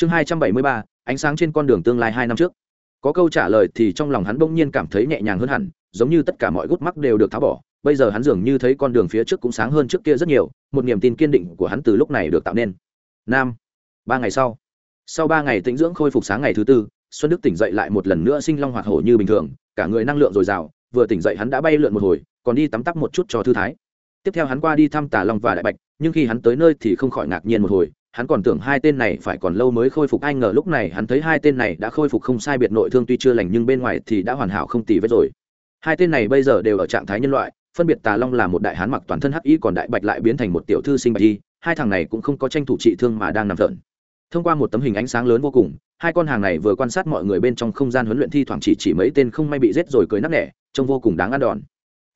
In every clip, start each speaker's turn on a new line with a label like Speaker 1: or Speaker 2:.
Speaker 1: chương hai trăm bảy mươi ba, ánh sáng trên con đường tương lai hai năm trước. Có câu trả lời thì trong lòng hắn bỗng nhiên cảm thấy nhẹ nhàng hơn hẳn, giống như tất cả mọi gút mắc đều được tháo bỏ. Bây giờ hắn dường như thấy con đường phía trước cũng sáng hơn trước kia rất nhiều, một niềm tin kiên định của hắn từ lúc này được tạo nên. Nam, ba ngày sau. Sau ba ngày tĩnh dưỡng khôi phục sáng ngày thứ tư, xuân đức tỉnh dậy lại một lần nữa sinh long hoạt hổ như bình thường, cả người năng lượng dồi dào, vừa tỉnh dậy hắn đã bay lượn một hồi, còn đi tắm tắp một chút cho thư thái. Tiếp theo hắn qua đi thăm tà long và đại bạch, nhưng khi hắn tới nơi thì không khỏi ngạc nhiên một hồi hắn còn tưởng hai tên này phải còn lâu mới khôi phục. Ai ngờ lúc này hắn thấy hai tên này đã khôi phục không sai biệt nội thương tuy chưa lành nhưng bên ngoài thì đã hoàn hảo không tì vết rồi. Hai tên này bây giờ đều ở trạng thái nhân loại, phân biệt tà long là một đại hán mặc toàn thân hắc y còn đại bạch lại biến thành một tiểu thư sinh bạch y. Hai thằng này cũng không có tranh thủ trị thương mà đang nằm thợn thông qua một tấm hình ánh sáng lớn vô cùng, hai con hàng này vừa quan sát mọi người bên trong không gian huấn luyện thi thoảng chỉ chỉ mấy tên không may bị giết rồi cười nắc nẻ, trông vô cùng đáng ăn đòn.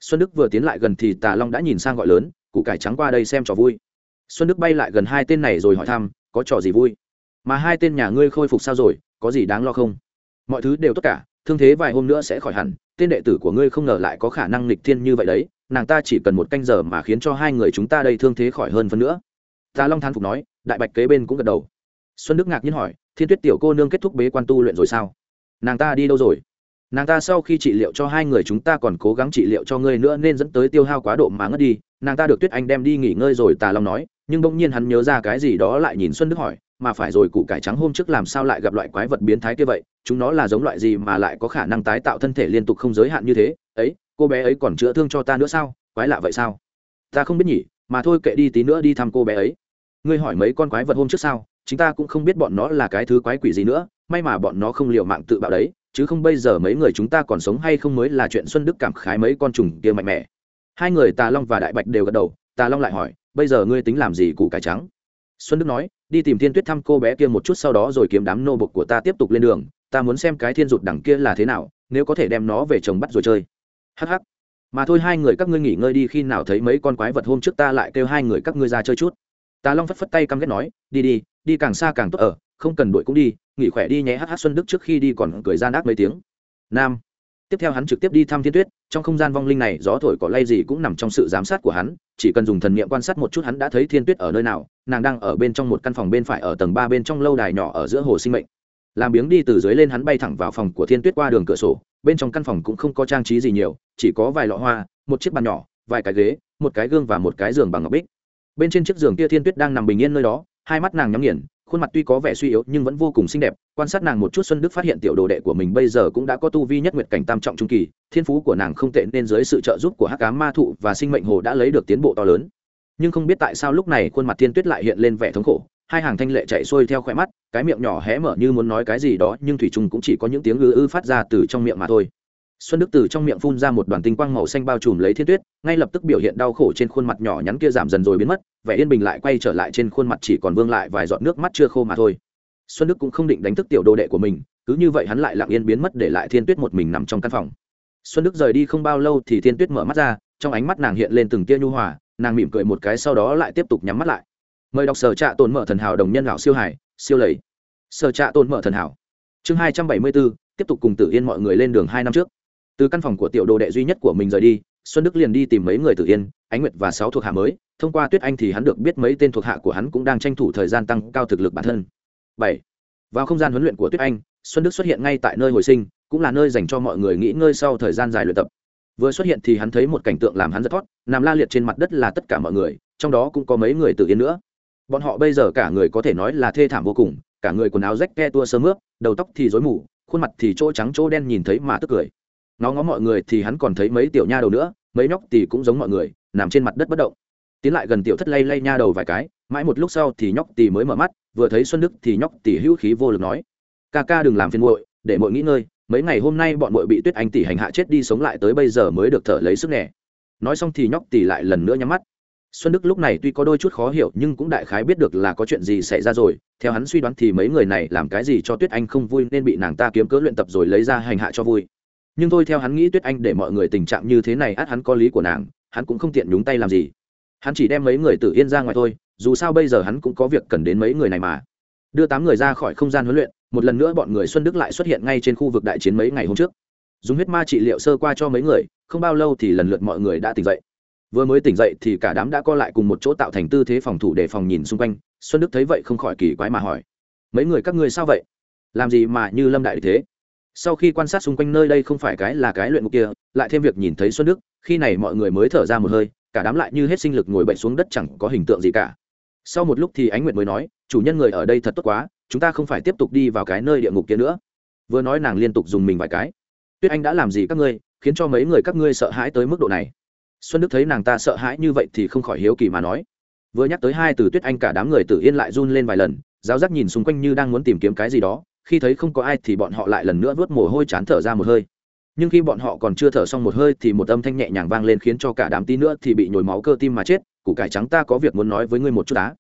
Speaker 1: Xuân đức vừa tiến lại gần thì tà long đã nhìn sang gọi lớn, củ cải trắng qua đây xem trò vui xuân đức bay lại gần hai tên này rồi hỏi thăm, có trò gì vui? Mà hai tên nhà ngươi khôi phục sao rồi, có gì đáng lo không? Mọi thứ đều tất cả, thương thế vài hôm nữa sẽ khỏi hẳn, tên đệ tử của ngươi không ngờ lại có khả năng nghịch thiên như vậy đấy, nàng ta chỉ cần một canh giờ mà khiến cho hai người chúng ta đây thương thế khỏi hơn phần nữa. Tà long thán phục nói, đại bạch kế bên cũng gật đầu. Xuân đức ngạc nhiên hỏi, thiên tuyết tiểu cô nương kết thúc bế quan tu luyện rồi sao? Nàng ta đi đâu rồi? Nàng ta sau khi trị liệu cho hai người chúng ta còn cố gắng trị liệu cho ngươi nữa nên dẫn tới tiêu hao quá độ mà ngất đi, nàng ta được tuyết anh đem đi nghỉ ngơi rồi. Tà long nói nhưng bỗng nhiên hắn nhớ ra cái gì đó lại nhìn xuân đức hỏi, mà phải rồi cụ cải trắng hôm trước làm sao lại gặp loại quái vật biến thái kia vậy? Chúng nó là giống loại gì mà lại có khả năng tái tạo thân thể liên tục không giới hạn như thế? Ấy, cô bé ấy còn chữa thương cho ta nữa sao? Quái lạ vậy sao? Ta không biết nhỉ, mà thôi kệ đi tí nữa đi thăm cô bé ấy. Ngươi hỏi mấy con quái vật hôm trước sao? Chúng ta cũng không biết bọn nó là cái thứ quái quỷ gì nữa, may mà bọn nó không liều mạng tự bạo đấy, chứ không bây giờ mấy người chúng ta còn sống hay không mới là chuyện xuân đức cảm khái mấy con trùng kia mạnh mẽ. Hai người tà long và đại bạch đều gật đầu tà long lại hỏi, bây giờ ngươi tính làm gì củ cải trắng? Xuân đức nói, đi tìm thiên tuyết thăm cô bé kia một chút sau đó rồi kiếm đám nô bộc của ta tiếp tục lên đường. Ta muốn xem cái thiên rụt đằng kia là thế nào, nếu có thể đem nó về chồng bắt rồi chơi. Hh mà thôi hai người các ngươi nghỉ ngơi đi, khi nào thấy mấy con quái vật hôm trước ta lại kêu hai người các ngươi ra chơi chút. Tà long phất phất tay căm ghét nói, đi đi đi càng xa càng tốt ở, không cần đuổi cũng đi, nghỉ khỏe đi nhé. Hh xuân đức trước khi đi còn cười gian ác mấy tiếng. Nam tiếp theo hắn trực tiếp đi thăm thiên tuyết, trong không gian vong linh này gió thổi có lay gì cũng nằm trong sự giám sát của hắn, chỉ cần dùng thần niệm quan sát một chút hắn đã thấy thiên tuyết ở nơi nào, nàng đang ở bên trong một căn phòng bên phải ở tầng ba bên trong lâu đài nhỏ ở giữa hồ sinh mệnh. Làm biếng đi từ dưới lên hắn bay thẳng vào phòng của thiên tuyết qua đường cửa sổ, bên trong căn phòng cũng không có trang trí gì nhiều, chỉ có vài lọ hoa, một chiếc bàn nhỏ, vài cái ghế, một cái gương và một cái giường bằng ngọc bích. Bên trên chiếc giường kia thiên tuyết đang nằm bình yên nơi đó, hai mắt nàng nhắm nghiền khuôn mặt tuy có vẻ suy yếu nhưng vẫn vô cùng xinh đẹp, quan sát nàng một chút xuân đức phát hiện tiểu đồ đệ của mình bây giờ cũng đã có tu vi nhất nguyệt cảnh tam trọng trung kỳ, thiên phú của nàng không tệ nên dưới sự trợ giúp của hắc cá ma thụ và sinh mệnh hồ đã lấy được tiến bộ to lớn. Nhưng không biết tại sao lúc này khuôn mặt thiên tuyết lại hiện lên vẻ thống khổ, hai hàng thanh lệ chạy xuôi theo khỏe mắt, cái miệng nhỏ hé mở như muốn nói cái gì đó nhưng thủy trung cũng chỉ có những tiếng ư ư phát ra từ trong miệng mà thôi xuân đức từ trong miệng phun ra một đoàn tinh quang màu xanh bao trùm lấy thiên tuyết, ngay lập tức biểu hiện đau khổ trên khuôn mặt nhỏ nhắn kia giảm dần rồi biến mất, vẻ yên bình lại quay trở lại trên khuôn mặt chỉ còn vương lại vài giọt nước mắt chưa khô mà thôi. Xuân đức cũng không định đánh thức tiểu đồ đệ của mình, cứ như vậy hắn lại lặng yên biến mất để lại thiên tuyết một mình nằm trong căn phòng. Xuân đức rời đi không bao lâu thì thiên tuyết mở mắt ra, trong ánh mắt nàng hiện lên từng tia nhu hòa, nàng mỉm cười một cái sau đó lại tiếp tục nhắm mắt lại. Mời đọc sở trạ tồn mở thần hảo đồng nhân lão siêu hải, siêu lầy. Sở trạ tồn mở thần hảo. Chương hai trăm bảy mươi bốn, tiếp tục cùng tử yên mọi người lên đường hai năm trước từ căn phòng của tiểu đồ đệ duy nhất của mình rời đi, xuân đức liền đi tìm mấy người tử yên, ánh nguyệt và sáu thuộc hạ mới. Thông qua tuyết anh thì hắn được biết mấy tên thuộc hạ của hắn cũng đang tranh thủ thời gian tăng cao thực lực bản thân. Bảy. Vào không gian huấn luyện của tuyết anh, xuân đức xuất hiện ngay tại nơi hồi sinh, cũng là nơi dành cho mọi người nghỉ ngơi sau thời gian dài luyện tập. Vừa xuất hiện thì hắn thấy một cảnh tượng làm hắn rất thót, nằm la liệt trên mặt đất là tất cả mọi người, trong đó cũng có mấy người tử yên nữa. Bọn họ bây giờ cả người có thể nói là thê thảm vô cùng, cả người quần áo rách ke tua sơ mướp, đầu tóc thì rối mù, khuôn mặt thì chỗ trắng chỗ đen nhìn thấy mà tức cười nó ngó mọi người thì hắn còn thấy mấy tiểu nha đầu nữa, mấy nhóc thì cũng giống mọi người, nằm trên mặt đất bất động. Tiến lại gần tiểu thất lay lay nha đầu vài cái, mãi một lúc sau thì nhóc tì mới mở mắt, vừa thấy xuân đức thì nhóc tì hữu khí vô lực nói, ca ca đừng làm phiền muội, để muội nghĩ ngơi, mấy ngày hôm nay bọn muội bị tuyết anh tỷ hành hạ chết đi sống lại tới bây giờ mới được thở lấy sức nẻ nói xong thì nhóc tì lại lần nữa nhắm mắt. Xuân đức lúc này tuy có đôi chút khó hiểu nhưng cũng đại khái biết được là có chuyện gì xảy ra rồi, theo hắn suy đoán thì mấy người này làm cái gì cho tuyết anh không vui nên bị nàng ta kiếm cớ luyện tập rồi lấy ra hành hạ cho vui nhưng thôi theo hắn nghĩ tuyết anh để mọi người tình trạng như thế này át hắn có lý của nàng, hắn cũng không tiện nhúng tay làm gì. Hắn chỉ đem mấy người tự yên ra ngoài thôi, dù sao bây giờ hắn cũng có việc cần đến mấy người này mà. Đưa tám người ra khỏi không gian huấn luyện, một lần nữa bọn người xuân đức lại xuất hiện ngay trên khu vực đại chiến mấy ngày hôm trước. Dùng huyết ma trị liệu sơ qua cho mấy người, không bao lâu thì lần lượt mọi người đã tỉnh dậy. Vừa mới tỉnh dậy thì cả đám đã co lại cùng một chỗ tạo thành tư thế phòng thủ để phòng nhìn xung quanh, xuân đức thấy vậy không khỏi kỳ quái mà hỏi, mấy người các ngươi sao vậy? Làm gì mà như lâm đại thế? Sau khi quan sát xung quanh nơi đây không phải cái là cái luyện ngục kia, lại thêm việc nhìn thấy xuân đức, khi này mọi người mới thở ra một hơi, cả đám lại như hết sinh lực ngồi bậy xuống đất chẳng có hình tượng gì cả. Sau một lúc thì ánh nguyệt mới nói, chủ nhân người ở đây thật tốt quá, chúng ta không phải tiếp tục đi vào cái nơi địa ngục kia nữa. Vừa nói nàng liên tục dùng mình vài cái. Tuyết anh đã làm gì các ngươi, khiến cho mấy người các ngươi sợ hãi tới mức độ này? Xuân đức thấy nàng ta sợ hãi như vậy thì không khỏi hiếu kỳ mà nói. Vừa nhắc tới hai từ tuyết anh cả đám người tự yên lại run lên vài lần, giáo giác nhìn xung quanh như đang muốn tìm kiếm cái gì đó khi thấy không có ai thì bọn họ lại lần nữa vớt mồ hôi chán thở ra một hơi. Nhưng khi bọn họ còn chưa thở xong một hơi thì một âm thanh nhẹ nhàng vang lên khiến cho cả đám tí nữa thì bị nhồi máu cơ tim mà chết, củ cải trắng, ta có việc muốn nói với ngươi một chút đá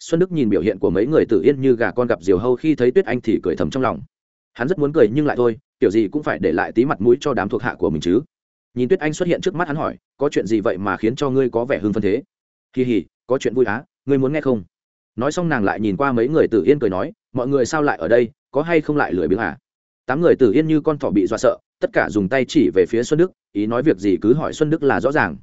Speaker 1: xuân đức nhìn biểu hiện của mấy người tự yên như gà con gặp diều hâu khi thấy tuyết anh thì cười thầm trong lòng. Hắn rất muốn cười nhưng lại thôi, kiểu gì cũng phải để lại tí mặt mũi cho đám thuộc hạ của mình chứ. Nhìn tuyết anh xuất hiện trước mắt hắn hỏi, có chuyện gì vậy mà khiến cho ngươi có vẻ hưng phân thế? Kỳ hỉ có chuyện vui á, ngươi muốn nghe không? Nói xong nàng lại nhìn qua mấy người tử yên cười nói, mọi người sao lại ở đây? Có hay không lại lười biếng à? Tám người tử yên như con thỏ bị dọa sợ, tất cả dùng tay chỉ về phía xuân đức, ý nói việc gì cứ hỏi xuân đức là rõ ràng.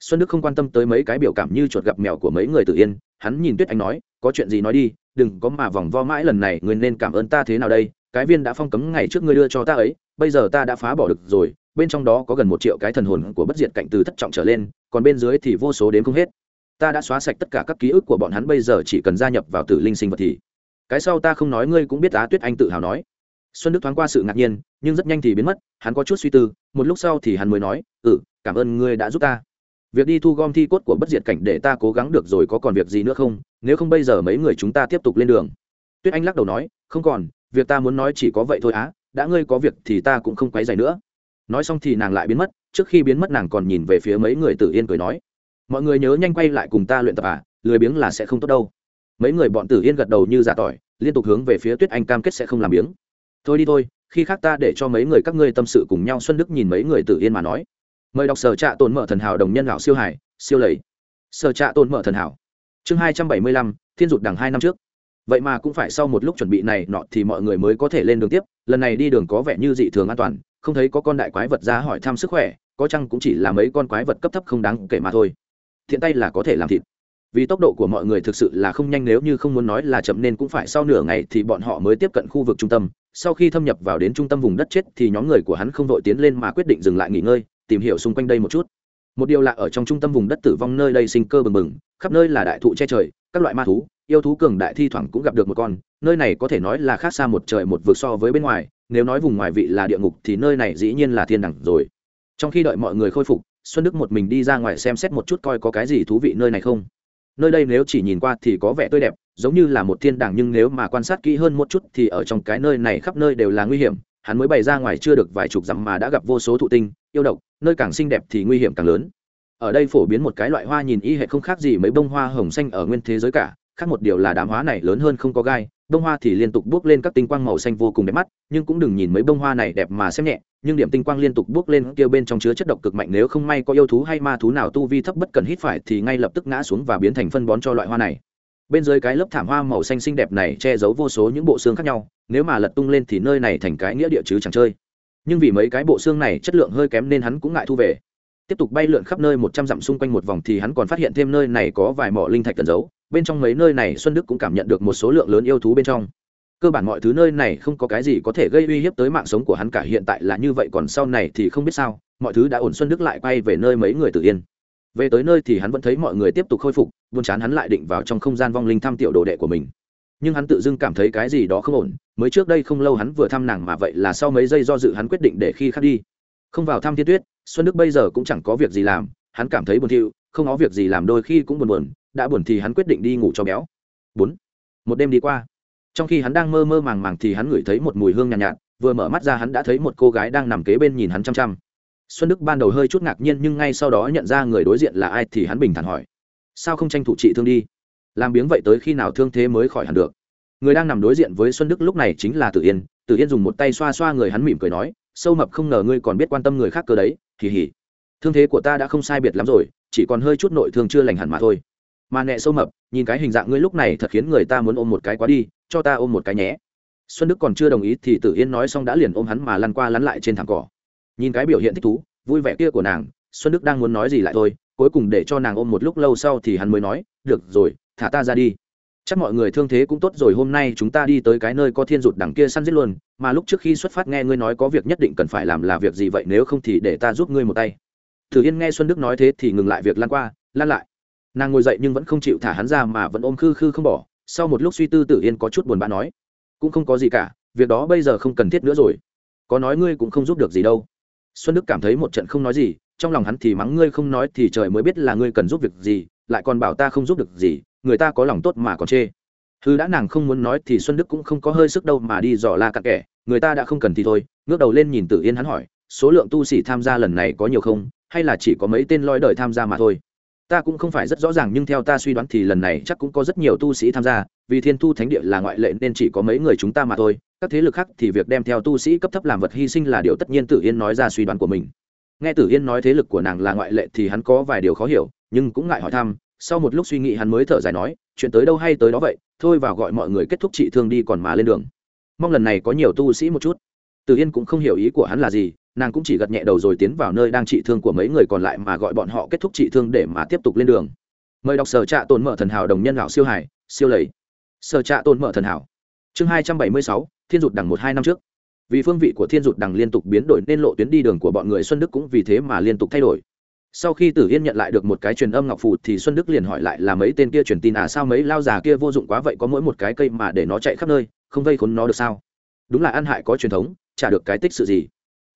Speaker 1: Xuân đức không quan tâm tới mấy cái biểu cảm như chuột gặp mèo của mấy người tử yên, hắn nhìn tuyết anh nói, có chuyện gì nói đi, đừng có mà vòng vo mãi lần này, ngươi nên cảm ơn ta thế nào đây? Cái viên đã phong cấm ngày trước ngươi đưa cho ta ấy, bây giờ ta đã phá bỏ được rồi, bên trong đó có gần một triệu cái thần hồn của bất diệt cạnh từ thất trọng trở lên, còn bên dưới thì vô số đến không hết. Ta đã xóa sạch tất cả các ký ức của bọn hắn, bây giờ chỉ cần gia nhập vào tử linh sinh vật thì cái sau ta không nói ngươi cũng biết á tuyết anh tự hào nói. Xuân đức thoáng qua sự ngạc nhiên, nhưng rất nhanh thì biến mất, hắn có chút suy tư, một lúc sau thì hắn mới nói ừ cảm ơn ngươi đã giúp ta. Việc đi thu gom thi cốt của bất diệt cảnh để ta cố gắng được rồi có còn việc gì nữa không? Nếu không bây giờ mấy người chúng ta tiếp tục lên đường. Tuyết anh lắc đầu nói, không còn, việc ta muốn nói chỉ có vậy thôi á, đã ngươi có việc thì ta cũng không quấy dày nữa. Nói xong thì nàng lại biến mất, trước khi biến mất nàng còn nhìn về phía mấy người tử yên cười nói, mọi người nhớ nhanh quay lại cùng ta luyện tập à lười biếng là sẽ không tốt đâu. Mấy người bọn tử yên gật đầu như giả tỏi liên tục hướng về phía tuyết anh cam kết sẽ không làm biếng. Thôi đi thôi, khi khác ta để cho mấy người các ngươi tâm sự cùng nhau xuân đức nhìn mấy người tự yên mà nói. Mời đọc sở trạ tồn mở thần hảo đồng nhân lão siêu hải, siêu lầy. Sở trạ tồn mở thần hảo. Chương hai trăm bảy mươi lăm, thiên rụt đằng hai năm trước. Vậy mà cũng phải sau một lúc chuẩn bị này nọ thì mọi người mới có thể lên đường tiếp, lần này đi đường có vẻ như dị thường an toàn, không thấy có con đại quái vật ra hỏi thăm sức khỏe, có chăng cũng chỉ là mấy con quái vật cấp thấp không đáng kể mà thôi. Thiện tay là có thể làm thịt vì tốc độ của mọi người thực sự là không nhanh, nếu như không muốn nói là chậm nên cũng phải sau nửa ngày thì bọn họ mới tiếp cận khu vực trung tâm. Sau khi thâm nhập vào đến trung tâm vùng đất chết thì nhóm người của hắn không đội tiến lên mà quyết định dừng lại nghỉ ngơi, tìm hiểu xung quanh đây một chút. Một điều lạ ở trong trung tâm vùng đất tử vong nơi đây sinh cơ bừng bừng, khắp nơi là đại thụ che trời, các loại ma thú, yêu thú cường đại thi thoảng cũng gặp được một con, nơi này có thể nói là khác xa một trời một vực so với bên ngoài, nếu nói vùng ngoài vị là địa ngục thì nơi này dĩ nhiên là thiên đẳng rồi. Trong khi đợi mọi người khôi phục, xuân đức một mình đi ra ngoài xem xét một chút coi có cái gì thú vị nơi này không nơi đây nếu chỉ nhìn qua thì có vẻ tươi đẹp, giống như là một thiên đàng, nhưng nếu mà quan sát kỹ hơn một chút thì ở trong cái nơi này khắp nơi đều là nguy hiểm. Hắn mới bày ra ngoài chưa được vài chục dặm mà đã gặp vô số thụ tinh, yêu độc, nơi càng xinh đẹp thì nguy hiểm càng lớn. Ở đây phổ biến một cái loại hoa nhìn y hệ không khác gì mấy bông hoa hồng xanh ở nguyên thế giới cả, khác một điều là đám hóa này lớn hơn không có gai bông hoa thì liên tục bước lên các tinh quang màu xanh vô cùng đẹp mắt, nhưng cũng đừng nhìn mấy bông hoa này đẹp mà xem nhẹ, nhưng điểm tinh quang liên tục bước lên kia bên trong chứa chất độc cực mạnh nếu không may có yêu thú hay ma thú nào tu vi thấp bất cần hít phải thì ngay lập tức ngã xuống và biến thành phân bón cho loại hoa này. Bên dưới cái lớp thảm hoa màu xanh xinh đẹp này che giấu vô số những bộ xương khác nhau, nếu mà lật tung lên thì nơi này thành cái nghĩa địa chứ chẳng chơi. Nhưng vì mấy cái bộ xương này chất lượng hơi kém nên hắn cũng ngại thu về tiếp tục bay lượn khắp nơi một trăm dặm xung quanh một vòng thì hắn còn phát hiện thêm nơi này có vài mỏ linh thạch cần giấu. Bên trong mấy nơi này, xuân đức cũng cảm nhận được một số lượng lớn yêu thú bên trong. Cơ bản mọi thứ nơi này không có cái gì có thể gây uy hiếp tới mạng sống của hắn cả, hiện tại là như vậy, còn sau này thì không biết sao. Mọi thứ đã ổn, xuân đức lại quay về nơi mấy người tự yên. Về tới nơi thì hắn vẫn thấy mọi người tiếp tục khôi phục, buôn chán hắn lại định vào trong không gian vong linh thăm tiểu đồ đệ của mình. Nhưng hắn tự dưng cảm thấy cái gì đó không ổn, mới trước đây không lâu hắn vừa thăm nàng mà vậy là sau mấy giây do dự hắn quyết định để khi khác đi. Không vào thăm thiên tuyết xuân đức bây giờ cũng chẳng có việc gì làm hắn cảm thấy buồn thiu không có việc gì làm đôi khi cũng buồn buồn đã buồn thì hắn quyết định đi ngủ cho béo. Bốn một đêm đi qua. Trong khi hắn đang mơ mơ màng màng thì hắn ngửi thấy một mùi hương nhàn nhạt, nhạt vừa mở mắt ra hắn đã thấy một cô gái đang nằm kế bên nhìn hắn chăm chăm. Xuân đức ban đầu hơi chút ngạc nhiên nhưng ngay sau đó nhận ra người đối diện là ai thì hắn bình thản hỏi. Sao không tranh thủ trị thương đi? Làm biếng vậy tới khi nào thương thế mới khỏi hẳn được? Người đang nằm đối diện với xuân đức lúc này chính là tử yên. Tử yên dùng một tay xoa xoa người hắn mỉm cười nói sâu mập không ngờ ngươi còn biết quan tâm người khác cơ đấy kỳ hỉ. Thương thế của ta đã không sai biệt lắm rồi, chỉ còn hơi chút nội thương chưa lành hẳn mà thôi. Mà nẹ sâu mập, nhìn cái hình dạng ngươi lúc này thật khiến người ta muốn ôm một cái quá đi, cho ta ôm một cái nhé. Xuân đức còn chưa đồng ý thì tử yên nói xong đã liền ôm hắn mà lăn qua lăn lại trên thảm cỏ. Nhìn cái biểu hiện thích thú, vui vẻ kia của nàng, xuân đức đang muốn nói gì lại thôi, cuối cùng để cho nàng ôm một lúc lâu sau thì hắn mới nói, được rồi, thả ta ra đi chắc mọi người thương thế cũng tốt rồi, hôm nay chúng ta đi tới cái nơi có thiên rụt đằng kia săn giết luôn, mà lúc trước khi xuất phát nghe ngươi nói có việc nhất định cần phải làm là việc gì vậy, nếu không thì để ta giúp ngươi một tay. Thử yên nghe xuân đức nói thế thì ngừng lại việc lan qua, lan lại. Nàng ngồi dậy nhưng vẫn không chịu thả hắn ra mà vẫn ôm khư khư không bỏ. Sau một lúc suy tư tử yên có chút buồn bã nói, cũng không có gì cả, việc đó bây giờ không cần thiết nữa rồi. Có nói ngươi cũng không giúp được gì đâu. Xuân đức cảm thấy một trận không nói gì, trong lòng hắn thì mắng ngươi không nói thì trời mới biết là ngươi cần giúp việc gì, lại còn bảo ta không giúp được gì người ta có lòng tốt mà còn chê. Thứ đã nàng không muốn nói thì xuân đức cũng không có hơi sức đâu mà đi dò la cặn kẻ người ta đã không cần thì thôi, ngước đầu lên nhìn tử yên hắn hỏi, số lượng tu sĩ tham gia lần này có nhiều không? Hay là chỉ có mấy tên loi đời tham gia mà thôi? Ta cũng không phải rất rõ ràng nhưng theo ta suy đoán thì lần này chắc cũng có rất nhiều tu sĩ tham gia, vì thiên thu thánh địa là ngoại lệ nên chỉ có mấy người chúng ta mà thôi. Các thế lực khác thì việc đem theo tu sĩ cấp thấp làm vật hy sinh là điều tất nhiên tử yên nói ra suy đoán của mình. Nghe tử yên nói thế lực của nàng là ngoại lệ thì hắn có vài điều khó hiểu, nhưng cũng ngại hỏi thăm sau một lúc suy nghĩ hắn mới thở dài nói, chuyện tới đâu hay tới đó vậy, thôi vào gọi mọi người kết thúc trị thương đi còn mà lên đường. Mong lần này có nhiều tu sĩ một chút. Từ yên cũng không hiểu ý của hắn là gì, nàng cũng chỉ gật nhẹ đầu rồi tiến vào nơi đang trị thương của mấy người còn lại mà gọi bọn họ kết thúc trị thương để mà tiếp tục lên đường. Mời đọc sở trạ tồn mở thần hảo đồng nhân lão siêu hải siêu lầy. Sở trạ tồn mở thần hảo. Chương hai trăm bảy mươi sáu, thiên dục đằng một hai năm trước. Vì phương vị của thiên dục đằng liên tục biến đổi nên lộ tuyến đi đường của bọn người xuân đức cũng vì thế mà liên tục thay đổi sau khi tử yên nhận lại được một cái truyền âm ngọc phù thì xuân đức liền hỏi lại là mấy tên kia truyền tin à sao mấy lao già kia vô dụng quá, vậy có mỗi một cái cây mà để nó chạy khắp nơi, không vây khốn nó được sao? Đúng là ăn hại có truyền thống, chả được cái tích sự gì.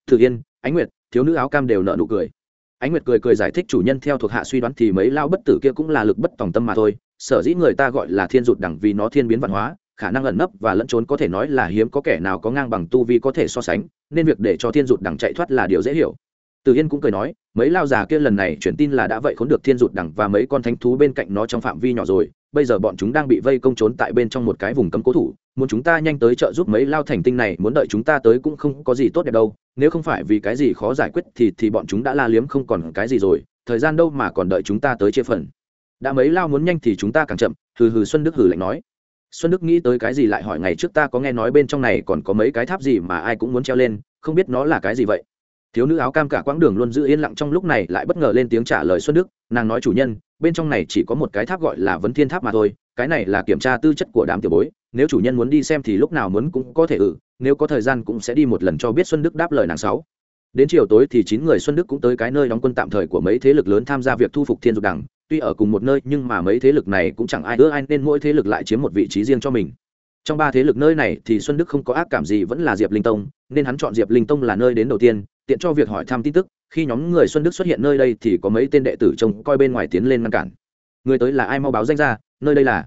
Speaker 1: Tử yên, ánh nguyệt, thiếu nữ áo cam đều nợ nụ cười. Ánh nguyệt cười cười giải thích, chủ nhân theo thuộc hạ suy đoán thì mấy lao bất tử kia cũng là lực bất tòng tâm mà thôi, sở dĩ người ta gọi là thiên rụt đẳng vì nó thiên biến văn hóa, khả năng ẩn nấp và lẫn trốn có thể nói là hiếm có kẻ nào có ngang bằng tu vi có thể so sánh, nên việc để cho thiên rụt đẳng chạy thoát là điều dễ hiểu từ yên cũng cười nói, mấy lao già kia lần này chuyển tin là đã vậy khốn được thiên rụt đẳng và mấy con thánh thú bên cạnh nó trong phạm vi nhỏ rồi, bây giờ bọn chúng đang bị vây công trốn tại bên trong một cái vùng cấm cố thủ, muốn chúng ta nhanh tới trợ giúp mấy lao thành tinh này, muốn đợi chúng ta tới cũng không có gì tốt đẹp đâu, nếu không phải vì cái gì khó giải quyết thì thì bọn chúng đã la liếm không còn cái gì rồi, thời gian đâu mà còn đợi chúng ta tới chia phần. Đã mấy lao muốn nhanh thì chúng ta càng chậm, hừ hừ xuân đức hừ lạnh nói. Xuân đức nghĩ tới cái gì lại hỏi ngày trước ta có nghe nói bên trong này còn có mấy cái tháp gì mà ai cũng muốn treo lên, không biết nó là cái gì vậy? Thiếu nữ áo cam cả quãng đường luôn giữ yên lặng trong lúc này lại bất ngờ lên tiếng trả lời xuân đức, nàng nói chủ nhân, bên trong này chỉ có một cái tháp gọi là vấn thiên tháp mà thôi, cái này là kiểm tra tư chất của đám tiểu bối, nếu chủ nhân muốn đi xem thì lúc nào muốn cũng có thể ừ. nếu có thời gian cũng sẽ đi một lần cho biết xuân đức đáp lời nàng sáu đến chiều tối thì chín người xuân đức cũng tới cái nơi đóng quân tạm thời của mấy thế lực lớn tham gia việc thu phục thiên dục đẳng tuy ở cùng một nơi nhưng mà mấy thế lực này cũng chẳng ai ưa ai nên mỗi thế lực lại chiếm một vị trí riêng cho mình trong ba thế lực nơi này thì xuân đức không có ác cảm gì vẫn là diệp linh tông, nên hắn chọn diệp linh tông là nơi đến đầu tiên tiện cho việc hỏi thăm tin tức, khi nhóm người xuân đức xuất hiện nơi đây thì có mấy tên đệ tử trông coi bên ngoài tiến lên ngăn cản. Người tới là ai mau báo danh ra, nơi đây là.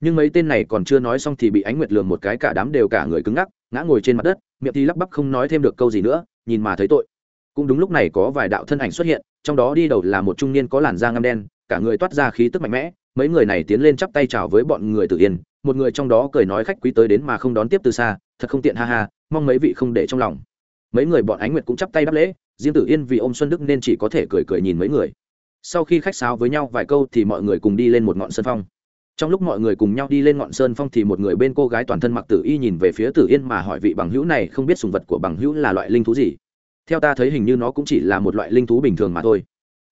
Speaker 1: Nhưng mấy tên này còn chưa nói xong thì bị ánh nguyệt lường một cái cả đám đều cả người cứng ngắc, ngã ngồi trên mặt đất, miệng thì lắp bắp không nói thêm được câu gì nữa, nhìn mà thấy tội. Cũng đúng lúc này có vài đạo thân ảnh xuất hiện, trong đó đi đầu là một trung niên có làn da ngăm đen, cả người toát ra khí tức mạnh mẽ, mấy người này tiến lên chắp tay chào với bọn người tử yên, một người trong đó cười nói khách quý tới đến mà không đón tiếp từ xa, thật không tiện ha ha, mong mấy vị không để trong lòng mấy người bọn ánh nguyệt cũng chắp tay đáp lễ riêng tử yên vì ô m xuân đức nên chỉ có thể cười cười nhìn mấy người. Sau khi khách sáo với nhau vài câu thì mọi người cùng đi lên một ngọn sơn phong. Trong lúc mọi người cùng nhau đi lên ngọn sơn phong thì một người bên cô gái toàn thân mặc tử y nhìn về phía tử yên mà hỏi vị bằng hữu này không biết sùng vật của bằng hữu là loại linh thú gì. Theo ta thấy hình như nó cũng chỉ là một loại linh thú bình thường mà thôi.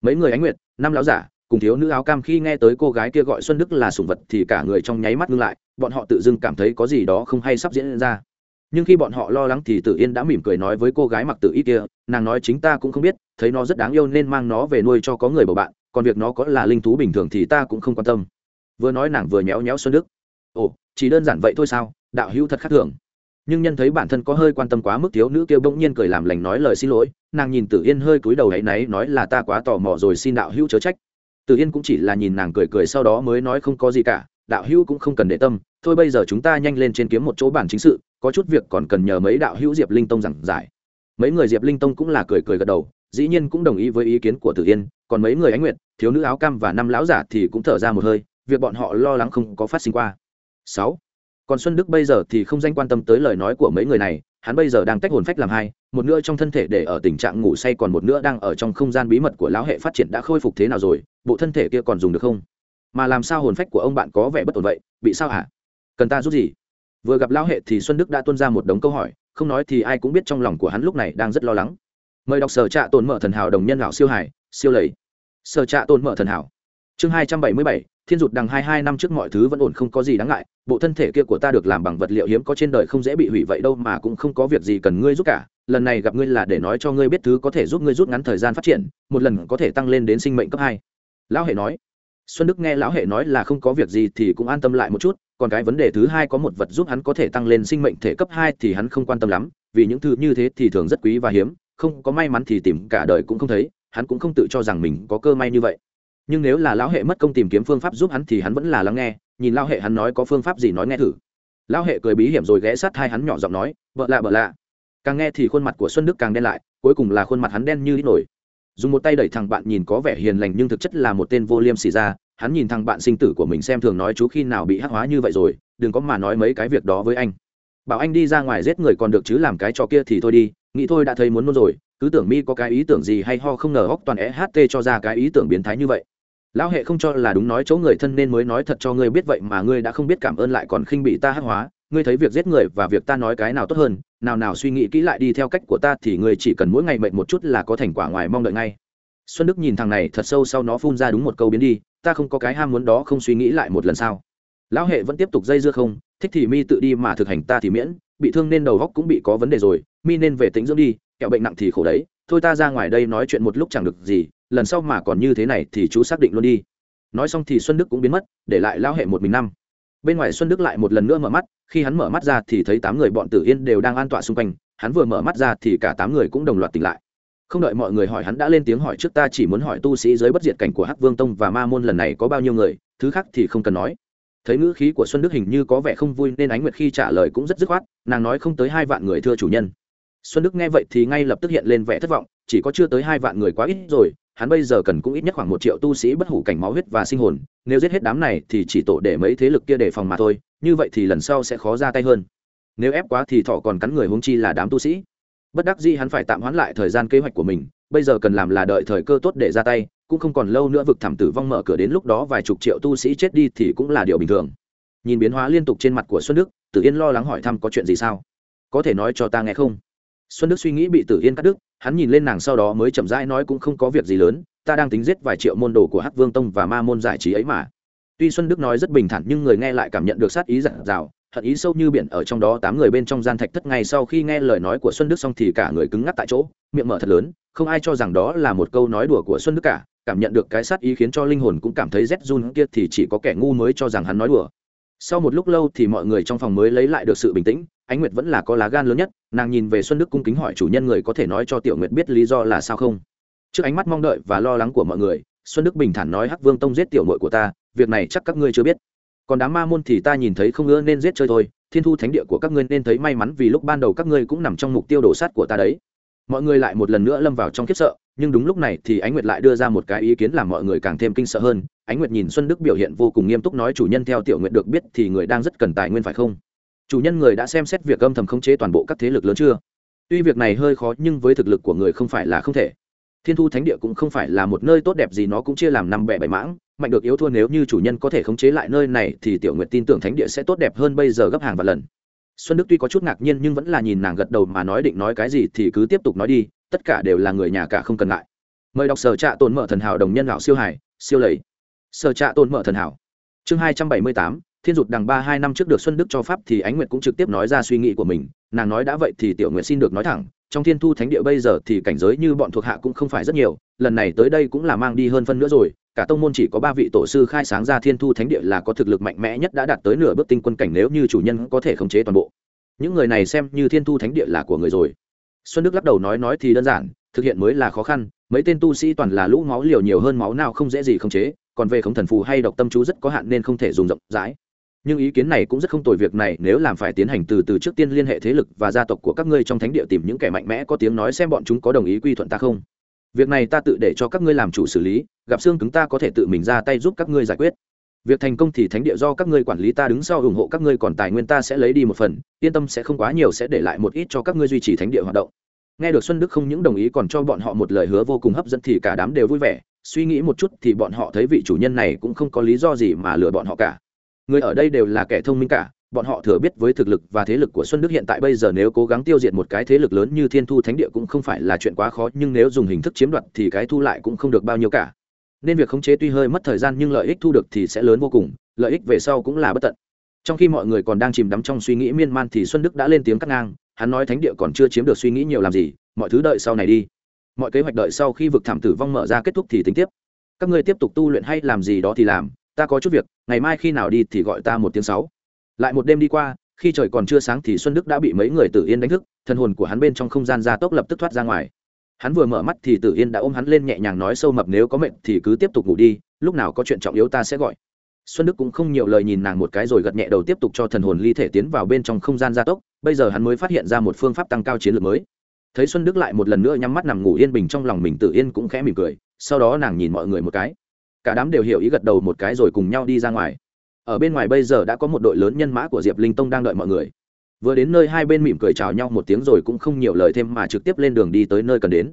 Speaker 1: Mấy người ánh nguyệt, năm lão giả, cùng thiếu nữ áo cam khi nghe tới cô gái kia gọi xuân đức là sùng vật thì cả người trong nháy mắt ngưng lại, bọn họ tự dưng cảm thấy có gì đó không hay sắp diễn ra nhưng khi bọn họ lo lắng thì tử yên đã mỉm cười nói với cô gái mặc tử y kia, nàng nói chính ta cũng không biết, thấy nó rất đáng yêu nên mang nó về nuôi cho có người bầu bạn, còn việc nó có là linh thú bình thường thì ta cũng không quan tâm. Vừa nói nàng vừa nhéo nhéo xuân đức. Ồ, chỉ đơn giản vậy thôi sao? Đạo hữu thật khác thường. Nhưng nhân thấy bản thân có hơi quan tâm quá mức thiếu nữ kêu bỗng nhiên cười làm lành nói lời xin lỗi, nàng nhìn tử yên hơi cúi đầu hãy náy nói là ta quá tò mò rồi xin đạo hữu chớ trách. Tử yên cũng chỉ là nhìn nàng cười cười sau đó mới nói không có gì cả đạo hữu cũng không cần để tâm, thôi bây giờ chúng ta nhanh lên trên kiếm một chỗ bản chính sự, có chút việc còn cần nhờ mấy đạo hữu diệp linh tông giảng giải. Mấy người diệp linh tông cũng là cười cười gật đầu, dĩ nhiên cũng đồng ý với ý kiến của tử yên, còn mấy người ánh nguyệt, thiếu nữ áo cam và năm lão giả thì cũng thở ra một hơi, việc bọn họ lo lắng không có phát sinh qua. Sáu, còn xuân đức bây giờ thì không danh quan tâm tới lời nói của mấy người này, hắn bây giờ đang tách hồn phách làm hai, một nữa trong thân thể để ở tình trạng ngủ say còn một nữa đang ở trong không gian bí mật của lão hệ phát triển đã khôi phục thế nào rồi, bộ thân thể kia còn dùng được không? Mà làm sao hồn phách của ông bạn có vẻ bất ổn vậy? Bị sao hả? Cần ta giúp gì? Vừa gặp lão hệ thì xuân đức đã tuân ra một đống câu hỏi, không nói thì ai cũng biết trong lòng của hắn lúc này đang rất lo lắng. Mời đọc sở trạ tồn mở thần hảo đồng nhân lão siêu hải, siêu lầy. Sở trạ tồn mở thần hảo. Chương hai trăm bảy mươi bảy, thiên rụt đằng hai hai năm trước mọi thứ vẫn ổn không có gì đáng ngại, bộ thân thể kia của ta được làm bằng vật liệu hiếm có trên đời không dễ bị hủy vậy đâu mà cũng không có việc gì cần ngươi giúp cả. Lần này gặp ngươi là để nói cho ngươi biết thứ có thể giúp ngươi rút ngắn thời gian phát triển, một lần có thể tăng lên đến sinh mệnh cấp hai. Lão hệ nói xuân đức nghe lão hệ nói là không có việc gì thì cũng an tâm lại một chút, còn cái vấn đề thứ hai có một vật giúp hắn có thể tăng lên sinh mệnh thể cấp hai thì hắn không quan tâm lắm, vì những thứ như thế thì thường rất quý và hiếm, không có may mắn thì tìm cả đời cũng không thấy, hắn cũng không tự cho rằng mình có cơ may như vậy. Nhưng nếu là lão hệ mất công tìm kiếm phương pháp giúp hắn thì hắn vẫn là lắng nghe, nhìn lão hệ hắn nói có phương pháp gì nói nghe thử. Lão hệ cười bí hiểm rồi ghé sát hai hắn nhỏ giọng nói, bợ lạ bợ lạ. Càng nghe thì khuôn mặt của xuân đức càng đen lại, cuối cùng là khuôn mặt hắn đen như đít nổi dùng một tay đẩy thằng bạn nhìn có vẻ hiền lành nhưng thực chất là một tên vô liêm xì ra. Hắn nhìn thằng bạn sinh tử của mình xem thường nói chú khi nào bị hắc hóa như vậy rồi, đừng có mà nói mấy cái việc đó với anh. Bảo anh đi ra ngoài giết người còn được chứ làm cái trò kia thì thôi đi, nghĩ thôi đã thấy muốn muốn rồi, cứ tưởng mi có cái ý tưởng gì hay ho không ngờ hóc toàn ht cho ra cái ý tưởng biến thái như vậy. Lão hệ không cho là đúng nói chỗ người thân nên mới nói thật cho ngươi biết vậy mà ngươi đã không biết cảm ơn lại còn khinh bị ta hắc hóa ngươi thấy việc giết người và việc ta nói cái nào tốt hơn, nào nào suy nghĩ kỹ lại đi theo cách của ta thì ngươi chỉ cần mỗi ngày mệt một chút là có thành quả ngoài mong đợi ngay. Xuân đức nhìn thằng này thật sâu sau nó phun ra đúng một câu biến đi, ta không có cái ham muốn đó không suy nghĩ lại một lần sao? Lão hệ vẫn tiếp tục dây dưa không, thích thì mi tự đi mà thực hành ta thì miễn, bị thương nên đầu góc cũng bị có vấn đề rồi, mi nên về tính dưỡng đi, kẹo bệnh nặng thì khổ đấy, thôi ta ra ngoài đây nói chuyện một lúc chẳng được gì, lần sau mà còn như thế này thì chú xác định luôn đi. Nói xong thì xuân đức cũng biến mất, để lại lão hệ một mình năm bên ngoài xuân đức lại một lần nữa mở mắt, khi hắn mở mắt ra thì thấy tám người bọn tử yên đều đang an tọa xung quanh, hắn vừa mở mắt ra thì cả tám người cũng đồng loạt tỉnh lại. Không đợi mọi người hỏi hắn đã lên tiếng hỏi trước ta chỉ muốn hỏi tu sĩ giới bất diệt cảnh của hắc vương tông và ma môn lần này có bao nhiêu người, thứ khác thì không cần nói. Thấy ngữ khí của xuân đức hình như có vẻ không vui nên ánh nguyệt khi trả lời cũng rất dứt khoát, nàng nói không tới hai vạn người thưa chủ nhân. Xuân đức nghe vậy thì ngay lập tức hiện lên vẻ thất vọng, chỉ có chưa tới hai vạn người quá ít rồi hắn bây giờ cần cũng ít nhất khoảng một triệu tu sĩ bất hủ cảnh máu huyết và sinh hồn, nếu giết hết đám này thì chỉ tổ để mấy thế lực kia đề phòng mà thôi, như vậy thì lần sau sẽ khó ra tay hơn. Nếu ép quá thì thọ còn cắn người huống chi là đám tu sĩ. Bất đắc dĩ hắn phải tạm hoãn lại thời gian kế hoạch của mình, bây giờ cần làm là đợi thời cơ tốt để ra tay, cũng không còn lâu nữa vực thảm tử vong mở cửa đến lúc đó vài chục triệu tu sĩ chết đi thì cũng là điều bình thường. Nhìn biến hóa liên tục trên mặt của xuân đức, tử yên lo lắng hỏi thăm có chuyện gì sao? Có thể nói cho ta nghe không? Xuân đức suy nghĩ bị tử yên cắt đứt, hắn nhìn lên nàng sau đó mới chậm rãi nói cũng không có việc gì lớn, ta đang tính giết vài triệu môn đồ của hắc vương tông và ma môn giải trí ấy mà. Tuy xuân đức nói rất bình thản nhưng người nghe lại cảm nhận được sát ý giận dào, hận ý sâu như biển ở trong đó tám người bên trong gian thạch thất ngay sau khi nghe lời nói của xuân đức xong thì cả người cứng ngắc tại chỗ, miệng mở thật lớn, không ai cho rằng đó là một câu nói đùa của xuân đức cả, cảm nhận được cái sát ý khiến cho linh hồn cũng cảm thấy rét run, kia thì chỉ có kẻ ngu mới cho rằng hắn nói đùa sau một lúc lâu thì mọi người trong phòng mới lấy lại được sự bình tĩnh, ánh nguyệt vẫn là có lá gan lớn nhất, nàng nhìn về xuân đức cung kính hỏi chủ nhân người có thể nói cho tiểu nguyệt biết lý do là sao không. Trước ánh mắt mong đợi và lo lắng của mọi người, xuân đức bình thản nói hắc vương tông giết tiểu nội của ta, việc này chắc các ngươi chưa biết. Còn đám ma môn thì ta nhìn thấy không ưa nên giết chơi thôi, thiên thu thánh địa của các ngươi nên thấy may mắn vì lúc ban đầu các ngươi cũng nằm trong mục tiêu đổ sát của ta đấy. Mọi người lại một lần nữa lâm vào trong khiếp sợ nhưng đúng lúc này thì ánh nguyệt lại đưa ra một cái ý kiến làm mọi người càng thêm kinh sợ hơn. Ánh nguyệt nhìn xuân đức biểu hiện vô cùng nghiêm túc nói, chủ nhân theo tiểu nguyệt được biết thì người đang rất cần tài nguyên phải không? Chủ nhân người đã xem xét việc âm thầm khống chế toàn bộ các thế lực lớn chưa? Tuy việc này hơi khó nhưng với thực lực của người không phải là không thể. Thiên thu thánh địa cũng không phải là một nơi tốt đẹp gì, nó cũng chia làm năm bẻ bảy mãng. Mạnh được yếu thua nếu như chủ nhân có thể khống chế lại nơi này thì tiểu nguyệt tin tưởng thánh địa sẽ tốt đẹp hơn bây giờ gấp hàng và lần. Xuân đức tuy có chút ngạc nhiên nhưng vẫn là nhìn nàng gật đầu mà nói, định nói cái gì thì cứ tiếp tục nói đi tất cả đều là người nhà cả không cần ngại. Mời đọc sở trạ tồn mở thần hảo đồng nhân lão siêu hải siêu lầy. Sở trạ tồn mở thần hảo. Chương hai trăm bảy mươi tám, thiên dục đằng ba hai năm trước được xuân đức cho pháp thì ánh nguyệt cũng trực tiếp nói ra suy nghĩ của mình. Nàng nói đã vậy thì tiểu nguyệt xin được nói thẳng, trong thiên thu thánh địa bây giờ thì cảnh giới như bọn thuộc hạ cũng không phải rất nhiều, lần này tới đây cũng là mang đi hơn phân nữa rồi, cả tông môn chỉ có ba vị tổ sư khai sáng ra thiên thu thánh địa là có thực lực mạnh mẽ nhất đã đạt tới nửa bước tinh quân cảnh nếu như chủ nhân có thể khống chế toàn bộ. Những người này xem như thiên thu thánh địa là của người rồi xuân đức lắc đầu nói nói thì đơn giản, thực hiện mới là khó khăn, mấy tên tu sĩ toàn là lũ máu liều nhiều hơn máu nào không dễ gì khống chế, còn về khống thần phù hay độc tâm chú rất có hạn nên không thể dùng rộng rãi. Nhưng ý kiến này cũng rất không tồi việc này, nếu làm phải tiến hành từ từ trước tiên liên hệ thế lực và gia tộc của các ngươi trong thánh địa tìm những kẻ mạnh mẽ có tiếng nói xem bọn chúng có đồng ý quy thuận ta không. Việc này ta tự để cho các ngươi làm chủ xử lý, gặp xương cứng ta có thể tự mình ra tay giúp các ngươi giải quyết việc thành công thì thánh địa do các ngươi quản lý, ta đứng sau ủng hộ các ngươi, còn tài nguyên ta sẽ lấy đi một phần, yên tâm sẽ không quá nhiều, sẽ để lại một ít cho các ngươi duy trì thánh địa hoạt động. Nghe được xuân đức không những đồng ý, còn cho bọn họ một lời hứa vô cùng hấp dẫn thì cả đám đều vui vẻ. Suy nghĩ một chút thì bọn họ thấy vị chủ nhân này cũng không có lý do gì mà lừa bọn họ cả. Người ở đây đều là kẻ thông minh cả, bọn họ thừa biết với thực lực và thế lực của xuân đức hiện tại bây giờ nếu cố gắng tiêu diệt một cái thế lực lớn như thiên thu thánh địa cũng không phải là chuyện quá khó, nhưng nếu dùng hình thức chiếm đoạt thì cái thu lại cũng không được bao nhiêu cả nên việc khống chế tuy hơi mất thời gian nhưng lợi ích thu được thì sẽ lớn vô cùng, lợi ích về sau cũng là bất tận. Trong khi mọi người còn đang chìm đắm trong suy nghĩ miên man thì xuân đức đã lên tiếng cắt ngang, hắn nói thánh địa còn chưa chiếm được suy nghĩ nhiều làm gì, mọi thứ đợi sau này đi. Mọi kế hoạch đợi sau khi vực thảm tử vong mở ra kết thúc thì tính tiếp. Các ngươi tiếp tục tu luyện hay làm gì đó thì làm, ta có chút việc, ngày mai khi nào đi thì gọi ta một tiếng sáu. Lại một đêm đi qua, khi trời còn chưa sáng thì xuân đức đã bị mấy người tử yên đánh thức thân hồn của hắn bên trong không gian gia tốc lập tức thoát ra ngoài hắn vừa mở mắt thì tử yên đã ôm hắn lên nhẹ nhàng nói sâu mập nếu có mệnh thì cứ tiếp tục ngủ đi, lúc nào có chuyện trọng yếu ta sẽ gọi. Xuân đức cũng không nhiều lời nhìn nàng một cái rồi gật nhẹ đầu tiếp tục cho thần hồn ly thể tiến vào bên trong không gian gia tốc, bây giờ hắn mới phát hiện ra một phương pháp tăng cao chiến lược mới. Thấy xuân đức lại một lần nữa nhắm mắt nằm ngủ yên bình trong lòng mình, tử yên cũng khẽ mỉm cười, sau đó nàng nhìn mọi người một cái. Cả đám đều hiểu ý gật đầu một cái rồi cùng nhau đi ra ngoài. Ở bên ngoài bây giờ đã có một đội lớn nhân mã của diệp linh tông đang đợi mọi người vừa đến nơi hai bên mỉm cười chào nhau một tiếng rồi cũng không nhiều lời thêm mà trực tiếp lên đường đi tới nơi cần đến.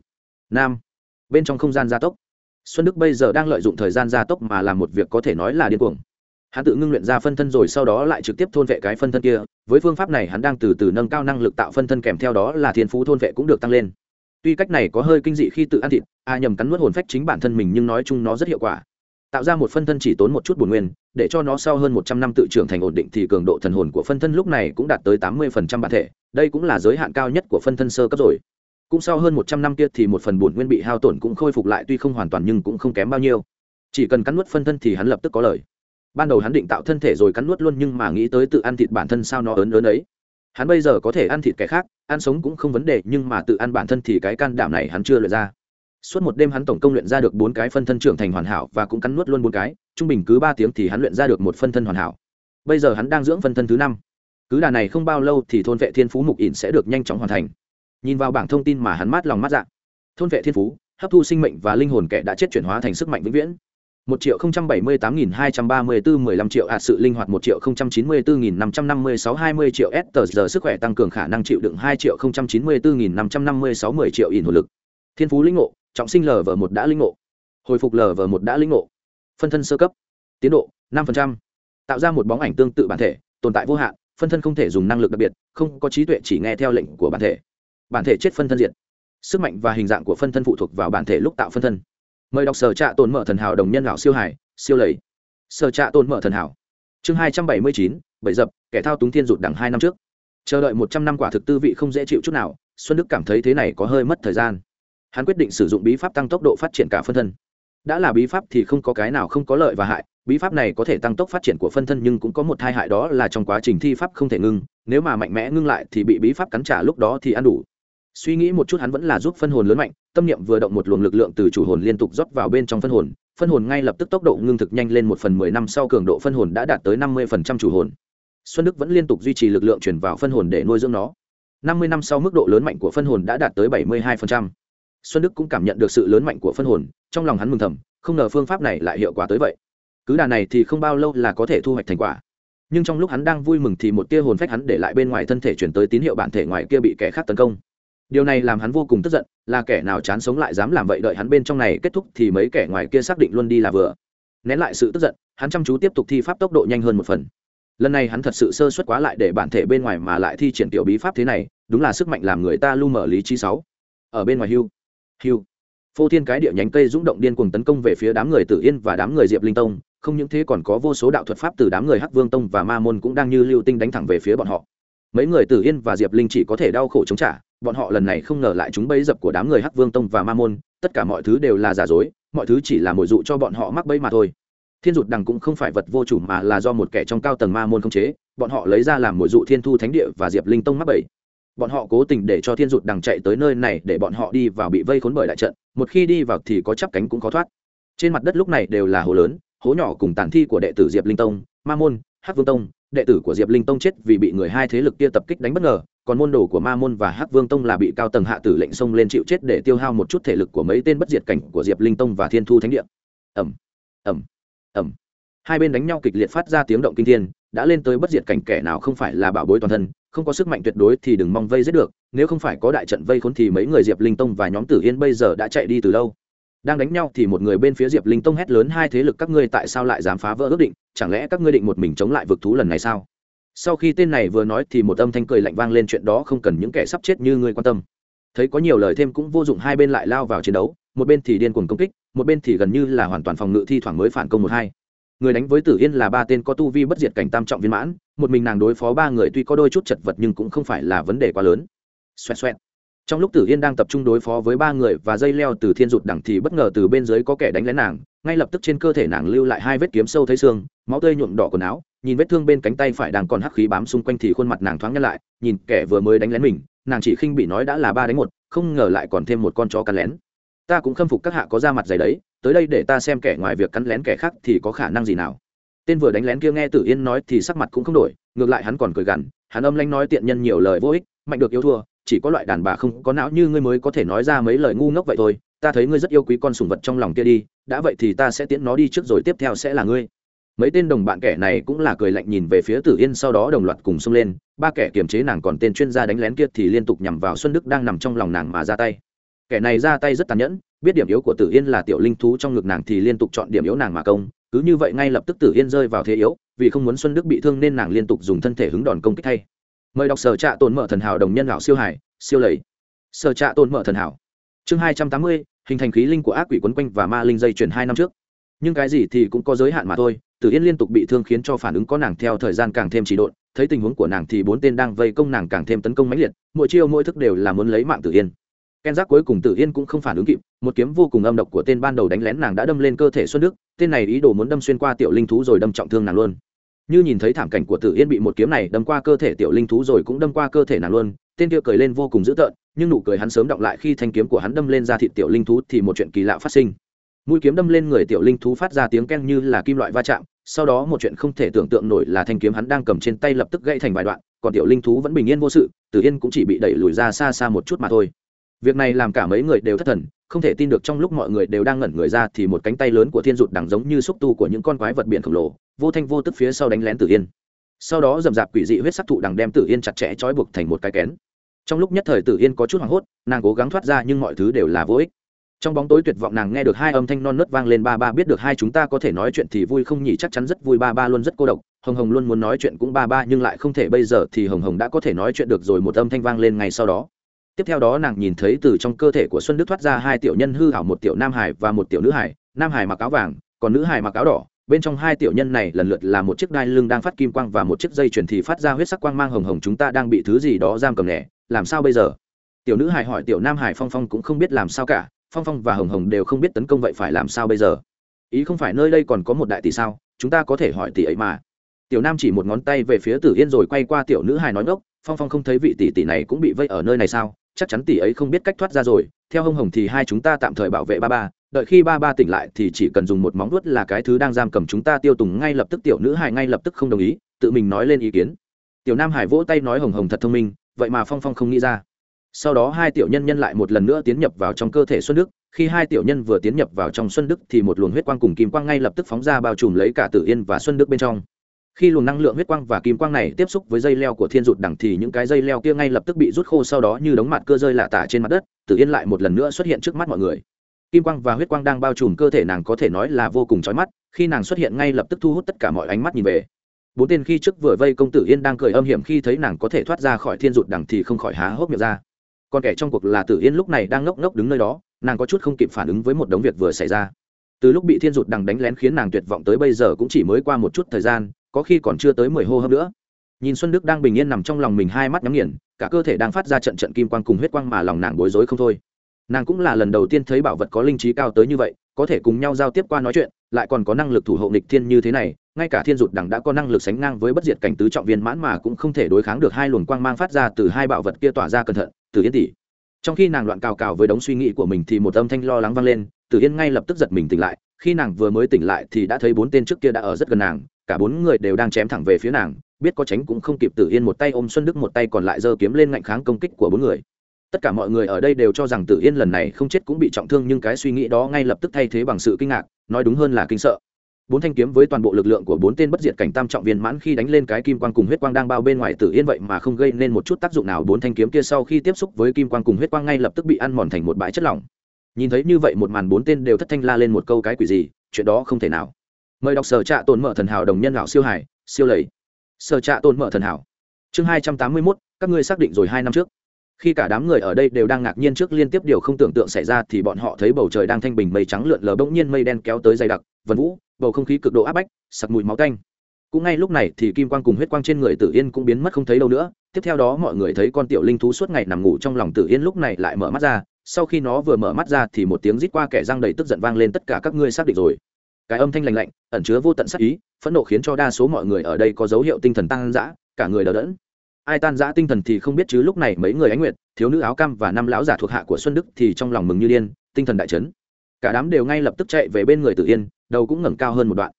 Speaker 1: Nam, bên trong không gian gia tốc. Xuân đức bây giờ đang lợi dụng thời gian gia tốc mà làm một việc có thể nói là điên cuồng. Hắn tự ngưng luyện ra phân thân rồi sau đó lại trực tiếp thôn vệ cái phân thân kia. Với phương pháp này hắn đang từ từ nâng cao năng lực tạo phân thân kèm theo đó là thiên phú thôn vệ cũng được tăng lên. Tuy cách này có hơi kinh dị khi tự ăn thịt a nhầm cắn nuốt hồn phách chính bản thân mình nhưng nói chung nó rất hiệu quả tạo ra một phân thân chỉ tốn một chút bổn nguyên, để cho nó sau hơn một trăm năm tự trưởng thành ổn định thì cường độ thần hồn của phân thân lúc này cũng đạt tới tám mươi phần trăm bản thể, đây cũng là giới hạn cao nhất của phân thân sơ cấp rồi. Cũng sau hơn một trăm năm kia thì một phần bổn nguyên bị hao tổn cũng khôi phục lại tuy không hoàn toàn nhưng cũng không kém bao nhiêu. Chỉ cần cắn nuốt phân thân thì hắn lập tức có lời. Ban đầu hắn định tạo thân thể rồi cắn nuốt luôn nhưng mà nghĩ tới tự ăn thịt bản thân sao nó ớn ớn ấy. Hắn bây giờ có thể ăn thịt kẻ khác, ăn sống cũng không vấn đề nhưng mà tự ăn bản thân thì cái can đảm này hắn chưa lựa ra suốt một đêm hắn tổng công luyện ra được bốn cái phân thân trưởng thành hoàn hảo và cũng cắn nuốt luôn bốn cái, trung bình cứ ba tiếng thì hắn luyện ra được một phân thân hoàn hảo. Bây giờ hắn đang dưỡng phân thân thứ năm. Cứ đà này không bao lâu thì thôn vệ thiên phú mục ỉn sẽ được nhanh chóng hoàn thành. Nhìn vào bảng thông tin mà hắn mát lòng mát dạ. Thôn vệ thiên phú, hấp thu sinh mệnh và linh hồn kẻ đã chết chuyển hóa thành sức mạnh vĩnh viễn. Một triệu không trăm bảy mươi tám nghìn hai trăm ba mươi bốn mười lăm triệu hạt sự linh hoạt một triệu không trăm chín mươi bốn nghìn năm trăm năm mươi sáu hai mươi triệu s, tờ giờ sức khỏe tăng cường khả năng chịu đựng hai triệu không trăm chín mươi bốn nghìn năm trăm năm mươi sáu mười triệu ỉn hồn lực. Thiên phú linh ngộ trọng sinh lv một đã linh ngộ. Hồi phục lv một đã linh ngộ. Phân thân sơ cấp. Tiến độ, năm tạo ra một bóng ảnh tương tự bản thể, tồn tại vô hạn, phân thân không thể dùng năng lực đặc biệt, không có trí tuệ chỉ nghe theo lệnh của bản thể. Bản thể chết phân thân diệt. Sức mạnh và hình dạng của phân thân phụ thuộc vào bản thể lúc tạo phân thân. Mời đọc sở trạ tồn mở thần hảo đồng nhân lão siêu hải, siêu lầy. Sở trạ tồn mở thần hảo. Chương hai trăm bảy mươi chín, bảy dập, kẻ thao túng thiên rụt đằng hai năm trước. Chờ đợi một trăm năm quả thực tư vị không dễ chịu chút nào, xuân đức cảm thấy thế này có hơi mất thời gian hắn quyết định sử dụng bí pháp tăng tốc độ phát triển cả phân thân. Đã là bí pháp thì không có cái nào không có lợi và hại, bí pháp này có thể tăng tốc phát triển của phân thân nhưng cũng có một tai hại đó là trong quá trình thi pháp không thể ngưng, nếu mà mạnh mẽ ngưng lại thì bị bí pháp cắn trả lúc đó thì ăn đủ. Suy nghĩ một chút hắn vẫn là giúp phân hồn lớn mạnh, tâm niệm vừa động một luồng lực lượng từ chủ hồn liên tục rót vào bên trong phân hồn phân hồn ngay lập tức tốc độ ngưng thực nhanh lên một phần mười năm sau cường độ phân hồn đã đạt tới năm mươi phần trăm chủ hồn. Xuân đức vẫn liên tục duy trì lực lượng chuyển vào phân hồn để nuôi dưỡng nó. Năm mươi năm sau mức độ lớn mạnh của phân hồn đã đạt tới bảy mươi hai phần trăm xuân đức cũng cảm nhận được sự lớn mạnh của phân hồn, trong lòng hắn mừng thầm, không ngờ phương pháp này lại hiệu quả tới vậy. Cứ đà này thì không bao lâu là có thể thu hoạch thành quả. Nhưng trong lúc hắn đang vui mừng thì một tia hồn phách hắn để lại bên ngoài thân thể chuyển tới tín hiệu bản thể ngoài kia bị kẻ khác tấn công. Điều này làm hắn vô cùng tức giận, là kẻ nào chán sống lại dám làm vậy đợi hắn bên trong này kết thúc thì mấy kẻ ngoài kia xác định luôn đi là vừa. Nén lại sự tức giận, hắn chăm chú tiếp tục thi pháp tốc độ nhanh hơn một phần. Lần này hắn thật sự sơ suất quá lại để bản thể bên ngoài mà lại thi triển tiểu bí pháp thế này, đúng là sức mạnh làm người ta lu mở lý trí sáu. Ở bên ngoài hưu hưu. Phô thiên cái địa nhánh cây rung động điên cuồng tấn công về phía đám người tử yên và đám người diệp linh tông, không những thế còn có vô số đạo thuật pháp từ đám người hắc vương tông và ma môn cũng đang như lưu tinh đánh thẳng về phía bọn họ. Mấy người tử yên và diệp linh chỉ có thể đau khổ chống trả, bọn họ lần này không ngờ lại chúng bẫy dập của đám người hắc vương tông và ma môn, tất cả mọi thứ đều là giả dối, mọi thứ chỉ là mồi dụ cho bọn họ mắc bẫy mà thôi. Thiên Dụt đằng cũng không phải vật vô chủ mà là do một kẻ trong cao tầng ma môn không chế, bọn họ lấy ra làm mồi dụ thiên thu thánh địa và diệp linh tông mắc bẫy bọn họ cố tình để cho thiên rụt đằng chạy tới nơi này để bọn họ đi vào bị vây khốn bởi đại trận, một khi đi vào thì có chắp cánh cũng khó thoát. Trên mặt đất lúc này đều là hố lớn, hố nhỏ cùng tàn thi của đệ tử diệp linh tông, ma môn, hắc vương tông, đệ tử của diệp linh tông chết vì bị người hai thế lực kia tập kích đánh bất ngờ, còn môn đồ của ma môn và hắc vương tông là bị cao tầng hạ tử lệnh xông lên chịu chết để tiêu hao một chút thể lực của mấy tên bất diệt cảnh của diệp linh tông và thiên thu thánh địa. Ẩm ẩm ẩm hai bên đánh nhau kịch liệt phát ra tiếng động kinh thiên, đã lên tới bất diệt cảnh kẻ nào không phải là bảo bối toàn thân không có sức mạnh tuyệt đối thì đừng mong vây giết được, nếu không phải có đại trận vây khốn thì mấy người diệp linh tông và nhóm tử yên bây giờ đã chạy đi từ lâu. Đang đánh nhau thì một người bên phía diệp linh tông hét lớn, hai thế lực các ngươi tại sao lại dám phá vỡ ước định? Chẳng lẽ các ngươi định một mình chống lại vực thú lần này sao? Sau khi tên này vừa nói thì một âm thanh cười lạnh vang lên, chuyện đó không cần những kẻ sắp chết như ngươi quan tâm. Thấy có nhiều lời thêm cũng vô dụng, hai bên lại lao vào chiến đấu, một bên thì điên cuồng công kích, một bên thì gần như là hoàn toàn phòng ngự thi thoảng mới phản công một hai người đánh với tử yên là ba tên có tu vi bất diệt cảnh tam trọng viên mãn, một mình nàng đối phó ba người tuy có đôi chút chật vật nhưng cũng không phải là vấn đề quá lớn. Xoẹt xoẹt. Trong lúc tử yên đang tập trung đối phó với ba người và dây leo từ thiên rụt đẳng thì bất ngờ từ bên dưới có kẻ đánh lén nàng, ngay lập tức trên cơ thể nàng lưu lại hai vết kiếm sâu thấy xương, máu tươi nhuộm đỏ quần áo, nhìn vết thương bên cánh tay phải đang còn hắc khí bám xung quanh thì khuôn mặt nàng thoáng nhăn lại, nhìn kẻ vừa mới đánh lén mình, nàng chỉ khinh bị nói đã là ba đánh một, không ngờ lại còn thêm một con chó cắn lén. Ta cũng khâm phục các hạ có da mặt dày đấy tới đây để ta xem kẻ ngoài việc cắn lén kẻ khác thì có khả năng gì nào. Tên vừa đánh lén kia nghe tử yên nói thì sắc mặt cũng không đổi, ngược lại hắn còn cười gằn, hắn âm lanh nói tiện nhân nhiều lời vô ích, mạnh được yêu thua, chỉ có loại đàn bà không có não như ngươi mới có thể nói ra mấy lời ngu ngốc vậy thôi, ta thấy ngươi rất yêu quý con sùng vật trong lòng kia đi, đã vậy thì ta sẽ tiễn nó đi trước rồi tiếp theo sẽ là ngươi. Mấy tên đồng bạn kẻ này cũng là cười lạnh nhìn về phía tử yên sau đó đồng loạt cùng xông lên, ba kẻ kiềm chế nàng còn tên chuyên gia đánh lén kia thì liên tục nhằm vào xuân đức đang nằm trong lòng nàng mà ra tay. Kẻ này ra tay rất tàn nhẫn biết điểm yếu của tử yên là tiểu linh thú trong ngực nàng thì liên tục chọn điểm yếu nàng mà công, cứ như vậy ngay lập tức tử yên rơi vào thế yếu, vì không muốn xuân đức bị thương nên nàng liên tục dùng thân thể hứng đòn công kích thay. Mời đọc sở trạ tồn mở thần hảo đồng nhân lão siêu hải, siêu lầy. Sở trạ tồn mở thần hảo. Chương hai trăm tám mươi, hình thành khí linh của ác quỷ quấn quanh và ma linh dây chuyển hai năm trước. Nhưng cái gì thì cũng có giới hạn mà thôi, tử yên liên tục bị thương khiến cho phản ứng có nàng theo thời gian càng thêm chỉ độn, thấy tình huống của nàng thì bốn tên đang vây công nàng càng thêm tấn công mãnh liệt, mỗi chiêu mỗi thức đều là muốn lấy mạng tử yên ken giác cuối cùng tử yên cũng không phản ứng kịp, một kiếm vô cùng âm độc của tên ban đầu đánh lén nàng đã đâm lên cơ thể xuân đức, tên này ý đồ muốn đâm xuyên qua tiểu linh thú rồi đâm trọng thương nàng luôn. Như nhìn thấy thảm cảnh của tử yên bị một kiếm này đâm qua cơ thể tiểu linh thú rồi cũng đâm qua cơ thể nàng luôn, tên kia cười lên vô cùng dữ tợn, nhưng nụ cười hắn sớm động lại khi thanh kiếm của hắn đâm lên ra thịt tiểu linh thú thì một chuyện kỳ lạ phát sinh. Mũi kiếm đâm lên người tiểu linh thú phát ra tiếng ken như là kim loại va chạm, sau đó một chuyện không thể tưởng tượng nổi là thanh kiếm hắn đang cầm trên tay lập tức gãy thành vài đoạn, còn tiểu linh thú vẫn bình yên vô sự, tử yên cũng chỉ bị đẩy lùi ra xa xa một chút mà thôi việc này làm cả mấy người đều thất thần, không thể tin được trong lúc mọi người đều đang ngẩn người ra thì một cánh tay lớn của thiên rụt đằng giống như xúc tu của những con quái vật biển khổng lồ, vô thanh vô tức phía sau đánh lén tử yên. Sau đó dầm dạp quỷ dị huyết sắc thụ đằng đem tử yên chặt chẽ trói buộc thành một cái kén. Trong lúc nhất thời tử yên có chút hoảng hốt, nàng cố gắng thoát ra nhưng mọi thứ đều là vô ích. Trong bóng tối tuyệt vọng nàng nghe được hai âm thanh non nớt vang lên, ba ba, biết được hai chúng ta có thể nói chuyện thì vui, không nhỉ, chắc chắn rất vui, ba ba luôn rất cô độc. Hồng hồng luôn muốn nói chuyện cũng ba ba, nhưng lại không thể, bây giờ thì hồng hồng đã có thể nói chuyện được rồi, một âm thanh vang lên ngay sau đó tiếp theo đó nàng nhìn thấy từ trong cơ thể của xuân đức thoát ra hai tiểu nhân hư hảo một tiểu nam hải và một tiểu nữ hải. Nam hải mặc áo vàng, còn nữ hải mặc áo đỏ. Bên trong hai tiểu nhân này lần lượt là một chiếc đai lưng đang phát kim quang và một chiếc dây chuyền thì phát ra huyết sắc quang mang hồng hồng. Chúng ta đang bị thứ gì đó giam cầm nẻ làm sao bây giờ? Tiểu nữ hải hỏi, tiểu nam hải phong phong cũng không biết làm sao cả. Phong phong và hồng hồng đều không biết tấn công vậy phải làm sao bây giờ? Ý không phải nơi đây còn có một đại tỷ sao? Chúng ta có thể hỏi tỷ ấy mà. Tiểu nam chỉ một ngón tay về phía tử yên rồi quay qua tiểu nữ hải nói ngốc. Phong phong không thấy vị tỷ tỷ này cũng bị vây ở nơi này sao? Chắc chắn tỷ ấy không biết cách thoát ra rồi, theo hồng hồng thì hai chúng ta tạm thời bảo vệ ba ba, đợi khi ba ba tỉnh lại thì chỉ cần dùng một móng vuốt là cái thứ đang giam cầm chúng ta tiêu tùng ngay lập tức tiểu nữ hải ngay lập tức không đồng ý, tự mình nói lên ý kiến. Tiểu nam hải vỗ tay nói hồng hồng thật thông minh, vậy mà phong phong không nghĩ ra. Sau đó hai tiểu nhân nhân lại một lần nữa tiến nhập vào trong cơ thể xuân đức, khi hai tiểu nhân vừa tiến nhập vào trong xuân đức thì một luồng huyết quang cùng kim quang ngay lập tức phóng ra bao trùm lấy cả tử yên và xuân đức bên trong khi luồng năng lượng huyết quang và kim quang này tiếp xúc với dây leo của thiên rụt đằng thì những cái dây leo kia ngay lập tức bị rút khô sau đó như đống mặt cơ rơi lạ tả trên mặt đất, tử yên lại một lần nữa xuất hiện trước mắt mọi người. Kim quang và huyết quang đang bao trùm cơ thể nàng có thể nói là vô cùng chói mắt, khi nàng xuất hiện ngay lập tức thu hút tất cả mọi ánh mắt nhìn về. Bốn tên khi trước vừa vây công tử yên đang cười âm hiểm khi thấy nàng có thể thoát ra khỏi thiên rụt đằng thì không khỏi há hốc miệng ra. Còn kẻ trong cuộc là tử yên lúc này đang ngốc ngốc đứng nơi đó, nàng có chút không kịp phản ứng với một đống việc vừa xảy ra. Từ lúc bị thiên rụt đằng đánh lén khiến nàng tuyệt vọng tới bây giờ cũng chỉ mới qua một chút thời gian có khi còn chưa tới mười hô hấp nữa. Nhìn xuân đức đang bình yên nằm trong lòng mình hai mắt nhắm nghiền, cả cơ thể đang phát ra trận trận kim quang cùng huyết quang mà lòng nàng bối rối không thôi. Nàng cũng là lần đầu tiên thấy bảo vật có linh trí cao tới như vậy, có thể cùng nhau giao tiếp qua nói chuyện, lại còn có năng lực thủ hộ nghịch thiên như thế này, ngay cả thiên rụt đằng đã có năng lực sánh ngang với bất diệt cảnh tứ trọng viên mãn mà cũng không thể đối kháng được hai luồng quang mang phát ra từ hai bảo vật kia tỏa ra cẩn thận từ yên tỷ. Trong khi nàng loạn cào cào với đống suy nghĩ của mình thì một âm thanh lo lắng vang lên từ yên ngay lập tức giật mình tỉnh lại khi nàng vừa mới tỉnh lại thì đã thấy bốn tên trước kia đã ở rất gần nàng, cả bốn người đều đang chém thẳng về phía nàng, biết có tránh cũng không kịp tử yên một tay ôm xuân đức một tay còn lại giơ kiếm lên ngạnh kháng công kích của bốn người. Tất cả mọi người ở đây đều cho rằng tử yên lần này không chết cũng bị trọng thương nhưng cái suy nghĩ đó ngay lập tức thay thế bằng sự kinh ngạc, nói đúng hơn là kinh sợ. Bốn thanh kiếm với toàn bộ lực lượng của bốn tên bất diệt cảnh tam trọng viên mãn khi đánh lên cái kim quang cùng huyết quang đang bao bên ngoài tử yên vậy mà không gây nên một chút tác dụng nào. Bốn thanh kiếm kia sau khi tiếp xúc với kim quang cùng huyết quang ngay lập tức bị ăn mòn thành một bãi chất lỏng nhìn thấy như vậy một màn bốn tên đều thất thanh la lên một câu cái quỷ gì, chuyện đó không thể nào. Mời đọc sở trạ tồn mở thần hảo đồng nhân lão siêu hải, siêu lầy. Sở trạ tồn mở thần hảo. Chương hai trăm tám mươi mốt, các ngươi xác định rồi hai năm trước. Khi cả đám người ở đây đều đang ngạc nhiên trước liên tiếp điều không tưởng tượng xảy ra thì bọn họ thấy bầu trời đang thanh bình mây trắng lượn lờ bỗng nhiên mây đen kéo tới dày đặc vần vũ, bầu không khí cực độ áp bách, sặc mùi máu canh cũng ngay lúc này thì kim quang cùng huyết quang trên người tử yên cũng biến mất không thấy đâu nữa. Tiếp theo đó mọi người thấy con tiểu linh thú suốt ngày nằm ngủ trong lòng tử yên lúc này lại mở mắt ra sau khi nó vừa mở mắt ra thì một tiếng rít qua kẻ răng đầy tức giận vang lên tất cả các ngươi xác định rồi. Cái âm thanh lành lạnh, ẩn chứa vô tận sắc ý, phẫn nộ khiến cho đa số mọi người ở đây có dấu hiệu tinh thần tăng dã cả người đờ đẫn. Ai tan dã tinh thần thì không biết chứ, lúc này mấy người ánh nguyệt, thiếu nữ áo cam và năm lão giả thuộc hạ của xuân đức thì trong lòng mừng như điên, tinh thần đại chấn. Cả đám đều ngay lập tức chạy về bên người tử yên, đầu cũng ngẩng cao hơn một đoạn.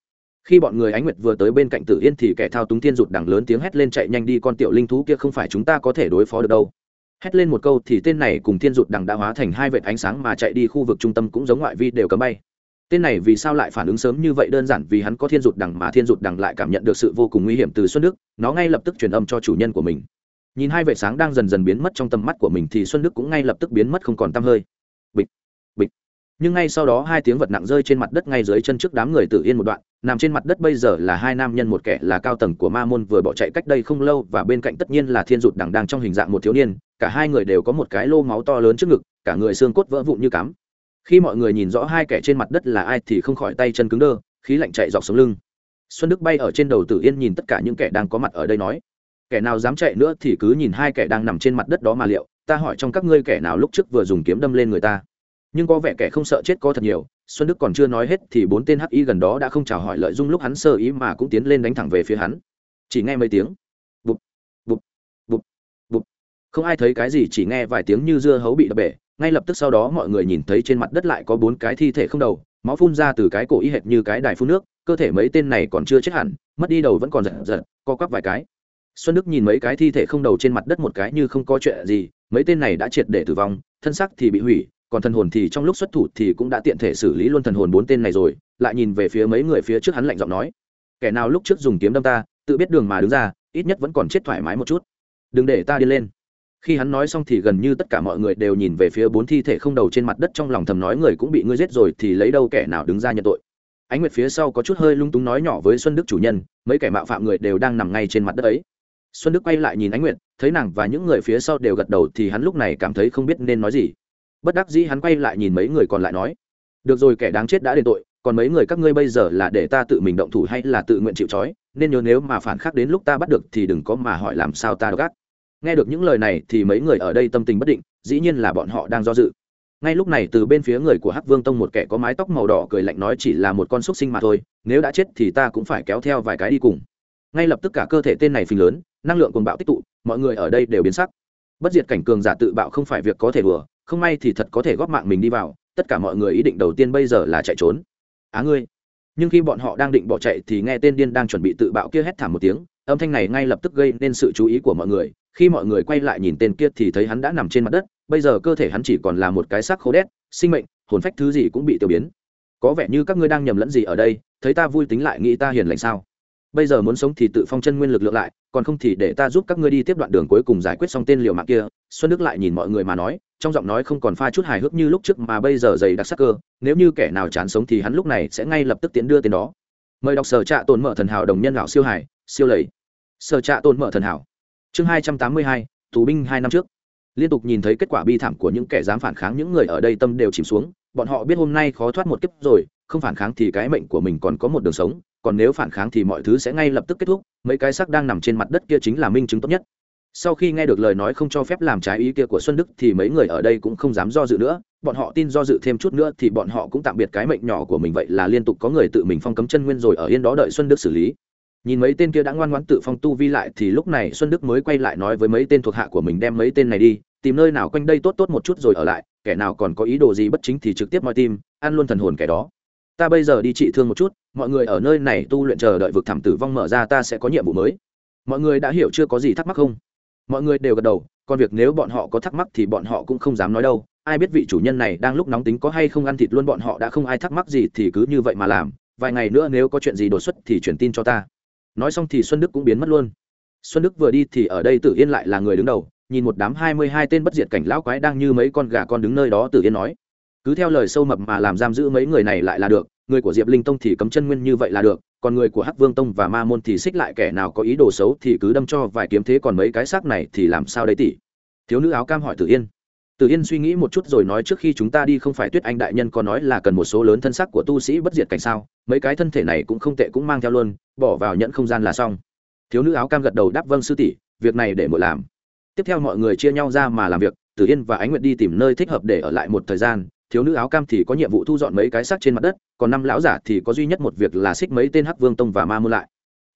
Speaker 1: Khi bọn người ánh nguyệt vừa tới bên cạnh tử yên thì kẻ thao túng tiên rụt đằng lớn tiếng hét lên chạy nhanh đi, con tiểu linh thú kia không phải chúng ta có thể đối phó được đâu hét lên một câu thì tên này cùng thiên rụt đằng đã hóa thành hai vệt ánh sáng mà chạy đi khu vực trung tâm cũng giống ngoại vi đều cấm bay. Tên này vì sao lại phản ứng sớm như vậy đơn giản vì hắn có thiên rụt đằng mà thiên rụt đằng lại cảm nhận được sự vô cùng nguy hiểm từ xuân đức, nó ngay lập tức truyền âm cho chủ nhân của mình. Nhìn hai vệt sáng đang dần dần biến mất trong tầm mắt của mình thì xuân đức cũng ngay lập tức biến mất không còn t hơi nhưng ngay sau đó hai tiếng vật nặng rơi trên mặt đất ngay dưới chân trước đám người Tử yên một đoạn, nằm trên mặt đất bây giờ là hai nam nhân, một kẻ là cao tầng của ma môn vừa bỏ chạy cách đây không lâu và bên cạnh tất nhiên là thiên rụt đằng đang trong hình dạng một thiếu niên, cả hai người đều có một cái lô máu to lớn trước ngực, cả người xương cốt vỡ vụn như cắm. Khi mọi người nhìn rõ hai kẻ trên mặt đất là ai thì không khỏi tay chân cứng đơ, khí lạnh chạy dọc sống lưng. Xuân đức bay ở trên đầu tử yên nhìn tất cả những kẻ đang có mặt ở đây nói, kẻ nào dám chạy nữa thì cứ nhìn hai kẻ đang nằm trên mặt đất đó mà liệu, ta hỏi trong các ngươi kẻ nào lúc trước vừa dùng kiếm đâm lên người ta nhưng có vẻ kẻ không sợ chết có thật nhiều. Xuân đức còn chưa nói hết thì bốn tên hắc y gần đó đã không chào hỏi lợi dung lúc hắn sơ ý mà cũng tiến lên đánh thẳng về phía hắn. Chỉ nghe mấy tiếng. Bụp bụp bụp bụp. Không ai thấy cái gì, chỉ nghe vài tiếng như dưa hấu bị đập bể. Ngay lập tức sau đó mọi người nhìn thấy trên mặt đất lại có bốn cái thi thể không đầu, máu phun ra từ cái cổ y hệt như cái đài phun nước. Cơ thể mấy tên này còn chưa chết hẳn, mất đi đầu vẫn còn giật giật, co quắp vài cái. Xuân đức nhìn mấy cái thi thể không đầu trên mặt đất một cái như không có chuyện gì. Mấy tên này đã triệt để tử vong, thân sắc thì bị hủy còn thần hồn thì trong lúc xuất thủ thì cũng đã tiện thể xử lý luôn thần hồn bốn tên này rồi, lại nhìn về phía mấy người phía trước hắn lạnh giọng nói, kẻ nào lúc trước dùng kiếm đâm ta, tự biết đường mà đứng ra, ít nhất vẫn còn chết thoải mái một chút. Đừng để ta đi lên. Khi hắn nói xong thì gần như tất cả mọi người đều nhìn về phía bốn thi thể không đầu trên mặt đất trong lòng thầm nói người cũng bị ngươi giết rồi thì lấy đâu kẻ nào đứng ra nhận tội. Ánh nguyệt phía sau có chút hơi lung túng nói nhỏ với xuân đức chủ nhân, mấy kẻ mạo phạm người đều đang nằm ngay trên mặt đất ấy. Xuân đức quay lại nhìn ánh nguyệt, thấy nàng và những người phía sau đều gật đầu thì hắn lúc này cảm thấy không biết nên nói gì bất đắc dĩ hắn quay lại nhìn mấy người còn lại nói, được rồi, kẻ đáng chết đã đền tội, còn mấy người các ngươi bây giờ là để ta tự mình động thủ hay là tự nguyện chịu trói? Nên nhớ nếu mà phản khắc đến lúc ta bắt được thì đừng có mà hỏi làm sao ta gác nghe được những lời này thì mấy người ở đây tâm tình bất định, dĩ nhiên là bọn họ đang do dự. Ngay lúc này từ bên phía người của hắc vương tông một kẻ có mái tóc màu đỏ cười lạnh nói chỉ là một con xúc sinh mà thôi, nếu đã chết thì ta cũng phải kéo theo vài cái đi cùng. Ngay lập tức cả cơ thể tên này phình lớn, năng lượng cuồng bạo tích tụ, mọi người ở đây đều biến sắc. Bất diệt cảnh cường giả tự bạo không phải việc có thể đùa không may thì thật có thể góp mạng mình đi vào, tất cả mọi người ý định đầu tiên bây giờ là chạy trốn. Á ngươi. Nhưng khi bọn họ đang định bỏ chạy thì nghe tên điên đang chuẩn bị tự bạo kia hét thảm một tiếng, âm thanh này ngay lập tức gây nên sự chú ý của mọi người. Khi mọi người quay lại nhìn tên kia thì thấy hắn đã nằm trên mặt đất, bây giờ cơ thể hắn chỉ còn là một cái xác khô đét, sinh mệnh, hồn phách thứ gì cũng bị tiêu biến. Có vẻ như các ngươi đang nhầm lẫn gì ở đây, thấy ta vui tính lại nghĩ ta hiền lành sao? Bây giờ muốn sống thì tự phong chân nguyên lực lượng lại còn không thì để ta giúp các ngươi đi tiếp đoạn đường cuối cùng giải quyết xong tên liều mạng kia. Xuân đức lại nhìn mọi người mà nói, trong giọng nói không còn pha chút hài hước như lúc trước mà bây giờ dày đặc sắc cơ, nếu như kẻ nào chán sống thì hắn lúc này sẽ ngay lập tức tiến đưa tên đó. Mời đọc sở trạ tồn mở thần hảo đồng nhân lão siêu hải, siêu lầy. Sở trạ tồn mở thần hảo, chương hai trăm tám mươi hai, tù binh hai năm trước. Liên tục nhìn thấy kết quả bi thảm của những kẻ dám phản kháng, những người ở đây tâm đều chìm xuống, bọn họ biết hôm nay khó thoát một kiếp rồi không phản kháng thì cái mệnh của mình còn có một đường sống, còn nếu phản kháng thì mọi thứ sẽ ngay lập tức kết thúc, mấy cái xác đang nằm trên mặt đất kia chính là minh chứng tốt nhất. Sau khi nghe được lời nói không cho phép làm trái ý kia của xuân đức thì mấy người ở đây cũng không dám do dự nữa, bọn họ tin do dự thêm chút nữa thì bọn họ cũng tạm biệt cái mệnh nhỏ của mình vậy là liên tục có người tự mình phong cấm chân nguyên rồi ở yên đó đợi xuân đức xử lý. Nhìn mấy tên kia đã ngoan ngoãn tự phong tu vi lại thì lúc này xuân đức mới quay lại nói với mấy tên thuộc hạ của mình đem mấy tên này đi, tìm nơi nào quanh đây tốt tốt một chút rồi ở lại, kẻ nào còn có ý đồ gì bất chính thì trực tiếp moi tim, ăn luôn thần hồn kẻ đó ta bây giờ đi trị thương một chút, mọi người ở nơi này tu luyện chờ đợi vực thảm tử vong mở ra ta sẽ có nhiệm vụ mới. Mọi người đã hiểu chưa có gì thắc mắc không? Mọi người đều gật đầu, còn việc nếu bọn họ có thắc mắc thì bọn họ cũng không dám nói đâu. Ai biết vị chủ nhân này đang lúc nóng tính có hay không ăn thịt luôn bọn họ đã không ai thắc mắc gì thì cứ như vậy mà làm. Vài ngày nữa nếu có chuyện gì đột xuất thì truyền tin cho ta. Nói xong thì xuân đức cũng biến mất luôn. Xuân đức vừa đi thì ở đây tử yên lại là người đứng đầu, nhìn một đám hai mươi hai tên bất diệt cảnh lão quái đang như mấy con gà con đứng nơi đó, tử yên nói cứ theo lời sâu mập mà làm giam giữ mấy người này lại là được, người của diệp linh tông thì cấm chân nguyên như vậy là được, còn người của hắc vương tông và ma môn thì xích lại kẻ nào có ý đồ xấu thì cứ đâm cho vài kiếm thế còn mấy cái xác này thì làm sao đấy tỷ? Thiếu nữ áo cam hỏi tử yên. Tử yên suy nghĩ một chút rồi nói trước khi chúng ta đi không phải tuyết anh đại nhân có nói là cần một số lớn thân sắc của tu sĩ bất diệt cảnh sao, mấy cái thân thể này cũng không tệ cũng mang theo luôn, bỏ vào nhận không gian là xong. Thiếu nữ áo cam gật đầu đáp vâng sư tỷ, việc này để muội làm. Tiếp theo mọi người chia nhau ra mà làm việc, tử yên và ánh nguyệt đi tìm nơi thích hợp để ở lại một thời gian thiếu nữ áo cam thì có nhiệm vụ thu dọn mấy cái xác trên mặt đất, còn năm lão giả thì có duy nhất một việc là xích mấy tên hắc vương tông và ma môn lại.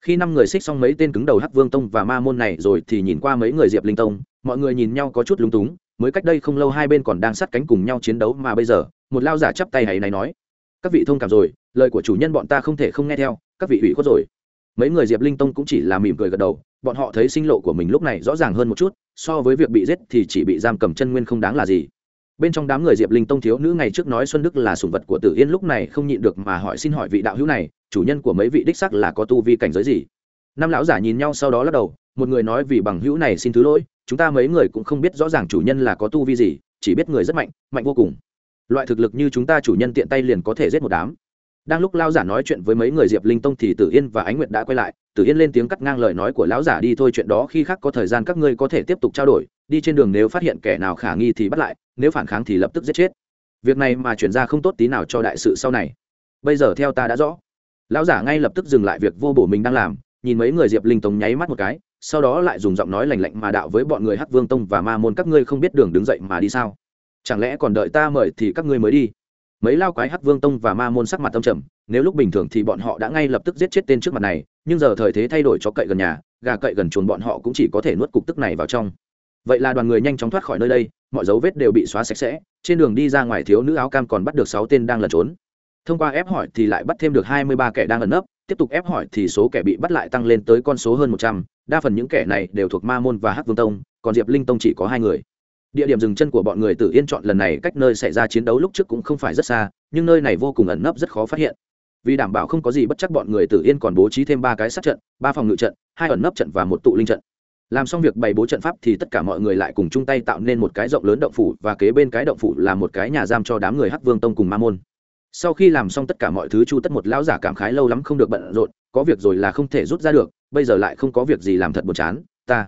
Speaker 1: Khi năm người xích xong mấy tên cứng đầu hắc vương tông và ma môn này rồi thì nhìn qua mấy người diệp linh tông, mọi người nhìn nhau có chút lúng túng, mới cách đây không lâu hai bên còn đang sát cánh cùng nhau chiến đấu mà bây giờ, một lao giả chắp tay hãy này nói, các vị thông cảm rồi, lời của chủ nhân bọn ta không thể không nghe theo, các vị ủy khuất rồi. Mấy người diệp linh tông cũng chỉ là mỉm cười gật đầu, bọn họ thấy sinh lộ của mình lúc này rõ ràng hơn một chút, so với việc bị giết thì chỉ bị giam cầm chân nguyên không đáng là gì bên trong đám người diệp linh tông thiếu nữ ngày trước nói xuân đức là sùng vật của tử yên, lúc này không nhịn được mà hỏi xin hỏi vị đạo hữu này, chủ nhân của mấy vị đích sắc là có tu vi cảnh giới gì? Năm lão giả nhìn nhau sau đó lắc đầu, một người nói vì bằng hữu này xin thứ lỗi, chúng ta mấy người cũng không biết rõ ràng chủ nhân là có tu vi gì, chỉ biết người rất mạnh mạnh vô cùng. Loại thực lực như chúng ta chủ nhân tiện tay liền có thể giết một đám. Đang lúc lao giả nói chuyện với mấy người diệp linh tông thì tử yên và ánh nguyệt đã quay lại. Tử yên lên tiếng cắt ngang lời nói của lão giả đi thôi, chuyện đó khi khác có thời gian các ngươi có thể tiếp tục trao đổi đi trên đường nếu phát hiện kẻ nào khả nghi thì bắt lại, nếu phản kháng thì lập tức giết chết. Việc này mà chuyển ra không tốt tí nào cho đại sự sau này. Bây giờ theo ta đã rõ. Lão giả ngay lập tức dừng lại việc vô bổ mình đang làm, nhìn mấy người diệp linh tông nháy mắt một cái, sau đó lại dùng giọng nói lành lạnh mà đạo với bọn người hắc vương tông và ma môn, các ngươi không biết đường đứng dậy mà đi sao? Chẳng lẽ còn đợi ta mời thì các ngươi mới đi? Mấy lao quái hắc vương tông và ma môn sắc mặt tâm trầm, nếu lúc bình thường thì bọn họ đã ngay lập tức giết chết tên trước mặt này, nhưng giờ thời thế thay đổi cho cậy gần nhà, gà cậy gần chuồn bọn họ cũng chỉ có thể nuốt cục tức này vào trong vậy là đoàn người nhanh chóng thoát khỏi nơi đây, mọi dấu vết đều bị xóa sạch sẽ, trên đường đi ra ngoài thiếu nữ áo cam còn bắt được sáu tên đang lẩn trốn. Thông qua ép hỏi thì lại bắt thêm được hai mươi ba kẻ đang ẩn nấp, tiếp tục ép hỏi thì số kẻ bị bắt lại tăng lên tới con số hơn một trăm, đa phần những kẻ này đều thuộc ma môn và hắc vương tông, còn diệp linh tông chỉ có hai người. Địa điểm dừng chân của bọn người tự yên chọn lần này cách nơi xảy ra chiến đấu lúc trước cũng không phải rất xa, nhưng nơi này vô cùng ẩn nấp rất khó phát hiện. Vì đảm bảo không có gì bất chắc, bọn người tự yên còn bố trí thêm ba cái sát trận, ba phòng ngự trận, hai ẩn nấp trận và một tụ linh trận làm xong việc bày bố trận pháp thì tất cả mọi người lại cùng chung tay tạo nên một cái rộng lớn động phủ, và kế bên cái động phủ là một cái nhà giam cho đám người hắc vương tông cùng ma môn. Sau khi làm xong tất cả mọi thứ, chu tất một lão giả cảm khái lâu lắm không được bận rộn, có việc rồi là không thể rút ra được, bây giờ lại không có việc gì làm thật buồn chán, ta.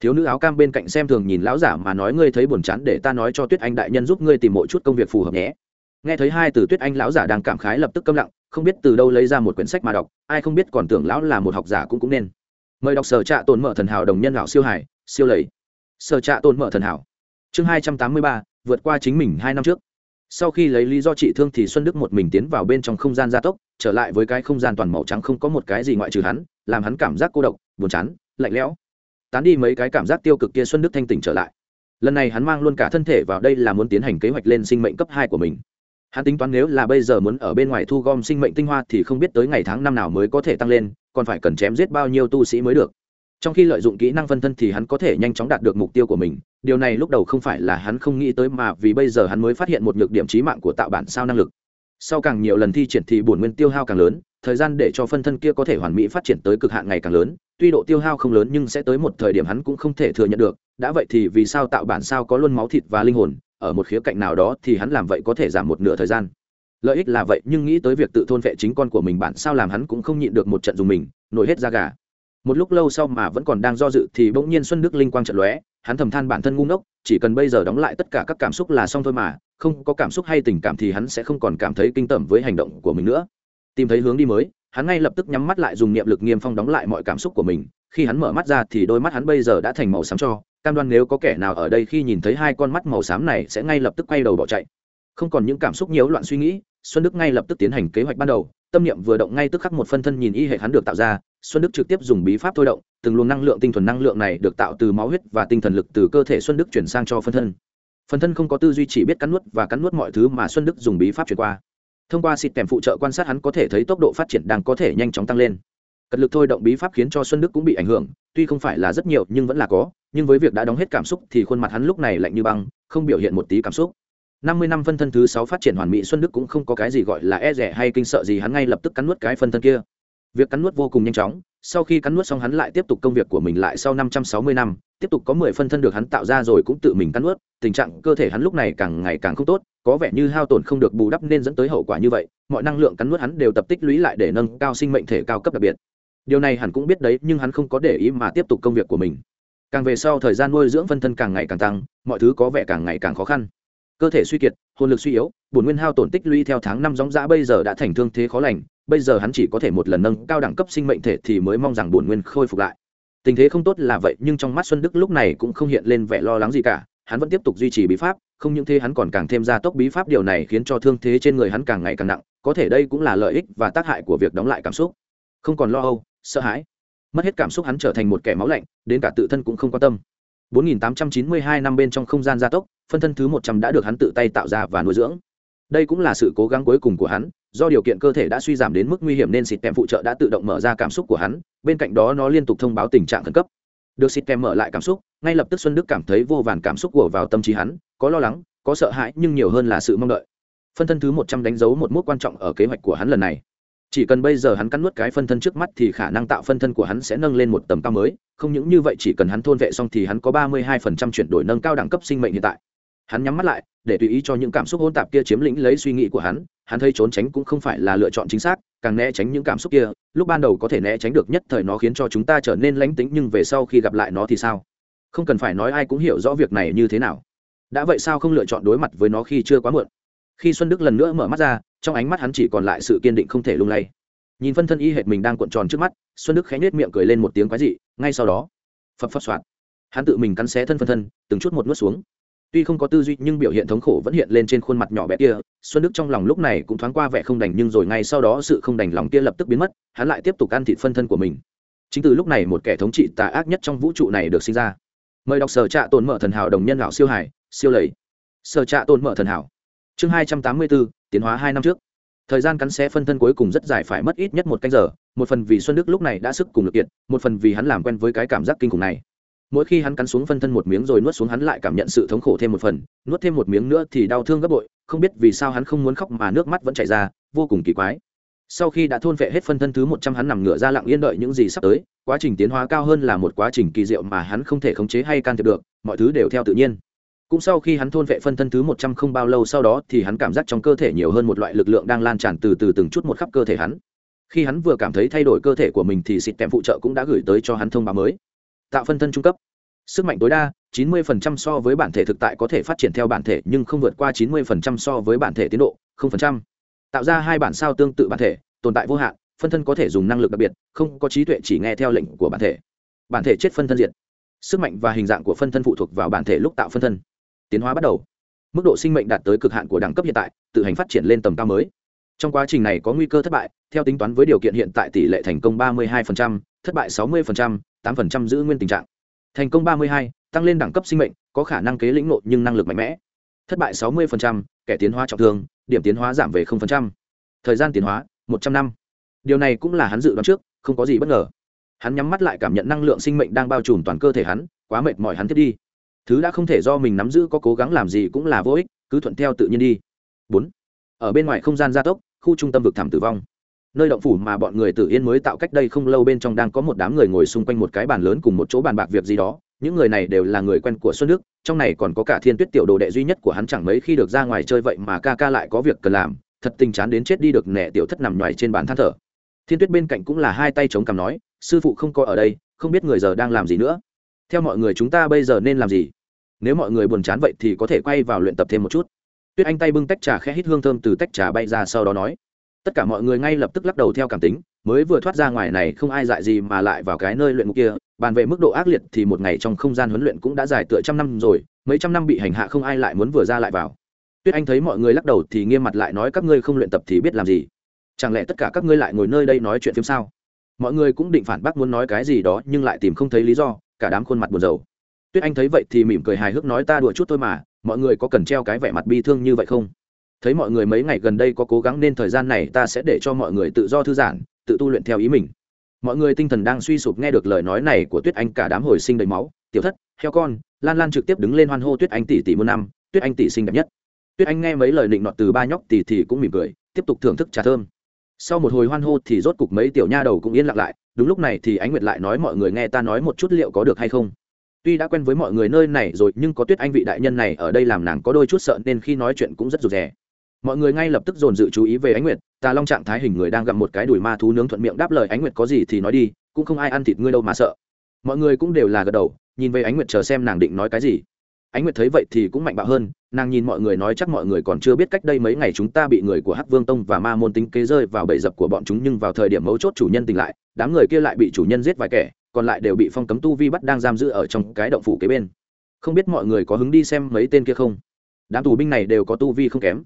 Speaker 1: Thiếu nữ áo cam bên cạnh xem thường nhìn lão giả mà nói, ngươi thấy buồn chán để ta nói cho tuyết anh đại nhân giúp ngươi tìm một chút công việc phù hợp nhé. Nghe thấy hai từ tuyết anh lão giả đang cảm khái lập tức câm lặng, không biết từ đâu lấy ra một quyển sách mà đọc, ai không biết còn tưởng lão là một học giả cũng cũng nên mời đọc sở trạ tồn mở thần hảo đồng nhân lão siêu hải siêu lầy. Sở trạ tồn mở thần hảo. Chương hai trăm tám mươi ba, vượt qua chính mình hai năm trước. Sau khi lấy lý do trị thương thì xuân đức một mình tiến vào bên trong không gian gia tốc, trở lại với cái không gian toàn màu trắng không có một cái gì ngoại trừ hắn, làm hắn cảm giác cô độc, buồn chán, lạnh lẽo. Tán đi mấy cái cảm giác tiêu cực kia xuân đức thanh tỉnh trở lại. Lần này hắn mang luôn cả thân thể vào đây là muốn tiến hành kế hoạch lên sinh mệnh cấp hai của mình. Hắn tính toán nếu là bây giờ muốn ở bên ngoài thu gom sinh mệnh tinh hoa thì không biết tới ngày tháng năm nào mới có thể tăng lên còn phải cần chém giết bao nhiêu tu sĩ mới được. Trong khi lợi dụng kỹ năng phân thân thì hắn có thể nhanh chóng đạt được mục tiêu của mình. Điều này lúc đầu không phải là hắn không nghĩ tới mà vì bây giờ hắn mới phát hiện một nhược điểm trí mạng của tạo bản sao năng lực. Sau càng nhiều lần thi triển thì bổn nguyên tiêu hao càng lớn, thời gian để cho phân thân kia có thể hoàn mỹ phát triển tới cực hạn ngày càng lớn. Tuy độ tiêu hao không lớn nhưng sẽ tới một thời điểm hắn cũng không thể thừa nhận được. Đã vậy thì vì sao tạo bản sao có luôn máu thịt và linh hồn, ở một khía cạnh nào đó thì hắn làm vậy có thể giảm một nửa thời gian? Lợi ích là vậy, nhưng nghĩ tới việc tự thôn vệ chính con của mình bạn sao làm hắn cũng không nhịn được một trận dùng mình, nổi hết da gà. Một lúc lâu sau mà vẫn còn đang do dự thì bỗng nhiên xuân đức linh quang trận lóe, hắn thầm than bản thân ngu ngốc, chỉ cần bây giờ đóng lại tất cả các cảm xúc là xong thôi mà, không có cảm xúc hay tình cảm thì hắn sẽ không còn cảm thấy kinh tởm với hành động của mình nữa. Tìm thấy hướng đi mới, hắn ngay lập tức nhắm mắt lại dùng niệm lực nghiêm phong đóng lại mọi cảm xúc của mình, khi hắn mở mắt ra thì đôi mắt hắn bây giờ đã thành màu xám cho, cam đoan nếu có kẻ nào ở đây khi nhìn thấy hai con mắt màu xám này sẽ ngay lập tức quay đầu bỏ chạy. Không còn những cảm xúc nhiễu loạn suy nghĩ xuân đức ngay lập tức tiến hành kế hoạch ban đầu, tâm niệm vừa động ngay tức khắc một phân thân nhìn y hệ hắn được tạo ra, xuân đức trực tiếp dùng bí pháp thôi động, từng luồng năng lượng, tinh thuần năng lượng này được tạo từ máu huyết và tinh thần lực từ cơ thể xuân đức chuyển sang cho phân thân. Phân thân không có tư duy chỉ biết cắn nuốt và cắn nuốt mọi thứ mà xuân đức dùng bí pháp chuyển qua. Thông qua xịt kèm phụ trợ quan sát hắn có thể thấy tốc độ phát triển đang có thể nhanh chóng tăng lên. Cật lực thôi động bí pháp khiến cho xuân đức cũng bị ảnh hưởng, tuy không phải là rất nhiều nhưng vẫn là có, nhưng với việc đã đóng hết cảm xúc thì khuôn mặt hắn lúc này lạnh như băng, không biểu hiện một tí cảm xúc năm mươi năm phân thân thứ sáu phát triển hoàn mỹ xuân đức cũng không có cái gì gọi là e rẻ hay kinh sợ gì, hắn ngay lập tức cắn nuốt cái phân thân kia. Việc cắn nuốt vô cùng nhanh chóng, sau khi cắn nuốt xong hắn lại tiếp tục công việc của mình lại sau năm trăm sáu mươi năm, tiếp tục có mười phân thân được hắn tạo ra rồi cũng tự mình cắn nuốt, tình trạng cơ thể hắn lúc này càng ngày càng không tốt, có vẻ như hao tổn không được bù đắp nên dẫn tới hậu quả như vậy, mọi năng lượng cắn nuốt hắn đều tập tích lũy lại để nâng cao sinh mệnh thể cao cấp đặc biệt. Điều này hắn cũng biết đấy, nhưng hắn không có để ý mà tiếp tục công việc của mình. Càng về sau thời gian nuôi dưỡng phân thân càng ngày càng tăng, mọi thứ có vẻ càng ngày càng khó khăn cơ thể suy kiệt, hồn lực suy yếu, bổn nguyên hao tổn tích lũy theo tháng năm gióng giã bây giờ đã thành thương thế khó lành, bây giờ hắn chỉ có thể một lần nâng cao đẳng cấp sinh mệnh thể thì mới mong rằng bổn nguyên khôi phục lại. Tình thế không tốt là vậy, nhưng trong mắt xuân đức lúc này cũng không hiện lên vẻ lo lắng gì cả, hắn vẫn tiếp tục duy trì bí pháp, không những thế hắn còn càng thêm ra tốc bí pháp, điều này khiến cho thương thế trên người hắn càng ngày càng nặng, có thể đây cũng là lợi ích và tác hại của việc đóng lại cảm xúc. Không còn lo âu, sợ hãi. Mất hết cảm xúc hắn trở thành một kẻ máu lạnh, đến cả tự thân cũng không quan tâm. 4892 năm bên trong không gian gia tốc, phân thân thứ 100 đã được hắn tự tay tạo ra và nuôi dưỡng. Đây cũng là sự cố gắng cuối cùng của hắn, do điều kiện cơ thể đã suy giảm đến mức nguy hiểm nên xịt kèm phụ trợ đã tự động mở ra cảm xúc của hắn, bên cạnh đó nó liên tục thông báo tình trạng khẩn cấp. Được xịt kèm mở lại cảm xúc, ngay lập tức xuân đức cảm thấy vô vàn cảm xúc của vào tâm trí hắn, có lo lắng, có sợ hãi nhưng nhiều hơn là sự mong đợi. Phân thân thứ 100 đánh dấu một mốc quan trọng ở kế hoạch của hắn lần này chỉ cần bây giờ hắn cắn nuốt cái phân thân trước mắt thì khả năng tạo phân thân của hắn sẽ nâng lên một tầm cao mới. Không những như vậy, chỉ cần hắn thôn vệ xong thì hắn có ba mươi hai phần trăm chuyển đổi nâng cao đẳng cấp sinh mệnh hiện tại. Hắn nhắm mắt lại, để tùy ý cho những cảm xúc hỗn tạp kia chiếm lĩnh lấy suy nghĩ của hắn. Hắn thấy trốn tránh cũng không phải là lựa chọn chính xác, càng né tránh những cảm xúc kia, lúc ban đầu có thể né tránh được nhất thời nó khiến cho chúng ta trở nên lánh tính, nhưng về sau khi gặp lại nó thì sao? Không cần phải nói ai cũng hiểu rõ việc này như thế nào. Đã vậy sao không lựa chọn đối mặt với nó khi chưa quá muộn? Khi xuân đức lần nữa mở mắt ra, trong ánh mắt hắn chỉ còn lại sự kiên định không thể lung lay. Nhìn phân thân y hệt mình đang cuộn tròn trước mắt, xuân đức khẽ nhếch miệng cười lên một tiếng quái dị, ngay sau đó, phập phập soạn hắn tự mình cắn xé thân phân thân, từng chút một nuốt xuống. Tuy không có tư duy, nhưng biểu hiện thống khổ vẫn hiện lên trên khuôn mặt nhỏ bé kia. Xuân đức trong lòng lúc này cũng thoáng qua vẻ không đành, nhưng rồi ngay sau đó sự không đành lòng kia lập tức biến mất, hắn lại tiếp tục ăn thịt phân thân của mình. Chính từ lúc này một kẻ thống trị tà ác nhất trong vũ trụ này được sinh ra. Mời đọc sở trạ tồn mở thần hảo đồng nhân lão siêu hải, siêu lầy. Sở trạ tồn mở thần hảo chương hai trăm tám mươi bốn tiến hóa hai năm trước. Thời gian cắn xé phân thân cuối cùng rất dài phải mất ít nhất một canh giờ, một phần vì xuân đức lúc này đã sức cùng lực kiện một phần vì hắn làm quen với cái cảm giác kinh khủng này. Mỗi khi hắn cắn xuống phân thân một miếng rồi nuốt xuống hắn lại cảm nhận sự thống khổ thêm một phần, nuốt thêm một miếng nữa thì đau thương gấp bội, không biết vì sao hắn không muốn khóc mà nước mắt vẫn chảy ra, vô cùng kỳ quái. Sau khi đã thôn vệ hết phân thân thứ một trăm hắn nằm ngửa ra lặng yên đợi những gì sắp tới, quá trình tiến hóa cao hơn là một quá trình kỳ diệu mà hắn không thể khống chế hay can thiệp được, mọi thứ đều theo tự nhiên cũng sau khi hắn thôn vệ phân thân thứ một trăm không bao lâu sau đó thì hắn cảm giác trong cơ thể nhiều hơn một loại lực lượng đang lan tràn từ từ từng chút một khắp cơ thể hắn. Khi hắn vừa cảm thấy thay đổi cơ thể của mình thì xịt tèm phụ trợ cũng đã gửi tới cho hắn thông báo mới. Tạo phân thân trung cấp. Sức mạnh tối đa 90% so với bản thể thực tại có thể phát triển theo bản thể nhưng không vượt qua 90% so với bản thể tiến độ 0%. tạo ra hai bản sao tương tự bản thể, tồn tại vô hạn, phân thân có thể dùng năng lực đặc biệt, không có trí tuệ chỉ nghe theo lệnh của bản thể. Bản thể chết phân thân diệt. Sức mạnh và hình dạng của phân thân phụ thuộc vào bản thể lúc tạo phân thân tiến hóa bắt đầu. Mức độ sinh mệnh đạt tới cực hạn của đẳng cấp hiện tại tự hành phát triển lên tầm cao mới. Trong quá trình này có nguy cơ thất bại theo tính toán với điều kiện hiện tại tỷ lệ thành công 32%, thất bại 60%, 8% giữ nguyên tình trạng. Thành công 32, tăng lên đẳng cấp sinh mệnh có khả năng kế lĩnh nộ nhưng năng lực mạnh mẽ. Thất bại 60%, kẻ tiến hóa trọng thương điểm tiến hóa giảm về 0%. thời gian tiến hóa 100 năm. Điều này cũng là hắn dự đoán trước không có gì bất ngờ. Hắn nhắm mắt lại cảm nhận năng lượng sinh mệnh đang bao trùm toàn cơ thể hắn quá mệt mỏi hắn thiết đi thứ đã không thể do mình nắm giữ có cố gắng làm gì cũng là vô ích, cứ thuận theo tự nhiên đi. Bốn, ở bên ngoài không gian gia tốc, khu trung tâm vực thẳm tử vong. Nơi động phủ mà bọn người tử yên mới tạo cách đây không lâu bên trong đang có một đám người ngồi xung quanh một cái bàn lớn cùng một chỗ bàn bạc việc gì đó, những người này đều là người quen của xuân đức, trong này còn có cả thiên tuyết tiểu đồ đệ duy nhất của hắn chẳng mấy khi được ra ngoài chơi vậy mà ca ca lại có việc cần làm, thật tình chán đến chết đi được nẻ tiểu thất nằm ngoài trên bàn than thở. Thiên tuyết bên cạnh cũng là hai tay chống cằm nói, sư phụ không có ở đây, không biết người giờ đang làm gì nữa theo mọi người chúng ta bây giờ nên làm gì? Nếu mọi người buồn chán vậy thì có thể quay vào luyện tập thêm một chút. Tuyết anh tay bưng tách trà khẽ hít hương thơm từ tách trà bay ra sau đó nói. Tất cả mọi người ngay lập tức lắc đầu theo cảm tính, mới vừa thoát ra ngoài này không ai dại gì mà lại vào cái nơi luyện ngục kia, bàn về mức độ ác liệt thì một ngày trong không gian huấn luyện cũng đã dài tựa trăm năm rồi, mấy trăm năm bị hành hạ không ai lại muốn vừa ra lại vào. Tuyết anh thấy mọi người lắc đầu thì nghiêm mặt lại nói các ngươi không luyện tập thì biết làm gì? Chẳng lẽ tất cả các ngươi lại ngồi nơi đây nói chuyện phim sao? Mọi người cũng định phản bác muốn nói cái gì đó nhưng lại tìm không thấy lý do cả đám khuôn mặt buồn rầu. Tuyết anh thấy vậy thì mỉm cười hài hước nói ta đùa chút thôi mà, mọi người có cần treo cái vẻ mặt bi thương như vậy không? Thấy mọi người mấy ngày gần đây có cố gắng nên thời gian này ta sẽ để cho mọi người tự do thư giãn, tự tu luyện theo ý mình. Mọi người tinh thần đang suy sụp nghe được lời nói này của tuyết anh, cả đám hồi sinh đầy máu. Tiểu thất, heo con, lan lan trực tiếp đứng lên hoan hô tuyết anh tỷ tỷ muôn năm, tuyết anh tỷ xinh đẹp nhất. Tuyết anh nghe mấy lời định nọt từ ba nhóc tỷ thì cũng mỉm cười, tiếp tục thưởng thức trà thơm. Sau một hồi hoan hô thì rốt cục mấy tiểu nha đầu cũng yên lặng lại đúng lúc này thì ánh nguyệt lại nói mọi người nghe ta nói một chút liệu có được hay không. Tuy đã quen với mọi người nơi này rồi, nhưng có tuyết anh vị đại nhân này ở đây làm nàng có đôi chút sợ nên khi nói chuyện cũng rất rụt rè. Mọi người ngay lập tức dồn dự chú ý về ánh nguyệt tà long trạng thái hình người đang gặm một cái đùi ma thú nướng thuận miệng đáp lời, ánh nguyệt có gì thì nói đi, cũng không ai ăn thịt ngươi đâu mà sợ. Mọi người cũng đều là gật đầu, nhìn về ánh nguyệt chờ xem nàng định nói cái gì. Ánh nguyệt thấy vậy thì cũng mạnh bạo hơn nàng nhìn mọi người nói chắc mọi người còn chưa biết cách đây mấy ngày chúng ta bị người của hắc vương tông và ma môn tính kế rơi vào bẫy dập của bọn chúng, nhưng vào thời điểm mấu chốt chủ nhân tỉnh lại, đám người kia lại bị chủ nhân giết vài kẻ, còn lại đều bị phong cấm tu vi bắt đang giam giữ ở trong cái động phủ kế bên. Không biết mọi người có hứng đi xem mấy tên kia không? Đám tù binh này đều có tu vi không kém.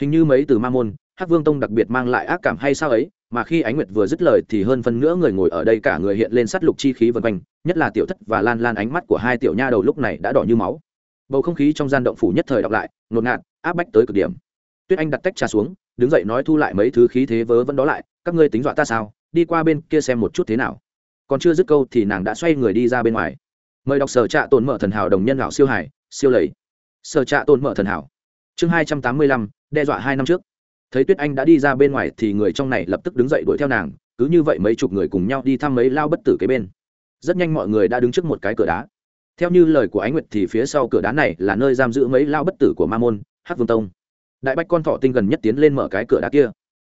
Speaker 1: Hình như mấy từ ma môn, hắc vương tông đặc biệt mang lại ác cảm hay sao ấy, mà khi ánh nguyệt vừa dứt lời thì hơn phân nữa người ngồi ở đây cả người hiện lên sát lục chi khí vân quanh, nhất là tiểu thất và lan lan ánh mắt của hai tiểu nha đầu lúc này đã đỏ như máu bầu không khí trong gian động phủ nhất thời đọc lại, ngột ngạt, áp bách tới cực điểm. Tuyết anh đặt tách trà xuống, đứng dậy nói thu lại mấy thứ khí thế vớ vẫn đó lại, các ngươi tính dọa ta sao? Đi qua bên kia xem một chút thế nào. Còn chưa dứt câu thì nàng đã xoay người đi ra bên ngoài. Mời đọc sở trạ tồn mở thần hảo đồng nhân lão siêu hải, siêu lầy. Sở trạ tồn mở thần hảo. Chương hai trăm tám mươi lăm, đe dọa hai năm trước. Thấy tuyết anh đã đi ra bên ngoài thì người trong này lập tức đứng dậy đuổi theo nàng, cứ như vậy mấy chục người cùng nhau đi thăm mấy lao bất tử kế bên. Rất nhanh mọi người đã đứng trước một cái cửa đá theo như lời của ánh nguyệt thì phía sau cửa đá này là nơi giam giữ mấy lao bất tử của ma môn, hắc vương tông. Đại bách con thọ tinh gần nhất tiến lên mở cái cửa đá kia.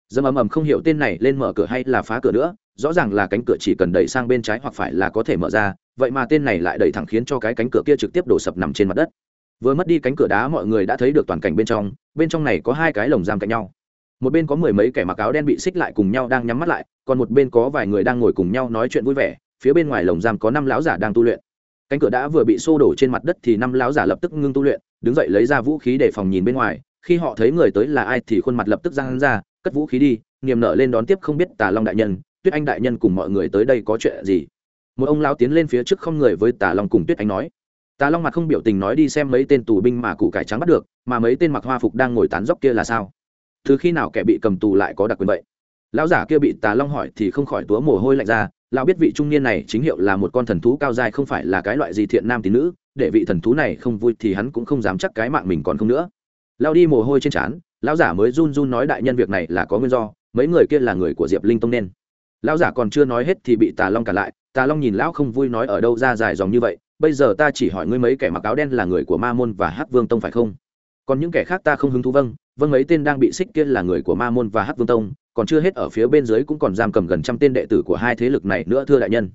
Speaker 1: Dâm ầm ầm không hiểu tên này lên mở cửa hay là phá cửa nữa, rõ ràng là cánh cửa chỉ cần đẩy sang bên trái hoặc phải là có thể mở ra, vậy mà tên này lại đẩy thẳng khiến cho cái cánh cửa kia trực tiếp đổ sập nằm trên mặt đất. Vừa mất đi cánh cửa đá mọi người đã thấy được toàn cảnh bên trong bên trong này có hai cái lồng giam cạnh nhau. Một bên có mười mấy kẻ mặc áo đen bị xích lại cùng nhau đang nhắm mắt lại, còn một bên có vài người đang ngồi cùng nhau nói chuyện vui vẻ, phía bên ngoài lồng giam có năm lão giả đang tu luyện cánh cửa đã vừa bị xô đổ trên mặt đất thì năm lão giả lập tức ngưng tu luyện, đứng dậy lấy ra vũ khí để phòng nhìn bên ngoài. Khi họ thấy người tới là ai thì khuôn mặt lập tức ra hắn ra, cất vũ khí đi, niềm nở lên đón tiếp không biết tà long đại nhân, tuyết anh đại nhân cùng mọi người tới đây có chuyện gì? Một ông lão tiến lên phía trước không người với tà long cùng tuyết anh nói. Tà long mặt không biểu tình nói đi xem mấy tên tù binh mà cụ cải trắng bắt được, mà mấy tên mặc hoa phục đang ngồi tán dốc kia là sao? Từ khi nào kẻ bị cầm tù lại có đặc quyền vậy? Lão giả kia bị tà long hỏi thì không khỏi túa mồ hôi lạnh ra lão biết vị trung niên này chính hiệu là một con thần thú cao dài không phải là cái loại gì thiện nam tín nữ, để vị thần thú này không vui thì hắn cũng không dám chắc cái mạng mình còn không nữa. Lao đi mồ hôi trên trán, lão giả mới run run nói đại nhân việc này là có nguyên do, mấy người kia là người của diệp linh tông nên. Lão giả còn chưa nói hết thì bị tà long cản lại, tà long nhìn lão không vui nói ở đâu ra dài dòng như vậy, bây giờ ta chỉ hỏi ngươi mấy kẻ mặc áo đen là người của ma môn và Hát vương tông phải không? Còn những kẻ khác ta không hứng thú vâng vâng mấy tên đang bị xích kia là người của ma môn và Hát vương tông còn chưa hết ở phía bên dưới cũng còn giam cầm gần trăm tên đệ tử của hai thế lực này nữa, thưa đại nhân.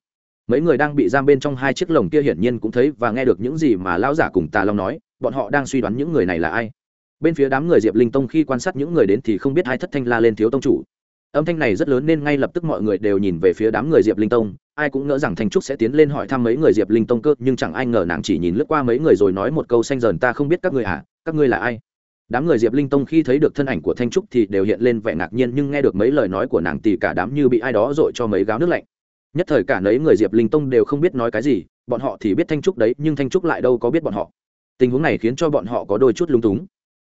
Speaker 1: Mấy người đang bị giam bên trong hai chiếc lồng kia hiển nhiên cũng thấy và nghe được những gì mà lão giả cùng tà long nói, bọn họ đang suy đoán những người này là ai. Bên phía đám người diệp linh tông khi quan sát những người đến thì không biết ai thất thanh la lên thiếu tông chủ. Âm thanh này rất lớn nên ngay lập tức mọi người đều nhìn về phía đám người diệp linh tông, ai cũng ngỡ rằng thanh trúc sẽ tiến lên hỏi thăm mấy người diệp linh tông cơ, nhưng chẳng ai ngờ nàng chỉ nhìn lướt qua mấy người rồi nói một câu xanh dần, ta không biết các người à các ngươi là ai? Đám người diệp linh tông khi thấy được thân ảnh của thanh trúc thì đều hiện lên vẻ ngạc nhiên nhưng nghe được mấy lời nói của nàng thì cả đám như bị ai đó dội cho mấy gáo nước lạnh. Nhất thời cả nấy người diệp linh tông đều không biết nói cái gì, bọn họ thì biết thanh trúc đấy, nhưng thanh trúc lại đâu có biết bọn họ. Tình huống này khiến cho bọn họ có đôi chút lung túng.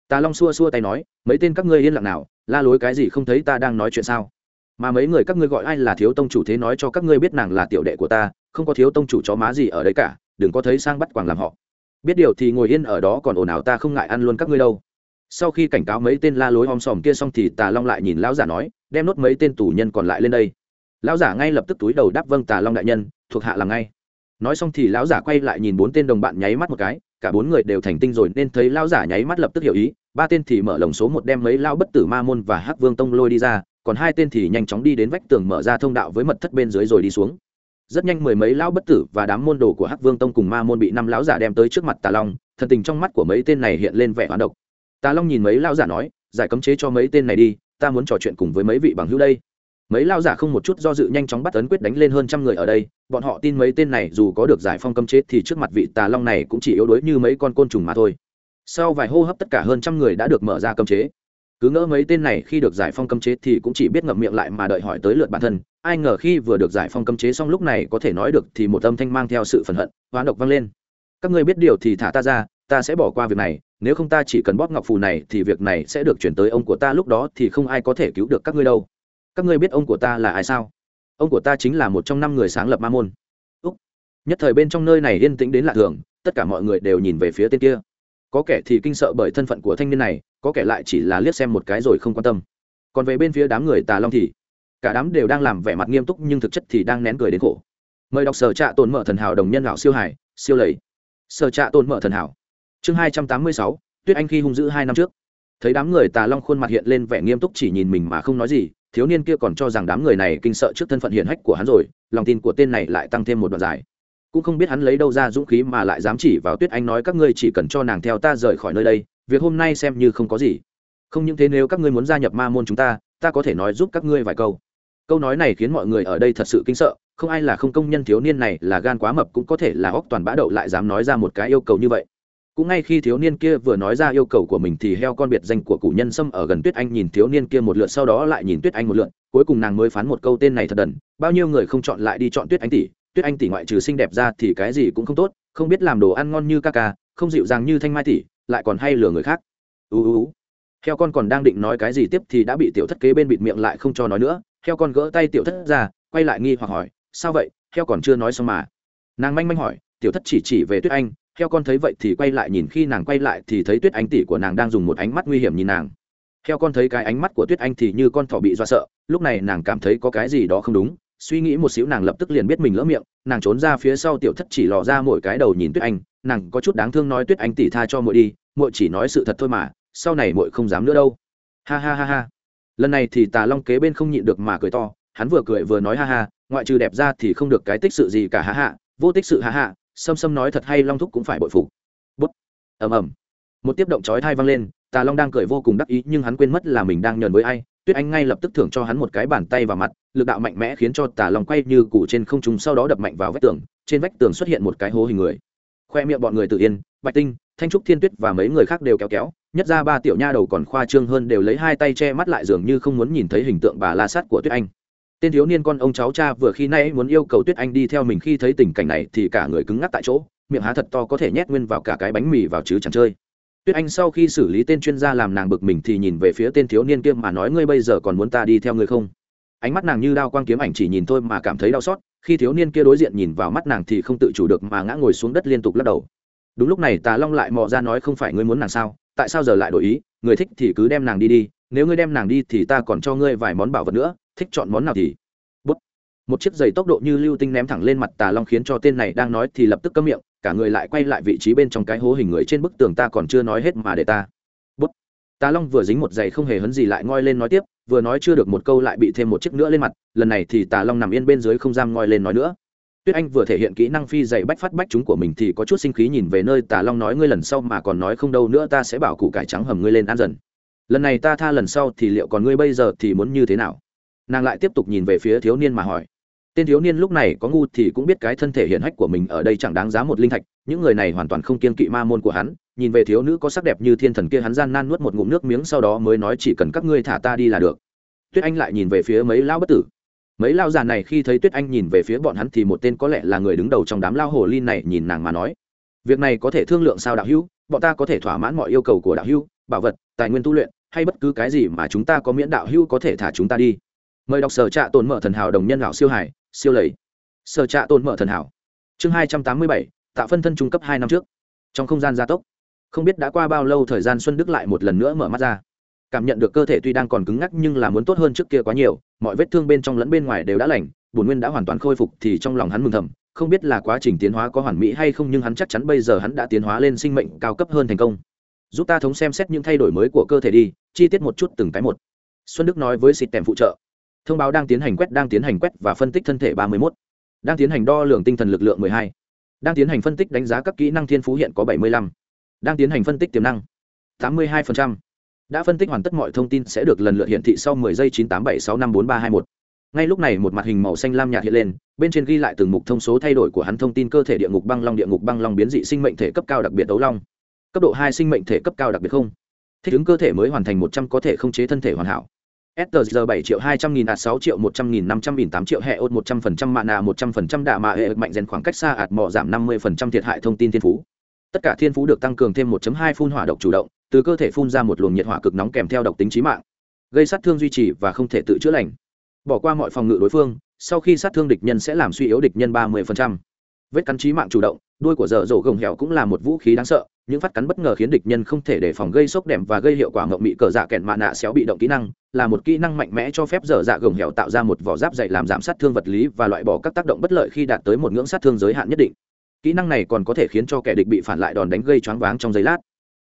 Speaker 1: Tà long xua xua tay nói, mấy tên các ngươi yên lặng nào, la lối cái gì không thấy ta đang nói chuyện sao? Mà mấy người các ngươi gọi ai là thiếu tông chủ thế nói cho các ngươi biết nàng là tiểu đệ của ta, không có thiếu tông chủ chó má gì ở đấy cả, đừng có thấy sang bắt quàng làm họ. Biết điều thì ngồi yên ở đó còn ồn ào ta không ngại ăn luôn các ngươi đâu sau khi cảnh cáo mấy tên la lối om sòm kia xong thì tà long lại nhìn lão giả nói, đem nốt mấy tên tù nhân còn lại lên đây. Lão giả ngay lập tức túi đầu đáp vâng tà long đại nhân, thuộc hạ làm ngay. Nói xong thì lão giả quay lại nhìn bốn tên đồng bạn nháy mắt một cái, cả bốn người đều thành tinh rồi nên thấy lão giả nháy mắt lập tức hiểu ý, ba tên thì mở lồng số một đem mấy lão bất tử ma môn và hắc vương tông lôi đi ra, còn hai tên thì nhanh chóng đi đến vách tường mở ra thông đạo với mật thất bên dưới rồi đi xuống. Rất nhanh mười mấy lão bất tử và đám môn đồ của hắc vương tông cùng ma môn bị năm lão giả đem tới trước mặt tà long, thần tình trong mắt của mấy tên này hiện lên vẻ hoán độc tà long nhìn mấy lão giả nói, giải cấm chế cho mấy tên này đi, ta muốn trò chuyện cùng với mấy vị bằng hữu đây. Mấy lão giả không một chút do dự nhanh chóng bắt ấn quyết đánh lên hơn trăm người ở đây, bọn họ tin mấy tên này dù có được giải phong cấm chế thì trước mặt vị tà long này cũng chỉ yếu đuối như mấy con côn trùng mà thôi. Sau vài hô hấp tất cả hơn trăm người đã được mở ra cấm chế. Cứ ngỡ mấy tên này khi được giải phong cấm chế thì cũng chỉ biết ngậm miệng lại mà đợi hỏi tới lượt bản thân, ai ngờ khi vừa được giải phong cấm chế xong lúc này có thể nói được thì một âm thanh mang theo sự phẫn hận, hoán độc vang lên. Các ngươi biết điều thì thả ta ra, ta sẽ bỏ qua việc này nếu không ta chỉ cần bóp ngọc phù này thì việc này sẽ được chuyển tới ông của ta, lúc đó thì không ai có thể cứu được các ngươi đâu. Các ngươi biết ông của ta là ai sao? Ông của ta chính là một trong năm người sáng lập ma môn. Úc. nhất thời bên trong nơi này yên tĩnh đến lạ thường, tất cả mọi người đều nhìn về phía tên kia. Có kẻ thì kinh sợ bởi thân phận của thanh niên này, có kẻ lại chỉ là liếc xem một cái rồi không quan tâm. Còn về bên phía đám người tà long thì, cả đám đều đang làm vẻ mặt nghiêm túc nhưng thực chất thì đang nén cười đến khổ. Mời đọc sở trạ tồn mở thần hảo đồng nhân lão siêu hải, siêu lầy. Sở trạ tồn mở thần hảo chương hai trăm tám mươi sáu, tuyết anh khi hung dữ hai năm trước. Thấy đám người tà long khuôn mặt hiện lên vẻ nghiêm túc chỉ nhìn mình mà không nói gì, thiếu niên kia còn cho rằng đám người này kinh sợ trước thân phận hiển hách của hắn rồi, lòng tin của tên này lại tăng thêm một đoạn dài. Cũng không biết hắn lấy đâu ra dũng khí mà lại dám chỉ vào tuyết anh nói các ngươi chỉ cần cho nàng theo ta rời khỏi nơi đây, việc hôm nay xem như không có gì. Không những thế nếu các ngươi muốn gia nhập ma môn chúng ta ta có thể nói giúp các ngươi vài câu. Câu nói này khiến mọi người ở đây thật sự kinh sợ, không ai là không công nhân thiếu niên này là gan quá mập cũng có thể là óc toàn bã đậu lại dám nói ra một cái yêu cầu như vậy cũng ngay khi thiếu niên kia vừa nói ra yêu cầu của mình thì heo con biệt danh của cụ nhân sâm ở gần tuyết anh nhìn thiếu niên kia một lượt, sau đó lại nhìn tuyết anh một lượt. Cuối cùng nàng mới phán một câu tên này thật đần, bao nhiêu người không chọn lại đi chọn tuyết anh tỷ? Tuyết anh tỷ ngoại trừ xinh đẹp ra thì cái gì cũng không tốt, không biết làm đồ ăn ngon như ca ca, không dịu dàng như thanh mai tỷ, lại còn hay lừa người khác. Ú ú ú. Heo con còn đang định nói cái gì tiếp thì đã bị tiểu thất kế bên bịt miệng lại không cho nói nữa. Heo con gỡ tay tiểu thất ra, quay lại nghi hoặc hỏi, sao vậy? Heo còn chưa nói xong mà. Nàng manh manh hỏi, tiểu thất chỉ chỉ về tuyết anh heo con thấy vậy thì quay lại nhìn, khi nàng quay lại thì thấy tuyết anh tỷ của nàng đang dùng một ánh mắt nguy hiểm nhìn nàng. Heo con thấy cái ánh mắt của tuyết anh thì như con thỏ bị do sợ, lúc này nàng cảm thấy có cái gì đó không đúng, suy nghĩ một xíu nàng lập tức liền biết mình lỡ miệng, nàng trốn ra phía sau tiểu thất chỉ lò ra mỗi cái đầu nhìn tuyết anh, nàng có chút đáng thương nói tuyết anh tỷ tha cho muội đi, muội chỉ nói sự thật thôi mà, sau này muội không dám nữa đâu. Ha ha ha ha. Lần này thì tà long kế bên không nhịn được mà cười to, hắn vừa cười vừa nói ha ha, ngoại trừ đẹp ra thì không được cái tích sự gì cả ha ha, vô tích sự ha ha sâm sâm nói thật hay long thúc cũng phải bội phục. Bút. Ầm ầm. Một tiếp động chói thai vang lên, tà long đang cười vô cùng đắc ý, nhưng hắn quên mất là mình đang nhờn với ai, tuyết anh ngay lập tức thưởng cho hắn một cái bàn tay vào mặt, lực đạo mạnh mẽ khiến cho tà long quay như củ trên không trung sau đó đập mạnh vào vách tường, trên vách tường xuất hiện một cái hố hình người. Khoe miệng bọn người tự yên, bạch tinh, thanh trúc thiên tuyết và mấy người khác đều kéo kéo, nhất ra ba tiểu nha đầu còn khoa trương hơn đều lấy hai tay che mắt lại dường như không muốn nhìn thấy hình tượng bà la sát của tuyết anh tên thiếu niên con ông cháu cha vừa khi nay muốn yêu cầu tuyết anh đi theo mình khi thấy tình cảnh này thì cả người cứng ngắc tại chỗ, miệng há thật to có thể nhét nguyên vào cả cái bánh mì vào chứ chẳng chơi. Tuyết anh sau khi xử lý tên chuyên gia làm nàng bực mình thì nhìn về phía tên thiếu niên kia mà nói, ngươi bây giờ còn muốn ta đi theo ngươi không? Ánh mắt nàng như đao quang kiếm ảnh chỉ nhìn thôi mà cảm thấy đau xót, khi thiếu niên kia đối diện nhìn vào mắt nàng thì không tự chủ được mà ngã ngồi xuống đất liên tục lắc đầu. Đúng lúc này tà long lại mò ra nói, không phải ngươi muốn nàng sao? Tại sao giờ lại đổi ý? Người thích thì cứ đem nàng đi đi, nếu ngươi đem nàng đi thì ta còn cho ngươi vài món bảo vật nữa thích chọn món nào thì bút. Một chiếc giày tốc độ như lưu tinh ném thẳng lên mặt tà long khiến cho tên này đang nói thì lập tức cấm miệng, cả người lại quay lại vị trí bên trong cái hố hình người trên bức tường ta còn chưa nói hết mà để ta bút. Tà long vừa dính một giày không hề hấn gì lại ngoi lên nói tiếp, vừa nói chưa được một câu lại bị thêm một chiếc nữa lên mặt, lần này thì tà long nằm yên bên dưới không giam ngoi lên nói nữa. Tuyết anh vừa thể hiện kỹ năng phi dày bách phát bách chúng của mình thì có chút sinh khí nhìn về nơi tà long nói ngươi lần sau mà còn nói không đâu nữa ta sẽ bảo củ cải trắng hầm ngươi lên ăn dần. Lần này ta tha lần sau thì liệu còn ngươi bây giờ thì muốn như thế nào? Nàng lại tiếp tục nhìn về phía thiếu niên mà hỏi. Tên thiếu niên lúc này có ngu thì cũng biết cái thân thể hiển hách của mình ở đây chẳng đáng giá một linh thạch, những người này hoàn toàn không kiên kỵ ma môn của hắn, nhìn về thiếu nữ có sắc đẹp như thiên thần kia hắn gian nan nuốt một ngụm nước miếng sau đó mới nói chỉ cần các ngươi thả ta đi là được. Tuyết anh lại nhìn về phía mấy lão bất tử. Mấy lao già này khi thấy tuyết anh nhìn về phía bọn hắn thì một tên có lẽ là người đứng đầu trong đám lao hồ lin này nhìn nàng mà nói, việc này có thể thương lượng sao đạo hữu? Bọn ta có thể thỏa mãn mọi yêu cầu của đạo hữu, bảo vật, tài nguyên tu luyện, hay bất cứ cái gì mà chúng ta có miễn đạo hữu có thể thả chúng ta đi mời đọc sở trạ tồn mở thần hảo đồng nhân lão siêu hải siêu lầy. Sở trạ tồn mở thần hảo. Chương hai trăm tám mươi bảy tạo phân thân trung cấp hai năm trước. Trong không gian gia tốc, không biết đã qua bao lâu thời gian xuân đức lại một lần nữa mở mắt ra. Cảm nhận được cơ thể tuy đang còn cứng ngắc nhưng là muốn tốt hơn trước kia quá nhiều, mọi vết thương bên trong lẫn bên ngoài đều đã lành, bổn nguyên đã hoàn toàn khôi phục thì trong lòng hắn mừng thầm, không biết là quá trình tiến hóa có hoàn mỹ hay không nhưng hắn chắc chắn bây giờ hắn đã tiến hóa lên sinh mệnh cao cấp hơn thành công. Giúp ta thống xem xét những thay đổi mới của cơ thể đi, chi tiết một chút từng cái một. Xuân đức nói với xịt tèm phụ trợ thông báo đang tiến hành quét, đang tiến hành quét và phân tích thân thể ba mươi 31. đang tiến hành đo lường tinh thần lực lượng 12. đang tiến hành phân tích đánh giá các kỹ năng thiên phú hiện có 75. đang tiến hành phân tích tiềm năng 82% đã phân tích hoàn tất mọi thông tin sẽ được lần lượt hiển thị sau 10 giây 987654321. ngay lúc này một mặt hình màu xanh lam nhạt hiện lên, bên trên ghi lại từng mục thông số thay đổi của hắn thông tin cơ thể địa ngục băng long, địa ngục băng long biến dị sinh mệnh thể cấp cao đặc biệt đấu long cấp độ hai sinh mệnh thể cấp cao đặc biệt không thích ứng cơ thể mới hoàn thành một trăm có thể không chế thân thể hoàn hảo STG 7 triệu 200 nghìn ạt 6 triệu 100 nghìn 500 nghìn 8 triệu hệ ốt 100% mạ nà 100% đạ mạ hệ mạnh rèn khoảng cách xa ạt mỏ giảm 50% thiệt hại thông tin thiên phú. Tất cả thiên phú được tăng cường thêm 1.2 phun hỏa độc chủ động, từ cơ thể phun ra một luồng nhiệt hỏa cực nóng kèm theo độc tính chí mạng gây sát thương duy trì và không thể tự chữa lành bỏ qua mọi phòng ngự đối phương sau khi sát thương địch nhân sẽ làm suy yếu địch nhân 30% vết cắn chí mạng chủ động, đuôi của dở dỗ gồng hẻo cũng là một vũ khí đáng sợ, những phát cắn bất ngờ khiến địch nhân không thể đề phòng gây sốc đẹp và gây hiệu quả ngậm mị cờ dạ kẹn mạ nạ xéo bị động kỹ năng, là một kỹ năng mạnh mẽ cho phép dở dạ gồng hẻo tạo ra một vỏ giáp dày làm giảm sát thương vật lý và loại bỏ các tác động bất lợi khi đạt tới một ngưỡng sát thương giới hạn nhất định. Kỹ năng này còn có thể khiến cho kẻ địch bị phản lại đòn đánh gây choáng váng trong giây lát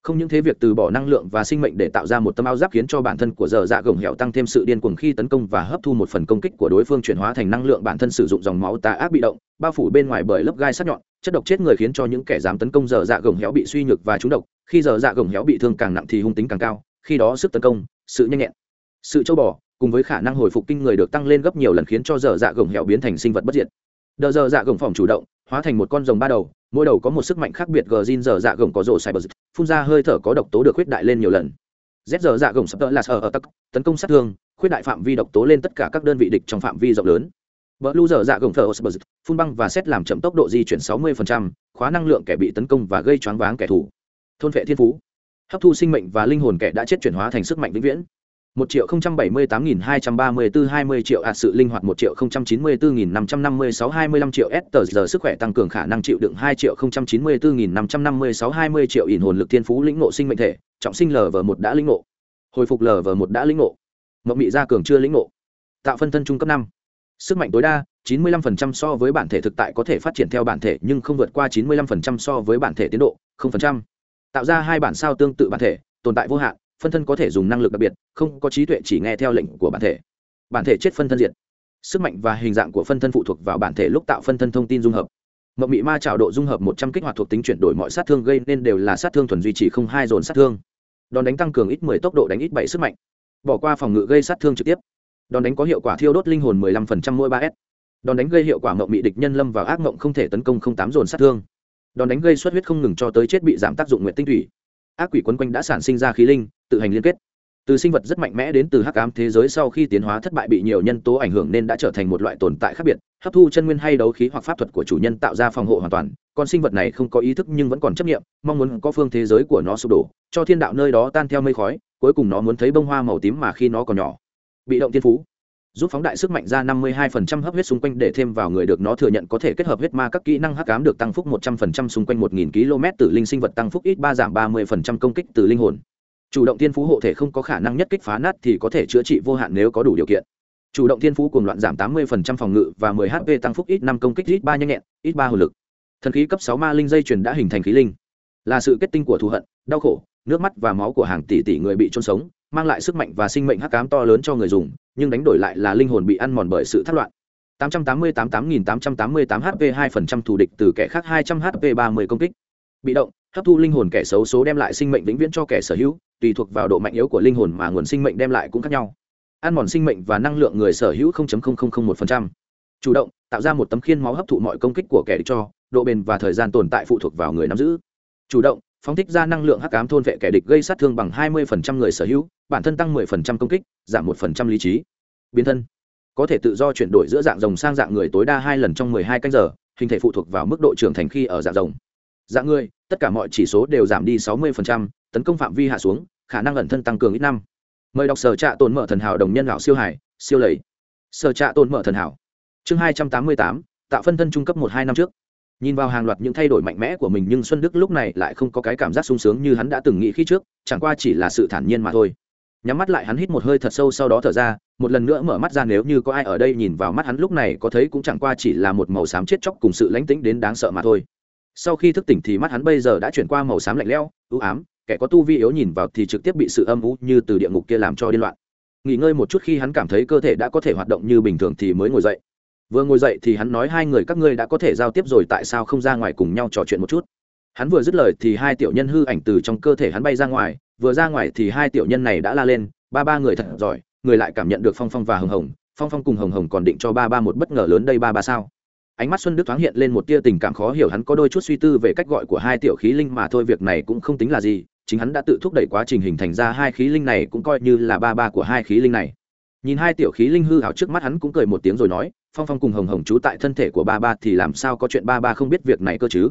Speaker 1: không những thế việc từ bỏ năng lượng và sinh mệnh để tạo ra một tấm áo giáp khiến cho bản thân của dở dạ gồng hẻo tăng thêm sự điên cuồng khi tấn công và hấp thu một phần công kích của đối phương chuyển hóa thành năng lượng bản thân sử dụng dòng máu tà ác bị động, bao phủ bên ngoài bởi lớp gai sắc nhọn, chất độc chết người khiến cho những kẻ dám tấn công dở dạ gồng héo bị suy nhược và trúng độc. Khi dở dạ gồng héo bị thương càng nặng thì hung tính càng cao, khi đó sức tấn công, sự nhanh nhẹn, sự châu bò cùng với khả năng hồi phục kinh người được tăng lên gấp nhiều lần khiến cho dở dạ gồng héo biến thành sinh vật bất diệt. Đờ dở dạ gồng phòng chủ động, hóa thành một con rồng ba đầu, mỗi đầu có một sức mạnh khác biệt gờ zin dở dạ gồng có rổ cyber phun ra hơi thở có độc tố được khuyết đại lên nhiều lần Rét dở dạ gồng sập tợ là sở ở tắc tấn công sát thương khuyết đại phạm vi độc tố lên tất cả các đơn vị địch trong phạm vi rộng lớn Bờ lưu dở dạ gồng thở Osbert, phun băng và xét làm chậm tốc độ di chuyển 60%, khóa năng lượng kẻ bị tấn công và gây choáng váng kẻ thù. Thôn vệ thiên phú, hấp thu sinh mệnh và linh hồn kẻ đã chết chuyển hóa thành sức mạnh vĩnh viễn một triệu không trăm bảy mươi tám nghìn hai trăm ba mươi bốn hai mươi triệu ạt sự linh hoạt một triệu không trăm chín mươi bốn nghìn năm trăm năm mươi sáu hai mươi lăm triệu s tờ giờ sức khỏe tăng cường khả năng chịu đựng hai triệu không trăm chín mươi bốn nghìn năm trăm năm mươi sáu hai mươi triệu ỉn hồn lực thiên phú lĩnh ngộ sinh mệnh thể, trọng sinh lv một đã lĩnh ngộ. Hồi phục lv một đã lĩnh ngộ. Mộng mị gia cường chưa lĩnh ngộ. Tạo phân thân trung cấp năm. Sức mạnh tối đa 95% so với bản thể thực tại có thể phát triển theo bản thể nhưng không vượt qua 95% so với bản thể tiến độ 0%. tạo ra hai bản sao tương tự bản thể, tồn tại vô hạn phân thân có thể dùng năng lực đặc biệt, không có trí tuệ chỉ nghe theo lệnh của bản thể. Bản thể chết phân thân diệt. Sức mạnh và hình dạng của phân thân phụ thuộc vào bản thể lúc tạo phân thân thông tin dung hợp. Mộng mị ma trào độ dung hợp 100 kích hoạt thuộc tính chuyển đổi mọi sát thương gây nên đều là sát thương thuần duy trì không hai dồn sát thương. Đòn đánh tăng cường ít 10 tốc độ đánh ít bảy sức mạnh. Bỏ qua phòng ngự gây sát thương trực tiếp. Đòn đánh có hiệu quả thiêu đốt linh hồn 15% mỗi ba s. Đòn đánh gây hiệu quả mộng bị địch nhân lâm vào ác mộng không thể tấn công không tám dồn sát thương. Đòn đánh gây xuất huyết không ngừng cho tới chết bị giảm tác dụng nguyện tinh thủy. Ác quỷ quấn quanh đã sản sinh ra khí linh tự hành liên kết từ sinh vật rất mạnh mẽ đến từ hắc ám thế giới sau khi tiến hóa thất bại bị nhiều nhân tố ảnh hưởng nên đã trở thành một loại tồn tại khác biệt, hấp thu chân nguyên hay đấu khí hoặc pháp thuật của chủ nhân tạo ra phòng hộ hoàn toàn con sinh vật này không có ý thức nhưng vẫn còn chấp nghiệm mong muốn có phương thế giới của nó sụp đổ, cho thiên đạo nơi đó tan theo mây khói, cuối cùng nó muốn thấy bông hoa màu tím mà khi nó còn nhỏ, bị động tiên phú, giúp phóng đại sức mạnh ra 52% hấp huyết xung quanh để thêm vào người được nó thừa nhận có thể kết hợp huyết ma các kỹ năng hắc ám được tăng phúc 100% xung quanh 1000 km từ linh sinh vật tăng phúc ít 3 giảm 30% công kích từ linh hồn. Chủ động thiên phú hộ thể không có khả năng nhất kích phá nát thì có thể chữa trị vô hạn nếu có đủ điều kiện. Chủ động thiên phú cuồng loạn giảm 80% phòng ngự và 10 HP tăng phúc ít năm công kích ít ba nhanh nhẹn, ít ba hồ lực. Thần khí cấp 6 ma linh dây chuyền đã hình thành khí linh, là sự kết tinh của thù hận, đau khổ, nước mắt và máu của hàng tỷ tỷ người bị trôn sống, mang lại sức mạnh và sinh mệnh hắc ám to lớn cho người dùng nhưng đánh đổi lại là linh hồn bị ăn mòn bởi sự thất loạn 888 HP 2% thù địch từ kẻ khác 200 HP 30 công kích. Bị động, hấp thu linh hồn kẻ xấu số đem lại sinh mệnh vĩnh viễn cho kẻ sở hữu, tùy thuộc vào độ mạnh yếu của linh hồn mà nguồn sinh mệnh đem lại cũng khác nhau. Ăn mòn sinh mệnh và năng lượng người sở hữu 0.0001%. Chủ động, tạo ra một tấm khiên máu hấp thụ mọi công kích của kẻ địch cho, độ bền và thời gian tồn tại phụ thuộc vào người nắm giữ. Chủ động, phóng thích ra năng lượng hắc ám thôn vệ kẻ địch gây sát thương bằng 20% người sở hữu, bản thân tăng 10% công kích, giảm 1% lý trí. Biến thân có thể tự do chuyển đổi giữa dạng rồng sang dạng người tối đa hai lần trong 12 canh giờ, hình thể phụ thuộc vào mức độ trưởng thành khi ở dạng rồng. Dạng người, tất cả mọi chỉ số đều giảm đi 60%, tấn công phạm vi hạ xuống, khả năng ẩn thân tăng cường ít năm. Mời đọc sở trạ tồn mở thần hảo đồng nhân lão siêu hải, siêu lầy. Sở trạ tồn mở thần hảo. Chương 288, tạo phân thân trung cấp 1 2 năm trước nhìn vào hàng loạt những thay đổi mạnh mẽ của mình nhưng xuân đức lúc này lại không có cái cảm giác sung sướng như hắn đã từng nghĩ khi trước chẳng qua chỉ là sự thản nhiên mà thôi nhắm mắt lại hắn hít một hơi thật sâu sau đó thở ra một lần nữa mở mắt ra nếu như có ai ở đây nhìn vào mắt hắn lúc này có thấy cũng chẳng qua chỉ là một màu xám chết chóc cùng sự lánh tĩnh đến đáng sợ mà thôi sau khi thức tỉnh thì mắt hắn bây giờ đã chuyển qua màu xám lạnh lẽo ưu ám, kẻ có tu vi yếu nhìn vào thì trực tiếp bị sự âm ú như từ địa ngục kia làm cho điên loạn. Nghỉ ngơi một chút khi hắn cảm thấy cơ thể đã có thể hoạt động như bình thường thì mới ngồi dậy. Vừa ngồi dậy thì hắn nói hai người các ngươi đã có thể giao tiếp rồi, tại sao không ra ngoài cùng nhau trò chuyện một chút? Hắn vừa dứt lời thì hai tiểu nhân hư ảnh từ trong cơ thể hắn bay ra ngoài, vừa ra ngoài thì hai tiểu nhân này đã la lên, ba ba người thật giỏi, người lại cảm nhận được phong phong và hồng hồng, phong phong cùng hồng hồng còn định cho ba ba một bất ngờ lớn đây ba ba sao? Ánh mắt xuân đức thoáng hiện lên một tia tình cảm khó hiểu, hắn có đôi chút suy tư về cách gọi của hai tiểu khí linh mà thôi, việc này cũng không tính là gì, chính hắn đã tự thúc đẩy quá trình hình thành ra hai khí linh này cũng coi như là ba ba của hai khí linh này. Nhìn hai tiểu khí linh hư hảo trước mắt, hắn cũng cười một tiếng rồi nói, phong phong cùng hồng hồng trú tại thân thể của ba ba thì làm sao có chuyện ba ba không biết việc này cơ chứ?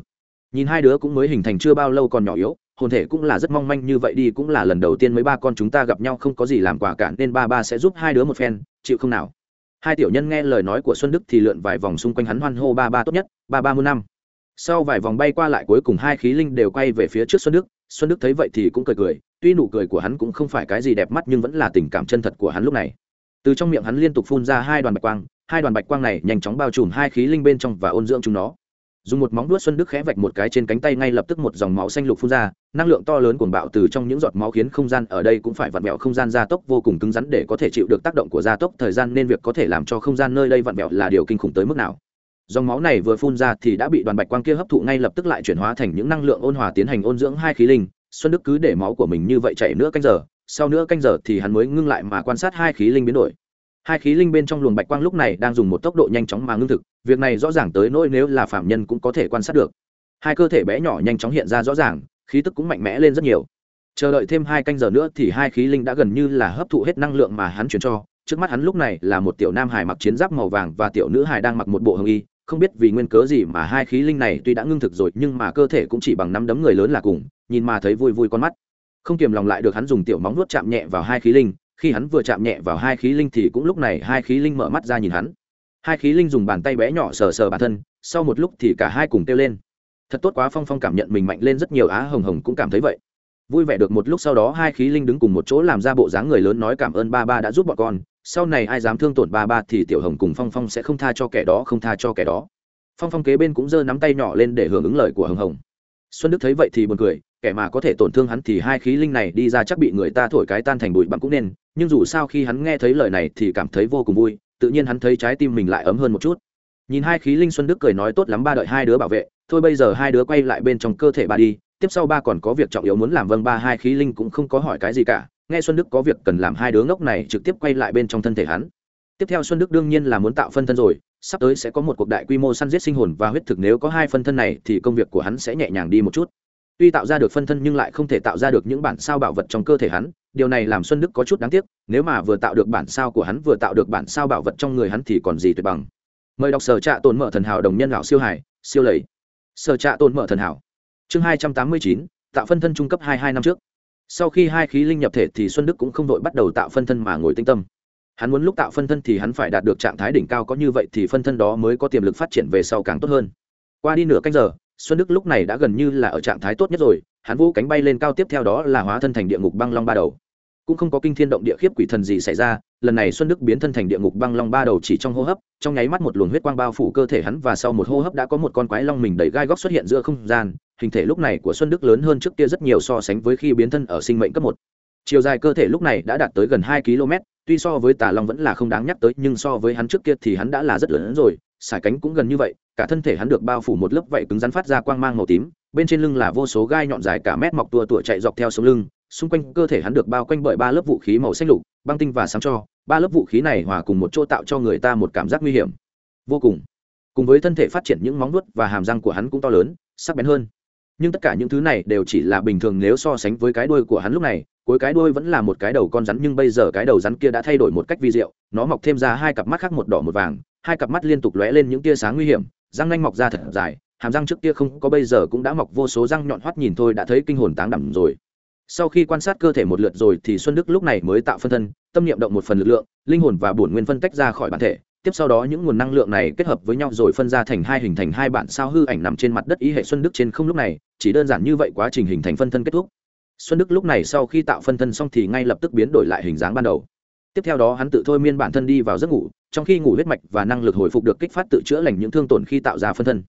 Speaker 1: Nhìn hai đứa cũng mới hình thành chưa bao lâu còn nhỏ yếu, hồn thể cũng là rất mong manh như vậy đi, cũng là lần đầu tiên mấy ba con chúng ta gặp nhau, không có gì làm quả cả, nên ba ba sẽ giúp hai đứa một phen, chịu không nào? Hai tiểu nhân nghe lời nói của xuân đức thì lượn vài vòng xung quanh hắn hoan hô ba ba tốt nhất, ba ba mươi năm. Sau vài vòng bay qua lại cuối cùng hai khí linh đều quay về phía trước xuân đức. Xuân đức thấy vậy thì cũng cười cười, tuy nụ cười của hắn cũng không phải cái gì đẹp mắt nhưng vẫn là tình cảm chân thật của hắn lúc này. Từ trong miệng hắn liên tục phun ra hai đoàn bạch quang, hai đoàn bạch quang này nhanh chóng bao trùm hai khí linh bên trong và ôn dưỡng chúng nó dùng một móng đuốt xuân đức khẽ vạch một cái trên cánh tay ngay lập tức một dòng máu xanh lục phun ra, năng lượng to lớn cuồng bạo từ trong những giọt máu khiến không gian ở đây cũng phải vặn vẹo, không gian gia tốc vô cùng cứng rắn để có thể chịu được tác động của gia tốc, thời gian nên việc có thể làm cho không gian nơi đây vặn vẹo là điều kinh khủng tới mức nào. Dòng máu này vừa phun ra thì đã bị đoàn bạch quang kia hấp thụ ngay lập tức lại chuyển hóa thành những năng lượng ôn hòa tiến hành ôn dưỡng hai khí linh. Xuân đức cứ để máu của mình như vậy chảy nữa canh giờ, sau nữa canh giờ thì hắn mới ngưng lại mà quan sát hai khí linh biến đổi hai khí linh bên trong luồng bạch quang lúc này đang dùng một tốc độ nhanh chóng mà ngưng thực, việc này rõ ràng tới nỗi nếu là phạm nhân cũng có thể quan sát được. Hai cơ thể bé nhỏ nhanh chóng hiện ra rõ ràng, khí tức cũng mạnh mẽ lên rất nhiều. Chờ đợi thêm hai canh giờ nữa thì hai khí linh đã gần như là hấp thụ hết năng lượng mà hắn chuyển cho. Trước mắt hắn lúc này là một tiểu nam hải mặc chiến giáp màu vàng và tiểu nữ hải đang mặc một bộ hồng y. Không biết vì nguyên cớ gì mà hai khí linh này tuy đã ngưng thực rồi nhưng mà cơ thể cũng chỉ bằng năm đấm người lớn là cùng, nhìn mà thấy vui vui con mắt. Không kiềm lòng lại được hắn dùng tiểu móng nuốt chạm nhẹ vào hai khí linh khi hắn vừa chạm nhẹ vào hai khí linh thì cũng lúc này hai khí linh mở mắt ra nhìn hắn. Hai khí linh dùng bàn tay bé nhỏ sờ sờ bản thân, sau một lúc thì cả hai cùng kêu lên. Thật tốt quá, phong phong cảm nhận mình mạnh lên rất nhiều, á hồng hồng cũng cảm thấy vậy. Vui vẻ được một lúc sau đó, hai khí linh đứng cùng một chỗ làm ra bộ dáng người lớn nói cảm ơn ba ba đã giúp bọn con, sau này ai dám thương tổn ba ba thì tiểu hồng cùng phong phong sẽ không tha cho kẻ đó, không tha cho kẻ đó. Phong phong kế bên cũng giơ nắm tay nhỏ lên để hưởng ứng lời của hồng hồng. Xuân đức thấy vậy thì buồn cười, kẻ mà có thể tổn thương hắn thì hai khí linh này đi ra chắc bị người ta thổi cái tan thành bụi bặm cũng nên nhưng dù sao khi hắn nghe thấy lời này thì cảm thấy vô cùng vui, tự nhiên hắn thấy trái tim mình lại ấm hơn một chút. Nhìn hai khí linh xuân đức cười nói tốt lắm ba đợi hai đứa bảo vệ, thôi bây giờ hai đứa quay lại bên trong cơ thể ba đi, tiếp sau ba còn có việc trọng yếu muốn làm vâng ba hai khí linh cũng không có hỏi cái gì cả, nghe xuân đức có việc cần làm hai đứa ngốc này trực tiếp quay lại bên trong thân thể hắn. Tiếp theo xuân đức đương nhiên là muốn tạo phân thân rồi, sắp tới sẽ có một cuộc đại quy mô săn giết sinh hồn và huyết thực, nếu có hai phân thân này thì công việc của hắn sẽ nhẹ nhàng đi một chút tuy tạo ra được phân thân nhưng lại không thể tạo ra được những bản sao bảo vật trong cơ thể hắn, điều này làm xuân đức có chút đáng tiếc, nếu mà vừa tạo được bản sao của hắn vừa tạo được bản sao bảo vật trong người hắn thì còn gì tuyệt bằng. Mời đọc sở trạ tồn mở thần hảo đồng nhân lão siêu hải, siêu lầy. Sở trạ tồn mở thần hảo, chương hai trăm tám mươi chín, tạo phân thân trung cấp hai hai năm trước. Sau khi hai khí linh nhập thể thì xuân đức cũng không đội bắt đầu tạo phân thân mà ngồi tinh tâm. Hắn muốn lúc tạo phân thân thì hắn phải đạt được trạng thái đỉnh cao có như vậy thì phân thân đó mới có tiềm lực phát triển về sau càng tốt hơn. Qua đi nửa canh giờ xuân đức lúc này đã gần như là ở trạng thái tốt nhất rồi, hắn vũ cánh bay lên cao tiếp theo đó là hóa thân thành địa ngục băng long ba đầu. Cũng không có kinh thiên động địa khiếp quỷ thần gì xảy ra, lần này xuân đức biến thân thành địa ngục băng long ba đầu chỉ trong hô hấp, trong nháy mắt một luồng huyết quang bao phủ cơ thể hắn và sau một hô hấp đã có một con quái long mình đầy gai góc xuất hiện giữa không gian, hình thể lúc này của xuân đức lớn hơn trước kia rất nhiều so sánh với khi biến thân ở sinh mệnh cấp một. Chiều dài cơ thể lúc này đã đạt tới gần hai km, tuy so với tà long vẫn là không đáng nhắc tới, nhưng so với hắn trước kia thì hắn đã là rất lớn hơn rồi sải cánh cũng gần như vậy cả thân thể hắn được bao phủ một lớp vảy cứng rắn phát ra quang mang màu tím, bên trên lưng là vô số gai nhọn dài cả mét mọc tua tủa chạy dọc theo sống lưng, xung quanh cơ thể hắn được bao quanh bởi ba lớp vũ khí màu xanh lục, băng tinh và sáng cho. Ba lớp vũ khí này hòa cùng một chỗ tạo cho người ta một cảm giác nguy hiểm. Vô cùng. Cùng với thân thể phát triển những móng vuốt và hàm răng của hắn cũng to lớn, sắc bén hơn. Nhưng tất cả những thứ này đều chỉ là bình thường nếu so sánh với cái đuôi của hắn lúc này, cuối cái đuôi vẫn là một cái đầu con rắn nhưng bây giờ cái đầu rắn kia đã thay đổi một cách vi diệu, nó mọc thêm ra hai cặp mắt khác một đỏ một vàng, hai cặp mắt liên tục lóe lên những tia sáng nguy hiểm răng nanh mọc ra thật dài, hàm răng trước kia không có bây giờ cũng đã mọc, vô số răng nhọn hoắt nhìn thôi đã thấy kinh hồn táng đẳng rồi. Sau khi quan sát cơ thể một lượt rồi thì xuân đức lúc này mới tạo phân thân, tâm niệm động một phần lực lượng, linh hồn và bổn nguyên phân tách ra khỏi bản thể. Tiếp sau đó những nguồn năng lượng này kết hợp với nhau rồi phân ra thành hai hình thành hai bản sao hư ảnh nằm trên mặt đất ý hệ xuân đức trên không lúc này, chỉ đơn giản như vậy quá trình hình thành phân thân kết thúc. Xuân đức lúc này sau khi tạo phân thân xong thì ngay lập tức biến đổi lại hình dáng ban đầu tiếp theo đó hắn tự thôi miên bản thân đi vào giấc ngủ, trong khi ngủ huyết mạch và năng lực hồi phục được kích phát tự chữa lành những thương tổn khi tạo ra phân thân.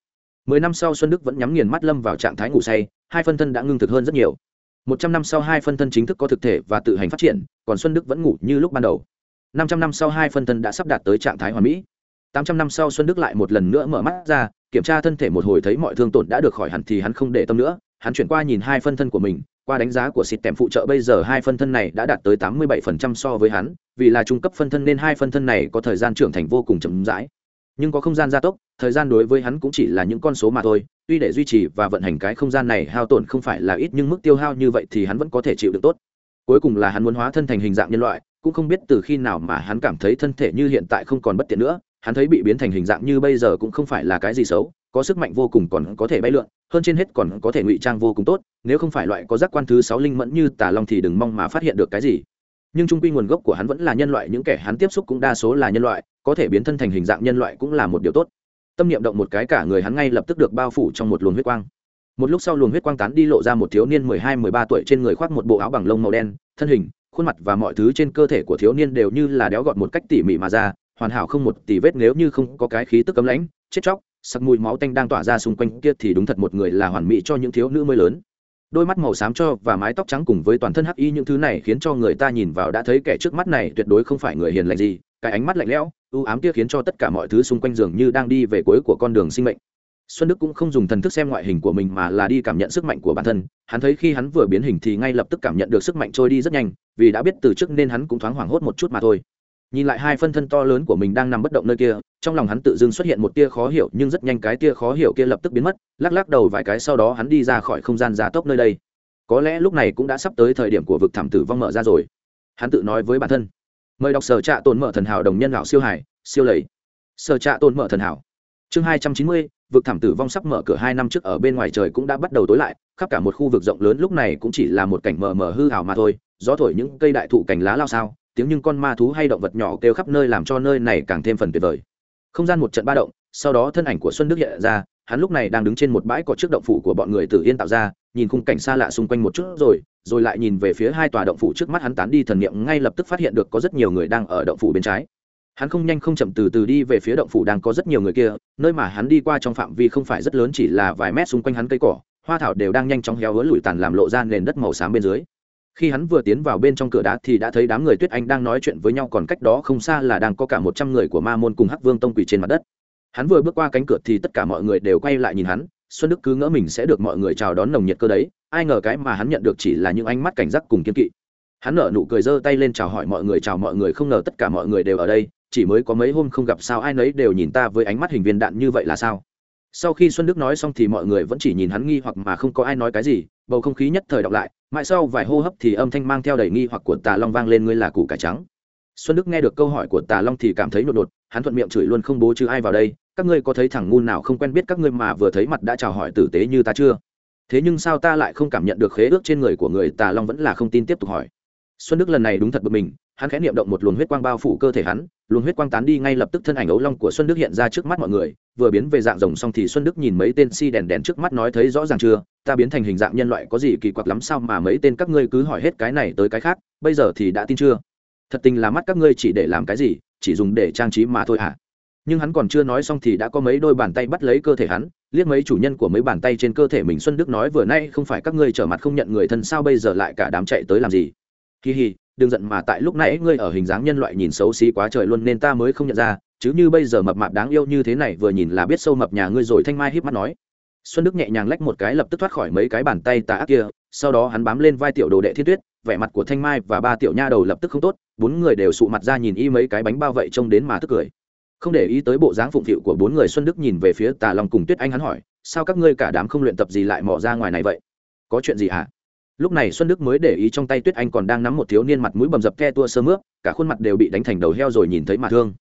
Speaker 1: Mười năm sau xuân đức vẫn nhắm nghiền mắt lâm vào trạng thái ngủ say, hai phân thân đã ngưng thực hơn rất nhiều. Một trăm năm sau hai phân thân chính thức có thực thể và tự hành phát triển, còn xuân đức vẫn ngủ như lúc ban đầu. Năm trăm năm sau hai phân thân đã sắp đạt tới trạng thái hoàn mỹ. Tám trăm năm sau xuân đức lại một lần nữa mở mắt ra, kiểm tra thân thể một hồi thấy mọi thương tổn đã được khỏi hẳn thì hắn không để tâm nữa hắn chuyển qua nhìn hai phân thân của mình, qua đánh giá của xịt tèm phụ trợ bây giờ hai phân thân này đã đạt tới tám mươi 87% so với hắn, vì là trung cấp phân thân nên hai phân thân này có thời gian trưởng thành vô cùng chậm rãi. Nhưng có không gian gia tốc, thời gian đối với hắn cũng chỉ là những con số mà thôi, tuy để duy trì và vận hành cái không gian này hao tổn không phải là ít nhưng mức tiêu hao như vậy thì hắn vẫn có thể chịu được tốt. Cuối cùng là hắn muốn hóa thân thành hình dạng nhân loại, cũng không biết từ khi nào mà hắn cảm thấy thân thể như hiện tại không còn bất tiện nữa, hắn thấy bị biến thành hình dạng như bây giờ cũng không phải là cái gì xấu có sức mạnh vô cùng còn có thể bay lượn, hơn trên hết còn có thể ngụy trang vô cùng tốt, nếu không phải loại có giác quan thứ sáu linh mẫn như tà long thì đừng mong mà phát hiện được cái gì. Nhưng trung quy nguồn gốc của hắn vẫn là nhân loại, những kẻ hắn tiếp xúc cũng đa số là nhân loại, có thể biến thân thành hình dạng nhân loại cũng là một điều tốt. Tâm niệm động một cái cả người hắn ngay lập tức được bao phủ trong một luồng huyết quang. Một lúc sau luồng huyết quang tán đi lộ ra một thiếu niên mười hai, mười ba tuổi trên người khoác một bộ áo bằng lông màu đen, thân hình, khuôn mặt và mọi thứ trên cơ thể của thiếu niên đều như là đéo gọt một cách tỉ mỉ mà ra, hoàn hảo không một tỉ vết nếu như không có cái khí tức cấm lãnh, chết chóc sắc mùi máu tanh đang tỏa ra xung quanh kia thì đúng thật một người là hoàn mỹ cho những thiếu nữ mới lớn. Đôi mắt màu xám cho và mái tóc trắng cùng với toàn thân hắc y những thứ này khiến cho người ta nhìn vào đã thấy kẻ trước mắt này tuyệt đối không phải người hiền lành gì, cái ánh mắt lạnh lẽo ưu ám kia khiến cho tất cả mọi thứ xung quanh dường như đang đi về cuối của con đường sinh mệnh. Xuân đức cũng không dùng thần thức xem ngoại hình của mình mà là đi cảm nhận sức mạnh của bản thân, hắn thấy khi hắn vừa biến hình thì ngay lập tức cảm nhận được sức mạnh trôi đi rất nhanh, vì đã biết từ trước nên hắn cũng thoáng hoảng hốt một chút mà thôi nhìn lại hai phân thân to lớn của mình đang nằm bất động nơi kia, trong lòng hắn tự dưng xuất hiện một tia khó hiểu, nhưng rất nhanh cái tia khó hiểu kia lập tức biến mất, lắc lắc đầu vài cái sau đó hắn đi ra khỏi không gian gia tốc nơi đây. Có lẽ lúc này cũng đã sắp tới thời điểm của vực thảm tử vong mở ra rồi. Hắn tự nói với bản thân, mời đọc sở trạ tồn mở thần hảo đồng nhân lão siêu hải, siêu lầy. Sở trạ tồn mở thần hảo. Chương hai trăm chín mươi, vực thảm tử vong sắp mở cửa hai năm trước ở bên ngoài trời cũng đã bắt đầu tối lại, khắp cả một khu vực rộng lớn lúc này cũng chỉ là một cảnh mờ mờ hư hảo mà thôi, gió thổi những cây đại thụ cành lá lao sao tiếng nhưng con ma thú hay động vật nhỏ kêu khắp nơi làm cho nơi này càng thêm phần tuyệt vời. Không gian một trận ba động, sau đó thân ảnh của xuân đức hiện ra, hắn lúc này đang đứng trên một bãi cỏ trước động phủ của bọn người tử yên tạo ra, nhìn khung cảnh xa lạ xung quanh một chút rồi rồi lại nhìn về phía hai tòa động phủ trước mắt hắn tán đi thần niệm, ngay lập tức phát hiện được có rất nhiều người đang ở động phủ bên trái. Hắn không nhanh không chậm từ từ đi về phía động phủ đang có rất nhiều người kia, nơi mà hắn đi qua trong phạm vi không phải rất lớn chỉ là vài mét xung quanh hắn cây cỏ, hoa thảo đều đang nhanh chóng héo hứa lủi tàn làm lộ ra nền đất màu xám bên dưới khi hắn vừa tiến vào bên trong cửa đá thì đã thấy đám người tuyết anh đang nói chuyện với nhau, còn cách đó không xa là đang có cả một trăm người của ma môn cùng hắc vương tông quỳ trên mặt đất. Hắn vừa bước qua cánh cửa thì tất cả mọi người đều quay lại nhìn hắn, xuân đức cứ ngỡ mình sẽ được mọi người chào đón nồng nhiệt cơ đấy, ai ngờ cái mà hắn nhận được chỉ là những ánh mắt cảnh giác cùng kiên kỵ. Hắn nở nụ cười giơ tay lên chào hỏi mọi người, chào mọi người, không ngờ tất cả mọi người đều ở đây, chỉ mới có mấy hôm không gặp, sao ai nấy đều nhìn ta với ánh mắt hình viên đạn như vậy là sao? Sau khi xuân đức nói xong thì mọi người vẫn chỉ nhìn hắn nghi hoặc mà không có ai nói cái gì, bầu không khí nhất thời đọc lại, mãi sau vài hô hấp thì âm thanh mang theo đầy nghi hoặc của tà long vang lên, ngươi là củ cải trắng. Xuân đức nghe được câu hỏi của tà long thì cảm thấy nhột đột hắn thuận miệng chửi luôn, không bố chứ ai vào đây, các ngươi có thấy thằng ngu nào không quen biết các ngươi mà vừa thấy mặt đã chào hỏi tử tế như ta chưa? Thế nhưng sao ta lại không cảm nhận được khế ước trên người của người tà long vẫn là không tin tiếp tục hỏi xuân đức lần này đúng thật bực mình, hắn khẽ niệm động một luồng huyết quang bao phủ cơ thể hắn, luồng huyết quang tán đi ngay lập tức thân ảnh ấu long của xuân đức hiện ra trước mắt mọi người, vừa biến về dạng rồng xong thì xuân đức nhìn mấy tên si đèn đèn trước mắt nói thấy rõ ràng chưa, ta biến thành hình dạng nhân loại có gì kỳ quặc lắm sao mà mấy tên các ngươi cứ hỏi hết cái này tới cái khác, bây giờ thì đã tin chưa? Thật tình là mắt các ngươi chỉ để làm cái gì, chỉ dùng để trang trí mà thôi hả? Nhưng hắn còn chưa nói xong thì đã có mấy đôi bàn tay bắt lấy cơ thể hắn, liếc mấy chủ nhân của mấy bàn tay trên cơ thể mình xuân đức nói vừa nay không phải các ngươi trở mặt không nhận người thân sao bây giờ lại cả đám chạy tới làm gì? Kỳ hì, đừng giận mà tại lúc nãy ngươi ở hình dáng nhân loại nhìn xấu xí quá trời luôn nên ta mới không nhận ra, chứ như bây giờ mập mạp đáng yêu như thế này vừa nhìn là biết sâu mập nhà ngươi rồi thanh mai híp mắt nói. Xuân đức nhẹ nhàng lách một cái lập tức thoát khỏi mấy cái bàn tay tà ác kia, sau đó hắn bám lên vai tiểu đồ đệ thiên tuyết, vẻ mặt của thanh mai và ba tiểu nha đầu lập tức không tốt, bốn người đều sụ mặt ra nhìn y mấy cái bánh bao vậy trông đến mà tức cười. Không để ý tới bộ dáng phụng phịu của bốn người, xuân đức nhìn về phía tà long cùng tuyết anh hắn hỏi, sao các ngươi cả đám không luyện tập gì lại mò ra ngoài này vậy? Có chuyện gì hả? Lúc này xuân đức mới để ý trong tay tuyết anh còn đang nắm một thiếu niên mặt mũi bầm dập ke tua sơ mướp, cả khuôn mặt đều bị đánh thành đầu heo rồi nhìn thấy mà thương.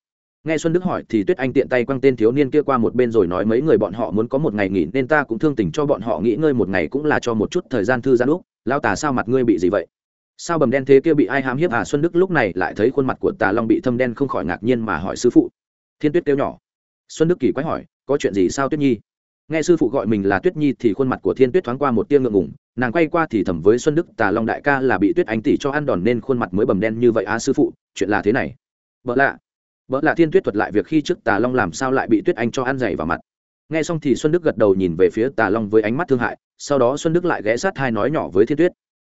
Speaker 1: Nghe xuân đức hỏi thì tuyết anh tiện tay quăng tên thiếu niên kia qua một bên rồi nói mấy người bọn họ muốn có một ngày nghỉ nên ta cũng thương tình cho bọn họ nghỉ ngơi một ngày cũng là cho một chút thời gian thư giãn úc. Lao tà sao mặt ngươi bị gì vậy? Sao bầm đen thế kia bị ai hám hiếp à? Xuân đức lúc này lại thấy khuôn mặt của tà long bị thâm đen không khỏi ngạc nhiên mà hỏi sư phụ. Thiên tuyết kêu nhỏ. Xuân đức kỳ quái hỏi, có chuyện gì sao tuyết nhi? Nghe sư phụ gọi mình là tuyết nhi thì khuôn mặt của thiên tuyết thoáng qua một tia ngượng ngủng nàng quay qua thì thầm với xuân đức, tà long đại ca là bị tuyết anh tỷ cho ăn đòn nên khuôn mặt mới bầm đen như vậy á, sư phụ, chuyện là thế này. Vợ lạ vợ lạ thiên tuyết thuật lại việc khi trước tà long làm sao lại bị tuyết anh cho ăn dày vào mặt. Nghe xong thì xuân đức gật đầu nhìn về phía tà long với ánh mắt thương hại, sau đó xuân đức lại ghé sát hai nói nhỏ với thiên tuyết.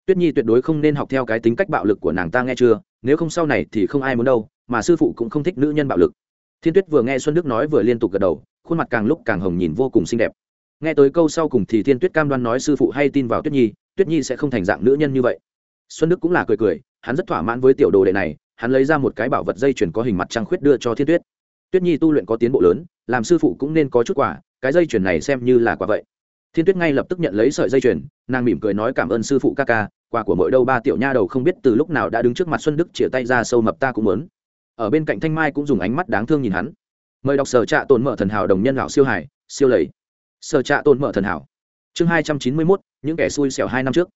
Speaker 1: Tuyết nhi tuyệt đối không nên học theo cái tính cách bạo lực của nàng ta nghe chưa, nếu không sau này thì không ai muốn đâu, mà sư phụ cũng không thích nữ nhân bạo lực. Thiên tuyết vừa nghe xuân đức nói vừa liên tục gật đầu, khuôn mặt càng lúc càng hồng nhìn vô cùng xinh đẹp nghe tới câu sau cùng thì thiên tuyết cam đoan nói sư phụ hay tin vào tuyết nhi tuyết nhi sẽ không thành dạng nữ nhân như vậy. Xuân đức cũng là cười cười, hắn rất thỏa mãn với tiểu đồ đệ này, hắn lấy ra một cái bảo vật dây chuyền có hình mặt trăng khuyết đưa cho thiên tuyết. Tuyết nhi tu luyện có tiến bộ lớn, làm sư phụ cũng nên có chút quả cái dây chuyền này xem như là quả vậy. Thiên tuyết ngay lập tức nhận lấy sợi dây chuyền, nàng mỉm cười nói cảm ơn sư phụ ca ca, quà của mỗi đâu ba tiểu nha đầu không biết từ lúc nào đã đứng trước mặt xuân đức chĩa tay ra sâu mập ta cũng muốn. Ở bên cạnh thanh mai cũng dùng ánh mắt đáng thương nhìn hắn. Mời đọc sở trạ tồn mở thần hảo đồng nhân lão siêu hải siêu lầy sở trạ tồn mở thần hảo. Chương hai trăm chín mươi mốt, những kẻ xui xẻo hai năm trước.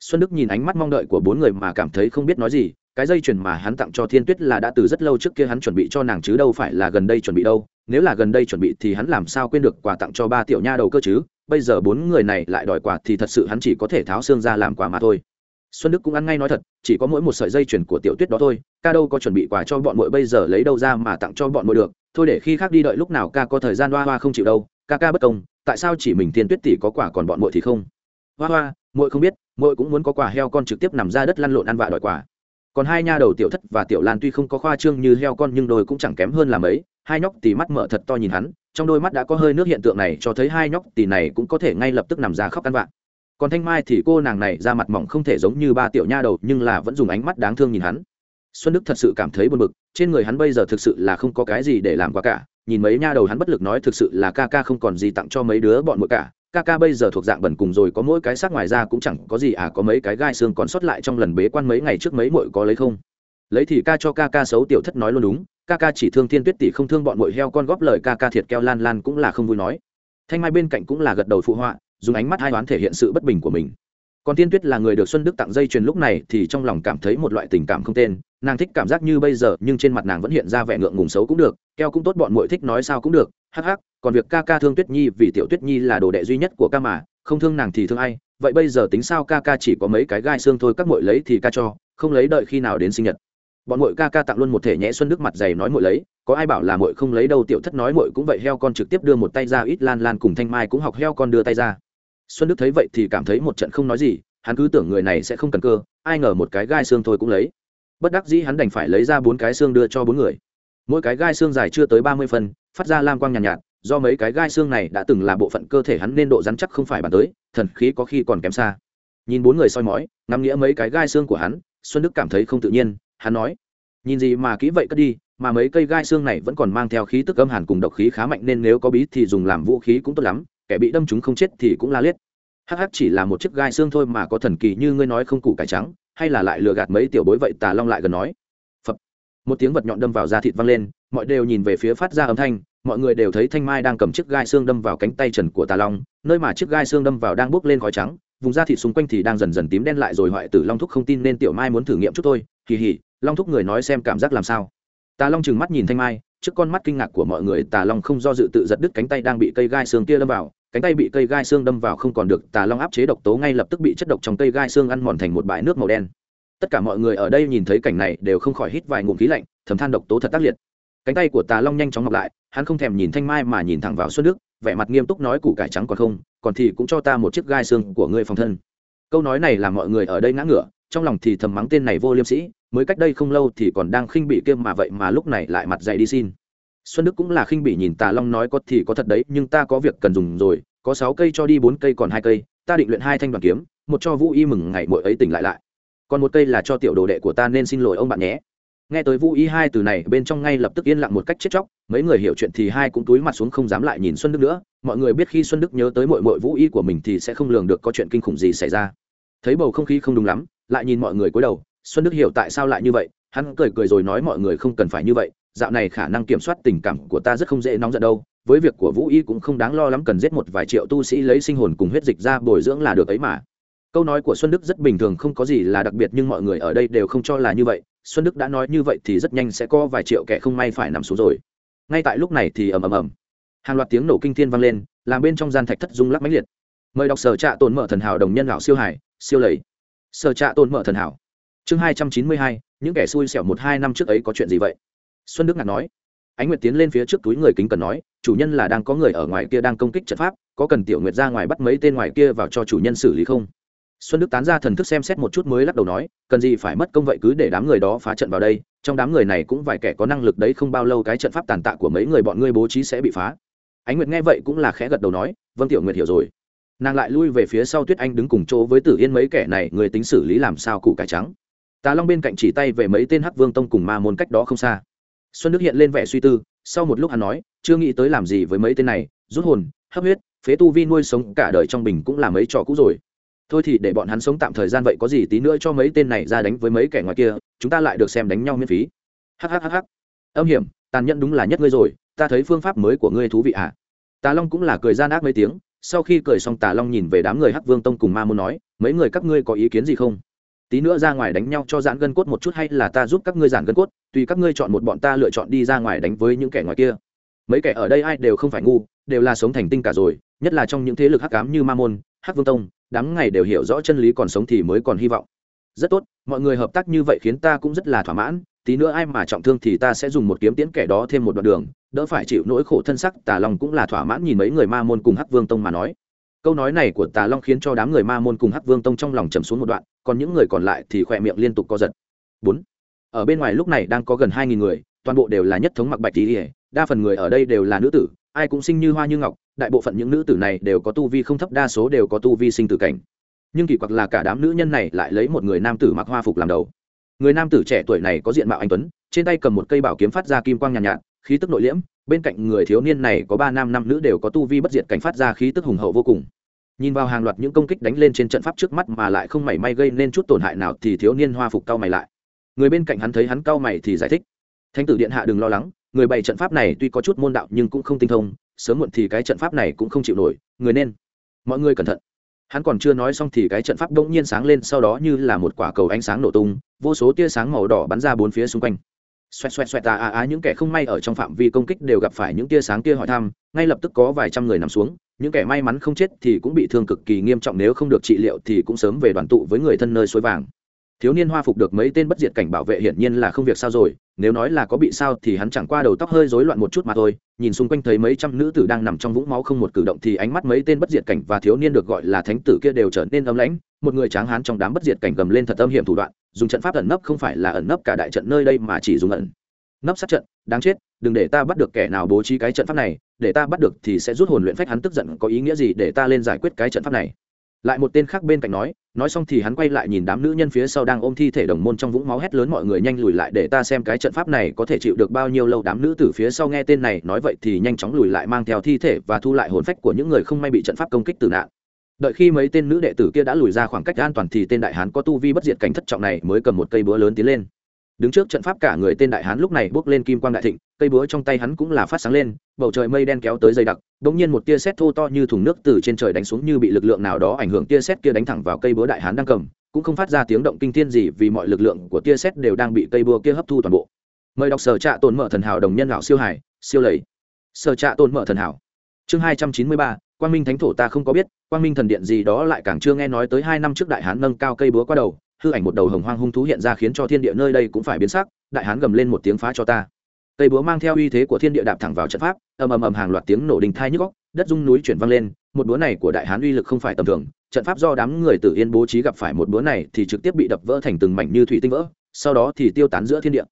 Speaker 1: Xuân đức nhìn ánh mắt mong đợi của bốn người mà cảm thấy không biết nói gì, cái dây chuyền mà hắn tặng cho thiên tuyết là đã từ rất lâu trước kia hắn chuẩn bị cho nàng chứ đâu phải là gần đây chuẩn bị đâu, nếu là gần đây chuẩn bị thì hắn làm sao quên được quà tặng cho ba tiểu nha đầu cơ chứ, bây giờ bốn người này lại đòi quà thì thật sự hắn chỉ có thể tháo xương ra làm quà mà thôi. Xuân đức cũng ăn ngay nói thật, chỉ có mỗi một sợi dây chuyền của tiểu tuyết đó thôi, ca đâu có chuẩn bị quà cho bọn mội bây giờ lấy đâu ra mà tặng cho bọn mội được, thôi để khi khác đi đợi lúc nào ca có thời gian hoa hoa không chịu đâu ca ca bất công, tại sao chỉ mình thiên tuyết tỷ có quả còn bọn muội thì không? Hoa hoa, muội không biết, muội cũng muốn có quả heo con trực tiếp nằm ra đất lăn lộn ăn vạ đòi quả. Còn hai nha đầu tiểu thất và tiểu lan tuy không có khoa trương như heo con nhưng đôi cũng chẳng kém hơn là mấy, hai nhóc tỷ mắt mở thật to nhìn hắn, trong đôi mắt đã có hơi nước hiện tượng này, cho thấy hai nhóc tỷ này cũng có thể ngay lập tức nằm ra khóc ăn vạ. Còn thanh mai thì cô nàng này ra mặt mỏng không thể giống như ba tiểu nha đầu nhưng là vẫn dùng ánh mắt đáng thương nhìn hắn. Xuân đức thật sự cảm thấy buồn bực, trên người hắn bây giờ thực sự là không có cái gì để làm quá cả nhìn mấy nha đầu hắn bất lực nói thực sự là ca ca không còn gì tặng cho mấy đứa bọn mỗi cả, ca ca bây giờ thuộc dạng bẩn cùng rồi, có mỗi cái xác ngoài ra cũng chẳng có gì à có mấy cái gai xương còn sót lại trong lần bế quan mấy ngày trước mấy muội có lấy không? Lấy thì ca cho ca ca xấu tiểu thất nói luôn đúng, ca ca chỉ thương thiên tuyết tỷ không thương bọn muội heo con góp lời ca ca thiệt keo lan lan cũng là không vui nói. Thanh mai bên cạnh cũng là gật đầu phụ họa, dùng ánh mắt hai đoán thể hiện sự bất bình của mình còn tiên tuyết là người được xuân đức tặng dây chuyền lúc này thì trong lòng cảm thấy một loại tình cảm không tên. Nàng thích cảm giác như bây giờ, nhưng trên mặt nàng vẫn hiện ra vẻ ngượng ngùng xấu cũng được. Keo cũng tốt, bọn muội thích nói sao cũng được. Hắc hắc, còn việc ca ca thương tuyết nhi vì tiểu tuyết nhi là đồ đệ duy nhất của ca mà, không thương nàng thì thương ai? Vậy bây giờ tính sao ca ca chỉ có mấy cái gai xương thôi, các muội lấy thì ca cho, không lấy đợi khi nào đến sinh nhật. Bọn muội ca ca tặng luôn một thể nhẽ xuân đức mặt dày nói muội lấy, có ai bảo là muội không lấy đâu, tiểu thất nói muội cũng vậy, heo con trực tiếp đưa một tay ra, ít lan lan cùng thanh mai cũng học heo con đưa tay ra xuân đức thấy vậy thì cảm thấy một trận không nói gì hắn cứ tưởng người này sẽ không cần cơ ai ngờ một cái gai xương thôi cũng lấy. Bất đắc dĩ hắn đành phải lấy ra bốn cái xương đưa cho bốn người. Mỗi cái gai xương dài chưa tới ba mươi phân phát ra lam quang nhàn nhạt, nhạt do mấy cái gai xương này đã từng là bộ phận cơ thể hắn nên độ rắn chắc không phải bàn tới thần khí có khi còn kém xa. Nhìn bốn người soi mói ngắm nghĩa mấy cái gai xương của hắn xuân đức cảm thấy không tự nhiên hắn nói nhìn gì mà kỹ vậy cất đi mà mấy cây gai xương này vẫn còn mang theo khí tức âm hàn cùng độc khí khá mạnh nên nếu có bí thì dùng làm vũ khí cũng tốt lắm kẻ bị đâm chúng không chết thì cũng la liết. Hắc hắc chỉ là một chiếc gai xương thôi mà có thần kỳ như ngươi nói không củ cải trắng, hay là lại lừa gạt mấy tiểu bối vậy, tà long lại gần nói. Phập. một tiếng vật nhọn đâm vào da thịt văng lên, mọi đều nhìn về phía phát ra âm thanh, mọi người đều thấy thanh mai đang cầm chiếc gai xương đâm vào cánh tay trần của tà long, nơi mà chiếc gai xương đâm vào đang bốc lên khói trắng, vùng da thịt xung quanh thì đang dần dần tím đen lại rồi, hoại tử long thúc không tin nên tiểu mai muốn thử nghiệm chút thôi. Kỳ hỉ long thúc người nói xem cảm giác làm sao. Tà long trừng mắt nhìn thanh mai trước con mắt kinh ngạc của mọi người, tà long không do dự tự giật đứt cánh tay đang bị cây gai xương kia đâm vào. Cánh tay bị cây gai xương đâm vào không còn được, tà long áp chế độc tố ngay lập tức bị chất độc trong cây gai xương ăn mòn thành một bãi nước màu đen. Tất cả mọi người ở đây nhìn thấy cảnh này đều không khỏi hít vài ngụm khí lạnh, thầm than độc tố thật tác liệt. Cánh tay của tà long nhanh chóng ngọc lại, hắn không thèm nhìn thanh mai mà nhìn thẳng vào xuân đức, vẻ mặt nghiêm túc nói củ cải trắng còn không, còn thì cũng cho ta một chiếc gai xương của ngươi phòng thân. Câu nói này làm mọi người ở đây ngã ngửa, trong lòng thì thầm mắng tên này vô liêm sĩ mới cách đây không lâu thì còn đang khinh bị kia mà vậy mà lúc này lại mặt dày đi xin. Xuân đức cũng là khinh bị nhìn tà long nói có thì có thật đấy, nhưng ta có việc cần dùng rồi, có sáu cây cho đi, bốn cây còn hai cây, ta định luyện hai thanh đoàn kiếm, một cho vũ y mừng ngày mỗi ấy tỉnh lại lại. Còn một cây là cho tiểu đồ đệ của ta nên xin lỗi ông bạn nhé. Nghe tới vũ y hai từ này, bên trong ngay lập tức yên lặng một cách chết chóc, mấy người hiểu chuyện thì hai cũng túi mặt xuống không dám lại nhìn xuân đức nữa. Mọi người biết khi xuân đức nhớ tới mội mội vũ y của mình thì sẽ không lường được có chuyện kinh khủng gì xảy ra. Thấy bầu không khí không đúng lắm, lại nhìn mọi người cúi đầu xuân đức hiểu tại sao lại như vậy, hắn cười cười rồi nói mọi người không cần phải như vậy, dạo này khả năng kiểm soát tình cảm của ta rất không dễ nóng giận đâu, với việc của vũ y cũng không đáng lo lắm cần giết một vài triệu tu sĩ lấy sinh hồn cùng huyết dịch ra bồi dưỡng là được ấy mà. Câu nói của xuân đức rất bình thường không có gì là đặc biệt nhưng mọi người ở đây đều không cho là như vậy, xuân đức đã nói như vậy thì rất nhanh sẽ có vài triệu kẻ không may phải nằm xuống rồi. Ngay tại lúc này thì ầm ầm ầm, hàng loạt tiếng nổ kinh thiên vang lên, làm bên trong gian thạch thất rung lắc mãnh liệt. Mời đọc sở trạ tồn mở thần hảo đồng nhân lão siêu hải, siêu lầy. Sở trạ tồn mở thần hảo chương hai trăm chín mươi hai, những kẻ xui xẻo một hai năm trước ấy có chuyện gì vậy? Xuân đức ngạc nói. Ánh nguyệt tiến lên phía trước túi người kính cần nói, chủ nhân là đang có người ở ngoài kia đang công kích trận pháp, có cần tiểu nguyệt ra ngoài bắt mấy tên ngoài kia vào cho chủ nhân xử lý không? Xuân đức tán ra thần thức xem xét một chút mới lắc đầu nói, cần gì phải mất công vậy cứ để đám người đó phá trận vào đây, trong đám người này cũng vài kẻ có năng lực đấy không bao lâu cái trận pháp tàn tạ của mấy người bọn ngươi bố trí sẽ bị phá. Ánh nguyệt nghe vậy cũng là khẽ gật đầu nói vâng tiểu nguyệt hiểu rồi. Nàng lại lui về phía sau tuyết anh đứng cùng chỗ với tử yên mấy kẻ này, người tính xử lý làm sao củ cải trắng? Tà long bên cạnh chỉ tay về mấy tên hắc vương tông cùng ma môn cách đó không xa. Xuân đức hiện lên vẻ suy tư, sau một lúc hắn nói, chưa nghĩ tới làm gì với mấy tên này, rút hồn, hấp huyết, phế tu vi nuôi sống cả đời trong bình cũng là mấy trò cũ rồi. Thôi thì để bọn hắn sống tạm thời gian vậy có gì tí nữa cho mấy tên này ra đánh với mấy kẻ ngoài kia, chúng ta lại được xem đánh nhau miễn phí. Hhhh âm hiểm, tàn nhẫn đúng là nhất ngươi rồi, ta thấy phương pháp mới của ngươi thú vị ạ à? tà long cũng là cười gian ác mấy tiếng, sau khi cười xong tà long nhìn về đám người hắc vương tông cùng ma muốn nói, mấy người các ngươi có ý kiến gì không? Tí nữa ra ngoài đánh nhau cho giãn gân cốt một chút hay là ta giúp các ngươi giãn gân cốt, tùy các ngươi chọn một bọn ta lựa chọn đi ra ngoài đánh với những kẻ ngoài kia. Mấy kẻ ở đây ai đều không phải ngu, đều là sống thành tinh cả rồi, nhất là trong những thế lực hắc ám như ma môn, hắc vương tông, đám ngày đều hiểu rõ chân lý còn sống thì mới còn hy vọng. Rất tốt, mọi người hợp tác như vậy khiến ta cũng rất là thỏa mãn, tí nữa ai mà trọng thương thì ta sẽ dùng một kiếm tiễn kẻ đó thêm một đoạn đường, đỡ phải chịu nỗi khổ thân sắc, tà long cũng là thỏa mãn nhìn mấy người ma môn cùng hắc vương tông mà nói câu nói này của tà long khiến cho đám người ma môn cùng hắc vương tông trong lòng trầm xuống một đoạn còn những người còn lại thì khỏe miệng liên tục co giật. Bốn. Ở bên ngoài lúc này đang có gần hai nghìn người toàn bộ đều là nhất thống mặc bạch tỉ đa phần người ở đây đều là nữ tử ai cũng sinh như hoa như ngọc đại bộ phận những nữ tử này đều có tu vi không thấp đa số đều có tu vi sinh tử cảnh. Nhưng kỳ quặc là cả đám nữ nhân này lại lấy một người nam tử mặc hoa phục làm đầu. Người nam tử trẻ tuổi này có diện mạo anh tuấn trên tay cầm một cây bảo kiếm phát ra kim quang nhàn nhạt, nhạt khí tức nội liễm bên cạnh người thiếu niên này có ba nam năm nữ đều có tu vi bất diệt cảnh phát ra khí tức hùng hậu vô cùng. Nhìn vào hàng loạt những công kích đánh lên trên trận pháp trước mắt mà lại không mảy may gây nên chút tổn hại nào thì thiếu niên hoa phục cao mày lại. Người bên cạnh hắn thấy hắn cao mày thì giải thích. Thánh tử điện hạ đừng lo lắng, người bày trận pháp này tuy có chút môn đạo nhưng cũng không tinh thông, sớm muộn thì cái trận pháp này cũng không chịu nổi, người nên mọi người cẩn thận. Hắn còn chưa nói xong thì cái trận pháp đông nhiên sáng lên, sau đó như là một quả cầu ánh sáng nổ tung, vô số tia sáng màu đỏ bắn ra bốn phía xung quanh xoẹt xoẹt xoẹt à à à những kẻ không may ở trong phạm vi công kích đều gặp phải những tia sáng kia hỏi thăm, ngay lập tức có vài trăm người nằm xuống, những kẻ may mắn không chết thì cũng bị thương cực kỳ nghiêm trọng, nếu không được trị liệu thì cũng sớm về đoàn tụ với người thân nơi suối vàng thiếu niên hoa phục được mấy tên bất diệt cảnh bảo vệ hiển nhiên là không việc sao rồi, nếu nói là có bị sao thì hắn chẳng qua đầu tóc hơi rối loạn một chút mà thôi, nhìn xung quanh thấy mấy trăm nữ tử đang nằm trong vũng máu không một cử động thì ánh mắt mấy tên bất diệt cảnh và thiếu niên được gọi là thánh tử kia đều trở nên âm lãnh, một người tráng hán trong đám bất diệt cảnh gầm lên thật âm hiểm thủ đoạn, dùng trận pháp ẩn nấp không phải là ẩn nấp cả đại trận nơi đây mà chỉ dùng ẩn nấp sát trận, đáng chết, đừng để ta bắt được kẻ nào bố trí cái trận pháp này, để ta bắt được thì sẽ rút hồn luyện phách hắn tức giận có ý nghĩa gì để ta lên giải quyết cái trận pháp này lại một tên khác bên cạnh nói nói xong thì hắn quay lại nhìn đám nữ nhân phía sau đang ôm thi thể đồng môn trong vũng máu hét lớn mọi người nhanh lùi lại để ta xem cái trận pháp này có thể chịu được bao nhiêu lâu. Đám nữ tử phía sau nghe tên này nói vậy thì nhanh chóng lùi lại mang theo thi thể và thu lại hồn phách của những người không may bị trận pháp công kích tử nạn. Đợi khi mấy tên nữ đệ tử kia đã lùi ra khoảng cách an toàn thì tên đại hán có tu vi bất diệt cảnh thất trọng này mới cầm một cây búa lớn tiến lên đứng trước trận pháp cả người tên đại hán lúc này bước lên kim quang đại thịnh, cây búa trong tay hắn cũng là phát sáng lên, bầu trời mây đen kéo tới dày đặc đ ỗ n g nhiên một tia sét thô to như thùng nước từ trên trời đánh xuống như bị lực lượng nào đó ảnh hưởng tia sét kia đánh thẳng vào cây búa đại hán đang cầm, cũng không phát ra tiếng động kinh thiên gì vì mọi lực lượng của tia sét đều đang bị cây búa kia hấp thu toàn bộ. Mời đọc sở trạ tồn mở thần hảo đồng nhân lão siêu hải siêu lầy. Sở trạ tồn mở thần hảo. Chương hai trăm chín mươi ba, quang minh thánh thổ ta không có biết, quang minh thần điện gì đó lại càng chưa nghe nói tới hai năm trước đại hán nâng cao cây búa qua đầu hư ảnh một đầu hồng hoang hung thú hiện ra khiến cho thiên địa nơi đây cũng phải biến sắc, đại hán gầm lên một tiếng phá cho ta. Tây búa mang theo uy thế của thiên địa đạp thẳng vào trận pháp, ầm ầm ầm hàng loạt tiếng nổ đình thai nhức góc đất rung núi chuyển văng lên, một búa này của đại hán uy lực không phải tầm thường, trận pháp do đám người tử yên bố trí gặp phải một búa này thì trực tiếp bị đập vỡ thành từng mảnh như thủy tinh vỡ, sau đó thì tiêu tán giữa thiên địa.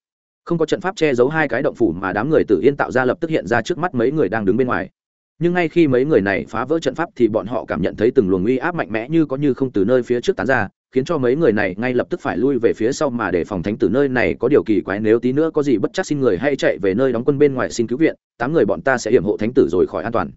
Speaker 1: Không có trận pháp che giấu hai cái động phủ mà đám người tử yên tạo ra lập tức hiện ra trước mắt mấy người đang đứng bên ngoài. Nhưng ngay khi mấy người này phá vỡ trận pháp thì bọn họ cảm nhận thấy từng luồng uy áp mạnh mẽ như có như không từ nơi phía trước tán ra khiến cho mấy người này ngay lập tức phải lui về phía sau mà để phòng thánh tử nơi này có điều kỳ quái nếu tí nữa có gì bất chắc xin người hay chạy về nơi đóng quân bên ngoài xin cứu viện, tám người bọn ta sẽ hiểm hộ thánh tử rồi khỏi an toàn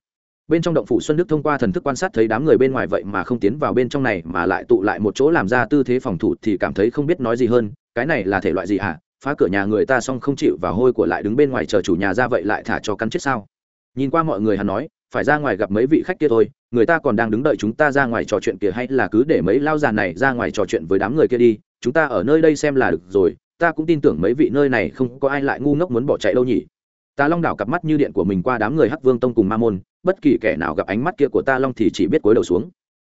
Speaker 1: bên trong động phủ xuân đức thông qua thần thức quan sát thấy đám người bên ngoài vậy mà không tiến vào bên trong này mà lại tụ lại một chỗ làm ra tư thế phòng thủ thì cảm thấy không biết nói gì hơn, cái này là thể loại gì hả à? phá cửa nhà người ta xong không chịu và hôi của lại đứng bên ngoài chờ chủ nhà ra vậy lại thả cho cắn chết sao nhìn qua mọi người hắn nói, phải ra ngoài gặp mấy vị khách kia thôi người ta còn đang đứng đợi chúng ta ra ngoài trò chuyện kia hay là cứ để mấy lao già này ra ngoài trò chuyện với đám người kia đi, chúng ta ở nơi đây xem là được rồi, ta cũng tin tưởng mấy vị nơi này không có ai lại ngu ngốc muốn bỏ chạy đâu nhỉ. Ta long đảo cặp mắt như điện của mình qua đám người hắc vương tông cùng ma môn, bất kỳ kẻ nào gặp ánh mắt kia của ta long thì chỉ biết cối đầu xuống.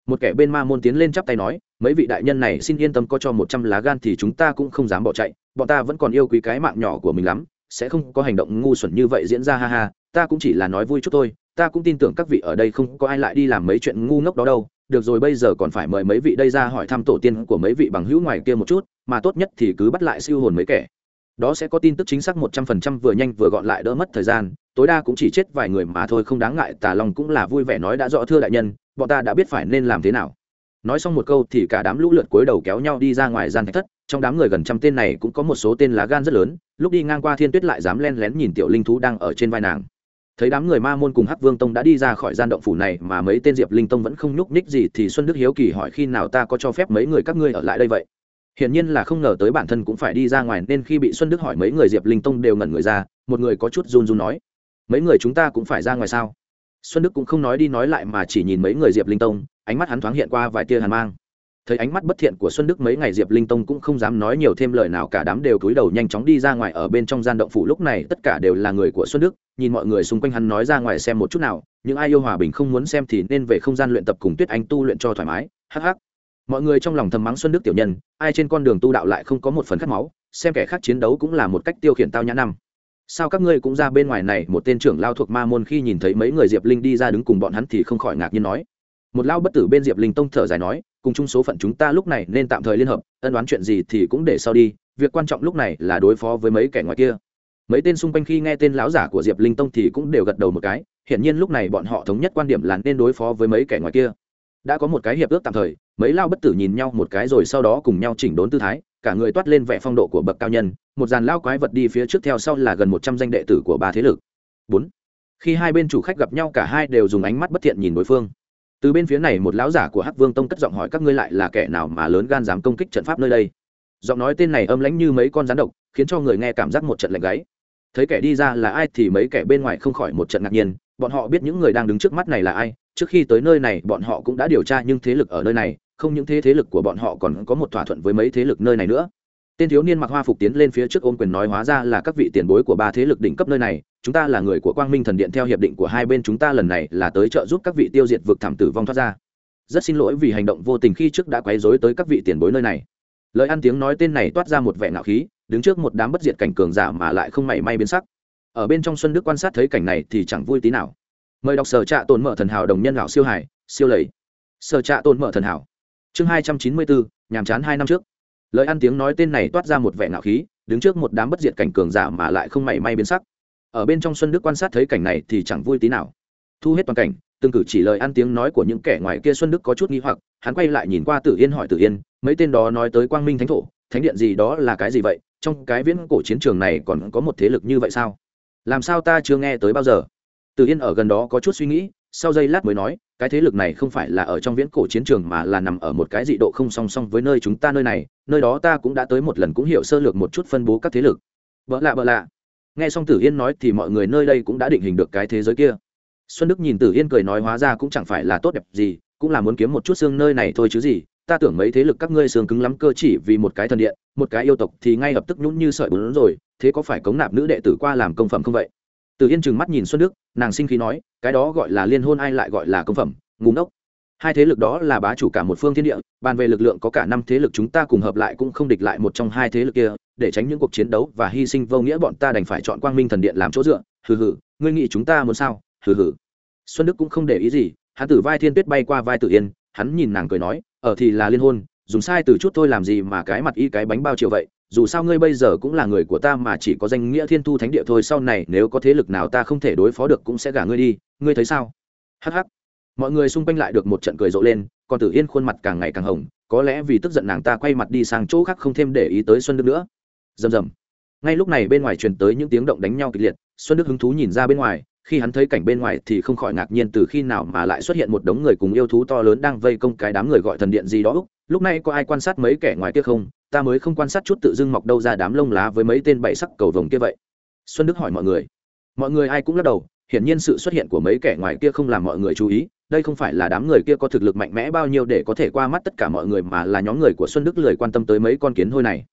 Speaker 1: Một kẻ bên ma môn tiến lên chắp tay nói, mấy vị đại nhân này xin yên tâm có cho một trăm lá gan thì chúng ta cũng không dám bỏ chạy, bọn ta vẫn còn yêu quý cái mạng nhỏ của mình lắm, sẽ không có hành động ngu xuẩn như vậy diễn ra ha ha, ta cũng chỉ là nói vui chút thôi ta cũng tin tưởng các vị ở đây không có ai lại đi làm mấy chuyện ngu ngốc đó đâu. Được rồi, bây giờ còn phải mời mấy vị đây ra hỏi thăm tổ tiên của mấy vị bằng hữu ngoài kia một chút, mà tốt nhất thì cứ bắt lại siêu hồn mấy kẻ. Đó sẽ có tin tức chính xác một trăm phần trăm vừa nhanh vừa gọn lại đỡ mất thời gian. Tối đa cũng chỉ chết vài người mà thôi, không đáng ngại, tà Long cũng là vui vẻ nói đã rõ thưa đại nhân, bọn ta đã biết phải nên làm thế nào. Nói xong một câu thì cả đám lũ lượt cúi đầu kéo nhau đi ra ngoài gian thạch thất. Trong đám người gần trăm tên này cũng có một số tên lá gan rất lớn. Lúc đi ngang qua thiên tuyết lại dám len lén nhìn tiểu linh thú đang ở trên vai nàng thấy đám người ma môn cùng hắc vương tông đã đi ra khỏi gian động phủ này mà mấy tên diệp linh tông vẫn không nhúc nhích gì thì xuân đức hiếu kỳ hỏi khi nào ta có cho phép mấy người các ngươi ở lại đây vậy? Hiển nhiên là không ngờ tới bản thân cũng phải đi ra ngoài nên khi bị xuân đức hỏi mấy người diệp linh tông đều ngẩn người ra, một người có chút run run nói, mấy người chúng ta cũng phải ra ngoài sao? Xuân đức cũng không nói đi nói lại mà chỉ nhìn mấy người diệp linh tông, ánh mắt hắn thoáng hiện qua vài tia hàn mang thấy ánh mắt bất thiện của xuân đức mấy ngày diệp linh tông cũng không dám nói nhiều thêm lời nào, cả đám đều cúi đầu nhanh chóng đi ra ngoài ở bên trong gian động phủ. Lúc này, tất cả đều là người của xuân đức, nhìn mọi người xung quanh hắn nói ra ngoài xem một chút nào, những ai yêu hòa bình không muốn xem thì nên về không gian luyện tập cùng tuyết anh tu luyện cho thoải mái, hắc hắc. Mọi người trong lòng thầm mắng xuân đức tiểu nhân, ai trên con đường tu đạo lại không có một phần khát máu, xem kẻ khác chiến đấu cũng là một cách tiêu khiển tao nhã năm. Sao các ngươi cũng ra bên ngoài này, một tên trưởng lao thuộc ma môn khi nhìn thấy mấy người diệp linh đi ra đứng cùng bọn hắn thì không khỏi ngạc nhiên nói. Một lao bất tử bên diệp linh tông thở dài nói cùng chung số phận chúng ta lúc này nên tạm thời liên hợp, ân đoán chuyện gì thì cũng để sau đi, việc quan trọng lúc này là đối phó với mấy kẻ ngoài kia. Mấy tên xung quanh khi nghe tên lão giả của diệp linh tông thì cũng đều gật đầu một cái, hiển nhiên lúc này bọn họ thống nhất quan điểm là nên đối phó với mấy kẻ ngoài kia. Đã có một cái hiệp ước tạm thời, mấy lao bất tử nhìn nhau một cái rồi sau đó cùng nhau chỉnh đốn tư thái, cả người toát lên vẻ phong độ của bậc cao nhân, một dàn lao quái vật đi phía trước theo sau là gần một trăm danh đệ tử của ba thế lực. Bốn. Khi hai bên chủ khách gặp nhau, cả hai đều dùng ánh mắt bất thiện nhìn đối phương từ bên phía này một lão giả của hắc vương tông cất giọng hỏi các ngươi lại là kẻ nào mà lớn gan dám công kích trận pháp nơi đây? Giọng nói tên này âm lãnh như mấy con rắn độc, khiến cho người nghe cảm giác một trận lạnh gáy. Thấy kẻ đi ra là ai thì mấy kẻ bên ngoài không khỏi một trận ngạc nhiên, bọn họ biết những người đang đứng trước mắt này là ai, trước khi tới nơi này bọn họ cũng đã điều tra nhưng thế lực ở nơi này, không những thế thế lực của bọn họ còn có một thỏa thuận với mấy thế lực nơi này nữa tên thiếu niên mặc hoa phục tiến lên phía trước ôm quyền nói hóa ra là các vị tiền bối của ba thế lực đỉnh cấp nơi này, chúng ta là người của quang minh thần điện theo hiệp định của hai bên chúng ta lần này là tới trợ giúp các vị tiêu diệt vực thảm tử vong thoát ra. Rất xin lỗi vì hành động vô tình khi trước đã quấy rối tới các vị tiền bối nơi này. Lời ăn tiếng nói tên này toát ra một vẻ ngạo khí, đứng trước một đám bất diệt cảnh cường giả mà lại không mảy may biến sắc. Ở bên trong xuân đức quan sát thấy cảnh này thì chẳng vui tí nào. Mời đọc sở trạ tồn mở thần hảo đồng nhân lão siêu hải, siêu lầy. Sở trạ tồn mở thần hảo. Chương hai trăm chín mươi bốn nhàm chán hai năm trước lời ăn tiếng nói tên này toát ra một vẻ ngạo khí, đứng trước một đám bất diệt cảnh cường giả mà lại không mảy may biến sắc. Ở bên trong xuân đức quan sát thấy cảnh này thì chẳng vui tí nào. Thu hết toàn cảnh, từng cử chỉ lời ăn tiếng nói của những kẻ ngoài kia xuân đức có chút nghi hoặc, hắn quay lại nhìn qua tử yên hỏi tử yên, mấy tên đó nói tới quang minh thánh thổ, thánh điện gì đó là cái gì vậy? Trong cái viễn cổ chiến trường này còn có một thế lực như vậy sao? Làm sao ta chưa nghe tới bao giờ? Tử yên ở gần đó có chút suy nghĩ sau giây lát mới nói, cái thế lực này không phải là ở trong viễn cổ chiến trường mà là nằm ở một cái dị độ không song song với nơi chúng ta nơi này, nơi đó ta cũng đã tới một lần cũng hiểu sơ lược một chút phân bố các thế lực. Vợ lạ vợ lạ. Nghe xong tử yên nói thì mọi người nơi đây cũng đã định hình được cái thế giới kia. Xuân đức nhìn tử yên cười nói hóa ra cũng chẳng phải là tốt đẹp gì, cũng là muốn kiếm một chút xương nơi này thôi chứ gì, ta tưởng mấy thế lực các ngươi xương cứng lắm cơ chỉ vì một cái thần điện, một cái yêu tộc thì ngay lập tức nhún như sợi bún rồi, thế có phải cống nạp nữ đệ tử qua làm công phẩm không vậy? Từ yên trừng mắt nhìn xuân đức, nàng sinh khí nói, cái đó gọi là liên hôn ai lại gọi là công phẩm ngúng ốc hai thế lực đó là bá chủ cả một phương thiên địa, bàn về lực lượng có cả năm thế lực chúng ta cùng hợp lại cũng không địch lại một trong hai thế lực kia, để tránh những cuộc chiến đấu và hy sinh vô nghĩa bọn ta đành phải chọn quang minh thần điện làm chỗ dựa. Hừ hừ, ngươi nghĩ chúng ta muốn sao? Hừ hừ. Xuân đức cũng không để ý gì, hắn tử vai thiên tuyết bay qua vai tự yên, hắn nhìn nàng cười nói, ở thì là liên hôn, dùng sai từ chút thôi làm gì mà cái mặt y cái bánh bao chiều vậy dù sao ngươi bây giờ cũng là người của ta mà chỉ có danh nghĩa thiên thu thánh địa thôi, sau này nếu có thế lực nào ta không thể đối phó được cũng sẽ gả ngươi đi, ngươi thấy sao? Hh mọi người xung quanh lại được một trận cười rộ lên, còn tử yên khuôn mặt càng ngày càng hồng, có lẽ vì tức giận nàng ta quay mặt đi sang chỗ khác không thêm để ý tới xuân đức nữa. Rầm rầm. Ngay lúc này bên ngoài truyền tới những tiếng động đánh nhau kịch liệt, xuân đức hứng thú nhìn ra bên ngoài, khi hắn thấy cảnh bên ngoài thì không khỏi ngạc nhiên từ khi nào mà lại xuất hiện một đống người cùng yêu thú to lớn đang vây công cái đám người gọi thần điện gì đó lúc này có ai quan sát mấy kẻ ngoài kia không? Ta mới không quan sát chút tự dưng mọc đâu ra đám lông lá với mấy tên bậy sắc cầu vồng kia vậy. Xuân đức hỏi mọi người. Mọi người ai cũng lắc đầu, hiển nhiên sự xuất hiện của mấy kẻ ngoài kia không làm mọi người chú ý. Đây không phải là đám người kia có thực lực mạnh mẽ bao nhiêu để có thể qua mắt tất cả mọi người, mà là nhóm người của xuân đức lười quan tâm tới mấy con kiến hôi này.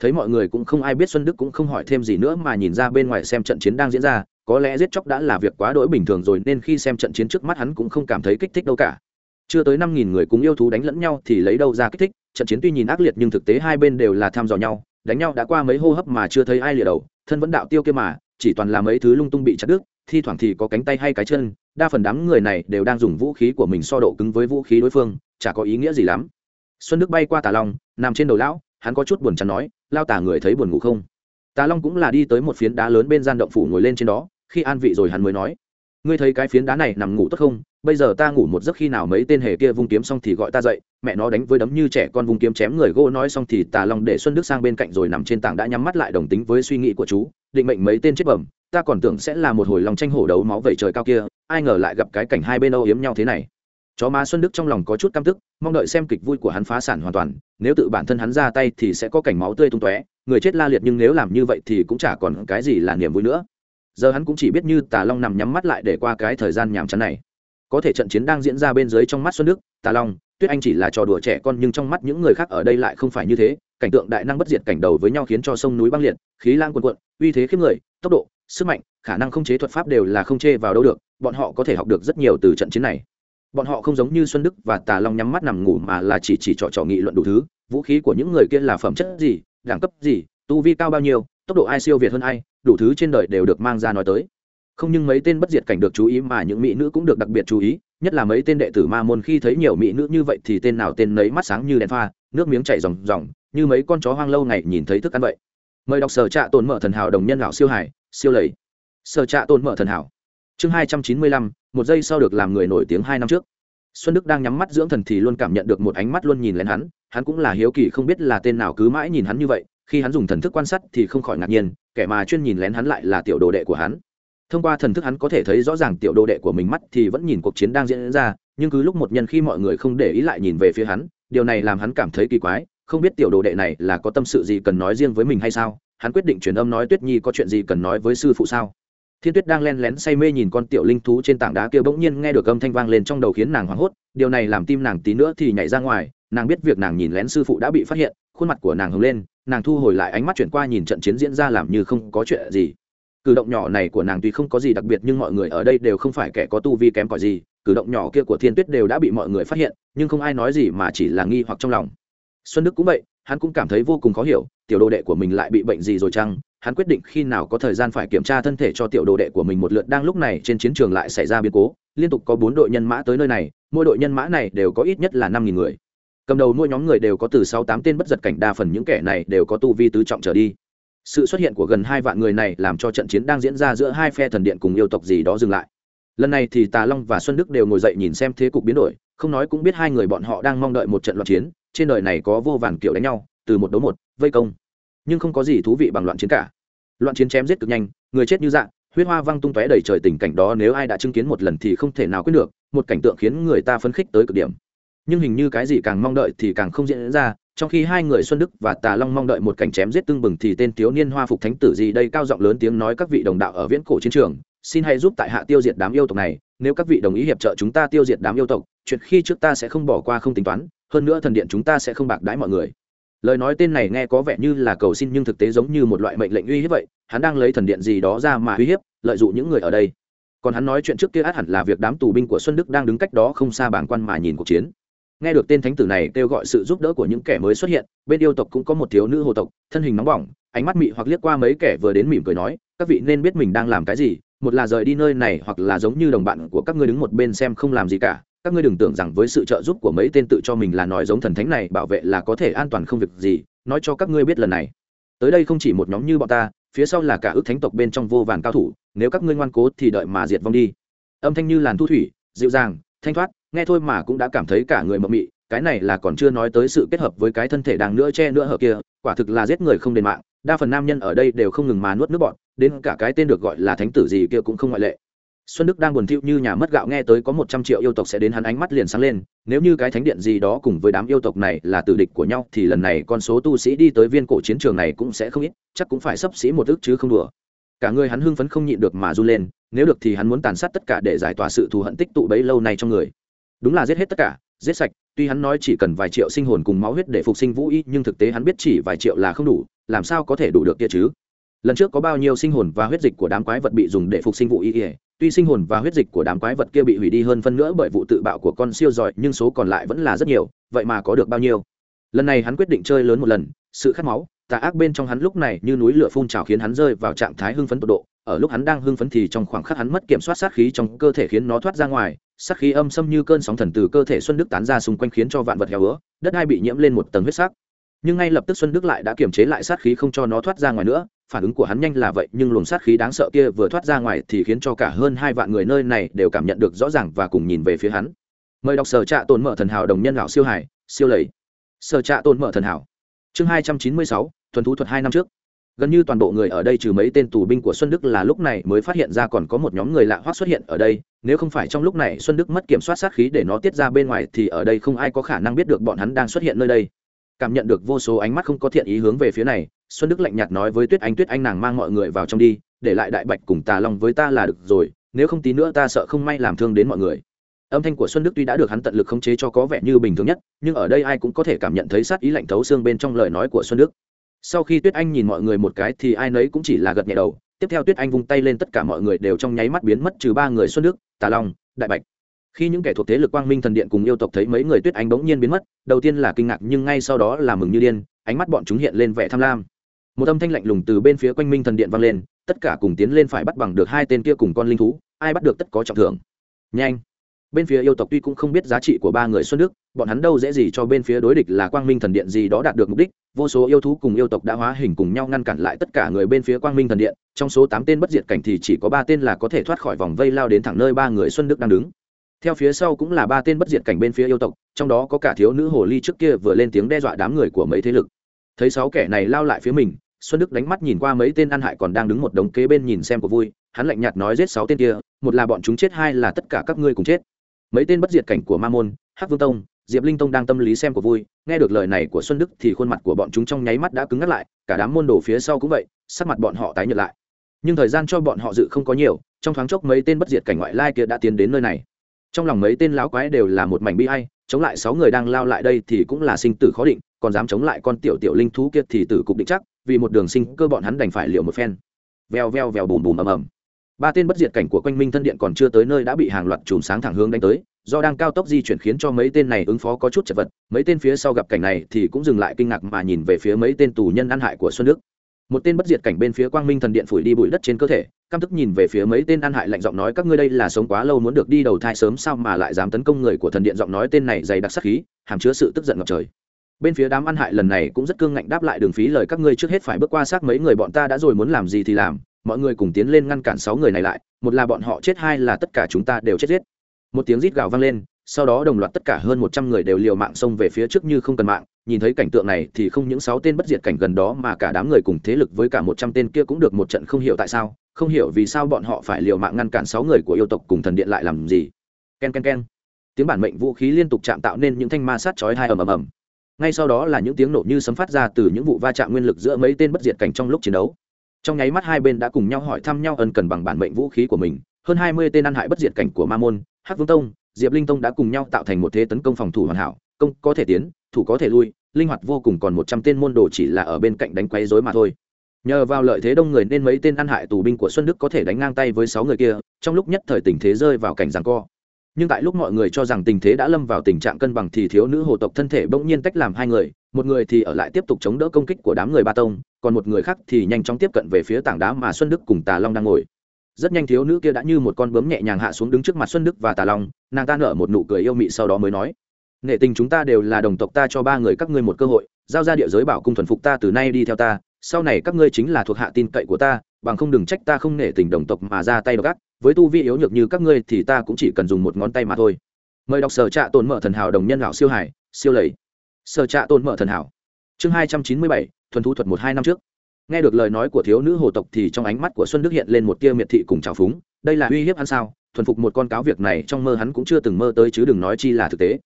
Speaker 1: Thấy mọi người cũng không ai biết, xuân đức cũng không hỏi thêm gì nữa mà nhìn ra bên ngoài xem trận chiến đang diễn ra. Có lẽ giết chóc đã là việc quá đỗi bình thường rồi, nên khi xem trận chiến trước mắt hắn cũng không cảm thấy kích thích đâu cả chưa tới năm nghìn người cùng yêu thú đánh lẫn nhau thì lấy đâu ra kích thích, trận chiến tuy nhìn ác liệt nhưng thực tế hai bên đều là tham dò nhau, đánh nhau đã qua mấy hô hấp mà chưa thấy ai lìa đầu, thân vẫn đạo tiêu kia mà, chỉ toàn là mấy thứ lung tung bị chặt đứt, thi thoảng thì có cánh tay hay cái chân, đa phần đám người này đều đang dùng vũ khí của mình so độ cứng với vũ khí đối phương, chả có ý nghĩa gì lắm. Xuân đức bay qua tà long, nằm trên đầu lão, hắn có chút buồn chán nói, lao tả người thấy buồn ngủ không? Tà long cũng là đi tới một phiến đá lớn bên gian động phủ ngồi lên trên đó, khi an vị rồi hắn mới nói, ngươi thấy cái phiến đá này nằm ngủ tốt không? Bây giờ ta ngủ một giấc khi nào mấy tên hề kia vung kiếm xong thì gọi ta dậy, mẹ nó đánh với đấm như trẻ con vung kiếm chém người gỗ nói xong thì tà long để xuân đức sang bên cạnh rồi nằm trên tảng đã nhắm mắt lại đồng tính với suy nghĩ của chú, định mệnh mấy tên chết bẩm, ta còn tưởng sẽ là một hồi lòng tranh hổ đấu máu vẩy trời cao kia, ai ngờ lại gặp cái cảnh hai bên âu yếm nhau thế này. Chó má xuân đức trong lòng có chút căm tức, mong đợi xem kịch vui của hắn phá sản hoàn toàn, nếu tự bản thân hắn ra tay thì sẽ có cảnh máu tươi tung tóe, người chết la liệt nhưng nếu làm như vậy thì cũng chả còn cái gì là niềm vui nữa. Giờ hắn cũng chỉ biết như tà long nằm nhắm mắt lại để qua cái thời gian nhàm chán này có thể trận chiến đang diễn ra bên dưới trong mắt xuân đức, tà long, tuyết anh chỉ là trò đùa trẻ con nhưng trong mắt những người khác ở đây lại không phải như thế. Cảnh tượng đại năng bất diệt cảnh đầu với nhau khiến cho sông núi băng liệt, khí lang quần quận uy thế khiếp người, tốc độ, sức mạnh, khả năng không chế thuật pháp đều là không chê vào đâu được. Bọn họ có thể học được rất nhiều từ trận chiến này. Bọn họ không giống như xuân đức và tà long nhắm mắt nằm ngủ mà là chỉ chỉ trò trò nghị luận đủ thứ. Vũ khí của những người kia là phẩm chất gì, đẳng cấp gì, tu vi cao bao nhiêu, tốc độ ai siêu việt hơn ai, đủ thứ trên đời đều được mang ra nói tới không nhưng mấy tên bất diệt cảnh được chú ý mà những mỹ nữ cũng được đặc biệt chú ý, nhất là mấy tên đệ tử ma môn khi thấy nhiều mỹ nữ như vậy thì tên nào tên nấy mắt sáng như đèn pha, nước miếng chảy ròng ròng, như mấy con chó hoang lâu ngày nhìn thấy thức ăn vậy. Mời đọc sở trạ tồn mở thần hảo đồng nhân lão siêu hải, siêu lầy. Sở trạ tồn mở thần hảo. Chương hai trăm chín mươi lăm, một giây sau được làm người nổi tiếng hai năm trước. Xuân đức đang nhắm mắt dưỡng thần thì luôn cảm nhận được một ánh mắt luôn nhìn lén hắn hắn cũng là hiếu kỳ không biết là tên nào cứ mãi nhìn hắn như vậy, khi hắn dùng thần thức quan sát thì không khỏi ngạc nhiên, kẻ mà chuyên nhìn lén hắn lại là tiểu đồ đệ của hắn thông qua thần thức hắn có thể thấy rõ ràng tiểu đồ đệ của mình mắt thì vẫn nhìn cuộc chiến đang diễn ra, nhưng cứ lúc một nhân khi mọi người không để ý lại nhìn về phía hắn, điều này làm hắn cảm thấy kỳ quái, không biết tiểu đồ đệ này là có tâm sự gì cần nói riêng với mình hay sao? Hắn quyết định truyền âm nói tuyết nhi có chuyện gì cần nói với sư phụ sao? Thiên tuyết đang len lén say mê nhìn con tiểu linh thú trên tảng đá kia bỗng nhiên nghe được âm thanh vang lên trong đầu khiến nàng hoảng hốt, điều này làm tim nàng tí nữa thì nhảy ra ngoài, nàng biết việc nàng nhìn lén sư phụ đã bị phát hiện, khuôn mặt của nàng hứng lên, nàng thu hồi lại ánh mắt chuyển qua nhìn trận chiến diễn ra làm như không có chuyện gì cử động nhỏ này của nàng tuy không có gì đặc biệt nhưng mọi người ở đây đều không phải kẻ có tu vi kém cỏi gì, cử động nhỏ kia của thiên tuyết đều đã bị mọi người phát hiện, nhưng không ai nói gì mà chỉ là nghi hoặc trong lòng. Xuân đức cũng vậy, hắn cũng cảm thấy vô cùng khó hiểu, tiểu đồ đệ của mình lại bị bệnh gì rồi chăng? Hắn quyết định khi nào có thời gian phải kiểm tra thân thể cho tiểu đồ đệ của mình một lượt, đang lúc này trên chiến trường lại xảy ra biến cố, liên tục có bốn đội nhân mã tới nơi này, mỗi đội nhân mã này đều có ít nhất là năm nghìn người. Cầm đầu mỗi nhóm người đều có từ sáu tám tên bất giật cảnh, đa phần những kẻ này đều có tu vi tứ trọng trở đi sự xuất hiện của gần hai vạn người này làm cho trận chiến đang diễn ra giữa hai phe thần điện cùng yêu tộc gì đó dừng lại. Lần này thì tà long và xuân đức đều ngồi dậy nhìn xem thế cục biến đổi, không nói cũng biết hai người bọn họ đang mong đợi một trận loạn chiến, trên đời này có vô vàn kiểu đánh nhau, từ một đấu một, vây công. Nhưng không có gì thú vị bằng loạn chiến cả. Loạn chiến chém giết cực nhanh, người chết như dạng huyết hoa văng tung tóe đầy trời tình cảnh đó nếu ai đã chứng kiến một lần thì không thể nào quyết được, một cảnh tượng khiến người ta phấn khích tới cực điểm. Nhưng hình như cái gì càng mong đợi thì càng không diễn ra trong khi hai người xuân đức và tà long mong đợi một cảnh chém giết tương bừng thì tên thiếu niên hoa phục thánh tử gì đây cao giọng lớn tiếng nói các vị đồng đạo ở viễn cổ chiến trường, xin hãy giúp tại hạ tiêu diệt đám yêu tộc này, nếu các vị đồng ý hiệp trợ chúng ta tiêu diệt đám yêu tộc, chuyện khi trước ta sẽ không bỏ qua không tính toán, hơn nữa thần điện chúng ta sẽ không bạc đãi mọi người. Lời nói tên này nghe có vẻ như là cầu xin nhưng thực tế giống như một loại mệnh lệnh uy hiếp vậy, hắn đang lấy thần điện gì đó ra mà uy hiếp, lợi dụng những người ở đây. Còn hắn nói chuyện trước kia át hẳn là việc đám tù binh của xuân đức đang đứng cách đó không xa bảng quan mà nhìn cuộc chiến nghe được tên thánh tử này kêu gọi sự giúp đỡ của những kẻ mới xuất hiện, bên yêu tộc cũng có một thiếu nữ hồ tộc, thân hình nóng bỏng, ánh mắt mị hoặc liếc qua mấy kẻ vừa đến mỉm cười nói, các vị nên biết mình đang làm cái gì, một là rời đi nơi này hoặc là giống như đồng bạn của các ngươi đứng một bên xem không làm gì cả. Các ngươi đừng tưởng rằng với sự trợ giúp của mấy tên tự cho mình là nói giống thần thánh này bảo vệ là có thể an toàn không việc gì, nói cho các ngươi biết lần này. Tới đây không chỉ một nhóm như bọn ta, phía sau là cả ước thánh tộc bên trong vô vàn cao thủ, nếu các ngươi ngoan cố thì đợi mà diệt vong đi. Âm thanh như làn thu thủy, dịu dàng, thanh thoát nghe thôi mà cũng đã cảm thấy cả người mộng mị, cái này là còn chưa nói tới sự kết hợp với cái thân thể đang nữa che nữa hở kia, quả thực là giết người không đền mạng, đa phần nam nhân ở đây đều không ngừng mà nuốt nước bọn đến cả cái tên được gọi là thánh tử gì kia cũng không ngoại lệ. Xuân đức đang buồn thiu như nhà mất gạo nghe tới có một trăm triệu yêu tộc sẽ đến hắn ánh mắt liền sáng lên, nếu như cái thánh điện gì đó cùng với đám yêu tộc này là tử địch của nhau, thì lần này con số tu sĩ đi tới viên cổ chiến trường này cũng sẽ không ít, chắc cũng phải sấp xỉ một ước chứ không đùa. Cả người hắn hưng phấn không nhịn được mà run lên, nếu được thì hắn muốn tàn sát tất cả để giải tỏa sự thù hận tích tụ bấy lâu nay trong người đúng là giết hết tất cả, giết sạch, tuy hắn nói chỉ cần vài triệu sinh hồn cùng máu huyết để phục sinh vũ y, nhưng thực tế hắn biết chỉ vài triệu là không đủ, làm sao có thể đủ được kia chứ? Lần trước có bao nhiêu sinh hồn và huyết dịch của đám quái vật bị dùng để phục sinh vũ y tuy sinh hồn và huyết dịch của đám quái vật kia bị hủy đi hơn phân nữa bởi vụ tự bạo của con siêu giỏi, nhưng số còn lại vẫn là rất nhiều, vậy mà có được bao nhiêu? Lần này hắn quyết định chơi lớn một lần, sự khát máu, tà ác bên trong hắn lúc này như núi lửa phun trào khiến hắn rơi vào trạng thái hưng phấn tột độ, ở lúc hắn đang hưng phấn thì trong khoảng khắc hắn mất kiểm soát sát khí trong cơ thể khiến nó thoát ra ngoài sát khí âm xâm như cơn sóng thần từ cơ thể xuân đức tán ra xung quanh khiến cho vạn vật heo ứa đất hai bị nhiễm lên một tầng huyết sắc. Nhưng ngay lập tức xuân đức lại đã kiềm chế lại sát khí không cho nó thoát ra ngoài nữa, phản ứng của hắn nhanh là vậy, nhưng luồng sát khí đáng sợ kia vừa thoát ra ngoài thì khiến cho cả hơn hai vạn người nơi này đều cảm nhận được rõ ràng và cùng nhìn về phía hắn. Mời đọc sở trạ tồn mở thần hảo đồng nhân lão siêu hải, siêu lầy. Sở trạ tồn mở thần hảo. Chương hai trăm chín mươi sáu, thuần thú thuật hai năm trước gần như toàn bộ người ở đây trừ mấy tên tù binh của xuân đức là lúc này mới phát hiện ra còn có một nhóm người lạ hoác xuất hiện ở đây. Nếu không phải trong lúc này xuân đức mất kiểm soát sát khí để nó tiết ra bên ngoài thì ở đây không ai có khả năng biết được bọn hắn đang xuất hiện nơi đây. Cảm nhận được vô số ánh mắt không có thiện ý hướng về phía này, xuân đức lạnh nhạt nói với tuyết anh tuyết anh nàng mang mọi người vào trong đi, để lại đại bạch cùng tà long với ta là được rồi, nếu không tí nữa ta sợ không may làm thương đến mọi người. Âm thanh của xuân đức tuy đã được hắn tận lực khống chế cho có vẻ như bình thường nhất, nhưng ở đây ai cũng có thể cảm nhận thấy sát ý lạnh thấu xương bên trong lời nói của xuân đức sau khi tuyết anh nhìn mọi người một cái thì ai nấy cũng chỉ là gật nhẹ đầu. Tiếp theo tuyết anh vung tay lên tất cả mọi người đều trong nháy mắt biến mất trừ ba người xuân đức, tà long, đại bạch. Khi những kẻ thuộc thế lực quang minh thần điện cùng yêu tộc thấy mấy người tuyết anh bỗng nhiên biến mất, đầu tiên là kinh ngạc nhưng ngay sau đó là mừng như điên, ánh mắt bọn chúng hiện lên vẻ tham lam. Một âm thanh lạnh lùng từ bên phía quanh minh thần điện vang lên, tất cả cùng tiến lên phải bắt bằng được hai tên kia cùng con linh thú, ai bắt được tất có trọng thưởng. Nhanh! Bên phía yêu tộc tuy cũng không biết giá trị của ba người xuân đức, bọn hắn đâu dễ gì cho bên phía đối địch là quang minh thần điện gì đó đạt được mục đích. Vô số yêu thú cùng yêu tộc đã hóa hình cùng nhau ngăn cản lại tất cả người bên phía quang minh thần điện. Trong số tám tên bất diệt cảnh thì chỉ có ba tên là có thể thoát khỏi vòng vây lao đến thẳng nơi ba người xuân đức đang đứng. Theo phía sau cũng là ba tên bất diệt cảnh bên phía yêu tộc, trong đó có cả thiếu nữ hồ ly trước kia vừa lên tiếng đe dọa đám người của mấy thế lực. Thấy sáu kẻ này lao lại phía mình, xuân đức đánh mắt nhìn qua mấy tên ăn hại còn đang đứng một đống kế bên nhìn xem của vui. Hắn lạnh nhạt nói giết sáu tên kia, một là bọn chúng chết, hai là tất cả các ngươi cùng chết mấy tên bất diệt cảnh của ma môn, hắc vương tông, diệp linh tông đang tâm lý xem của vui, nghe được lời này của xuân đức thì khuôn mặt của bọn chúng trong nháy mắt đã cứng ngắt lại, cả đám môn đồ phía sau cũng vậy, sắc mặt bọn họ tái nhợt lại. Nhưng thời gian cho bọn họ dự không có nhiều, trong thoáng chốc mấy tên bất diệt cảnh ngoại lai kia đã tiến đến nơi này. Trong lòng mấy tên láo quái đều là một mảnh bi hay chống lại sáu người đang lao lại đây thì cũng là sinh tử khó định, còn dám chống lại con tiểu tiểu linh thú kia thì tử cục định chắc, vì một đường sinh cơ bọn hắn đành phải liệu một phen. Veo veo veo bùm bùm ầm ầm ba tên bất diệt cảnh của quanh minh thân điện còn chưa tới nơi đã bị hàng loạt chùm sáng thẳng hướng đánh tới, do đang cao tốc di chuyển khiến cho mấy tên này ứng phó có chút chật vật, mấy tên phía sau gặp cảnh này thì cũng dừng lại kinh ngạc mà nhìn về phía mấy tên tù nhân ăn hại của xuân đức. Một tên bất diệt cảnh bên phía quang minh thần điện phủi đi bụi đất trên cơ thể, căm tức nhìn về phía mấy tên ăn hại lạnh giọng nói, các ngươi đây là sống quá lâu muốn được đi đầu thai sớm sao mà lại dám tấn công người của thần điện? giọng nói tên này dày đặc sắc khí, hàm chứa sự tức giận ngập trời. Bên phía đám ăn hại lần này cũng rất cương ngạnh đáp lại đường phí lời các ngươi, trước hết phải bước qua xác mấy người bọn ta đã rồi, muốn làm gì thì làm mọi người cùng tiến lên ngăn cản sáu người này lại, một là bọn họ chết, hai là tất cả chúng ta đều chết giết. Một tiếng rít gào vang lên, sau đó đồng loạt tất cả hơn một trăm người đều liều mạng xông về phía trước như không cần mạng. Nhìn thấy cảnh tượng này thì không những sáu tên bất diệt cảnh gần đó mà cả đám người cùng thế lực với cả một trăm tên kia cũng được một trận không hiểu tại sao. Không hiểu vì sao bọn họ phải liều mạng ngăn cản sáu người của yêu tộc cùng thần điện lại làm gì. Ken ken ken. Tiếng bản mệnh vũ khí liên tục chạm tạo nên những thanh ma sát chói hai ầm ầm ầm. Ngay sau đó là những tiếng nổ như sấm phát ra từ những vụ va chạm nguyên lực giữa mấy tên bất diệt cảnh trong lúc chiến đấu trong nháy mắt hai bên đã cùng nhau hỏi thăm nhau ân cần bằng bản mệnh vũ khí của mình. Hơn hai mươi tên ăn hại bất diệt cảnh của ma môn, hắc vương tông, diệp linh tông đã cùng nhau tạo thành một thế tấn công phòng thủ hoàn hảo. Công có thể tiến, thủ có thể lui, linh hoạt vô cùng còn một trăm tên môn đồ chỉ là ở bên cạnh đánh quấy rối mà thôi. Nhờ vào lợi thế đông người nên mấy tên ăn hại tù binh của xuân đức có thể đánh ngang tay với sáu người kia, trong lúc nhất thời tình thế rơi vào cảnh giằng co. Nhưng tại lúc mọi người cho rằng tình thế đã lâm vào tình trạng cân bằng thì thiếu nữ hồ tộc thân thể bỗng nhiên tách làm hai người một người thì ở lại tiếp tục chống đỡ công kích của đám người ba tông, còn một người khác thì nhanh chóng tiếp cận về phía tảng đá mà xuân đức cùng tà long đang ngồi. Rất nhanh thiếu nữ kia đã như một con bướm nhẹ nhàng hạ xuống đứng trước mặt xuân đức và tà long, nàng ta nở một nụ cười yêu mị sau đó mới nói, nghệ tình chúng ta đều là đồng tộc ta cho ba người các ngươi một cơ hội, giao ra địa giới bảo cung thuần phục ta từ nay đi theo ta, sau này các ngươi chính là thuộc hạ tin cậy của ta, bằng không đừng trách ta không nể tình đồng tộc mà ra tay gắt với tu vi yếu nhược như các ngươi thì ta cũng chỉ cần dùng một ngón tay mà thôi. Mời đọc sở trạ tồn mở thần hảo đồng nhân lão siêu hải, siêu lầy sở trạ tôn mở thần hảo. Chương hai trăm chín mươi bảy, thuần thu thuật một hai năm trước. Nghe được lời nói của thiếu nữ hồ tộc thì trong ánh mắt của xuân đức hiện lên một tia miệt thị cùng trào phúng, đây là uy hiếp hắn sao? Thuần phục một con cáo việc này trong mơ hắn cũng chưa từng mơ tới chứ đừng nói chi là thực tế.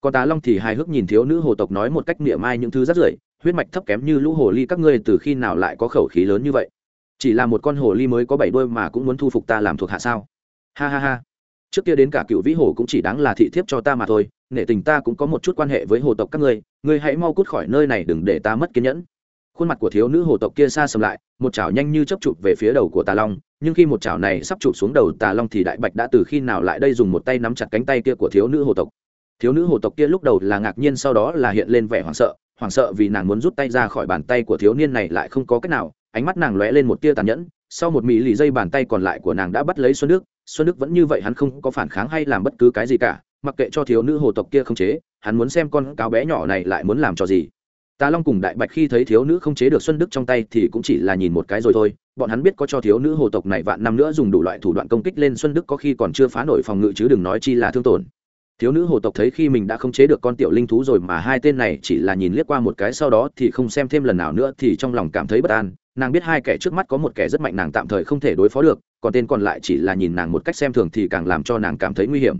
Speaker 1: Còn tá long thì hài hước nhìn thiếu nữ hồ tộc nói một cách niệm mai những thứ rất rưởi, huyết mạch thấp kém như lũ hồ ly, các ngươi từ khi nào lại có khẩu khí lớn như vậy? Chỉ là một con hồ ly mới có bảy đôi mà cũng muốn thu phục ta làm thuộc hạ sao? Ha ha ha trước kia đến cả cựu vĩ hồ cũng chỉ đáng là thị thiếp cho ta mà thôi, nể tình ta cũng có một chút quan hệ với hồ tộc các ngươi ngươi hãy mau cút khỏi nơi này, đừng để ta mất kiên nhẫn. Khuôn mặt của thiếu nữ hồ tộc kia xa sầm lại, một chảo nhanh như chấp chụp về phía đầu của tà long, nhưng khi một chảo này sắp chụp xuống đầu tà long thì đại bạch đã từ khi nào lại đây dùng một tay nắm chặt cánh tay kia của thiếu nữ hồ tộc. Thiếu nữ hồ tộc kia lúc đầu là ngạc nhiên sau đó là hiện lên vẻ hoảng sợ hoảng sợ vì nàng muốn rút tay ra khỏi bàn tay của thiếu niên này lại không có cách nào, ánh mắt nàng lóe lên một tia tàn nhẫn, sau một mỹ lì dây bàn tay còn lại của nàng đã bắt lấy xuân đức xuân đức vẫn như vậy hắn không có phản kháng hay làm bất cứ cái gì cả, mặc kệ cho thiếu nữ hồ tộc kia không chế, hắn muốn xem con cáo bé nhỏ này lại muốn làm cho gì. Tà long cùng đại bạch khi thấy thiếu nữ không chế được xuân đức trong tay thì cũng chỉ là nhìn một cái rồi thôi, bọn hắn biết có cho thiếu nữ hồ tộc này vạn năm nữa dùng đủ loại thủ đoạn công kích lên xuân đức có khi còn chưa phá nổi phòng ngự chứ đừng nói chi là thương tổn. Thiếu nữ hồ tộc thấy khi mình đã không chế được con tiểu linh thú rồi mà hai tên này chỉ là nhìn liếc qua một cái sau đó thì không xem thêm lần nào nữa thì trong lòng cảm thấy bất an, nàng biết hai kẻ trước mắt có một kẻ rất mạnh nàng tạm thời không thể đối phó được còn tên còn lại chỉ là nhìn nàng một cách xem thường thì càng làm cho nàng cảm thấy nguy hiểm.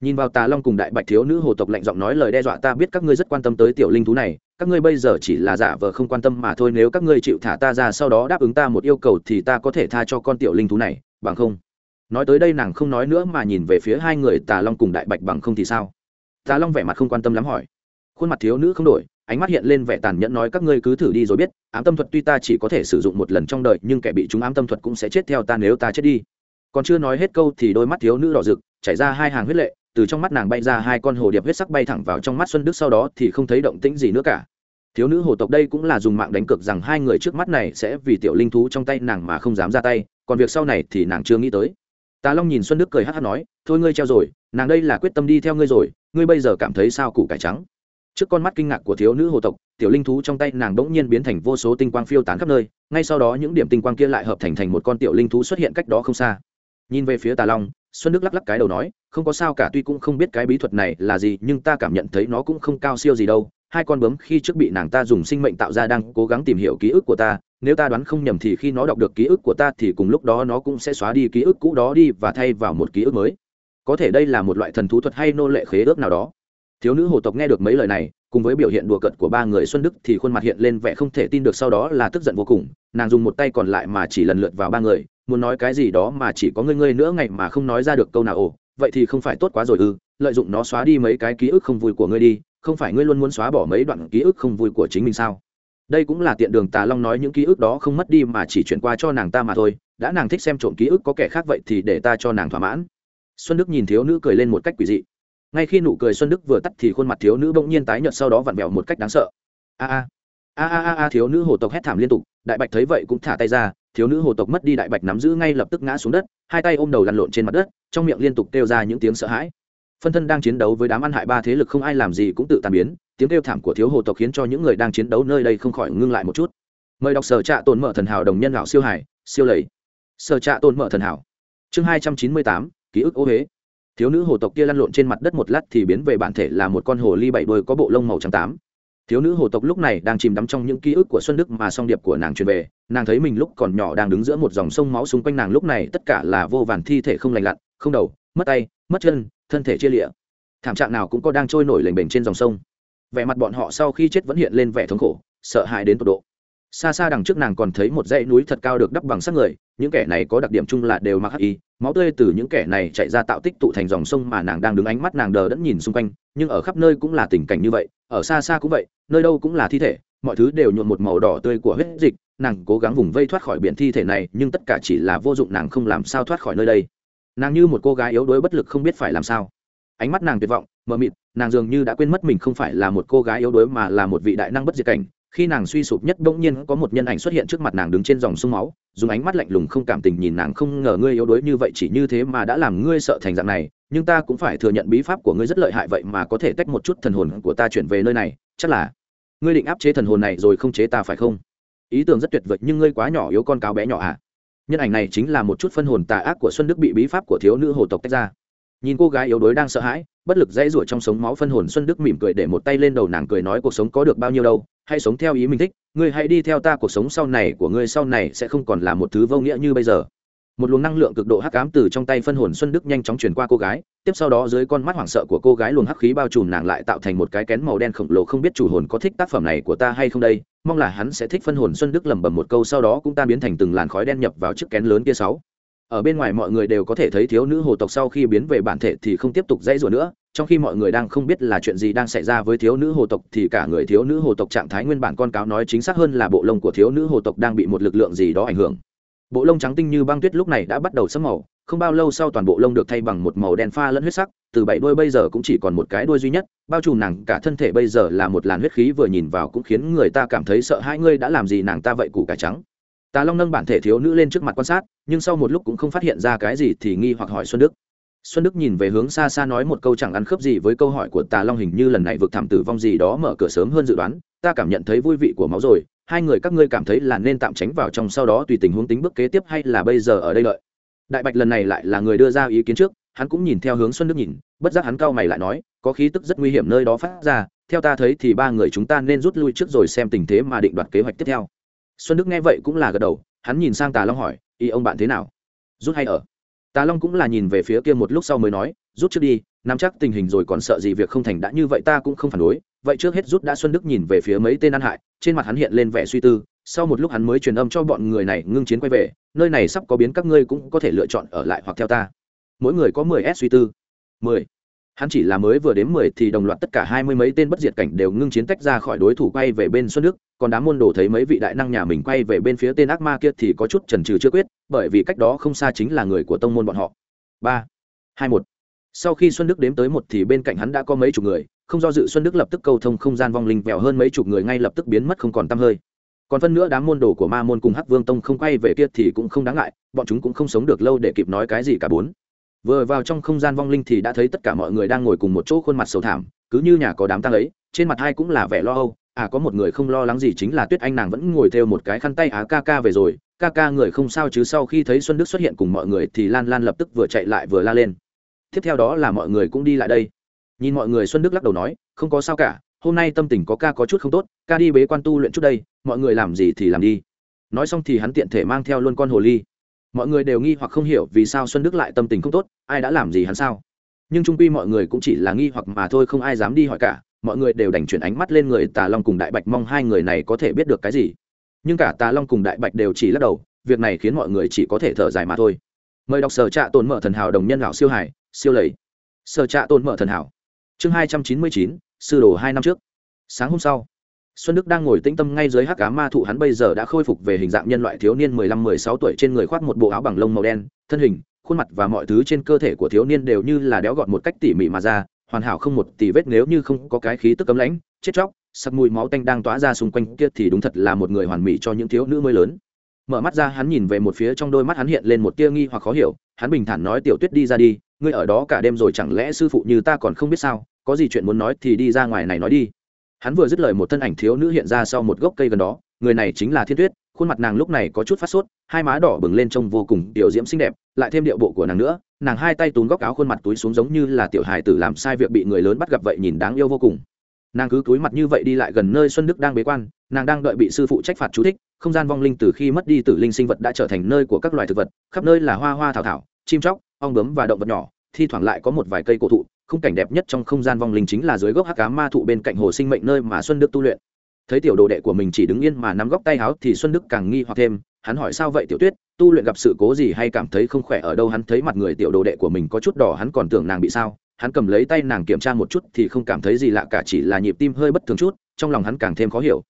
Speaker 1: Nhìn vào tà long cùng đại bạch thiếu nữ hồ tộc lạnh giọng nói lời đe dọa, ta biết các ngươi rất quan tâm tới tiểu linh thú này, các ngươi bây giờ chỉ là giả vờ không quan tâm mà thôi, nếu các ngươi chịu thả ta ra sau đó đáp ứng ta một yêu cầu thì ta có thể tha cho con tiểu linh thú này, bằng không? Nói tới đây nàng không nói nữa mà nhìn về phía hai người tà long cùng đại bạch bằng không thì sao? Tà long vẻ mặt không quan tâm lắm hỏi. Khuôn mặt thiếu nữ không đổi ánh mắt hiện lên vẻ tàn nhẫn nói các ngươi cứ thử đi rồi biết, ám tâm thuật tuy ta chỉ có thể sử dụng một lần trong đời, nhưng kẻ bị chúng ám tâm thuật cũng sẽ chết theo ta nếu ta chết đi. Còn chưa nói hết câu thì đôi mắt thiếu nữ đỏ rực, chảy ra hai hàng huyết lệ, từ trong mắt nàng bay ra hai con hồ điệp huyết sắc bay thẳng vào trong mắt xuân đức sau đó thì không thấy động tĩnh gì nữa cả. Thiếu nữ hồ tộc đây cũng là dùng mạng đánh cược rằng hai người trước mắt này sẽ vì tiểu linh thú trong tay nàng mà không dám ra tay, còn việc sau này thì nàng chưa nghĩ tới. Tà long nhìn xuân đức cười hát hát nói, thôi ngươi treo rồi, nàng đây là quyết tâm đi theo ngươi rồi, ngươi bây giờ cảm thấy sao củ cải trắng? Trước con mắt kinh ngạc của thiếu nữ hồ tộc, tiểu linh thú trong tay nàng bỗng nhiên biến thành vô số tinh quang phiêu tán khắp nơi, ngay sau đó những điểm tinh quang kia lại hợp thành thành một con tiểu linh thú xuất hiện cách đó không xa. Nhìn về phía tà long, xuân đức lắc lắc cái đầu nói, không có sao cả tuy cũng không biết cái bí thuật này là gì, nhưng ta cảm nhận thấy nó cũng không cao siêu gì đâu. Hai con bướm khi trước bị nàng ta dùng sinh mệnh tạo ra đang cố gắng tìm hiểu ký ức của ta, nếu ta đoán không nhầm thì khi nó đọc được ký ức của ta thì cùng lúc đó nó cũng sẽ xóa đi ký ức cũ đó đi và thay vào một ký ức mới. Có thể đây là một loại thần thú thuật hay nô lệ khế ước nào đó thiếu nữ hồ tộc nghe được mấy lời này, cùng với biểu hiện đùa cợt của ba người xuân đức thì khuôn mặt hiện lên vẻ không thể tin được sau đó là tức giận vô cùng, nàng dùng một tay còn lại mà chỉ lần lượt vào ba người, muốn nói cái gì đó mà chỉ có ngươi ngươi nữa ngày mà không nói ra được câu nào ồ, vậy thì không phải tốt quá rồi ư, lợi dụng nó xóa đi mấy cái ký ức không vui của ngươi đi, không phải ngươi luôn muốn xóa bỏ mấy đoạn ký ức không vui của chính mình sao? Đây cũng là tiện đường tà long nói những ký ức đó không mất đi mà chỉ chuyển qua cho nàng ta mà thôi, đã nàng thích xem trộm ký ức có kẻ khác vậy thì để ta cho nàng thỏa mãn. Xuân đức nhìn thiếu nữ cười lên một cách quỷ dị ngay khi nụ cười xuân đức vừa tắt thì khuôn mặt thiếu nữ bỗng nhiên tái nhợt sau đó vặn vẹo một cách đáng sợ. A a. A a a thiếu nữ hồ tộc hét thảm liên tục, đại bạch thấy vậy cũng thả tay ra, thiếu nữ hồ tộc mất đi đại bạch nắm giữ ngay lập tức ngã xuống đất, hai tay ôm đầu lăn lộn trên mặt đất, trong miệng liên tục kêu ra những tiếng sợ hãi. Phân thân đang chiến đấu với đám ăn hại ba thế lực không ai làm gì cũng tự tàn biến, tiếng kêu thảm của thiếu hồ tộc khiến cho những người đang chiến đấu nơi đây không khỏi ngưng lại một chút. Mời đọc sở trạ tồn mở thần hảo đồng nhân lão siêu hải, siêu lầy. Sở trạ tồn mở thần hảo. Chương hai trăm chín mươi tám, ký ức ô huế thiếu nữ hồ tộc kia lăn lộn trên mặt đất một lát thì biến về bản thể là một con hồ ly bảy đuôi có bộ lông màu trắng tám. Thiếu nữ hồ tộc lúc này đang chìm đắm trong những ký ức của xuân đức mà song điệp của nàng truyền về. Nàng thấy mình lúc còn nhỏ đang đứng giữa một dòng sông máu xung quanh nàng lúc này tất cả là vô vàn thi thể không lành lặn, không đầu, mất tay, mất chân, thân thể chia lịa thảm trạng nào cũng có đang trôi nổi lềnh bềnh trên dòng sông. Vẻ mặt bọn họ sau khi chết vẫn hiện lên vẻ thống khổ, sợ hãi đến tột độ. Xa xa đằng trước nàng còn thấy một dãy núi thật cao được đắp bằng sắc người những kẻ này có đặc điểm chung là đều mặc hắc y, máu tươi từ những kẻ này chạy ra tạo tích tụ thành dòng sông mà nàng đang đứng ánh mắt nàng đờ đẫn nhìn xung quanh, nhưng ở khắp nơi cũng là tình cảnh như vậy, ở xa xa cũng vậy, nơi đâu cũng là thi thể, mọi thứ đều nhuộm một màu đỏ tươi của huyết dịch, nàng cố gắng vùng vây thoát khỏi biển thi thể này, nhưng tất cả chỉ là vô dụng nàng không làm sao thoát khỏi nơi đây. Nàng như một cô gái yếu đuối bất lực không biết phải làm sao. Ánh mắt nàng tuyệt vọng, mờ mịt, nàng dường như đã quên mất mình không phải là một cô gái yếu đuối mà là một vị đại năng bất diệt cảnh khi nàng suy sụp nhất bỗng nhiên có một nhân ảnh xuất hiện trước mặt nàng đứng trên dòng sông máu, dùng ánh mắt lạnh lùng không cảm tình nhìn nàng không ngờ ngươi yếu đuối như vậy chỉ như thế mà đã làm ngươi sợ thành dạng này, nhưng ta cũng phải thừa nhận bí pháp của ngươi rất lợi hại vậy mà có thể tách một chút thần hồn của ta chuyển về nơi này, chắc là ngươi định áp chế thần hồn này rồi không chế ta phải không? Ý tưởng rất tuyệt vời, nhưng ngươi quá nhỏ yếu con cáo bé nhỏ à? Nhân ảnh này chính là một chút phân hồn tà ác của xuân đức bị bí pháp của thiếu nữ hồ tộc tách ra nhìn cô gái yếu đuối đang sợ hãi, bất lực dãy rủa trong sống máu phân hồn xuân đức mỉm cười để một tay lên đầu nàng cười nói cuộc sống có được bao nhiêu đâu, hãy sống theo ý mình thích, ngươi hãy đi theo ta cuộc sống sau này của ngươi sau này sẽ không còn là một thứ vô nghĩa như bây giờ. Một luồng năng lượng cực độ hắc ám từ trong tay phân hồn xuân đức nhanh chóng chuyển qua cô gái, tiếp sau đó dưới con mắt hoảng sợ của cô gái luồng hắc khí bao trùm nàng lại tạo thành một cái kén màu đen khổng lồ không biết chủ hồn có thích tác phẩm này của ta hay không đây, mong là hắn sẽ thích phân hồn xuân đức lẩm bẩm một câu sau đó cũng ta biến thành từng làn khói đen nhập vào chiếc kén lớn kia sáu ở bên ngoài mọi người đều có thể thấy thiếu nữ hồ tộc sau khi biến về bản thể thì không tiếp tục dãy rủa nữa, trong khi mọi người đang không biết là chuyện gì đang xảy ra với thiếu nữ hồ tộc thì cả người thiếu nữ hồ tộc trạng thái nguyên bản con cáo nói chính xác hơn là bộ lông của thiếu nữ hồ tộc đang bị một lực lượng gì đó ảnh hưởng. Bộ lông trắng tinh như băng tuyết lúc này đã bắt đầu sẫm màu, không bao lâu sau toàn bộ lông được thay bằng một màu đen pha lẫn huyết sắc, từ bảy đuôi bây giờ cũng chỉ còn một cái đuôi duy nhất, bao trùm nàng cả thân thể bây giờ là một làn huyết khí vừa nhìn vào cũng khiến người ta cảm thấy sợ hai ngươi đã làm gì nàng ta vậy củ cải trắng tà long nâng bản thể thiếu nữ lên trước mặt quan sát, nhưng sau một lúc cũng không phát hiện ra cái gì thì nghi hoặc hỏi xuân đức. Xuân đức nhìn về hướng xa xa nói một câu chẳng ăn khớp gì với câu hỏi của tà long hình như lần này vực thảm tử vong gì đó mở cửa sớm hơn dự đoán, ta cảm nhận thấy vui vị của máu rồi, hai người các ngươi cảm thấy là nên tạm tránh vào trong sau đó tùy tình huống tính bước kế tiếp hay là bây giờ ở đây lợi đại bạch lần này lại là người đưa ra ý kiến trước, hắn cũng nhìn theo hướng xuân đức nhìn, bất giác hắn cau mày lại nói, có khí tức rất nguy hiểm nơi đó phát ra, theo ta thấy thì ba người chúng ta nên rút lui trước rồi xem tình thế mà định đoạt kế hoạch tiếp theo xuân đức nghe vậy cũng là gật đầu, hắn nhìn sang tà long hỏi, ý ông bạn thế nào? Rút hay ở? Tà long cũng là nhìn về phía kia một lúc sau mới nói, rút trước đi, nắm chắc tình hình rồi còn sợ gì việc không thành đã như vậy ta cũng không phản đối. Vậy trước hết rút đã xuân đức nhìn về phía mấy tên ăn hại, trên mặt hắn hiện lên vẻ suy tư, sau một lúc hắn mới truyền âm cho bọn người này ngưng chiến quay về, nơi này sắp có biến, các ngươi cũng có thể lựa chọn ở lại hoặc theo ta. Mỗi người có mười s suy tư. Mười hắn chỉ là mới vừa đến mười thì đồng loạt tất cả hai mươi mấy tên bất diệt cảnh đều ngưng chiến tách ra khỏi đối thủ quay về bên xuân đức, còn đám môn đồ thấy mấy vị đại năng nhà mình quay về bên phía tên ác ma kia thì có chút chần chừ chưa quyết, bởi vì cách đó không xa chính là người của tông môn bọn họ. Ba, hai một. Sau khi xuân đức đếm tới một thì bên cạnh hắn đã có mấy chục người, không do dự xuân đức lập tức câu thông không gian vong linh vèo hơn mấy chục người ngay lập tức biến mất không còn t hơi. Còn phân nữa đám môn đồ của ma môn cùng hắc vương tông không quay về kia thì cũng không đáng ngại, bọn chúng cũng không sống được lâu để kịp nói cái gì cả bốn vừa vào trong không gian vong linh thì đã thấy tất cả mọi người đang ngồi cùng một chỗ khuôn mặt sầu thảm, cứ như nhà có đám tang ấy, trên mặt hai cũng là vẻ lo âu à có một người không lo lắng gì chính là tuyết anh nàng vẫn ngồi theo một cái khăn tay á ca ca về rồi, ca ca người không sao chứ sau khi thấy xuân đức xuất hiện cùng mọi người thì lan lan lập tức vừa chạy lại vừa la lên. Tiếp theo đó là mọi người cũng đi lại đây. Nhìn mọi người xuân đức lắc đầu nói, không có sao cả, hôm nay tâm tình có ca có chút không tốt, ca đi bế quan tu luyện chút đây, mọi người làm gì thì làm đi. Nói xong thì hắn tiện thể mang theo luôn con hồ ly mọi người đều nghi hoặc không hiểu vì sao xuân đức lại tâm tình không tốt, ai đã làm gì hắn sao? Nhưng trung quy mọi người cũng chỉ là nghi hoặc mà thôi, không ai dám đi hỏi cả, mọi người đều đành chuyển ánh mắt lên người tà long cùng đại bạch, mong hai người này có thể biết được cái gì. Nhưng cả tà long cùng đại bạch đều chỉ lắc đầu, việc này khiến mọi người chỉ có thể thở dài mà thôi. Mời đọc sở trạ tồn mở thần hảo đồng nhân lão siêu hải, siêu lầy. Sở trạ tồn mở thần hảo. Chương hai trăm chín mươi chín, sư đồ hai năm trước. Sáng hôm sau xuân đức đang ngồi tĩnh tâm ngay dưới hắc cá ma thụ hắn bây giờ đã khôi phục về hình dạng nhân loại thiếu niên mười lăm, mười sáu tuổi trên người khoác một bộ áo bằng lông màu đen, thân hình, khuôn mặt và mọi thứ trên cơ thể của thiếu niên đều như là đéo gọn một cách tỉ mỉ mà ra, hoàn hảo không một tì vết nếu như không có cái khí tức cấm lãnh, chết chóc, sắc mùi máu tanh đang tỏa ra xung quanh kia thì đúng thật là một người hoàn mỹ cho những thiếu nữ mới lớn. Mở mắt ra hắn nhìn về một phía trong đôi mắt hắn hiện lên một tia nghi hoặc khó hiểu, hắn bình thản nói, tiểu tuyết đi ra đi, ngươi ở đó cả đêm rồi chẳng lẽ sư phụ như ta còn không biết sao, có gì chuyện muốn nói thì đi ra ngoài này nói đi hắn vừa dứt lời một thân ảnh thiếu nữ hiện ra sau một gốc cây gần đó, người này chính là thiên tuyết, khuôn mặt nàng lúc này có chút phát sốt, hai má đỏ bừng lên trông vô cùng tiểu diễm xinh đẹp, lại thêm điệu bộ của nàng nữa, nàng hai tay túm góc áo khuôn mặt túi xuống giống như là tiểu hài tử làm sai việc bị người lớn bắt gặp vậy nhìn đáng yêu vô cùng. Nàng cứ túi mặt như vậy đi lại gần nơi xuân đức đang bế quan, nàng đang đợi bị sư phụ trách phạt chú thích, không gian vong linh từ khi mất đi tử linh sinh vật đã trở thành nơi của các loài thực vật, khắp nơi là hoa hoa thảo thảo, chim chóc, ong bướm và động vật nhỏ, thi thoảng lại có một vài cây cổ thụ khung cảnh đẹp nhất trong không gian vong linh chính là dưới gốc hắc cá ma thụ bên cạnh hồ sinh mệnh nơi mà xuân đức tu luyện. Thấy tiểu đồ đệ của mình chỉ đứng yên mà nắm góc tay áo thì xuân đức càng nghi hoặc thêm, hắn hỏi sao vậy tiểu tuyết, tu luyện gặp sự cố gì hay cảm thấy không khỏe ở đâu? Hắn thấy mặt người tiểu đồ đệ của mình có chút đỏ, hắn còn tưởng nàng bị sao? Hắn cầm lấy tay nàng kiểm tra một chút thì không cảm thấy gì lạ cả, chỉ là nhịp tim hơi bất thường chút, trong lòng hắn càng thêm khó hiểu.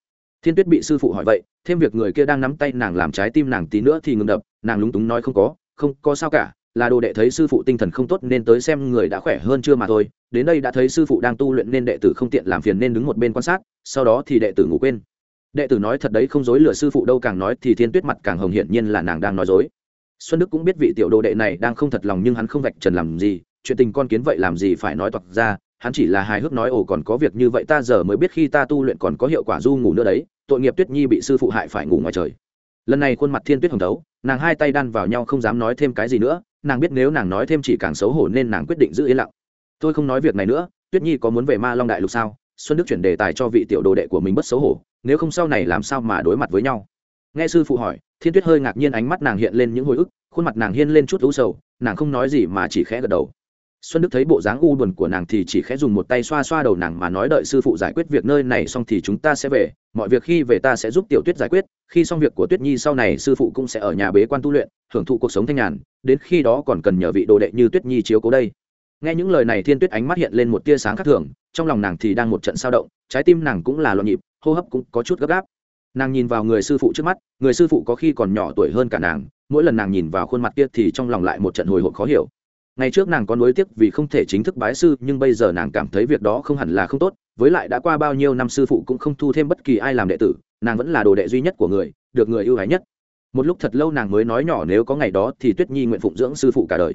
Speaker 1: Thiên tuyết bị sư phụ hỏi vậy, thêm việc người kia đang nắm tay nàng làm trái tim nàng tí nữa thì ngừng đập, nàng lúng túng nói không có không có sao cả là đồ đệ thấy sư phụ tinh thần không tốt nên tới xem người đã khỏe hơn chưa mà thôi. Đến đây đã thấy sư phụ đang tu luyện nên đệ tử không tiện làm phiền nên đứng một bên quan sát, sau đó thì đệ tử ngủ quên. Đệ tử nói thật đấy, không dối lừa sư phụ đâu, càng nói thì thiên tuyết mặt càng hồng hiển nhiên là nàng đang nói dối. Xuân đức cũng biết vị tiểu đồ đệ này đang không thật lòng nhưng hắn không vạch trần làm gì, chuyện tình con kiến vậy làm gì phải nói toạc ra, hắn chỉ là hài hước nói ồ còn có việc như vậy ta giờ mới biết khi ta tu luyện còn có hiệu quả du ngủ nữa đấy, tội nghiệp tuyết nhi bị sư phụ hại phải ngủ ngoài trời. Lần này khuôn mặt thiên tuyết hồng thấu nàng hai tay đan vào nhau không dám nói thêm cái gì nữa nàng biết nếu nàng nói thêm chỉ càng xấu hổ nên nàng quyết định giữ yên lặng. Tôi không nói việc này nữa, tuyết nhi có muốn về ma long đại lục sao? Xuân đức chuyển đề tài cho vị tiểu đồ đệ của mình bất xấu hổ, nếu không sau này làm sao mà đối mặt với nhau? Nghe sư phụ hỏi, thiên tuyết hơi ngạc nhiên ánh mắt nàng hiện lên những hồi ức, khuôn mặt nàng hiên lên chút u sầu, nàng không nói gì mà chỉ khẽ gật đầu. Xuân đức thấy bộ dáng u buồn của nàng thì chỉ khẽ dùng một tay xoa xoa đầu nàng mà nói đợi sư phụ giải quyết việc nơi này xong thì chúng ta sẽ về, mọi việc khi về ta sẽ giúp tiểu tuyết giải quyết khi xong việc của tuyết nhi sau này, sư phụ cũng sẽ ở nhà bế quan tu luyện, hưởng thụ cuộc sống thanh nhàn, đến khi đó còn cần nhờ vị đồ đệ như tuyết nhi chiếu cố đây. Nghe những lời này, thiên tuyết ánh mắt hiện lên một tia sáng khác thường, trong lòng nàng thì đang một trận sao động, trái tim nàng cũng là loạn nhịp, hô hấp cũng có chút gấp gáp. Nàng nhìn vào người sư phụ trước mắt, người sư phụ có khi còn nhỏ tuổi hơn cả nàng, mỗi lần nàng nhìn vào khuôn mặt kia thì trong lòng lại một trận hồi hộp khó hiểu ngày trước nàng có nối tiếc vì không thể chính thức bái sư, nhưng bây giờ nàng cảm thấy việc đó không hẳn là không tốt, với lại đã qua bao nhiêu năm sư phụ cũng không thu thêm bất kỳ ai làm đệ tử, nàng vẫn là đồ đệ duy nhất của người, được người ưu ái nhất. Một lúc thật lâu nàng mới nói nhỏ nếu có ngày đó thì tuyết nhi nguyện phụng dưỡng sư phụ cả đời.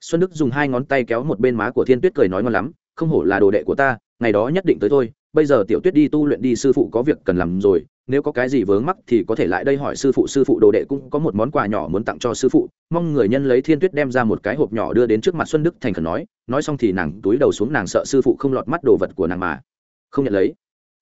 Speaker 1: Xuân đức dùng hai ngón tay kéo một bên má của thiên tuyết cười nói ngon lắm, không hổ là đồ đệ của ta, ngày đó nhất định tới thôi, bây giờ tiểu tuyết đi tu luyện đi sư phụ có việc cần làm rồi nếu có cái gì vướng mắc thì có thể lại đây hỏi sư phụ sư phụ đồ đệ cũng có một món quà nhỏ muốn tặng cho sư phụ. Mong người nhân lấy thiên tuyết đem ra một cái hộp nhỏ đưa đến trước mặt xuân đức, thành khẩn nói nói xong thì nàng túi đầu xuống nàng sợ sư phụ không lọt mắt đồ vật của nàng mà không nhận lấy.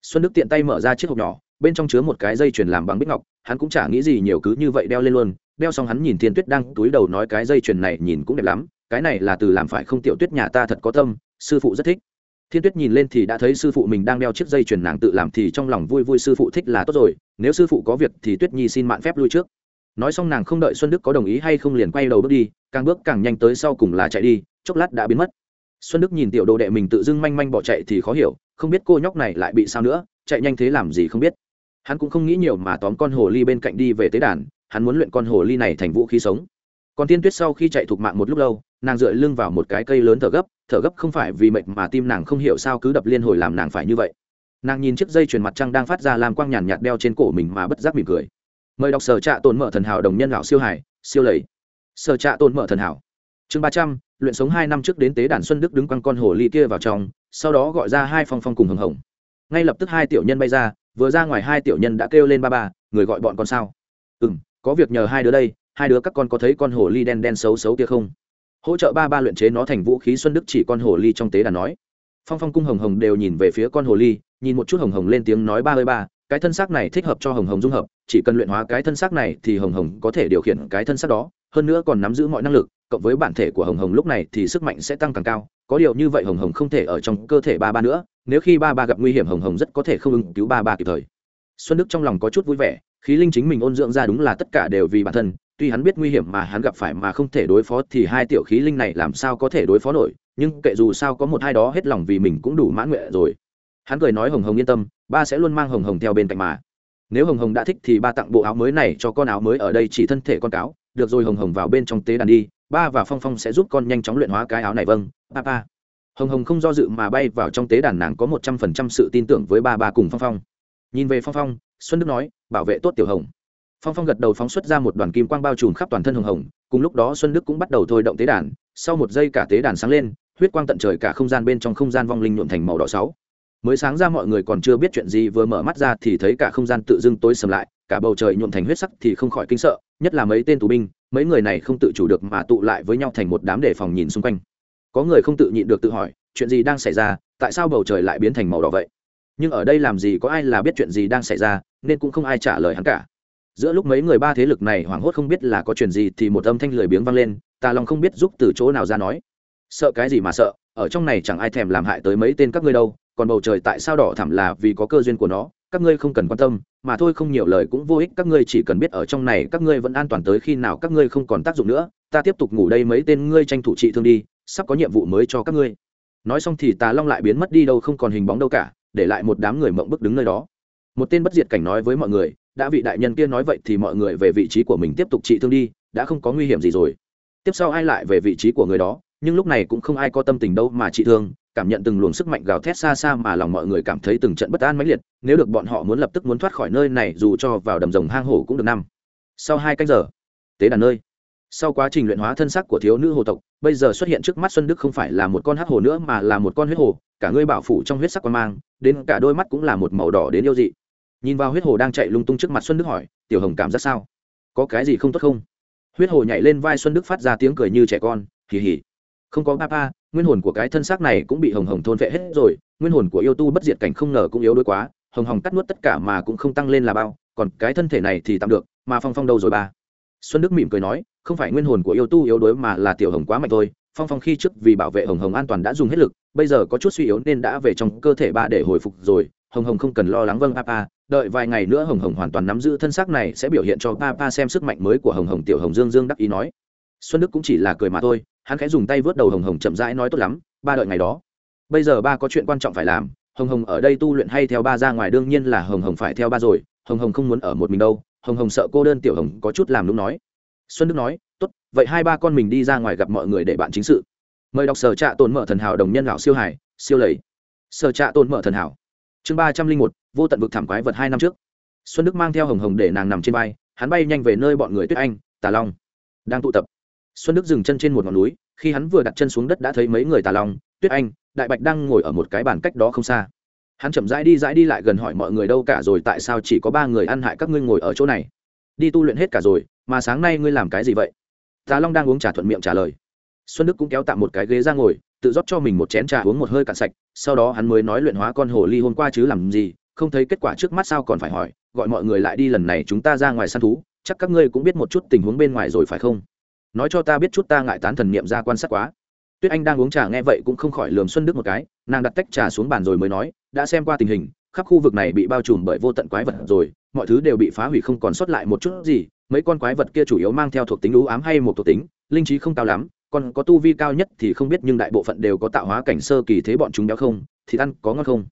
Speaker 1: Xuân đức tiện tay mở ra chiếc hộp nhỏ, bên trong chứa một cái dây chuyền làm bằng bích ngọc, hắn cũng chả nghĩ gì nhiều cứ như vậy đeo lên luôn. Đeo xong hắn nhìn thiên tuyết đang túi đầu nói cái dây chuyền này nhìn cũng đẹp lắm, cái này là từ làm phải không tiểu tuyết nhà ta thật có tâm, sư phụ rất thích thiên tuyết nhìn lên thì đã thấy sư phụ mình đang đeo chiếc dây chuyền nàng tự làm thì trong lòng vui vui sư phụ thích là tốt rồi, nếu sư phụ có việc thì tuyết nhi xin mạn phép lui trước. Nói xong nàng không đợi xuân đức có đồng ý hay không liền quay đầu bước đi, càng bước càng nhanh tới sau cùng là chạy đi, chốc lát đã biến mất. Xuân đức nhìn tiểu đồ đệ mình tự dưng manh manh bỏ chạy thì khó hiểu, không biết cô nhóc này lại bị sao nữa, chạy nhanh thế làm gì không biết. Hắn cũng không nghĩ nhiều mà tóm con hồ ly bên cạnh đi về tế đàn, hắn muốn luyện con hồ ly này thành vũ khí sống. Còn tiên tuyết sau khi chạy thục mạng một lúc lâu nàng dựa lưng vào một cái cây lớn thở gấp thở gấp không phải vì mệt mà tim nàng không hiểu sao cứ đập liên hồi làm nàng phải như vậy. Nàng nhìn chiếc dây chuyền mặt trăng đang phát ra làm quang nhàn nhạt đeo trên cổ mình mà bất giác mỉm cười. Mời đọc sở trạ tồn mở thần hảo đồng nhân lão siêu hải, siêu lầy. Sở trạ tồn mở thần hảo. Chương ba trăm, luyện sống hai năm trước đến tế đàn xuân đức đứng quăng con hồ ly kia vào trong, sau đó gọi ra hai phong phong cùng hồng hồng. Ngay lập tức hai tiểu nhân bay ra, vừa ra ngoài hai tiểu nhân đã kêu lên ba ba, người gọi bọn con sao? Ừ m có việc nhờ hai đứa đây, hai đứa các con có thấy con hồ ly đen đen xấu xấu kia không? Hỗ trợ ba ba luyện chế nó thành vũ khí xuân đức chỉ con hồ ly trong tế đàn nói. Phong phong cung hồng hồng đều nhìn về phía con hồ ly, nhìn một chút hồng hồng lên tiếng nói ba ơi ba, cái thân xác này thích hợp cho hồng hồng dung hợp, chỉ cần luyện hóa cái thân xác này thì hồng hồng có thể điều khiển cái thân xác đó, hơn nữa còn nắm giữ mọi năng lực, cộng với bản thể của hồng hồng lúc này thì sức mạnh sẽ tăng càng cao, có điều như vậy hồng hồng không thể ở trong cơ thể ba ba nữa, nếu khi ba ba gặp nguy hiểm hồng hồng rất có thể không ứng cứu ba ba kịp thời. Xuân đức trong lòng có chút vui vẻ, khí linh chính mình ôn dưỡng ra đúng là tất cả đều vì bản thân tuy hắn biết nguy hiểm mà hắn gặp phải mà không thể đối phó thì hai tiểu khí linh này làm sao có thể đối phó nổi, nhưng kệ dù sao có một hai đó hết lòng vì mình cũng đủ mãn nguyện rồi. Hắn cười nói hồng hồng yên tâm, ba sẽ luôn mang hồng hồng theo bên cạnh mà. Nếu hồng hồng đã thích thì ba tặng bộ áo mới này cho con áo mới ở đây chỉ thân thể con cáo. Được rồi hồng hồng vào bên trong tế đàn đi, ba và phong phong sẽ giúp con nhanh chóng luyện hóa cái áo này vâng ba ba. Hồng hồng không do dự mà bay vào trong tế đàn nàng có một trăm phần trăm sự tin tưởng với ba ba cùng phong phong. Nhìn về phong phong, xuân đức nói, bảo vệ tốt tiểu hồng phong phong gật đầu phóng xuất ra một đoàn kim quang bao trùm khắp toàn thân hồng hồng, cùng lúc đó xuân đức cũng bắt đầu thôi động tế đàn, sau một giây cả tế đàn sáng lên, huyết quang tận trời cả không gian bên trong không gian vong linh nhuộm thành màu đỏ sáu. Mới sáng ra mọi người còn chưa biết chuyện gì vừa mở mắt ra thì thấy cả không gian tự dưng tối sầm lại, cả bầu trời nhuộm thành huyết sắc thì không khỏi kinh sợ, nhất là mấy tên tù binh, mấy người này không tự chủ được mà tụ lại với nhau thành một đám đề phòng nhìn xung quanh. Có người không tự nhịn được tự hỏi, chuyện gì đang xảy ra, tại sao bầu trời lại biến thành màu đỏ vậy? Nhưng ở đây làm gì có ai là biết chuyện gì đang xảy ra, nên cũng không ai trả lời hắn cả giữa lúc mấy người ba thế lực này hoảng hốt không biết là có chuyện gì thì một âm thanh lười biếng vang lên, tà long không biết giúp từ chỗ nào ra nói. Sợ cái gì mà sợ, ở trong này chẳng ai thèm làm hại tới mấy tên các ngươi đâu, còn bầu trời tại sao đỏ thẳm là vì có cơ duyên của nó, các ngươi không cần quan tâm, mà thôi không nhiều lời cũng vô ích, các ngươi chỉ cần biết ở trong này các ngươi vẫn an toàn tới khi nào các ngươi không còn tác dụng nữa, ta tiếp tục ngủ đây mấy tên ngươi tranh thủ trị thương đi, sắp có nhiệm vụ mới cho các ngươi. Nói xong thì tà long lại biến mất đi đâu không còn hình bóng đâu cả, để lại một đám người mộng bức đứng nơi đó. Một tên bất diệt cảnh nói với mọi người đã vị đại nhân kia nói vậy thì mọi người về vị trí của mình tiếp tục trị thương đi, đã không có nguy hiểm gì rồi. Tiếp sau ai lại về vị trí của người đó, nhưng lúc này cũng không ai có tâm tình đâu mà trị thương, cảm nhận từng luồng sức mạnh gào thét xa xa mà lòng mọi người cảm thấy từng trận bất an mãnh liệt, nếu được bọn họ muốn lập tức muốn thoát khỏi nơi này dù cho vào đầm rồng hang hổ cũng được năm. Sau hai canh giờ, tế đàn nơi. Sau quá trình luyện hóa thân sắc của thiếu nữ hồ tộc, bây giờ xuất hiện trước mắt xuân đức không phải là một con hắc hồ nữa mà là một con huyết hồ, cả ngươi bảo phủ trong huyết sắc quan mang, đến cả đôi mắt cũng là một màu đỏ đến yêu dị nhìn vào huyết hồ đang chạy lung tung trước mặt xuân đức hỏi, tiểu hồng cảm giác sao? Có cái gì không tốt không? Huyết hồ nhảy lên vai xuân đức phát ra tiếng cười như trẻ con, hì hì, không có papa, nguyên hồn của cái thân xác này cũng bị hồng hồng thôn vệ hết rồi, nguyên hồn của yêu tu bất diệt cảnh không ngờ cũng yếu đuối quá, hồng hồng cắt nuốt tất cả mà cũng không tăng lên là bao, còn cái thân thể này thì tạm được, mà phong phong đâu rồi ba? Xuân đức mỉm cười nói, không phải nguyên hồn của yêu tu yếu đuối mà là tiểu hồng quá mạnh thôi, phong phong khi trước vì bảo vệ hồng hồng an toàn đã dùng hết lực, bây giờ có chút suy yếu nên đã về trong cơ thể ba để hồi phục rồi, hồng hồng không cần lo lắng vâng papa đợi vài ngày nữa hồng hồng hoàn toàn nắm giữ thân xác này sẽ biểu hiện cho papa xem sức mạnh mới của hồng hồng tiểu hồng dương dương đắc ý nói. Xuân đức cũng chỉ là cười mà thôi, hắn khẽ dùng tay vớt đầu hồng hồng chậm rãi nói tốt lắm, ba đợi ngày đó. Bây giờ ba có chuyện quan trọng phải làm, hồng hồng ở đây tu luyện hay theo ba ra ngoài đương nhiên là hồng hồng phải theo ba rồi, hồng hồng không muốn ở một mình đâu, hồng hồng sợ cô đơn tiểu hồng có chút làm đúng nói. Xuân đức nói, tốt, vậy hai ba con mình đi ra ngoài gặp mọi người để bạn chính sự. Mời đọc sở trạ tồn mở thần hảo đồng nhân lão siêu hải siêu lầy. Sở trạ tồn mở thần hảo chương ba trăm linh một, vô tận vực thảm quái vật hai năm trước. Xuân đức mang theo hồng hồng để nàng nằm trên vai, hắn bay nhanh về nơi bọn người tuyết anh, tà long. Đang tụ tập, xuân đức dừng chân trên một ngọn núi, khi hắn vừa đặt chân xuống đất đã thấy mấy người tà long, tuyết anh, đại bạch đang ngồi ở một cái bàn cách đó không xa. Hắn chậm rãi đi rãi đi lại gần hỏi mọi người đâu cả rồi, tại sao chỉ có ba người ăn hại các ngươi ngồi ở chỗ này? Đi tu luyện hết cả rồi, mà sáng nay ngươi làm cái gì vậy? Tà long đang uống trà thuận miệng trả lời. Xuân đức cũng kéo tạm một cái ghế ra ngồi tự rót cho mình một chén trà uống một hơi cạn sạch, sau đó hắn mới nói luyện hóa con hồ ly hôm qua chứ làm gì, không thấy kết quả trước mắt sao còn phải hỏi, gọi mọi người lại đi lần này chúng ta ra ngoài săn thú, chắc các ngươi cũng biết một chút tình huống bên ngoài rồi phải không? Nói cho ta biết chút ta ngại tán thần niệm ra quan sát quá. Tuyết anh đang uống trà nghe vậy cũng không khỏi lườm xuân đức một cái, nàng đặt tách trà xuống bàn rồi mới nói, đã xem qua tình hình, khắp khu vực này bị bao trùm bởi vô tận quái vật rồi, mọi thứ đều bị phá hủy không còn sót lại một chút gì, mấy con quái vật kia chủ yếu mang theo thuộc tính lũ ám hay một thuộc tính, linh trí không cao lắm còn có tu vi cao nhất thì không biết nhưng đại bộ phận đều có tạo hóa cảnh sơ kỳ thế bọn chúng béo không thì ăn có ngon không?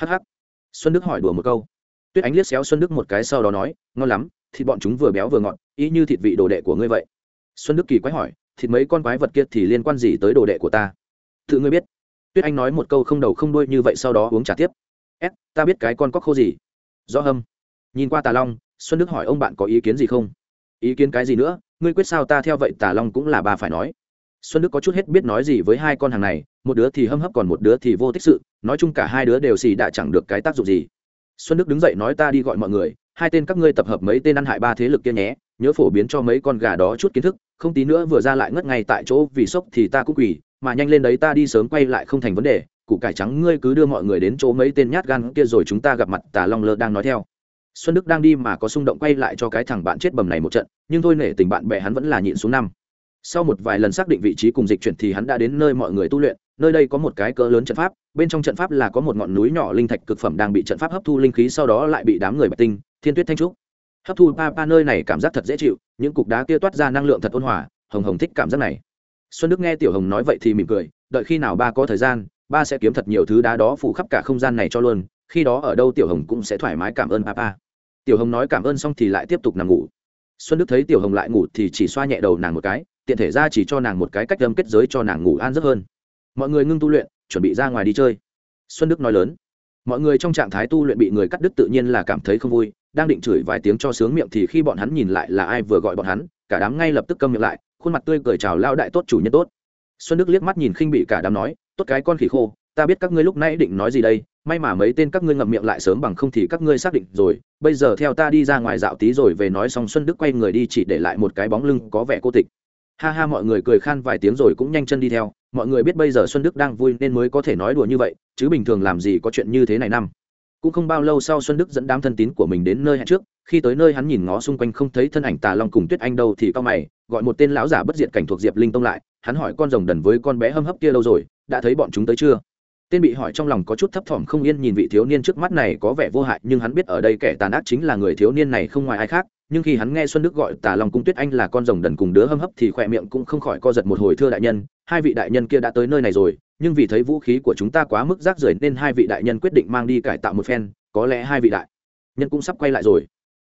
Speaker 1: Hh xuân đức hỏi đùa một câu. Tuyết ánh liếc xéo xuân đức một cái sau đó nói, ngon lắm, thịt bọn chúng vừa béo vừa ngọt ý như thịt vị đồ đệ của ngươi vậy. Xuân đức kỳ quái hỏi, thịt mấy con quái vật kia thì liên quan gì tới đồ đệ của ta? Tự ngươi biết. Tuyết anh nói một câu không đầu không đuôi như vậy sau đó uống trả tiếp. S ta biết cái con cóc khô gì? Rõ hâm. Nhìn qua tà long, xuân đức hỏi ông bạn có ý kiến gì không? Ý kiến cái gì nữa? Ngươi quyết sao ta theo vậy tà long cũng là bà phải nói xuân đức có chút hết biết nói gì với hai con hàng này, một đứa thì hâm hấp còn một đứa thì vô tích sự, nói chung cả hai đứa đều xì đã chẳng được cái tác dụng gì. Xuân đức đứng dậy nói ta đi gọi mọi người, hai tên các ngươi tập hợp mấy tên ăn hại ba thế lực kia nhé, nhớ phổ biến cho mấy con gà đó chút kiến thức, không tí nữa vừa ra lại ngất ngay tại chỗ, vì sốc thì ta cũng quỳ, mà nhanh lên đấy ta đi sớm quay lại không thành vấn đề, củ cải trắng ngươi cứ đưa mọi người đến chỗ mấy tên nhát gan kia rồi chúng ta gặp mặt, tà long lơ đang nói theo. Xuân đức đang đi mà có xung động quay lại cho cái thằng bạn chết bầm này một trận, nhưng thôi nể tình bạn bè hắn vẫn là nhịn xuống năm sau một vài lần xác định vị trí cùng dịch chuyển thì hắn đã đến nơi mọi người tu luyện. Nơi đây có một cái cỡ lớn trận pháp, bên trong trận pháp là có một ngọn núi nhỏ linh thạch cực phẩm đang bị trận pháp hấp thu linh khí, sau đó lại bị đám người bạch tinh, thiên tuyết thanh trúc. Hấp thu pa pa nơi này cảm giác thật dễ chịu, những cục đá kia toát ra năng lượng thật ôn hòa, hồng hồng thích cảm giác này. Xuân đức nghe tiểu hồng nói vậy thì mỉm cười, đợi khi nào ba có thời gian, ba sẽ kiếm thật nhiều thứ đá đó phủ khắp cả không gian này cho luôn, khi đó ở đâu tiểu hồng cũng sẽ thoải mái cảm ơn papa tiểu hồng nói cảm ơn xong thì lại tiếp tục nằm ngủ. Xuân đức thấy tiểu hồng lại ngủ thì chỉ xoa nhẹ đầu nàng một cái tiện thể ra chỉ cho nàng một cái cách âm kết giới cho nàng ngủ an giấc hơn. Mọi người ngưng tu luyện, chuẩn bị ra ngoài đi chơi. Xuân đức nói lớn. Mọi người trong trạng thái tu luyện bị người cắt đứt tự nhiên là cảm thấy không vui, đang định chửi vài tiếng cho sướng miệng thì khi bọn hắn nhìn lại là ai vừa gọi bọn hắn, cả đám ngay lập tức câm miệng lại, khuôn mặt tươi cười chào lao đại tốt chủ nhân tốt. Xuân đức liếc mắt nhìn khinh bị cả đám nói, tốt cái con khỉ khô, ta biết các ngươi lúc nãy định nói gì đây, may mà mấy tên các ngươi ngậm miệng lại sớm bằng không thì các ngươi xác định rồi, bây giờ theo ta đi ra ngoài dạo tí rồi về nói xong xuân đức quay người đi chỉ để lại một cái bóng lưng có vẻ cô tịch ha ha, mọi người cười khan vài tiếng rồi cũng nhanh chân đi theo. Mọi người biết bây giờ xuân đức đang vui nên mới có thể nói đùa như vậy, chứ bình thường làm gì có chuyện như thế này năm. Cũng không bao lâu sau xuân đức dẫn đám thân tín của mình đến nơi hẹn trước. Khi tới nơi hắn nhìn ngó xung quanh không thấy thân ảnh tà long cùng tuyết anh đâu thì cao mày, gọi một tên lão giả bất diệt cảnh thuộc diệp linh tông lại. Hắn hỏi con rồng đần với con bé hâm hấp kia lâu rồi, đã thấy bọn chúng tới chưa? Tên bị hỏi trong lòng có chút thấp thỏm không yên nhìn vị thiếu niên trước mắt này có vẻ vô hại, nhưng hắn biết ở đây kẻ tàn ác chính là người thiếu niên này không ngoài ai khác. Nhưng khi hắn nghe xuân đức gọi tà long cung tuyết anh là con rồng đần cùng đứa hâm hấp thì khỏe miệng cũng không khỏi co giật một hồi, thưa đại nhân, hai vị đại nhân kia đã tới nơi này rồi, nhưng vì thấy vũ khí của chúng ta quá mức rác rưởi nên hai vị đại nhân quyết định mang đi cải tạo một phen, có lẽ hai vị đại nhân cũng sắp quay lại rồi.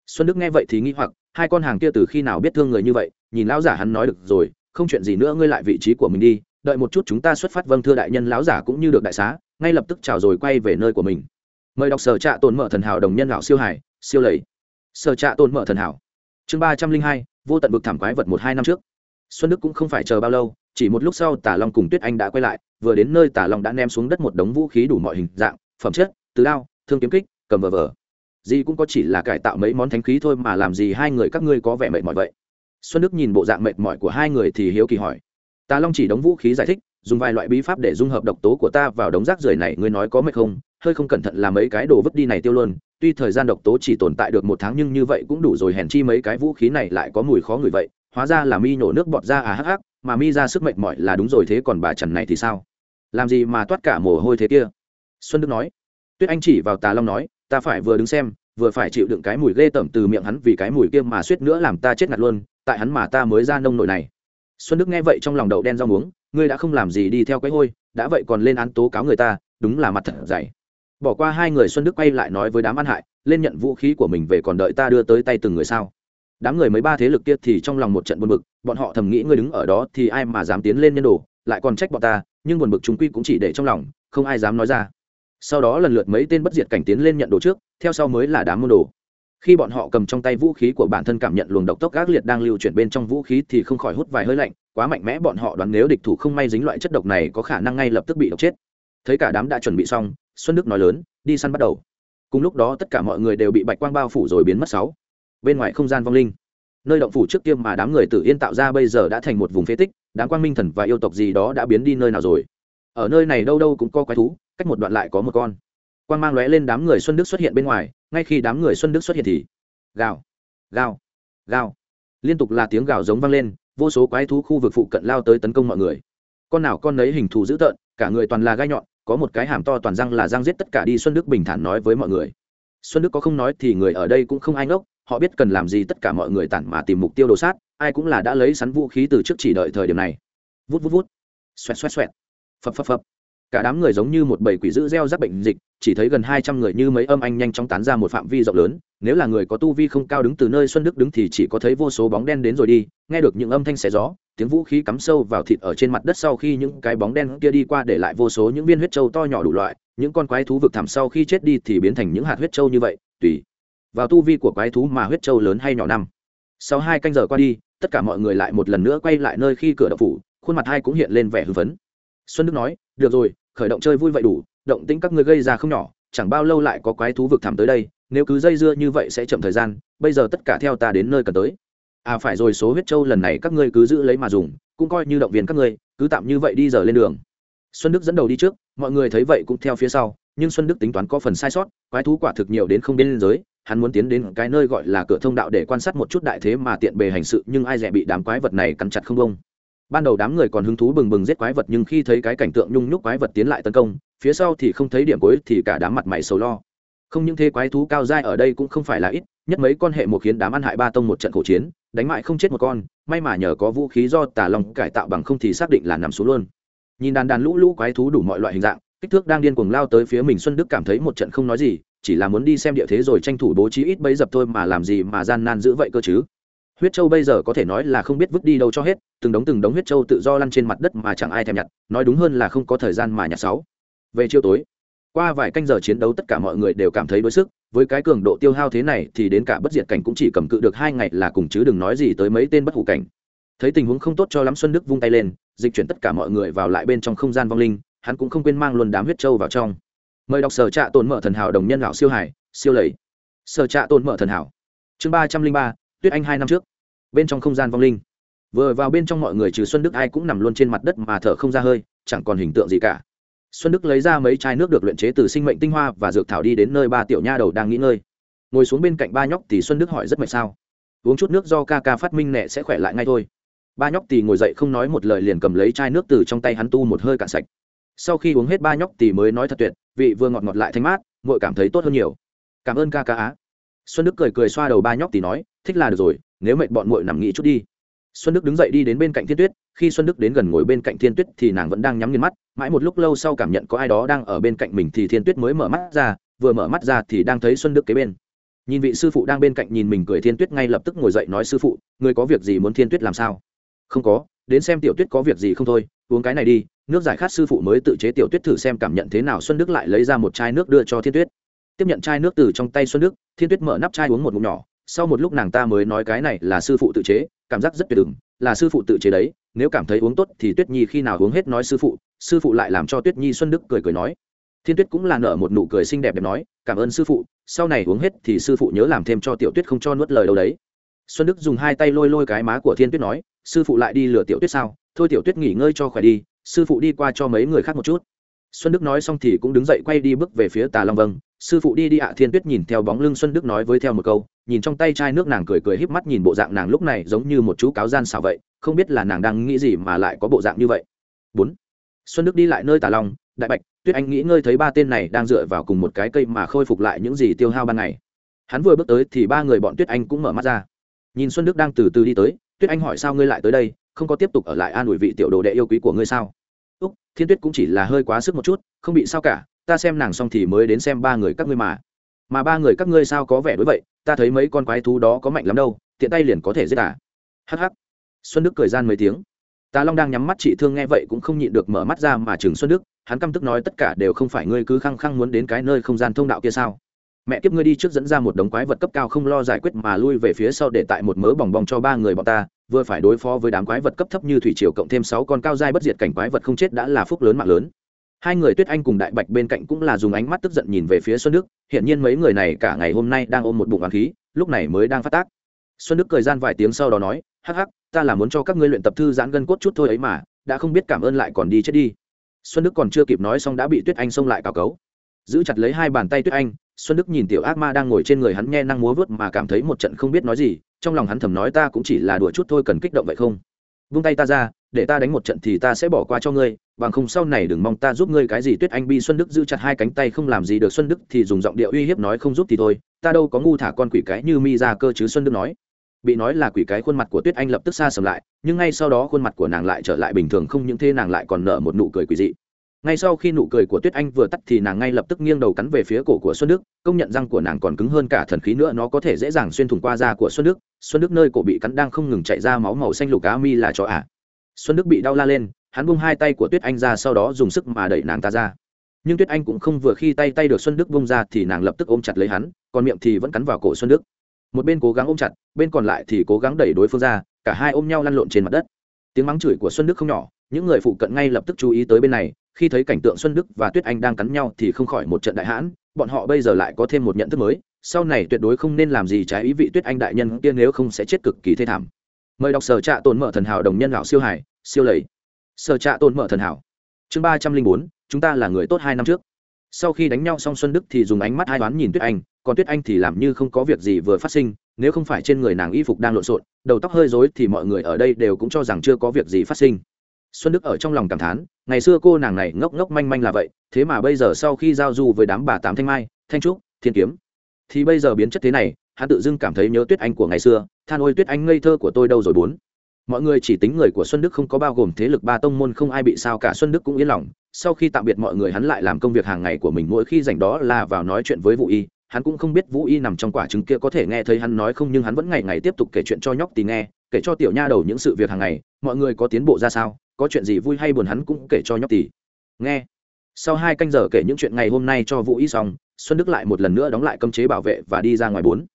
Speaker 1: Xuân đức nghe vậy thì nghĩ hoặc, hai con hàng kia từ khi nào biết thương người như vậy? Nhìn lão giả hắn nói được rồi, không chuyện gì nữa, ngươi lại vị trí của mình đi đợi một chút chúng ta xuất phát vâng thưa đại nhân, lão giả cũng như được đại xá, ngay lập tức chào rồi quay về nơi của mình. Mời đọc sở trạ tồn mở thần hảo đồng nhân lão siêu hải, siêu lầy. Sở trạ tồn mở thần hảo. Chương ba trăm linh hai, vô tận bực thảm quái vật một hai năm trước. Xuân đức cũng không phải chờ bao lâu, chỉ một lúc sau tả long cùng tuyết anh đã quay lại, vừa đến nơi tả long đã ném xuống đất một đống vũ khí đủ mọi hình dạng, phẩm chất, từ đao, thương kiếm kích, cầm vờ vờ. Gì cũng có chỉ là cải tạo mấy món thánh khí thôi mà làm gì hai người các ngươi có vẻ mệt mỏi vậy? Xuân đức nhìn bộ dạng mệt mỏi của hai người thì hiếu kỳ hỏi tà long chỉ đóng vũ khí giải thích, dùng vài loại bí pháp để dung hợp độc tố của ta vào đống rác rưởi này, ngươi nói có mệt không? Hơi không cẩn thận là mấy cái đồ vứt đi này tiêu luôn, tuy thời gian độc tố chỉ tồn tại được một tháng nhưng như vậy cũng đủ rồi, hèn chi mấy cái vũ khí này lại có mùi khó ngửi vậy. Hóa ra là mi nổ nước bọt ra à hắc hắc, mà mi ra sức mệt mỏi là đúng rồi, thế còn bà trần này thì sao? Làm gì mà toát cả mồ hôi thế kia? Xuân đức nói. Tuyết anh chỉ vào tà long nói, ta phải vừa đứng xem, vừa phải chịu đựng cái mùi ghê tởm từ miệng hắn vì cái mùi kia mà suýt nữa làm ta chết ngạt luôn, tại hắn mà ta mới ra nông nổi này xuân đức nghe vậy trong lòng đậu đen rau muống, ngươi đã không làm gì đi theo cái hôi, đã vậy còn lên án tố cáo người ta, đúng là mặt thật dày. Bỏ qua hai người xuân đức quay lại nói với đám ăn hại, lên nhận vũ khí của mình về còn đợi ta đưa tới tay từng người sao? Đám người mấy ba thế lực kia thì trong lòng một trận buồn bực, bọn họ thầm nghĩ ngươi đứng ở đó thì ai mà dám tiến lên nhân đồ, lại còn trách bọn ta, nhưng buồn bực chúng quy cũng chỉ để trong lòng, không ai dám nói ra. Sau đó lần lượt mấy tên bất diệt cảnh tiến lên nhận đồ trước, theo sau mới là đám môn đồ khi bọn họ cầm trong tay vũ khí của bản thân cảm nhận luồng độc tốc ác liệt đang lưu chuyển bên trong vũ khí thì không khỏi hút vài hơi lạnh, quá mạnh mẽ bọn họ đoán nếu địch thủ không may dính loại chất độc này có khả năng ngay lập tức bị độc chết. Thấy cả đám đã chuẩn bị xong, xuân đức nói lớn, đi săn bắt đầu. Cùng lúc đó tất cả mọi người đều bị bạch quang bao phủ rồi biến mất sáu. Bên ngoài không gian vong linh. Nơi động phủ trước kia mà đám người tự yên tạo ra bây giờ đã thành một vùng phế tích, đám quang minh thần và yêu tộc gì đó đã biến đi nơi nào rồi? Ở nơi này đâu đâu cũng có quái thú, cách một đoạn lại có một con quang mang lóe lên đám người xuân đức xuất hiện bên ngoài, ngay khi đám người xuân đức xuất hiện thì, gào gào gào. Liên tục là tiếng gào giống vang lên, vô số quái thú khu vực phụ cận lao tới tấn công mọi người. Con nào con nấy hình thù dữ tợn, cả người toàn là gai nhọn, có một cái hàm to toàn răng là răng giết tất cả đi xuân đức bình thản nói với mọi người. Xuân đức có không nói thì người ở đây cũng không ai ngốc, họ biết cần làm gì tất cả mọi người tản mà tìm mục tiêu đồ sát, ai cũng là đã lấy sắn vũ khí từ trước chỉ đợi thời điểm này. Vút vút vút. Xoẹt xoẹt xoẹt. Phập phập phập cả đám người giống như một bầy quỷ dữ gieo rắc bệnh dịch, chỉ thấy gần hai trăm người như mấy âm anh nhanh chóng tán ra một phạm vi rộng lớn, nếu là người có tu vi không cao đứng từ nơi xuân đức đứng thì chỉ có thấy vô số bóng đen đến rồi đi, nghe được những âm thanh xé gió, tiếng vũ khí cắm sâu vào thịt ở trên mặt đất sau khi những cái bóng đen kia đi qua để lại vô số những viên huyết trâu to nhỏ đủ loại, những con quái thú vực thẳm sau khi chết đi thì biến thành những hạt huyết trâu như vậy, tùy vào tu vi của quái thú mà huyết trâu lớn hay nhỏ năm. Sau hai canh giờ qua đi, tất cả mọi người lại một lần nữa quay lại nơi khi cửa đậu phủ, khuôn mặt hai cũng hiện lên vẻ hưng phấn. Xuân đức nói, được rồi khởi động chơi vui vậy đủ, động tĩnh các ngươi gây ra không nhỏ, chẳng bao lâu lại có quái thú vực thẳm tới đây, nếu cứ dây dưa như vậy sẽ chậm thời gian, bây giờ tất cả theo ta đến nơi cần tới. À phải rồi, số huyết châu lần này các ngươi cứ giữ lấy mà dùng, cũng coi như động viên các ngươi, cứ tạm như vậy đi giờ lên đường. Xuân đức dẫn đầu đi trước, mọi người thấy vậy cũng theo phía sau, nhưng xuân đức tính toán có phần sai sót, quái thú quả thực nhiều đến không biên giới, hắn muốn tiến đến cái nơi gọi là cửa thông đạo để quan sát một chút đại thế mà tiện bề hành sự, nhưng ai dè bị đám quái vật này cắn chặt không bông ban đầu đám người còn hứng thú bừng bừng giết quái vật, nhưng khi thấy cái cảnh tượng nhung nhúc quái vật tiến lại tấn công, phía sau thì không thấy điểm cuối, thì cả đám mặt mày sầu lo. Không những thế, quái thú cao dai ở đây cũng không phải là ít, nhất mấy con hệ một khiến đám ăn hại ba tông một trận khổ chiến, đánh mại không chết một con, may mà nhờ có vũ khí do tà long cải tạo bằng không thì xác định là nằm xuống luôn. Nhìn đàn đàn lũ lũ quái thú đủ mọi loại hình dạng, kích thước đang điên cuồng lao tới phía mình, xuân đức cảm thấy một trận không nói gì, chỉ là muốn đi xem địa thế rồi tranh thủ bố trí ít bấy dập thôi mà làm gì mà gian nan giữ vậy cơ chứ huyết châu bây giờ có thể nói là không biết vứt đi đâu cho hết, từng đống từng đống huyết châu tự do lăn trên mặt đất mà chẳng ai thèm nhặt, nói đúng hơn là không có thời gian mà nhặt sáu. Về chiều tối, qua vài canh giờ chiến đấu tất cả mọi người đều cảm thấy đuối sức, với cái cường độ tiêu hao thế này thì đến cả bất diệt cảnh cũng chỉ cầm cự được hai ngày là cùng chứ đừng nói gì tới mấy tên bất hủ cảnh. Thấy tình huống không tốt cho lắm xuân đức vung tay lên, dịch chuyển tất cả mọi người vào lại bên trong không gian vong linh, hắn cũng không quên mang luôn đám huyết châu vào trong. Mời đọc sở trạ tồn mở thần hảo đồng nhân lão siêu hải, siêu lầy. Sở trạ tồn mở thần hảo. Chương ba trăm linh ba tuyết anh hai năm trước, bên trong không gian vong linh. Vừa vào bên trong mọi người trừ xuân đức ai cũng nằm luôn trên mặt đất mà thở không ra hơi, chẳng còn hình tượng gì cả. Xuân đức lấy ra mấy chai nước được luyện chế từ sinh mệnh tinh hoa và dược thảo đi đến nơi ba tiểu nha đầu đang nghỉ ngơi. Ngồi xuống bên cạnh ba nhóc thì xuân đức hỏi rất mệt sao. Uống chút nước do ca ca phát minh nẹ sẽ khỏe lại ngay thôi. Ba nhóc thì ngồi dậy không nói một lời liền cầm lấy chai nước từ trong tay hắn tu một hơi cạn sạch. Sau khi uống hết ba nhóc thì mới nói thật tuyệt, vị vừa ngọt ngọt lại thanh mát ngội cảm thấy tốt hơn nhiều. Cảm ơn ca ca á. Xuân đức cười cười xoa đầu ba nhóc thì nói thích là được rồi, nếu mệt bọn muội nằm nghỉ chút đi. Xuân đức đứng dậy đi đến bên cạnh thiên tuyết, khi xuân đức đến gần ngồi bên cạnh thiên tuyết thì nàng vẫn đang nhắm nghiền mắt, mãi một lúc lâu sau cảm nhận có ai đó đang ở bên cạnh mình thì thiên tuyết mới mở mắt ra, vừa mở mắt ra thì đang thấy xuân đức kế bên. Nhìn vị sư phụ đang bên cạnh nhìn mình cười, thiên tuyết ngay lập tức ngồi dậy nói, sư phụ, người có việc gì muốn thiên tuyết làm sao? Không có, đến xem tiểu tuyết có việc gì không thôi, uống cái này đi, nước giải khát sư phụ mới tự chế tiểu tuyết thử xem cảm nhận thế nào. Xuân đức lại lấy ra một chai nước đưa cho thiên tuyết. Tiếp nhận chai nước từ trong tay xuân đức, thiên tuyết mở nắp chai uống một ngụm nhỏ sau một lúc nàng ta mới nói cái này là sư phụ tự chế, cảm giác rất tuyệt đừng là sư phụ tự chế đấy, nếu cảm thấy uống tốt thì tuyết nhi khi nào uống hết nói sư phụ sư phụ lại làm cho tuyết nhi xuân đức cười cười nói. Thiên tuyết cũng là nở một nụ cười xinh đẹp đẹp nói, cảm ơn sư phụ, sau này uống hết thì sư phụ nhớ làm thêm cho tiểu tuyết không cho nuốt lời đâu đấy. Xuân đức dùng hai tay lôi lôi cái má của thiên tuyết nói, sư phụ lại đi lừa tiểu tuyết sao? Thôi tiểu tuyết nghỉ ngơi cho khỏe đi, sư phụ đi qua cho mấy người khác một chút. Xuân đức nói xong thì cũng đứng dậy quay đi bước về phía tà long vâng. Sư phụ đi đi ạ. Thiên tuyết nhìn theo bóng lưng xuân đức nói với theo một câu nhìn trong tay chai nước nàng cười cười híp mắt nhìn bộ dạng nàng lúc này giống như một chú cáo gian xảo vậy, không biết là nàng đang nghĩ gì mà lại có bộ dạng như vậy. Bốn. Xuân đức đi lại nơi tà long, đại bạch, tuyết anh nghĩ ngơi thấy ba tên này đang dựa vào cùng một cái cây mà khôi phục lại những gì tiêu hao ban ngày. Hắn vừa bước tới thì ba người bọn tuyết anh cũng mở mắt ra. Nhìn xuân đức đang từ từ đi tới, tuyết anh hỏi sao ngươi lại tới đây, không có tiếp tục ở lại an ủi vị tiểu đồ đệ yêu quý của ngươi sao? Úc, thiên tuyết cũng chỉ là hơi quá sức một chút, không bị sao cả, ta xem nàng xong thì mới đến xem ba người các ngươi mà mà ba người các ngươi sao có vẻ đối vậy, ta thấy mấy con quái thú đó có mạnh lắm đâu, tiện tay liền có thể giết à. Hắc hắc. Xuân đức cười gian mấy tiếng. Tà long đang nhắm mắt chị thương nghe vậy cũng không nhịn được mở mắt ra mà chừng xuân đức, hắn căm tức nói tất cả đều không phải ngươi cứ khăng khăng muốn đến cái nơi không gian thông đạo kia sao? Mẹ kiếp ngươi đi trước dẫn ra một đống quái vật cấp cao không lo giải quyết mà lui về phía sau để tại một mớ bòng bong cho ba người bọn ta, vừa phải đối phó với đám quái vật cấp thấp như thủy triều cộng thêm sáu con cao dai bất diệt cảnh quái vật không chết đã là phúc lớn mạng lớn hai người tuyết anh cùng đại bạch bên cạnh cũng là dùng ánh mắt tức giận nhìn về phía xuân đức hiện nhiên mấy người này cả ngày hôm nay đang ôm một bụng hoàng khí, lúc này mới đang phát tác. Xuân đức cười gian vài tiếng sau đó nói, hắc hắc, ta là muốn cho các ngươi luyện tập thư giãn gân cốt chút thôi ấy mà, đã không biết cảm ơn lại còn đi chết đi. Xuân đức còn chưa kịp nói xong đã bị tuyết anh xông lại cào cấu. Giữ chặt lấy hai bàn tay tuyết anh, xuân đức nhìn tiểu ác ma đang ngồi trên người hắn nghe năng múa vớt mà cảm thấy một trận không biết nói gì, trong lòng hắn thầm nói ta cũng chỉ là đùa chút thôi cần kích động vậy không? Vung tay ta ra, để ta đánh một trận thì ta sẽ bỏ qua cho ngươi bằng không sau này đừng mong ta giúp ngươi cái gì, tuyết anh bi xuân đức giữ chặt hai cánh tay không làm gì được xuân đức thì dùng giọng điệu uy hiếp nói không giúp thì thôi, ta đâu có ngu thả con quỷ cái như mi ra cơ chứ, xuân đức nói. Bị nói là quỷ cái khuôn mặt của tuyết anh lập tức xa sầm lại, nhưng ngay sau đó khuôn mặt của nàng lại trở lại bình thường không những thế nàng lại còn nở một nụ cười quỷ dị. Ngay sau khi nụ cười của tuyết anh vừa tắt thì nàng ngay lập tức nghiêng đầu cắn về phía cổ của xuân đức, công nhận răng của nàng còn cứng hơn cả thần khí nữa, nó có thể dễ dàng xuyên thủng qua da của xuân đức. Xuân đức nơi cổ bị cắn đang không ngừng chạy ra máu màu xanh lục cá mi là cho ả à. xuân đức bị đau la lên hắn bung hai tay của tuyết anh ra sau đó dùng sức mà đẩy nàng ta ra. Nhưng tuyết anh cũng không vừa khi tay tay được xuân đức bung ra thì nàng lập tức ôm chặt lấy hắn, còn miệng thì vẫn cắn vào cổ xuân đức. Một bên cố gắng ôm chặt, bên còn lại thì cố gắng đẩy đối phương ra, cả hai ôm nhau lăn lộn trên mặt đất. Tiếng mắng chửi của xuân đức không nhỏ, những người phụ cận ngay lập tức chú ý tới bên này, khi thấy cảnh tượng xuân đức và tuyết anh đang cắn nhau thì không khỏi một trận đại hãn, bọn họ bây giờ lại có thêm một nhận thức mới, sau này tuyệt đối không nên làm gì trái ý vị tuyết anh đại nhân kia nếu không sẽ chết cực kỳ thê thảm. Mời đọc sở trạ tồn mở thần hảo đồng nhân lão siêu hải, siêu lầy sở trạ tồn mở thần hảo. Chương ba trăm linh bốn, chúng ta là người tốt hai năm trước. Sau khi đánh nhau xong xuân đức thì dùng ánh mắt hai đoán nhìn tuyết anh, còn tuyết anh thì làm như không có việc gì vừa phát sinh, nếu không phải trên người nàng y phục đang lộn xộn, đầu tóc hơi rối thì mọi người ở đây đều cũng cho rằng chưa có việc gì phát sinh. Xuân đức ở trong lòng cảm thán, ngày xưa cô nàng này ngốc ngốc manh manh là vậy, thế mà bây giờ sau khi giao du với đám bà tám thanh mai, thanh trúc, thiên kiếm, thì bây giờ biến chất thế này, hắn tự dưng cảm thấy nhớ tuyết anh của ngày xưa, than ôi tuyết anh ngây thơ của tôi đâu rồi bốn mọi người chỉ tính người của xuân đức không có bao gồm thế lực ba tông môn không ai bị sao cả xuân đức cũng yên lòng. Sau khi tạm biệt mọi người hắn lại làm công việc hàng ngày của mình, mỗi khi rảnh đó là vào nói chuyện với vũ y. Hắn cũng không biết vũ y nằm trong quả trứng kia có thể nghe thấy hắn nói không, nhưng hắn vẫn ngày ngày tiếp tục kể chuyện cho nhóc tì nghe, kể cho tiểu nha đầu những sự việc hàng ngày. Mọi người có tiến bộ ra sao? Có chuyện gì vui hay buồn hắn cũng kể cho nhóc tỷ nghe. Sau hai canh giờ kể những chuyện ngày hôm nay cho vũ y xong, xuân đức lại một lần nữa đóng lại cấm chế bảo vệ và đi ra ngoài bốn.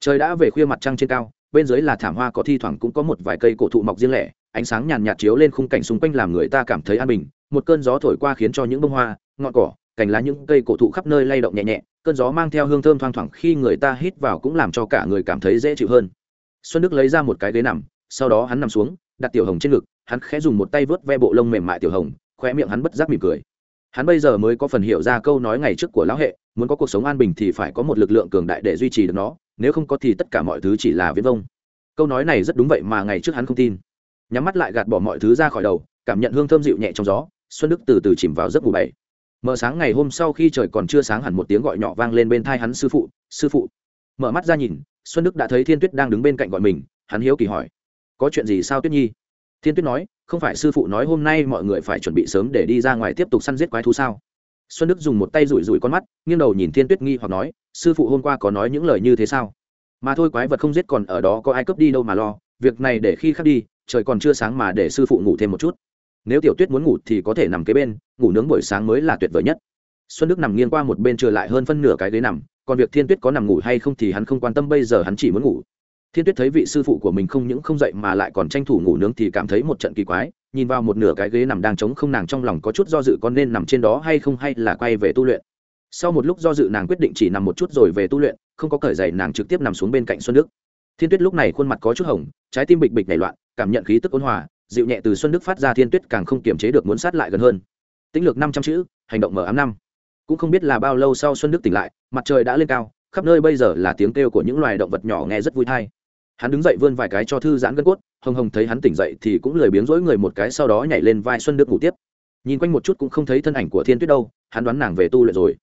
Speaker 1: Trời đã về khuya mặt trăng trên cao bên dưới là thảm hoa có thi thoảng cũng có một vài cây cổ thụ mọc riêng lẻ, ánh sáng nhàn nhạt chiếu lên khung cảnh xung quanh làm người ta cảm thấy an bình. Một cơn gió thổi qua khiến cho những bông hoa, ngọn cỏ, cành lá những cây cổ thụ khắp nơi lay động nhẹ nhẹ, cơn gió mang theo hương thơm thoang thoảng khi người ta hít vào cũng làm cho cả người cảm thấy dễ chịu hơn. Xuân đức lấy ra một cái ghế nằm, sau đó hắn nằm xuống, đặt tiểu hồng trên ngực, hắn khẽ dùng một tay vớt ve bộ lông mềm mại tiểu hồng khoe miệng hắn bất giác mỉm cười. Hắn bây giờ mới có phần hiểu ra câu nói ngày trước của lão hệ, muốn có cuộc sống an bình thì phải có một lực lượng cường đại để duy trì được nó nếu không có thì tất cả mọi thứ chỉ là viễn vông. Câu nói này rất đúng vậy mà ngày trước hắn không tin. Nhắm mắt lại gạt bỏ mọi thứ ra khỏi đầu, cảm nhận hương thơm dịu nhẹ trong gió, xuân đức từ từ chìm vào giấc ngủ bảy. Mở sáng ngày hôm sau khi trời còn chưa sáng hẳn một tiếng gọi nhỏ vang lên bên thai hắn sư phụ sư phụ. Mở mắt ra nhìn, xuân đức đã thấy thiên tuyết đang đứng bên cạnh gọi mình, hắn hiếu kỳ hỏi, có chuyện gì sao tuyết nhi? Thiên tuyết nói, không phải sư phụ nói hôm nay mọi người phải chuẩn bị sớm để đi ra ngoài tiếp tục săn giết quái thú sao? Xuân đức dùng một tay rủi rủi con mắt, nghiêng đầu nhìn thiên tuyết nghi hoặc nói, sư phụ hôm qua có nói những lời như thế sao? Mà thôi quái vật không giết còn ở đó có ai cướp đi đâu mà lo, việc này để khi khác đi, trời còn chưa sáng mà để sư phụ ngủ thêm một chút. Nếu tiểu tuyết muốn ngủ thì có thể nằm kế bên, ngủ nướng buổi sáng mới là tuyệt vời nhất. Xuân đức nằm nghiêng qua một bên trở lại hơn phân nửa cái ghế nằm, còn việc thiên tuyết có nằm ngủ hay không thì hắn không quan tâm, bây giờ hắn chỉ muốn ngủ thiên tuyết thấy vị sư phụ của mình không những không dậy mà lại còn tranh thủ ngủ nướng thì cảm thấy một trận kỳ quái, nhìn vào một nửa cái ghế nằm đang trống không nàng trong lòng có chút do dự con nên nằm trên đó hay không hay là quay về tu luyện. Sau một lúc do dự nàng quyết định chỉ nằm một chút rồi về tu luyện, không có cởi giày nàng trực tiếp nằm xuống bên cạnh xuân đức. Thiên tuyết lúc này khuôn mặt có chút hồng, trái tim bịch bịch nảy loạn, cảm nhận khí tức ôn hòa, dịu nhẹ từ xuân đức phát ra thiên tuyết càng không kiềm chế được muốn sát lại gần hơn. Tính lược năm trăm chữ, hành động mở ám năm. Cũng không biết là bao lâu sau xuân đức tỉnh lại, mặt trời đã lên cao, khắp nơi bây giờ là tiếng kêu của những loài động vật nhỏ nghe rất vui thai hắn đứng dậy vươn vài cái cho thư giãn gân cốt, hồng hồng thấy hắn tỉnh dậy thì cũng lười biếng rỗi người một cái sau đó nhảy lên vai xuân đức ngủ tiếp. Nhìn quanh một chút cũng không thấy thân ảnh của thiên tuyết đâu, hắn đoán nàng về tu luyện rồi.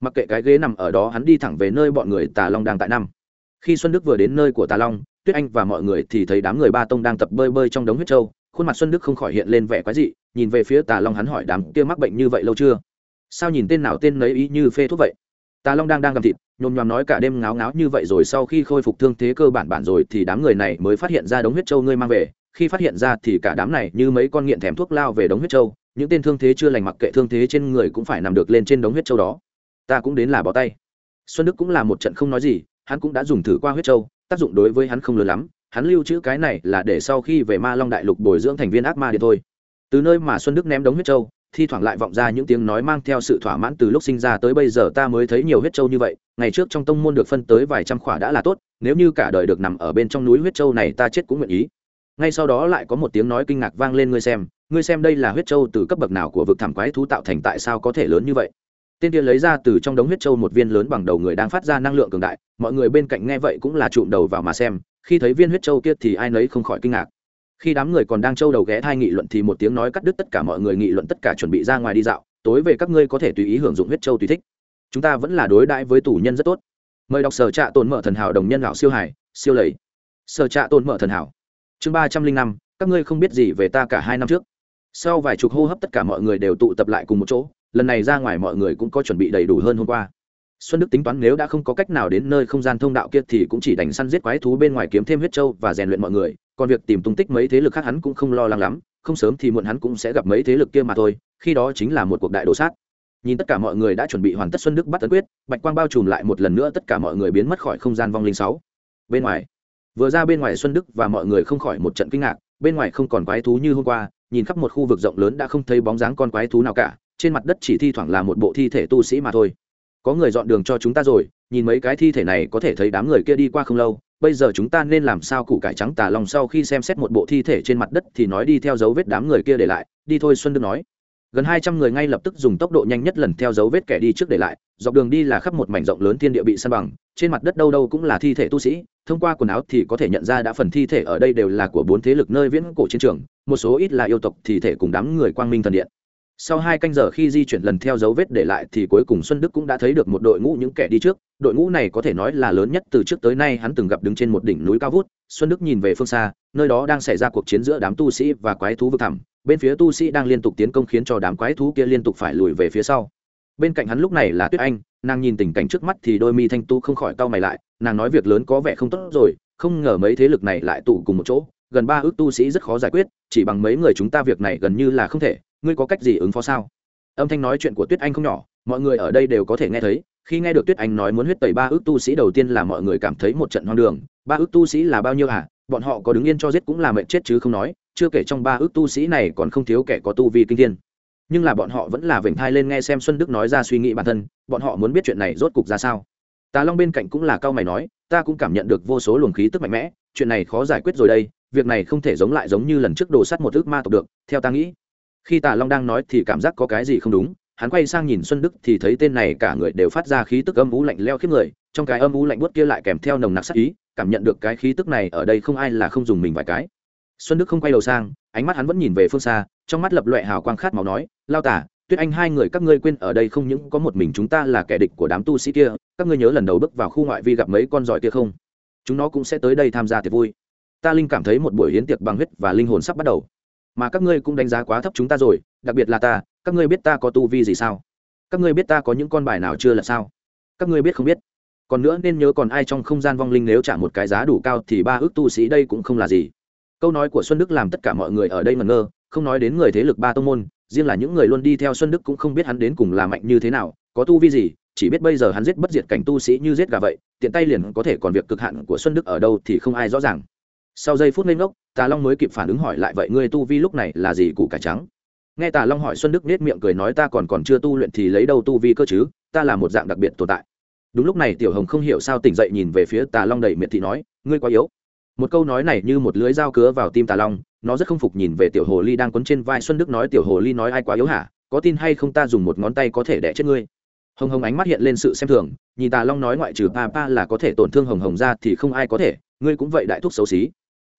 Speaker 1: Mặc kệ cái ghế nằm ở đó, hắn đi thẳng về nơi bọn người tà long đang tại năm. Khi xuân đức vừa đến nơi của tà long, tuyết anh và mọi người thì thấy đám người ba tông đang tập bơi bơi trong đống huyết trâu. Khuôn mặt xuân đức không khỏi hiện lên vẻ quái dị, nhìn về phía tà long hắn hỏi, đám kia mắc bệnh như vậy lâu chưa? Sao nhìn tên nào tên nấy ý như phê thuốc vậy? Tà long đang đang gầm thịt nhôm nhòm nói cả đêm ngáo ngáo như vậy rồi sau khi khôi phục thương thế cơ bản bản rồi thì đám người này mới phát hiện ra đống huyết trâu ngươi mang về. Khi phát hiện ra thì cả đám này như mấy con nghiện thèm thuốc lao về đống huyết trâu. Những tên thương thế chưa lành mặc kệ thương thế trên người cũng phải nằm được lên trên đống huyết trâu đó. Ta cũng đến là bỏ tay. Xuân đức cũng là một trận không nói gì, hắn cũng đã dùng thử qua huyết trâu, tác dụng đối với hắn không lớn lắm. Hắn lưu trữ cái này là để sau khi về ma long đại lục bồi dưỡng thành viên ác ma đi thôi. Từ nơi mà xuân đức ném đống huyết trâu thi thoảng lại vọng ra những tiếng nói mang theo sự thỏa mãn từ lúc sinh ra tới bây giờ ta mới thấy nhiều huyết châu như vậy, ngày trước trong tông môn được phân tới vài trăm khỏa đã là tốt, nếu như cả đời được nằm ở bên trong núi huyết châu này ta chết cũng nguyện ý. Ngay sau đó lại có một tiếng nói kinh ngạc vang lên ngươi xem ngươi xem đây là huyết châu từ cấp bậc nào của vực thảm quái thú tạo thành tại sao có thể lớn như vậy? Tên kia lấy ra từ trong đống huyết châu một viên lớn bằng đầu người đang phát ra năng lượng cường đại, mọi người bên cạnh nghe vậy cũng là trụm đầu vào mà xem, khi thấy viên huyết châu kia thì ai nấy không khỏi kinh ngạc khi đám người còn đang trâu đầu ghé thai nghị luận thì một tiếng nói cắt đứt tất cả mọi người nghị luận tất cả chuẩn bị ra ngoài đi dạo, tối về các ngươi có thể tùy ý hưởng dụng huyết châu tùy thích. Chúng ta vẫn là đối đãi với tù nhân rất tốt. Mời đọc sở trạ tồn mở thần hảo đồng nhân lão siêu hải siêu lầy. Sở trạ tồn mở thần hảo. Chương ba trăm linh năm, các ngươi không biết gì về ta cả hai năm trước. Sau vài chục hô hấp tất cả mọi người đều tụ tập lại cùng một chỗ, lần này ra ngoài mọi người cũng có chuẩn bị đầy đủ hơn hôm qua. Xuân đức tính toán nếu đã không có cách nào đến nơi không gian thông đạo kia thì cũng chỉ đành săn giết quái thú bên ngoài kiếm thêm huyết châu và rèn luyện mọi người còn việc tìm tung tích mấy thế lực khác hắn cũng không lo lắng lắm, không sớm thì muộn hắn cũng sẽ gặp mấy thế lực kia mà thôi, khi đó chính là một cuộc đại đổ sát. Nhìn tất cả mọi người đã chuẩn bị hoàn tất xuân đức bắt tấn quyết, bạch quang bao trùm lại một lần nữa tất cả mọi người biến mất khỏi không gian vong linh sáu. Bên ngoài, vừa ra bên ngoài xuân đức và mọi người không khỏi một trận kinh ngạc, bên ngoài không còn quái thú như hôm qua, nhìn khắp một khu vực rộng lớn đã không thấy bóng dáng con quái thú nào cả, trên mặt đất chỉ thi thoảng là một bộ thi thể tu sĩ mà thôi. Có người dọn đường cho chúng ta rồi, nhìn mấy cái thi thể này có thể thấy đám người kia đi qua không lâu bây giờ chúng ta nên làm sao củ cải trắng tà lòng sau khi xem xét một bộ thi thể trên mặt đất thì nói đi theo dấu vết đám người kia để lại, đi thôi xuân đức nói. Gần hai trăm người ngay lập tức dùng tốc độ nhanh nhất lần theo dấu vết kẻ đi trước để lại, dọc đường đi là khắp một mảnh rộng lớn thiên địa bị săn bằng, trên mặt đất đâu đâu cũng là thi thể tu sĩ, thông qua quần áo thì có thể nhận ra đã phần thi thể ở đây đều là của bốn thế lực nơi viễn cổ chiến trường, một số ít là yêu tộc thì thể cùng đám người quang minh thần điện sau hai canh giờ khi di chuyển lần theo dấu vết để lại thì cuối cùng xuân đức cũng đã thấy được một đội ngũ những kẻ đi trước. Đội ngũ này có thể nói là lớn nhất từ trước tới nay hắn từng gặp đứng trên một đỉnh núi cao vút. Xuân đức nhìn về phương xa, nơi đó đang xảy ra cuộc chiến giữa đám tu sĩ và quái thú vực thẳm. Bên phía tu sĩ đang liên tục tiến công khiến cho đám quái thú kia liên tục phải lùi về phía sau. Bên cạnh hắn lúc này là tuyết anh, nàng nhìn tình cảnh trước mắt thì đôi mi thanh tu không khỏi cau mày lại. Nàng nói việc lớn có vẻ không tốt rồi, không ngờ mấy thế lực này lại tụ cùng một chỗ. Gần ba ước tu sĩ rất khó giải quyết, chỉ bằng mấy người chúng ta việc này gần như là không thể ngươi có cách gì ứng phó sao? Âm thanh nói chuyện của tuyết anh không nhỏ, mọi người ở đây đều có thể nghe thấy. Khi nghe được tuyết anh nói muốn huyết tẩy ba ước tu sĩ, đầu tiên là mọi người cảm thấy một trận hoang đường. Ba ước tu sĩ là bao nhiêu hả? Bọn họ có đứng yên cho giết cũng là mệnh chết chứ không nói. Chưa kể trong ba ước tu sĩ này còn không thiếu kẻ có tu vi kinh thiên. Nhưng là bọn họ vẫn là vểnh thai lên nghe xem xuân đức nói ra suy nghĩ bản thân. Bọn họ muốn biết chuyện này rốt cục ra sao? Tà long bên cạnh cũng là cao mày nói, ta cũng cảm nhận được vô số luồng khí tức mạnh mẽ. Chuyện này khó giải quyết rồi đây. Việc này không thể giống lại giống như lần trước đồ sắt một ước ma tộc được. Theo ta nghĩ khi tà long đang nói thì cảm giác có cái gì không đúng, hắn quay sang nhìn xuân đức thì thấy tên này cả người đều phát ra khí tức âm ú lạnh leo khiếp người, trong cái âm ú lạnh buốt kia lại kèm theo nồng nặc sắc ý, cảm nhận được cái khí tức này ở đây không ai là không dùng mình vài cái. Xuân đức không quay đầu sang, ánh mắt hắn vẫn nhìn về phương xa, trong mắt lập loẹ hào quang khát máu nói, lao tả tuyết anh hai người các ngươi quên ở đây không những có một mình chúng ta là kẻ địch của đám tu sĩ kia, các ngươi nhớ lần đầu bước vào khu ngoại vi gặp mấy con giỏi kia không? Chúng nó cũng sẽ tới đây tham gia tiệc vui. Ta linh cảm thấy một buổi hiến tiệc bằng huyết và linh hồn sắp bắt đầu mà các ngươi cũng đánh giá quá thấp chúng ta rồi, đặc biệt là ta, các ngươi biết ta có tu vi gì sao? Các ngươi biết ta có những con bài nào chưa là sao? Các ngươi biết không biết? Còn nữa nên nhớ còn ai trong không gian vong linh nếu trả một cái giá đủ cao thì ba ước tu sĩ đây cũng không là gì. Câu nói của xuân đức làm tất cả mọi người ở đây ngẩn ngơ, không nói đến người thế lực ba tông môn, riêng là những người luôn đi theo xuân đức cũng không biết hắn đến cùng là mạnh như thế nào, có tu vi gì, chỉ biết bây giờ hắn giết bất diệt cảnh tu sĩ như giết gà vậy, tiện tay liền có thể còn việc cực hạn của xuân đức ở đâu thì không ai rõ ràng sau giây phút lên ngốc, tà long mới kịp phản ứng hỏi lại, vậy ngươi tu vi lúc này là gì củ cải trắng? Nghe tà long hỏi, xuân đức nết miệng cười nói, ta còn còn chưa tu luyện thì lấy đâu tu vi cơ chứ? Ta là một dạng đặc biệt tồn tại. Đúng lúc này tiểu hồng không hiểu sao tỉnh dậy nhìn về phía tà long đầy miệt thị nói, ngươi quá yếu. Một câu nói này như một lưới dao cứa vào tim tà long, nó rất không phục nhìn về tiểu hồ ly đang quấn trên vai xuân đức nói, tiểu hồ ly nói ai quá yếu hả? Có tin hay không ta dùng một ngón tay có thể đẻ chết ngươi? Hồng hồng ánh mắt hiện lên sự xem thường, nhìn tà long nói, ngoại trừ pa pa là có thể tổn thương hồng hồng ra thì không ai có thể, ngươi cũng vậy đại thúc xấu xí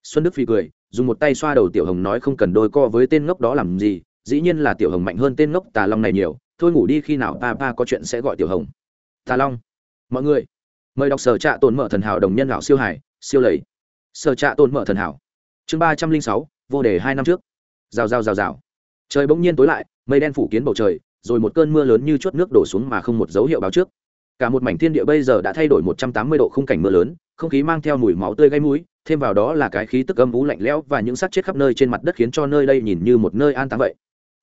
Speaker 1: xuân đức phi cười, dùng một tay xoa đầu tiểu hồng nói không cần đôi co với tên ngốc đó làm gì, dĩ nhiên là tiểu hồng mạnh hơn tên ngốc tà long này nhiều, thôi ngủ đi khi nào pa pa có chuyện sẽ gọi tiểu hồng. Tà long. Mọi người, mời đọc sở trạ tồn mở thần hảo đồng nhân lão siêu hải, siêu lầy. Sở trạ tồn mở thần hảo. Chương ba trăm linh sáu, vô đề hai năm trước. Rào rào rào rào. Trời bỗng nhiên tối lại, mây đen phủ kiến bầu trời, rồi một cơn mưa lớn như chuốt nước đổ xuống mà không một dấu hiệu báo trước. Cả một mảnh thiên địa bây giờ đã thay đổi một trăm tám mươi độ khung cảnh mưa lớn, không khí mang theo mùi máu tươi gây mũi thêm vào đó là cái khí tức âm ú lạnh lẽo và những xác chết khắp nơi trên mặt đất khiến cho nơi đây nhìn như một nơi an táng vậy.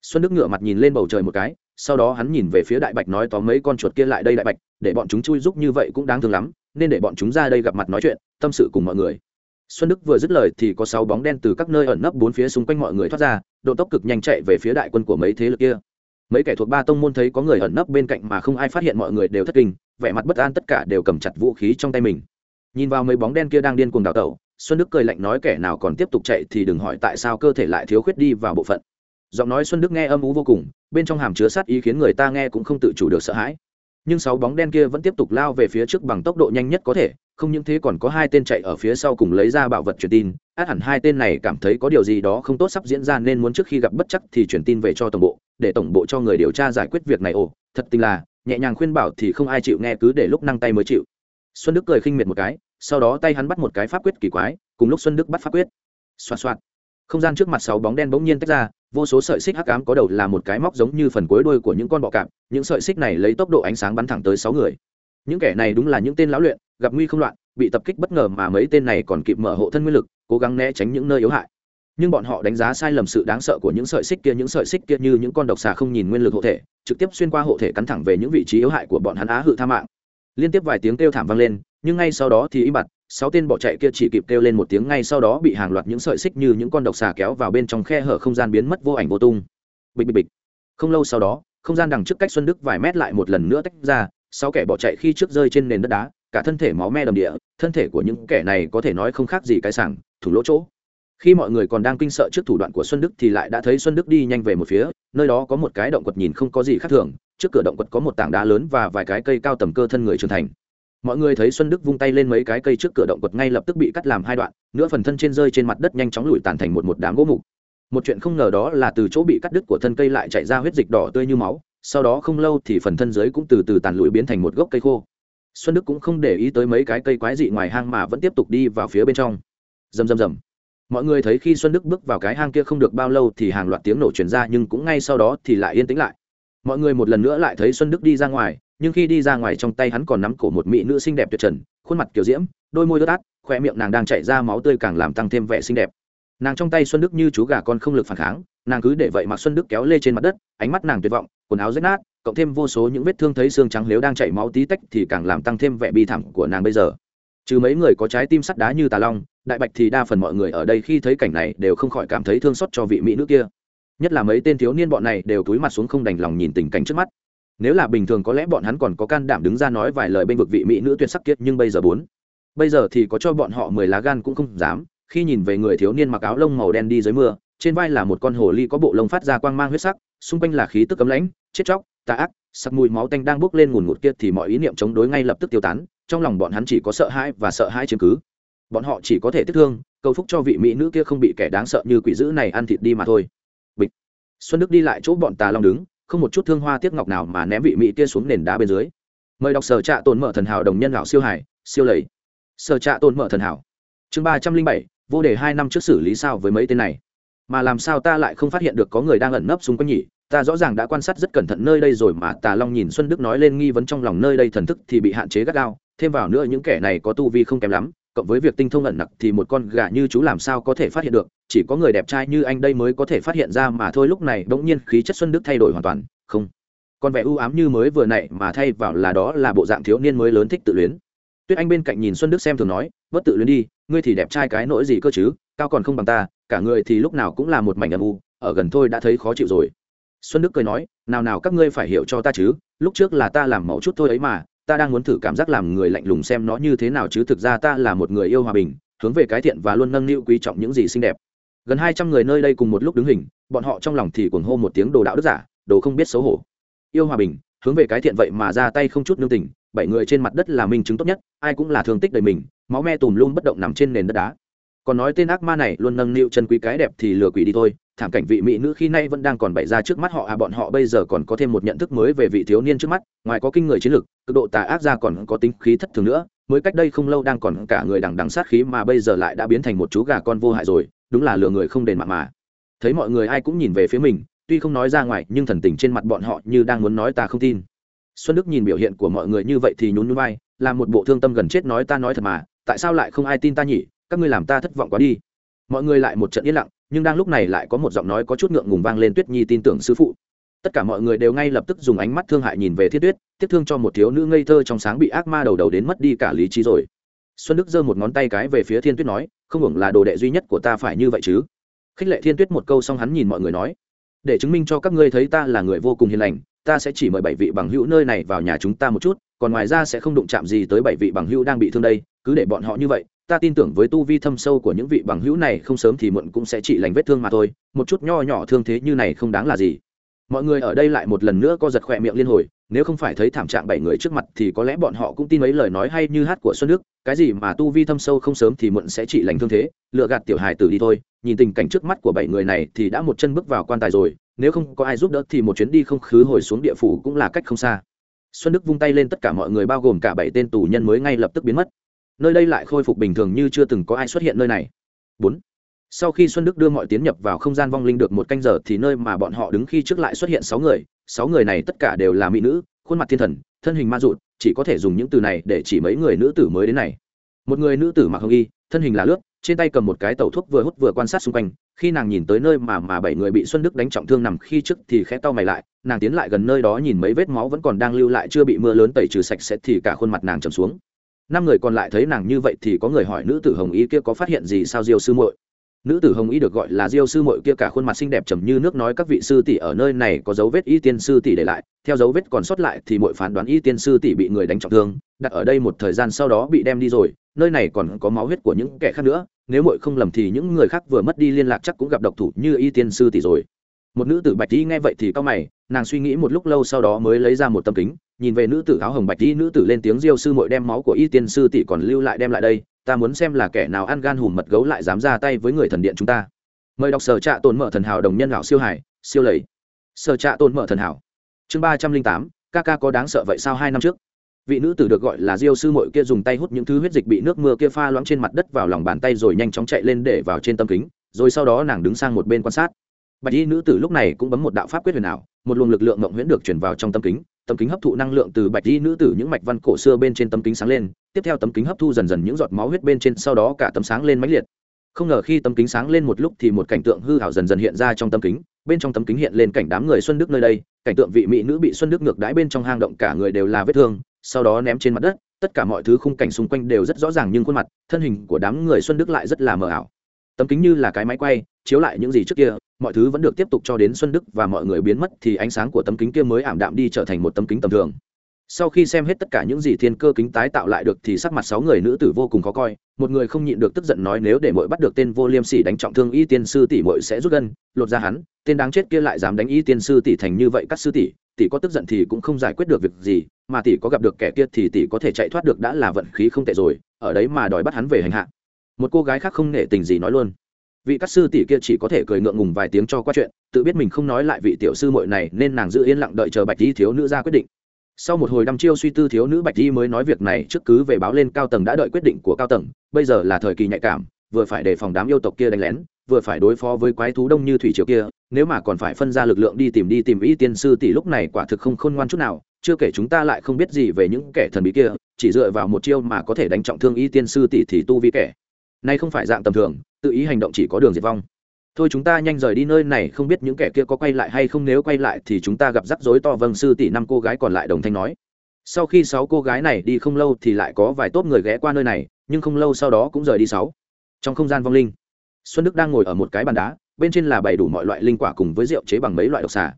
Speaker 1: Xuân đức ngựa mặt nhìn lên bầu trời một cái, sau đó hắn nhìn về phía đại bạch nói tóm mấy con chuột kia lại đây đại bạch, để bọn chúng chui giúp như vậy cũng đáng thương lắm, nên để bọn chúng ra đây gặp mặt nói chuyện, tâm sự cùng mọi người. Xuân đức vừa dứt lời thì có sáu bóng đen từ các nơi ẩn nấp bốn phía xung quanh mọi người thoát ra, độ tốc cực nhanh chạy về phía đại quân của mấy thế lực kia. Mấy kẻ thuộc ba tông môn thấy có người ẩn nấp bên cạnh mà không ai phát hiện mọi người đều thất kinh, vẻ mặt bất an tất cả đều cầm chặt vũ khí trong tay mình. Nhìn vào mấy bóng đen kia đang điên cuồng đào tẩu xuân đức cười lạnh nói kẻ nào còn tiếp tục chạy thì đừng hỏi tại sao cơ thể lại thiếu khuyết đi vào bộ phận. Giọng nói xuân đức nghe âm ú vô cùng, bên trong hàm chứa sát ý khiến người ta nghe cũng không tự chủ được sợ hãi. Nhưng sáu bóng đen kia vẫn tiếp tục lao về phía trước bằng tốc độ nhanh nhất có thể, không những thế còn có hai tên chạy ở phía sau cùng lấy ra bảo vật truyền tin. Át hẳn hai tên này cảm thấy có điều gì đó không tốt sắp diễn ra nên muốn trước khi gặp bất chắc thì truyền tin về cho tổng bộ, để tổng bộ cho người điều tra giải quyết việc này. Ồ, thật tình là, nhẹ nhàng khuyên bảo thì không ai chịu nghe cứ để lúc năng tay mới chịu. Xuân đức cười khinh miệt một cái sau đó tay hắn bắt một cái pháp quyết kỳ quái, cùng lúc xuân đức bắt pháp quyết. Xoạt xoạt. Không gian trước mặt sáu bóng đen bỗng nhiên tách ra, vô số sợi xích hắc ám có đầu là một cái móc giống như phần cuối đuôi của những con bọ cạp, những sợi xích này lấy tốc độ ánh sáng bắn thẳng tới sáu người. Những kẻ này đúng là những tên lão luyện, gặp nguy không loạn, bị tập kích bất ngờ mà mấy tên này còn kịp mở hộ thân nguyên lực, cố gắng né tránh những nơi yếu hại. Nhưng bọn họ đánh giá sai lầm sự đáng sợ của những sợi xích kia, những sợi xích kia như những con độc xà không nhìn nguyên lực hộ thể, trực tiếp xuyên qua hộ thể cắn thẳng về những vị trí yếu hại của bọn hắn á hự tha mạng. Liên tiếp vài tiếng kêu thảm vang lên nhưng ngay sau đó thì im bặt, sáu tên bỏ chạy kia chỉ kịp kêu lên một tiếng ngay sau đó bị hàng loạt những sợi xích như những con độc xà kéo vào bên trong khe hở không gian biến mất vô ảnh vô tung. Bịch bịch bịch. Không lâu sau đó, không gian đằng trước cách xuân đức vài mét lại một lần nữa tách ra, sáu kẻ bỏ chạy khi trước rơi trên nền đất đá, cả thân thể máu me đầm địa, thân thể của những kẻ này có thể nói không khác gì cái sảng, thủ lỗ chỗ. Khi mọi người còn đang kinh sợ trước thủ đoạn của xuân đức thì lại đã thấy xuân đức đi nhanh về một phía, nơi đó có một cái động quật nhìn không có gì khác thường, trước cửa động quật có một tảng đá lớn và vài cái cây cao tầm cơ thân người trưởng thành mọi người thấy xuân đức vung tay lên mấy cái cây trước cửa động quật ngay lập tức bị cắt làm hai đoạn, nửa phần thân trên rơi trên mặt đất nhanh chóng lùi tàn thành một một đám gỗ mục. Một chuyện không ngờ đó là từ chỗ bị cắt đứt của thân cây lại chạy ra huyết dịch đỏ tươi như máu, sau đó không lâu thì phần thân dưới cũng từ từ tàn lụi biến thành một gốc cây khô. Xuân đức cũng không để ý tới mấy cái cây quái dị ngoài hang mà vẫn tiếp tục đi vào phía bên trong. Rầm rầm rầm. Mọi người thấy khi xuân đức bước vào cái hang kia không được bao lâu thì hàng loạt tiếng nổ chuyển ra nhưng cũng ngay sau đó thì lại yên tĩnh lại. Mọi người một lần nữa lại thấy xuân đức đi ra ngoài nhưng khi đi ra ngoài trong tay hắn còn nắm cổ một mỹ nữ xinh đẹp tuyệt trần, khuôn mặt kiểu diễm, đôi môi ướt át khoe miệng nàng đang chảy ra máu tươi càng làm tăng thêm vẻ xinh đẹp. Nàng trong tay xuân đức như chú gà con không lực phản kháng, nàng cứ để vậy mặc xuân đức kéo lê trên mặt đất, ánh mắt nàng tuyệt vọng, quần áo rách nát, cộng thêm vô số những vết thương thấy xương trắng nếu đang chảy máu tí tách thì càng làm tăng thêm vẻ bi thảm của nàng bây giờ. Trừ mấy người có trái tim sắt đá như tà long, đại bạch thì đa phần mọi người ở đây khi thấy cảnh này đều không khỏi cảm thấy thương xót cho vị mỹ nữ kia. Nhất là mấy tên thiếu niên bọn này đều túi mặt xuống không đành lòng nhìn tình cảnh trước mắt nếu là bình thường có lẽ bọn hắn còn có can đảm đứng ra nói vài lời bên vực vị mỹ nữ tuyệt sắc kiết, nhưng bây giờ bốn. Bây giờ thì có cho bọn họ mười lá gan cũng không dám, khi nhìn về người thiếu niên mặc áo lông màu đen đi dưới mưa, trên vai là một con hồ ly có bộ lông phát ra quang mang huyết sắc, xung quanh là khí tức cấm lãnh, chết chóc, tà ác sắc mùi máu tanh đang bốc lên ngùn ngụt kia thì mọi ý niệm chống đối ngay lập tức tiêu tán, trong lòng bọn hắn chỉ có sợ hãi và sợ hãi chứng cứ. Bọn họ chỉ có thể tiếc thương, cầu phúc cho vị mỹ nữ kia không bị kẻ đáng sợ như quỷ dữ này ăn thịt đi mà thôi. Bịch. Xuân đức đi lại chỗ bọn tà long đứng không một chút thương hoa tiếc ngọc nào mà ném vị mỹ kia xuống nền đá bên dưới. Mời đọc sở trạ tồn mở thần hảo đồng nhân lão siêu hải, siêu lầy. Sở trạ tồn mở thần hảo. Chương ba trăm linh bảy, vô đề hai năm trước xử lý sao với mấy tên này? Mà làm sao ta lại không phát hiện được có người đang ẩn nấp xung quanh nhỉ? Ta rõ ràng đã quan sát rất cẩn thận nơi đây rồi mà tà long nhìn xuân đức nói lên nghi vấn trong lòng nơi đây thần thức thì bị hạn chế gắt gao. Thêm vào nữa những kẻ này có tu vi không kém lắm, cộng với việc tinh thông ẩn nặc thì một con gà như chú làm sao có thể phát hiện được? Chỉ có người đẹp trai như anh đây mới có thể phát hiện ra mà thôi. Lúc này bỗng nhiên khí chất xuân đức thay đổi hoàn toàn. Không còn vẻ u ám như mới vừa nãy mà thay vào là đó là bộ dạng thiếu niên mới lớn thích tự luyến. Tuyết anh bên cạnh nhìn xuân đức xem thường nói vất tự luyến đi, ngươi thì đẹp trai cái nỗi gì cơ chứ? Cao còn không bằng ta, cả người thì lúc nào cũng là một mảnh âm u, ở gần thôi đã thấy khó chịu rồi. Xuân đức cười nói, nào nào các ngươi phải hiểu cho ta chứ, lúc trước là ta làm mẫu chút thôi ấy mà, ta đang muốn thử cảm giác làm người lạnh lùng xem nó như thế nào chứ. Thực ra ta là một người yêu hòa bình, hướng về cái thiện và luôn nâng niu quý trọng những gì xinh đẹp gần hai trăm người nơi đây cùng một lúc đứng hình bọn họ trong lòng thì cuồng hô một tiếng đồ đạo đức giả đồ không biết xấu hổ. Yêu hòa bình hướng về cái thiện vậy mà ra tay không chút nương tình bảy người trên mặt đất là minh chứng tốt nhất ai cũng là thương tích đầy mình máu me tùm lum bất động nằm trên nền đất đá. Còn nói tên ác ma này luôn nâng niu chân quý cái đẹp thì lừa quỷ đi thôi thảm cảnh vị mỹ nữ khi nay vẫn đang còn bày ra trước mắt họ à bọn họ bây giờ còn có thêm một nhận thức mới về vị thiếu niên trước mắt ngoài có kinh người chiến lược, cực độ tà ác ra còn có tính khí thất thường nữa mới cách đây không lâu đang còn cả người đằng đằng sát khí mà bây giờ lại đã biến thành một chú gà con vô hại rồi đúng là lừa người không đền mạng mà. Thấy mọi người ai cũng nhìn về phía mình, tuy không nói ra ngoài, nhưng thần tình trên mặt bọn họ như đang muốn nói ta không tin. Xuân đức nhìn biểu hiện của mọi người như vậy thì nhún nhún vai, làm một bộ thương tâm gần chết nói ta nói thật mà, tại sao lại không ai tin ta nhỉ? Các ngươi làm ta thất vọng quá đi. Mọi người lại một trận yên lặng, nhưng đang lúc này lại có một giọng nói có chút ngượng ngùng vang lên, tuyết nhi tin tưởng sư phụ. Tất cả mọi người đều ngay lập tức dùng ánh mắt thương hại nhìn về thiết tuyết, tiếc thương cho một thiếu nữ ngây thơ trong sáng bị ác ma đầu đầu đến mất đi cả lý trí rồi. Xuân đức giơ một ngón tay cái về phía thiên tuyết nói không hưởng là đồ đệ duy nhất của ta phải như vậy chứ? Khích lệ thiên tuyết một câu xong hắn nhìn mọi người nói, để chứng minh cho các ngươi thấy ta là người vô cùng hiền lành, ta sẽ chỉ mời bảy vị bằng hữu nơi này vào nhà chúng ta một chút, còn ngoài ra sẽ không đụng chạm gì tới bảy vị bằng hữu đang bị thương đây, cứ để bọn họ như vậy, ta tin tưởng với tu vi thâm sâu của những vị bằng hữu này không sớm thì muộn cũng sẽ trị lành vết thương mà thôi, một chút nho nhỏ thương thế như này không đáng là gì. Mọi người ở đây lại một lần nữa co giật khỏe miệng liên hồi nếu không phải thấy thảm trạng bảy người trước mặt thì có lẽ bọn họ cũng tin mấy lời nói hay như hát của xuân đức, cái gì mà tu vi thâm sâu không sớm thì muộn sẽ trị lành thương thế lựa gạt tiểu hài tử đi thôi. Nhìn tình cảnh trước mắt của bảy người này thì đã một chân bước vào quan tài rồi, nếu không có ai giúp đỡ thì một chuyến đi không khứ hồi xuống địa phủ cũng là cách không xa. Xuân đức vung tay lên, tất cả mọi người bao gồm cả bảy tên tù nhân mới ngay lập tức biến mất. Nơi đây lại khôi phục bình thường như chưa từng có ai xuất hiện nơi này. Bốn sau khi xuân đức đưa mọi tiến nhập vào không gian vong linh được một canh giờ thì nơi mà bọn họ đứng khi trước lại xuất hiện sáu người sáu người này tất cả đều là mỹ nữ, khuôn mặt thiên thần, thân hình ma rụt chỉ có thể dùng những từ này để chỉ mấy người nữ tử mới đến này. Một người nữ tử mặc hồng y, thân hình là lướt, trên tay cầm một cái tẩu thuốc vừa hút vừa quan sát xung quanh, khi nàng nhìn tới nơi mà mà bảy người bị xuân đức đánh trọng thương nằm khi trước thì khẽ to mày lại, nàng tiến lại gần nơi đó nhìn mấy vết máu vẫn còn đang lưu lại chưa bị mưa lớn tẩy trừ sạch sẽ thì cả khuôn mặt nàng trầm xuống. Năm người còn lại thấy nàng như vậy thì có người hỏi nữ tử hồng y kia có phát hiện gì sao diêu sư muội? Nữ tử hồng y được gọi là diêu sư muội kia cả khuôn mặt xinh đẹp trầm như nước nói các vị sư tỷ ở nơi này có dấu vết y tiên sư tỷ để lại, theo dấu vết còn sót lại thì muội phán đoán y tiên sư tỷ bị người đánh trọng thương, đặt ở đây một thời gian sau đó bị đem đi rồi, nơi này còn có máu huyết của những kẻ khác nữa, nếu muội không lầm thì những người khác vừa mất đi liên lạc chắc cũng gặp độc thủ như y tiên sư tỷ rồi. Một nữ tử bạch y nghe vậy thì cao mày, nàng suy nghĩ một lúc lâu sau đó mới lấy ra một tâm kính, nhìn về nữ tử áo hồng bạch y, nữ tử lên tiếng diêu sư muội đem máu của y tiên sư tỷ còn lưu lại đem lại đây ta muốn xem là kẻ nào ăn gan hùm mật gấu lại dám ra tay với người thần điện chúng ta. Mời đọc sở trạ tồn mở thần hảo đồng nhân lão siêu hải, siêu lầy. Sở trạ tồn mở thần hảo. Chương ba trăm linh tám, ca ca có đáng sợ vậy sao hai năm trước? Vị nữ tử được gọi là diêu sư mội kia dùng tay hút những thứ huyết dịch bị nước mưa kia pha loãng trên mặt đất vào lòng bàn tay rồi nhanh chóng chạy lên để vào trên tâm kính, rồi sau đó nàng đứng sang một bên quan sát. Bạch y nữ tử lúc này cũng bấm một đạo pháp quyết huyền ảo, một luồng lực lượng mộng huyễn được chuyển vào trong tâm kính tấm kính hấp thụ năng lượng từ bạch y nữ tử những mạch văn cổ xưa bên trên tấm kính sáng lên, tiếp theo tấm kính hấp thu dần dần những giọt máu huyết bên trên, sau đó cả tấm sáng lên mãnh liệt. Không ngờ khi tấm kính sáng lên một lúc thì một cảnh tượng hư hảo dần dần hiện ra trong tấm kính, bên trong tấm kính hiện lên cảnh đám người xuân đức nơi đây, cảnh tượng vị mỹ nữ bị xuân đức ngược đãi bên trong hang động cả người đều là vết thương, sau đó ném trên mặt đất, tất cả mọi thứ khung cảnh xung quanh đều rất rõ ràng nhưng khuôn mặt, thân hình của đám người xuân đức lại rất là mờ ảo. Tấm kính như là cái máy quay chiếu lại những gì trước kia, mọi thứ vẫn được tiếp tục cho đến xuân đức và mọi người biến mất thì ánh sáng của tấm kính kia mới ảm đạm đi trở thành một tấm kính tầm thường. Sau khi xem hết tất cả những gì thiên cơ kính tái tạo lại được thì sắc mặt sáu người nữ tử vô cùng khó coi, một người không nhịn được tức giận nói nếu để mội bắt được tên vô liêm sỉ đánh trọng thương y tiên sư tỷ mội sẽ rút gân, lột ra hắn, tên đáng chết kia lại dám đánh y tiên sư tỷ thành như vậy các sư tỷ tỷ có tức giận thì cũng không giải quyết được việc gì, mà tỷ có gặp được kẻ kia thì tỷ có thể chạy thoát được đã là vận khí không tệ rồi, ở đấy mà đòi bắt hắn về hành hạ. Một cô gái khác không nể tình gì nói luôn vị các sư tỷ kia chỉ có thể cười ngượng ngùng vài tiếng cho qua chuyện, tự biết mình không nói lại vị tiểu sư muội này nên nàng giữ yên lặng đợi chờ bạch di thiếu nữ ra quyết định. Sau một hồi đăm chiêu suy tư thiếu nữ bạch di mới nói việc này trước cứ về báo lên cao tầng đã đợi quyết định của cao tầng, bây giờ là thời kỳ nhạy cảm, vừa phải đề phòng đám yêu tộc kia đánh lén, vừa phải đối phó với quái thú đông như thủy triều kia, nếu mà còn phải phân ra lực lượng đi tìm đi tìm y tiên sư tỷ lúc này quả thực không khôn ngoan chút nào, chưa kể chúng ta lại không biết gì về những kẻ thần bí kia, chỉ dựa vào một chiêu mà có thể đánh trọng thương y tiên sư tỷ thì tu vi kẻ nay không phải dạng tầm thường tự ý hành động chỉ có đường diệt vong. Thôi chúng ta nhanh rời đi nơi này, không biết những kẻ kia có quay lại hay không, nếu quay lại thì chúng ta gặp rắc rối to. Vâng sư tỷ năm cô gái còn lại đồng thanh nói. Sau khi sáu cô gái này đi không lâu thì lại có vài tốp người ghé qua nơi này, nhưng không lâu sau đó cũng rời đi sáu. Trong không gian vong linh, xuân đức đang ngồi ở một cái bàn đá, bên trên là bảy đủ mọi loại linh quả cùng với rượu chế bằng mấy loại độc xà.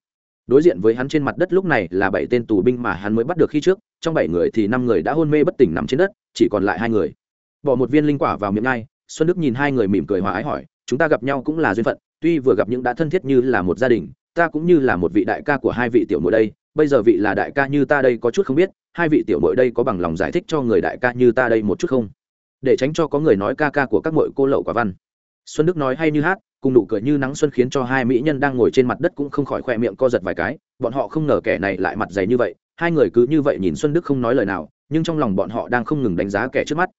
Speaker 1: Đối diện với hắn trên mặt đất lúc này là bảy tên tù binh mà hắn mới bắt được khi trước, trong bảy người thì năm người đã hôn mê bất tỉnh nằm trên đất, chỉ còn lại hai người. Bỏ một viên linh quả vào miệng ngay xuân đức nhìn hai người mỉm cười hòa ái hỏi, chúng ta gặp nhau cũng là duyên phận, tuy vừa gặp những đã thân thiết như là một gia đình, ta cũng như là một vị đại ca của hai vị tiểu muội đây, bây giờ vị là đại ca như ta đây có chút không biết, hai vị tiểu muội đây có bằng lòng giải thích cho người đại ca như ta đây một chút không? Để tránh cho có người nói ca ca của các muội cô lậu quả văn. Xuân đức nói hay như hát, cùng nụ cười như nắng xuân khiến cho hai mỹ nhân đang ngồi trên mặt đất cũng không khỏi khoe miệng co giật vài cái, bọn họ không ngờ kẻ này lại mặt dày như vậy, hai người cứ như vậy nhìn xuân đức không nói lời nào, nhưng trong lòng bọn họ đang không ngừng đánh giá kẻ trước mắt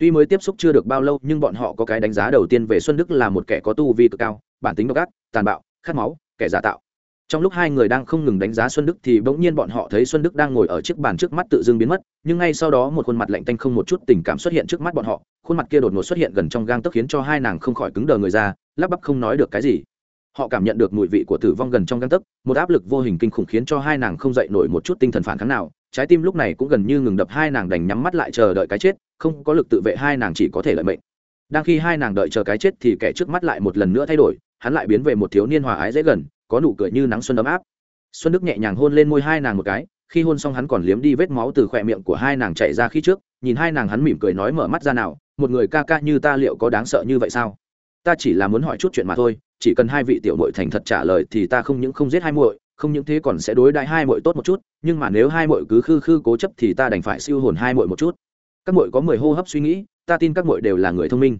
Speaker 1: tuy mới tiếp xúc chưa được bao lâu, nhưng bọn họ có cái đánh giá đầu tiên về xuân đức là một kẻ có tu vi cực cao, bản tính độc ác, tàn bạo, khát máu, kẻ giả tạo. Trong lúc hai người đang không ngừng đánh giá xuân đức thì bỗng nhiên bọn họ thấy xuân đức đang ngồi ở chiếc bàn trước mắt tự dưng biến mất, nhưng ngay sau đó một khuôn mặt lạnh tanh không một chút tình cảm xuất hiện trước mắt bọn họ, khuôn mặt kia đột ngột xuất hiện gần trong gang tấc khiến cho hai nàng không khỏi cứng đờ người ra, lắp bắp không nói được cái gì. Họ cảm nhận được mùi vị của tử vong gần trong gang tấc, một áp lực vô hình kinh khủng khiến cho hai nàng không dậy nổi một chút tinh thần phản kháng nào trái tim lúc này cũng gần như ngừng đập, hai nàng đành nhắm mắt lại chờ đợi cái chết, không có lực tự vệ, hai nàng chỉ có thể lợi mệnh. Đang khi hai nàng đợi chờ cái chết thì kẻ trước mắt lại một lần nữa thay đổi, hắn lại biến về một thiếu niên hòa ái dễ gần, có nụ cười như nắng xuân ấm áp. Xuân đức nhẹ nhàng hôn lên môi hai nàng một cái, khi hôn xong hắn còn liếm đi vết máu từ khỏe miệng của hai nàng chạy ra khi trước, nhìn hai nàng hắn mỉm cười nói mở mắt ra nào, một người ca ca như ta liệu có đáng sợ như vậy sao? Ta chỉ là muốn hỏi chút chuyện mà thôi, chỉ cần hai vị tiểu muội thành thật trả lời thì ta không những không giết hai muội không những thế còn sẽ đối đãi hai muội tốt một chút, nhưng mà nếu hai muội cứ khư khư cố chấp thì ta đành phải siêu hồn hai muội một chút. Các muội có mười hô hấp suy nghĩ, ta tin các muội đều là người thông minh.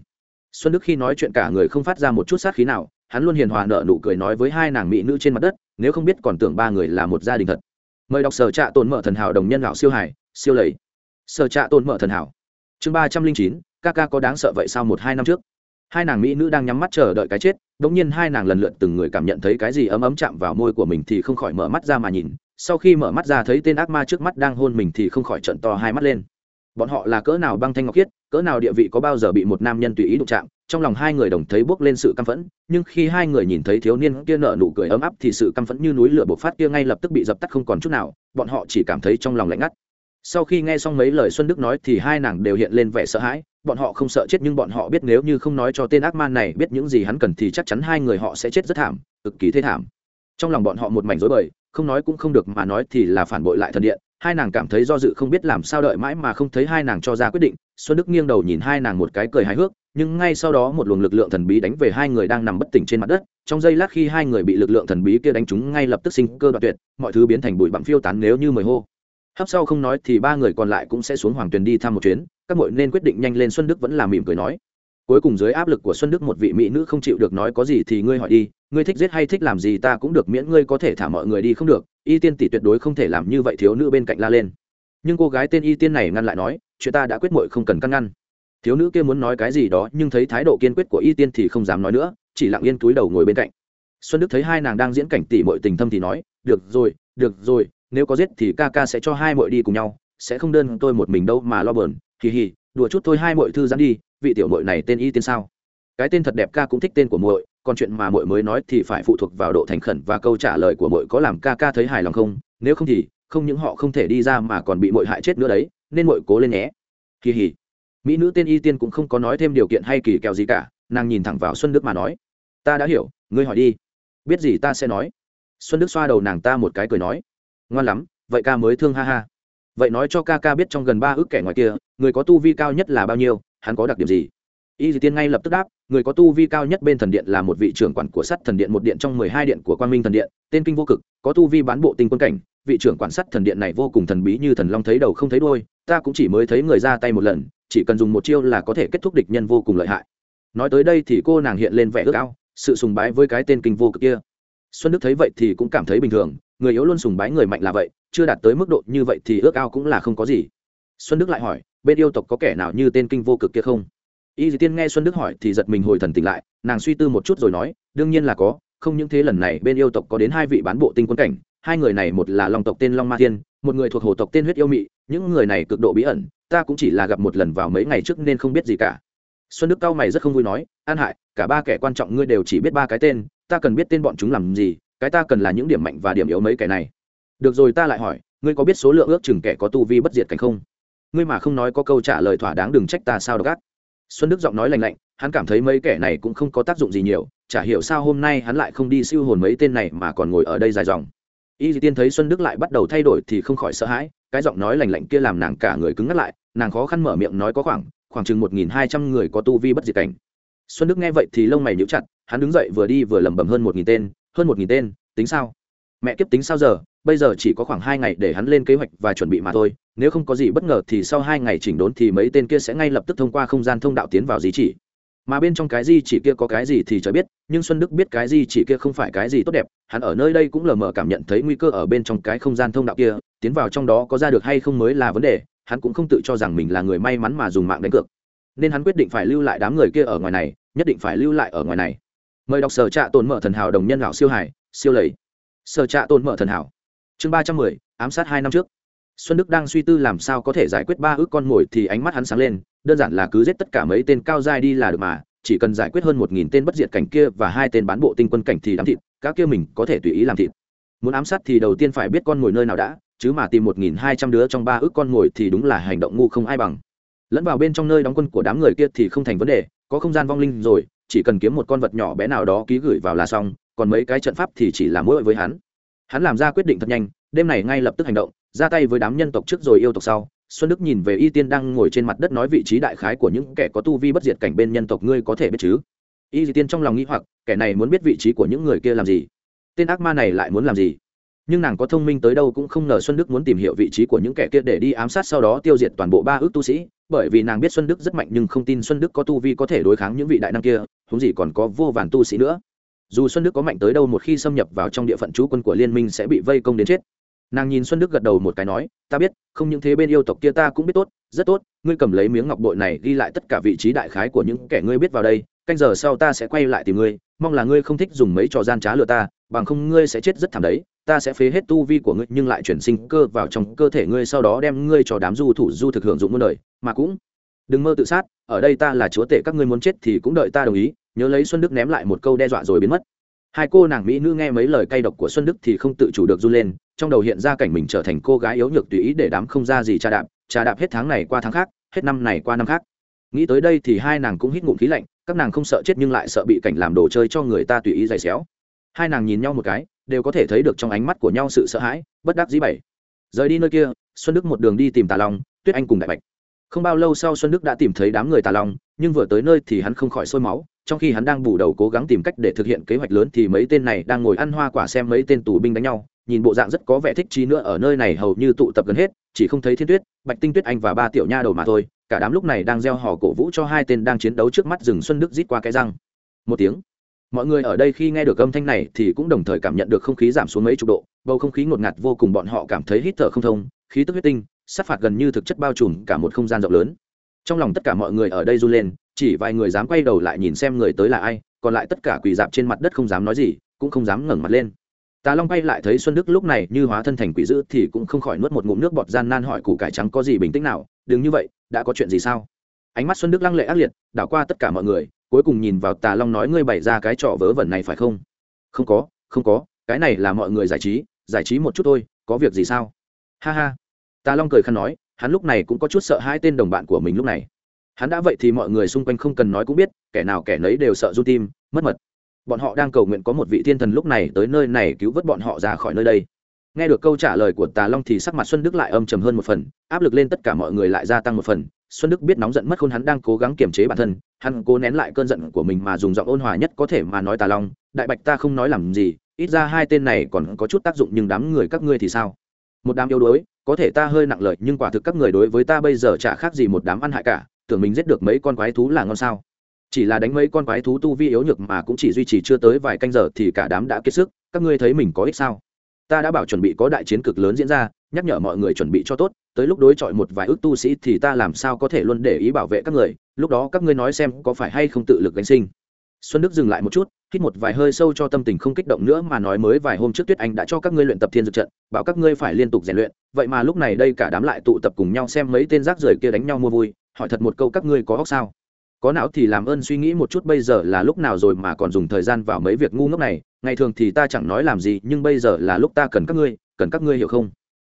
Speaker 1: Xuân đức khi nói chuyện cả người không phát ra một chút sát khí nào, hắn luôn hiền hòa nợ nụ cười nói với hai nàng mỹ nữ trên mặt đất, nếu không biết còn tưởng ba người là một gia đình thật. Mời đọc sở trạ tồn mở thần hảo đồng nhân gạo siêu hải siêu lầy. Sở trạ tồn mở thần hảo. Chương ba trăm linh chín, ca ca có đáng sợ vậy sao một hai năm trước? Hai nàng mỹ nữ đang nhắm mắt chờ đợi cái chết đ ỗ n g nhiên hai nàng lần lượt từng người cảm nhận thấy cái gì ấm ấm chạm vào môi của mình thì không khỏi mở mắt ra mà nhìn. Sau khi mở mắt ra thấy tên ác ma trước mắt đang hôn mình thì không khỏi trận to hai mắt lên. Bọn họ là cỡ nào băng thanh ngọc khiết, cỡ nào địa vị có bao giờ bị một nam nhân tùy ý đụng chạm, trong lòng hai người đồng thấy bước lên sự căm phẫn, nhưng khi hai người nhìn thấy thiếu niên kia nở nụ cười ấm áp thì sự căm phẫn như núi lửa bộc phát kia ngay lập tức bị dập tắt không còn chút nào, bọn họ chỉ cảm thấy trong lòng lạnh ngắt sau khi nghe xong mấy lời xuân đức nói thì hai nàng đều hiện lên vẻ sợ hãi, bọn họ không sợ chết nhưng bọn họ biết nếu như không nói cho tên ác man này biết những gì hắn cần thì chắc chắn hai người họ sẽ chết rất thảm, cực kỳ thê thảm. Trong lòng bọn họ một mảnh rối bời, không nói cũng không được mà nói thì là phản bội lại thần điện, hai nàng cảm thấy do dự không biết làm sao đợi mãi mà không thấy hai nàng cho ra quyết định, xuân đức nghiêng đầu nhìn hai nàng một cái cười hài hước, nhưng ngay sau đó một luồng lực lượng thần bí đánh về hai người đang nằm bất tỉnh trên mặt đất, trong giây lát khi hai người bị lực lượng thần bí kia đánh trúng ngay lập tức sinh cơ đoạn tuyệt, mọi thứ biến thành bụi bặm phiêu tán nếu như mời hô hấp sau không nói thì ba người còn lại cũng sẽ xuống hoàng tuyền đi thăm một chuyến, các mội nên quyết định nhanh lên xuân đức vẫn là mỉm cười nói. Cuối cùng dưới áp lực của xuân đức một vị mỹ nữ không chịu được nói có gì thì ngươi hỏi đi, ngươi thích giết hay thích làm gì ta cũng được miễn ngươi có thể thả mọi người đi không được, y tiên tỷ tuyệt đối không thể làm như vậy thiếu nữ bên cạnh la lên. Nhưng cô gái tên y tiên này ngăn lại nói, chuyện ta đã quyết mội không cần căn ngăn. Thiếu nữ kia muốn nói cái gì đó nhưng thấy thái độ kiên quyết của y tiên thì không dám nói nữa, chỉ lặng yên túi đầu ngồi bên cạnh. Xuân đức thấy hai nàng đang diễn cảnh tỷ mội tình thâm thì nói, được rồi được rồi nếu có giết thì ca ca sẽ cho hai mội đi cùng nhau, sẽ không đơn tôi một mình đâu mà lo bờn Kỳ hì, đùa chút thôi hai mội thư giãn đi, vị tiểu mội này tên y tiên sao? Cái tên thật đẹp ca cũng thích tên của mội còn chuyện mà mội mới nói thì phải phụ thuộc vào độ thành khẩn và câu trả lời của mội có làm ca ca thấy hài lòng không? Nếu không thì, không những họ không thể đi ra mà còn bị mội hại chết nữa đấy, nên mội cố lên nhé. Kỳ hì. Mỹ nữ tên y tiên cũng không có nói thêm điều kiện hay kỳ kèo gì cả, nàng nhìn thẳng vào xuân đức mà nói. Ta đã hiểu, ngươi hỏi đi. Biết gì ta sẽ nói? Xuân đức xoa đầu nàng ta một cái cười nói ngoan lắm, vậy ca mới thương ha ha. Vậy nói cho ca ca biết trong gần ba ước kẻ ngoài kia, người có tu vi cao nhất là bao nhiêu, hắn có đặc điểm gì? Y dì tiên ngay lập tức đáp, người có tu vi cao nhất bên thần điện là một vị trưởng quản của sắt thần điện một điện trong mười hai điện của quang minh thần điện, tên kinh vô cực, có tu vi bán bộ tinh quân cảnh, vị trưởng quản sắt thần điện này vô cùng thần bí như thần long thấy đầu không thấy đôi ta cũng chỉ mới thấy người ra tay một lần, chỉ cần dùng một chiêu là có thể kết thúc địch nhân vô cùng lợi hại. Nói tới đây thì cô nàng hiện lên vẻ ước ao, sự sùng bái với cái tên kinh vô cực kia. Xuân đức thấy vậy thì cũng cảm thấy bình thường người yếu luôn sùng bái người mạnh là vậy, chưa đạt tới mức độ như vậy thì ước ao cũng là không có gì. Xuân đức lại hỏi, bên yêu tộc có kẻ nào như tên kinh vô cực kia không? Y dì tiên nghe xuân đức hỏi thì giật mình hồi thần tỉnh lại, nàng suy tư một chút rồi nói, đương nhiên là có, không những thế lần này bên yêu tộc có đến hai vị bán bộ tinh quân cảnh, hai người này một là long tộc tên long ma thiên, một người thuộc hồ tộc tên huyết yêu mị, những người này cực độ bí ẩn, ta cũng chỉ là gặp một lần vào mấy ngày trước nên không biết gì cả. Xuân đức cao mày rất không vui nói, an hại cả ba kẻ quan trọng ngươi đều chỉ biết ba cái tên, ta cần biết tên bọn chúng làm gì cái ta cần là những điểm mạnh và điểm yếu mấy kẻ này. Được rồi, ta lại hỏi, ngươi có biết số lượng ước chừng kẻ có tu vi bất diệt cảnh không? Ngươi mà không nói có câu trả lời thỏa đáng đừng trách ta sao đ gác. xuân đức giọng nói lành lạnh, hắn cảm thấy mấy kẻ này cũng không có tác dụng gì nhiều, chả hiểu sao hôm nay hắn lại không đi siêu hồn mấy tên này mà còn ngồi ở đây dài dòng. Y tiên thấy xuân đức lại bắt đầu thay đổi thì không khỏi sợ hãi, cái giọng nói lành lạnh kia làm nàng cả người cứng ngắt lại, nàng khó khăn mở miệng nói có khoảng khoảng chừng một nghìn hai trăm người có tu vi bất diệt cảnh. Xuân đức nghe vậy thì lông mày nhíu chặt, hắn đứng dậy vừa đi vừa lẩm bẩm hơn một nghìn tên hơn một nghìn tên, tính sao? Mẹ kiếp tính sao giờ? Bây giờ chỉ có khoảng hai ngày để hắn lên kế hoạch và chuẩn bị mà thôi. Nếu không có gì bất ngờ thì sau hai ngày chỉnh đốn thì mấy tên kia sẽ ngay lập tức thông qua không gian thông đạo tiến vào di chỉ. Mà bên trong cái di chỉ kia có cái gì thì trời biết, nhưng xuân đức biết cái di chỉ kia không phải cái gì tốt đẹp. Hắn ở nơi đây cũng lờ mờ cảm nhận thấy nguy cơ ở bên trong cái không gian thông đạo kia. Tiến vào trong đó có ra được hay không mới là vấn đề. Hắn cũng không tự cho rằng mình là người may mắn mà dùng mạng đánh cược. Nên hắn quyết định phải lưu lại đám người kia ở ngoài này, nhất định phải lưu lại ở ngoài này mời đọc sở trạ tồn mở thần hảo đồng nhân lão siêu hải, siêu lầy. Sở trạ tồn mở thần hảo. Chương ba trăm mười, ám sát hai năm trước. Xuân đức đang suy tư làm sao có thể giải quyết ba ước con mồi thì ánh mắt hắn sáng lên, đơn giản là cứ giết tất cả mấy tên cao giai đi là được mà, chỉ cần giải quyết hơn một nghìn tên bất diệt cảnh kia và hai tên bán bộ tinh quân cảnh thì đám thịt các kia mình có thể tùy ý làm thịt. Muốn ám sát thì đầu tiên phải biết con mồi nơi nào đã, chứ mà tìm một nghìn hai trăm đứa trong ba ước con mồi thì đúng là hành động ngu không ai bằng. Lẫn vào bên trong nơi đóng quân của đám người kia thì không thành vấn đề, có không gian vong linh rồi chỉ cần kiếm một con vật nhỏ bé nào đó ký gửi vào là xong, còn mấy cái trận pháp thì chỉ là mỗi với hắn. Hắn làm ra quyết định thật nhanh, đêm này ngay lập tức hành động, ra tay với đám nhân tộc trước rồi yêu tộc sau. Xuân đức nhìn về y tiên đang ngồi trên mặt đất nói vị trí đại khái của những kẻ có tu vi bất diệt cảnh bên nhân tộc ngươi có thể biết chứ? Y tiên trong lòng nghĩ hoặc, kẻ này muốn biết vị trí của những người kia làm gì? Tên ác ma này lại muốn làm gì? Nhưng nàng có thông minh tới đâu cũng không ngờ xuân đức muốn tìm hiểu vị trí của những kẻ kia để đi ám sát sau đó tiêu diệt toàn bộ ba ước tu sĩ, bởi vì nàng biết xuân đức rất mạnh nhưng không tin xuân đức có tu vi có thể đối kháng những vị đại năng kia thúng gì còn có vô vàn tu sĩ nữa. Dù xuân đức có mạnh tới đâu một khi xâm nhập vào trong địa phận trú quân của liên minh sẽ bị vây công đến chết. Nàng nhìn xuân đức gật đầu một cái nói, ta biết, không những thế bên yêu tộc kia ta cũng biết tốt, rất tốt, ngươi cầm lấy miếng ngọc bội này ghi lại tất cả vị trí đại khái của những kẻ ngươi biết vào đây, canh giờ sau ta sẽ quay lại tìm ngươi, mong là ngươi không thích dùng mấy trò gian trá lừa ta, bằng không ngươi sẽ chết rất thảm đấy ta sẽ phế hết tu vi của ngươi, nhưng lại chuyển sinh cơ vào trong cơ thể ngươi, sau đó đem ngươi cho đám du thủ du thực hưởng dụng muôn đời. Mà cũng, đừng mơ tự sát, ở đây ta là chúa tể, các ngươi muốn chết thì cũng đợi ta đồng ý. Nhớ lấy xuân đức ném lại một câu đe dọa rồi biến mất. Hai cô nàng mỹ nữ nghe mấy lời cay độc của xuân đức thì không tự chủ được run lên, trong đầu hiện ra cảnh mình trở thành cô gái yếu nhược tùy ý để đám không ra gì trà đạp trà đạp hết tháng này qua tháng khác, hết năm này qua năm khác. Nghĩ tới đây thì hai nàng cũng hít ngụm khí lạnh, các nàng không sợ chết nhưng lại sợ bị cảnh làm đồ chơi cho người ta tùy ý giày xéo. Hai nàng nhìn nhau một cái đều có thể thấy được trong ánh mắt của nhau sự sợ hãi, bất đắc dĩ bảy. Rời đi nơi kia, xuân đức một đường đi tìm tà long, tuyết anh cùng đại bạch. Không bao lâu sau xuân đức đã tìm thấy đám người tà long, nhưng vừa tới nơi thì hắn không khỏi sôi máu, trong khi hắn đang bù đầu cố gắng tìm cách để thực hiện kế hoạch lớn thì mấy tên này đang ngồi ăn hoa quả xem mấy tên tù binh đánh nhau, nhìn bộ dạng rất có vẻ thích trí nữa, ở nơi này hầu như tụ tập gần hết, chỉ không thấy thiên tuyết, bạch tinh tuyết anh và ba tiểu nha đầu mà thôi, cả đám lúc này đang gieo hò cổ vũ cho hai tên đang chiến đấu trước mắt rừng xuân đức rít qua cái răng. Một tiếng mọi người ở đây khi nghe được âm thanh này thì cũng đồng thời cảm nhận được không khí giảm xuống mấy chục độ, bầu không khí ngột ngạt vô cùng, bọn họ cảm thấy hít thở không thông, khí tức huyết tinh, sát phạt gần như thực chất bao trùm cả một không gian rộng lớn. Trong lòng tất cả mọi người ở đây run lên, chỉ vài người dám quay đầu lại nhìn xem người tới là ai, còn lại tất cả quỳ dạp trên mặt đất không dám nói gì, cũng không dám ngẩng mặt lên. Tà long bay lại thấy xuân đức lúc này như hóa thân thành quỷ dữ thì cũng không khỏi nuốt một ngụm nước bọt gian nan hỏi củ cải trắng có gì bình tĩnh nào, đừng như vậy, đã có chuyện gì sao? Ánh mắt xuân đức lăng lệ ác liệt, đảo qua tất cả mọi người, cuối cùng nhìn vào tà long nói ngươi bày ra cái trò vớ vẩn này phải không? Không có không có, cái này là mọi người giải trí giải trí một chút thôi, có việc gì sao? Ha ha. Tà long cười khăn nói, hắn lúc này cũng có chút sợ hai tên đồng bạn của mình lúc này. Hắn đã vậy thì mọi người xung quanh không cần nói cũng biết, kẻ nào kẻ nấy đều sợ run tim, mất mật. Bọn họ đang cầu nguyện có một vị thiên thần lúc này tới nơi này cứu vớt bọn họ ra khỏi nơi đây. Nghe được câu trả lời của tà long thì sắc mặt xuân đức lại âm trầm hơn một phần, áp lực lên tất cả mọi người lại gia tăng một phần xuân đức biết nóng giận mất khôn hắn đang cố gắng kiềm chế bản thân, hắn cố nén lại cơn giận của mình mà dùng giọng ôn hòa nhất có thể mà nói tà long, đại bạch ta không nói làm gì, ít ra hai tên này còn có chút tác dụng nhưng đám người các ngươi thì sao? Một đám yếu đuối, có thể ta hơi nặng lời nhưng quả thực các người đối với ta bây giờ chả khác gì một đám ăn hại cả, tưởng mình giết được mấy con quái thú là ngon sao? Chỉ là đánh mấy con quái thú tu vi yếu nhược mà cũng chỉ duy trì chưa tới vài canh giờ thì cả đám đã kiệt sức, các ngươi thấy mình có ích sao? Ta đã bảo chuẩn bị có đại chiến cực lớn diễn ra nhắc nhở mọi người chuẩn bị cho tốt, tới lúc đối chọi một vài ước tu sĩ thì ta làm sao có thể luôn để ý bảo vệ các người, lúc đó các ngươi nói xem có phải hay không tự lực gánh sinh. Xuân đức dừng lại một chút, hít một vài hơi sâu cho tâm tình không kích động nữa mà nói mới vài hôm trước tuyết anh đã cho các ngươi luyện tập thiên dược trận, bảo các ngươi phải liên tục rèn luyện, vậy mà lúc này đây cả đám lại tụ tập cùng nhau xem mấy tên rác rưởi kia đánh nhau mua vui, hỏi thật một câu các ngươi có óc sao? Có não thì làm ơn suy nghĩ một chút bây giờ là lúc nào rồi mà còn dùng thời gian vào mấy việc ngu ngốc này, ngày thường thì ta chẳng nói làm gì, nhưng bây giờ là lúc ta cần các ngươi, cần các ngươi hiểu không?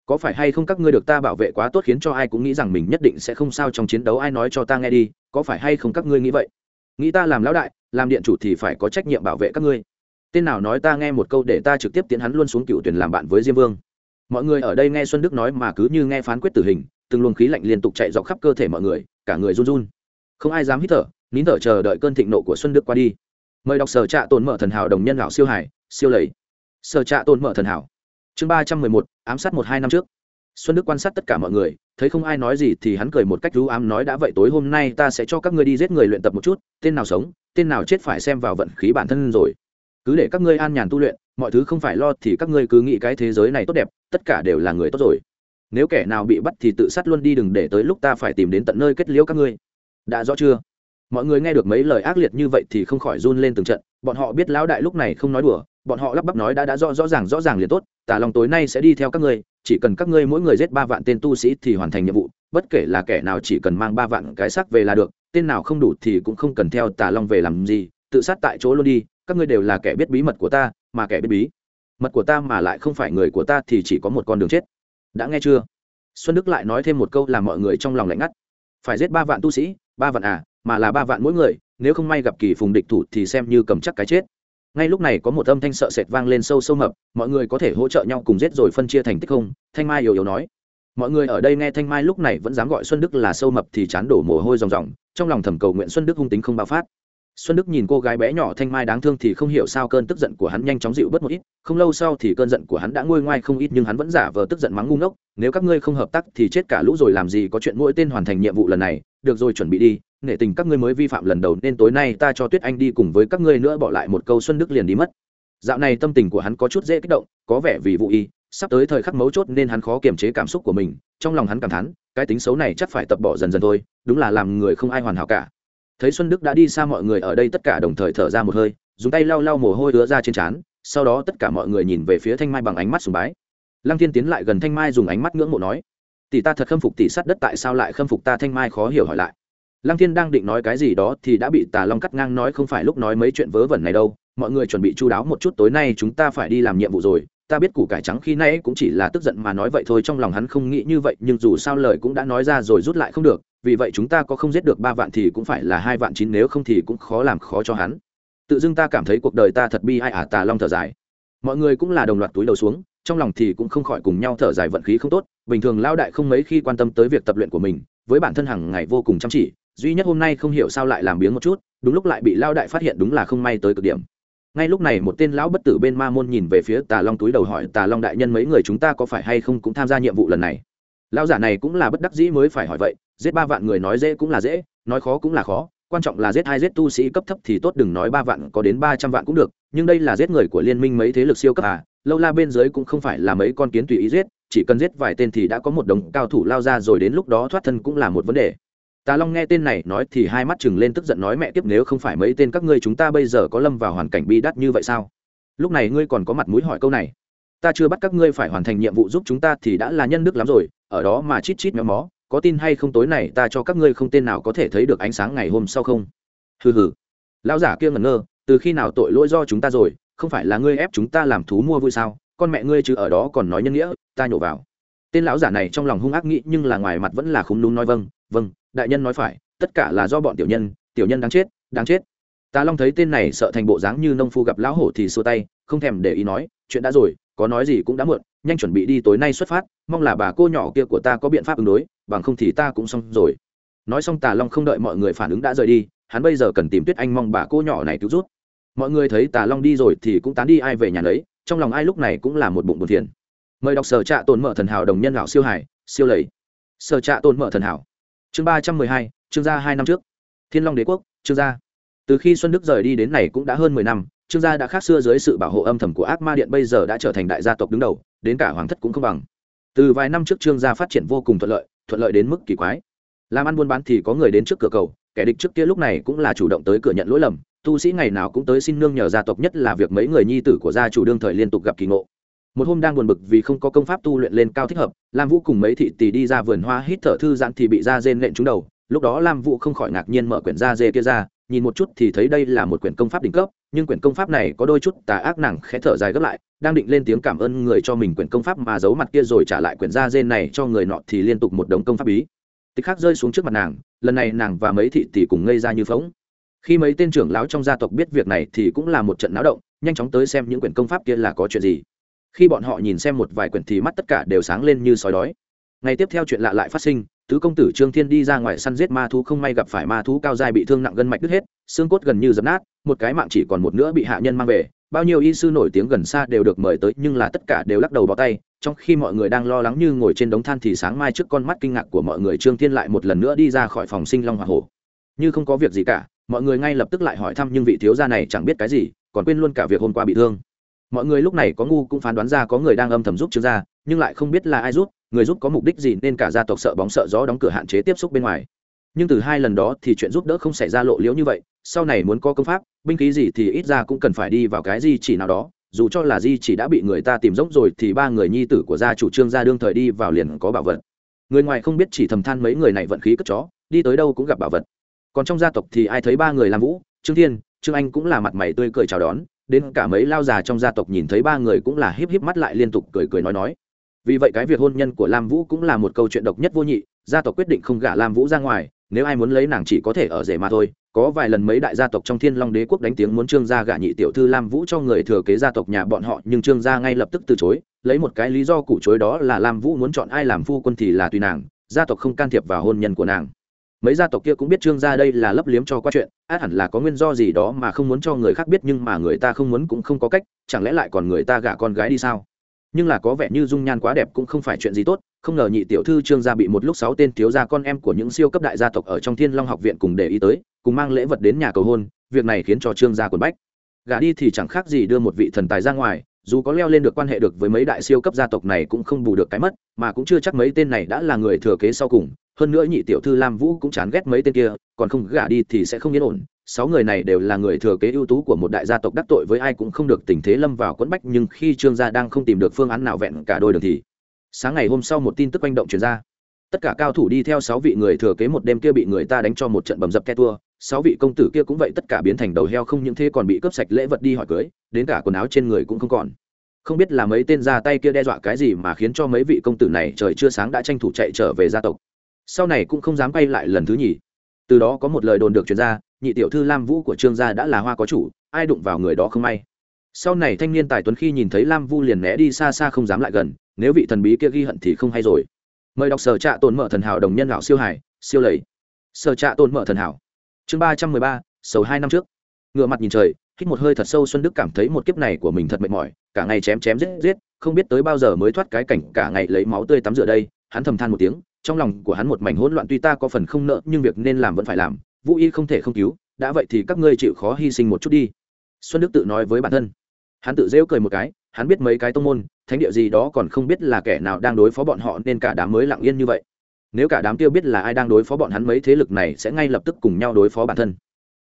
Speaker 1: Có phải hay không các ngươi được ta bảo vệ quá tốt khiến cho ai cũng nghĩ rằng mình nhất định sẽ không sao trong chiến đấu, ai nói cho ta nghe đi, có phải hay không các ngươi nghĩ vậy? Nghĩ ta làm lão đại, làm điện chủ thì phải có trách nhiệm bảo vệ các ngươi. Tên nào nói ta nghe một câu để ta trực tiếp tiến hắn luôn xuống cựu tuyển làm bạn với diêm vương. Mọi người ở đây nghe xuân đức nói mà cứ như nghe phán quyết tử hình, từng luồng khí lạnh liên tục chạy dọc khắp cơ thể mọi người, cả người run run. Không ai dám hít thở, nín thở chờ đợi cơn thịnh nộ của xuân đức qua đi. Mời đọc sở trạ tồn mở thần hảo đồng nhân lão siêu hải, siêu lầy. Sở trạ tồn mở thần hảo chương ba trăm mười một, ám sát một hai năm trước. Xuân đức quan sát tất cả mọi người, thấy không ai nói gì thì hắn cười một cách rú ám nói, đã vậy tối hôm nay ta sẽ cho các ngươi đi giết người luyện tập một chút, tên nào sống, tên nào chết phải xem vào vận khí bản thân rồi. Cứ để các ngươi an nhàn tu luyện, mọi thứ không phải lo thì các ngươi cứ nghĩ cái thế giới này tốt đẹp, tất cả đều là người tốt rồi. Nếu kẻ nào bị bắt thì tự sát luôn đi, đừng để tới lúc ta phải tìm đến tận nơi kết liễu các ngươi. Đã rõ chưa? Mọi người nghe được mấy lời ác liệt như vậy thì không khỏi run lên từng trận, bọn họ biết lão đại lúc này không nói đùa bọn họ lắp bắp nói đã đã rõ rõ ràng rõ ràng liền tốt tả lòng tối nay sẽ đi theo các ngươi, chỉ cần các ngươi mỗi người giết ba vạn tên tu sĩ thì hoàn thành nhiệm vụ, bất kể là kẻ nào chỉ cần mang ba vạn cái xác về là được, tên nào không đủ thì cũng không cần theo tà long về làm gì, tự sát tại chỗ luôn đi, các ngươi đều là kẻ biết bí mật của ta, mà kẻ biết bí mật của ta mà lại không phải người của ta thì chỉ có một con đường chết. Đã nghe chưa? Xuân đức lại nói thêm một câu làm mọi người trong lòng lạnh ngắt. Phải giết ba vạn tu sĩ, ba vạn à mà là ba vạn mỗi người, nếu không may gặp kỳ phùng địch thủ thì xem như cầm chắc cái chết ngay lúc này có một âm thanh sợ sệt vang lên sâu sâu mập, mọi người có thể hỗ trợ nhau cùng giết rồi phân chia thành tích không? Thanh mai yếu yếu nói. Mọi người ở đây nghe thanh mai lúc này vẫn dám gọi xuân đức là sâu mập thì chán đổ mồ hôi ròng ròng, trong lòng thầm cầu nguyện xuân đức hung tính không bao phát. Xuân đức nhìn cô gái bé nhỏ thanh mai đáng thương thì không hiểu sao cơn tức giận của hắn nhanh chóng dịu bớt một ít, không lâu sau thì cơn giận của hắn đã nguôi ngoai không ít nhưng hắn vẫn giả vờ tức giận mắng ngu ngốc, nếu các ngươi không hợp tác thì chết cả lũ rồi, làm gì có chuyện mỗi tên hoàn thành nhiệm vụ lần này được rồi, chuẩn bị đi, nể tình các ngươi mới vi phạm lần đầu, nên tối nay ta cho tuyết anh đi cùng với các ngươi nữa bỏ lại một câu xuân đức liền đi mất. Dạo này tâm tình của hắn có chút dễ kích động, có vẻ vì vụ y, sắp tới thời khắc mấu chốt nên hắn khó kiềm chế cảm xúc của mình, trong lòng hắn cảm thán, cái tính xấu này chắc phải tập bỏ dần dần thôi, đúng là làm người không ai hoàn hảo cả. Thấy xuân đức đã đi xa mọi người ở đây tất cả đồng thời thở ra một hơi, dùng tay lau lau mồ hôi ứa ra trên trán, sau đó tất cả mọi người nhìn về phía thanh mai bằng ánh mắt sùng bái. Lăng thiên tiến lại gần thanh mai dùng ánh mắt ngưỡng mộ nói tỷ ta thật khâm phục tỷ sắt đất tại sao lại khâm phục ta thanh mai khó hiểu hỏi lại. Lăng thiên đang định nói cái gì đó thì đã bị tà long cắt ngang nói không phải lúc nói mấy chuyện vớ vẩn này đâu. Mọi người chuẩn bị chu đáo một chút, tối nay chúng ta phải đi làm nhiệm vụ rồi. Ta biết củ cải trắng khi nãy cũng chỉ là tức giận mà nói vậy thôi, trong lòng hắn không nghĩ như vậy, nhưng dù sao lời cũng đã nói ra rồi rút lại không được. Vì vậy chúng ta có không giết được ba vạn thì cũng phải là hai vạn chín, nếu không thì cũng khó làm khó cho hắn. Tự dưng ta cảm thấy cuộc đời ta thật bi ai à tà long thở dài. Mọi người cũng là đồng loạt túi đầu xuống trong lòng thì cũng không khỏi cùng nhau thở dài vận khí không tốt, bình thường lao đại không mấy khi quan tâm tới việc tập luyện của mình, với bản thân hàng ngày vô cùng chăm chỉ, duy nhất hôm nay không hiểu sao lại làm biếng một chút, đúng lúc lại bị lao đại phát hiện đúng là không may tới cực điểm. Ngay lúc này một tên lão bất tử bên ma môn nhìn về phía tà long túi đầu hỏi, tà long đại nhân mấy người chúng ta có phải hay không cũng tham gia nhiệm vụ lần này? Lão giả này cũng là bất đắc dĩ mới phải hỏi vậy, giết ba vạn người nói dễ cũng là dễ, nói khó cũng là khó, quan trọng là giết hai giết tu sĩ cấp thấp thì tốt đừng nói ba vạn, có đến ba trăm vạn cũng được, nhưng đây là giết người của liên minh mấy thế lực siêu cấp à lâu la bên dưới cũng không phải là mấy con kiến tùy ý giết, chỉ cần giết vài tên thì đã có một đồng cao thủ lao ra rồi đến lúc đó thoát thân cũng là một vấn đề. Tà long nghe tên này nói thì hai mắt chừng lên tức giận nói mẹ tiếp nếu không phải mấy tên các ngươi chúng ta bây giờ có lâm vào hoàn cảnh bi đắt như vậy sao? Lúc này ngươi còn có mặt mũi hỏi câu này. Ta chưa bắt các ngươi phải hoàn thành nhiệm vụ giúp chúng ta thì đã là nhân đức lắm rồi, ở đó mà chít chít méo mó, có tin hay không tối này ta cho các ngươi không tên nào có thể thấy được ánh sáng ngày hôm sau không? Hừ hừ. Lão giả kia ngẩn ngơ, từ khi nào tội lỗi do chúng ta rồi không phải là ngươi ép chúng ta làm thú mua vui sao? Con mẹ ngươi chứ ở đó còn nói nhân nghĩa, ta nhổ vào. Tên lão giả này trong lòng hung ác nghĩ, nhưng là ngoài mặt vẫn là khúng đúng nói vâng vâng đại nhân nói phải, tất cả là do bọn tiểu nhân tiểu nhân đáng chết đáng chết. Ta long thấy tên này sợ thành bộ dáng như nông phu gặp lão hổ thì xua tay, không thèm để ý nói, chuyện đã rồi, có nói gì cũng đã muộn, nhanh chuẩn bị đi tối nay xuất phát, mong là bà cô nhỏ kia của ta có biện pháp ứng đối, bằng không thì ta cũng xong rồi. Nói xong tà long không đợi mọi người phản ứng đã rời đi, hắn bây giờ cần tìm tuyết anh mong bà cô nhỏ này cứu rút mọi người thấy tà long đi rồi thì cũng tán đi, ai về nhà lấy trong lòng ai lúc này cũng là một bụng buồn phiền. Mời đọc sở trạ tồn mở thần hảo đồng nhân lão siêu hải siêu lầy. Sở trạ tồn mở thần hảo. Chương ba trăm mười hai, chương gia hai năm trước. Thiên long đế quốc trương gia từ khi xuân đức rời đi đến này cũng đã hơn mười năm trương gia đã khác xưa dưới sự bảo hộ âm thầm của ác ma điện bây giờ đã trở thành đại gia tộc đứng đầu, đến cả hoàng thất cũng không bằng. Từ vài năm trước trương gia phát triển vô cùng thuận lợi thuận lợi đến mức kỳ quái. Làm ăn buôn bán thì có người đến trước cửa cầu kẻ địch trước kia lúc này cũng là chủ động tới cửa nhận lỗi lầm, tu sĩ ngày nào cũng tới xin nương nhờ gia tộc nhất là việc mấy người nhi tử của gia chủ đương thời liên tục gặp kỳ ngộ. Một hôm đang buồn bực vì không có công pháp tu luyện lên cao thích hợp, lam vũ cùng mấy thị tỷ đi ra vườn hoa hít thở thư giãn thì bị da dê nện trúng đầu, lúc đó lam vũ không khỏi ngạc nhiên mở quyển da dê kia ra, nhìn một chút thì thấy đây là một quyển công pháp đỉnh cấp, nhưng quyển công pháp này có đôi chút tà ác nàng khẽ thở dài gấp lại, đang định lên tiếng cảm ơn người cho mình quyển công pháp mà giấu mặt kia rồi trả lại quyển da dê này cho người nọ thì liên tục một đống công pháp bí tịch khác rơi xuống trước mặt nàng, lần này nàng và mấy thị tỷ cùng ngây ra như phóng khi mấy tên trưởng lão trong gia tộc biết việc này thì cũng là một trận náo động, nhanh chóng tới xem những quyển công pháp kia là có chuyện gì. Khi bọn họ nhìn xem một vài quyển thì mắt tất cả đều sáng lên như sói đói. Ngày tiếp theo chuyện lạ lại phát sinh, tứ công tử trương thiên đi ra ngoài săn giết ma thú không may gặp phải ma thú cao dài bị thương nặng gân mạch đứt hết, xương cốt gần như dập nát, một cái mạng chỉ còn một nữa bị hạ nhân mang về bao nhiêu y sư nổi tiếng gần xa đều được mời tới, nhưng là tất cả đều lắc đầu bỏ tay, trong khi mọi người đang lo lắng như ngồi trên đống than thì sáng mai trước con mắt kinh ngạc của mọi người trương thiên lại một lần nữa đi ra khỏi phòng sinh long hoa hổ. Như không có việc gì cả, mọi người ngay lập tức lại hỏi thăm nhưng vị thiếu gia này chẳng biết cái gì, còn quên luôn cả việc hôm qua bị thương. Mọi người lúc này có ngu cũng phán đoán ra có người đang âm thầm giúp trương gia, nhưng lại không biết là ai giúp, người giúp có mục đích gì nên cả gia tộc sợ bóng sợ gió đóng cửa hạn chế tiếp xúc bên ngoài nhưng từ hai lần đó thì chuyện giúp đỡ không xảy ra lộ liễu như vậy, sau này muốn có công pháp, binh khí gì thì ít ra cũng cần phải đi vào cái di chỉ nào đó, dù cho là di chỉ đã bị người ta tìm rỗng rồi thì ba người nhi tử của gia chủ trương gia đương thời đi vào liền có bảo vật. Người ngoài không biết chỉ thầm than mấy người này vận khí cất chó, đi tới đâu cũng gặp bảo vật. Còn trong gia tộc thì ai thấy ba người làm vũ, trương thiên, trương anh cũng là mặt mày tươi cười chào đón, đến cả mấy lao già trong gia tộc nhìn thấy ba người cũng là híp híp mắt lại liên tục cười cười nói nói. Vì vậy cái việc hôn nhân của lam vũ cũng là một câu chuyện độc nhất vô nhị, gia tộc quyết định không gả lam vũ ra ngoài nếu ai muốn lấy nàng chỉ có thể ở rể mà thôi. Có vài lần mấy đại gia tộc trong thiên long đế quốc đánh tiếng muốn trương gia gả nhị tiểu thư lam vũ cho người thừa kế gia tộc nhà bọn họ, nhưng trương gia ngay lập tức từ chối. Lấy một cái lý do củ chối đó là lam vũ muốn chọn ai làm phu quân thì là tùy nàng, gia tộc không can thiệp vào hôn nhân của nàng. Mấy gia tộc kia cũng biết trương gia đây là lấp liếm cho qua chuyện, át hẳn là có nguyên do gì đó mà không muốn cho người khác biết, nhưng mà người ta không muốn cũng không có cách, chẳng lẽ lại còn người ta gả con gái đi sao? Nhưng là có vẻ như dung nhan quá đẹp cũng không phải chuyện gì tốt không ngờ nhị tiểu thư trương gia bị một lúc sáu tên thiếu gia con em của những siêu cấp đại gia tộc ở trong thiên long học viện cùng để ý tới, cùng mang lễ vật đến nhà cầu hôn, việc này khiến cho trương gia quần bách. Gả đi thì chẳng khác gì đưa một vị thần tài ra ngoài, dù có leo lên được quan hệ được với mấy đại siêu cấp gia tộc này cũng không bù được cái mất, mà cũng chưa chắc mấy tên này đã là người thừa kế sau cùng. Hơn nữa nhị tiểu thư lam vũ cũng chán ghét mấy tên kia, còn không gả đi thì sẽ không yên ổn. Sáu người này đều là người thừa kế ưu tú của một đại gia tộc đắc tội với ai cũng không được tình thế lâm vào quẫn bách, nhưng khi trương gia đang không tìm được phương án nào vẹn cả đôi đường thì sáng ngày hôm sau một tin tức quanh động chuyển ra. Tất cả cao thủ đi theo sáu vị người thừa kế một đêm kia bị người ta đánh cho một trận bầm dập ke tua. Sáu vị công tử kia cũng vậy tất cả biến thành đầu heo không những thế còn bị cướp sạch lễ vật đi hỏi cưới, đến cả quần áo trên người cũng không còn. Không biết là mấy tên ra tay kia đe dọa cái gì mà khiến cho mấy vị công tử này trời chưa sáng đã tranh thủ chạy trở về gia tộc. Sau này cũng không dám quay lại lần thứ nhì. Từ đó có một lời đồn được truyền ra, nhị tiểu thư lam vũ của trương gia đã là hoa có chủ, ai đụng vào người đó không may. Sau này thanh niên tài tuấn khi nhìn thấy lam vu liền né đi xa xa không dám lại gần nếu vị thần bí kia ghi hận thì không hay rồi. Mời đọc sở trạ tồn mở thần hảo đồng nhân lão siêu hải siêu lầy. Sở trạ tồn mở thần hảo. Chương ba trăm mười ba, sầu hai năm trước. Ngựa mặt nhìn trời, hít một hơi thật sâu xuân đức cảm thấy một kiếp này của mình thật mệt mỏi, cả ngày chém chém giết giết, không biết tới bao giờ mới thoát cái cảnh cả ngày lấy máu tươi tắm rửa đây, hắn thầm than một tiếng, trong lòng của hắn một mảnh hỗn loạn tuy ta có phần không nợ, nhưng việc nên làm vẫn phải làm, vũ y không thể không cứu, đã vậy thì các ngươi chịu khó hy sinh một chút đi. Xuân đức tự nói với bản thân. Hắn tự rêu cười một cái hắn biết mấy cái tông môn, thánh địa gì đó còn không biết là kẻ nào đang đối phó bọn họ, nên cả đám mới lặng yên như vậy. Nếu cả đám tiêu biết là ai đang đối phó bọn hắn, mấy thế lực này sẽ ngay lập tức cùng nhau đối phó bản thân.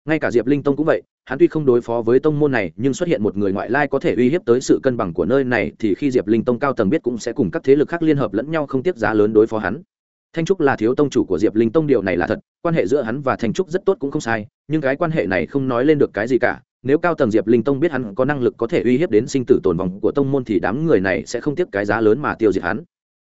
Speaker 1: Ngay cả diệp linh tông cũng vậy, hắn tuy không đối phó với tông môn này, nhưng xuất hiện một người ngoại lai có thể uy hiếp tới sự cân bằng của nơi này, thì khi diệp linh tông cao tầng biết cũng sẽ cùng các thế lực khác liên hợp lẫn nhau không tiết giá lớn đối phó hắn. Thanh trúc là thiếu tông chủ của diệp linh tông, điều này là thật, quan hệ giữa hắn và thanh trúc rất tốt cũng không sai, nhưng cái quan hệ này không nói lên được cái gì cả nếu cao tầng diệp linh tông biết hắn có năng lực có thể uy hiếp đến sinh tử tồn vong của tông môn thì đám người này sẽ không tiếp cái giá lớn mà tiêu diệt hắn.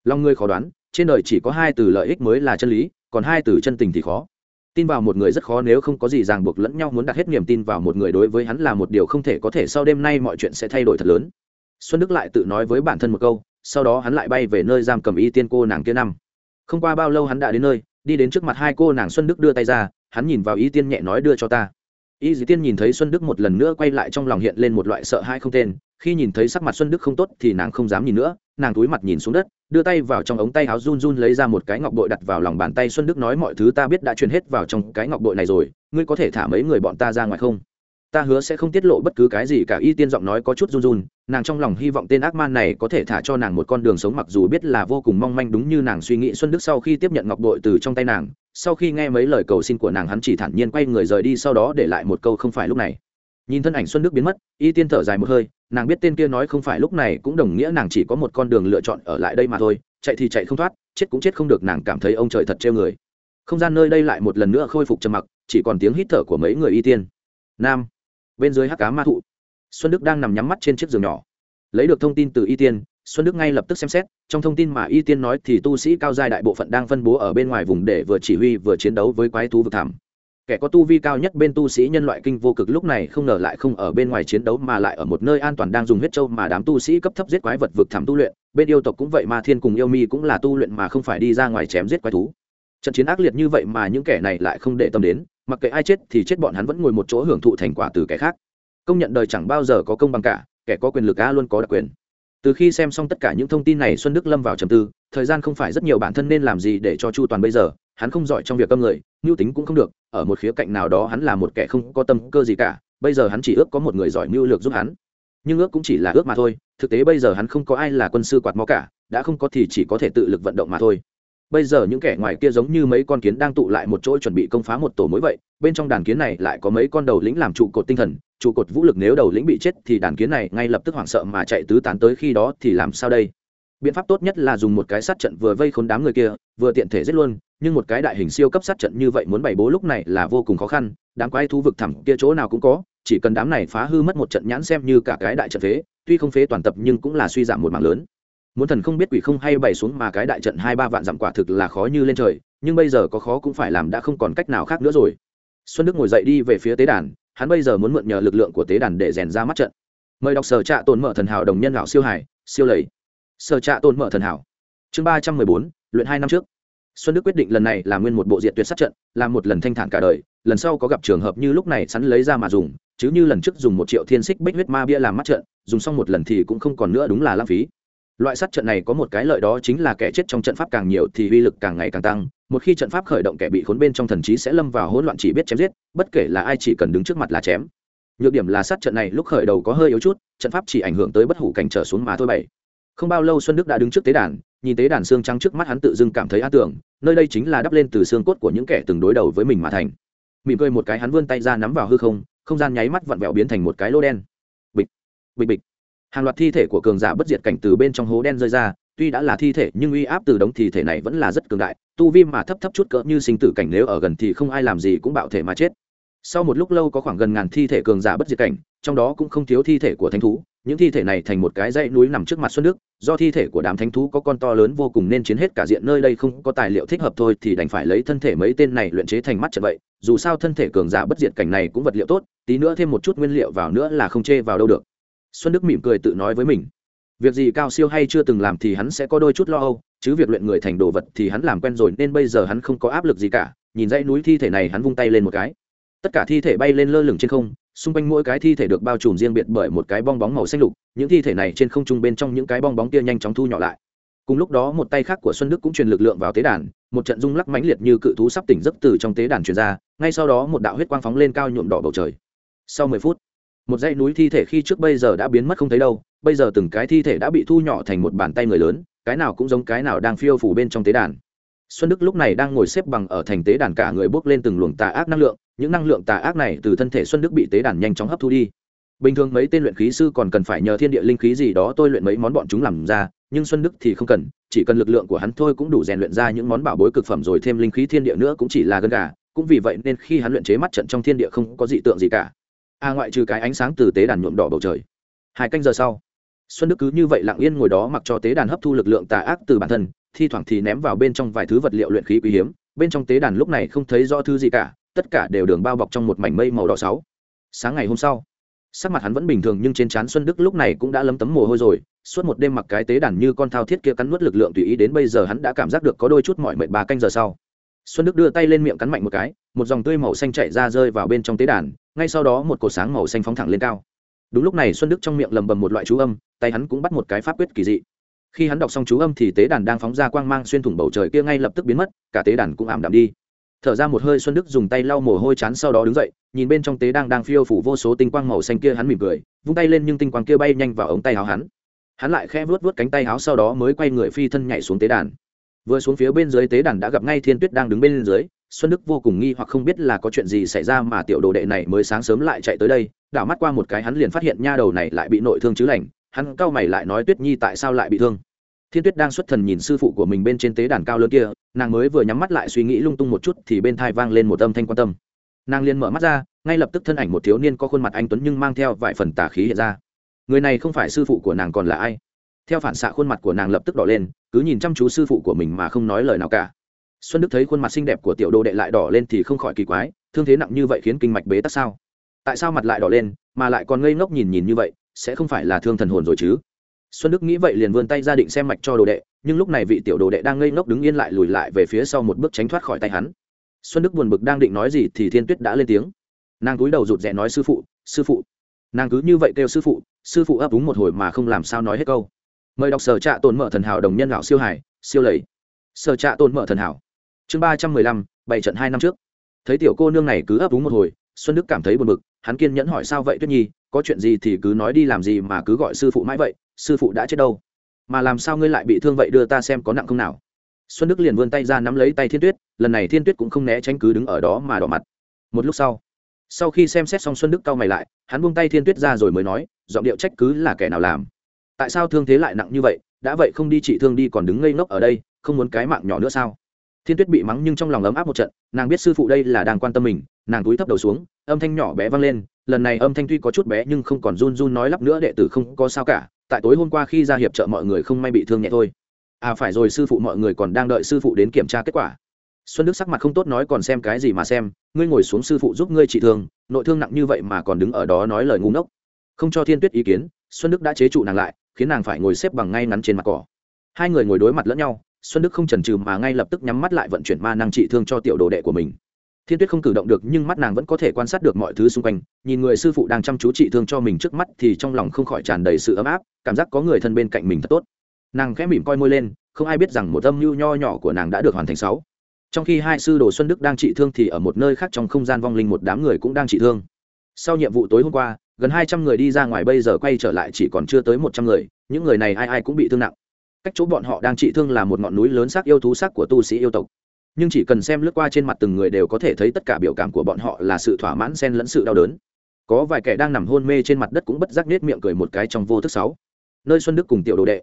Speaker 1: Lòng ngươi khó đoán, trên đời chỉ có hai từ lợi ích mới là chân lý, còn hai từ chân tình thì khó. Tin vào một người rất khó nếu không có gì ràng buộc lẫn nhau muốn đặt hết niềm tin vào một người đối với hắn là một điều không thể có thể. Sau đêm nay mọi chuyện sẽ thay đổi thật lớn. Xuân đức lại tự nói với bản thân một câu, sau đó hắn lại bay về nơi giam cầm y tiên cô nàng kia năm. Không qua bao lâu hắn đã đến nơi, đi đến trước mặt hai cô nàng xuân đức đưa tay ra, hắn nhìn vào y tiên nhẹ nói đưa cho ta y dì tiên nhìn thấy xuân đức một lần nữa quay lại trong lòng hiện lên một loại sợ hãi không tên. Khi nhìn thấy sắc mặt xuân đức không tốt thì nàng không dám nhìn nữa. Nàng túi mặt nhìn xuống đất, đưa tay vào trong ống tay áo run run lấy ra một cái ngọc bội đặt vào lòng bàn tay xuân đức nói, mọi thứ ta biết đã truyền hết vào trong cái ngọc bội này rồi. Ngươi có thể thả mấy người bọn ta ra ngoài không? Ta hứa sẽ không tiết lộ bất cứ cái gì cả. Y tiên giọng nói có chút run run, nàng trong lòng hy vọng tên ác man này có thể thả cho nàng một con đường sống mặc dù biết là vô cùng mong manh đúng như nàng suy nghĩ. Xuân đức sau khi tiếp nhận ngọc bội từ trong tay nàng, sau khi nghe mấy lời cầu xin của nàng, hắn chỉ thản nhiên quay người rời đi, sau đó để lại một câu không phải lúc này. Nhìn thân ảnh xuân đức biến mất, y tiên thở dài một hơi, nàng biết tên kia nói không phải lúc này cũng đồng nghĩa nàng chỉ có một con đường lựa chọn ở lại đây mà thôi, chạy thì chạy không thoát, chết cũng chết không được, nàng cảm thấy ông trời thật trêu người. Không gian nơi đây lại một lần nữa khôi phục trầm mặc, chỉ còn tiếng hít thở của mấy người y tiên. Nam bên dưới hắc cá ma thụ. Xuân đức đang nằm nhắm mắt trên chiếc giường nhỏ. Lấy được thông tin từ y tiên, xuân đức ngay lập tức xem xét, trong thông tin mà y tiên nói thì tu sĩ cao giai đại bộ phận đang phân bố ở bên ngoài vùng để vừa chỉ huy vừa chiến đấu với quái thú vực thảm kẻ có tu vi cao nhất bên tu sĩ nhân loại kinh vô cực lúc này không ngờ lại không ở bên ngoài chiến đấu mà lại ở một nơi an toàn đang dùng huyết châu mà đám tu sĩ cấp thấp giết quái vật vực thảm tu luyện. Bên yêu tộc cũng vậy mà thiên cùng yêu mi cũng là tu luyện mà không phải đi ra ngoài chém giết quái thú. Trận chiến ác liệt như vậy mà những kẻ này lại không để tâm đến mặc kệ ai chết thì chết bọn hắn vẫn ngồi một chỗ hưởng thụ thành quả từ kẻ khác. Công nhận đời chẳng bao giờ có công bằng cả, kẻ có quyền lực a luôn có đặc quyền. Từ khi xem xong tất cả những thông tin này, xuân đức lâm vào trầm tư, thời gian không phải rất nhiều bản thân nên làm gì để cho chu toàn bây giờ, hắn không giỏi trong việc âm người, mưu tính cũng không được, ở một khía cạnh nào đó hắn là một kẻ không có tâm cơ gì cả, bây giờ hắn chỉ ước có một người giỏi mưu lược giúp hắn. Nhưng ước cũng chỉ là ước mà thôi, thực tế bây giờ hắn không có ai là quân sư quạt mó cả, đã không có thì chỉ có thể tự lực vận động mà thôi bây giờ những kẻ ngoài kia giống như mấy con kiến đang tụ lại một chỗ chuẩn bị công phá một tổ mối vậy, bên trong đàn kiến này lại có mấy con đầu lĩnh làm trụ cột tinh thần, trụ cột vũ lực nếu đầu lĩnh bị chết thì đàn kiến này ngay lập tức hoảng sợ mà chạy tứ tán tới khi đó thì làm sao đây? Biện pháp tốt nhất là dùng một cái sát trận vừa vây khốn đám người kia, vừa tiện thể giết luôn, nhưng một cái đại hình siêu cấp sát trận như vậy muốn bày bố lúc này là vô cùng khó khăn, đám quái thú vực thẳm kia chỗ nào cũng có, chỉ cần đám này phá hư mất một trận nhãn xem như cả cái đại trận phế, tuy không phế toàn tập nhưng cũng là suy giảm một mạng lớn muốn thần không biết quỷ không hay bày xuống mà cái đại trận hai ba vạn dặm quả thực là khó như lên trời, nhưng bây giờ có khó cũng phải làm đã không còn cách nào khác nữa rồi. Xuân đức ngồi dậy đi về phía tế đàn, hắn bây giờ muốn mượn nhờ lực lượng của tế đàn để rèn ra mắt trận. Mời đọc sở trạ tồn mở thần hảo đồng nhân lão siêu hải siêu lầy. Sở trạ tồn mở thần hảo. Chương ba trăm mười bốn, luyện hai năm trước. Xuân đức quyết định lần này là nguyên một bộ diện tuyệt sát trận, làm một lần thanh thản cả đời, lần sau có gặp trường hợp như lúc này sắn lấy ra mà dùng, chứ như lần trước dùng một triệu thiên xích bích huyết ma bia làm mắt trận, dùng xong một lần thì cũng không còn nữa đúng là lãng phí loại sát trận này có một cái lợi đó chính là kẻ chết trong trận pháp càng nhiều thì uy lực càng ngày càng tăng. Một khi trận pháp khởi động kẻ bị khốn bên trong thần trí sẽ lâm vào hỗn loạn chỉ biết chém giết, bất kể là ai chỉ cần đứng trước mặt là chém. Nhược điểm là sát trận này lúc khởi đầu có hơi yếu chút, trận pháp chỉ ảnh hưởng tới bất hủ cảnh trở xuống mà thôi bảy. Không bao lâu xuân đức đã đứng trước tế đàn, nhìn tế đàn xương trắng trước mắt hắn tự dưng cảm thấy an tưởng, nơi đây chính là đắp lên từ xương cốt của những kẻ từng đối đầu với mình mà thành. Mỉm cười một cái hắn vươn tay ra nắm vào hư không không gian nháy mắt vặn vẹo biến thành một cái lô đen. Bịch bịch bịch hàng loạt thi thể của cường giả bất diệt cảnh từ bên trong hố đen rơi ra, tuy đã là thi thể nhưng uy áp từ đống thi thể này vẫn là rất cường đại, tu vi mà thấp thấp chút cỡ như sinh tử cảnh nếu ở gần thì không ai làm gì cũng bạo thể mà chết. Sau một lúc lâu có khoảng gần ngàn thi thể cường giả bất diệt cảnh, trong đó cũng không thiếu thi thể của thánh thú, những thi thể này thành một cái dãy núi nằm trước mặt xuân đức, do thi thể của đám thánh thú có con to lớn vô cùng nên chiến hết cả diện nơi đây không có tài liệu thích hợp thôi thì đành phải lấy thân thể mấy tên này luyện chế thành mắt trận vậy, dù sao thân thể cường giả bất diệt cảnh này cũng vật liệu tốt, tí nữa thêm một chút nguyên liệu vào nữa là không chê vào đâu được xuân đức mỉm cười tự nói với mình. Việc gì cao siêu hay chưa từng làm thì hắn sẽ có đôi chút lo âu, chứ việc luyện người thành đồ vật thì hắn làm quen rồi nên bây giờ hắn không có áp lực gì cả. Nhìn dãy núi thi thể này hắn vung tay lên một cái. Tất cả thi thể bay lên lơ lửng trên không, xung quanh mỗi cái thi thể được bao trùm riêng biệt bởi một cái bong bóng màu xanh lục, những thi thể này trên không trung bên trong những cái bong bóng kia nhanh chóng thu nhỏ lại. Cùng lúc đó một tay khác của xuân đức cũng truyền lực lượng vào tế đàn, một trận rung lắc mãnh liệt như cự thú sắp tỉnh giấc từ trong tế đàn truyền ra, ngay sau đó một đạo huyết quang phóng lên cao nhuộm đỏ bầu trời. Sau mười phút một dãy núi thi thể khi trước bây giờ đã biến mất không thấy đâu, bây giờ từng cái thi thể đã bị thu nhỏ thành một bàn tay người lớn, cái nào cũng giống cái nào đang phiêu phủ bên trong tế đàn. Xuân đức lúc này đang ngồi xếp bằng ở thành tế đàn cả người bước lên từng luồng tà ác năng lượng, những năng lượng tà ác này từ thân thể xuân đức bị tế đàn nhanh chóng hấp thu đi. Bình thường mấy tên luyện khí sư còn cần phải nhờ thiên địa linh khí gì đó tôi luyện mấy món bọn chúng làm ra, nhưng xuân đức thì không cần, chỉ cần lực lượng của hắn thôi cũng đủ rèn luyện ra những món bảo bối cực phẩm rồi thêm linh khí thiên địa nữa cũng chỉ là gân gà, cũng vì vậy nên khi hắn luyện chế mắt trận trong thiên địa không có dị tượng gì cả à ngoại trừ cái ánh sáng từ tế đàn nhuộm đỏ bầu trời. Hai canh giờ sau, xuân đức cứ như vậy lặng yên ngồi đó mặc cho tế đàn hấp thu lực lượng tà ác từ bản thân, thi thoảng thì ném vào bên trong vài thứ vật liệu luyện khí quý hiếm, bên trong tế đàn lúc này không thấy rõ thứ gì cả, tất cả đều đường bao bọc trong một mảnh mây màu đỏ sáu. Sáng ngày hôm sau, sắc mặt hắn vẫn bình thường nhưng trên trán xuân đức lúc này cũng đã lấm tấm mồ hôi rồi, suốt một đêm mặc cái tế đàn như con thao thiết kia cắn nuốt lực lượng tùy ý đến bây giờ hắn đã cảm giác được có đôi chút mỏi mệt ba canh giờ sau. Xuân đức đưa tay lên miệng cắn mạnh một cái một dòng tươi màu xanh chạy ra rơi vào bên trong tế đàn, ngay sau đó một cột sáng màu xanh phóng thẳng lên cao. Đúng lúc này xuân đức trong miệng lầm bầm một loại chú âm, tay hắn cũng bắt một cái pháp quyết kỳ dị. Khi hắn đọc xong chú âm thì tế đàn đang phóng ra quang mang xuyên thủng bầu trời kia ngay lập tức biến mất, cả tế đàn cũng ảm đạm đi. Thở ra một hơi xuân đức dùng tay lau mồ hôi chán sau đó đứng dậy, nhìn bên trong tế đang đang phiêu phủ vô số tinh quang màu xanh kia hắn mỉm cười, vung tay lên nhưng tinh quang kia bay nhanh vào ống tay áo hắn. Hắn lại khẽ vuốt vuốt cánh tay áo sau đó mới quay người phi thân nhảy xuống tế đàn. Vừa xuống phía bên dưới tế đàn đã gặp ngay thiên tuyết đang đứng bên dưới xuân đức vô cùng nghi hoặc không biết là có chuyện gì xảy ra mà tiểu đồ đệ này mới sáng sớm lại chạy tới đây, đảo mắt qua một cái hắn liền phát hiện nha đầu này lại bị nội thương chứ lành, hắn cau mày lại nói tuyết nhi tại sao lại bị thương. Thiên tuyết đang xuất thần nhìn sư phụ của mình bên trên tế đàn cao lớn kia, nàng mới vừa nhắm mắt lại suy nghĩ lung tung một chút thì bên thai vang lên một âm thanh quan tâm. Nàng liền mở mắt ra, ngay lập tức thân ảnh một thiếu niên có khuôn mặt anh tuấn nhưng mang theo vài phần tà khí hiện ra. Người này không phải sư phụ của nàng còn là ai? Theo phản xạ khuôn mặt của nàng lập tức đỏ lên, cứ nhìn chăm chú sư phụ của mình mà không nói lời nào cả xuân đức thấy khuôn mặt xinh đẹp của tiểu đồ đệ lại đỏ lên thì không khỏi kỳ quái, thương thế nặng như vậy khiến kinh mạch bế tắc sao? Tại sao mặt lại đỏ lên, mà lại còn ngây ngốc nhìn nhìn như vậy, sẽ không phải là thương thần hồn rồi chứ? Xuân đức nghĩ vậy liền vươn tay ra định xem mạch cho đồ đệ, nhưng lúc này vị tiểu đồ đệ đang ngây ngốc đứng yên lại lùi lại về phía sau một bước tránh thoát khỏi tay hắn. Xuân đức buồn bực đang định nói gì thì thiên tuyết đã lên tiếng. Nàng cúi đầu rụt rè nói, sư phụ sư phụ. Nàng cứ như vậy kêu, sư phụ sư phụ ấp úng một hồi mà không làm sao nói hết câu. Mời đọc sở trạ tồn mở thần hảo đồng nhân lão siêu hải, siêu lầy. Sở trạ tồn mở thần hảo chương ba trăm mười lăm, bảy trận hai năm trước. Thấy tiểu cô nương này cứ ấp úng một hồi, xuân đức cảm thấy buồn bực, hắn kiên nhẫn hỏi, sao vậy tuyết nhi, có chuyện gì thì cứ nói đi, làm gì mà cứ gọi sư phụ mãi vậy, sư phụ đã chết đâu? Mà làm sao ngươi lại bị thương vậy, đưa ta xem có nặng không nào? Xuân đức liền vươn tay ra nắm lấy tay thiên tuyết, lần này thiên tuyết cũng không né tránh cứ đứng ở đó mà đỏ mặt. Một lúc sau sau khi xem xét xong xuân đức cau mày lại, hắn buông tay thiên tuyết ra rồi mới nói, giọng điệu trách cứ là kẻ nào làm? Tại sao thương thế lại nặng như vậy? Đã vậy không đi trị thương đi còn đứng ngây ngốc ở đây, không muốn cái mạng nhỏ nữa sao? Thiên tuyết bị mắng nhưng trong lòng ấm áp một trận, nàng biết sư phụ đây là đang quan tâm mình, nàng túi thấp đầu xuống, âm thanh nhỏ bé vang lên, lần này âm thanh tuy có chút bé nhưng không còn run run nói lắp nữa đệ tử không có sao cả, tại tối hôm qua khi ra hiệp trợ mọi người không may bị thương nhẹ thôi. À phải rồi sư phụ mọi người còn đang đợi sư phụ đến kiểm tra kết quả. Xuân đức sắc mặt không tốt nói còn xem cái gì mà xem, ngươi ngồi xuống sư phụ giúp ngươi trị thương, nội thương nặng như vậy mà còn đứng ở đó nói lời ngu ngốc. Không cho thiên tuyết ý kiến, xuân đức đã chế trụ nàng lại, khiến nàng phải ngồi xếp bằng ngay ngắn trên mặt cỏ. Hai người ngồi đối mặt lẫn nhau xuân đức không chần chừ mà ngay lập tức nhắm mắt lại vận chuyển ma năng trị thương cho tiểu đồ đệ của mình. Thiên tuyết không cử động được nhưng mắt nàng vẫn có thể quan sát được mọi thứ xung quanh, nhìn người sư phụ đang chăm chú trị thương cho mình trước mắt thì trong lòng không khỏi tràn đầy sự ấm áp, cảm giác có người thân bên cạnh mình thật tốt. Nàng khẽ mỉm coi môi lên, không ai biết rằng một âm mưu nho nhỏ của nàng đã được hoàn thành sáu. Trong khi hai sư đồ xuân đức đang trị thương thì ở một nơi khác trong không gian vong linh một đám người cũng đang trị thương. Sau nhiệm vụ tối hôm qua, gần hai trăm người đi ra ngoài bây giờ quay trở lại chỉ còn chưa tới một trăm người, những người này ai ai cũng bị thương nặng cách chỗ bọn họ đang trị thương là một ngọn núi lớn xác yêu thú xác của tu sĩ yêu tộc. Nhưng chỉ cần xem lướt qua trên mặt từng người đều có thể thấy tất cả biểu cảm của bọn họ là sự thỏa mãn xen lẫn sự đau đớn. Có vài kẻ đang nằm hôn mê trên mặt đất cũng bất giác nết miệng cười một cái trong vô thức sáu. Nơi xuân đức cùng tiểu đồ đệ.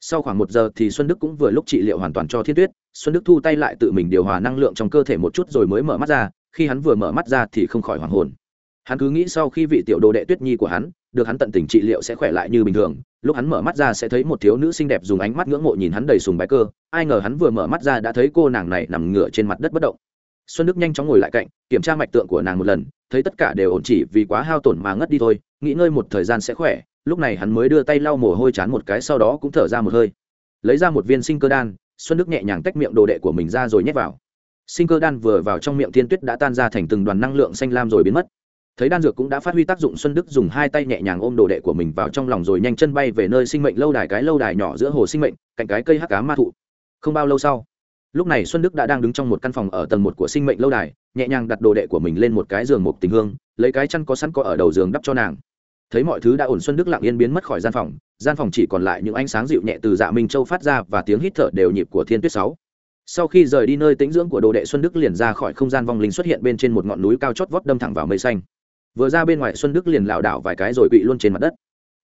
Speaker 1: Sau khoảng một giờ thì xuân đức cũng vừa lúc trị liệu hoàn toàn cho thiên tuyết, xuân đức thu tay lại tự mình điều hòa năng lượng trong cơ thể một chút rồi mới mở mắt ra, khi hắn vừa mở mắt ra thì không khỏi hoảng hồn. Hắn cứ nghĩ sau khi vị tiểu đồ đệ tuyết nhi của hắn được hắn tận tình trị liệu sẽ khỏe lại như bình thường, lúc hắn mở mắt ra sẽ thấy một thiếu nữ xinh đẹp dùng ánh mắt ngưỡng mộ nhìn hắn đầy sùng bái cơ, ai ngờ hắn vừa mở mắt ra đã thấy cô nàng này nằm ngửa trên mặt đất bất động. Xuân đức nhanh chóng ngồi lại cạnh, kiểm tra mạch tượng của nàng một lần, thấy tất cả đều ổn chỉ vì quá hao tổn mà ngất đi thôi Nghỉ ngơi một thời gian sẽ khỏe, lúc này hắn mới đưa tay lau mồ hôi chán một cái sau đó cũng thở ra một hơi. Lấy ra một viên sinh cơ đan, xuân đức nhẹ nhàng tách miệng đồ đệ của mình ra rồi nhét vào. Sinh cơ đan vừa vào trong miệng thiên tuyết đã tan ra thành từng đoàn năng lượng xanh lam rồi biến mất thấy đan dược cũng đã phát huy tác dụng, xuân đức dùng hai tay nhẹ nhàng ôm đồ đệ của mình vào trong lòng rồi nhanh chân bay về nơi sinh mệnh lâu đài, cái lâu đài nhỏ giữa hồ sinh mệnh, cạnh cái cây hắc cá ma thụ. Không bao lâu sau, lúc này xuân đức đã đang đứng trong một căn phòng ở tầng một của sinh mệnh lâu đài, nhẹ nhàng đặt đồ đệ của mình lên một cái giường mục tình hương, lấy cái chăn có sẵn có ở đầu giường đắp cho nàng. Thấy mọi thứ đã ổn, xuân đức lặng yên biến mất khỏi gian phòng gian phòng chỉ còn lại những ánh sáng dịu nhẹ từ dạ minh châu phát ra và tiếng hít thở đều nhịp của thiên tuyết sáu. Sau khi rời đi nơi tĩnh dưỡng của đồ đệ, xuân đức liền ra khỏi không gian vong linh xuất hiện bên trên một ngọn núi cao chót vót đâm thẳng vào mây xanh vừa ra bên ngoài xuân đức liền lảo đảo vài cái rồi bị luôn trên mặt đất.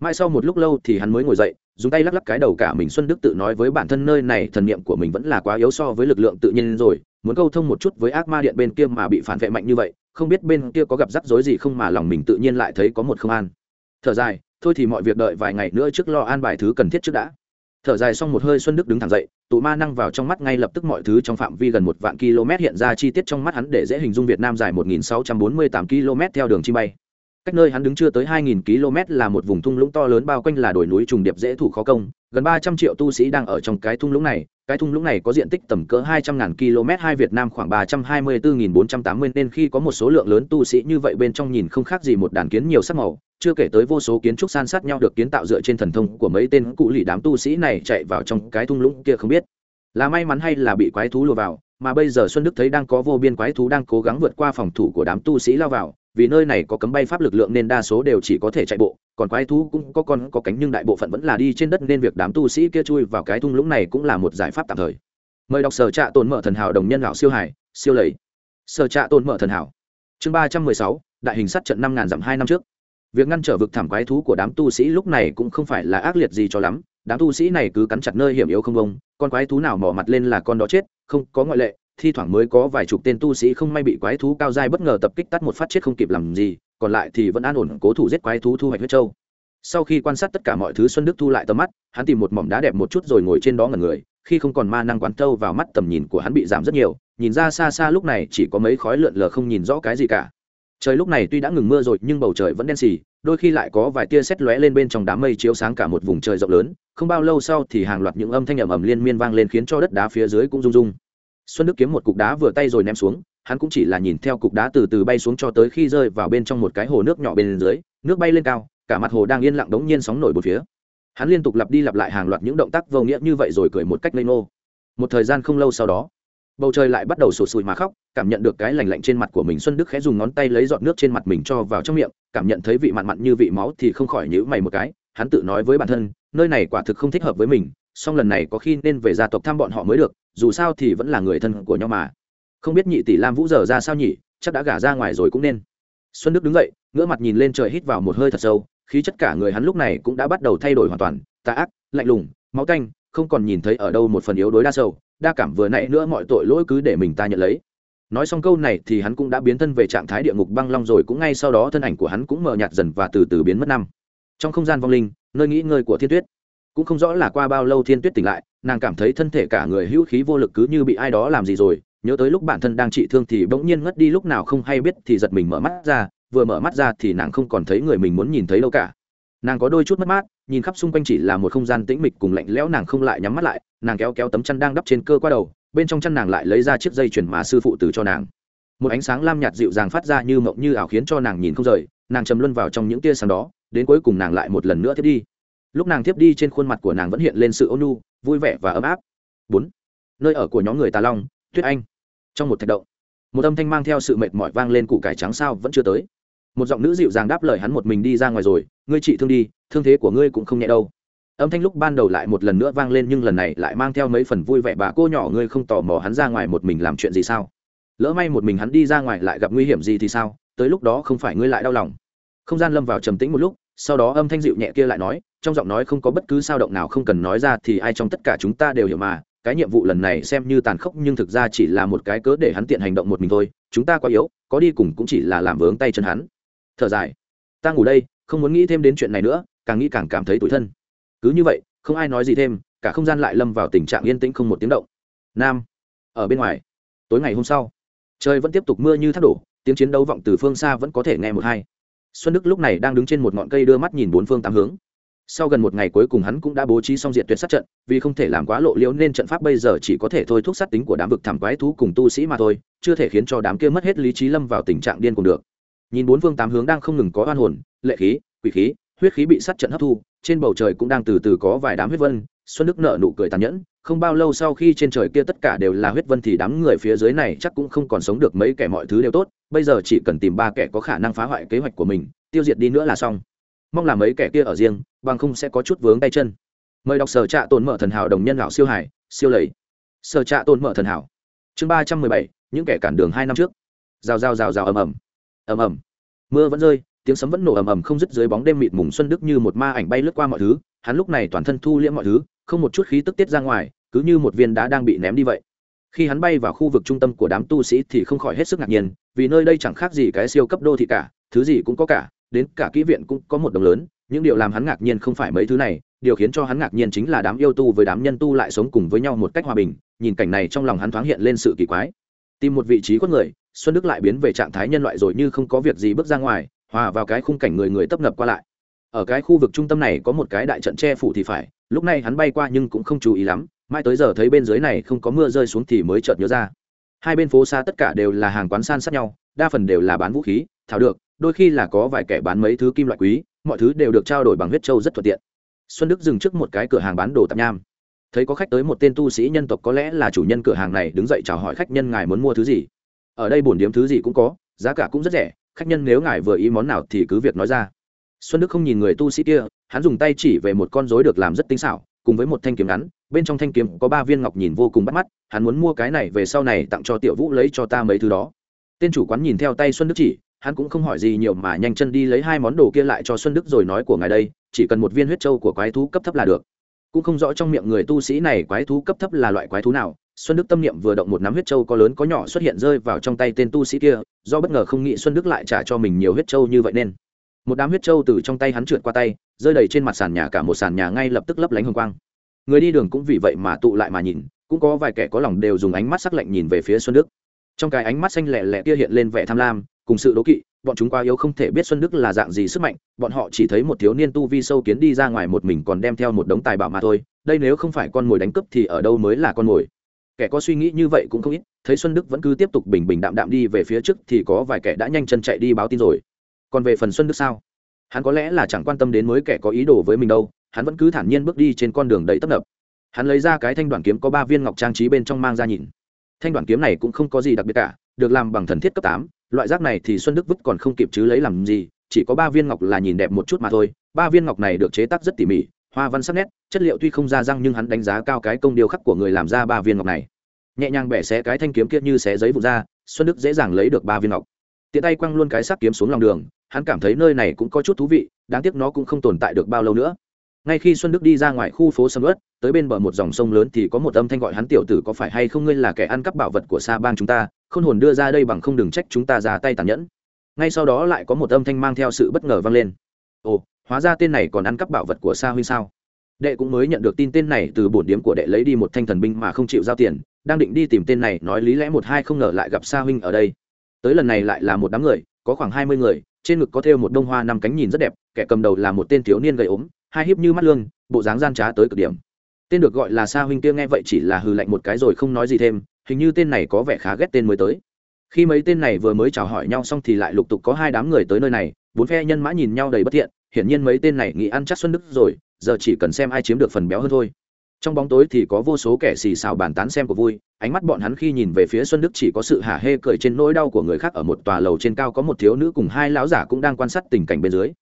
Speaker 1: Mãi sau một lúc lâu thì hắn mới ngồi dậy, dùng tay lắc lắc cái đầu cả mình xuân đức tự nói với bản thân nơi này thần niệm của mình vẫn là quá yếu so với lực lượng tự nhiên rồi, muốn câu thông một chút với ác ma điện bên kia mà bị phản vệ mạnh như vậy, không biết bên kia có gặp rắc rối gì không mà lòng mình tự nhiên lại thấy có một không an. Thở dài, thôi thì mọi việc đợi vài ngày nữa trước lo an bài thứ cần thiết trước đã thở dài xong một hơi xuân đức đứng thẳng dậy, tụ ma năng vào trong mắt ngay lập tức mọi thứ trong phạm vi gần một vạn km hiện ra chi tiết trong mắt hắn để dễ hình dung việt nam dài 1.648 km theo đường chi bay cách nơi hắn đứng chưa tới 2.000 km là một vùng thung lũng to lớn bao quanh là đồi núi trùng điệp dễ thủ khó công, gần 300 triệu tu sĩ đang ở trong cái thung lũng này. Cái thung lũng này có diện tích tầm cỡ 200.000 km, hai Việt Nam khoảng 324.480 nên khi có một số lượng lớn tu sĩ như vậy bên trong nhìn không khác gì một đàn kiến nhiều sắc màu. Chưa kể tới vô số kiến trúc san sát nhau được kiến tạo dựa trên thần thông của mấy tên cụ lì đám tu sĩ này chạy vào trong cái thung lũng kia không biết. Là may mắn hay là bị quái thú lùa vào, mà bây giờ xuân đức thấy đang có vô biên quái thú đang cố gắng vượt qua phòng thủ của đám tu sĩ lao vào vì nơi này có cấm bay pháp lực lượng nên đa số đều chỉ có thể chạy bộ, còn quái thú cũng có con có cánh nhưng đại bộ phận vẫn là đi trên đất nên việc đám tu sĩ kia chui vào cái thung lũng này cũng là một giải pháp tạm thời. Mời đọc sở trạ tồn mở thần hảo đồng nhân lão siêu hải, siêu lầy. Sở trạ tồn mở thần hảo. Chương ba trăm mười sáu, đại hình sát trận năm ngàn dặm hai năm trước. Việc ngăn trở vực thảm quái thú của đám tu sĩ lúc này cũng không phải là ác liệt gì cho lắm. Đám tu sĩ này cứ cắn chặt nơi hiểm yếu không bông, con quái thú nào mỏ mặt lên là con đó chết, không có ngoại lệ thi thoảng mới có vài chục tên tu sĩ không may bị quái thú cao dai bất ngờ tập kích tắt một phát chết không kịp làm gì, còn lại thì vẫn an ổn cố thủ giết quái thú thu hoạch huyết trâu. Sau khi quan sát tất cả mọi thứ, xuân đức thu lại tầm mắt, hắn tìm một mỏm đá đẹp một chút rồi ngồi trên đó ngẩn người, khi không còn ma năng quán thâu vào mắt tầm nhìn của hắn bị giảm rất nhiều, nhìn ra xa xa lúc này chỉ có mấy khói lượn lờ không nhìn rõ cái gì cả. Trời lúc này tuy đã ngừng mưa rồi nhưng bầu trời vẫn đen xì, đôi khi lại có vài tia sét lóe lên bên trong đám mây chiếu sáng cả một vùng trời rộng lớn, không bao lâu sau thì hàng loạt những âm thanh ầm ầm liên miên vang lên khiến cho đất đá phía dưới cũng rung rung xuân đức kiếm một cục đá vừa tay rồi ném xuống, hắn cũng chỉ là nhìn theo cục đá từ từ bay xuống cho tới khi rơi vào bên trong một cái hồ nước nhỏ bên dưới, nước bay lên cao, cả mặt hồ đang yên lặng đống nhiên sóng nổi một phía. Hắn liên tục lặp đi lặp lại hàng loạt những động tác vô nghĩa như vậy rồi cười một cách lây nô một thời gian không lâu sau đó, bầu trời lại bắt đầu sụt sùi mà khóc, cảm nhận được cái lành lạnh trên mặt của mình, xuân đức khẽ dùng ngón tay lấy giọt nước trên mặt mình cho vào trong miệng, cảm nhận thấy vị mặn mặn như vị máu thì không khỏi nhữ mày một cái, hắn tự nói với bản thân, nơi này quả thực không thích hợp với mình, song lần này có khi nên về gia tộc thăm bọn họ mới được dù sao thì vẫn là người thân của nhau mà. Không biết nhị tỷ lam vũ giờ ra sao nhỉ, chắc đã gả ra ngoài rồi cũng nên. Xuân đức đứng dậy ngỡ mặt nhìn lên trời hít vào một hơi thật sâu, khí chất cả người hắn lúc này cũng đã bắt đầu thay đổi hoàn toàn, tà ác, lạnh lùng, máu tanh, không còn nhìn thấy ở đâu một phần yếu đối đa sâu đa cảm vừa nãy nữa mọi tội lỗi cứ để mình ta nhận lấy. Nói xong câu này thì hắn cũng đã biến thân về trạng thái địa ngục băng long rồi, cũng ngay sau đó thân ảnh của hắn cũng mờ nhạt dần và từ từ biến mất năm. Trong không gian vong linh, nơi nghĩ ngơi của thiên tuyết, cũng không rõ là qua bao lâu thiên tuyết tỉnh lại nàng cảm thấy thân thể cả người hữu khí vô lực cứ như bị ai đó làm gì rồi, nhớ tới lúc bản thân đang trị thương thì bỗng nhiên ngất đi lúc nào không hay biết thì giật mình mở mắt ra, vừa mở mắt ra thì nàng không còn thấy người mình muốn nhìn thấy đâu cả. Nàng có đôi chút mất mát, nhìn khắp xung quanh chỉ là một không gian tĩnh mịch cùng lạnh lẽo nàng không lại nhắm mắt lại, nàng kéo kéo tấm chăn đang đắp trên cơ qua đầu, bên trong chăn nàng lại lấy ra chiếc dây chuyền mà sư phụ từ cho nàng. Một ánh sáng lam nhạt dịu dàng phát ra như mộng như ảo khiến cho nàng nhìn không rời, nàng chầm luân vào trong những tia sáng đó, đến cuối cùng nàng lại một lần nữa thiết đi lúc nàng tiếp đi trên khuôn mặt của nàng vẫn hiện lên sự ôn nhu, vui vẻ và ấm áp. Bốn, nơi ở của nhóm người tà long, tuyết anh. Trong một thạch động, một âm thanh mang theo sự mệt mỏi vang lên củ cải trắng sao vẫn chưa tới. Một giọng nữ dịu dàng đáp lời hắn một mình đi ra ngoài rồi, ngươi trị thương đi, thương thế của ngươi cũng không nhẹ đâu. Âm thanh lúc ban đầu lại một lần nữa vang lên nhưng lần này lại mang theo mấy phần vui vẻ bà cô nhỏ, ngươi không tò mò hắn ra ngoài một mình làm chuyện gì sao? Lỡ may một mình hắn đi ra ngoài lại gặp nguy hiểm gì thì sao? Tới lúc đó không phải ngươi lại đau lòng. Không gian lâm vào trầm tĩnh một lúc sau đó âm thanh dịu nhẹ kia lại nói, trong giọng nói không có bất cứ sao động nào không cần nói ra thì ai trong tất cả chúng ta đều hiểu mà, cái nhiệm vụ lần này xem như tàn khốc nhưng thực ra chỉ là một cái cớ để hắn tiện hành động một mình thôi, chúng ta quá yếu, có đi cùng cũng chỉ là làm vướng tay chân hắn. Thở dài. Ta ngủ đây, không muốn nghĩ thêm đến chuyện này nữa, càng nghĩ càng cảm thấy tủi thân. Cứ như vậy, không ai nói gì thêm, cả không gian lại lâm vào tình trạng yên tĩnh không một tiếng động. Nam, ở bên ngoài. Tối ngày hôm sau, trời vẫn tiếp tục mưa như thác đổ, tiếng chiến đấu vọng từ phương xa vẫn có thể nghe một hai xuân đức lúc này đang đứng trên một ngọn cây đưa mắt nhìn bốn phương tám hướng. Sau gần một ngày cuối cùng hắn cũng đã bố trí xong diện tuyệt sát trận, vì không thể làm quá lộ liễu nên trận pháp bây giờ chỉ có thể thôi thúc sát tính của đám vực thảm quái thú cùng tu sĩ mà thôi, chưa thể khiến cho đám kia mất hết lý trí lâm vào tình trạng điên cùng được. Nhìn bốn phương tám hướng đang không ngừng có oan hồn, lệ khí, quỷ khí, huyết khí bị sát trận hấp thu, trên bầu trời cũng đang từ từ có vài đám huyết vân, xuân đức nợ nụ cười tàn nhẫn không bao lâu sau khi trên trời kia tất cả đều là huyết vân thì đám người phía dưới này chắc cũng không còn sống được mấy kẻ mọi thứ đều tốt, bây giờ chỉ cần tìm ba kẻ có khả năng phá hoại kế hoạch của mình, tiêu diệt đi nữa là xong. Mong là mấy kẻ kia ở riêng, bằng không sẽ có chút vướng tay chân. Mời đọc sở trạ tồn mở thần hảo đồng nhân lão siêu hải, siêu lầy. Sở trạ tồn mở thần hảo. Chương ba trăm mười bảy, những kẻ cản đường hai năm trước. Rào rào rào rào ầm ầm. Ầm ầm. Mưa vẫn rơi, tiếng sấm vẫn nổ ầm ầm không dứt dưới bóng đêm mịt mùng xuân đức như một ma ảnh bay lướt qua mọi thứ, hắn lúc này toàn thân thu liễm mọi thứ, không một chút khí tức tiết ra ngoài cứ như một viên đá đang bị ném đi vậy. Khi hắn bay vào khu vực trung tâm của đám tu sĩ thì không khỏi hết sức ngạc nhiên, vì nơi đây chẳng khác gì cái siêu cấp đô thị cả, thứ gì cũng có cả, đến cả kỹ viện cũng có một đồng lớn, những điều làm hắn ngạc nhiên không phải mấy thứ này, điều khiến cho hắn ngạc nhiên chính là đám yêu tu với đám nhân tu lại sống cùng với nhau một cách hòa bình, nhìn cảnh này trong lòng hắn thoáng hiện lên sự kỳ quái. Tìm một vị trí khuất người, xuân đức lại biến về trạng thái nhân loại rồi như không có việc gì bước ra ngoài, hòa vào cái khung cảnh người người tấp nập qua lại. Ở cái khu vực trung tâm này có một cái đại trận che phủ thì phải, lúc này hắn bay qua nhưng cũng không chú ý lắm mai tới giờ thấy bên dưới này không có mưa rơi xuống thì mới chợt nhớ ra. Hai bên phố xa tất cả đều là hàng quán san sát nhau, đa phần đều là bán vũ khí, thảo được, đôi khi là có vài kẻ bán mấy thứ kim loại quý, mọi thứ đều được trao đổi bằng huyết trâu rất thuận tiện. Xuân đức dừng trước một cái cửa hàng bán đồ tạp nham. Thấy có khách tới một tên tu sĩ nhân tộc có lẽ là chủ nhân cửa hàng này đứng dậy chào hỏi khách nhân ngài muốn mua thứ gì. Ở đây bổn điếm thứ gì cũng có, giá cả cũng rất rẻ, khách nhân nếu ngài vừa ý món nào thì cứ việc nói ra. Xuân đức không nhìn người tu sĩ kia, hắn dùng tay chỉ về một con rối được làm rất tinh xảo, cùng với một thanh kiếm ngắn bên trong thanh kiếm có ba viên ngọc nhìn vô cùng bắt mắt, hắn muốn mua cái này về sau này tặng cho tiểu vũ lấy cho ta mấy thứ đó. Tên chủ quán nhìn theo tay xuân đức chỉ, hắn cũng không hỏi gì nhiều mà nhanh chân đi lấy hai món đồ kia lại cho xuân đức rồi nói của ngài đây, chỉ cần một viên huyết trâu của quái thú cấp thấp là được. Cũng không rõ trong miệng người tu sĩ này quái thú cấp thấp là loại quái thú nào, xuân đức tâm niệm vừa động một nắm huyết trâu có lớn có nhỏ xuất hiện rơi vào trong tay tên tu sĩ kia, do bất ngờ không nghĩ xuân đức lại trả cho mình nhiều huyết trâu như vậy nên. Một đám huyết trâu từ trong tay hắn trượt qua tay, rơi đầy trên mặt sàn nhà, cả một sàn nhà ngay lập tức lấp lánh hồng quang người đi đường cũng vì vậy mà tụ lại mà nhìn, cũng có vài kẻ có lòng đều dùng ánh mắt sắc lạnh nhìn về phía xuân đức. Trong cái ánh mắt xanh lẹ lẹ kia hiện lên vẻ tham lam, cùng sự đố kỵ, bọn chúng quá yếu không thể biết xuân đức là dạng gì sức mạnh, bọn họ chỉ thấy một thiếu niên tu vi sâu kiến đi ra ngoài một mình còn đem theo một đống tài bảo mà thôi, đây nếu không phải con mồi đánh cướp thì ở đâu mới là con mồi. Kẻ có suy nghĩ như vậy cũng không ít, thấy xuân đức vẫn cứ tiếp tục bình bình đạm đạm đi về phía trước thì có vài kẻ đã nhanh chân chạy đi báo tin rồi. Còn về phần xuân đức sao? Hắn có lẽ là chẳng quan tâm đến mới kẻ có ý đồ với mình đâu hắn vẫn cứ thản nhiên bước đi trên con đường đầy tấp nập. Hắn lấy ra cái thanh đoàn kiếm có ba viên ngọc trang trí bên trong mang ra nhìn. Thanh đoàn kiếm này cũng không có gì đặc biệt cả, được làm bằng thần thiết cấp tám, loại rác này thì xuân đức vứt còn không kịp chứ lấy làm gì, chỉ có ba viên ngọc là nhìn đẹp một chút mà thôi. Ba viên ngọc này được chế tác rất tỉ mỉ, hoa văn sắc nét, chất liệu tuy không ra răng nhưng hắn đánh giá cao cái công điều khắc của người làm ra ba viên ngọc này. Nhẹ nhàng bẻ xé cái thanh kiếm kia như xé giấy vụn ra, xuân đức dễ dàng lấy được ba viên ngọc. Tiện tay quăng luôn cái sắc kiếm xuống lòng đường, hắn cảm thấy nơi này cũng có chút thú vị, đáng tiếc nó cũng không tồn tại được bao lâu nữa ngay khi xuân đức đi ra ngoài khu phố sầm ớt tới bên bờ một dòng sông lớn thì có một âm thanh gọi hắn, tiểu tử, có phải hay không ngươi là kẻ ăn cắp bảo vật của sa bang chúng ta? Không hồn đưa ra đây bằng không đừng trách chúng ta ra tay tàn nhẫn. Ngay sau đó lại có một âm thanh mang theo sự bất ngờ vang lên. Ồ, hóa ra tên này còn ăn cắp bảo vật của sa huynh sao? Đệ cũng mới nhận được tin tên này từ bổn điếm của đệ lấy đi một thanh thần binh mà không chịu giao tiền, đang định đi tìm tên này, nói lý lẽ một hai không ngờ lại gặp sa huynh ở đây. Tới lần này lại là một đám người, có khoảng hai mươi người, trên ngực có thêu một đông hoa năm cánh nhìn rất đẹp, kẻ cầm đầu là một tên thiếu niên gầy ốm hai hiếp như mắt lương, bộ dáng gian trá tới cực điểm. Tên được gọi là sa huynh kia nghe vậy chỉ là hừ lạnh một cái rồi không nói gì thêm, hình như tên này có vẻ khá ghét tên mới tới. Khi mấy tên này vừa mới chào hỏi nhau xong thì lại lục tục có hai đám người tới nơi này, bốn phe nhân mã nhìn nhau đầy bất thiện, hiển nhiên mấy tên này nghĩ ăn chắc xuân đức rồi, giờ chỉ cần xem ai chiếm được phần béo hơn thôi. Trong bóng tối thì có vô số kẻ xì xào bàn tán xem của vui, ánh mắt bọn hắn khi nhìn về phía xuân đức chỉ có sự hả hê cười trên nỗi đau của người khác ở một tòa lầu trên cao có một thiếu nữ cùng hai lão giả cũng đang quan sát tình cảnh bên dưới.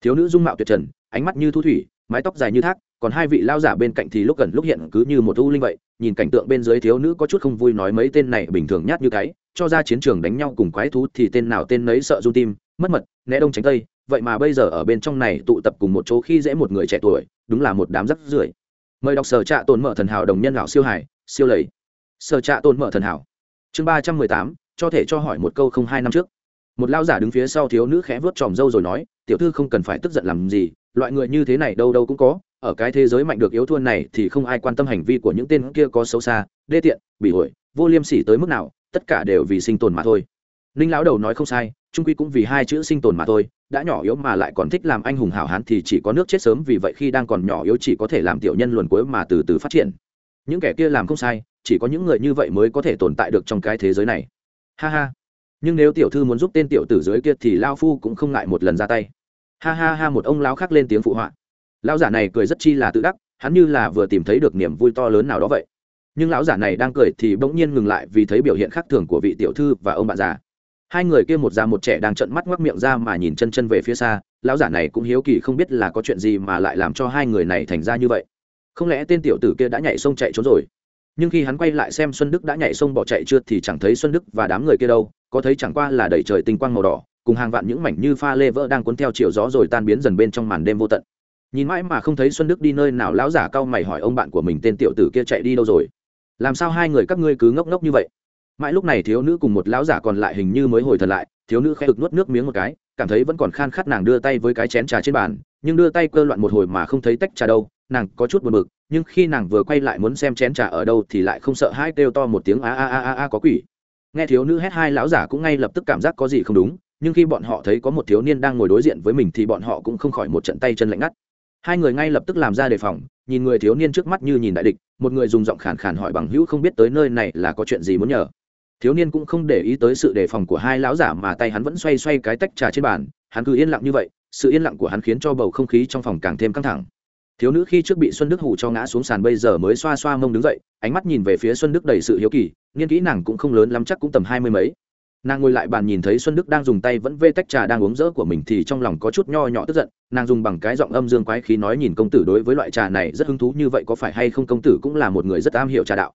Speaker 1: Thiếu nữ dung mạo tuyệt trần ánh mắt như thu thủy, mái tóc dài như thác, còn hai vị lao giả bên cạnh thì lúc gần lúc hiện cứ như một u linh vậy, nhìn cảnh tượng bên dưới thiếu nữ có chút không vui nói mấy tên này bình thường nhát như cái, cho ra chiến trường đánh nhau cùng quái thú thì tên nào tên nấy sợ run tim, mất mật, né đông tránh tây, vậy mà bây giờ ở bên trong này tụ tập cùng một chỗ khi dễ một người trẻ tuổi, đúng là một đám rắc rưởi. Mời đọc sở trạ tồn mở thần hảo đồng nhân lão siêu hải, siêu lầy. Sở trạ tồn mở thần hảo. Chương ba trăm mười tám, cho thể cho hỏi một câu không hai năm trước. Một lao giả đứng phía sau thiếu nữ khẽ vớt tròm râu rồi nói tiểu thư không cần phải tức giận làm gì, loại người như thế này đâu đâu cũng có, ở cái thế giới mạnh được yếu thua này thì không ai quan tâm hành vi của những tên kia có xấu xa, đê tiện, bị hội vô liêm sỉ tới mức nào, tất cả đều vì sinh tồn mà thôi. Ninh lão đầu nói không sai, trung quy cũng vì hai chữ sinh tồn mà thôi, đã nhỏ yếu mà lại còn thích làm anh hùng hảo hán thì chỉ có nước chết sớm, vì vậy khi đang còn nhỏ yếu chỉ có thể làm tiểu nhân luồn cuối mà từ từ phát triển. Những kẻ kia làm không sai, chỉ có những người như vậy mới có thể tồn tại được trong cái thế giới này. Ha ha. Nhưng nếu tiểu thư muốn giúp tên tiểu tử dưới kia thì lao phu cũng không ngại một lần ra tay ha ha ha, một ông lão khác lên tiếng phụ họa. Lão giả này cười rất chi là tự đắc, hắn như là vừa tìm thấy được niềm vui to lớn nào đó vậy. Nhưng lão giả này đang cười thì bỗng nhiên ngừng lại vì thấy biểu hiện khác thường của vị tiểu thư và ông bạn già. Hai người kia một già một trẻ đang trợn mắt ngoắc miệng ra mà nhìn chân chân về phía xa, lão giả này cũng hiếu kỳ không biết là có chuyện gì mà lại làm cho hai người này thành ra như vậy. Không lẽ tên tiểu tử kia đã nhảy sông chạy trốn rồi? Nhưng khi hắn quay lại xem xuân đức đã nhảy sông bỏ chạy chưa thì chẳng thấy xuân đức và đám người kia đâu, có thấy chẳng qua là đẩy trời tinh quang màu đỏ cùng hàng vạn những mảnh như pha lê vỡ đang cuốn theo chiều gió rồi tan biến dần bên trong màn đêm vô tận. Nhìn mãi mà không thấy xuân đức đi nơi nào, lão giả cau mày hỏi ông bạn của mình tên tiểu tử kia chạy đi đâu rồi? Làm sao hai người các ngươi cứ ngốc ngốc như vậy? Mãi lúc này thiếu nữ cùng một lão giả còn lại hình như mới hồi thần lại, thiếu nữ khẽ ực nuốt nước miếng một cái, cảm thấy vẫn còn khan khát nàng đưa tay với cái chén trà trên bàn, nhưng đưa tay cơ loạn một hồi mà không thấy tách trà đâu, nàng có chút buồn bực, nhưng khi nàng vừa quay lại muốn xem chén trà ở đâu thì lại không sợ hai kêu to một tiếng, a a a a a, có quỷ. Nghe thiếu nữ hét hai, lão giả cũng ngay lập tức cảm giác có gì không đúng nhưng khi bọn họ thấy có một thiếu niên đang ngồi đối diện với mình thì bọn họ cũng không khỏi một trận tay chân lạnh ngắt. Hai người ngay lập tức làm ra đề phòng, nhìn người thiếu niên trước mắt như nhìn đại địch, một người dùng giọng khàn khàn hỏi bằng hữu không biết tới nơi này là có chuyện gì muốn nhờ. Thiếu niên cũng không để ý tới sự đề phòng của hai lão giả mà tay hắn vẫn xoay xoay cái tách trà trên bàn, hắn cứ yên lặng như vậy, sự yên lặng của hắn khiến cho bầu không khí trong phòng càng thêm căng thẳng. Thiếu nữ khi trước bị xuân đức hủ cho ngã xuống sàn bây giờ mới xoa xoa mông đứng dậy, ánh mắt nhìn về phía xuân đức đầy sự hiếu kỳ, nghiên kỹ nàng cũng không lớn lắm, chắc cũng tầm hai mươi mấy nàng ngồi lại bàn nhìn thấy xuân đức đang dùng tay vẫn vê tách trà đang uống rỡ của mình thì trong lòng có chút nho nhỏ tức giận. Nàng dùng bằng cái giọng âm dương quái khí nói nhìn công tử đối với loại trà này rất hứng thú như vậy có phải hay không công tử cũng là một người rất am hiểu trà đạo.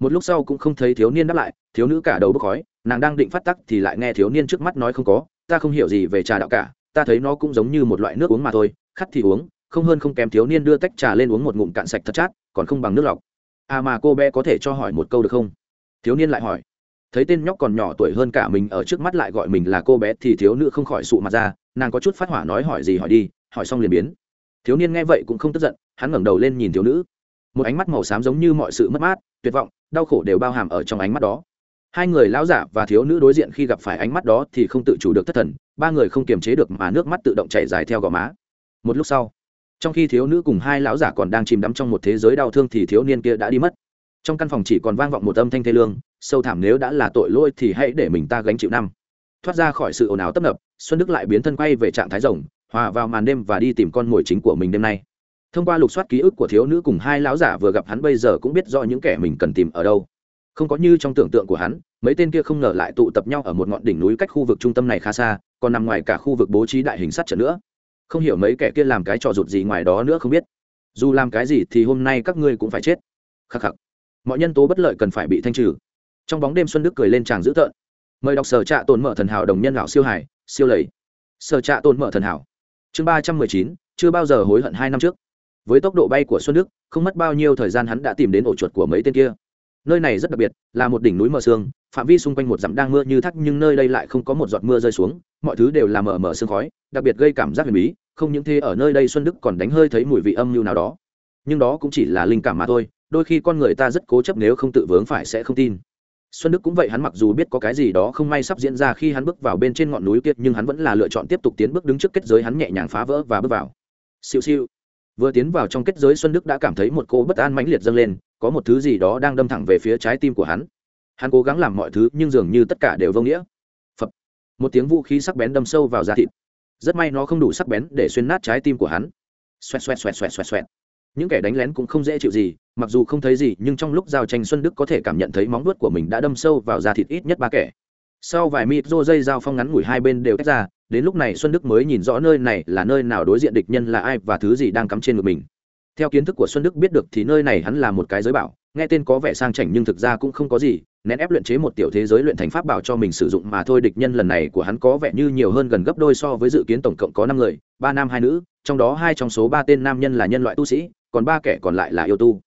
Speaker 1: Một lúc sau cũng không thấy thiếu niên đáp lại, thiếu nữ cả đầu bốc khói, nàng đang định phát tắc thì lại nghe thiếu niên trước mắt nói không có, ta không hiểu gì về trà đạo cả, ta thấy nó cũng giống như một loại nước uống mà thôi, khắt thì uống, không hơn không kém thiếu niên đưa tách trà lên uống một ngụm cạn sạch thật chát, còn không bằng nước lọc. À mà cô bé có thể cho hỏi một câu được không? Thiếu niên lại hỏi thấy tên nhóc còn nhỏ tuổi hơn cả mình ở trước mắt lại gọi mình là cô bé thì thiếu nữ không khỏi sụ mặt ra, nàng có chút phát hỏa nói hỏi gì hỏi đi, hỏi xong liền biến. Thiếu niên nghe vậy cũng không tức giận, hắn ngẩng đầu lên nhìn thiếu nữ. Một ánh mắt màu xám giống như mọi sự mất mát, tuyệt vọng, đau khổ đều bao hàm ở trong ánh mắt đó. Hai người lão giả và thiếu nữ đối diện khi gặp phải ánh mắt đó thì không tự chủ được thất thần, ba người không kiềm chế được mà nước mắt tự động chảy dài theo gò má. Một lúc sau, trong khi thiếu nữ cùng hai lão giả còn đang chìm đắm trong một thế giới đau thương thì thiếu niên kia đã đi mất trong căn phòng chỉ còn vang vọng một âm thanh thê lương, sâu thẳm nếu đã là tội lỗi thì hãy để mình ta gánh chịu năm. Thoát ra khỏi sự ồn ào tấp nập, xuân đức lại biến thân quay về trạng thái rồng, hòa vào màn đêm và đi tìm con mồi chính của mình đêm nay. Thông qua lục soát ký ức của thiếu nữ cùng hai lão giả vừa gặp hắn bây giờ cũng biết rõ những kẻ mình cần tìm ở đâu. Không có như trong tưởng tượng của hắn, mấy tên kia không ngờ lại tụ tập nhau ở một ngọn đỉnh núi cách khu vực trung tâm này khá xa, còn nằm ngoài cả khu vực bố trí đại hình sát trận nữa. Không hiểu mấy kẻ kia làm cái trò rụt gì ngoài đó nữa không biết. Dù làm cái gì thì hôm nay các ngươi cũng phải chết. Khắc khắc mọi nhân tố bất lợi cần phải bị thanh trừ. Trong bóng đêm xuân đức cười lên tràng dữ tợn. Mời đọc sở trạ tồn mở thần hảo đồng nhân lão siêu hải siêu lầy. Sở trạ tồn mở thần hảo. Chương ba trăm mười chín, chưa bao giờ hối hận hai năm trước. Với tốc độ bay của xuân đức, không mất bao nhiêu thời gian hắn đã tìm đến ổ chuột của mấy tên kia. Nơi này rất đặc biệt, là một đỉnh núi mờ sương, phạm vi xung quanh một dặm đang mưa như thác nhưng nơi đây lại không có một giọt mưa rơi xuống, mọi thứ đều là mờ mờ sương khói, đặc biệt gây cảm giác huyền bí, không những thế ở nơi đây xuân đức còn đánh hơi thấy mùi vị âm mưu nào đó. Nhưng đó cũng chỉ là linh cảm mà thôi đôi khi con người ta rất cố chấp nếu không tự vướng phải sẽ không tin. Xuân đức cũng vậy, hắn mặc dù biết có cái gì đó không may sắp diễn ra khi hắn bước vào bên trên ngọn núi kia, nhưng hắn vẫn là lựa chọn tiếp tục tiến bước đứng trước kết giới hắn nhẹ nhàng phá vỡ và bước vào. Siêu siêu. Vừa tiến vào trong kết giới, xuân đức đã cảm thấy một cô bất an mãnh liệt dâng lên, có một thứ gì đó đang đâm thẳng về phía trái tim của hắn. Hắn cố gắng làm mọi thứ, nhưng dường như tất cả đều vô nghĩa. Phập. một tiếng vũ khí sắc bén đâm sâu vào da thịt. Rất may nó không đủ sắc bén để xuyên nát trái tim của hắn. Xoẹt xoẹt xoẹt xoẹt xoẹt xoẹt. Những kẻ đánh lén cũng không dễ chịu gì mặc dù không thấy gì, nhưng trong lúc giao tranh xuân đức có thể cảm nhận thấy móng vuốt của mình đã đâm sâu vào da thịt ít nhất ba kẻ. Sau vài mịt rô dây dao phong ngắn ngủi hai bên đều tách ra, đến lúc này xuân đức mới nhìn rõ nơi này là nơi nào đối diện địch nhân là ai và thứ gì đang cắm trên ngực mình. Theo kiến thức của xuân đức biết được thì nơi này hắn là một cái giới bảo, nghe tên có vẻ sang chảnh nhưng thực ra cũng không có gì, nén ép luyện chế một tiểu thế giới luyện thành pháp bảo cho mình sử dụng mà thôi. Địch nhân lần này của hắn có vẻ như nhiều hơn gần gấp đôi so với dự kiến tổng cộng có năm người, ba nam hai nữ, trong đó hai trong số ba tên nam nhân là nhân loại tu sĩ, còn ba kẻ còn lại là yêu tu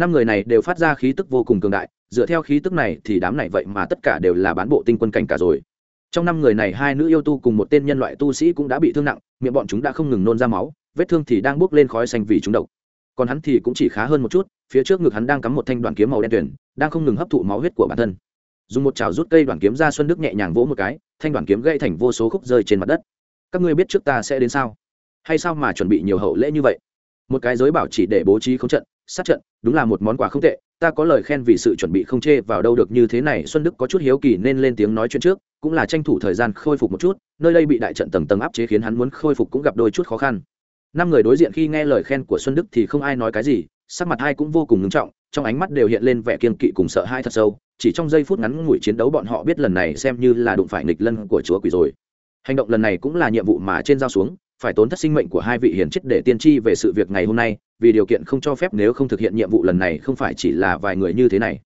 Speaker 1: năm người này đều phát ra khí tức vô cùng cường đại, dựa theo khí tức này thì đám này vậy mà tất cả đều là bán bộ tinh quân cảnh cả rồi. Trong năm người này hai nữ yêu tu cùng một tên nhân loại tu sĩ cũng đã bị thương nặng, miệng bọn chúng đã không ngừng nôn ra máu, vết thương thì đang bốc lên khói xanh vì chúng độc. Còn hắn thì cũng chỉ khá hơn một chút, phía trước ngực hắn đang cắm một thanh đoàn kiếm màu đen tuyển đang không ngừng hấp thụ máu huyết của bản thân. Dùng một chảo rút cây đoàn kiếm ra xuân đức nhẹ nhàng vỗ một cái, thanh đoàn kiếm gây thành vô số khúc rơi trên mặt đất. Các ngươi biết trước ta sẽ đến sao? Hay sao mà chuẩn bị nhiều hậu lễ như vậy? Một cái giới bảo chỉ để bố trí không trận sát trận, đúng là một món quà không tệ, ta có lời khen vì sự chuẩn bị không chê vào đâu được như thế này, xuân đức có chút hiếu kỳ nên lên tiếng nói chuyện trước, cũng là tranh thủ thời gian khôi phục một chút, nơi đây bị đại trận tầng tầng áp chế khiến hắn muốn khôi phục cũng gặp đôi chút khó khăn. Năm người đối diện khi nghe lời khen của xuân đức thì không ai nói cái gì, sắc mặt hai cũng vô cùng ngưng trọng, trong ánh mắt đều hiện lên vẻ kiên kỵ cùng sợ hai thật sâu, chỉ trong giây phút ngắn ngủi chiến đấu bọn họ biết lần này xem như là đụng phải nghịch lân của chúa quỷ rồi. Hành động lần này cũng là nhiệm vụ mà trên giao xuống phải tốn thất sinh mệnh của hai vị hiền chết để tiên tri về sự việc ngày hôm nay, vì điều kiện không cho phép nếu không thực hiện nhiệm vụ lần này không phải chỉ là vài người như thế này.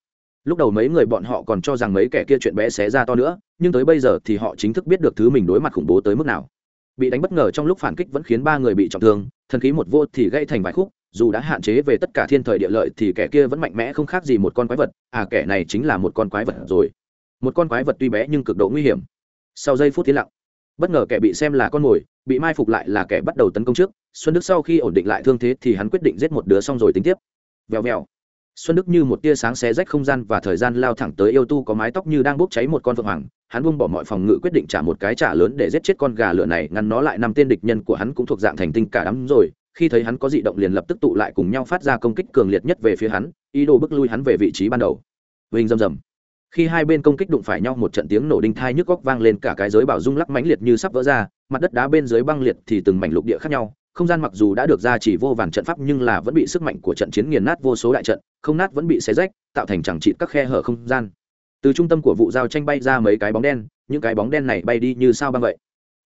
Speaker 1: Lúc đầu mấy người bọn họ còn cho rằng mấy kẻ kia chuyện bé xé ra to nữa, nhưng tới bây giờ thì họ chính thức biết được thứ mình đối mặt khủng bố tới mức nào. Bị đánh bất ngờ trong lúc phản kích vẫn khiến ba người bị trọng thương, thần khí một vô thì gây thành vài khúc, dù đã hạn chế về tất cả thiên thời địa lợi thì kẻ kia vẫn mạnh mẽ không khác gì một con quái vật à kẻ này chính là một con quái vật rồi. Một con quái vật tuy bé nhưng cực độ nguy hiểm. Sau giây phút tiến lặng bất ngờ kẻ bị xem là con mồi, bị mai phục lại là kẻ bắt đầu tấn công trước, xuân đức sau khi ổn định lại thương thế thì hắn quyết định giết một đứa xong rồi tính tiếp. Vèo vèo. Xuân đức như một tia sáng xé rách không gian và thời gian lao thẳng tới yêu tu có mái tóc như đang bốc cháy một con phượng hoàng. Hắn buông bỏ mọi phòng ngự quyết định trả một cái trả lớn để giết chết con gà lửa này, ngăn nó lại năm tên địch nhân của hắn cũng thuộc dạng thành tinh cả đám rồi. Khi thấy hắn có dị động liền lập tức tụ lại cùng nhau phát ra công kích cường liệt nhất về phía hắn, ý đồ bức lui hắn về vị trí ban đầu. Vinh rầm rầm khi hai bên công kích đụng phải nhau một trận tiếng nổ đinh thai nhức góc vang lên cả cái giới bảo dung lắc mãnh liệt như sắp vỡ ra, mặt đất đá bên dưới băng liệt thì từng mảnh lục địa khác nhau. Không gian mặc dù đã được ra chỉ vô vàn trận pháp nhưng là vẫn bị sức mạnh của trận chiến nghiền nát vô số đại trận, không nát vẫn bị xé rách, tạo thành chẳng trị các khe hở không gian. Từ trung tâm của vụ giao tranh bay ra mấy cái bóng đen, những cái bóng đen này bay đi như sao băng vậy?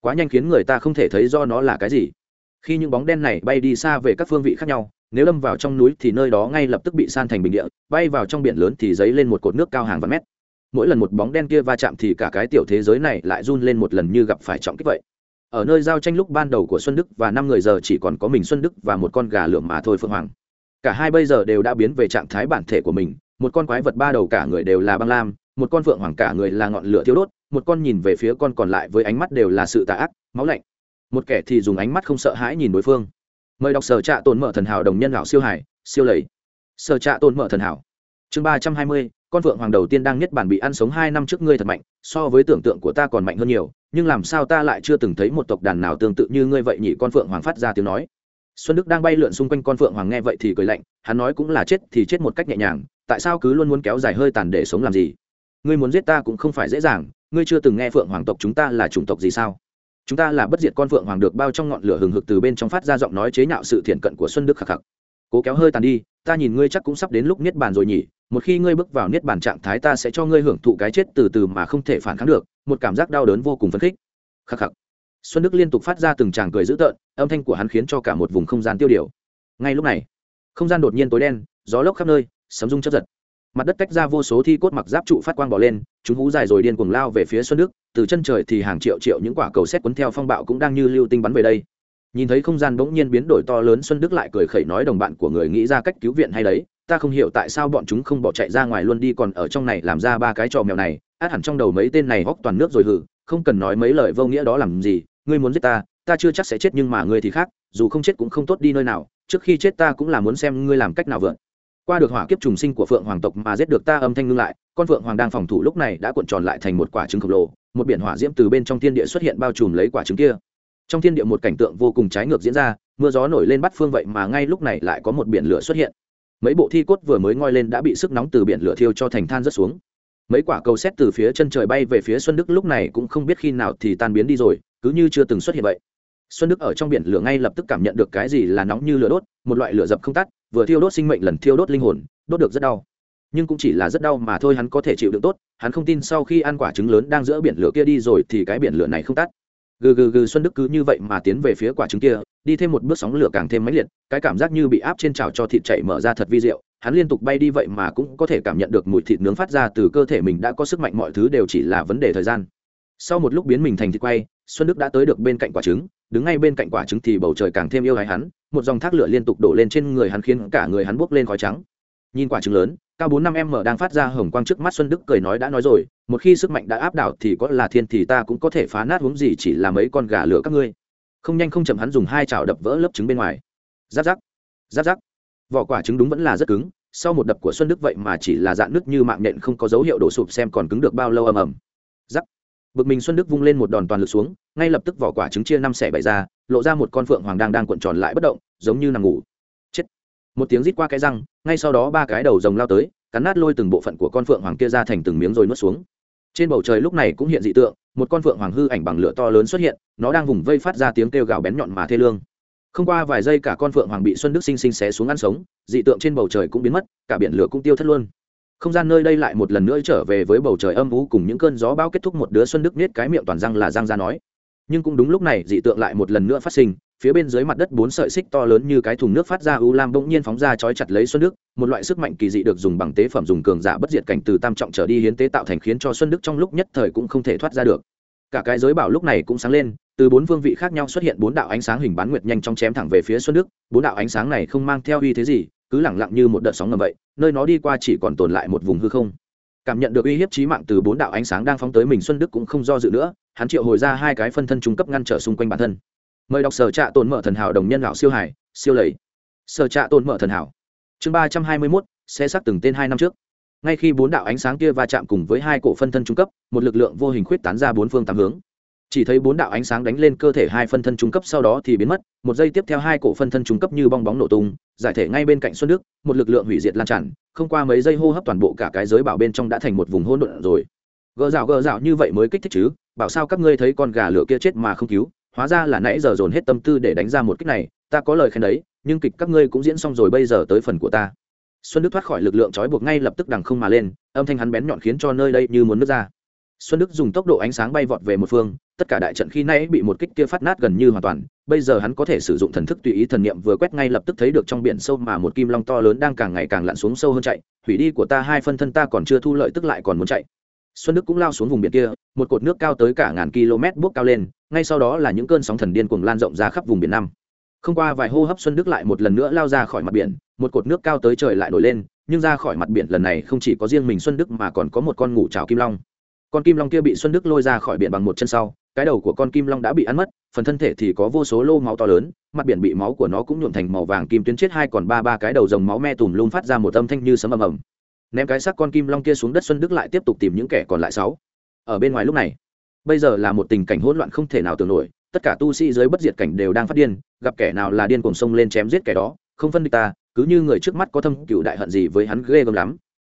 Speaker 1: Quá nhanh khiến người ta không thể thấy do nó là cái gì. Khi những bóng đen này bay đi xa về các phương vị khác nhau, nếu lâm vào trong núi thì nơi đó ngay lập tức bị san thành bình địa, bay vào trong biển lớn thì dấy lên một cột nước cao hàng vạn mét mỗi lần một bóng đen kia va chạm thì cả cái tiểu thế giới này lại run lên một lần như gặp phải trọng kích vậy. Ở nơi giao tranh lúc ban đầu của xuân đức và năm người giờ chỉ còn có mình xuân đức và một con gà lượm mà thôi phương hoàng. Cả hai bây giờ đều đã biến về trạng thái bản thể của mình, một con quái vật ba đầu cả người đều là băng lam, một con phượng hoàng cả người là ngọn lửa thiêu đốt, một con nhìn về phía con còn lại với ánh mắt đều là sự tà ác, máu lạnh. Một kẻ thì dùng ánh mắt không sợ hãi nhìn đối phương. Mời đọc sở trạ tồn mở thần hảo đồng nhân lão siêu hải, siêu lầy. Sở trạ tồn mở thần hảo. Chương ba trăm hai mươi con phượng hoàng đầu tiên đang nhất bản bị ăn sống hai năm trước ngươi thật mạnh, so với tưởng tượng của ta còn mạnh hơn nhiều, nhưng làm sao ta lại chưa từng thấy một tộc đàn nào tương tự như ngươi vậy nhỉ? Con phượng hoàng phát ra tiếng nói. Xuân đức đang bay lượn xung quanh con phượng hoàng nghe vậy thì cười lạnh, hắn nói cũng là chết thì chết một cách nhẹ nhàng, tại sao cứ luôn muốn kéo dài hơi tàn để sống làm gì? Ngươi muốn giết ta cũng không phải dễ dàng, ngươi chưa từng nghe phượng hoàng tộc chúng ta là chủng tộc gì sao? Chúng ta là bất diệt con phượng hoàng được bao trong ngọn lửa hừng hực từ bên trong phát ra giọng nói chế nhạo sự thiện cận của xuân đức khắc khắc. Cố kéo hơi tàn đi ta nhìn ngươi chắc cũng sắp đến lúc niết bàn rồi nhỉ, một khi ngươi bước vào niết bàn trạng thái ta sẽ cho ngươi hưởng thụ cái chết từ từ mà không thể phản kháng được, một cảm giác đau đớn vô cùng phấn khích. Khắc khắc. Xuân đức liên tục phát ra từng tràng cười dữ tợn, âm thanh của hắn khiến cho cả một vùng không gian tiêu điều. Ngay lúc này, không gian đột nhiên tối đen, gió lốc khắp nơi, sấm rung chấp giật. Mặt đất tách ra vô số thi cốt mặc giáp trụ phát quang bỏ lên, chúng hú dài rồi điên cuồng lao về phía xuân đức, từ chân trời thì hàng triệu triệu những quả cầu xét cuốn theo phong bạo cũng đang như lưu tinh bắn về đây nhìn thấy không gian bỗng nhiên biến đổi to lớn, xuân đức lại cười khẩy nói, đồng bạn của người nghĩ ra cách cứu viện hay đấy, ta không hiểu tại sao bọn chúng không bỏ chạy ra ngoài luôn đi, còn ở trong này làm ra ba cái trò mèo này, át hẳn trong đầu mấy tên này hóc toàn nước rồi hử không cần nói mấy lời vô nghĩa đó làm gì, ngươi muốn giết ta ta chưa chắc sẽ chết nhưng mà ngươi thì khác, dù không chết cũng không tốt đi nơi nào, trước khi chết ta cũng là muốn xem ngươi làm cách nào vượn qua được hỏa kiếp trùng sinh của phượng hoàng tộc mà giết được ta âm thanh ngưng lại, con phượng hoàng đang phòng thủ lúc này đã cuộn tròn lại thành một quả trứng khổng lồ, một biển hỏa diễm từ bên trong thiên địa xuất hiện bao trùm lấy quả trứng kia trong thiên địa một cảnh tượng vô cùng trái ngược diễn ra, mưa gió nổi lên bắt phương vậy mà ngay lúc này lại có một biển lửa xuất hiện. Mấy bộ thi cốt vừa mới ngoi lên đã bị sức nóng từ biển lửa thiêu cho thành than rất xuống. Mấy quả cầu xét từ phía chân trời bay về phía xuân đức lúc này cũng không biết khi nào thì tan biến đi rồi, cứ như chưa từng xuất hiện vậy. Xuân đức ở trong biển lửa ngay lập tức cảm nhận được cái gì là nóng như lửa đốt, một loại lửa dập không tắt, vừa thiêu đốt sinh mệnh lần thiêu đốt linh hồn, đốt được rất đau. Nhưng cũng chỉ là rất đau mà thôi hắn có thể chịu đựng tốt, hắn không tin sau khi ăn quả trứng lớn đang giữa biển lửa kia đi rồi thì cái biển lửa này không tắt gừ gừ gừ xuân đức cứ như vậy mà tiến về phía quả trứng kia, đi thêm một bước sóng lửa càng thêm mãnh liệt, cái cảm giác như bị áp trên trào cho thịt chảy mở ra thật vi diệu, hắn liên tục bay đi vậy mà cũng có thể cảm nhận được mùi thịt nướng phát ra từ cơ thể mình đã có sức mạnh mọi thứ đều chỉ là vấn đề thời gian. Sau một lúc biến mình thành thịt quay, xuân đức đã tới được bên cạnh quả trứng, đứng ngay bên cạnh quả trứng thì bầu trời càng thêm yêu hái hắn, một dòng thác lửa liên tục đổ lên trên người hắn khiến cả người hắn bốc lên khói trắng nhìn quả trứng lớn, cao bốn năm em mở đang phát ra hồng quang trước mắt xuân đức cười nói đã nói rồi, một khi sức mạnh đã áp đảo thì có là thiên thì ta cũng có thể phá nát huống gì chỉ là mấy con gà lửa các ngươi. Không nhanh không chậm hắn dùng hai chảo đập vỡ lớp trứng bên ngoài. Giáp giáp giáp giáp. Vỏ quả trứng đúng vẫn là rất cứng, sau một đập của xuân đức vậy mà chỉ là dạng nước như mạng nhện không có dấu hiệu đổ sụp xem còn cứng được bao lâu ầm ầm. Giáp. Bực mình xuân đức vung lên một đòn toàn lực xuống, ngay lập tức vỏ quả trứng chia năm xẻ bảy ra, lộ ra một con phượng hoàng đang đang cuộn tròn lại bất động, giống như nằm ngủ một tiếng rít qua cái răng, ngay sau đó ba cái đầu rồng lao tới, cắn nát lôi từng bộ phận của con phượng hoàng kia ra thành từng miếng rồi nuốt xuống. Trên bầu trời lúc này cũng hiện dị tượng, một con phượng hoàng hư ảnh bằng lửa to lớn xuất hiện, nó đang vùng vây phát ra tiếng kêu gào bén nhọn mà thê lương. Không qua vài giây cả con phượng hoàng bị xuân đức sinh sinh xé xuống ăn sống, dị tượng trên bầu trời cũng biến mất, cả biển lửa cũng tiêu thất luôn. Không gian nơi đây lại một lần nữa trở về với bầu trời âm u cùng những cơn gió bão kết thúc một đứa xuân đức nết cái miệng toàn răng là răng ra nói nhưng cũng đúng lúc này dị tượng lại một lần nữa phát sinh, phía bên dưới mặt đất bốn sợi xích to lớn như cái thùng nước phát ra u lam bỗng nhiên phóng ra chói chặt lấy xuân đức, một loại sức mạnh kỳ dị được dùng bằng tế phẩm dùng cường giả bất diệt cảnh từ tam trọng trở đi hiến tế tạo thành khiến cho xuân đức trong lúc nhất thời cũng không thể thoát ra được. Cả cái giới bảo lúc này cũng sáng lên, từ bốn phương vị khác nhau xuất hiện bốn đạo ánh sáng hình bán nguyệt nhanh trong chém thẳng về phía xuân đức, bốn đạo ánh sáng này không mang theo uy thế gì, cứ lẳng lặng như một đợt sóng ngầm vậy, nơi nó đi qua chỉ còn tồn lại một vùng hư không cảm nhận được uy hiếp chí mạng từ bốn đạo ánh sáng đang phóng tới mình, xuân đức cũng không do dự nữa, hắn triệu hồi ra hai cái phân thân trung cấp ngăn trở xung quanh bản thân. Mời đọc sở trạ tồn mở thần hảo đồng nhân lão siêu hải, siêu lầy. Sở trạ tồn mở thần hảo. Chương ba trăm hai mươi mốt xe xác từng tên hai năm trước. Ngay khi bốn đạo ánh sáng kia va chạm cùng với hai cổ phân thân trung cấp, một lực lượng vô hình khuyết tán ra bốn phương tám hướng chỉ thấy bốn đạo ánh sáng đánh lên cơ thể hai phân thân trung cấp, sau đó thì biến mất. Một giây tiếp theo hai cổ phân thân trung cấp như bong bóng nổ tung, giải thể ngay bên cạnh xuân đức, một lực lượng hủy diệt lan tràn. Không qua mấy giây hô hấp toàn bộ cả cái giới bảo bên trong đã thành một vùng hỗn độn rồi. Gờ rào gờ rào như vậy mới kích thích chứ? Bảo sao các ngươi thấy con gà lửa kia chết mà không cứu? Hóa ra là nãy giờ dồn hết tâm tư để đánh ra một kích này, ta có lời khen đấy, nhưng kịch các ngươi cũng diễn xong rồi, bây giờ tới phần của ta. Xuân đức thoát khỏi lực lượng trói buộc ngay lập tức đằng không mà lên, âm thanh hắn bén nhọn khiến cho nơi đây như muốn nước ra. Xuân đức dùng tốc độ ánh sáng bay vọt về một phương tất cả đại trận khi nãy bị một kích kia phát nát gần như hoàn toàn, bây giờ hắn có thể sử dụng thần thức tùy ý thần niệm vừa quét ngay lập tức thấy được trong biển sâu mà một kim long to lớn đang càng ngày càng lặn xuống sâu hơn chạy, hủy đi của ta hai phân thân ta còn chưa thu lợi tức lại còn muốn chạy. Xuân đức cũng lao xuống vùng biển kia, một cột nước cao tới cả ngàn km bốc cao lên, ngay sau đó là những cơn sóng thần điên cuồng lan rộng ra khắp vùng biển năm. Không qua vài hô hấp xuân đức lại một lần nữa lao ra khỏi mặt biển, một cột nước cao tới trời lại nổi lên, nhưng ra khỏi mặt biển lần này không chỉ có riêng mình xuân đức mà còn có một con ngủ trào kim long. Con kim long kia bị xuân đức lôi ra khỏi biển bằng một chân sau cái đầu của con kim long đã bị ăn mất, phần thân thể thì có vô số lô máu to lớn, mặt biển bị máu của nó cũng nhuộm thành màu vàng kim tuyến chết hai còn ba ba cái đầu dòng máu me tùm luôn phát ra một âm thanh như sấm ầm ầm. Ném cái xác con kim long kia xuống đất xuân đức lại tiếp tục tìm những kẻ còn lại sáu. Ở bên ngoài lúc này, bây giờ là một tình cảnh hỗn loạn không thể nào tưởng nổi, tất cả tu sĩ dưới bất diệt cảnh đều đang phát điên, gặp kẻ nào là điên cuồng sông lên chém giết kẻ đó, không phân địch ta, cứ như người trước mắt có thâm cựu đại hận gì với hắn ghê gớm lắm.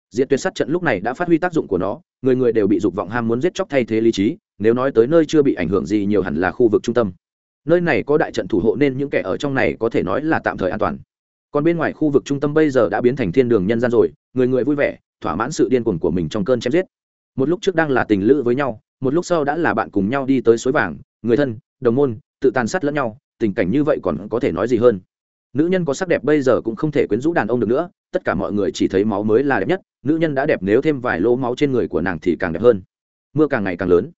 Speaker 1: Diệt tuyệt sát trận lúc này đã phát huy tác dụng của nó, người người đều bị dục vọng ham muốn giết chóc thay thế lý trí nếu nói tới nơi chưa bị ảnh hưởng gì nhiều hẳn là khu vực trung tâm. Nơi này có đại trận thủ hộ nên những kẻ ở trong này có thể nói là tạm thời an toàn. Còn bên ngoài khu vực trung tâm bây giờ đã biến thành thiên đường nhân gian rồi, người người vui vẻ, thỏa mãn sự điên cuồng của mình trong cơn chém giết. Một lúc trước đang là tình lữ với nhau, một lúc sau đã là bạn cùng nhau đi tới suối vàng, người thân, đồng môn, tự tàn sát lẫn nhau, tình cảnh như vậy còn có thể nói gì hơn? Nữ nhân có sắc đẹp bây giờ cũng không thể quyến rũ đàn ông được nữa, tất cả mọi người chỉ thấy máu mới là đẹp nhất, nữ nhân đã đẹp nếu thêm vài lỗ máu trên người của nàng thì càng đẹp hơn. Mưa càng ngày càng lớn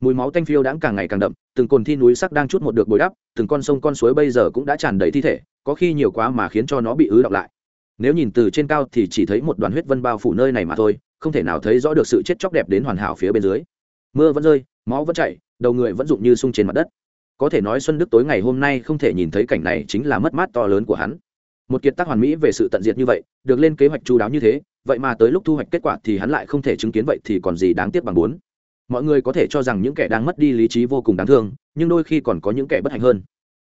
Speaker 1: mùi máu tanh phiêu đãng càng ngày càng đậm, từng cồn thi núi sắc đang chút một được bồi đắp, từng con sông con suối bây giờ cũng đã tràn đầy thi thể, có khi nhiều quá mà khiến cho nó bị ứ đọng lại. Nếu nhìn từ trên cao thì chỉ thấy một đoàn huyết vân bao phủ nơi này mà thôi, không thể nào thấy rõ được sự chết chóc đẹp đến hoàn hảo phía bên dưới. Mưa vẫn rơi, máu vẫn chảy, đầu người vẫn rụng như sung trên mặt đất. Có thể nói xuân đức tối ngày hôm nay không thể nhìn thấy cảnh này chính là mất mát to lớn của hắn. Một kiệt tác hoàn mỹ về sự tận diệt như vậy, được lên kế hoạch chú đáo như thế, vậy mà tới lúc thu hoạch kết quả thì hắn lại không thể chứng kiến vậy thì còn gì đáng tiếc bằng bốn mọi người có thể cho rằng những kẻ đang mất đi lý trí vô cùng đáng thương, nhưng đôi khi còn có những kẻ bất hạnh hơn.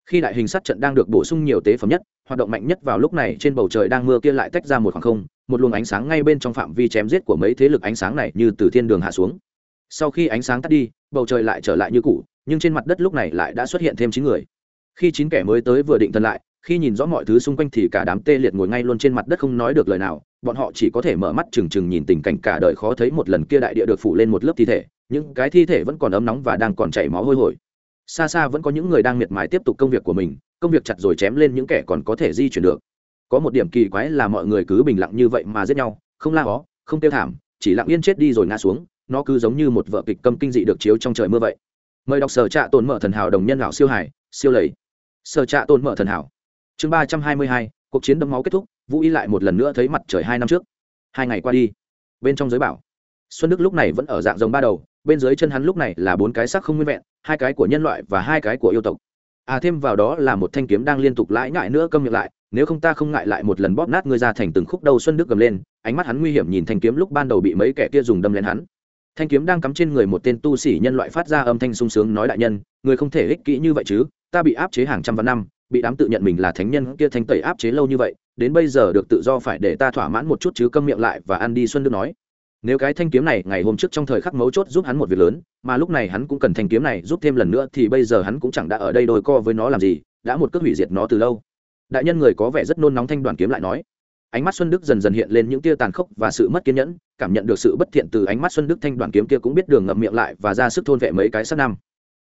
Speaker 1: Khi đại hình sát trận đang được bổ sung nhiều tế phẩm nhất, hoạt động mạnh nhất vào lúc này trên bầu trời đang mưa kia lại tách ra một khoảng không, một luồng ánh sáng ngay bên trong phạm vi chém giết của mấy thế lực ánh sáng này như từ thiên đường hạ xuống. Sau khi ánh sáng tắt đi, bầu trời lại trở lại như cũ, nhưng trên mặt đất lúc này lại đã xuất hiện thêm chín người. Khi chín kẻ mới tới vừa định thân lại, khi nhìn rõ mọi thứ xung quanh thì cả đám tê liệt ngồi ngay luôn trên mặt đất không nói được lời nào, bọn họ chỉ có thể mở mắt trừng trừng nhìn tình cảnh cả đời khó thấy một lần kia đại địa được phủ lên một lớp thi thể những cái thi thể vẫn còn ấm nóng và đang còn chảy máu hôi hổi. Xa xa vẫn có những người đang miệt mài tiếp tục công việc của mình, công việc chặt rồi chém lên những kẻ còn có thể di chuyển được. Có một điểm kỳ quái là mọi người cứ bình lặng như vậy mà giết nhau, không la ó không tiêu thảm, chỉ lặng yên chết đi rồi ngã xuống, nó cứ giống như một vợ kịch câm kinh dị được chiếu trong trời mưa vậy. Mời đọc sở trạ tồn mở thần hảo đồng nhân lão siêu hải siêu lầy. Sở trạ tồn mở thần hảo. Chương ba trăm hai mươi hai, cuộc chiến đẫm máu kết thúc, vũ y lại một lần nữa thấy mặt trời hai năm trước. Hai ngày qua đi, bên trong giới bảo. Xuân đức lúc này vẫn ở dạng giống ba đầu bên dưới chân hắn lúc này là bốn cái sắc không nguyên vẹn, hai cái của nhân loại và hai cái của yêu tộc. À thêm vào đó là một thanh kiếm đang liên tục lãi ngại nữa câm miệng lại, nếu không ta không ngại lại một lần bóp nát ngươi ra thành từng khúc đầu xuân đức gầm lên, ánh mắt hắn nguy hiểm nhìn thanh kiếm lúc ban đầu bị mấy kẻ kia dùng đâm lên hắn. Thanh kiếm đang cắm trên người một tên tu sĩ nhân loại phát ra âm thanh sung sướng nói đại nhân, người không thể ích kỹ như vậy chứ, ta bị áp chế hàng trăm vạn năm, bị đám tự nhận mình là thánh nhân kia thanh tẩy áp chế lâu như vậy, đến bây giờ được tự do phải để ta thỏa mãn một chút chứ câm miệng lại và ăn đi xuân đức nói nếu cái thanh kiếm này ngày hôm trước trong thời khắc mấu chốt giúp hắn một việc lớn, mà lúc này hắn cũng cần thanh kiếm này giúp thêm lần nữa thì bây giờ hắn cũng chẳng đã ở đây đôi co với nó làm gì, đã một cước hủy diệt nó từ lâu. Đại nhân người có vẻ rất nôn nóng thanh đoàn kiếm lại nói. Ánh mắt xuân đức dần dần hiện lên những tia tàn khốc và sự mất kiên nhẫn, cảm nhận được sự bất thiện từ ánh mắt xuân đức thanh đoàn kiếm kia cũng biết đường ngậm miệng lại và ra sức thôn vệ mấy cái sát năm.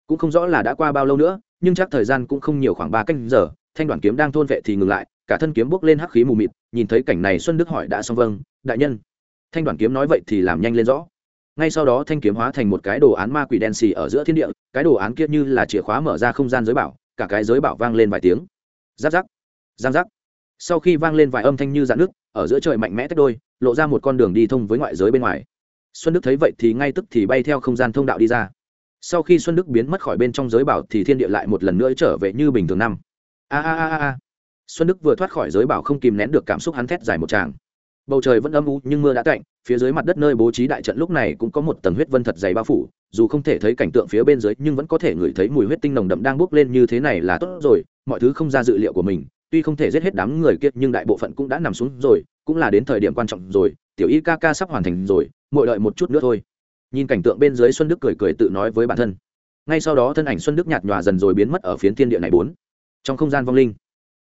Speaker 1: Cũng không rõ là đã qua bao lâu nữa, nhưng chắc thời gian cũng không nhiều khoảng ba canh giờ, thanh đoàn kiếm đang thôn vệ thì ngừng lại, cả thân kiếm bốc lên hắc khí mù mịt, nhìn thấy cảnh này xuân đức hỏi đã xong vâng đại nhân thanh đoàn kiếm nói vậy thì làm nhanh lên rõ. Ngay sau đó thanh kiếm hóa thành một cái đồ án ma quỷ đen xì ở giữa thiên địa, cái đồ án kia như là chìa khóa mở ra không gian giới bảo, cả cái giới bảo vang lên vài tiếng. Giáp giáp, giang giáp. Sau khi vang lên vài âm thanh như dạn nước, ở giữa trời mạnh mẽ tách đôi, lộ ra một con đường đi thông với ngoại giới bên ngoài. Xuân đức thấy vậy thì ngay tức thì bay theo không gian thông đạo đi ra. Sau khi xuân đức biến mất khỏi bên trong giới bảo thì thiên địa lại một lần nữa trở về như bình thường năm. A a a a xuân đức vừa thoát khỏi giới bảo không kìm nén được cảm xúc hắn thét dài một tràng bầu trời vẫn âm u nhưng mưa đã cạnh phía dưới mặt đất nơi bố trí đại trận lúc này cũng có một tầng huyết vân thật dày bao phủ, dù không thể thấy cảnh tượng phía bên dưới nhưng vẫn có thể ngửi thấy mùi huyết tinh nồng đậm đang bốc lên như thế này là tốt rồi, mọi thứ không ra dự liệu của mình, tuy không thể giết hết đám người kia nhưng đại bộ phận cũng đã nằm xuống rồi, cũng là đến thời điểm quan trọng rồi, tiểu y ca ca sắp hoàn thành rồi mỗi đợi một chút nữa thôi. Nhìn cảnh tượng bên dưới xuân đức cười cười tự nói với bản thân. Ngay sau đó thân ảnh xuân đức nhạt nhòa dần rồi biến mất ở phiến thiên địa này bốn. Trong không gian vong linh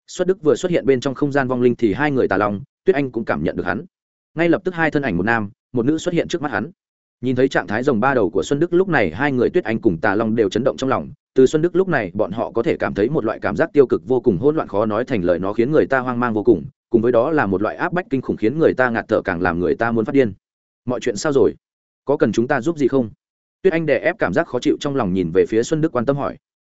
Speaker 1: xuất đức vừa xuất hiện bên trong không gian vong linh thì hai người tà long tuyết anh cũng cảm nhận được hắn. Ngay lập tức hai thân ảnh một nam, một nữ xuất hiện trước mắt hắn. Nhìn thấy trạng thái rồng ba đầu của xuân đức lúc này, hai người tuyết anh cùng tà long đều chấn động trong lòng. Từ xuân đức lúc này, bọn họ có thể cảm thấy một loại cảm giác tiêu cực vô cùng hỗn loạn khó nói thành lời nó khiến người ta hoang mang vô cùng cùng với đó là một loại áp bách kinh khủng khiến người ta ngạt thở càng làm người ta muốn phát điên. Mọi chuyện sao rồi? Có cần chúng ta giúp gì không? Tuyết anh đè ép cảm giác khó chịu trong lòng nhìn về phía xuân đức quan tâm hỏi.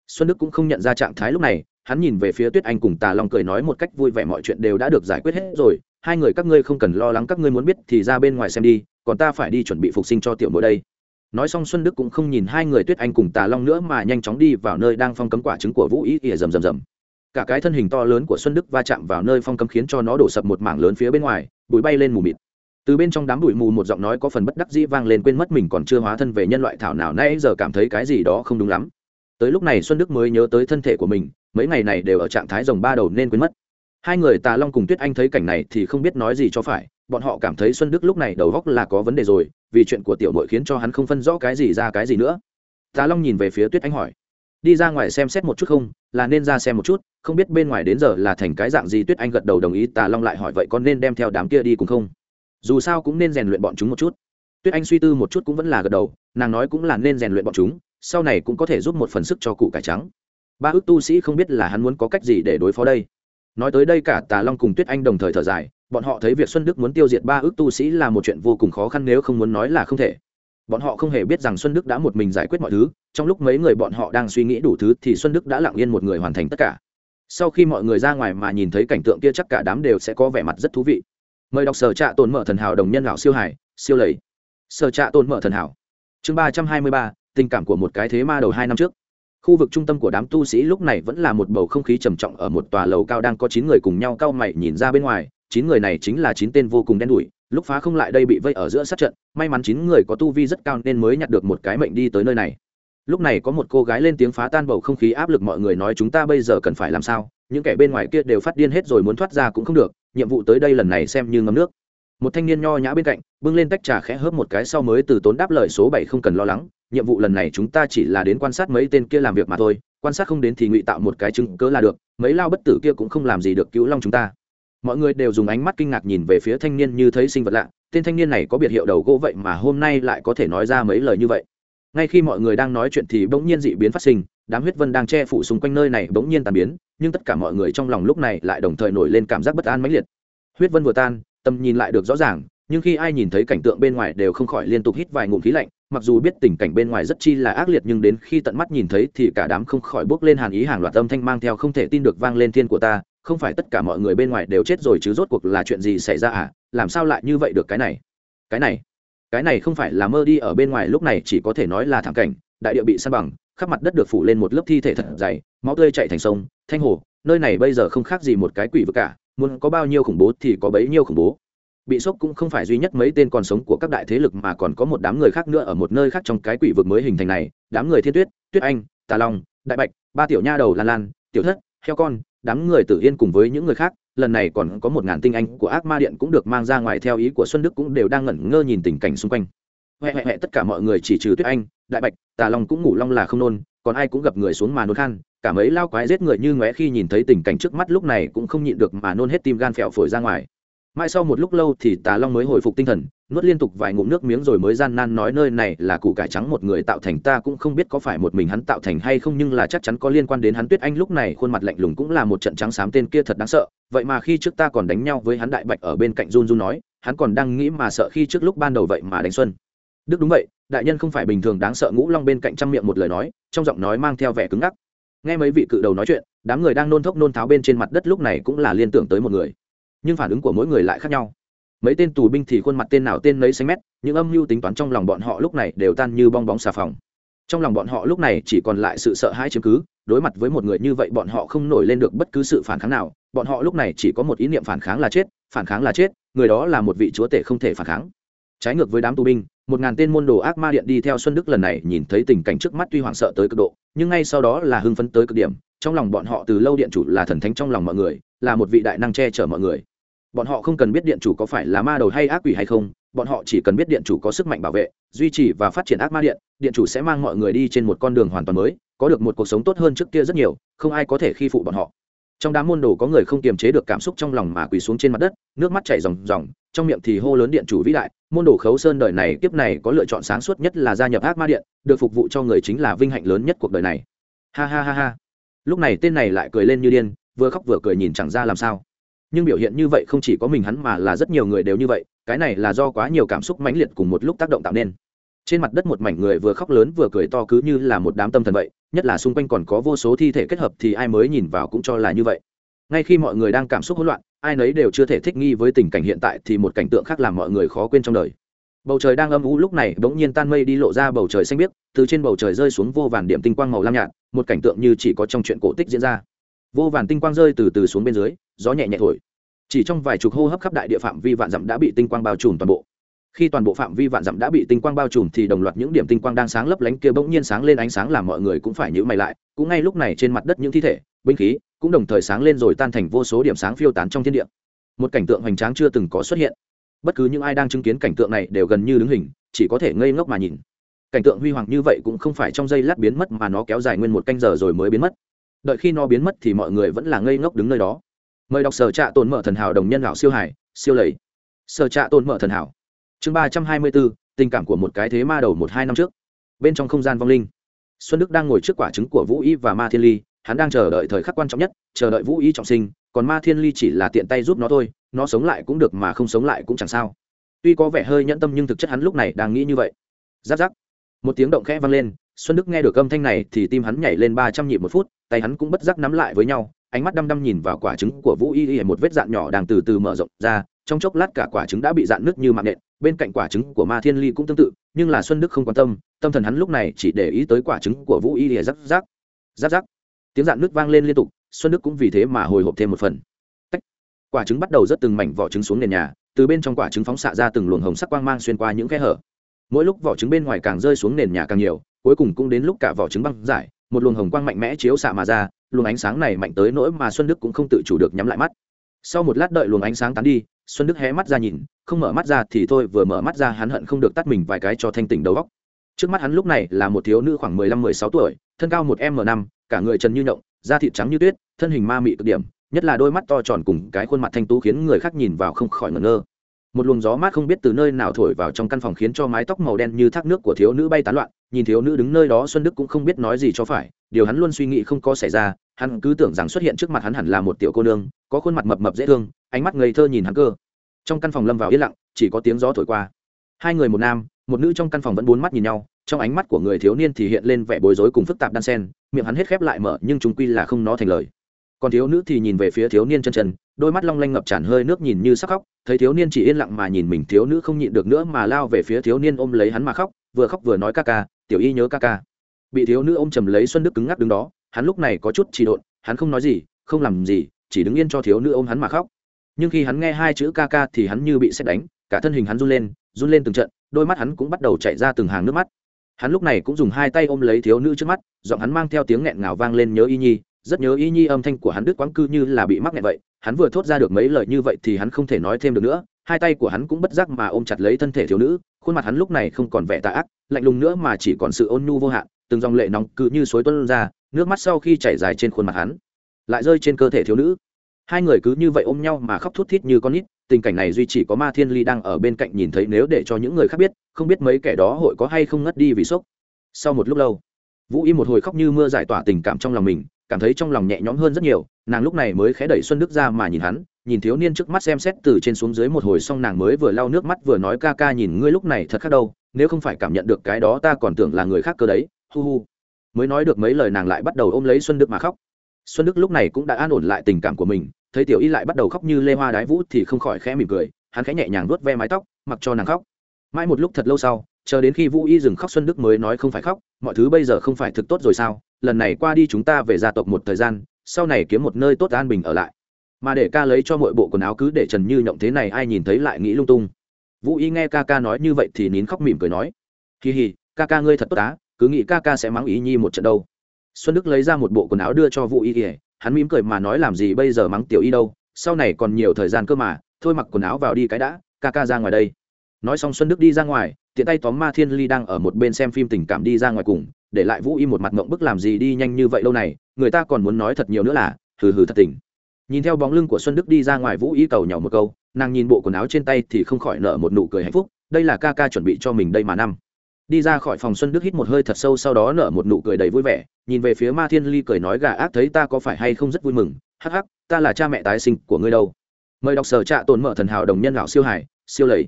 Speaker 1: Xuân đức cũng không nhận ra trạng thái lúc này, hắn nhìn về phía tuyết anh cùng tà long cười nói một cách vui vẻ mọi chuyện đều đã được giải quyết hết rồi hai người các ngươi không cần lo lắng, các ngươi muốn biết thì ra bên ngoài xem đi, còn ta phải đi chuẩn bị phục sinh cho tiểu mỗi đây. Nói xong xuân đức cũng không nhìn hai người tuyết anh cùng tà long nữa mà nhanh chóng đi vào nơi đang phong cấm quả trứng của vũ ý ỉa rầm rầm rầm. Cả cái thân hình to lớn của xuân đức va chạm vào nơi phong cấm khiến cho nó đổ sập một mảng lớn phía bên ngoài, bụi bay lên mù mịt. Từ bên trong đám bụi mù một giọng nói có phần bất đắc dĩ vang lên quên mất mình còn chưa hóa thân về nhân loại thảo nào nãy giờ cảm thấy cái gì đó không đúng lắm. Tới lúc này xuân đức mới nhớ tới thân thể của mình, mấy ngày này đều ở trạng thái rồng ba đầu nên quên mất hai người tà long cùng tuyết anh thấy cảnh này thì không biết nói gì cho phải, bọn họ cảm thấy xuân đức lúc này đầu góc là có vấn đề rồi, vì chuyện của tiểu mội khiến cho hắn không phân rõ cái gì ra cái gì nữa. Tà long nhìn về phía tuyết anh hỏi, đi ra ngoài xem xét một chút không? Là nên ra xem một chút, không biết bên ngoài đến giờ là thành cái dạng gì? Tuyết anh gật đầu đồng ý, tà long lại hỏi, vậy con nên đem theo đám kia đi cùng không? Dù sao cũng nên rèn luyện bọn chúng một chút. Tuyết anh suy tư một chút cũng vẫn là gật đầu, nàng nói cũng là nên rèn luyện bọn chúng, sau này cũng có thể giúp một phần sức cho cụ cải trắng. Ba ước tu sĩ không biết là hắn muốn có cách gì để đối phó đây nói tới đây cả tà long cùng tuyết anh đồng thời thở dài, bọn họ thấy việc xuân đức muốn tiêu diệt ba ước tu sĩ là một chuyện vô cùng khó khăn nếu không muốn nói là không thể. Bọn họ không hề biết rằng xuân đức đã một mình giải quyết mọi thứ, trong lúc mấy người bọn họ đang suy nghĩ đủ thứ thì xuân đức đã lặng yên một người hoàn thành tất cả. Sau khi mọi người ra ngoài mà nhìn thấy cảnh tượng kia chắc cả đám đều sẽ có vẻ mặt rất thú vị. Mời đọc sở trạ tồn mở thần hảo đồng nhân lão siêu hải siêu lầy. Sở trạ tồn mở thần hảo. Chương ba trăm hai mươi ba, tình cảm của một cái thế ma đầu hai năm trước khu vực trung tâm của đám tu sĩ lúc này vẫn là một bầu không khí trầm trọng ở một tòa lầu cao đang có chín người cùng nhau cao mày nhìn ra bên ngoài. Chín người này chính là chín tên vô cùng đen đủi, lúc phá không lại đây bị vây ở giữa sát trận. May mắn chín người có tu vi rất cao nên mới nhặt được một cái mệnh đi tới nơi này. Lúc này có một cô gái lên tiếng phá tan bầu không khí áp lực mọi người nói chúng ta bây giờ cần phải làm sao? Những kẻ bên ngoài kia đều phát điên hết rồi muốn thoát ra cũng không được. Nhiệm vụ tới đây lần này xem như ngấm nước một thanh niên nho nhã bên cạnh, bưng lên tách trà khẽ hớp một cái sau mới từ tốn đáp lời số bảy không cần lo lắng, nhiệm vụ lần này chúng ta chỉ là đến quan sát mấy tên kia làm việc mà thôi, quan sát không đến thì ngụy tạo một cái chứng cớ là được, mấy lao bất tử kia cũng không làm gì được cứu long chúng ta. Mọi người đều dùng ánh mắt kinh ngạc nhìn về phía thanh niên như thấy sinh vật lạ, tên thanh niên này có biệt hiệu đầu gỗ vậy mà hôm nay lại có thể nói ra mấy lời như vậy. Ngay khi mọi người đang nói chuyện thì bỗng nhiên dị biến phát sinh, đám huyết vân đang che phủ xung quanh nơi này bỗng nhiên tàn biến, nhưng tất cả mọi người trong lòng lúc này lại đồng thời nổi lên cảm giác bất an mãnh liệt. Huyết vân vừa tan tầm nhìn lại được rõ ràng, nhưng khi ai nhìn thấy cảnh tượng bên ngoài đều không khỏi liên tục hít vài ngụm khí lạnh, mặc dù biết tình cảnh bên ngoài rất chi là ác liệt nhưng đến khi tận mắt nhìn thấy thì cả đám không khỏi bước lên hàn ý hàng loạt âm thanh mang theo không thể tin được vang lên thiên của ta, không phải tất cả mọi người bên ngoài đều chết rồi chứ rốt cuộc là chuyện gì xảy ra à làm sao lại như vậy được cái này? Cái này cái này không phải là mơ đi ở bên ngoài lúc này chỉ có thể nói là thảm cảnh, đại địa bị săn bằng, khắp mặt đất được phủ lên một lớp thi thể thật dày, máu tươi chạy thành sông, thanh hồ, nơi này bây giờ không khác gì một cái quỷ vực cả muốn có bao nhiêu khủng bố thì có bấy nhiêu khủng bố. Bị sốc cũng không phải duy nhất mấy tên còn sống của các đại thế lực mà còn có một đám người khác nữa ở một nơi khác trong cái quỷ vực mới hình thành này. Đám người thiên tuyết tuyết anh, tà long, đại bạch, ba tiểu nha đầu lan lan, tiểu thất, heo con, đám người tử yên cùng với những người khác, lần này còn có một ngàn tinh anh của ác ma điện cũng được mang ra ngoài theo ý của xuân đức cũng đều đang ngẩn ngơ nhìn tình cảnh xung quanh. Huệ huệ huệ tất cả mọi người chỉ trừ tuyết anh, đại bạch, tà long cũng ngủ long là không nôn, còn ai cũng gặp người xuống mà nôn khan cả mấy lao quái giết người như ngóe khi nhìn thấy tình cảnh trước mắt lúc này cũng không nhịn được mà nôn hết tim gan phèo phổi ra ngoài. Mãi sau một lúc lâu thì tà long mới hồi phục tinh thần, nuốt liên tục vài ngụm nước miếng rồi mới gian nan nói nơi này là củ cải trắng một người tạo thành ta cũng không biết có phải một mình hắn tạo thành hay không nhưng là chắc chắn có liên quan đến hắn. Tuyết anh lúc này khuôn mặt lạnh lùng cũng là một trận trắng xám tên kia thật đáng sợ. Vậy mà khi trước ta còn đánh nhau với hắn đại bạch ở bên cạnh run run nói, hắn còn đang nghĩ mà sợ khi trước lúc ban đầu vậy mà đánh xuân. Đức đúng vậy, đại nhân không phải bình thường đáng sợ ngũ long bên cạnh trăm miệng một lời nói, trong giọng nói mang theo vẻ cứng ngắc nghe mấy vị cự đầu nói chuyện, đám người đang nôn thốc nôn tháo bên trên mặt đất lúc này cũng là liên tưởng tới một người. Nhưng phản ứng của mỗi người lại khác nhau. Mấy tên tù binh thì khuôn mặt tên nào tên nấy xanh mét, những âm mưu tính toán trong lòng bọn họ lúc này đều tan như bong bóng xà phòng. Trong lòng bọn họ lúc này chỉ còn lại sự sợ hãi chứng cứ, đối mặt với một người như vậy bọn họ không nổi lên được bất cứ sự phản kháng nào, bọn họ lúc này chỉ có một ý niệm phản kháng là chết, phản kháng là chết, người đó là một vị chúa tể không thể phản kháng trái ngược với đám tù binh, một ngàn tên môn đồ ác ma điện đi theo xuân đức lần này nhìn thấy tình cảnh trước mắt tuy hoảng sợ tới cực độ, nhưng ngay sau đó là hưng phấn tới cực điểm, trong lòng bọn họ từ lâu điện chủ là thần thánh trong lòng mọi người, là một vị đại năng che chở mọi người. Bọn họ không cần biết điện chủ có phải là ma đầu hay ác quỷ hay không, bọn họ chỉ cần biết điện chủ có sức mạnh bảo vệ, duy trì và phát triển ác ma điện điện chủ sẽ mang mọi người đi trên một con đường hoàn toàn mới, có được một cuộc sống tốt hơn trước kia rất nhiều, không ai có thể khi phụ bọn họ trong đám môn đồ có người không kiềm chế được cảm xúc trong lòng mà quỳ xuống trên mặt đất, nước mắt chảy ròng ròng, trong miệng thì hô lớn điện chủ vĩ đại, môn đồ khấu sơn đời này, kiếp này có lựa chọn sáng suốt nhất là gia nhập ác ma điện, được phục vụ cho người chính là vinh hạnh lớn nhất cuộc đời này. Ha ha ha ha. Lúc này tên này lại cười lên như điên, vừa khóc vừa cười nhìn chẳng ra làm sao. Nhưng biểu hiện như vậy không chỉ có mình hắn mà là rất nhiều người đều như vậy, cái này là do quá nhiều cảm xúc mãnh liệt cùng một lúc tác động tạo nên trên mặt đất một mảnh người vừa khóc lớn vừa cười to cứ như là một đám tâm thần vậy, nhất là xung quanh còn có vô số thi thể kết hợp thì ai mới nhìn vào cũng cho là như vậy. Ngay khi mọi người đang cảm xúc hỗn loạn, ai nấy đều chưa thể thích nghi với tình cảnh hiện tại thì một cảnh tượng khác làm mọi người khó quên trong đời. Bầu trời đang âm u lúc này bỗng nhiên tan mây đi lộ ra bầu trời xanh biếc, từ trên bầu trời rơi xuống vô vàn điểm tinh quang màu lam nhạt, một cảnh tượng như chỉ có trong chuyện cổ tích diễn ra. Vô vàn tinh quang rơi từ từ xuống bên dưới, gió nhẹ nhẹ thổi. Chỉ trong vài chục hô hấp khắp đại địa phạm vi vạn dặm đã bị tinh quang bao trùm toàn bộ khi toàn bộ phạm vi vạn dặm đã bị tinh quang bao trùm thì đồng loạt những điểm tinh quang đang sáng lấp lánh kia bỗng nhiên sáng lên ánh sáng làm mọi người cũng phải nhữ mày lại. Cũng ngay lúc này trên mặt đất những thi thể, binh khí cũng đồng thời sáng lên rồi tan thành vô số điểm sáng phiêu tán trong thiên địa. Một cảnh tượng hoành tráng chưa từng có xuất hiện. Bất cứ những ai đang chứng kiến cảnh tượng này đều gần như đứng hình, chỉ có thể ngây ngốc mà nhìn. Cảnh tượng huy hoàng như vậy cũng không phải trong giây lát biến mất mà nó kéo dài nguyên một canh giờ rồi mới biến mất. Đợi khi nó biến mất thì mọi người vẫn là ngây ngốc đứng nơi đó. Mời đọc sở trạ tồn mở thần hảo đồng nhân lão siêu hải, siêu lầy. Sở trạ tồn mở thần hảo chương ba trăm hai mươi bốn tình cảm của một cái thế ma đầu một hai năm trước. Bên trong không gian vong linh. Xuân đức đang ngồi trước quả trứng của vũ y và ma thiên ly, hắn đang chờ đợi thời khắc quan trọng nhất, chờ đợi vũ y trọng sinh, còn ma thiên ly chỉ là tiện tay giúp nó thôi, nó sống lại cũng được mà không sống lại cũng chẳng sao. Tuy có vẻ hơi nhẫn tâm nhưng thực chất hắn lúc này đang nghĩ như vậy. Giáp giáp một tiếng động khẽ vang lên, xuân đức nghe được âm thanh này thì tim hắn nhảy lên ba trăm nhịp một phút, tay hắn cũng bất giác nắm lại với nhau, ánh mắt đăm đăm nhìn vào quả trứng của vũ y y một vết dạn nhỏ đang từ từ mở rộng ra, trong chốc lát cả quả trứng đã bị dạn nước như mạng nện bên cạnh quả trứng của ma thiên ly cũng tương tự, nhưng là xuân đức không quan tâm tâm thần hắn lúc này chỉ để ý tới quả trứng của vũ y lìa giáp giáp. Giáp giáp. Tiếng dạn nước vang lên liên tục, xuân đức cũng vì thế mà hồi hộp thêm một phần. Tách. quả trứng bắt đầu rất từng mảnh vỏ trứng xuống nền nhà, từ bên trong quả trứng phóng xạ ra từng luồng hồng sắc quang mang xuyên qua những khe hở. Mỗi lúc vỏ trứng bên ngoài càng rơi xuống nền nhà càng nhiều, cuối cùng cũng đến lúc cả vỏ trứng băng giải một luồng hồng quang mạnh mẽ chiếu xạ mà ra, luồng ánh sáng này mạnh tới nỗi mà xuân đức cũng không tự chủ được nhắm lại mắt. Sau một lát đợi luồng ánh sáng tán đi xuân đức hé mắt ra nhìn, không mở mắt ra thì thôi, vừa mở mắt ra hắn hận không được tắt mình vài cái cho thanh tỉnh đầu góc trước mắt hắn lúc này là một thiếu nữ khoảng mười lăm, mười sáu tuổi, thân cao một m năm, cả người trần như nhộng, da thịt trắng như tuyết, thân hình ma mị cực điểm, nhất là đôi mắt to tròn cùng cái khuôn mặt thanh tú khiến người khác nhìn vào không khỏi ngẩn ngơ. Một luồng gió mát không biết từ nơi nào thổi vào trong căn phòng khiến cho mái tóc màu đen như thác nước của thiếu nữ bay tán loạn, nhìn thiếu nữ đứng nơi đó xuân đức cũng không biết nói gì cho phải, điều hắn luôn suy nghĩ không có xảy ra, hắn cứ tưởng rằng xuất hiện trước mặt hắn hẳn là một tiểu cô nương, có khuôn mặt mập mập dễ thương ánh mắt ngây thơ nhìn hắn cơ. Trong căn phòng lâm vào yên lặng, chỉ có tiếng gió thổi qua. Hai người một nam, một nữ trong căn phòng vẫn bốn mắt nhìn nhau, trong ánh mắt của người thiếu niên thì hiện lên vẻ bối rối cùng phức tạp đan sen, miệng hắn hết khép lại mở, nhưng chúng quy là không nó thành lời. Còn thiếu nữ thì nhìn về phía thiếu niên chân chân, đôi mắt long lanh ngập tràn hơi nước nhìn như sắc khóc, thấy thiếu niên chỉ yên lặng mà nhìn mình, thiếu nữ không nhịn được nữa mà lao về phía thiếu niên ôm lấy hắn mà khóc, vừa khóc vừa nói ca ca, tiểu y nhớ ca ca. Bị thiếu nữ ôm chầm lấy xuân đức cứng ngắc đứng đó, hắn lúc này có chút trì độn, hắn không nói gì, không làm gì, chỉ đứng yên cho thiếu nữ ôm hắn mà khóc nhưng khi hắn nghe hai chữ ca ca thì hắn như bị xét đánh, cả thân hình hắn run lên run lên từng trận, đôi mắt hắn cũng bắt đầu chạy ra từng hàng nước mắt. Hắn lúc này cũng dùng hai tay ôm lấy thiếu nữ trước mắt, giọng hắn mang theo tiếng nghẹn ngào vang lên nhớ y nhi, rất nhớ y nhi âm thanh của hắn đứt quãng cư như là bị mắc nghẹn vậy. Hắn vừa thốt ra được mấy lời như vậy thì hắn không thể nói thêm được nữa, hai tay của hắn cũng bất giác mà ôm chặt lấy thân thể thiếu nữ, khuôn mặt hắn lúc này không còn vẻ tà ác, lạnh lùng nữa mà chỉ còn sự ôn nhu vô hạn, từng dòng lệ nóng cứ như suối tuân ra, nước mắt sau khi chảy dài trên khuôn mặt hắn, lại rơi trên cơ thể thiếu nữ hai người cứ như vậy ôm nhau mà khóc thút thít như con nít, tình cảnh này duy chỉ có ma thiên ly đang ở bên cạnh nhìn thấy nếu để cho những người khác biết, không biết mấy kẻ đó hội có hay không ngất đi vì sốc. Sau một lúc lâu, vũ y một hồi khóc như mưa giải tỏa tình cảm trong lòng mình, cảm thấy trong lòng nhẹ nhõm hơn rất nhiều, nàng lúc này mới khẽ đẩy xuân đức ra mà nhìn hắn, nhìn thiếu niên trước mắt xem xét từ trên xuống dưới một hồi xong nàng mới vừa lau nước mắt vừa nói ca ca nhìn ngươi lúc này thật khác đâu, nếu không phải cảm nhận được cái đó ta còn tưởng là người khác cơ đấy, hu hu. Mới nói được mấy lời nàng lại bắt đầu ôm lấy xuân đức mà khóc. Xuân đức lúc này cũng đã an ổn lại tình cảm của mình thấy tiểu y lại bắt đầu khóc như lê hoa đái vũ thì không khỏi khẽ mỉm cười, hắn khẽ nhẹ nhàng vuốt ve mái tóc, mặc cho nàng khóc. Mãi một lúc thật lâu sau, chờ đến khi vũ y dừng khóc xuân đức mới nói không phải khóc, mọi thứ bây giờ không phải thực tốt rồi sao, lần này qua đi chúng ta về gia tộc một thời gian, sau này kiếm một nơi tốt an bình ở lại. Mà để ca lấy cho mọi bộ quần áo cứ để trần như nhộng thế này ai nhìn thấy lại nghĩ lung tung. Vũ y nghe ca ca nói như vậy thì nín khóc mỉm cười nói kỳ hì ca ca ngươi thật tốt á, cứ nghĩ ca ca sẽ mắng ý nhi một trận đâu. Xuân đức lấy ra một bộ quần áo đưa cho vũ y ỉa hắn mỉm cười mà nói làm gì bây giờ mắng tiểu y đâu, sau này còn nhiều thời gian cơ mà, thôi mặc quần áo vào đi cái đã, ca ca ra ngoài đây. Nói xong xuân đức đi ra ngoài, tiện tay tóm ma thiên ly đang ở một bên xem phim tình cảm đi ra ngoài cùng, để lại vũ y một mặt mộng bức làm gì đi nhanh như vậy lâu này, người ta còn muốn nói thật nhiều nữa là, hừ hừ thật tình. Nhìn theo bóng lưng của xuân đức đi ra ngoài vũ y cầu nhỏ một câu, nàng nhìn bộ quần áo trên tay thì không khỏi nở một nụ cười hạnh phúc, đây là ca ca chuẩn bị cho mình đây mà năm. Đi ra khỏi phòng xuân đức hít một hơi thật sâu, sau đó nở một nụ cười đầy vui vẻ nhìn về phía ma thiên ly cười nói gà ác thấy ta có phải hay không rất vui mừng, hắc hắc, ta là cha mẹ tái sinh của ngươi đâu. Mời đọc sở trạ tồn mở thần hảo đồng nhân lão siêu hải, siêu lầy.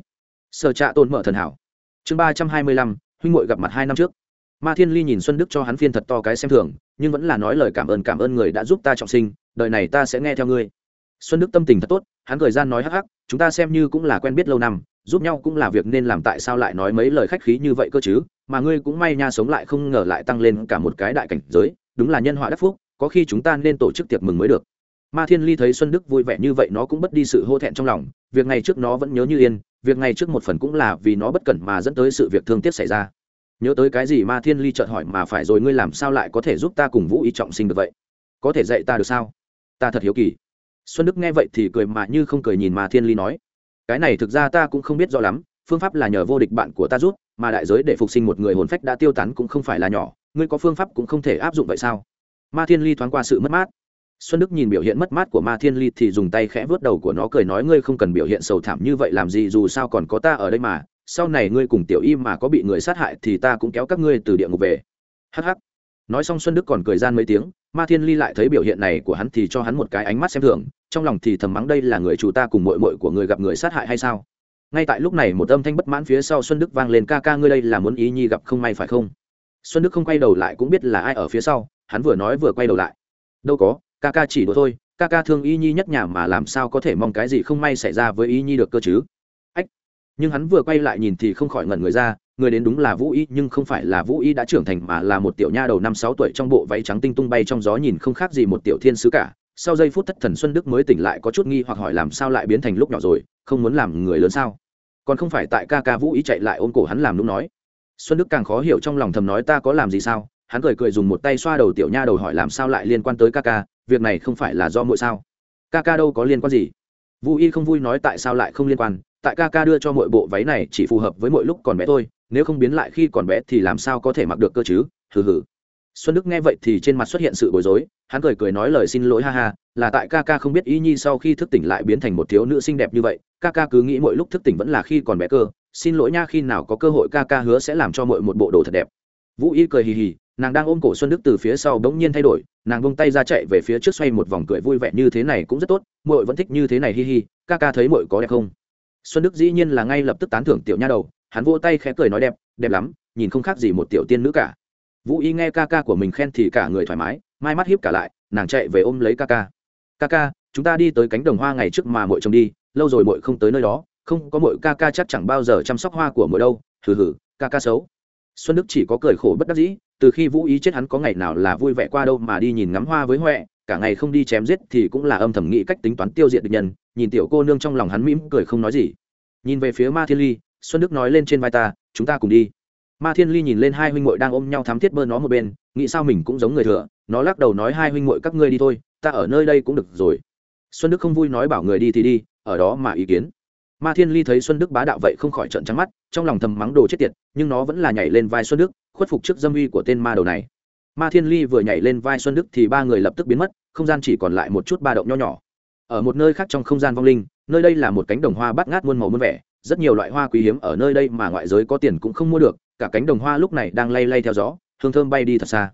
Speaker 1: Sở trạ tồn mở thần hảo. Chương ba trăm hai mươi lăm, huynh ngội gặp mặt hai năm trước. Ma thiên ly nhìn xuân đức cho hắn phiên thật to cái xem thường, nhưng vẫn là nói lời cảm ơn cảm ơn người đã giúp ta trọng sinh, đời này ta sẽ nghe theo ngươi. Xuân đức tâm tình thật tốt, hắn thời gian nói hắc hắc, chúng ta xem như cũng là quen biết lâu năm giúp nhau cũng là việc nên làm tại sao lại nói mấy lời khách khí như vậy cơ chứ? Mà ngươi cũng may nha sống lại không ngờ lại tăng lên cả một cái đại cảnh giới, đúng là nhân họa đắc phúc, có khi chúng ta nên tổ chức tiệc mừng mới được. Ma thiên ly thấy xuân đức vui vẻ như vậy nó cũng bất đi sự hô thẹn trong lòng, việc ngày trước nó vẫn nhớ như yên, việc ngày trước một phần cũng là vì nó bất cẩn mà dẫn tới sự việc thương tiếc xảy ra. Nhớ tới cái gì ma thiên ly chợt hỏi mà phải rồi ngươi làm sao lại có thể giúp ta cùng vũ Y trọng sinh được vậy? Có thể dạy ta được sao? Ta thật hiếu kỳ. Xuân đức nghe vậy thì cười mà như không cười nhìn ma thiên ly nói cái này thực ra ta cũng không biết rõ lắm, phương pháp là nhờ vô địch bạn của ta rút mà đại giới để phục sinh một người hồn phách đã tiêu tán cũng không phải là nhỏ, ngươi có phương pháp cũng không thể áp dụng vậy sao? Ma thiên ly thoáng qua sự mất mát. Xuân đức nhìn biểu hiện mất mát của ma thiên ly thì dùng tay khẽ vớt đầu của nó cười nói, ngươi không cần biểu hiện sầu thảm như vậy làm gì, dù sao còn có ta ở đây mà, sau này ngươi cùng tiểu y mà có bị người sát hại thì ta cũng kéo các ngươi từ địa ngục về. Hh nói xong xuân đức còn cười gian mấy tiếng, ma thiên ly lại thấy biểu hiện này của hắn thì cho hắn một cái ánh mắt xem thường trong lòng thì thầm mắng đây là người chủ ta cùng mội mội của người gặp người sát hại hay sao? Ngay tại lúc này một âm thanh bất mãn phía sau xuân đức vang lên, ca ca, ngươi đây là muốn ý nhi gặp không may phải không? Xuân đức không quay đầu lại cũng biết là ai ở phía sau, hắn vừa nói vừa quay đầu lại. Đâu có, ca ca chỉ đùa thôi, ca ca thương ý nhi nhất nhà mà làm sao có thể mong cái gì không may xảy ra với ý nhi được cơ chứ? Ách. Nhưng hắn vừa quay lại nhìn thì không khỏi ngẩn người ra, người đến đúng là vũ y, nhưng không phải là vũ y đã trưởng thành mà là một tiểu nha đầu năm sáu tuổi trong bộ váy trắng tinh tung bay trong gió nhìn không khác gì một tiểu thiên sứ cả sau giây phút thất thần xuân đức mới tỉnh lại có chút nghi hoặc hỏi làm sao lại biến thành lúc nhỏ rồi, không muốn làm người lớn sao? Còn không phải tại ca ca vũ ý chạy lại ôm cổ hắn làm lúc nói. Xuân đức càng khó hiểu trong lòng thầm nói ta có làm gì sao? Hắn cười cười dùng một tay xoa đầu tiểu nha đầu hỏi làm sao lại liên quan tới ca ca, việc này không phải là do mỗi sao? Ca ca đâu có liên quan gì? Vũ y không vui nói tại sao lại không liên quan, tại ca ca đưa cho mỗi bộ váy này chỉ phù hợp với mỗi lúc còn bé thôi, nếu không biến lại khi còn bé thì làm sao có thể mặc được cơ chứ? Hừ hừ xuân đức nghe vậy thì trên mặt xuất hiện sự bối rối, hắn cười cười nói lời xin lỗi, ha ha, là tại ca ca không biết ý nhi sau khi thức tỉnh lại biến thành một thiếu nữ xinh đẹp như vậy, ca ca cứ nghĩ mỗi lúc thức tỉnh vẫn là khi còn bé cơ, xin lỗi nha, khi nào có cơ hội ca ca hứa sẽ làm cho mọi một bộ đồ thật đẹp. Vũ y cười hì hì, nàng đang ôm cổ xuân đức từ phía sau bỗng nhiên thay đổi, nàng bông tay ra chạy về phía trước xoay một vòng cười vui vẻ như thế này cũng rất tốt, muội vẫn thích như thế này, hi hi, ca ca thấy muội có đẹp không? Xuân đức dĩ nhiên là ngay lập tức tán thưởng tiểu nha đầu, hắn vỗ tay khẽ cười nói đẹp đẹp lắm, nhìn không khác gì một tiểu tiên nữ cả vũ y nghe ca ca của mình khen thì cả người thoải mái, mai mắt hiếp cả lại, nàng chạy về ôm lấy ca ca. Ca ca, chúng ta đi tới cánh đồng hoa ngày trước mà muội trông đi, lâu rồi muội không tới nơi đó, không có muội ca ca chắc chẳng bao giờ chăm sóc hoa của muội đâu, hừ hừ, ca ca xấu. Xuân đức chỉ có cười khổ bất đắc dĩ, từ khi vũ ý chết hắn có ngày nào là vui vẻ qua đâu mà đi nhìn ngắm hoa với huệ, cả ngày không đi chém giết thì cũng là âm thầm nghĩ cách tính toán tiêu diệt địch nhân, nhìn tiểu cô nương trong lòng hắn mỉm cười không nói gì. Nhìn về phía ma thiên ly, xuân đức nói lên trên vai ta, chúng ta cùng đi ma thiên ly nhìn lên hai huynh muội đang ôm nhau thắm thiết bơ nó một bên, nghĩ sao mình cũng giống người thừa, nó lắc đầu nói hai huynh muội các ngươi đi thôi, ta ở nơi đây cũng được rồi. Xuân đức không vui nói bảo người đi thì đi, ở đó mà ý kiến. Ma thiên ly thấy xuân đức bá đạo vậy không khỏi trận trắng mắt, trong lòng thầm mắng đồ chết tiệt, nhưng nó vẫn là nhảy lên vai xuân đức, khuất phục trước dâm uy của tên ma đầu này. Ma thiên ly vừa nhảy lên vai xuân đức thì ba người lập tức biến mất, không gian chỉ còn lại một chút ba động nho nhỏ. Ở một nơi khác trong không gian vong linh, nơi đây là một cánh đồng hoa bắt ngát muôn màu muôn vẻ rất nhiều loại hoa quý hiếm ở nơi đây mà ngoại giới có tiền cũng không mua được, cả cánh đồng hoa lúc này đang lay lay theo gió, hương thơm bay đi thật xa.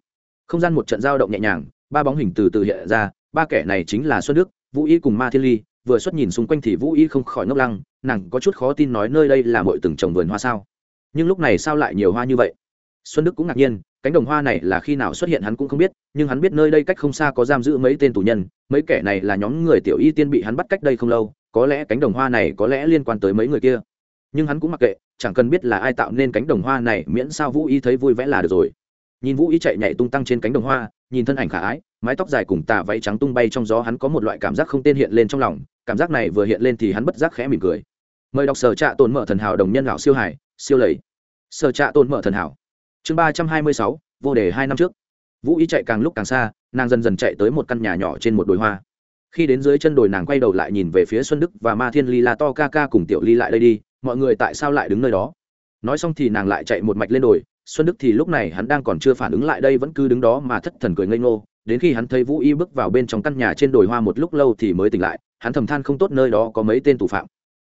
Speaker 1: Không gian một trận giao động nhẹ nhàng, ba bóng hình từ từ hiện ra, ba kẻ này chính là xuân đức, vũ y cùng ma thiên ly, vừa xuất nhìn xung quanh thì vũ y không khỏi ngốc lăng, nàng có chút khó tin nói nơi đây là mọi từng trồng vườn hoa sao? Nhưng lúc này sao lại nhiều hoa như vậy? Xuân đức cũng ngạc nhiên cánh đồng hoa này là khi nào xuất hiện hắn cũng không biết, nhưng hắn biết nơi đây cách không xa có giam giữ mấy tên tù nhân, mấy kẻ này là nhóm người tiểu y tiên bị hắn bắt cách đây không lâu, có lẽ cánh đồng hoa này có lẽ liên quan tới mấy người kia. Nhưng hắn cũng mặc kệ, chẳng cần biết là ai tạo nên cánh đồng hoa này, miễn sao vũ y thấy vui vẻ là được rồi. Nhìn vũ y chạy nhảy tung tăng trên cánh đồng hoa, nhìn thân ảnh khả ái, mái tóc dài cùng tà váy trắng tung bay trong gió hắn có một loại cảm giác không tên hiện lên trong lòng, cảm giác này vừa hiện lên thì hắn bất giác khẽ mỉm cười. Mời đọc sở trạ tồn mở thần hảo đồng nhân lão siêu hải, siêu lầy. Sở trạ tồn mở thần hảo chương ba trăm hai mươi sáu, vô đề hai năm trước. Vũ y chạy càng lúc càng xa, nàng dần dần chạy tới một căn nhà nhỏ trên một đồi hoa. Khi đến dưới chân đồi nàng quay đầu lại nhìn về phía xuân đức và ma thiên ly la to ca ca cùng tiểu ly lại đây đi, mọi người tại sao lại đứng nơi đó? Nói xong thì nàng lại chạy một mạch lên đồi, xuân đức thì lúc này hắn đang còn chưa phản ứng lại đây vẫn cứ đứng đó mà thất thần cười ngây ngô. Đến khi hắn thấy vũ y bước vào bên trong căn nhà trên đồi hoa một lúc lâu thì mới tỉnh lại, hắn thầm than không tốt nơi đó có mấy tên thủ phạm.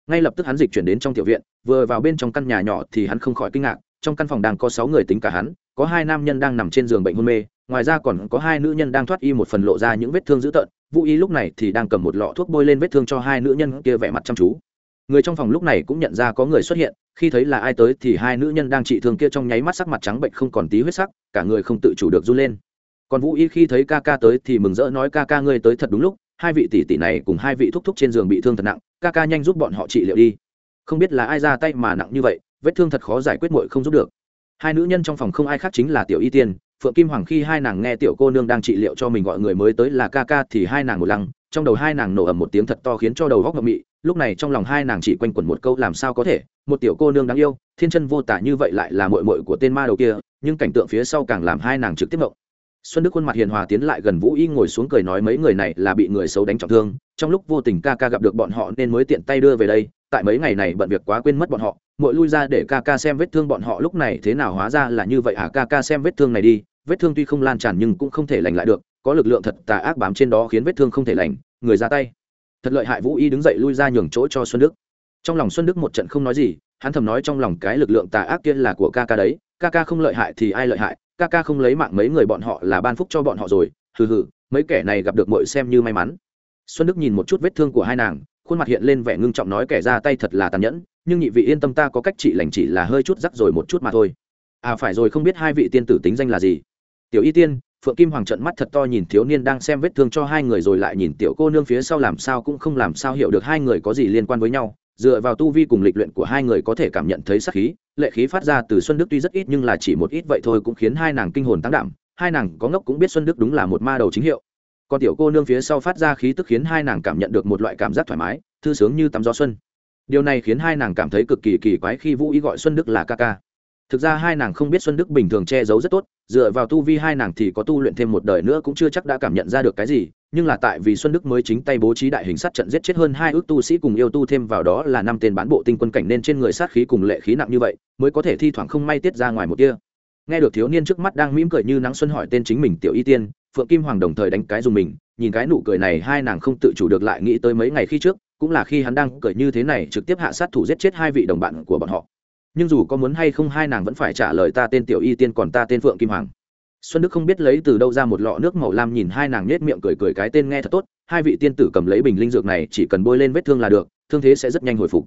Speaker 1: Ngay lập tức hắn dịch chuyển đến trong tiểu viện, vừa vào bên trong căn nhà nhỏ thì hắn không khỏi kinh ngạc trong căn phòng đang có sáu người tính cả hắn, có hai nam nhân đang nằm trên giường bệnh hôn mê, ngoài ra còn có hai nữ nhân đang thoát y một phần lộ ra những vết thương dữ tợn, vũ y lúc này thì đang cầm một lọ thuốc bôi lên vết thương cho hai nữ nhân kia vẻ mặt chăm chú. Người trong phòng lúc này cũng nhận ra có người xuất hiện, khi thấy là ai tới thì hai nữ nhân đang trị thương kia trong nháy mắt sắc mặt trắng bệnh không còn tí huyết sắc, cả người không tự chủ được run lên. Còn vũ y khi thấy ca ca tới thì mừng rỡ nói, ca ca ngươi tới thật đúng lúc, hai vị tỷ tỷ này cùng hai vị thúc thúc trên giường bị thương thật nặng, ca ca nhanh giúp bọn họ trị liệu đi. Không biết là ai ra tay mà nặng như vậy vết thương thật khó giải quyết muội không giúp được. Hai nữ nhân trong phòng không ai khác chính là tiểu y tiên, phượng kim hoàng khi hai nàng nghe tiểu cô nương đang trị liệu cho mình gọi người mới tới là ca ca thì hai nàng một lăng, trong đầu hai nàng nổ ầm một tiếng thật to khiến cho đầu góc ngậm mị, lúc này trong lòng hai nàng chỉ quanh quẩn một câu làm sao có thể, một tiểu cô nương đáng yêu, thiên chân vô tả như vậy lại là mội mội của tên ma đầu kia, nhưng cảnh tượng phía sau càng làm hai nàng trực tiếp mộng xuân đức khuôn mặt hiền hòa tiến lại gần vũ y ngồi xuống cười nói mấy người này là bị người xấu đánh trọng thương, trong lúc vô tình ca ca gặp được bọn họ nên mới tiện tay đưa về đây tại mấy ngày này bận việc quá quên mất bọn họ mỗi lui ra để ca ca xem vết thương bọn họ lúc này thế nào hóa ra là như vậy. À ca ca xem vết thương này đi, vết thương tuy không lan tràn nhưng cũng không thể lành lại được, có lực lượng thật tà ác bám trên đó khiến vết thương không thể lành. Người ra tay. Thật lợi hại vũ y đứng dậy lui ra nhường chỗ cho xuân đức. Trong lòng xuân đức một trận không nói gì, hắn thầm nói trong lòng cái lực lượng tà ác kia là của ca ca đấy, ca ca không lợi hại thì ai lợi hại, ca ca không lấy mạng mấy người bọn họ là ban phúc cho bọn họ rồi, hừ hừ, mấy kẻ này gặp được mội xem như may mắn. Xuân đức nhìn một chút vết thương của hai nàng khuôn mặt hiện lên vẻ ngưng trọng nói kẻ ra tay thật là tàn nhẫn, nhưng nhị vị yên tâm ta có cách trị lành chỉ là hơi chút rắc rồi một chút mà thôi. À phải rồi, không biết hai vị tiên tử tính danh là gì. Tiểu y tiên, phượng kim hoàng trận mắt thật to nhìn thiếu niên đang xem vết thương cho hai người rồi lại nhìn tiểu cô nương phía sau làm sao cũng không làm sao hiểu được hai người có gì liên quan với nhau. Dựa vào tu vi cùng lịch luyện của hai người có thể cảm nhận thấy sắc khí, lệ khí phát ra từ xuân đức tuy rất ít nhưng là chỉ một ít vậy thôi cũng khiến hai nàng kinh hồn tăng đảm hai nàng có ngốc cũng biết xuân đức đúng là một ma đầu chính hiệu còn tiểu cô nương phía sau phát ra khí tức khiến hai nàng cảm nhận được một loại cảm giác thoải mái, thư sướng như tắm gió xuân. Điều này khiến hai nàng cảm thấy cực kỳ kỳ quái khi vũ ý gọi xuân đức là ca ca. Thực ra hai nàng không biết xuân đức bình thường che giấu rất tốt, dựa vào tu vi hai nàng thì có tu luyện thêm một đời nữa cũng chưa chắc đã cảm nhận ra được cái gì, nhưng là tại vì xuân đức mới chính tay bố trí đại hình sát trận giết chết hơn hai ước tu sĩ cùng yêu tu thêm vào đó là năm tên bán bộ tinh quân cảnh nên trên người sát khí cùng lệ khí nặng như vậy, mới có thể thi thoảng không may tiết ra ngoài một kia nghe được thiếu niên trước mắt đang mỉm cười như nắng xuân hỏi tên chính mình tiểu y tiên phượng kim hoàng đồng thời đánh cái dùng mình, nhìn cái nụ cười này hai nàng không tự chủ được lại nghĩ tới mấy ngày khi trước, cũng là khi hắn đang cười như thế này trực tiếp hạ sát thủ giết chết hai vị đồng bạn của bọn họ. Nhưng dù có muốn hay không hai nàng vẫn phải trả lời ta tên tiểu y tiên còn ta tên phượng kim hoàng. Xuân đức không biết lấy từ đâu ra một lọ nước màu lam nhìn hai nàng nhếch miệng cười cười cái tên nghe thật tốt, hai vị tiên tử cầm lấy bình linh dược này chỉ cần bôi lên vết thương là được, thương thế sẽ rất nhanh hồi phục.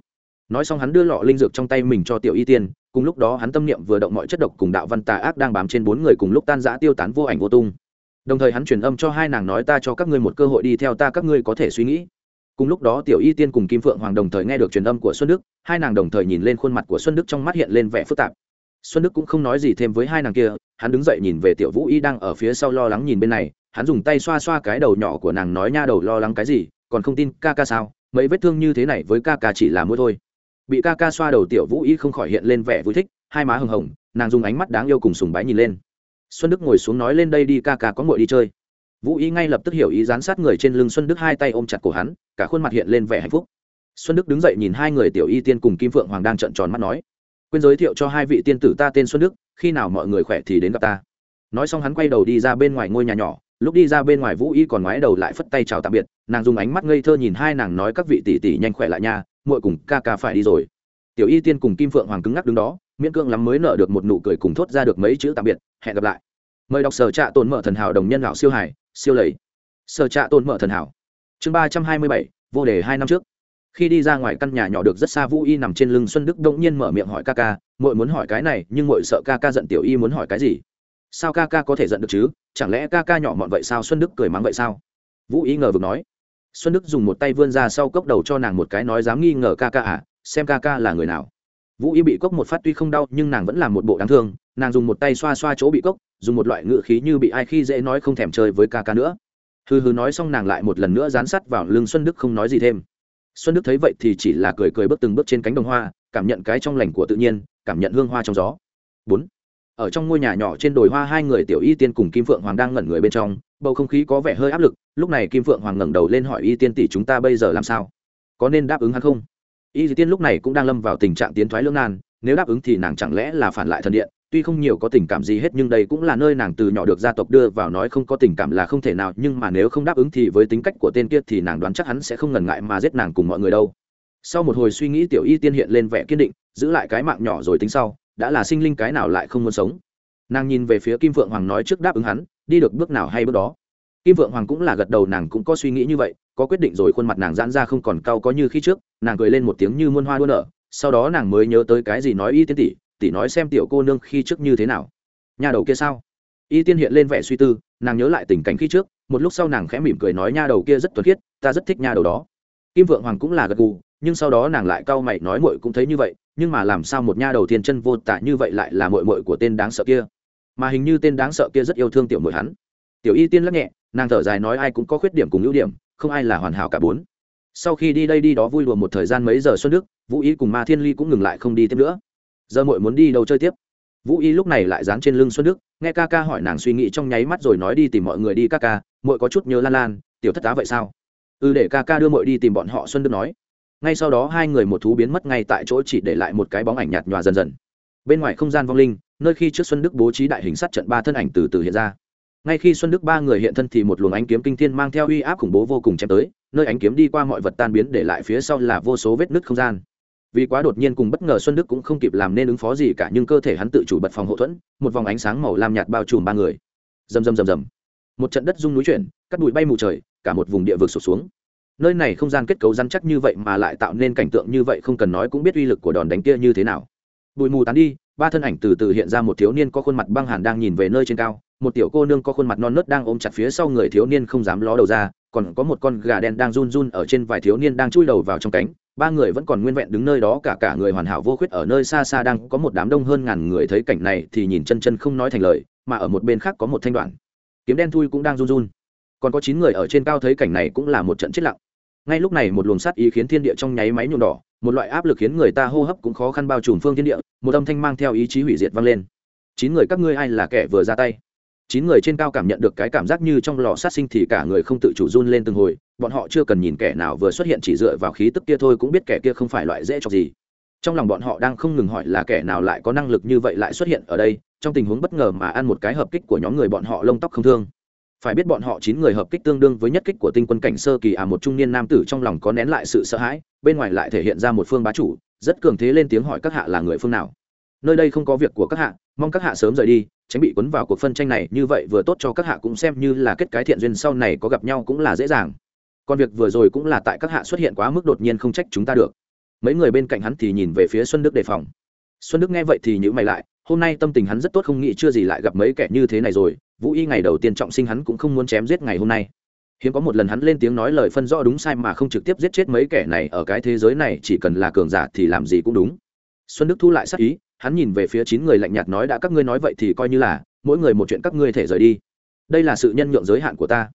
Speaker 1: Nói xong hắn đưa lọ linh dược trong tay mình cho tiểu y tiên, cùng lúc đó hắn tâm niệm vừa động mọi chất độc cùng đạo văn tà ác đang bám trên bốn người cùng lúc tan giã tiêu tán vô ảnh vô tung đồng thời hắn truyền âm cho hai nàng nói ta cho các ngươi một cơ hội đi theo ta, các ngươi có thể suy nghĩ. Cùng lúc đó tiểu y tiên cùng kim phượng hoàng đồng thời nghe được truyền âm của xuân đức, hai nàng đồng thời nhìn lên khuôn mặt của xuân đức trong mắt hiện lên vẻ phức tạp. Xuân đức cũng không nói gì thêm với hai nàng kia, hắn đứng dậy nhìn về tiểu vũ y đang ở phía sau lo lắng nhìn bên này, hắn dùng tay xoa xoa cái đầu nhỏ của nàng nói, nha đầu, lo lắng cái gì? Còn không tin ca ca sao? Mấy vết thương như thế này với ca ca chỉ là mua thôi. Bị ca ca xoa đầu, tiểu vũ y không khỏi hiện lên vẻ vui thích, hai má hồng hồng, nàng dùng ánh mắt đáng yêu cùng sùng bái nhìn lên xuân đức ngồi xuống nói lên đây đi, ca ca có ngồi đi chơi. Vũ y ngay lập tức hiểu ý dán sát người trên lưng xuân đức hai tay ôm chặt cổ hắn, cả khuôn mặt hiện lên vẻ hạnh phúc. Xuân đức đứng dậy nhìn hai người tiểu y tiên cùng kim phượng hoàng đang trợn tròn mắt nói, quên giới thiệu cho hai vị tiên tử ta tên xuân đức, khi nào mọi người khỏe thì đến gặp ta. Nói xong hắn quay đầu đi ra bên ngoài ngôi nhà nhỏ, lúc đi ra bên ngoài vũ y còn ngoái đầu lại phất tay chào tạm biệt, nàng dùng ánh mắt ngây thơ nhìn hai nàng nói các vị tỷ tỷ nhanh khỏe lại nha, muội cùng ca ca phải đi rồi. Tiểu y tiên cùng kim phượng hoàng cứng ngắc đứng đó miễn cưỡng lắm mới nở được một nụ cười cùng thốt ra được mấy chữ tạm biệt, hẹn gặp lại. Mời đọc sở trạ tồn mở thần hảo đồng nhân lão siêu hải, siêu lầy. Sở trạ tồn mở thần hảo. Chương ba trăm hai mươi bảy, vô đề hai năm trước. Khi đi ra ngoài căn nhà nhỏ được rất xa vũ y nằm trên lưng xuân đức đông nhiên mở miệng hỏi ca ca, muội muốn hỏi cái này, nhưng muội sợ ca ca giận tiểu y muốn hỏi cái gì? Sao ca ca có thể giận được chứ? Chẳng lẽ ca ca nhỏ mọn vậy sao? Xuân đức cười mắng, vậy sao? Vũ y ngờ vực nói. Xuân đức dùng một tay vươn ra sau cốc đầu cho nàng một cái, nói, dám nghi ngờ ca ca à? Xem ca ca là người nào? Vũ y bị cốc một phát tuy không đau, nhưng nàng vẫn làm một bộ đáng thương. Nàng dùng một tay xoa xoa chỗ bị cốc, dùng một loại ngự khí như bị ai khi dễ nói không thèm chơi với ca ca nữa. Hừ hừ nói xong nàng lại một lần nữa dán sắt vào lưng xuân đức không nói gì thêm. Xuân đức thấy vậy thì chỉ là cười cười bước từng bước trên cánh đồng hoa, cảm nhận cái trong lành của tự nhiên, cảm nhận hương hoa trong gió. Bốn. Ở trong ngôi nhà nhỏ trên đồi hoa, hai người tiểu y tiên cùng kim phượng hoàng đang ngẩn người bên trong, bầu không khí có vẻ hơi áp lực. Lúc này kim phượng hoàng ngẩng đầu lên hỏi y tiên tỷ, chúng ta bây giờ làm sao? Có nên đáp ứng hắn không? Y tiên lúc này cũng đang lâm vào tình trạng tiến thoái lưỡng nan, nếu đáp ứng thì nàng chẳng lẽ là phản lại thần điện, tuy không nhiều có tình cảm gì hết nhưng đây cũng là nơi nàng từ nhỏ được gia tộc đưa vào nói không có tình cảm là không thể nào, nhưng mà nếu không đáp ứng thì với tính cách của tên kia thì nàng đoán chắc hắn sẽ không ngần ngại mà giết nàng cùng mọi người đâu. Sau một hồi suy nghĩ, tiểu y tiên hiện lên vẻ kiên định, giữ lại cái mạng nhỏ rồi tính sau, đã là sinh linh cái nào lại không muốn sống. Nàng nhìn về phía kim phượng hoàng nói trước đáp ứng hắn, đi được bước nào hay bước đó. Kim phượng hoàng cũng là gật đầu, nàng cũng có suy nghĩ như vậy có quyết định rồi khuôn mặt nàng giãn ra không còn cau có như khi trước, nàng cười lên một tiếng như muôn hoa đua nở, sau đó nàng mới nhớ tới cái gì nói y tiên tỷ tỷ nói xem tiểu cô nương khi trước như thế nào. Nhà đầu kia sao? Y tiên hiện lên vẻ suy tư, nàng nhớ lại tình cảnh khi trước, một lúc sau nàng khẽ mỉm cười nói nha đầu kia rất thuần khiết, ta rất thích nha đầu đó. Kim vượng hoàng cũng là gật gù, nhưng sau đó nàng lại cau mày nói muội cũng thấy như vậy, nhưng mà làm sao một nha đầu thiên chân vô tả như vậy lại là muội muội của tên đáng sợ kia? Mà hình như tên đáng sợ kia rất yêu thương tiểu muội hắn. Tiểu y tiên lắc nhẹ, nàng thở dài nói ai cũng có khuyết điểm cùng ưu điểm không ai là hoàn hảo cả bốn. Sau khi đi đây đi đó vui lùa một thời gian mấy giờ xuân đức, vũ y cùng ma thiên ly cũng ngừng lại không đi tiếp nữa. Giờ muội muốn đi đâu chơi tiếp? Vũ y lúc này lại dán trên lưng xuân đức, nghe ca ca hỏi nàng suy nghĩ trong nháy mắt rồi nói đi tìm mọi người đi ca ca, muội có chút nhớ lan lan, tiểu thất tá vậy sao? Ừ để ca ca đưa muội đi tìm bọn họ, xuân đức nói. Ngay sau đó hai người một thú biến mất ngay tại chỗ chỉ để lại một cái bóng ảnh nhạt nhòa dần dần. Bên ngoài không gian vong linh, nơi khi trước xuân đức bố trí đại hình sát trận ba thân ảnh từ từ hiện ra ngay khi xuân đức ba người hiện thân thì một luồng ánh kiếm kinh thiên mang theo uy áp khủng bố vô cùng chém tới, nơi ánh kiếm đi qua mọi vật tan biến để lại phía sau là vô số vết nứt không gian. Vì quá đột nhiên cùng bất ngờ xuân đức cũng không kịp làm nên ứng phó gì cả nhưng cơ thể hắn tự chủ bật phòng hậu thuẫn, một vòng ánh sáng màu lam nhạt bao trùm ba người. Rầm rầm rầm rầm. Một trận đất rung núi chuyển, cắt bụi bay mù trời, cả một vùng địa vực sụt xuống. Nơi này không gian kết cấu rắn chắc như vậy mà lại tạo nên cảnh tượng như vậy không cần nói cũng biết uy lực của đòn đánh kia như thế nào. Bụi mù tán đi, ba thân ảnh từ từ hiện ra một thiếu niên có khuôn mặt băng hàn đang nhìn về nơi trên cao một tiểu cô nương có khuôn mặt non nớt đang ôm chặt phía sau người thiếu niên không dám ló đầu ra, còn có một con gà đen đang run run ở trên vài thiếu niên đang chui đầu vào trong cánh. Ba người vẫn còn nguyên vẹn đứng nơi đó, cả cả người hoàn hảo vô khuyết ở nơi xa xa đang có một đám đông hơn ngàn người thấy cảnh này thì nhìn chân chân không nói thành lời, mà ở một bên khác có một thanh đoạn. Kiếm đen thui cũng đang run run. Còn có chín người ở trên cao thấy cảnh này cũng là một trận chết lặng. Ngay lúc này một luồng sát ý khiến thiên địa trong nháy máy nhuộm đỏ, một loại áp lực khiến người ta hô hấp cũng khó khăn bao trùm phương thiên địa, một âm thanh mang theo ý chí hủy diệt vang lên. Chín người các ngươi ai là kẻ vừa ra tay? Chín người trên cao cảm nhận được cái cảm giác như trong lò sát sinh thì cả người không tự chủ run lên từng hồi, bọn họ chưa cần nhìn kẻ nào vừa xuất hiện chỉ dựa vào khí tức kia thôi cũng biết kẻ kia không phải loại dễ cho gì. Trong lòng bọn họ đang không ngừng hỏi là kẻ nào lại có năng lực như vậy lại xuất hiện ở đây, trong tình huống bất ngờ mà ăn một cái hợp kích của nhóm người bọn họ lông tóc không thương. Phải biết bọn họ chín người hợp kích tương đương với nhất kích của tinh quân cảnh sơ kỳ à một trung niên nam tử trong lòng có nén lại sự sợ hãi, bên ngoài lại thể hiện ra một phương bá chủ, rất cường thế lên tiếng hỏi các hạ là người phương nào nơi đây không có việc của các hạ, mong các hạ sớm rời đi, tránh bị cuốn vào cuộc phân tranh này, như vậy vừa tốt cho các hạ cũng xem như là kết cái thiện duyên sau này có gặp nhau cũng là dễ dàng. Còn việc vừa rồi cũng là tại các hạ xuất hiện quá mức đột nhiên không trách chúng ta được. Mấy người bên cạnh hắn thì nhìn về phía xuân đức đề phòng. Xuân đức nghe vậy thì nhữ mày lại, hôm nay tâm tình hắn rất tốt không nghĩ chưa gì lại gặp mấy kẻ như thế này rồi, vũ y ngày đầu tiên trọng sinh hắn cũng không muốn chém giết ngày hôm nay. Hiếm có một lần hắn lên tiếng nói lời phân rõ đúng sai mà không trực tiếp giết chết mấy kẻ này ở cái thế giới này, chỉ cần là cường giả thì làm gì cũng đúng. Xuân đức thu lại sắc ý hắn nhìn về phía chín người lạnh nhạt nói đã các ngươi nói vậy thì coi như là, mỗi người một chuyện các ngươi thể rời đi. Đây là sự nhân nhượng giới hạn của ta.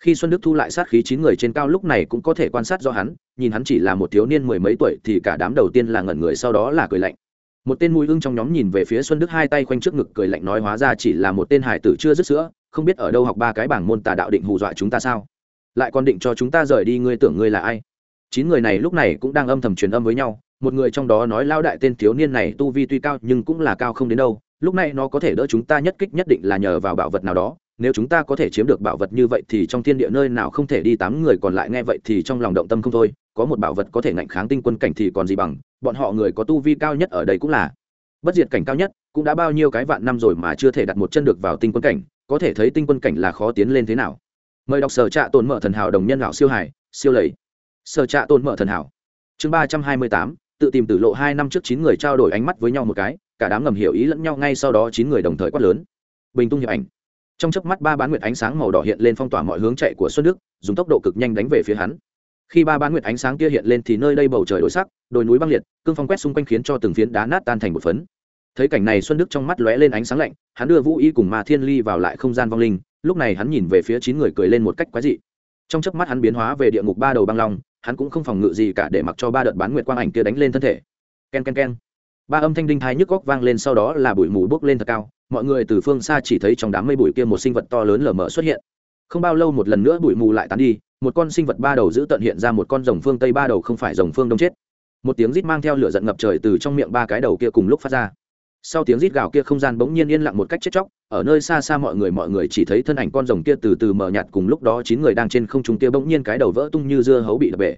Speaker 1: Khi xuân đức thu lại sát khí chín người trên cao lúc này cũng có thể quan sát do hắn, nhìn hắn chỉ là một thiếu niên mười mấy tuổi thì cả đám đầu tiên là ngẩn người sau đó là cười lạnh. Một tên mùi hưng trong nhóm nhìn về phía xuân đức hai tay khoanh trước ngực cười lạnh nói hóa ra chỉ là một tên hải tử chưa dứt sữa, không biết ở đâu học ba cái bảng môn tà đạo định hù dọa chúng ta sao? Lại còn định cho chúng ta rời đi, ngươi tưởng ngươi là ai? Chín người này lúc này cũng đang âm thầm truyền âm với nhau một người trong đó nói lao đại tên thiếu niên này tu vi tuy cao nhưng cũng là cao không đến đâu, lúc này nó có thể đỡ chúng ta nhất kích nhất định là nhờ vào bảo vật nào đó, nếu chúng ta có thể chiếm được bảo vật như vậy thì trong thiên địa nơi nào không thể đi tám người còn lại nghe vậy thì trong lòng động tâm không thôi, có một bảo vật có thể ngạnh kháng tinh quân cảnh thì còn gì bằng, bọn họ người có tu vi cao nhất ở đây cũng là bất diệt cảnh cao nhất, cũng đã bao nhiêu cái vạn năm rồi mà chưa thể đặt một chân được vào tinh quân cảnh, có thể thấy tinh quân cảnh là khó tiến lên thế nào. Mời đọc sở trạ tồn mở thần hảo đồng nhân lão siêu hải, siêu lầy. Sở trạ tồn mở thần hảo. Chương ba trăm hai mươi tám tự tìm tử lộ hai năm trước chín người trao đổi ánh mắt với nhau một cái, cả đám ngầm hiểu ý lẫn nhau ngay sau đó chín người đồng thời quát lớn. Bình tung hiệp ảnh. Trong chớp mắt ba bán nguyệt ánh sáng màu đỏ hiện lên phong tỏa mọi hướng chạy của xuân đức, dùng tốc độ cực nhanh đánh về phía hắn. Khi ba bán nguyệt ánh sáng kia hiện lên thì nơi đây bầu trời đổi sắc, đồi núi băng liệt, cương phong quét xung quanh khiến cho từng phiến đá nát tan thành một phấn. Thấy cảnh này xuân đức trong mắt lóe lên ánh sáng lạnh, hắn đưa vũ y cùng ma thiên ly vào lại không gian vong linh, lúc này hắn nhìn về phía chín người cười lên một cách quái dị. Trong chớp mắt hắn biến hóa về địa ngục ba đầu băng long hắn cũng không phòng ngự gì cả để mặc cho ba đợt bán nguyệt quang ảnh kia đánh lên thân thể. Ken ken ken. Ba âm thanh đinh thái nhức góc vang lên sau đó là bụi mù bốc lên thật cao. Mọi người từ phương xa chỉ thấy trong đám mây bụi kia một sinh vật to lớn lở mở xuất hiện. Không bao lâu một lần nữa bụi mù lại tán đi, một con sinh vật ba đầu giữ tận hiện ra một con rồng phương tây ba đầu không phải rồng phương đông chết. Một tiếng rít mang theo lửa giận ngập trời từ trong miệng ba cái đầu kia cùng lúc phát ra sau tiếng rít gào kia không gian bỗng nhiên yên lặng một cách chết chóc, ở nơi xa xa mọi người mọi người chỉ thấy thân ảnh con rồng kia từ từ mờ nhạt cùng lúc đó chín người đang trên không trung kia bỗng nhiên cái đầu vỡ tung như dưa hấu bị đập bể.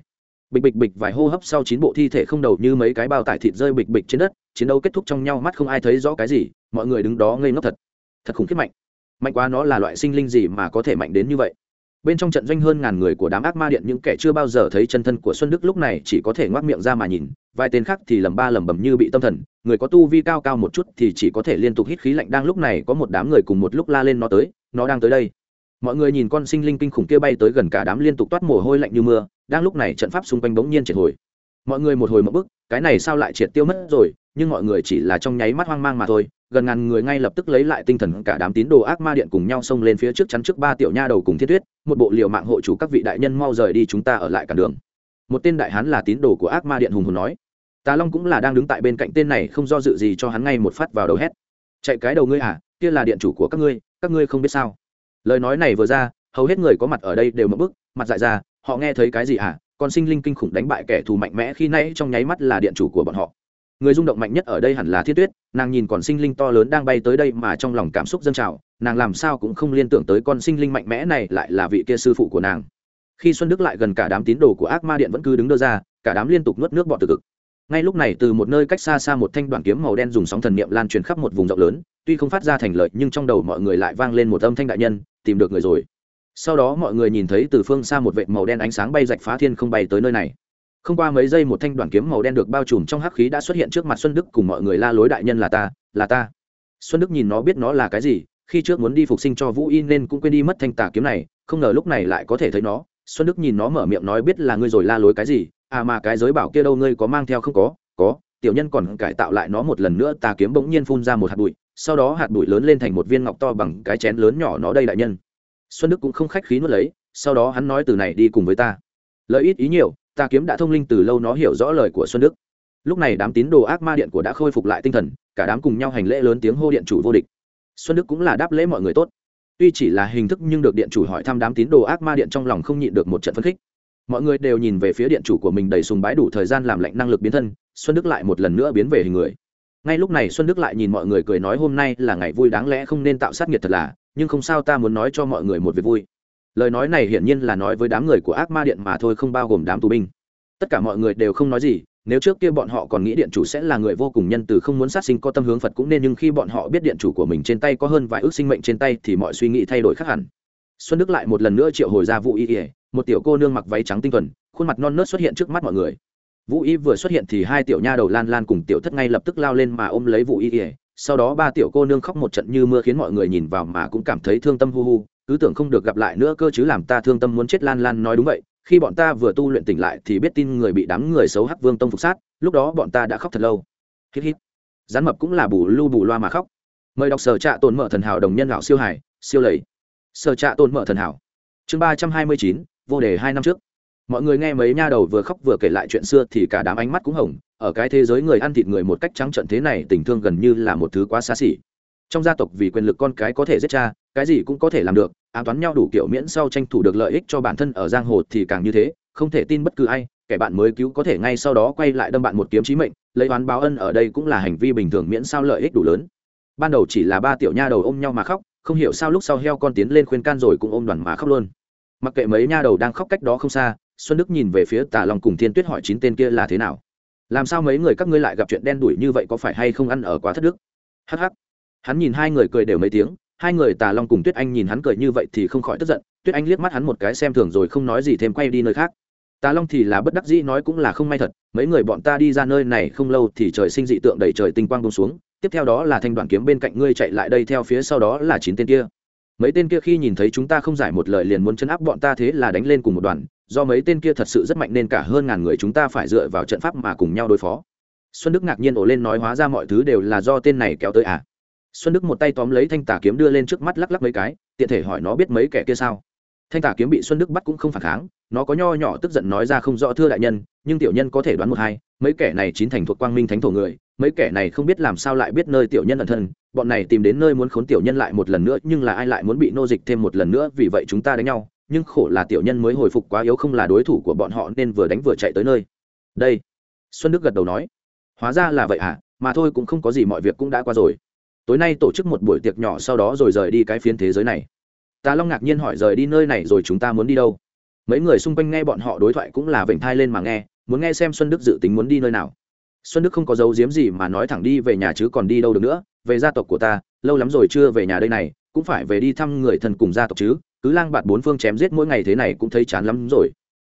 Speaker 1: Bịch bịch bịch vài hô hấp sau chín bộ thi thể không đầu như mấy cái bao tải thịt rơi bịch bịch trên đất, chiến đấu kết thúc trong nhau mắt không ai thấy rõ cái gì, mọi người đứng đó ngây ngốc thật. Thật khủng khiếp mạnh. Mạnh quá nó là loại sinh linh gì mà có thể mạnh đến như vậy? Bên trong trận doanh hơn ngàn người của đám ác ma điện những kẻ chưa bao giờ thấy chân thân của xuân đức lúc này chỉ có thể ngoác miệng ra mà nhìn, vài tên khác thì lầm ba lầm bầm như bị tâm thần, người có tu vi cao cao một chút thì chỉ có thể liên tục hít khí lạnh đang lúc này có một đám người cùng một lúc la lên nó tới, nó đang tới đây. Mọi người nhìn con sinh linh kinh khủng kia bay tới gần cả đám liên tục toát mồ hôi lạnh như mưa, đang lúc này trận pháp xung quanh bỗng nhiên triệt hồi. Mọi người một hồi một bức cái này sao lại triệt tiêu mất rồi nhưng mọi người chỉ là trong nháy mắt hoang mang mà thôi, gần ngàn người ngay lập tức lấy lại tinh thần, cả đám tín đồ ác ma điện cùng nhau xông lên phía trước chắn trước ba tiểu nha đầu cùng thiết tuyết một bộ liều mạng hộ chủ các vị đại nhân mau rời đi chúng ta ở lại cả đường. Một tên đại hán là tín đồ của ác ma điện hùng hùng nói. Tà long cũng là đang đứng tại bên cạnh tên này, không do dự gì cho hắn ngay một phát vào đầu hét. Chạy cái đầu ngươi à kia là điện chủ của các ngươi các ngươi không biết sao. Lời nói này vừa ra, hầu hết người có mặt ở đây đều mất bức mặt dại ra, họ nghe thấy cái gì à còn sinh linh kinh khủng đánh bại kẻ thù mạnh mẽ khi nãy trong nháy mắt là điện chủ của bọn họ người rung động mạnh nhất ở đây hẳn là thiết tuyết, nàng nhìn còn sinh linh to lớn đang bay tới đây mà trong lòng cảm xúc dâng trào, nàng làm sao cũng không liên tưởng tới con sinh linh mạnh mẽ này lại là vị kia sư phụ của nàng. Khi xuân đức lại gần cả đám tín đồ của ác ma điện vẫn cứ đứng đơ ra, cả đám liên tục nuốt nước bọt từ cực. Ngay lúc này từ một nơi cách xa xa một thanh đoàn kiếm màu đen dùng sóng thần niệm lan truyền khắp một vùng rộng lớn, tuy không phát ra thành lợi nhưng trong đầu mọi người lại vang lên một âm thanh đại nhân, tìm được người rồi. Sau đó mọi người nhìn thấy từ phương xa một vệt màu đen ánh sáng bay rạch phá thiên không bay tới nơi này không qua mấy giây một thanh đoàn kiếm màu đen được bao trùm trong hắc khí đã xuất hiện trước mặt xuân đức cùng mọi người la lối đại nhân là ta là ta. Xuân đức nhìn nó biết nó là cái gì, khi trước muốn đi phục sinh cho vũ y nên cũng quên đi mất thanh tà kiếm này, không ngờ lúc này lại có thể thấy nó. Xuân đức nhìn nó mở miệng nói biết là ngươi rồi la lối cái gì à mà cái giới bảo kia đâu ngươi có mang theo không có có, tiểu nhân còn cải tạo lại nó một lần nữa, tà kiếm bỗng nhiên phun ra một hạt bụi, sau đó hạt bụi lớn lên thành một viên ngọc to bằng cái chén lớn nhỏ nó đây đại nhân. Xuân đức cũng không khách khí nuốt lấy, sau đó hắn nói từ này đi cùng với ta. Lợi ít ý nhiều tà kiếm đã thông linh từ lâu nó hiểu rõ lời của xuân đức. Lúc này đám tín đồ ác ma điện của đã khôi phục lại tinh thần, cả đám cùng nhau hành lễ lớn tiếng hô điện chủ vô địch. Xuân đức cũng là đáp lễ mọi người tốt. Tuy chỉ là hình thức nhưng được điện chủ hỏi thăm đám tín đồ ác ma điện trong lòng không nhịn được một trận phấn khích. Mọi người đều nhìn về phía điện chủ của mình đầy sùng bái đủ thời gian làm lạnh năng lực biến thân, xuân đức lại một lần nữa biến về hình người. Ngay lúc này xuân đức lại nhìn mọi người cười nói hôm nay là ngày vui, đáng lẽ không nên tạo sát nghiệt thật là, nhưng không sao ta muốn nói cho mọi người một việc vui lời nói này hiển nhiên là nói với đám người của ác ma điện mà thôi, không bao gồm đám tù binh. Tất cả mọi người đều không nói gì, nếu trước kia bọn họ còn nghĩ điện chủ sẽ là người vô cùng nhân từ, không muốn sát sinh có tâm hướng phật cũng nên, nhưng khi bọn họ biết điện chủ của mình trên tay có hơn vài ước sinh mệnh trên tay thì mọi suy nghĩ thay đổi khác hẳn. Xuân đức lại một lần nữa triệu hồi ra vũ y ỉa một tiểu cô nương mặc váy trắng tinh thuần, khuôn mặt non nớt xuất hiện trước mắt mọi người. Vũ y vừa xuất hiện thì hai tiểu nha đầu lan lan cùng tiểu thất ngay lập tức lao lên mà ôm lấy vũ y ỉa sau đó ba tiểu cô nương khóc một trận như mưa khiến mọi người nhìn vào mà cũng cảm thấy thương tâm hu hu cứ tưởng không được gặp lại nữa cơ chứ làm ta thương tâm muốn chết lan lan nói đúng vậy, khi bọn ta vừa tu luyện tỉnh lại thì biết tin người bị đám người xấu hắc vương tông phục sát, lúc đó bọn ta đã khóc thật lâu. Hít hít. Rắn mập cũng là bù lu bù loa mà khóc. Mời đọc sở trạ tồn mở thần hảo đồng nhân lão siêu hải siêu lầy. Sở trạ tồn mở thần hảo. Chương ba trăm hai mươi chín, vô đề hai năm trước. Mọi người nghe mấy nha đầu vừa khóc vừa kể lại chuyện xưa thì cả đám ánh mắt cũng hồng, ở cái thế giới người ăn thịt người một cách trắng trận thế này tình thương gần như là một thứ quá xa xỉ trong gia tộc vì quyền lực con cái có thể giết cha, cái gì cũng có thể làm được, ám toán nhau đủ kiểu miễn sau tranh thủ được lợi ích cho bản thân ở giang hồ thì càng như thế, không thể tin bất cứ ai, kẻ bạn mới cứu có thể ngay sau đó quay lại đâm bạn một kiếm chí mệnh, lấy oán báo ân ở đây cũng là hành vi bình thường miễn sao lợi ích đủ lớn. Ban đầu chỉ là ba tiểu nha đầu ôm nhau mà khóc, không hiểu sao lúc sau heo con tiến lên khuyên can rồi cũng ôm đoàn mà khóc luôn. Mặc kệ mấy nha đầu đang khóc cách đó không xa, xuân đức nhìn về phía tà long cùng thiên tuyết hỏi chín tên kia là thế nào. Làm sao mấy người các ngươi lại gặp chuyện đen đủi như vậy có phải hay không ăn ở quá thất đức? Hắc hắc hắn nhìn hai người cười đều mấy tiếng, hai người tà long cùng tuyết anh nhìn hắn cười như vậy thì không khỏi tức giận, tuyết anh liếc mắt hắn một cái xem thường rồi không nói gì thêm quay đi nơi khác. Tà long thì là bất đắc dĩ nói cũng là không may thật, mấy người bọn ta đi ra nơi này không lâu thì trời sinh dị tượng đẩy trời tinh quang bông xuống, tiếp theo đó là thanh đoàn kiếm bên cạnh ngươi chạy lại đây theo phía sau đó là chín tên kia. Mấy tên kia khi nhìn thấy chúng ta không giải một lời liền muốn chấn áp bọn ta thế là đánh lên cùng một đoàn, do mấy tên kia thật sự rất mạnh nên cả hơn ngàn người chúng ta phải dựa vào trận pháp mà cùng nhau đối phó. Xuân đức ngạc nhiên ổ lên nói hóa ra mọi thứ đều là do tên này kéo tới à? Xuân đức một tay tóm lấy thanh tà kiếm đưa lên trước mắt lắc lắc mấy cái, tiện thể hỏi nó biết mấy kẻ kia sao? Thanh tà kiếm bị xuân đức bắt cũng không phản kháng, nó có nho nhỏ tức giận nói ra không rõ thưa đại nhân, nhưng tiểu nhân có thể đoán một hai, mấy kẻ này chín thành thuộc quang minh thánh thổ người, mấy kẻ này không biết làm sao lại biết nơi tiểu nhân ẩn thân, bọn này tìm đến nơi muốn khốn tiểu nhân lại một lần nữa, nhưng là ai lại muốn bị nô dịch thêm một lần nữa, vì vậy chúng ta đánh nhau, nhưng khổ là tiểu nhân mới hồi phục quá yếu không là đối thủ của bọn họ nên vừa đánh vừa chạy tới nơi. Đây, xuân đức gật đầu nói, hóa ra là vậy à mà thôi cũng không có gì, mọi việc cũng đã qua rồi tối nay tổ chức một buổi tiệc nhỏ sau đó rồi rời đi cái phiến thế giới này. Tà long ngạc nhiên hỏi rời đi nơi này rồi chúng ta muốn đi đâu? Mấy người xung quanh nghe bọn họ đối thoại cũng là vểnh thai lên mà nghe, muốn nghe xem xuân đức dự tính muốn đi nơi nào. Xuân đức không có dấu diếm gì mà nói thẳng đi về nhà chứ còn đi đâu được nữa, về gia tộc của ta, lâu lắm rồi chưa về nhà đây này, cũng phải về đi thăm người thân cùng gia tộc chứ, cứ lang bạt bốn phương chém giết mỗi ngày thế này cũng thấy chán lắm rồi.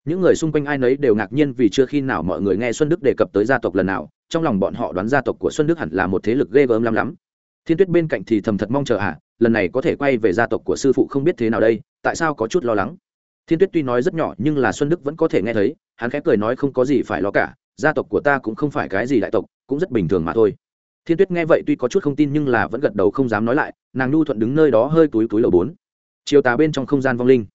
Speaker 1: Những người xung quanh ai nấy đều ngạc nhiên vì chưa khi nào mọi người nghe xuân đức đề cập tới gia tộc lần nào, trong lòng bọn họ đoán gia tộc của xuân đức hẳn là một thế lực ghê gớm lắm lắm thiên tuyết bên cạnh thì thầm thật mong chờ à lần này có thể quay về gia tộc của sư phụ không biết thế nào đây, tại sao có chút lo lắng? Thiên tuyết tuy nói rất nhỏ nhưng là xuân đức vẫn có thể nghe thấy, hắn khẽ cười nói không có gì phải lo cả, gia tộc của ta cũng không phải cái gì đại tộc, cũng rất bình thường mà thôi. Thiên tuyết nghe vậy tuy có chút không tin nhưng là vẫn gật đầu không dám nói lại, nàng nhu thuận đứng nơi đó hơi túi túi lầu bốn. Chiều tà bên trong không gian vong linh.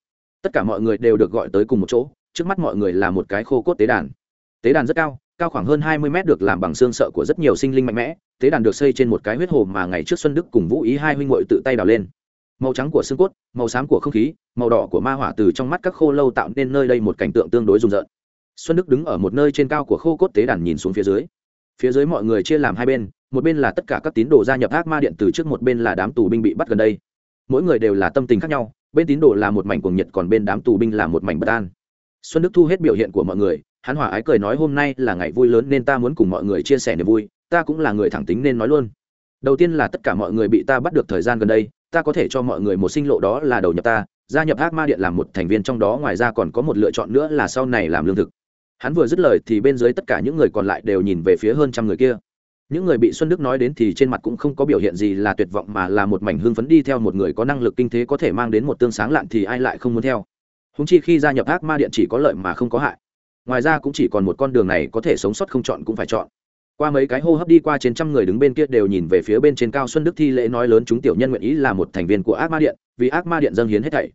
Speaker 1: Tất cả mọi người đều được gọi tới cùng một chỗ, trước mắt mọi người là một cái khô cốt tế đàn. Tế đàn rất cao cao khoảng hơn hai mươi mét được làm bằng xương sợ của rất nhiều sinh linh mạnh mẽ, tế đàn được xây trên một cái huyết hồ mà ngày trước xuân đức cùng vũ ý hai huynh ngội tự tay đào lên. Màu trắng của xương cốt, màu xám của không khí, màu đỏ của ma hỏa từ trong mắt các khô lâu tạo nên nơi đây một cảnh tượng tương đối rùng rợn. Xuân đức đứng ở một nơi trên cao của khô cốt tế đàn nhìn xuống phía dưới. Phía dưới mọi người chia làm hai bên, một bên là tất cả các tín đồ gia nhập ác ma điện từ trước một bên là đám tù binh bị bắt gần đây. Mỗi người đều là tâm tình khác nhau, bên tín đồ là một mảnh cuồng nhiệt còn bên đám tù binh là một mảnh bất an. Xuân đức thu hết biểu hiện của mọi người hắn hỏa ái cười nói hôm nay là ngày vui lớn nên ta muốn cùng mọi người chia sẻ niềm vui, ta cũng là người thẳng tính nên nói luôn. Đầu tiên là tất cả mọi người bị ta bắt được thời gian gần đây, ta có thể cho mọi người một sinh lộ đó là đầu nhập ta, gia nhập ác ma điện làm một thành viên trong đó ngoài ra còn có một lựa chọn nữa là sau này làm lương thực. Hắn vừa dứt lời thì bên dưới tất cả những người còn lại đều nhìn về phía hơn trăm người kia. Những người bị xuân đức nói đến thì trên mặt cũng không có biểu hiện gì là tuyệt vọng mà là một mảnh hương phấn đi theo một người có năng lực kinh tế có thể mang đến một tương sáng lạn thì ai lại không muốn theo. Húng chi khi gia nhập ác ma điện chỉ có lợi mà không có hại ngoài ra cũng chỉ còn một con đường này có thể sống sót không chọn cũng phải chọn. Qua mấy cái hô hấp đi qua trên trăm người đứng bên kia đều nhìn về phía bên trên cao xuân đức thi lễ nói lớn chúng tiểu nhân nguyện ý là một thành viên của ác ma điện, vì ác ma điện dâng hiến hết thảy.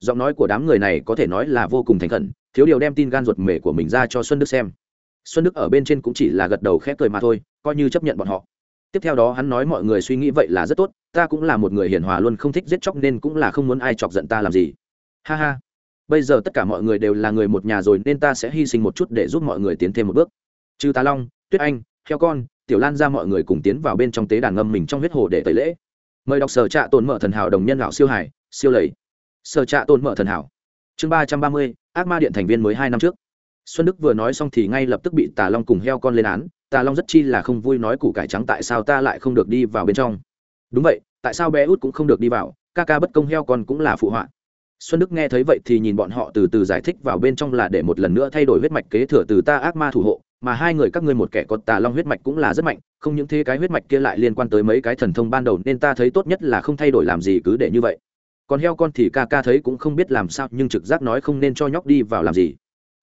Speaker 1: Giọng nói của đám người này có thể nói là vô cùng thành khẩn, thiếu điều đem tin gan ruột mề của mình ra cho xuân đức xem. Xuân đức ở bên trên cũng chỉ là gật đầu khép cười mà thôi, coi như chấp nhận bọn họ. Tiếp theo đó hắn nói mọi người suy nghĩ vậy là rất tốt, ta cũng là một người hiền hòa luôn không thích giết chóc nên cũng là không muốn ai chọc giận ta làm gì. Ha ha bây giờ tất cả mọi người đều là người một nhà rồi nên ta sẽ hy sinh một chút để giúp mọi người tiến thêm một bước. Trừ tà long, tuyết anh, heo con, tiểu lan ra mọi người cùng tiến vào bên trong tế đàn ngâm mình trong huyết hồ để tẩy lễ. Mời đọc sở trạ tồn mở thần hảo đồng nhân lão siêu hải, siêu lầy. Sở trạ tồn mở thần hảo. Chương ba trăm ba mươi, ác ma điện thành viên mới hai năm trước. Xuân đức vừa nói xong thì ngay lập tức bị tà long cùng heo con lên án. Tà long rất chi là không vui nói củ cải trắng tại sao ta lại không được đi vào bên trong. Đúng vậy, tại sao bé út cũng không được đi vào? Ca ca bất công heo con cũng là phụ họa xuân đức nghe thấy vậy thì nhìn bọn họ từ từ giải thích vào bên trong là để một lần nữa thay đổi huyết mạch kế thừa từ ta ác ma thủ hộ, mà hai người các ngươi một kẻ có tà long huyết mạch cũng là rất mạnh, không những thế cái huyết mạch kia lại liên quan tới mấy cái thần thông ban đầu nên ta thấy tốt nhất là không thay đổi làm gì cứ để như vậy. Còn heo con thì ca ca thấy cũng không biết làm sao, nhưng trực giác nói không nên cho nhóc đi vào làm gì.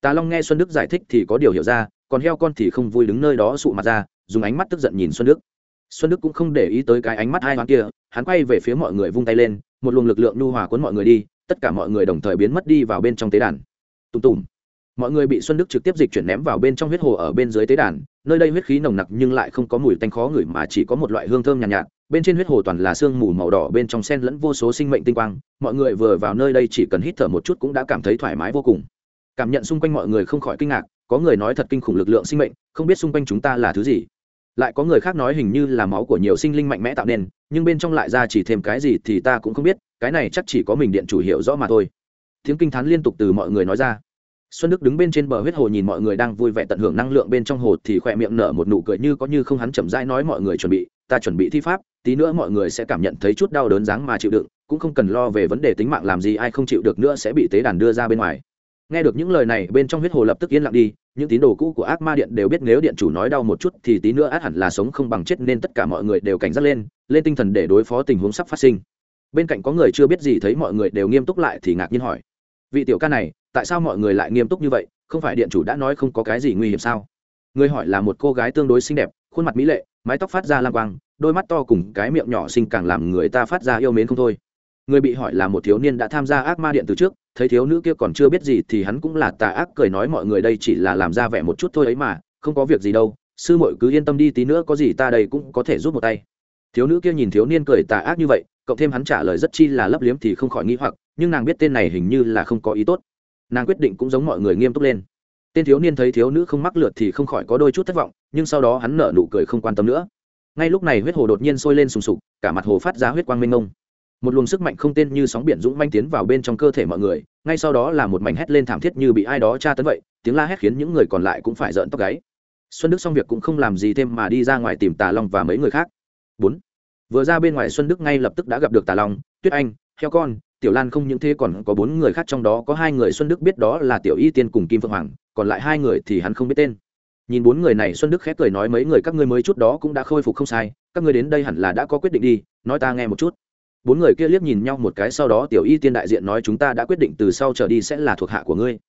Speaker 1: Tà long nghe xuân đức giải thích thì có điều hiểu ra, còn heo con thì không vui đứng nơi đó sụ mặt ra, dùng ánh mắt tức giận nhìn xuân đức. Xuân đức cũng không để ý tới cái ánh mắt hai hoàng kia, hắn quay về phía mọi người vung tay lên, một luồng lực lượng nhu hòa cuốn mọi người đi tất cả mọi người đồng thời biến mất đi vào bên trong tế đàn. Tùng tùng mọi người bị xuân đức trực tiếp dịch chuyển ném vào bên trong huyết hồ ở bên dưới tế đàn nơi đây huyết khí nồng nặc nhưng lại không có mùi tanh khó ngửi mà chỉ có một loại hương thơm nhàn nhạt, nhạt. Bên trên huyết hồ toàn là sương mù màu đỏ bên trong sen lẫn vô số sinh mệnh tinh quang. Mọi người vừa vào nơi đây chỉ cần hít thở một chút cũng đã cảm thấy thoải mái vô cùng. Cảm nhận xung quanh mọi người không khỏi kinh ngạc có người nói thật kinh khủng lực lượng sinh mệnh không biết xung quanh chúng ta là thứ gì lại có người khác nói hình như là máu của nhiều sinh linh mạnh mẽ tạo nên, nhưng bên trong lại ra chỉ thêm cái gì thì ta cũng không biết, cái này chắc chỉ có mình điện chủ hiểu rõ mà thôi. Tiếng kinh t h á n liên tục từ mọi người nói ra. Xuân đức đứng bên trên bờ huyết hồ nhìn mọi người đang vui vẻ tận hưởng năng lượng bên trong hồ thì khỏe miệng nở một nụ cười như có như không hắn chậm rãi nói mọi người chuẩn bị, ta chuẩn bị thi pháp, tí nữa mọi người sẽ cảm nhận thấy chút đau đớn dáng mà chịu đựng, cũng không cần lo về vấn đề tính mạng làm gì, ai không chịu được nữa sẽ bị tế đàn đưa ra bên ngoài nghe được những lời này, bên trong huyết hồ lập tức yên lặng đi, những tín đồ cũ của ác ma điện đều biết nếu điện chủ nói đau một chút thì tí nữa át hẳn là sống không bằng chết nên tất cả mọi người đều cảnh giác lên lên tinh thần để đối phó tình huống sắp phát sinh. Bên cạnh có người chưa biết gì thấy mọi người đều nghiêm túc lại thì ngạc nhiên hỏi, vị tiểu ca này, tại sao mọi người lại nghiêm túc như vậy? Không phải điện chủ đã nói không có cái gì nguy hiểm sao? Người hỏi là một cô gái tương đối xinh đẹp, khuôn mặt mỹ lệ, mái tóc phát ra lang quang, đôi mắt to cùng cái miệng nhỏ xinh càng làm người ta phát ra yêu mến không thôi. Người bị hỏi là một thiếu niên đã tham gia ác ma điện từ trước thấy thiếu nữ kia còn chưa biết gì thì hắn cũng là tà ác cười nói mọi người đây chỉ là làm ra vẻ một chút thôi ấy mà, không có việc gì đâu, sư muội cứ yên tâm đi tí nữa có gì ta đây cũng có thể giúp một tay. Thiếu nữ kia nhìn thiếu niên cười tà ác như vậy, cộng thêm hắn trả lời rất chi là lấp liếm thì không khỏi nghĩ hoặc, nhưng nàng biết tên này hình như là không có ý tốt. Nàng quyết định cũng giống mọi người nghiêm túc lên. Tên thiếu niên thấy thiếu nữ không mắc lượt thì không khỏi có đôi chút thất vọng, nhưng sau đó hắn nở nụ cười không quan tâm nữa. Ngay lúc này huyết hồ đột nhiên sôi lên sùng sục, cả mặt hồ phát ra huyết quang mênh mông một luồng sức mạnh không tên như sóng biển dũng manh tiến vào bên trong cơ thể mọi người, ngay sau đó là một mảnh hét lên thảm thiết như bị ai đó tra tấn vậy, tiếng la hét khiến những người còn lại cũng phải rợn tóc gáy. Xuân đức xong việc cũng không làm gì thêm mà đi ra ngoài tìm tà long và mấy người khác. Bốn. Vừa ra bên ngoài xuân đức ngay lập tức đã gặp được tà long, tuyết anh, heo con, tiểu lan không những thế còn có bốn người khác trong đó có hai người xuân đức biết đó là tiểu y tiên cùng kim phượng hoàng, còn lại hai người thì hắn không biết tên. Nhìn bốn người này xuân đức khép cười nói mấy người các ngươi mới chút đó cũng đã khôi phục không sai, các ngươi đến đây hẳn là đã có quyết định đi, nói ta nghe một chút bốn người kia liếc nhìn nhau một cái sau đó tiểu y tiên đại diện nói chúng ta đã quyết định từ sau trở đi sẽ là thuộc hạ của ngươi.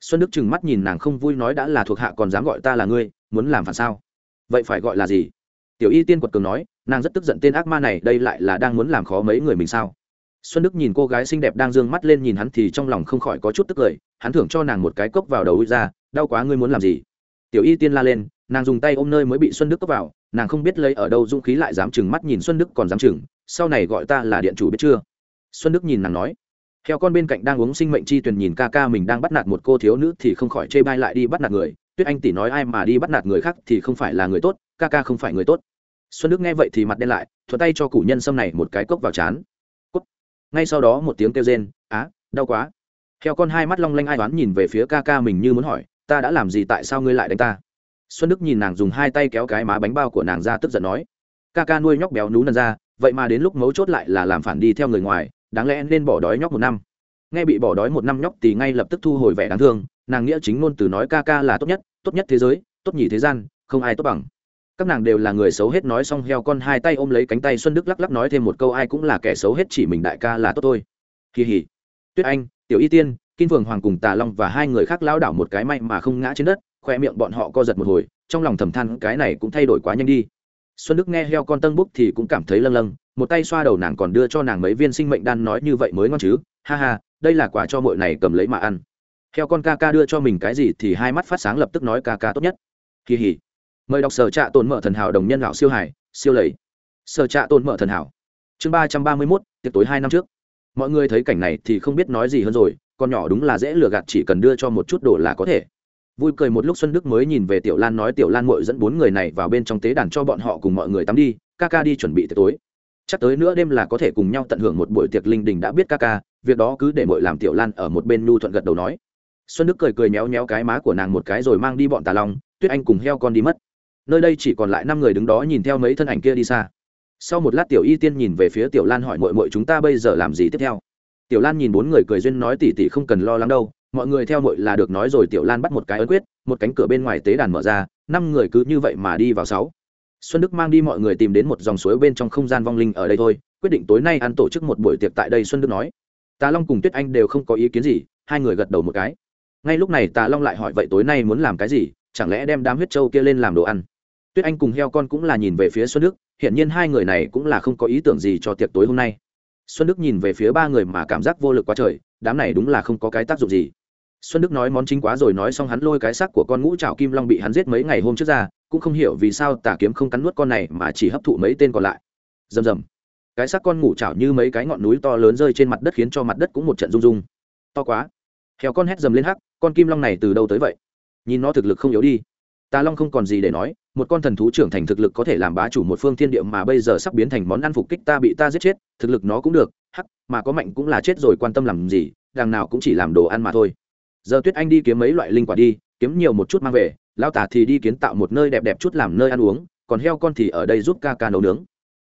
Speaker 1: Xuân đức chừng mắt nhìn nàng không vui nói đã là thuộc hạ còn dám gọi ta là ngươi, muốn làm phản sao? Vậy phải gọi là gì? Tiểu y tiên quật cường nói, nàng rất tức giận tên ác ma này, đây lại là đang muốn làm khó mấy người mình sao? Xuân đức nhìn cô gái xinh đẹp đang d ư ơ n g mắt lên nhìn hắn thì trong lòng không khỏi có chút tức cười, hắn thưởng cho nàng một cái cốc vào đầu ra, đau quá ngươi muốn làm gì? Tiểu y tiên la lên, nàng dùng tay ôm nơi mới bị xuân đức cốc vào nàng không biết lấy ở đâu dũng khí lại dám chừng mắt nhìn xuân đức còn dám chừng, sau này gọi ta là điện chủ biết chưa? Xuân đức nhìn nàng nói. Theo con bên cạnh đang uống sinh mệnh chi tuyền nhìn ca ca mình đang bắt nạt một cô thiếu nữ thì không khỏi chê bai lại đi bắt nạt người. Tuyết anh tỷ nói ai mà đi bắt nạt người khác thì không phải là người tốt, ca ca không phải người tốt. Xuân đức nghe vậy thì mặt đen lại thuật tay cho củ nhân sâm này một cái cốc vào chán. Cốc. ngay sau đó một tiếng kêu rên, á, đau quá. Theo con hai mắt long lanh ai đoán nhìn về phía ca ca mình như muốn hỏi, ta đã làm gì tại sao ngươi lại đánh ta? Xuân đức nhìn nàng dùng hai tay kéo cái má bánh bao của nàng ra tức giận nói, ca ca nuôi nhóc béo nú nần ra, vậy mà đến lúc mấu chốt lại là làm phản đi theo người ngoài, đáng lẽ nên bỏ đói nhóc một năm. Nghe bị bỏ đói một năm nhóc thì ngay lập tức thu hồi vẻ đáng thương, nàng nghĩa chính ngôn từ nói, ca ca là tốt nhất tốt nhất thế giới, tốt nhì thế gian, không ai tốt bằng. Các nàng đều là người xấu hết nói xong heo con hai tay ôm lấy cánh tay xuân đức lắc lắc nói thêm một câu, ai cũng là kẻ xấu hết, chỉ mình đại ca là tốt thôi. Kỳ hỉ. Tuyết anh, tiểu y tiên, kim vương hoàng cùng tà long và hai người khác lao đảo một cái may mà không ngã trên đất khoe miệng bọn họ co giật một hồi, trong lòng thầm than, cái này cũng thay đổi quá nhanh đi. Xuân đức nghe heo con tân búc thì cũng cảm thấy lâng lâng, một tay xoa đầu nàng còn đưa cho nàng mấy viên sinh mệnh đan nói như vậy mới ngon chứ, ha ha, đây là quả cho mội này cầm lấy mà ăn. Heo con ca ca đưa cho mình cái gì thì hai mắt phát sáng lập tức nói ca ca tốt nhất. Kỳ hỉ. Mời đọc sở trạ tồn mở thần hảo đồng nhân lão siêu hải, siêu lầy. Sở trạ tồn mở thần hảo. Chương ba trăm ba mươi mốt, tiệc tối hai năm trước. Mọi người thấy cảnh này thì không biết nói gì hơn rồi, con nhỏ đúng là dễ lừa gạt, chỉ cần đưa cho một chút đồ là có thể vui cười một lúc xuân đức mới nhìn về tiểu lan nói, tiểu lan mội dẫn bốn người này vào bên trong tế đàn cho bọn họ cùng mọi người tắm đi, ca ca đi chuẩn bị tiệc tối. Chắc tới nữa đêm là có thể cùng nhau tận hưởng một buổi tiệc linh đình đã biết ca ca, việc đó cứ để mội làm tiểu lan ở một bên nhu thuận gật đầu nói. Xuân đức cười cười méo méo cái má của nàng một cái rồi mang đi bọn tà long, tuyết anh cùng heo con đi mất. Nơi đây chỉ còn lại năm người đứng đó nhìn theo mấy thân ảnh kia đi xa. Sau một lát tiểu y tiên nhìn về phía tiểu lan hỏi mội mội chúng ta bây giờ làm gì tiếp theo? Tiểu lan nhìn bốn người cười duyên nói tỉ tỉ không cần lo lắng đâu mọi người theo mội là được nói rồi tiểu lan bắt một cái ấn quyết, một cánh cửa bên ngoài tế đàn mở ra, năm người cứ như vậy mà đi vào sáu. Xuân đức mang đi mọi người tìm đến một dòng suối bên trong không gian vong linh ở đây thôi, quyết định tối nay ăn tổ chức một buổi tiệc tại đây xuân đức nói. Tà long cùng tuyết anh đều không có ý kiến gì, hai người gật đầu một cái. Ngay lúc này tà long lại hỏi vậy tối nay muốn làm cái gì, chẳng lẽ đem đám huyết trâu kia lên làm đồ ăn? Tuyết anh cùng heo con cũng là nhìn về phía xuân đức hiện nhiên hai người này cũng là không có ý tưởng gì cho tiệc tối hôm nay. Xuân đức nhìn về phía ba người mà cảm giác vô lực quá trời đám này đúng là không có cái tác dụng gì. Xuân đức nói món chính quá rồi, nói xong hắn lôi cái xác của con ngũ trào kim long bị hắn giết mấy ngày hôm trước ra, cũng không hiểu vì sao tà kiếm không cắn nuốt con này mà chỉ hấp thụ mấy tên còn lại. Rầm rầm. Cái xác con ngủ chảo như mấy cái ngọn núi to lớn rơi trên mặt đất khiến cho mặt đất cũng một trận rung rung. To quá. Heo con hét dầm lên hắc, con kim long này từ đâu tới vậy? Nhìn nó thực lực không yếu đi. Tà long không còn gì để nói, một con thần thú trưởng thành thực lực có thể làm bá chủ một phương thiên địa mà bây giờ sắp biến thành món ăn phục kích ta bị ta giết chết, thực lực nó cũng được hắc, mà có mạnh cũng là chết rồi quan tâm làm gì, đằng nào cũng chỉ làm đồ ăn mà thôi. Giờ tuyết anh đi kiếm mấy loại linh quả đi, kiếm nhiều một chút mang về lao tả thì đi kiến tạo một nơi đẹp đẹp chút làm nơi ăn uống, còn heo con thì ở đây giúp ca ca nấu nướng.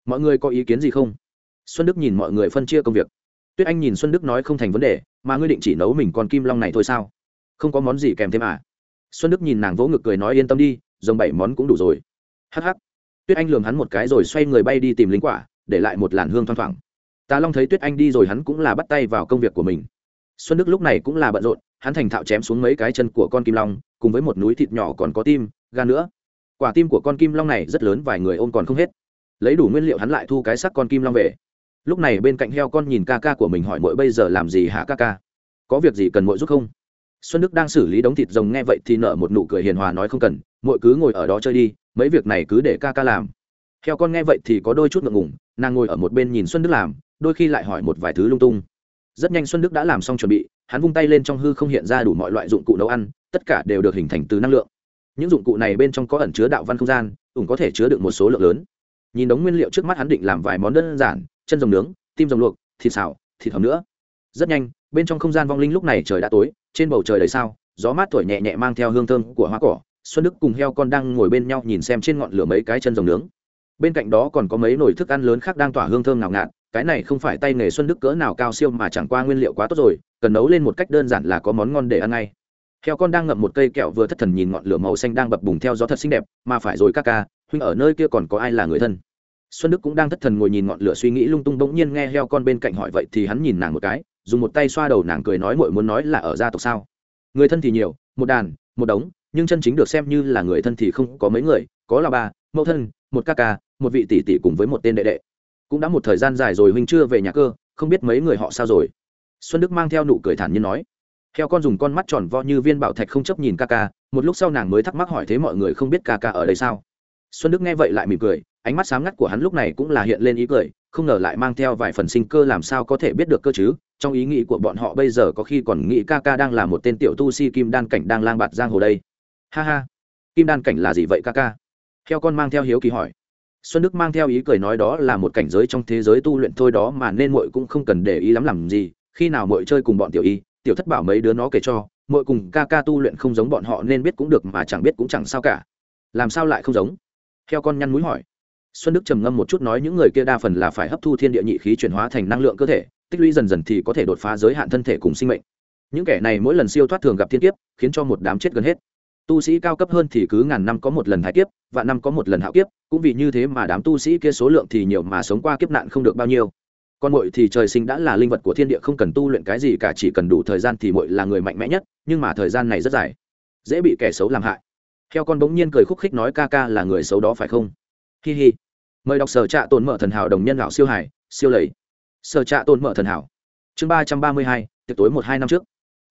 Speaker 1: Mọi người có ý kiến gì không? Xuân đức nhìn mọi người phân chia công việc. Tuyết anh nhìn xuân đức nói không thành vấn đề, mà ngươi định chỉ nấu mình con kim long này thôi sao? Không có món gì kèm thêm à? Xuân đức nhìn nàng vỗ ngực cười nói yên tâm đi dòng bảy món cũng đủ rồi. Hh tuyết anh lường hắn một cái rồi xoay người bay đi tìm linh quả, để lại một làn hương thoang thoảng tà long thấy tuyết anh đi rồi hắn cũng là bắt tay vào công việc của mình. Xuân đức lúc này cũng là bận rộn, hắn thành thạo chém xuống mấy cái chân của con kim long, cùng với một núi thịt nhỏ còn có tim, gan nữa. Quả tim của con kim long này rất lớn, vài người ôm còn không hết. Lấy đủ nguyên liệu hắn lại thu cái sắc con kim long về. Lúc này bên cạnh heo con nhìn ca ca của mình hỏi mỗi bây giờ làm gì hả ca ca? Có việc gì cần mỗi giúp không? Xuân đức đang xử lý đống thịt rồng nghe vậy thì nợ một nụ cười hiền hòa nói không cần mỗi cứ ngồi ở đó chơi đi, mấy việc này cứ để ca ca làm. Heo con nghe vậy thì có đôi chút ngượng ngùng, nàng ngồi ở một bên nhìn xuân đức làm đôi khi lại hỏi một vài thứ lung tung. Rất nhanh xuân đức đã làm xong chuẩn bị, hắn vung tay lên trong hư không hiện ra đủ mọi loại dụng cụ nấu ăn, tất cả đều được hình thành từ năng lượng. Những dụng cụ này bên trong có ẩn chứa đạo văn không gian ủng có thể chứa được một số lượng lớn. Nhìn đống nguyên liệu trước mắt hắn định làm vài món đơn giản, chân rồng nướng, tim rồng luộc, thịt xào, thịt hầm nữa. Rất nhanh, bên trong không gian vong linh lúc này trời đã tối, trên bầu trời đầy sao, gió mát thổi nhẹ nhẹ mang theo hương thơm của hoa cỏ. Xuân đức cùng heo con đang ngồi bên nhau nhìn xem trên ngọn lửa mấy cái chân rồng nướng. Bên cạnh đó còn có mấy nồi thức ăn lớn khác đang tỏa hương thơm ngào ngạt cái này không phải tay nghề xuân đức cỡ nào cao siêu mà chẳng qua nguyên liệu quá tốt rồi, cần nấu lên một cách đơn giản là có món ngon để ăn ngay. Heo con đang ngậm một cây kẹo vừa thất thần nhìn ngọn lửa màu xanh đang bập bùng theo gió thật xinh đẹp, mà phải rồi ca ca, huynh ở nơi kia còn có ai là người thân? Xuân đức cũng đang thất thần ngồi nhìn ngọn lửa suy nghĩ lung tung bỗng nhiên nghe heo con bên cạnh hỏi vậy thì hắn nhìn nàng một cái, dùng một tay xoa đầu nàng cười nói muội muốn nói là ở gia tộc sao? Người thân thì nhiều, một đàn, một đống, nhưng chân chính được xem như là người thân thì không có mấy người, có là ba, mẫu thân, một ca ca, một vị tỷ tỷ cùng với một tên đệ đệ cũng đã một thời gian dài rồi huynh chưa về nhà cơ, không biết mấy người họ sao rồi. Xuân đức mang theo nụ cười thản nhiên nói. Heo con dùng con mắt tròn vo như viên bảo thạch không chấp nhìn ca ca, một lúc sau nàng mới thắc mắc hỏi thế mọi người không biết ca ca ở đây sao. Xuân đức nghe vậy lại mỉm cười, ánh mắt sáng ngắt của hắn lúc này cũng là hiện lên ý cười, không ngờ lại mang theo vài phần sinh cơ làm sao có thể biết được cơ chứ, trong ý nghĩ của bọn họ bây giờ có khi còn nghĩ ca ca đang là một tên tiểu tu si kim đan cảnh đang lang bạt giang hồ đây. Ha ha. Kim đan cảnh là gì vậy ca ca? Heo con mang theo hiếu kỳ hỏi xuân đức mang theo ý cười nói đó là một cảnh giới trong thế giới tu luyện thôi đó mà nên Mội cũng không cần để ý lắm làm gì, khi nào Mội chơi cùng bọn tiểu y, tiểu thất bảo mấy đứa nó kể cho Mội cùng ca ca tu luyện không giống bọn họ nên biết cũng được mà chẳng biết cũng chẳng sao cả. Làm sao lại không giống? Theo con nhăn mũi hỏi. Xuân đức trầm ngâm một chút nói những người kia đa phần là phải hấp thu thiên địa nhị khí chuyển hóa thành năng lượng cơ thể, tích lũy dần dần thì có thể đột phá giới hạn thân thể cùng sinh mệnh. Những kẻ này mỗi lần siêu thoát thường gặp thiên kiếp, khiến cho một đám chết gần hết tu sĩ cao cấp hơn thì cứ ngàn năm có một lần thái kiếp và năm có một lần hạo kiếp, cũng vì như thế mà đám tu sĩ kia số lượng thì nhiều mà sống qua kiếp nạn không được bao nhiêu. Con mội thì trời sinh đã là linh vật của thiên địa không cần tu luyện cái gì cả, chỉ cần đủ thời gian thì mội là người mạnh mẽ nhất, nhưng mà thời gian này rất dài, dễ bị kẻ xấu làm hại. Theo con bỗng nhiên cười khúc khích nói, ca ca là người xấu đó phải không? Hi hi. Mời đọc sở trạ tồn mở thần hảo đồng nhân lão siêu hải siêu lầy. Sở trạ tồn mở thần hảo, chương ba trăm ba mươi hai, tiệc tối một hai năm trước.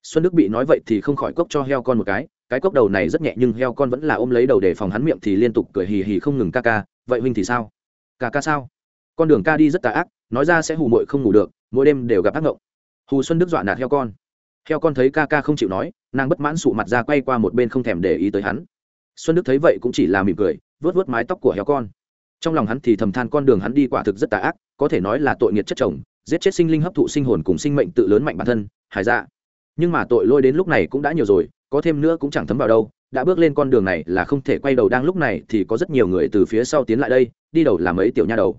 Speaker 1: Xuân đức bị nói vậy thì không khỏi cốc cho heo con một cái cái cốc đầu này rất nhẹ nhưng heo con vẫn là ôm lấy đầu để phòng hắn miệng thì liên tục cười hì hì không ngừng ca ca, vậy huynh thì sao? Ca ca sao? Con đường ca đi rất tà ác, nói ra sẽ hù muội không ngủ được, mỗi đêm đều gặp ác ngộng. Hù xuân đức dọa nạt heo con. Heo con thấy ca ca không chịu nói, nàng bất mãn sụ mặt ra quay qua một bên không thèm để ý tới hắn. Xuân đức thấy vậy cũng chỉ là mỉm cười vớt vớt mái tóc của heo con. Trong lòng hắn thì thầm than con đường hắn đi quả thực rất tà ác, có thể nói là tội nghiệt chất chồng, giết chết sinh linh hấp thụ sinh hồn cùng sinh mệnh tự lớn mạnh bản thân hải dạ. Nhưng mà tội lôi đến lúc này cũng đã nhiều rồi có thêm nữa cũng chẳng thấm vào đâu, đã bước lên con đường này là không thể quay đầu đang lúc này thì có rất nhiều người từ phía sau tiến lại đây, đi đầu là mấy tiểu nha đầu.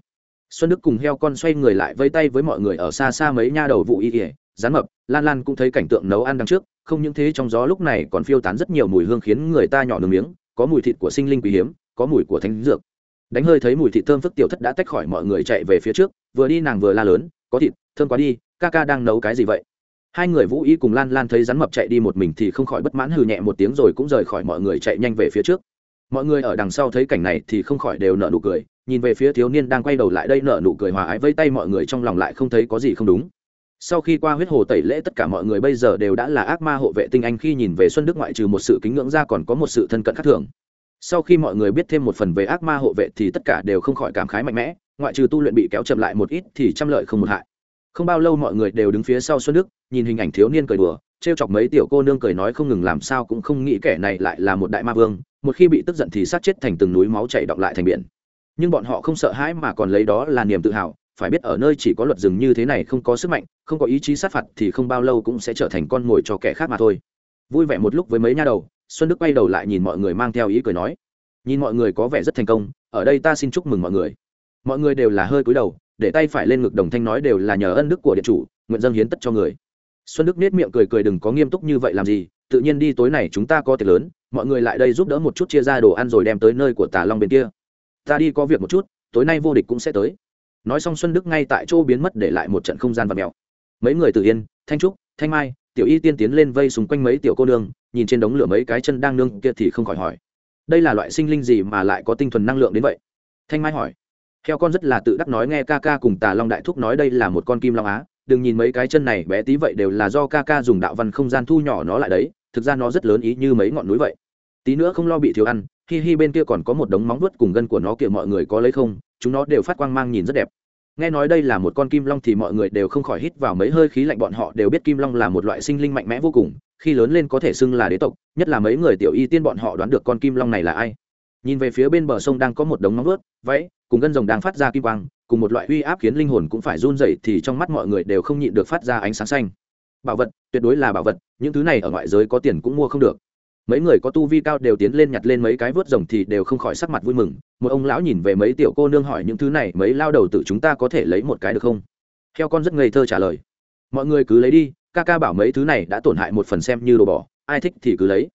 Speaker 1: Xuân đức cùng heo con xoay người lại vây tay với mọi người ở xa xa mấy nha đầu vụ y ỉa rán mập, lan lan cũng thấy cảnh tượng nấu ăn đằng trước, không những thế trong gió lúc này còn phiêu tán rất nhiều mùi hương khiến người ta nhỏ nướng miếng, có mùi thịt của sinh linh quý hiếm, có mùi của thánh dược. Đánh hơi thấy mùi thịt thơm phức tiểu thất đã tách khỏi mọi người chạy về phía trước, vừa đi nàng vừa la lớn, có thịt, thơm quá đi, ca ca đang nấu cái gì vậy? Hai người vũ y cùng lan lan thấy rắn mập chạy đi một mình thì không khỏi bất mãn hừ nhẹ một tiếng rồi cũng rời khỏi mọi người chạy nhanh về phía trước. Mọi người ở đằng sau thấy cảnh này thì không khỏi đều nợ nụ cười, nhìn về phía thiếu niên đang quay đầu lại đây nợ nụ cười hòa ái vây tay mọi người trong lòng lại không thấy có gì không đúng. Sau khi qua huyết hồ tẩy lễ tất cả mọi người bây giờ đều đã là ác ma hộ vệ tinh anh khi nhìn về xuân đức ngoại trừ một sự kính ngưỡng ra còn có một sự thân cận khác thường. Sau khi mọi người biết thêm một phần về ác ma hộ vệ thì tất cả đều không khỏi cảm khái mạnh mẽ, ngoại trừ tu luyện bị kéo chậm lại một ít thì trăm lợi không một hại không bao lâu mọi người đều đứng phía sau xuân đức, nhìn hình ảnh thiếu niên cười đùa t r e o chọc mấy tiểu cô nương cười nói không ngừng làm sao cũng không nghĩ kẻ này lại là một đại ma vương, một khi bị tức giận thì sát chết thành từng núi máu chảy đọng lại thành biển. Nhưng bọn họ không sợ hãi mà còn lấy đó là niềm tự hào, phải biết ở nơi chỉ có luật rừng như thế này không có sức mạnh, không có ý chí sát phạt thì không bao lâu cũng sẽ trở thành con mồi cho kẻ khác mà thôi. Vui vẻ một lúc với mấy nha đầu, xuân đức quay đầu lại nhìn mọi người mang theo ý cười nói, nhìn mọi người có vẻ rất thành công, ở đây ta xin chúc mừng mọi người. Mọi người đều là hơi cúi đầu để tay phải lên ngực đồng thanh nói đều là nhờ ân đức của điện chủ, nguyện dâng hiến tất cho người. Xuân đức nết miệng cười cười đừng có nghiêm túc như vậy làm gì, tự nhiên đi tối này chúng ta có tiệc lớn, mọi người lại đây giúp đỡ một chút chia ra đồ ăn rồi đem tới nơi của tà long bên kia. Ta đi có việc một chút, tối nay vô địch cũng sẽ tới. Nói xong xuân đức ngay tại chỗ biến mất để lại một trận không gian và mèo. Mấy người tự yên, thanh trúc, thanh mai, tiểu y tiên tiến lên vây xung quanh mấy tiểu cô nương, nhìn trên đống lửa mấy cái chân đang nương kia thì không khỏi hỏi. Đây là loại sinh linh gì mà lại có tinh thuần năng lượng đến vậy? Thanh mai hỏi heo con rất là tự đắc nói nghe ca ca cùng tà long đại thúc nói đây là một con kim long á, đừng nhìn mấy cái chân này bé tí vậy đều là do ca ca dùng đạo văn không gian thu nhỏ nó lại đấy, thực ra nó rất lớn ý như mấy ngọn núi vậy. Tí nữa không lo bị thiếu ăn, hi hi bên kia còn có một đống móng vuốt cùng gân của nó kìa mọi người có lấy không, chúng nó đều phát quang mang nhìn rất đẹp. Nghe nói đây là một con kim long thì mọi người đều không khỏi hít vào mấy hơi khí lạnh, bọn họ đều biết kim long là một loại sinh linh mạnh mẽ vô cùng, khi lớn lên có thể xưng là đế tộc, nhất là mấy người tiểu y tiên bọn họ đoán được con kim long này là ai nhìn về phía bên bờ sông đang có một đống móng vớt, váy cùng gân rồng đang phát ra kim quang cùng một loại uy áp khiến linh hồn cũng phải run rẩy thì trong mắt mọi người đều không nhịn được phát ra ánh sáng xanh. Bảo vật tuyệt đối là bảo vật những thứ này ở ngoại giới có tiền cũng mua không được. Mấy người có tu vi cao đều tiến lên nhặt lên mấy cái vớt rồng thì đều không khỏi sắc mặt vui mừng. Một ông lão nhìn về mấy tiểu cô nương hỏi những thứ này mấy lao đầu tự chúng ta có thể lấy một cái được không? Theo con rất ngây thơ trả lời. Mọi người cứ lấy đi ca ca bảo mấy thứ này đã tổn hại một phần xem như đồ bỏ ai thích thì cứ lấy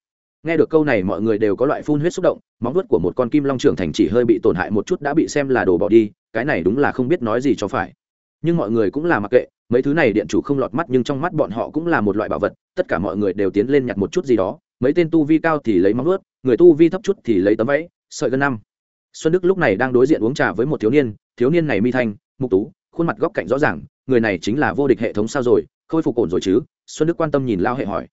Speaker 1: nghe được câu này, mọi người đều có loại phun huyết xúc động, móng vuốt của một con kim long trưởng thành chỉ hơi bị tổn hại một chút đã bị xem là đồ bỏ đi, cái này đúng là không biết nói gì cho phải. Nhưng mọi người cũng là mặc kệ, mấy thứ này điện chủ không lọt mắt nhưng trong mắt bọn họ cũng là một loại bảo vật, tất cả mọi người đều tiến lên nhặt một chút gì đó, mấy tên tu vi cao thì lấy móng vuốt, người tu vi thấp chút thì lấy tấm vẫy sợi gân năm. Xuân đức lúc này đang đối diện uống trà với một thiếu niên thiếu niên này mi thanh, mục tú, khuôn mặt góc cạnh rõ ràng, người này chính là vô địch hệ thống sao rồi, khôi phục ổn rồi chứ? Xuân đức quan tâm nhìn lao hệ hỏi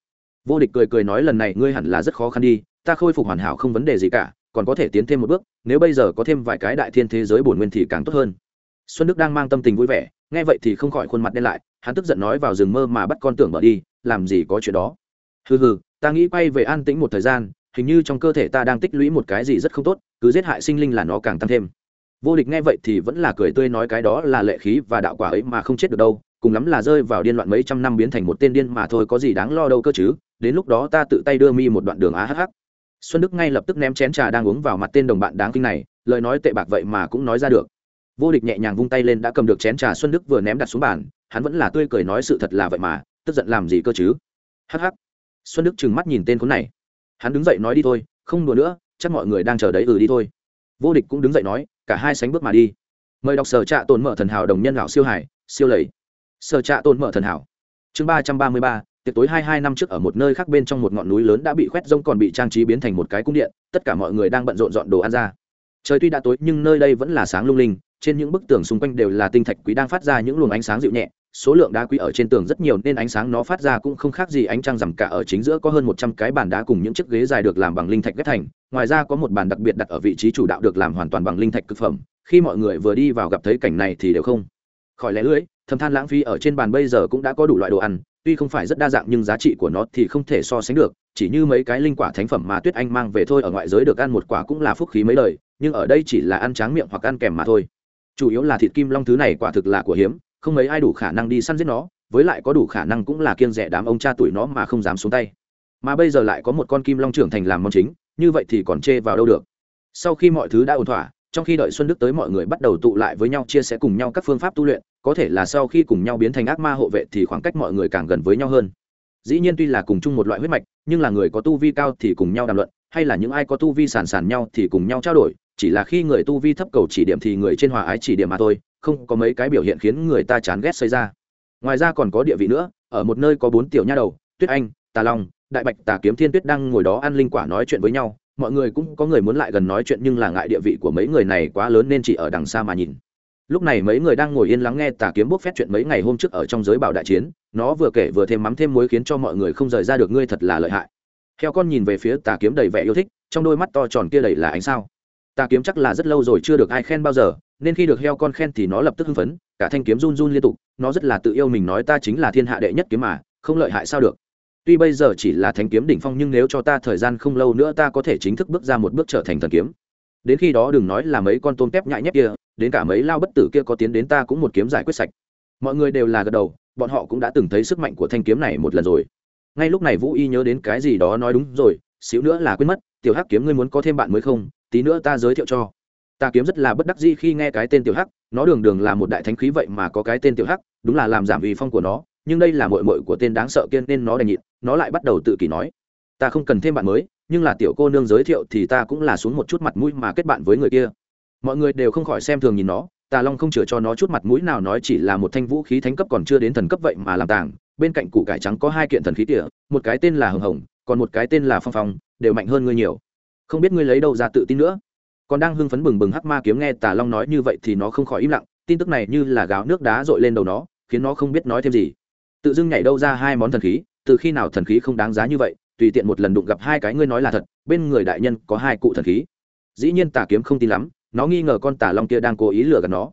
Speaker 1: vô địch cười cười nói lần này ngươi hẳn là rất khó khăn đi, ta khôi phục hoàn hảo không vấn đề gì cả, còn có thể tiến thêm một bước, nếu bây giờ có thêm vài cái đại thiên thế giới bổn nguyên thì càng tốt hơn. Xuân đức đang mang tâm tình vui vẻ, nghe vậy thì không khỏi khuôn mặt đen lại, hắn tức giận nói vào rừng mơ mà bắt con tưởng mở đi, làm gì có chuyện đó. Hừ hừ, ta nghĩ quay về an tĩnh một thời gian, hình như trong cơ thể ta đang tích lũy một cái gì rất không tốt, cứ giết hại sinh linh là nó càng tăng thêm. Vô địch nghe vậy thì vẫn là cười tươi nói cái đó là lệ khí và đạo quả ấy mà không chết được đâu cùng lắm là rơi vào điên loạn mấy trăm năm biến thành một tên điên mà thôi, có gì đáng lo đâu cơ chứ? Đến lúc đó ta tự tay đưa mi một đoạn đường á hh xuân đức ngay lập tức ném chén trà đang uống vào mặt tên đồng bạn đáng kinh này, lời nói tệ bạc vậy mà cũng nói ra được. Vô địch nhẹ nhàng vung tay lên đã cầm được chén trà, xuân đức vừa ném đặt xuống bàn, hắn vẫn là tươi cười nói sự thật là vậy mà, tức giận làm gì cơ chứ? Hh xuân đức trừng mắt nhìn tên khốn này. Hắn đứng dậy nói đi thôi, không đùa nữa, chắc mọi người đang chờ đấy ừ đi thôi. Vô địch cũng đứng dậy nói, cả hai sánh bước mà đi. Mời đọc sở trạ tồn mở thần hảo đồng nhân lão siêu hải, siêu lầy sở trạ tồn mở thần hảo. Chương ba trăm ba mươi ba, tiệc tối hai hai năm trước ở một nơi khác bên trong một ngọn núi lớn đã bị khoét rông còn bị trang trí biến thành một cái cung điện, tất cả mọi người đang bận rộn dọn đồ ăn ra. Trời tuy đã tối, nhưng nơi đây vẫn là sáng lung linh, trên những bức tường xung quanh đều là tinh thạch quý đang phát ra những luồng ánh sáng dịu nhẹ, số lượng đá quý ở trên tường rất nhiều nên ánh sáng nó phát ra cũng không khác gì ánh trăng rằm cả ở chính giữa có hơn một trăm cái bàn đá cùng những chiếc ghế dài được làm bằng linh thạch ghép thành, ngoài ra có một bàn đặc biệt đặt ở vị trí chủ đạo được làm hoàn toàn bằng linh thạch cực phẩm, khi mọi người vừa đi vào gặp thấy cảnh này thì đều không khỏi lẽ lưỡi thầm than lãng phí ở trên bàn bây giờ cũng đã có đủ loại đồ ăn, tuy không phải rất đa dạng nhưng giá trị của nó thì không thể so sánh được, chỉ như mấy cái linh quả thánh phẩm mà tuyết anh mang về thôi ở ngoại giới được ăn một quả cũng là phúc khí mấy lời nhưng ở đây chỉ là ăn tráng miệng hoặc ăn kèm mà thôi. Chủ yếu là thịt kim long thứ này quả thực là của hiếm, không mấy ai đủ khả năng đi săn giết nó, với lại có đủ khả năng cũng là kiêng rẻ đám ông cha tuổi nó mà không dám xuống tay. Mà bây giờ lại có một con kim long trưởng thành làm món chính, như vậy thì còn chê vào đâu được. Sau khi mọi thứ đã ổn thỏa trong khi đợi xuân đức tới mọi người bắt đầu tụ lại với nhau, chia sẻ cùng nhau các phương pháp tu luyện, có thể là sau khi cùng nhau biến thành ác ma hộ vệ thì khoảng cách mọi người càng gần với nhau hơn. Dĩ nhiên tuy là cùng chung một loại huyết mạch, nhưng là người có tu vi cao thì cùng nhau đàm luận, hay là những ai có tu vi sàn sàn nhau thì cùng nhau trao đổi, chỉ là khi người tu vi thấp cầu chỉ điểm thì người trên hòa ái chỉ điểm mà thôi, không có mấy cái biểu hiện khiến người ta chán ghét xảy ra. Ngoài ra còn có địa vị nữa, ở một nơi có bốn tiểu nha đầu, tuyết anh, tà long, đại bạch, tà kiếm, thiên tuyết đang ngồi đó ăn linh quả nói chuyện với nhau mọi người cũng có người muốn lại gần nói chuyện nhưng là ngại địa vị của mấy người này quá lớn nên chỉ ở đằng xa mà nhìn. Lúc này mấy người đang ngồi yên lắng nghe tà kiếm bốc phét chuyện mấy ngày hôm trước ở trong giới bảo đại chiến, nó vừa kể vừa thêm mắm thêm muối khiến cho mọi người không rời ra được, ngươi thật là lợi hại. Theo con nhìn về phía tà kiếm đầy vẻ yêu thích, trong đôi mắt to tròn kia đầy là ánh sao. Tà kiếm chắc là rất lâu rồi chưa được ai khen bao giờ, nên khi được heo con khen thì nó lập tức hưng phấn, cả thanh kiếm run run liên tục, nó rất là tự yêu mình nói ta chính là thiên hạ đệ nhất kiếm mà, không lợi hại sao được tuy bây giờ chỉ là Thánh kiếm đỉnh phong nhưng nếu cho ta thời gian không lâu nữa ta có thể chính thức bước ra một bước trở thành thần kiếm. Đến khi đó đừng nói là mấy con tôm tép nhại nhép kia, đến cả mấy lao bất tử kia có tiến đến ta cũng một kiếm giải quyết sạch. Mọi người đều là gật đầu, bọn họ cũng đã từng thấy sức mạnh của thanh kiếm này một lần rồi. Ngay lúc này vũ y nhớ đến cái gì đó nói đúng rồi, xíu nữa là quên mất, tiểu hắc kiếm ngươi muốn có thêm bạn mới không? Tí nữa ta giới thiệu cho. Ta kiếm rất là bất đắc dĩ khi nghe cái tên tiểu hắc, nó đường đường là một đại thánh khí vậy mà có cái tên tiểu hắc, đúng là làm giảm uy phong của nó nhưng đây là mội mội của tên đáng sợ kiên nên nó đành nhịn, nó lại bắt đầu tự kỷ nói, ta không cần thêm bạn mới, nhưng là tiểu cô nương giới thiệu thì ta cũng là xuống một chút mặt mũi mà kết bạn với người kia. Mọi người đều không khỏi xem thường nhìn nó, tà long không chừa cho nó chút mặt mũi nào nói chỉ là một thanh vũ khí thánh cấp còn chưa đến thần cấp vậy mà làm tàng, bên cạnh củ cải trắng có hai kiện thần khí tỉa, một cái tên là hồng hồng, còn một cái tên là phong phong, đều mạnh hơn ngươi nhiều. Không biết ngươi lấy đâu ra tự tin nữa. Còn đang hưng phấn bừng bừng hắc ma kiếm nghe tà long nói như vậy thì nó không khỏi im lặng, tin tức này như là gáo nước đá dội lên đầu nó, khiến nó không biết nói thêm gì tự dưng nhảy đâu ra hai món thần khí, từ khi nào thần khí không đáng giá như vậy, tùy tiện một lần đụng gặp hai cái ngươi nói là thật, bên người đại nhân có hai cụ thần khí. Dĩ nhiên tà kiếm không tin lắm, nó nghi ngờ con tà long kia đang cố ý lừa gạt nó.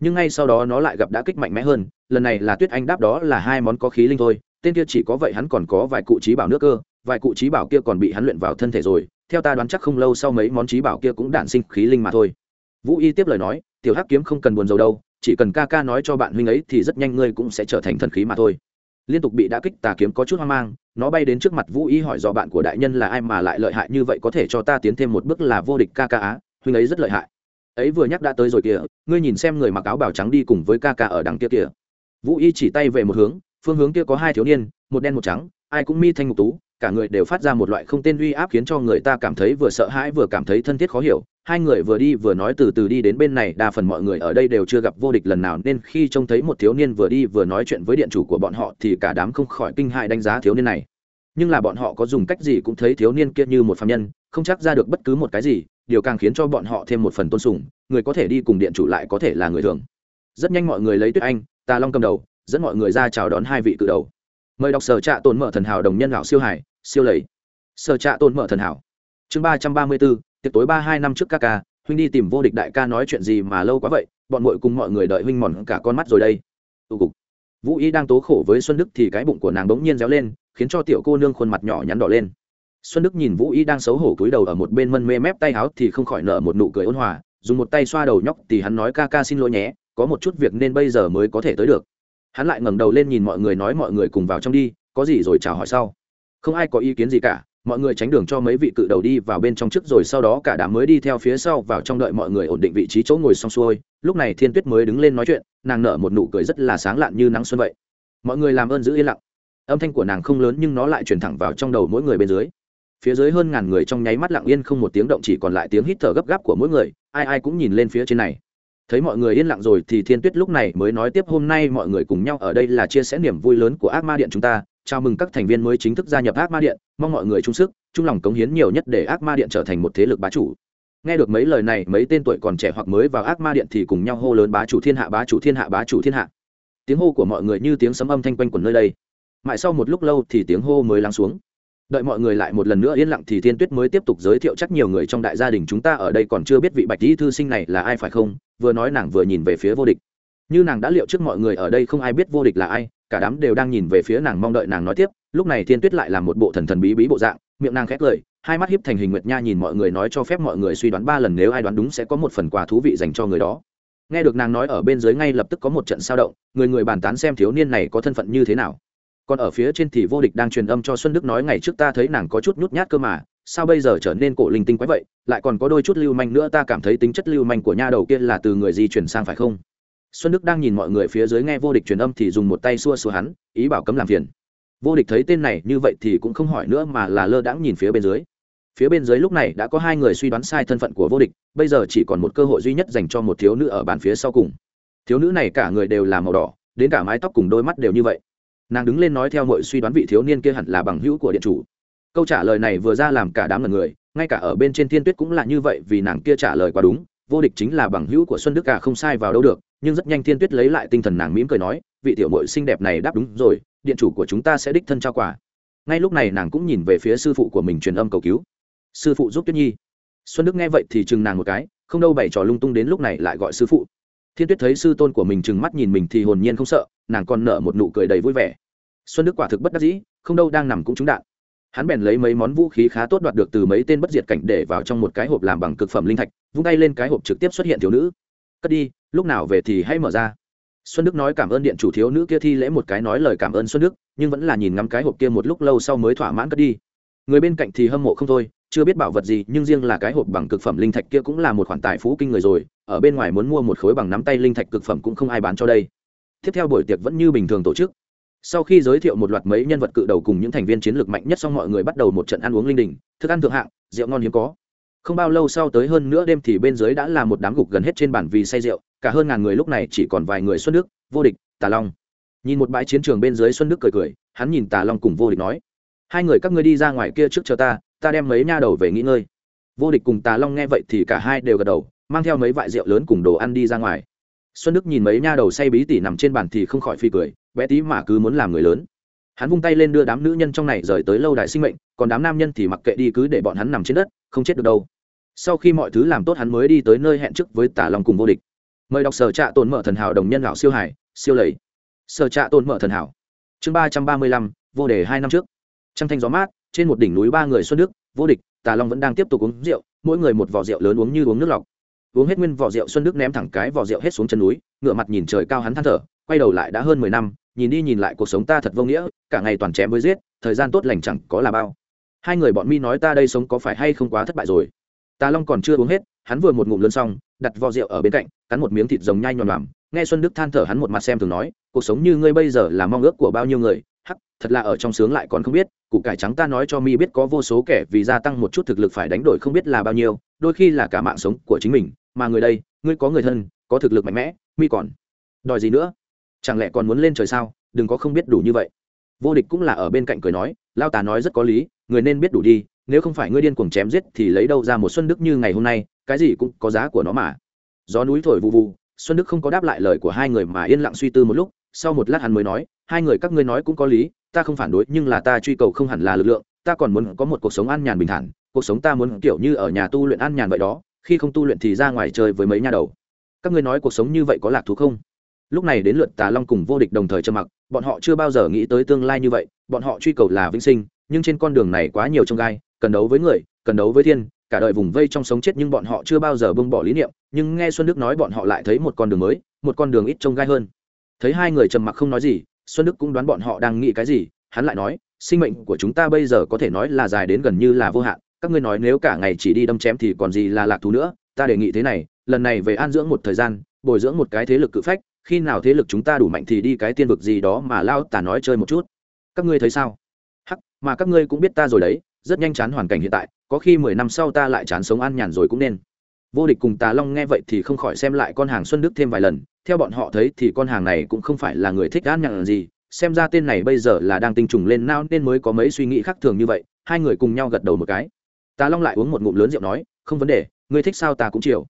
Speaker 1: Nhưng ngay sau đó nó lại gặp đã kích mạnh mẽ hơn, lần này là tuyết anh đáp đó là hai món có khí linh thôi, tên kia chỉ có vậy hắn còn có vài cụ trí bảo nước cơ, vài cụ trí bảo kia còn bị hắn luyện vào thân thể rồi, theo ta đoán chắc không lâu sau mấy món trí bảo kia cũng đản sinh khí linh mà thôi. Vũ y tiếp lời nói, tiểu hắc kiếm không cần buồn dầu đâu, chỉ cần ca ca nói cho bạn huynh ấy thì rất nhanh ngươi cũng sẽ trở thành thần khí mà thôi liên tục bị đã kích tà kiếm có chút hoang mang, nó bay đến trước mặt vũ y hỏi dò bạn của đại nhân là ai mà lại lợi hại như vậy có thể cho ta tiến thêm một bước là vô địch ca ca á, huynh ấy rất lợi hại. Ấy vừa nhắc đã tới rồi kìa, ngươi nhìn xem người mặc áo bào trắng đi cùng với ca ca ở đằng kia kìa. Vũ y chỉ tay về một hướng, phương hướng kia có hai thiếu niên, một đen một trắng, ai cũng mi thanh ngục tú cả người đều phát ra một loại không tên uy áp khiến cho người ta cảm thấy vừa sợ hãi vừa cảm thấy thân thiết khó hiểu. Hai người vừa đi vừa nói từ từ đi đến bên này, đa phần mọi người ở đây đều chưa gặp vô địch lần nào, nên khi trông thấy một thiếu niên vừa đi vừa nói chuyện với điện chủ của bọn họ thì cả đám không khỏi kinh hại đánh giá thiếu niên này. Nhưng là bọn họ có dùng cách gì cũng thấy thiếu niên kia như một phạm nhân, không chắc ra được bất cứ một cái gì, điều càng khiến cho bọn họ thêm một phần tôn sùng, người có thể đi cùng điện chủ lại có thể là người thường. Rất nhanh mọi người lấy tuyết anh, tà long cầm đầu, dẫn mọi người ra chào đón hai vị cự đầu. Mời đọc sở trạ tồn mở thần hảo đồng nhân lão siêu hải siêu lầy. Sở trạ tôn mở thần hảo. Chương ba trăm ba mươi bốn tiệc tối ba hai năm trước ca ca, huynh đi tìm vô địch đại ca nói chuyện gì mà lâu quá vậy, bọn mội cùng mọi người đợi huynh mòn cả con mắt rồi đây. Tụ cục. Vũ y đang tố khổ với xuân đức thì cái bụng của nàng bỗng nhiên réo lên, khiến cho tiểu cô nương khuôn mặt nhỏ nhắn đỏ lên. Xuân đức nhìn vũ y đang xấu hổ cúi đầu ở một bên mân mê mép tay áo thì không khỏi nở một nụ cười ôn hòa, dùng một tay xoa đầu nhóc thì hắn nói ca ca xin lỗi nhé, có một chút việc nên bây giờ mới có thể tới được. Hắn lại ngẩng đầu lên nhìn mọi người nói mọi người cùng vào trong đi, có gì rồi chào hỏi sau không ai có ý kiến gì cả, mọi người tránh đường cho mấy vị cự đầu đi vào bên trong trước rồi sau đó cả đám mới đi theo phía sau vào trong đợi mọi người ổn định vị trí chỗ ngồi xong xuôi. Lúc này thiên tuyết mới đứng lên nói chuyện, nàng nở một nụ cười rất là sáng lạn như nắng xuân vậy. Mọi người làm ơn giữ yên lặng. Âm thanh của nàng không lớn nhưng nó lại truyền thẳng vào trong đầu mỗi người bên dưới. Phía dưới hơn ngàn người trong nháy mắt lặng yên không một tiếng động chỉ còn lại tiếng hít thở gấp gáp của mỗi người, ai ai cũng nhìn lên phía trên này. Thấy mọi người yên lặng rồi thì thiên tuyết lúc này mới nói tiếp hôm nay mọi người cùng nhau ở đây là chia sẻ niềm vui lớn của ác ma điện chúng ta chào mừng các thành viên mới chính thức gia nhập ác ma điện, mong mọi người chung sức, chung lòng cống hiến nhiều nhất để ác ma điện trở thành một thế lực bá chủ. Nghe được mấy lời này, mấy tên tuổi còn trẻ hoặc mới vào ác ma điện thì cùng nhau hô lớn bá chủ thiên hạ, bá chủ thiên hạ, bá chủ thiên hạ. Tiếng hô của mọi người như tiếng sấm âm thanh quanh quẩn nơi đây. Mãi sau một lúc lâu thì tiếng hô mới lắng xuống. Đợi mọi người lại một lần nữa yên lặng thì thiên tuyết mới tiếp tục giới thiệu chắc nhiều người trong đại gia đình chúng ta ở đây còn chưa biết vị bạch lý thư sinh này là ai phải không? Vừa nói nàng vừa nhìn về phía vô địch. Như nàng đã liệu trước mọi người ở đây không ai biết vô địch là ai cả đám đều đang nhìn về phía nàng mong đợi nàng nói tiếp, lúc này thiên tuyết lại làm một bộ thần thần bí bí bộ dạng, miệng nàng khét lời, hai mắt hiếp thành hình nguyệt nha nhìn mọi người nói cho phép mọi người suy đoán ba lần nếu ai đoán đúng sẽ có một phần quà thú vị dành cho người đó. Nghe được nàng nói ở bên dưới ngay lập tức có một trận sao động, người người bàn tán xem thiếu niên này có thân phận như thế nào. Còn ở phía trên thì vô địch đang truyền âm cho xuân đức nói ngày trước ta thấy nàng có chút nhút nhát cơ mà, sao bây giờ trở nên cổ linh tinh quái vậy, lại còn có đôi chút lưu manh nữa, ta cảm thấy tính chất lưu manh của nha đầu kia là từ người di chuyển sang phải không? Xuân đức đang nhìn mọi người phía dưới nghe vô địch truyền âm thì dùng một tay xua xua hắn, ý bảo cấm làm phiền. Vô địch thấy tên này như vậy thì cũng không hỏi nữa mà là lơ đãng nhìn phía bên dưới. Phía bên dưới lúc này đã có hai người suy đoán sai thân phận của vô địch, bây giờ chỉ còn một cơ hội duy nhất dành cho một thiếu nữ ở bàn phía sau cùng. Thiếu nữ này cả người đều là màu đỏ, đến cả mái tóc cùng đôi mắt đều như vậy. Nàng đứng lên nói theo mọi suy đoán vị thiếu niên kia hẳn là bằng hữu của điện chủ. Câu trả lời này vừa ra làm cả đám lần người, ngay cả ở bên trên thiên tuyết cũng là như vậy vì nàng kia trả lời quá đúng vô địch chính là bằng hữu của xuân đức cả không sai vào đâu được, nhưng rất nhanh thiên tuyết lấy lại tinh thần nàng mỉm cười nói, vị tiểu mội xinh đẹp này đáp đúng rồi, điện chủ của chúng ta sẽ đích thân trao quà. Ngay lúc này nàng cũng nhìn về phía sư phụ của mình truyền âm cầu cứu. Sư phụ giúp tuyết nhi. Xuân đức nghe vậy thì chừng nàng một cái, không đâu bày trò lung tung đến lúc này lại gọi sư phụ. Thiên tuyết thấy sư tôn của mình chừng mắt nhìn mình thì hồn nhiên không sợ, nàng còn nở một nụ cười đầy vui vẻ. Xuân đức quả thực bất đắc dĩ, không đâu đang nằm cũng trúng đạn hắn bèn lấy mấy món vũ khí khá tốt đoạt được từ mấy tên bất diệt cảnh để vào trong một cái hộp làm bằng cực phẩm linh thạch, vung tay lên cái hộp trực tiếp xuất hiện thiếu nữ. Cất đi, lúc nào về thì hãy mở ra. Xuân đức nói cảm ơn điện chủ thiếu nữ kia thi lễ một cái nói lời cảm ơn xuân đức, nhưng vẫn là nhìn ngắm cái hộp kia một lúc lâu sau mới thỏa mãn cất đi. Người bên cạnh thì hâm mộ không thôi, chưa biết bảo vật gì, nhưng riêng là cái hộp bằng cực phẩm linh thạch kia cũng là một khoản tài phú kinh người rồi, ở bên ngoài muốn mua một khối bằng nắm tay linh thạch cực phẩm cũng không ai bán cho đây. Tiếp theo buổi tiệc vẫn như bình thường tổ chức sau khi giới thiệu một loạt mấy nhân vật cự đầu cùng những thành viên chiến lược mạnh nhất xong mọi người bắt đầu một trận ăn uống linh đình, thức ăn thượng hạng, rượu ngon hiếm có. Không bao lâu sau tới hơn nữa đêm thì bên dưới đã là một đám gục gần hết trên bàn vì say rượu, cả hơn ngàn người lúc này chỉ còn vài người xuân đức, vô địch, tà long. Nhìn một bãi chiến trường bên dưới xuân đức cười cười, hắn nhìn tà long cùng vô địch nói, hai người các ngươi đi ra ngoài kia trước chờ ta ta đem mấy nha đầu về nghỉ ngơi. Vô địch cùng tà long nghe vậy thì cả hai đều gật đầu, mang theo mấy vại rượu lớn cùng đồ ăn đi ra ngoài xuân đức nhìn mấy nha đầu say bí tỉ nằm trên bàn thì không khỏi phi cười, bé tí mà cứ muốn làm người lớn. Hắn vung tay lên đưa đám nữ nhân trong này rời tới lâu đài sinh mệnh, còn đám nam nhân thì mặc kệ đi cứ để bọn hắn nằm trên đất, không chết được đâu. Sau khi mọi thứ làm tốt hắn mới đi tới nơi hẹn trước với tả long cùng vô địch. Mời đọc sở trạ tồn mở thần hảo đồng nhân lão siêu hải siêu lầy. Sở trạ tồn mở thần hảo. Chương ba trăm ba mươi lăm, vô đề hai năm trước. Trăng thanh gió mát, trên một đỉnh núi ba người xuân đức, vô địch tà long vẫn đang tiếp tục uống rượu, mỗi người một vỏ rượu lớn uống như uống nước lọc uống hết nguyên vỏ rượu xuân đức ném thẳng cái vỏ rượu hết xuống chân núi ngựa mặt nhìn trời cao hắn than thở, quay đầu lại đã hơn mười năm, nhìn đi nhìn lại cuộc sống ta thật vô nghĩa, cả ngày toàn chém với giết, thời gian tốt lành chẳng có là bao. Hai người bọn mi nói ta đây sống có phải hay không quá thất bại rồi. Tà long còn chưa uống hết, hắn vừa một ngụm lớn xong, đặt vò rượu ở bên cạnh, cắn một miếng thịt rồng nhai nhòn làm nghe xuân đức than thở hắn một mặt xem thường nói, cuộc sống như ngươi bây giờ là mong ước của bao nhiêu người, hắc, thật là ở trong sướng lại còn không biết, củ cải trắng ta nói cho mi biết có vô số kẻ vì gia tăng một chút thực lực phải đánh đổi không biết là bao nhiêu, đôi khi là cả mạng sống của chính mình mà người đây, ngươi có người thân, có thực lực mạnh mẽ, mi còn. Đòi gì nữa? Chẳng lẽ còn muốn lên trời sao? Đừng có không biết đủ như vậy. Vô địch cũng là ở bên cạnh cười nói, lao tà nói rất có lý, người nên biết đủ đi, nếu không phải ngươi điên cuồng chém giết thì lấy đâu ra một xuân đức như ngày hôm nay, cái gì cũng có giá của nó mà. Gió núi thổi vụ vụ xuân đức không có đáp lại lời của hai người mà yên lặng suy tư một lúc, sau một lát hắn mới nói, hai người các ngươi nói cũng có lý, ta không phản đối, nhưng là ta truy cầu không hẳn là lực lượng, ta còn muốn có một cuộc sống an nhàn bình thản, cuộc sống ta muốn kiểu như ở nhà tu luyện an nhàn vậy đó khi không tu luyện thì ra ngoài chơi với mấy nhà đầu. Các ngươi nói cuộc sống như vậy có lạc thú không? Lúc này đến lượt tà long cùng vô địch đồng thời trầm mặc, bọn họ chưa bao giờ nghĩ tới tương lai như vậy, bọn họ truy cầu là vĩnh sinh, nhưng trên con đường này quá nhiều trông gai, cần đấu với người, cần đấu với thiên, cả đời vùng vây trong sống chết nhưng bọn họ chưa bao giờ bông bỏ lý niệm, nhưng nghe xuân đức nói bọn họ lại thấy một con đường mới, một con đường ít trông gai hơn. Thấy hai người trầm mặc không nói gì, xuân đức cũng đoán bọn họ đang nghĩ cái gì, hắn lại nói, sinh mệnh của chúng ta bây giờ có thể nói là dài đến gần như là vô hạn các ngươi nói nếu cả ngày chỉ đi đâm chém thì còn gì là lạc thú nữa, ta đề nghị thế này, lần này về an dưỡng một thời gian, bồi dưỡng một cái thế lực cự phách, khi nào thế lực chúng ta đủ mạnh thì đi cái tiên vực gì đó mà lao tả nói chơi một chút. Các ngươi thấy sao? Hắc, mà các ngươi cũng biết ta rồi đấy, rất nhanh chán hoàn cảnh hiện tại, có khi mười năm sau ta lại chán sống an nhàn rồi cũng nên. Vô địch cùng tà long nghe vậy thì không khỏi xem lại con hàng xuân đức thêm vài lần, theo bọn họ thấy thì con hàng này cũng không phải là người thích an nhàn gì, xem ra tên này bây giờ là đang tinh trùng lên nao nên mới có mấy suy nghĩ khác thường như vậy, hai người cùng nhau gật đầu một cái tà long lại uống một ngụm lớn rượu nói, không vấn đề, ngươi thích sao ta cũng chịu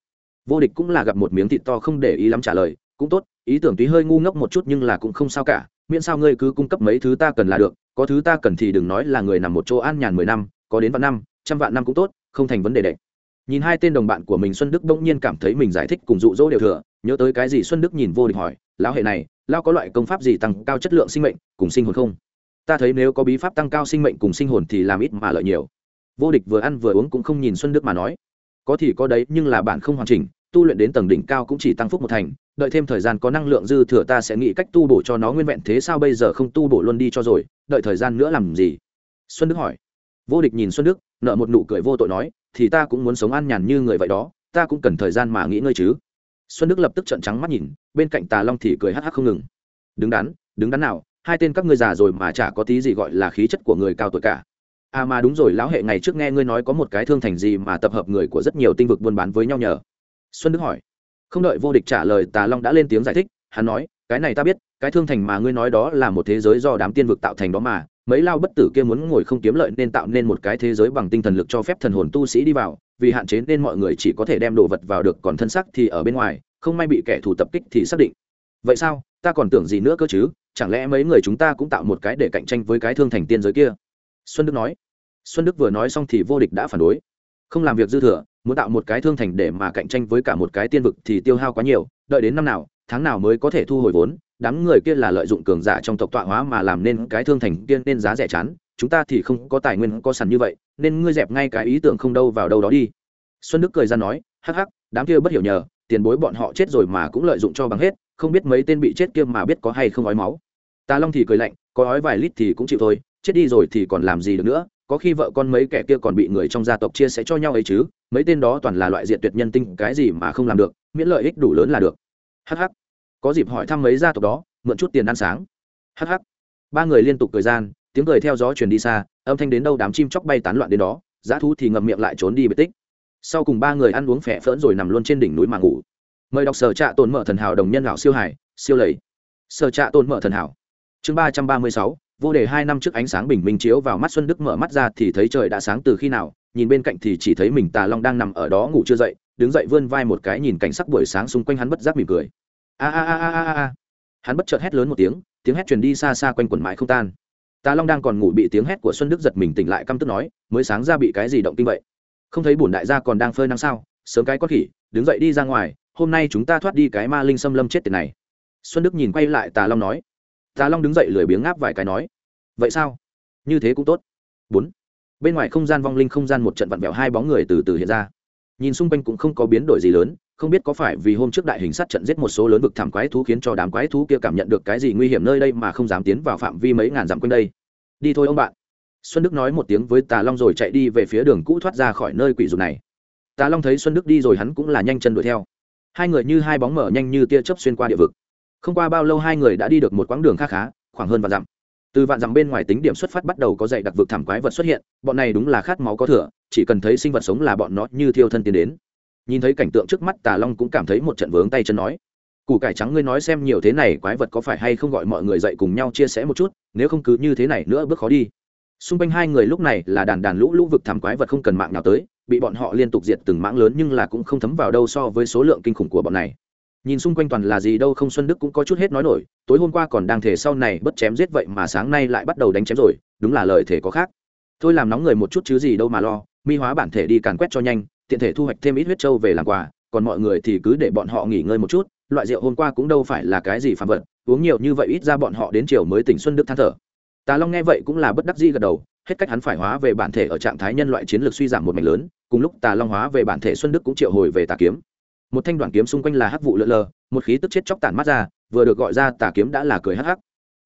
Speaker 1: vô địch cũng là gặp một miếng thịt to không để ý lắm trả lời, cũng tốt, ý tưởng tí hơi ngu ngốc một chút nhưng là cũng không sao cả, miễn sao ngươi cứ cung cấp mấy thứ ta cần là được, có thứ ta cần thì đừng nói là người nằm một chỗ an nhàn mười năm, có đến vạn năm, trăm vạn năm cũng tốt, không thành vấn đề đệ. Nhìn hai tên đồng bạn của mình xuân đức bỗng nhiên cảm thấy mình giải thích cùng dụ dỗ đều thừa, nhớ tới cái gì xuân đức nhìn vô địch hỏi, lão hệ này, lão có loại công pháp gì tăng cao chất lượng sinh mệnh cùng sinh hồn không? Ta thấy nếu có bí pháp tăng cao sinh mệnh cùng sinh hồn thì làm ít mà lợi nhiều vô địch vừa ăn vừa uống cũng không nhìn xuân đức mà nói. Có thì có đấy, nhưng là bạn không hoàn chỉnh, tu luyện đến tầng đỉnh cao cũng chỉ tăng phúc một thành. Đợi thêm thời gian có năng lượng dư thừa ta sẽ nghĩ cách tu bổ cho nó nguyên vẹn thế sao bây giờ không tu bổ luôn đi cho rồi, đợi thời gian nữa làm gì? Xuân đức hỏi. Vô địch nhìn xuân đức nợ một nụ cười vô tội nói, thì ta cũng muốn sống an nhàn như người vậy đó, ta cũng cần thời gian mà nghĩ ngơi chứ. Xuân đức lập tức trợn trắng mắt nhìn, bên cạnh tà long thì cười hắc hắc không ngừng. Đứng đắn đứng đắn nào, hai tên các ngươi già rồi mà chả có tí gì gọi là khí chất của người cao tuổi cả à mà đúng rồi, lão hệ ngày trước nghe ngươi nói có một cái thương thành gì mà tập hợp người của rất nhiều tinh vực buôn bán với nhau nhờ? Xuân đức hỏi. Không đợi vô địch trả lời, tà long đã lên tiếng giải thích. Hắn nói, cái này ta biết, cái thương thành mà ngươi nói đó là một thế giới do đám tiên vực tạo thành đó mà. Mấy lao bất tử kia muốn ngồi không kiếm lợi nên tạo nên một cái thế giới bằng tinh thần lực cho phép thần hồn tu sĩ đi vào. Vì hạn chế nên mọi người chỉ có thể đem đồ vật vào được, còn thân sắc thì ở bên ngoài. Không may bị kẻ thù tập kích thì xác định. Vậy sao? Ta còn tưởng gì nữa cơ chứ? Chẳng lẽ mấy người chúng ta cũng tạo một cái để cạnh tranh với cái thương thành tiên giới kia? Xuân đức nói. Xuân đức vừa nói xong thì vô địch đã phản đối. Không làm việc dư thừa, muốn tạo một cái thương thành để mà cạnh tranh với cả một cái tiên vực thì tiêu hao quá nhiều, đợi đến năm nào, tháng nào mới có thể thu hồi vốn, đám người kia là lợi dụng cường giả trong tộc tọa hóa mà làm nên cái thương thành kia nên giá rẻ chán, chúng ta thì không có tài nguyên có sẵn như vậy, nên ngươi dẹp ngay cái ý tưởng không đâu vào đâu đó đi. Xuân đức cười ra nói, hắc hắc, đám kia bất hiểu nhờ, tiền bối bọn họ chết rồi mà cũng lợi dụng cho bằng hết, không biết mấy tên bị chết kia mà biết có hay không ói máu. Tà long thì cười lạnh, có ói vài lít thì cũng chịu thôi chết đi rồi thì còn làm gì được nữa, có khi vợ con mấy kẻ kia còn bị người trong gia tộc chia sẻ cho nhau ấy chứ, mấy tên đó toàn là loại diện tuyệt nhân tinh, cái gì mà không làm được, miễn lợi ích đủ lớn là được. Hh có dịp hỏi thăm mấy gia tộc đó, mượn chút tiền ăn sáng. Hh ba người liên tục cười gian, tiếng cười theo gió truyền đi xa, âm thanh đến đâu đám chim chóc bay tán loạn đến đó giá thú thì ngậm miệng lại trốn đi biệt tích. Sau cùng ba người ăn uống phẹ phỡn rồi nằm luôn trên đỉnh núi mà ngủ. Mời đọc sở trạ tồn mở thần hảo đồng nhân lão siêu hải, siêu lầy. Sở trạ tồn mở thần hảo. Chương ba trăm ba mươi sáu vô đề hai năm trước ánh sáng bình minh chiếu vào mắt xuân đức mở mắt ra thì thấy trời đã sáng từ khi nào, nhìn bên cạnh thì chỉ thấy mình tà long đang nằm ở đó ngủ chưa dậy, đứng dậy vươn vai một cái nhìn cảnh sắc buổi sáng xung quanh hắn bất giác mỉm cười. A a a a a a hắn bất chợt hét lớn một tiếng tiếng hét truyền đi xa xa quanh quần mãi không tan. Tà long đang còn ngủ bị tiếng hét của xuân đức giật mình tỉnh lại căm tức nói, mới sáng ra bị cái gì động kinh vậy? Không thấy bổn đại gia còn đang phơi nắng sao? Sớm cái con khỉ, đứng dậy đi ra ngoài, hôm nay chúng ta thoát đi cái ma linh xâm lâm chết tiền này. Xuân đức nhìn quay lại tà long nói tà long đứng dậy lười biếng ngáp vài cái nói, vậy sao? Như thế cũng tốt. Bốn. Bên ngoài không gian vong linh không gian một trận vặn vẹo hai bóng người từ từ hiện ra. Nhìn xung quanh cũng không có biến đổi gì lớn, không biết có phải vì hôm trước đại hình sát trận giết một số lớn vực thảm quái thú khiến cho đám quái thú kia cảm nhận được cái gì nguy hiểm nơi đây mà không dám tiến vào phạm vi mấy ngàn dặm quanh đây. Đi thôi ông bạn. Xuân đức nói một tiếng với tà long rồi chạy đi về phía đường cũ thoát ra khỏi nơi quỷ dục này. Tà long thấy xuân đức đi rồi hắn cũng là nhanh chân đuổi theo. Hai người như hai bóng mở nhanh như tia chớp xuyên qua địa vực không qua bao lâu hai người đã đi được một quãng đường khá khá, khoảng hơn vạn dặm. Từ vạn dặm bên ngoài tính điểm xuất phát bắt đầu có dạy đặc vực thảm quái vật xuất hiện, bọn này đúng là khát máu có thừa, chỉ cần thấy sinh vật sống là bọn nó như thiêu thân tiến đến. Nhìn thấy cảnh tượng trước mắt, tà long cũng cảm thấy một trận vướng tay chân nói, củ cải trắng ngươi nói xem nhiều thế này quái vật có phải hay không gọi mọi người dậy cùng nhau chia sẻ một chút, nếu không cứ như thế này nữa bước khó đi. Xung quanh hai người lúc này là đàn đàn lũ lũ vực thảm quái vật không cần mạng nào tới, bị bọn họ liên tục diệt từng mãng lớn nhưng là cũng không thấm vào đâu so với số lượng kinh khủng của bọn này nhìn xung quanh toàn là gì đâu, không xuân đức cũng có chút hết nói nổi, tối hôm qua còn đang thể sau này bất chém giết vậy mà sáng nay lại bắt đầu đánh chém rồi, đúng là lời thể có khác. Thôi làm nóng người một chút chứ gì đâu mà lo, mi hóa bản thể đi càn quét cho nhanh, tiện thể thu hoạch thêm ít huyết trâu về làm quà, còn mọi người thì cứ để bọn họ nghỉ ngơi một chút, loại rượu hôm qua cũng đâu phải là cái gì phạm vật, uống nhiều như vậy ít ra bọn họ đến chiều mới tỉnh xuân đức than thở. Tà long nghe vậy cũng là bất đắc dĩ gật đầu, hết cách hắn phải hóa về bản thể ở trạng thái nhân loại chiến lược suy giảm một mảnh lớn, cùng lúc tà long hóa về bản thể xuân đức cũng triệu hồi về tà kiếm một thanh đoạn kiếm xung quanh là hắc vụ lượn lờ, một khí tức chết chóc tản mắt ra vừa được gọi ra tà kiếm đã là cười hắc hắc.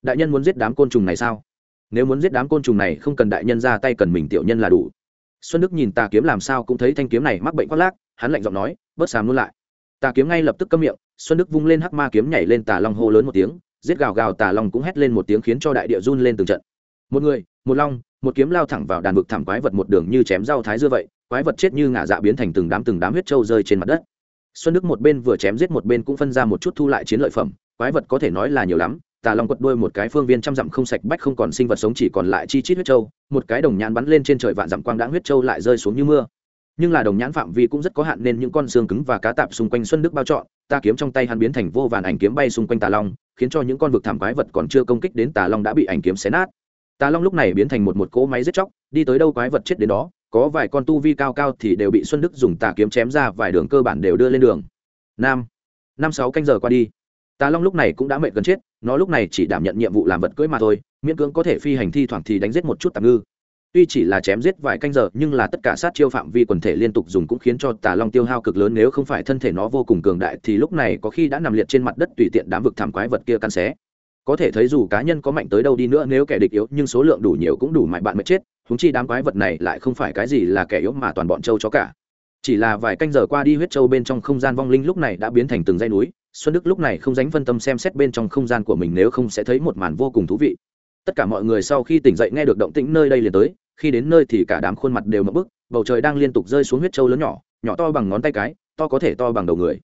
Speaker 1: Đại nhân muốn giết đám côn trùng này sao? Nếu muốn giết đám côn trùng này không cần đại nhân ra tay cần mình tiểu nhân là đủ. Xuân đức nhìn tà kiếm làm sao cũng thấy thanh kiếm này mắc bệnh khoác lác hắn lạnh giọng nói bớt xàm luôn lại. Tà kiếm ngay lập tức câm miệng xuân đức vung lên hắc ma kiếm nhảy lên tà long hô lớn một tiếng giết gào gào tà long cũng hét lên một tiếng khiến cho đại địa run lên từng trận. Một người một long một kiếm lao thẳng vào đàn vực thảm quái vật một đường như chém rau thái dưa vậy quái vật chết như ngả dạ biến thành từng đám từng đám huyết trâu rơi trên mặt đất xuân đức một bên vừa chém giết một bên cũng phân ra một chút thu lại chiến lợi phẩm, quái vật có thể nói là nhiều lắm, tà long quật đuôi một cái phương viên trăm dặm không sạch bách không còn sinh vật sống chỉ còn lại chi chít huyết trâu, một cái đồng nhãn bắn lên trên trời vạn dặm quang đãng huyết trâu lại rơi xuống như mưa. Nhưng là đồng nhãn phạm vi cũng rất có hạn nên những con xương cứng và cá tạp xung quanh xuân đức bao trọn, ta kiếm trong tay hắn biến thành vô vàn ảnh kiếm bay xung quanh tà long, khiến cho những con vực thảm quái vật còn chưa công kích đến tà long đã bị ảnh kiếm xé nát. Tà long lúc này biến thành một một cỗ máy giết chóc, đi tới đâu quái vật chết đến đó có vài con tu vi cao cao thì đều bị xuân đức dùng tà kiếm chém ra, vài đường cơ bản đều đưa lên đường. Năm năm sáu canh giờ qua đi. Tà long lúc này cũng đã mệt gần chết, nó lúc này chỉ đảm nhận nhiệm vụ làm vật cưỡi mà thôi, miễn cưỡng có thể phi hành thi thoảng thì đánh giết một chút tạm ngư. Tuy chỉ là chém giết vài canh giờ, nhưng là tất cả sát chiêu phạm vi quần thể liên tục dùng cũng khiến cho tà long tiêu hao cực lớn, nếu không phải thân thể nó vô cùng cường đại thì lúc này có khi đã nằm liệt trên mặt đất tùy tiện đám vực thảm quái vật kia căn xé. Có thể thấy dù cá nhân có mạnh tới đâu đi nữa, nếu kẻ địch yếu nhưng số lượng đủ nhiều cũng đủ mạnh bạn mới chết huống chi đám quái vật này lại không phải cái gì là kẻ yếu mà toàn bọn châu chó cả. Chỉ là vài canh giờ qua đi huyết châu bên trong không gian vong linh lúc này đã biến thành từng dãy núi, xuân đức lúc này không dánh phân tâm xem xét bên trong không gian của mình nếu không sẽ thấy một màn vô cùng thú vị. Tất cả mọi người sau khi tỉnh dậy nghe được động tĩnh nơi đây liền tới, khi đến nơi thì cả đám khuôn mặt đều mập bức, bầu trời đang liên tục rơi xuống huyết châu lớn nhỏ nhỏ to bằng ngón tay cái, to có thể to bằng đầu người.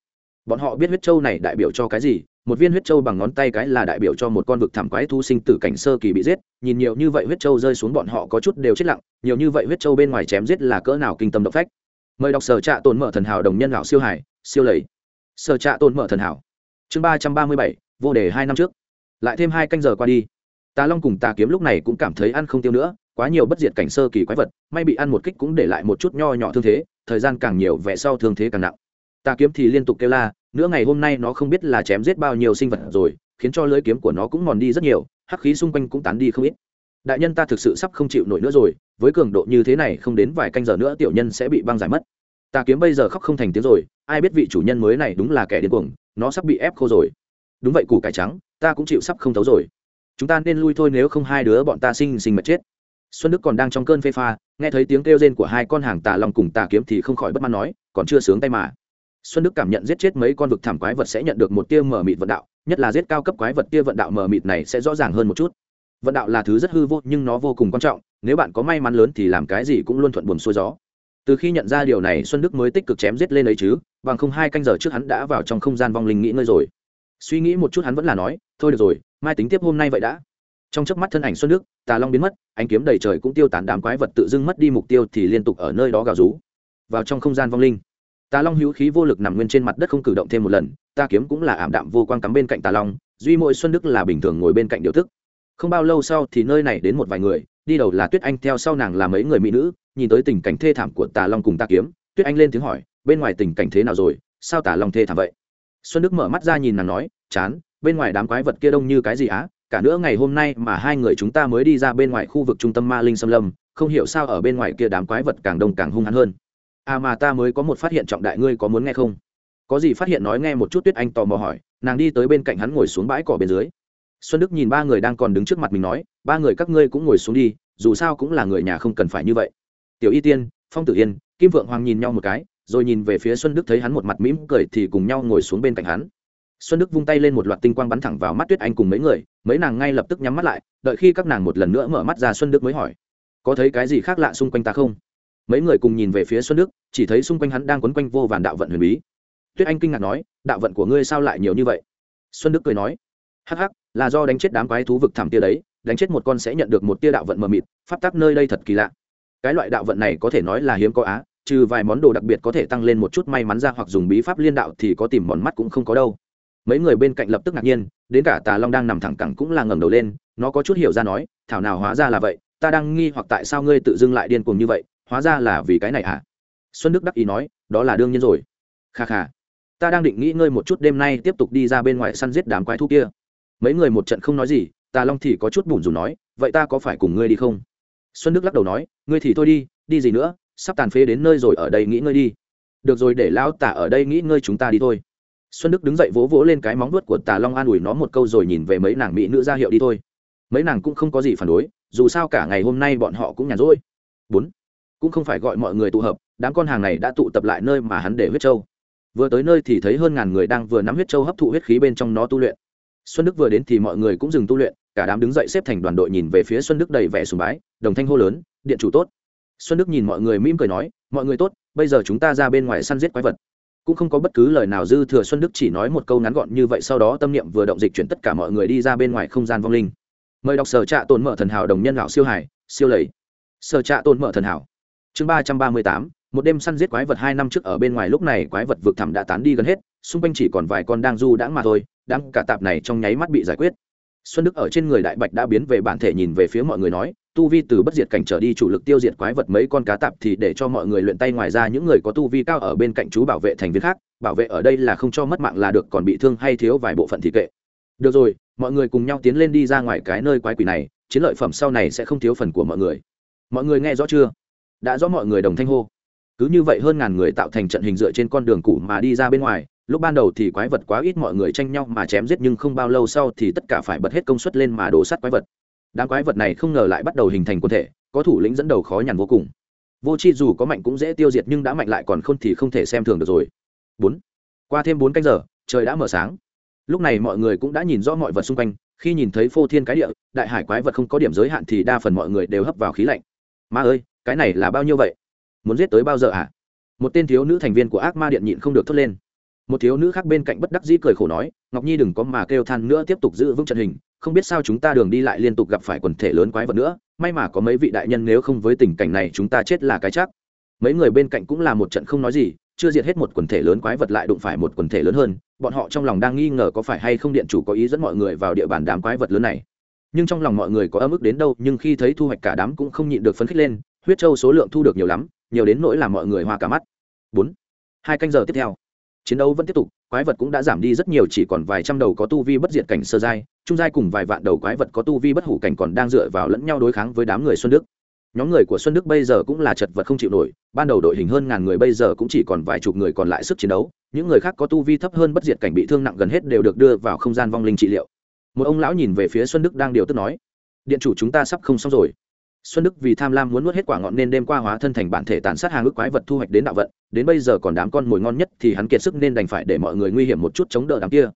Speaker 1: Bọn họ biết huyết châu này đại biểu cho cái gì một viên huyết châu bằng ngón tay cái là đại biểu cho một con vực thảm quái thu sinh tử cảnh sơ kỳ bị giết, nhìn nhiều như vậy huyết châu rơi xuống bọn họ có chút đều chết lặng, nhiều như vậy huyết châu bên ngoài chém giết là cỡ nào kinh tâm động phách. Mời đọc sở trạ tồn mở thần hảo đồng nhân lão siêu hải, siêu lầy. Sở trạ tồn mở thần hảo, chương ba trăm ba mươi bảy, vô đề hai năm trước. Lại thêm hai canh giờ qua đi, tà long cùng tà kiếm lúc này cũng cảm thấy ăn không tiêu nữa, quá nhiều bất diệt cảnh sơ kỳ quái vật, may bị ăn một kích cũng để lại một chút nho nhỏ thương thế, thời gian càng nhiều vẻ sau thương thế càng nặng tà kiếm thì liên tục kêu la nữa ngày hôm nay nó không biết là chém giết bao nhiêu sinh vật rồi, khiến cho lưỡi kiếm của nó cũng mòn đi rất nhiều, hắc khí xung quanh cũng tán đi không ít. Đại nhân ta thực sự sắp không chịu nổi nữa rồi, với cường độ như thế này không đến vài canh giờ nữa tiểu nhân sẽ bị băng giải mất. Tà kiếm bây giờ khóc không thành tiếng rồi, ai biết vị chủ nhân mới này đúng là kẻ điên cuồng, nó sắp bị ép khô rồi. Đúng vậy củ cải trắng, ta cũng chịu sắp không thấu rồi. Chúng ta nên lui thôi nếu không hai đứa bọn ta sinh sinh mà chết. Xuân đức còn đang trong cơn phê pha, nghe thấy tiếng kêu rên của hai con hàng tà long cùng tà kiếm thì không khỏi bất mãn nói, còn chưa sướng tay mà xuân đức cảm nhận giết chết mấy con vực thảm quái vật sẽ nhận được một tia mờ mịt vận đạo, nhất là giết cao cấp quái vật tia vận đạo mờ mịt này sẽ rõ ràng hơn một chút. Vận đạo là thứ rất hư vô, nhưng nó vô cùng quan trọng, nếu bạn có may mắn lớn thì làm cái gì cũng luôn thuận buồm xuôi gió. Từ khi nhận ra điều này, xuân đức mới tích cực chém giết lên ấy chứ, bằng không hai canh giờ trước hắn đã vào trong không gian vong linh nghĩ ngơi rồi. Suy nghĩ một chút hắn vẫn là nói, thôi được rồi, mai tính tiếp hôm nay vậy đã. Trong chớp mắt thân ảnh xuân đức, tà long biến mất, ánh kiếm đầy trời cũng tiêu tán, đám quái vật tự dưng mất đi mục tiêu thì liên tục ở nơi đó gào rú. Vào trong không gian vong linh tà long hữu khí vô lực nằm nguyên trên mặt đất không cử động thêm một lần, ta kiếm cũng là ảm đạm vô quang cắm bên cạnh tà long, duy mỗi xuân đức là bình thường ngồi bên cạnh điều thức không bao lâu sau thì nơi này đến một vài người, đi đầu là tuyết anh, theo sau nàng là mấy người mỹ nữ, nhìn tới tình cảnh thê thảm của tà long cùng ta kiếm, tuyết anh lên tiếng hỏi, bên ngoài tình cảnh thế nào rồi, sao tà long thê thảm vậy? Xuân đức mở mắt ra nhìn nàng nói, chán, bên ngoài đám quái vật kia đông như cái gì á, cả nữa ngày hôm nay mà hai người chúng ta mới đi ra bên ngoài khu vực trung tâm ma linh xâm lâm, không hiểu sao ở bên ngoài kia đám quái vật càng đông càng hung hãn hơn à mà ta mới có một phát hiện trọng đại, ngươi có muốn nghe không? Có gì phát hiện nói nghe một chút, tuyết anh tò mò hỏi. Nàng đi tới bên cạnh hắn ngồi xuống bãi cỏ bên dưới. Xuân đức nhìn ba người đang còn đứng trước mặt mình nói, ba người các ngươi cũng ngồi xuống đi, dù sao cũng là người nhà không cần phải như vậy. Tiểu y tiên, phong tử yên, kim vượng hoàng nhìn nhau một cái, rồi nhìn về phía xuân đức thấy hắn một mặt mỉm cười thì cùng nhau ngồi xuống bên cạnh hắn. Xuân đức vung tay lên một loạt tinh quang bắn thẳng vào mắt tuyết anh cùng mấy người, mấy nàng ngay lập tức nhắm mắt lại, đợi khi các nàng một lần nữa mở mắt ra, xuân đức mới hỏi, có thấy cái gì khác lạ xung quanh ta không? Mấy người cùng nhìn về phía xuân đức, chỉ thấy xung quanh hắn đang quấn quanh vô vàn đạo vận huyền bí. Tuyết anh kinh ngạc nói, đạo vận của ngươi sao lại nhiều như vậy? Xuân đức cười nói, hắc hắc, là do đánh chết đám quái thú vực thảm tia đấy, đánh chết một con sẽ nhận được một tia đạo vận mờ mịt, pháp tắc nơi đây thật kỳ lạ. Cái loại đạo vận này có thể nói là hiếm có á, trừ vài món đồ đặc biệt có thể tăng lên một chút may mắn ra hoặc dùng bí pháp liên đạo thì có tìm món mắt cũng không có đâu. Mấy người bên cạnh lập tức ngạc nhiên, đến cả tà long đang nằm thẳng cẳng cũng là ngẩng đầu lên, nó có chút hiểu ra nói, thảo nào hóa ra là vậy, ta đang nghi hoặc tại sao ngươi tự dưng lại điên cuồng như vậy hóa ra là vì cái này à xuân đức đắc ý nói, đó là đương nhiên rồi. Kha kha, ta đang định nghĩ ngơi một chút đêm nay tiếp tục đi ra bên ngoài săn giết đám quái thú kia. Mấy người một trận không nói gì, tà long thì có chút bùn rùn nói, vậy ta có phải cùng ngươi đi không? Xuân đức lắc đầu nói, ngươi thì thôi đi đi gì nữa, sắp tàn phế đến nơi rồi ở đây nghĩ ngơi đi. Được rồi để lão tả ở đây nghĩ ngơi chúng ta đi thôi. Xuân đức đứng dậy vỗ vỗ lên cái móng vuốt của tà long an ủi nó một câu rồi nhìn về mấy nàng mỹ nữ ra hiệu đi thôi. Mấy nàng cũng không có gì phản đối, dù sao cả ngày hôm nay bọn họ cũng nhàn rỗi. Bốn cũng không phải gọi mọi người tụ hợp, đám con hàng này đã tụ tập lại nơi mà hắn để huyết châu. vừa tới nơi thì thấy hơn ngàn người đang vừa nắm huyết châu hấp thụ huyết khí bên trong nó tu luyện. Xuân đức vừa đến thì mọi người cũng dừng tu luyện, cả đám đứng dậy xếp thành đoàn đội nhìn về phía xuân đức đầy vẻ sùng bái, đồng thanh hô lớn, điện chủ tốt. Xuân đức nhìn mọi người mỉm cười nói, mọi người tốt, bây giờ chúng ta ra bên ngoài săn giết quái vật. Cũng không có bất cứ lời nào dư thừa xuân đức chỉ nói một câu ngắn gọn như vậy, sau đó tâm niệm vừa động dịch chuyển tất cả mọi người đi ra bên ngoài không gian vong linh. Mời đọc sở trạ tồn mở thần hảo đồng nhân lão siêu hải, siêu lầy. Sở trạ tồn mở thần hảo chương ba trăm ba mươi tám, một đêm săn giết quái vật hai năm trước ở bên ngoài lúc này quái vật vực thẳm đã tán đi gần hết, xung quanh chỉ còn vài con đang du đãng mà thôi đang cả tạp này trong nháy mắt bị giải quyết. Xuân đức ở trên người đại bạch đã biến về bản thể nhìn về phía mọi người nói, tu vi từ bất diệt cảnh trở đi chủ lực tiêu diệt quái vật mấy con cá tạp thì để cho mọi người luyện tay ngoài ra những người có tu vi cao ở bên cạnh chú bảo vệ thành viên khác, bảo vệ ở đây là không cho mất mạng là được, còn bị thương hay thiếu vài bộ phận thì kệ. Được rồi, mọi người cùng nhau tiến lên đi ra ngoài cái nơi quái quỷ này, chiến lợi phẩm sau này sẽ không thiếu phần của mọi người. Mọi người nghe rõ chưa? Đã rõ mọi người đồng thanh hô. Cứ như vậy hơn ngàn người tạo thành trận hình dựa trên con đường cũ mà đi ra bên ngoài, lúc ban đầu thì quái vật quá ít mọi người tranh nhau mà chém giết nhưng không bao lâu sau thì tất cả phải bật hết công suất lên mà đổ sát quái vật. Đám quái vật này không ngờ lại bắt đầu hình thành quân thể, có thủ lĩnh dẫn đầu khó nhằn vô cùng. Vô c h i dù có mạnh cũng dễ tiêu diệt nhưng đã mạnh lại còn không thì không thể xem thường được rồi. Bốn. Qua thêm bốn canh giờ, trời đã mở sáng. Lúc này mọi người cũng đã nhìn rõ mọi vật xung quanh, khi nhìn thấy phô thiên cái địa, đại hải quái vật không có điểm giới hạn thì đa phần mọi người đều hấp vào khí lạnh. Ma ơi cái này là bao nhiêu vậy? Muốn giết tới bao giờ ạ à? một tên thiếu nữ thành viên của ác ma điện nhịn không được thốt lên. Một thiếu nữ khác bên cạnh bất đắc dĩ cười khổ nói, ngọc nhi đừng có mà kêu than nữa, tiếp tục giữ vững trận hình, không biết sao chúng ta đường đi lại liên tục gặp phải quần thể lớn quái vật nữa, may mà có mấy vị đại nhân nếu không với tình cảnh này chúng ta chết là cái chắc. Mấy người bên cạnh cũng là một trận không nói gì, chưa diệt hết một quần thể lớn quái vật lại đụng phải một quần thể lớn hơn, bọn họ trong lòng đang nghi ngờ có phải hay không điện chủ có ý dẫn mọi người vào địa bàn đám quái vật lớn này. Nhưng trong lòng mọi người có âm ức đến đâu, nhưng khi thấy thu hoạch cả đám cũng không nhịn được phấn khích lên huyết châu số lượng thu được nhiều lắm, nhiều đến nỗi làm mọi người hoa cả mắt. Bốn, hai canh giờ tiếp theo, chiến đấu vẫn tiếp tục, quái vật cũng đã giảm đi rất nhiều, chỉ còn vài trăm đầu có tu vi bất diệt cảnh sơ giai, trung giai cùng vài vạn đầu quái vật có tu vi bất hủ cảnh còn đang dựa vào lẫn nhau đối kháng với đám người xuân đức. Nhóm người của xuân đức bây giờ cũng là chật vật không chịu nổi, ban đầu đội hình hơn ngàn người bây giờ cũng chỉ còn vài chục người còn lại sức chiến đấu, những người khác có tu vi thấp hơn bất diệt cảnh bị thương nặng gần hết đều được đưa vào không gian vong linh trị liệu. Một ông lão nhìn về phía xuân đức đang điều tức nói, điện chủ chúng ta sắp không xong rồi xuân đức vì tham lam muốn nuốt hết quả ngọn nên đêm qua hóa thân thành bản thể tàn sát hàng ước quái vật thu hoạch đến đạo vận, đến bây giờ còn đám con mồi ngon nhất thì hắn kiệt sức nên đành phải để mọi người nguy hiểm một chút chống đỡ đám kia.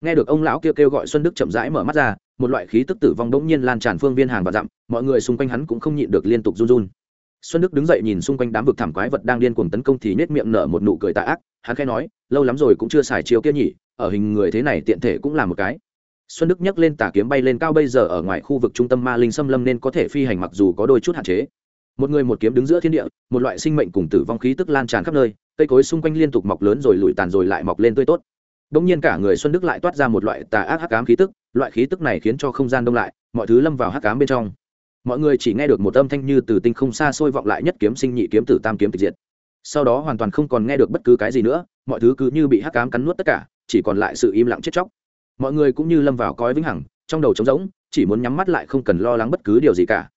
Speaker 1: Nghe được ông lão kia kêu gọi xuân đức chậm rãi mở mắt ra, một loại khí tức tử vong bỗng nhiên lan tràn phương viên hàng và dặm, mọi người xung quanh hắn cũng không nhịn được liên tục run run. Xuân đức đứng dậy nhìn xung quanh đám vực thảm quái vật đang điên cuồng tấn công thì nết miệng nở một nụ cười tạ ác, hắn khẽ nói, lâu lắm rồi cũng chưa xài chiếu kia nhỉ, ở hình người thế này tiện thể cũng là một cái xuân đức nhấc lên tà kiếm bay lên cao, bây giờ ở ngoài khu vực trung tâm ma linh xâm lâm nên có thể phi hành mặc dù có đôi chút hạn chế. Một người một kiếm đứng giữa thiên địa, một loại sinh mệnh cùng tử vong khí tức lan tràn khắp nơi, cây cối xung quanh liên tục mọc lớn rồi lụi tàn rồi lại mọc lên tươi tốt. Đông nhiên cả người xuân đức lại toát ra một loại tà ác hắc ám khí tức, loại khí tức này khiến cho không gian đông lại, mọi thứ lâm vào hắc ám bên trong. Mọi người chỉ nghe được một âm thanh như từ tinh không xa xôi vọng lại nhất kiếm sinh nhị kiếm tử tam kiếm tịch diệt. Sau đó hoàn toàn không còn nghe được bất cứ cái gì nữa, mọi thứ cứ như bị hắc ám cắn nuốt tất cả, chỉ còn lại sự im lặng chết chóc mọi người cũng như lâm vào cõi vĩnh hằng, trong đầu trống rỗng, chỉ muốn nhắm mắt lại không cần lo lắng bất cứ điều gì cả.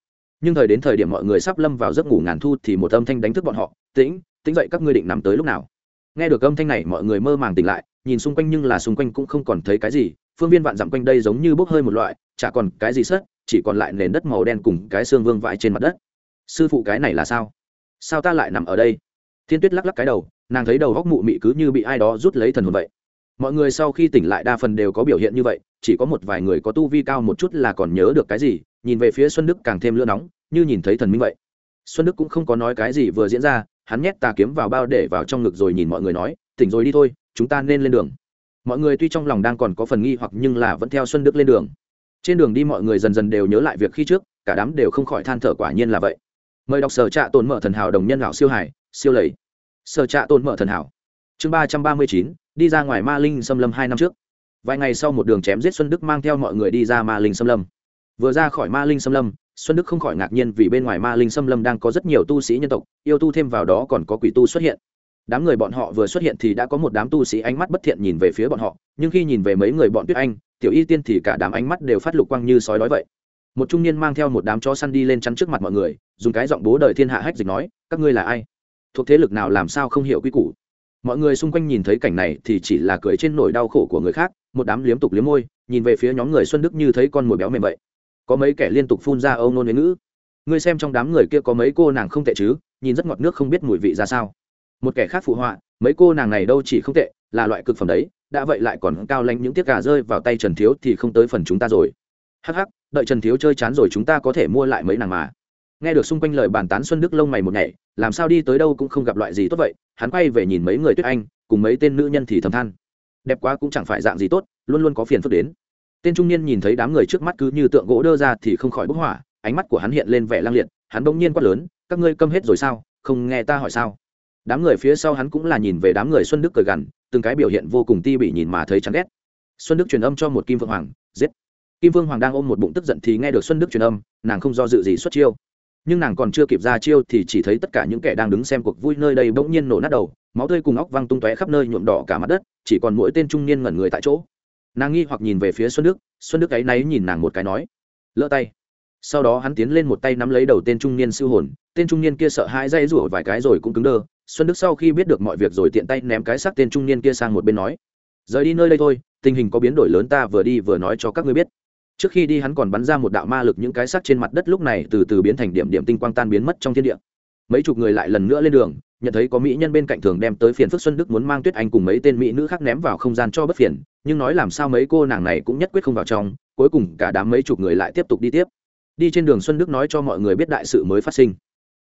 Speaker 1: Nhưng thời đến thời điểm mọi người sắp lâm vào giấc ngủ ngàn thu thì một âm thanh đánh thức bọn họ, tĩnh tĩnh dậy các ngươi định nằm tới lúc nào? Nghe được âm thanh này, mọi người mơ màng tỉnh lại, nhìn xung quanh nhưng là xung quanh cũng không còn thấy cái gì, phương viên vạn dặm quanh đây giống như bốc hơi một loại, chả còn cái gì sớt, chỉ còn lại nền đất màu đen cùng cái xương vương vãi trên mặt đất. Sư phụ cái này là sao? Sao ta lại nằm ở đây? Thiên tuyết lắc lắc cái đầu, nàng thấy đầu góc mụ mị cứ như bị ai đó rút lấy thần hồn vậy mọi người sau khi tỉnh lại đa phần đều có biểu hiện như vậy, chỉ có một vài người có tu vi cao một chút là còn nhớ được cái gì, nhìn về phía xuân đức càng thêm lửa nóng, như nhìn thấy thần minh vậy. Xuân đức cũng không có nói cái gì vừa diễn ra, hắn nhét tà kiếm vào bao để vào trong ngực rồi nhìn mọi người nói, tỉnh rồi đi thôi, chúng ta nên lên đường. Mọi người tuy trong lòng đang còn có phần nghi hoặc nhưng là vẫn theo xuân đức lên đường. Trên đường đi mọi người dần dần đều nhớ lại việc khi trước, cả đám đều không khỏi than thở quả nhiên là vậy. Mời đọc sở trạ tồn mở thần hảo đồng nhân lão siêu hải, siêu lầy. Sở trạ tồn mở thần hảo. Chương ba trăm ba mươi chín đi ra ngoài ma linh xâm lâm hai năm trước. Vài ngày sau một đường chém giết xuân đức mang theo mọi người đi ra ma linh xâm lâm. Vừa ra khỏi ma linh xâm lâm, xuân đức không khỏi ngạc nhiên vì bên ngoài ma linh xâm lâm đang có rất nhiều tu sĩ nhân tộc, yêu tu thêm vào đó còn có quỷ tu xuất hiện. Đám người bọn họ vừa xuất hiện thì đã có một đám tu sĩ ánh mắt bất thiện nhìn về phía bọn họ, nhưng khi nhìn về mấy người bọn tuyết anh, tiểu y tiên thì cả đám ánh mắt đều phát lục quang như sói đói vậy. Một trung niên mang theo một đám chó săn đi lên chắn trước mặt mọi người, dùng cái giọng bố đời thiên hạ hách dịch nói, các ngươi là ai? Thuộc thế lực nào làm sao không hiểu quy củ? Mọi người xung quanh nhìn thấy cảnh này thì chỉ là cười trên nỗi đau khổ của người khác, một đám liếm tục liếm môi, nhìn về phía nhóm người xuân đức như thấy con mồi béo mềm vậy. Có mấy kẻ liên tục phun ra âu nôn với ngữ. Ngươi xem trong đám người kia có mấy cô nàng không tệ chứ, nhìn rất ngọt nước không biết mùi vị ra sao. Một kẻ khác phụ họa, mấy cô nàng này đâu chỉ không tệ, là loại cực phẩm đấy, đã vậy lại còn cao lanh những tiết gà rơi vào tay trần thiếu thì không tới phần chúng ta rồi. Hắc hắc, đợi trần thiếu chơi chán rồi chúng ta có thể mua lại mấy nàng mà nghe được xung quanh lời bàn tán xuân đức lông mày một ngày làm sao đi tới đâu cũng không gặp loại gì tốt vậy, hắn quay về nhìn mấy người tuyết anh, cùng mấy tên nữ nhân thì thầm than. Đẹp quá cũng chẳng phải dạng gì tốt, luôn luôn có phiền phức đến. Tên trung niên nhìn thấy đám người trước mắt cứ như tượng gỗ đơ ra thì không khỏi bốc hỏa ánh mắt của hắn hiện lên vẻ lang liệt, hắn bỗng nhiên quát lớn, các ngươi câm hết rồi sao? Không nghe ta hỏi sao? Đám người phía sau hắn cũng là nhìn về đám người xuân đức cười gằn, từng cái biểu hiện vô cùng ti bị nhìn mà thấy chán ghét. Xuân đức truyền âm cho một kim vương hoàng, giết. Kim vương hoàng đang ôm một bụng tức giận thì nghe được xuân đức truyền âm, nàng không do dự gì xuất chiêu nhưng nàng còn chưa kịp ra chiêu thì chỉ thấy tất cả những kẻ đang đứng xem cuộc vui nơi đây bỗng nhiên nổ nát đầu, máu tươi cùng óc văng tung tóe khắp nơi nhuộm đỏ cả mặt đất, chỉ còn mỗi tên trung niên ngẩn người tại chỗ. Nàng nghi hoặc nhìn về phía xuân đức xuân đức ấy náy nhìn nàng một cái nói, lỡ tay. Sau đó hắn tiến lên một tay nắm lấy đầu tên trung niên siêu hồn, tên trung niên kia sợ hãi dây rủa vài cái rồi cũng cứng đơ. Xuân đức sau khi biết được mọi việc rồi tiện tay ném cái xác tên trung niên kia sang một bên nói, rời đi nơi đây thôi, tình hình có biến đổi lớn ta vừa đi vừa nói cho các ngươi biết trước khi đi hắn còn bắn ra một đạo ma lực những cái xác trên mặt đất lúc này từ từ biến thành điểm điểm tinh quang tan biến mất trong thiên địa. Mấy chục người lại lần nữa lên đường, nhận thấy có mỹ nhân bên cạnh thường đem tới phiền phức xuân đức muốn mang tuyết anh cùng mấy tên mỹ nữ khác ném vào không gian cho bất phiền, nhưng nói làm sao mấy cô nàng này cũng nhất quyết không vào trong, cuối cùng cả đám mấy chục người lại tiếp tục đi tiếp. Đi trên đường xuân đức nói cho mọi người biết đại sự mới phát sinh.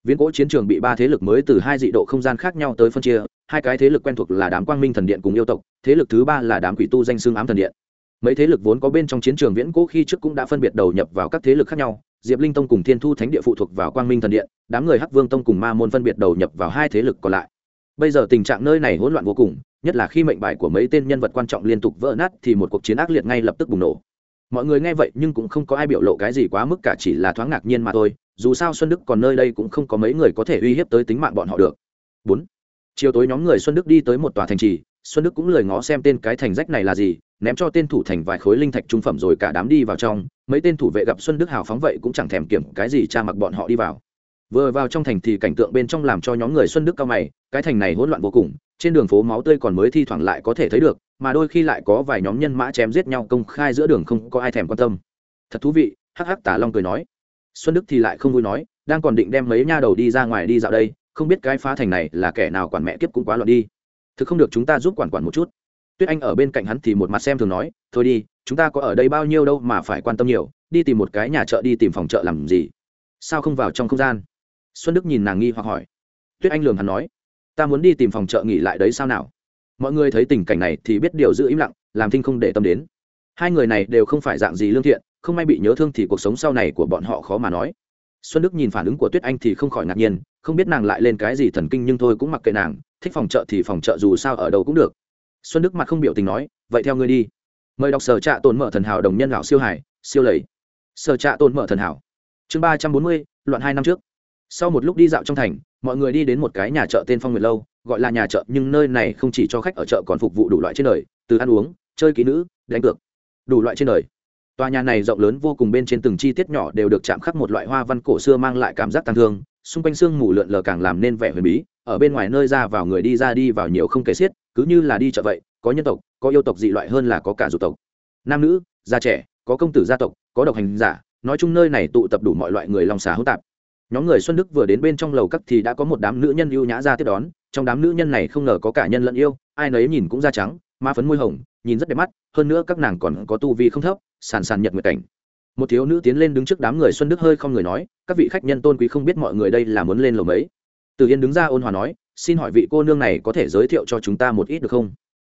Speaker 1: Viễn cỗ chiến trường bị ba thế lực mới từ hai dị độ không gian khác nhau tới phân chia, hai cái thế lực quen thuộc là đám quang minh thần điện cùng yêu tộc, thế lực thứ ba là đám quỷ tu danh xương ám thần điện mấy thế lực vốn có bên trong chiến trường viễn cố khi trước cũng đã phân biệt đầu nhập vào các thế lực khác nhau, diệp linh tông cùng thiên thu thánh địa phụ thuộc vào quang minh thần điện, đám người hắc vương tông cùng ma môn phân biệt đầu nhập vào hai thế lực còn lại. Bây giờ tình trạng nơi này hỗn loạn vô cùng, nhất là khi mệnh bài của mấy tên nhân vật quan trọng liên tục vỡ nát thì một cuộc chiến ác liệt ngay lập tức bùng nổ. Mọi người nghe vậy nhưng cũng không có ai biểu lộ cái gì quá mức cả, chỉ là thoáng ngạc nhiên mà thôi, dù sao xuân đức còn nơi đây cũng không có mấy người có thể uy hiếp tới tính mạng bọn họ được. Bốn. Chiều tối nhóm người xuân đức đi tới một tòa thành trì xuân đức cũng lười ngó xem tên cái thành rách này là gì, ném cho tên thủ thành vài khối linh thạch trung phẩm rồi cả đám đi vào trong, mấy tên thủ vệ gặp xuân đức hào phóng vậy cũng chẳng thèm kiểm cái gì cha mặc bọn họ đi vào. Vừa vào trong thành thì cảnh tượng bên trong làm cho nhóm người xuân đức cao mày, cái thành này hỗn loạn vô cùng, trên đường phố máu tươi còn mới thi thoảng lại có thể thấy được, mà đôi khi lại có vài nhóm nhân mã chém giết nhau công khai giữa đường không có ai thèm quan tâm. Thật thú vị, hắc hắc tả long cười nói. Xuân đức thì lại không vui nói, đang còn định đem mấy nha đầu đi ra ngoài đi dạo đây, không biết cái phá thành này là kẻ nào quản mẹ kiếp cũng quá loạn đi thực không được chúng ta giúp quản quản một chút. Tuyết anh ở bên cạnh hắn thì một mặt xem thường nói, thôi đi, chúng ta có ở đây bao nhiêu đâu mà phải quan tâm nhiều, đi tìm một cái nhà chợ đi tìm phòng chợ làm gì? Sao không vào trong không gian? Xuân đức nhìn nàng nghi hoặc hỏi. Tuyết anh lường hắn nói, ta muốn đi tìm phòng chợ nghỉ lại đấy sao nào? Mọi người thấy tình cảnh này thì biết điều giữ im lặng, làm thinh không để tâm đến. Hai người này đều không phải dạng gì lương thiện, không may bị nhớ thương thì cuộc sống sau này của bọn họ khó mà nói. Xuân đức nhìn phản ứng của tuyết anh thì không khỏi ngạc nhiên không biết nàng lại lên cái gì thần kinh nhưng thôi cũng mặc kệ nàng, thích phòng chợ thì phòng chợ dù sao ở đâu cũng được. Xuân đức mặt không biểu tình nói, vậy theo ngươi đi. Mời đọc sở trạ tồn mở thần hảo đồng nhân lão siêu hải, siêu lầy. Sở trạ tồn mở thần hảo. Chương ba trăm bốn mươi, loạn hai năm trước. Sau một lúc đi dạo trong thành, mọi người đi đến một cái nhà chợ tên phong nguyệt lâu, gọi là nhà chợ nhưng nơi này không chỉ cho khách ở chợ còn phục vụ đủ loại trên đời, từ ăn uống, chơi kỹ nữ, đánh cược, đủ loại trên đời. Tòa nhà này rộng lớn vô cùng bên trên từng chi tiết nhỏ đều được chạm khắc một loại hoa văn cổ xưa mang lại cảm giác tăng thương xung quanh sương mù lượn lờ càng làm nên vẻ huyền bí, ở bên ngoài nơi ra vào người đi ra đi vào nhiều không kể xiết, cứ như là đi chợ vậy, có nhân tộc, có yêu tộc dị loại hơn là có cả dục tộc. Nam nữ, già trẻ, có công tử gia tộc, có độc hành giả, nói chung nơi này tụ tập đủ mọi loại người lòng xà hỗn tạp. Nhóm người xuân đức vừa đến bên trong lầu cắt thì đã có một đám nữ nhân ưu nhã ra tiếp đón, trong đám nữ nhân này không ngờ có cả nhân lẫn yêu, ai nấy nhìn cũng da trắng, ma phấn môi hồng, nhìn rất đẹp mắt, hơn nữa các nàng còn có tu vi không thấp, sàn sàn nhật nguyệt cảnh một thiếu nữ tiến lên đứng trước đám người xuân đức hơi không người nói, các vị khách nhân tôn quý không biết mọi người đây là muốn lên lầu mấy? Từ yên đứng ra ôn hòa nói, xin hỏi vị cô nương này có thể giới thiệu cho chúng ta một ít được không?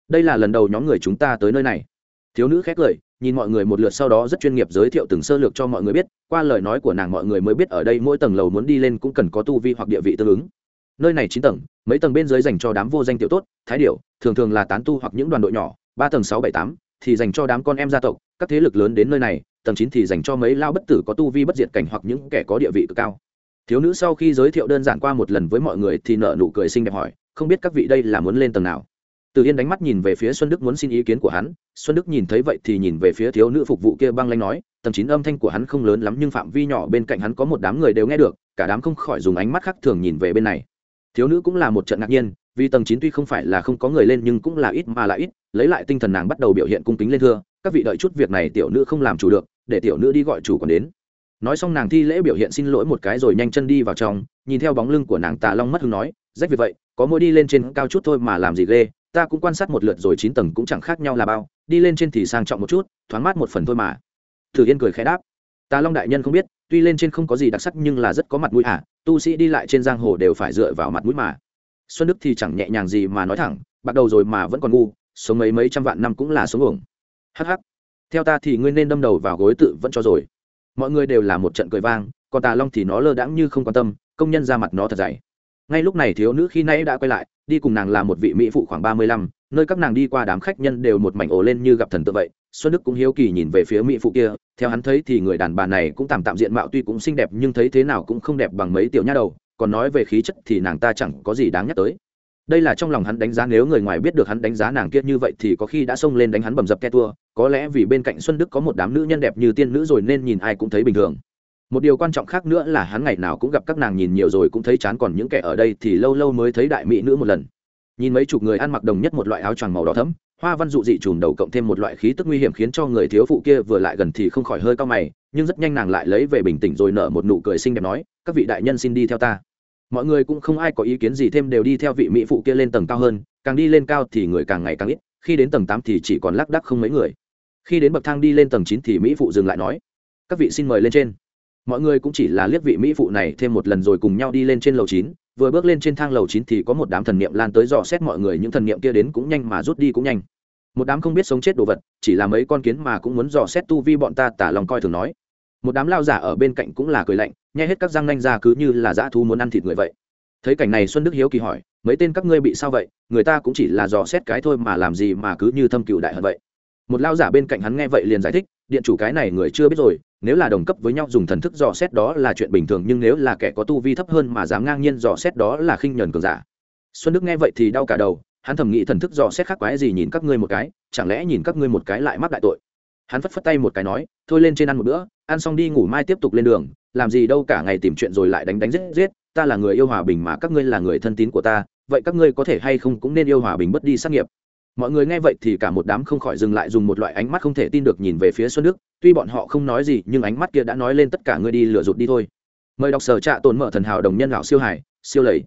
Speaker 1: Đây là lần đầu nhóm người chúng ta tới nơi này. Thiếu nữ khét lời, nhìn mọi người một lượt sau đó rất chuyên nghiệp giới thiệu từng sơ lược cho mọi người biết, qua lời nói của nàng mọi người mới biết ở đây mỗi tầng lầu muốn đi lên cũng cần có tu vi hoặc địa vị tương ứng. Nơi này chín tầng, mấy tầng bên dưới dành cho đám vô danh tiểu tốt, thái điệu thường thường là tán tu hoặc những đoàn đội nhỏ, ba tầng sáu bảy tám, thì dành cho đám con em gia tộc, các thế lực lớn đến nơi này tầng chín thì dành cho mấy lao bất tử có tu vi bất diệt cảnh hoặc những kẻ có địa vị cực cao. Thiếu nữ sau khi giới thiệu đơn giản qua một lần với mọi người thì nợ nụ cười xinh đẹp hỏi, không biết các vị đây là muốn lên tầng nào? Từ yên đánh mắt nhìn về phía xuân đức muốn xin ý kiến của hắn, xuân đức nhìn thấy vậy thì nhìn về phía thiếu nữ phục vụ kia băng lãnh nói, tầng chín âm thanh của hắn không lớn lắm nhưng phạm vi nhỏ bên cạnh hắn có một đám người đều nghe được, cả đám không khỏi dùng ánh mắt khác thường nhìn về bên này. Thiếu nữ cũng là một trận ngạc nhiên, vì tầng chín tuy không phải là không có người lên nhưng cũng là ít mà là ít, lấy lại tinh thần nàng bắt đầu biểu hiện cung kính lên thưa, các vị đợi chút việc này tiểu nữ không làm chủ được để tiểu nữ đi gọi chủ còn đến. Nói xong nàng thi lễ biểu hiện xin lỗi một cái rồi nhanh chân đi vào trong, nhìn theo bóng lưng của nàng tà long mất hứng nói, rách vì vậy, có mỗi đi lên trên cao chút thôi mà làm gì ghê, ta cũng quan sát một lượt rồi chín tầng cũng chẳng khác nhau là bao, đi lên trên thì sang trọng một chút, thoáng mát một phần thôi mà. Thử yên cười khẽ đáp, tà long đại nhân không biết, tuy lên trên không có gì đặc sắc nhưng là rất có mặt mũi à tu sĩ đi lại trên giang hồ đều phải dựa vào mặt mũi mà. Xuân đức thì chẳng nhẹ nhàng gì mà nói thẳng, bắt đầu rồi mà vẫn còn ngu, sống mấy mấy trăm vạn năm cũng là sống uổng. Hắc theo ta thì ngươi nên đâm đầu vào gối tự vẫn cho rồi. Mọi người đều là một trận cười vang, còn tà long thì nó lơ đãng như không quan tâm, công nhân ra mặt nó thật dày. Ngay lúc này thiếu nữ khi nãy đã quay lại, đi cùng nàng là một vị mỹ phụ khoảng ba mươi lăm, nơi các nàng đi qua đám khách nhân đều một mảnh ổ lên như gặp thần tự vậy. Xuân đức cũng hiếu kỳ nhìn về phía mỹ phụ kia, theo hắn thấy thì người đàn bà này cũng tạm tạm diện mạo tuy cũng xinh đẹp nhưng thấy thế nào cũng không đẹp bằng mấy tiểu nha đầu, còn nói về khí chất thì nàng ta chẳng có gì đáng nhắc tới đây là trong lòng hắn đánh giá nếu người ngoài biết được hắn đánh giá nàng kia như vậy thì có khi đã xông lên đánh hắn bầm dập ke tua, có lẽ vì bên cạnh xuân đức có một đám nữ nhân đẹp như tiên nữ rồi nên nhìn ai cũng thấy bình thường. Một điều quan trọng khác nữa là hắn ngày nào cũng gặp các nàng nhìn nhiều rồi cũng thấy chán còn những kẻ ở đây thì lâu lâu mới thấy đại mỹ nữ một lần. Nhìn mấy chục người ăn mặc đồng nhất một loại áo choàng màu đỏ thấm hoa văn dụ dị trùm đầu cộng thêm một loại khí tức nguy hiểm khiến cho người thiếu phụ kia vừa lại gần thì không khỏi hơi cao mày, nhưng rất nhanh nàng lại lấy về bình tĩnh rồi nở một nụ cười xinh đẹp nói, các vị đại nhân xin đi theo ta mọi người cũng không ai có ý kiến gì, thêm đều đi theo vị mỹ phụ kia lên tầng cao hơn, càng đi lên cao thì người càng ngày càng ít, khi đến tầng tám thì chỉ còn lác đác không mấy người. Khi đến bậc thang đi lên tầng chín thì mỹ phụ dừng lại nói, các vị xin mời lên trên. Mọi người cũng chỉ là liếc vị mỹ phụ này thêm một lần rồi cùng nhau đi lên trên lầu chín, vừa bước lên trên thang lầu chín thì có một đám thần niệm lan tới dò xét mọi người, những thần niệm kia đến cũng nhanh mà rút đi cũng nhanh. Một đám không biết sống chết đồ vật, chỉ là mấy con kiến mà cũng muốn dò xét tu vi bọn ta, tả lòng coi thường nói một đám lao giả ở bên cạnh cũng là cười lạnh, nhai hết các răng nanh ra cứ như là dã thú muốn ăn thịt người vậy. Thấy cảnh này xuân đức hiếu kỳ hỏi, mấy tên các ngươi bị sao vậy? Người ta cũng chỉ là dò xét cái thôi mà làm gì mà cứ như thâm cựu đại hận vậy. Một lao giả bên cạnh hắn nghe vậy liền giải thích, điện chủ cái này người chưa biết rồi, nếu là đồng cấp với nhau dùng thần thức dò xét đó là chuyện bình thường, nhưng nếu là kẻ có tu vi thấp hơn mà dám ngang nhiên dò xét đó là khinh nhờn cường giả. Xuân đức nghe vậy thì đau cả đầu, hắn thầm nghĩ thần thức dò xét khác quái gì nhìn các ngươi một cái, chẳng lẽ nhìn các ngươi một cái lại mắc đại tội? Hắn phất phất tay một cái nói, thôi lên trên ăn một bữa, ăn xong đi ngủ mai tiếp tục lên đường, làm gì đâu cả ngày tìm chuyện rồi lại đánh đánh giết giết, ta là người yêu hòa bình mà các ngươi là người thân tín của ta, vậy các ngươi có thể hay không cũng nên yêu hòa bình bất đi sát nghiệp. Mọi người nghe vậy thì cả một đám không khỏi dừng lại dùng một loại ánh mắt không thể tin được nhìn về phía xuân đức, tuy bọn họ không nói gì, nhưng ánh mắt kia đã nói lên tất cả ngươi đi lừa rụt đi thôi. Mời đọc sở trạ tồn mở thần hảo đồng nhân lão siêu hải, siêu lầy.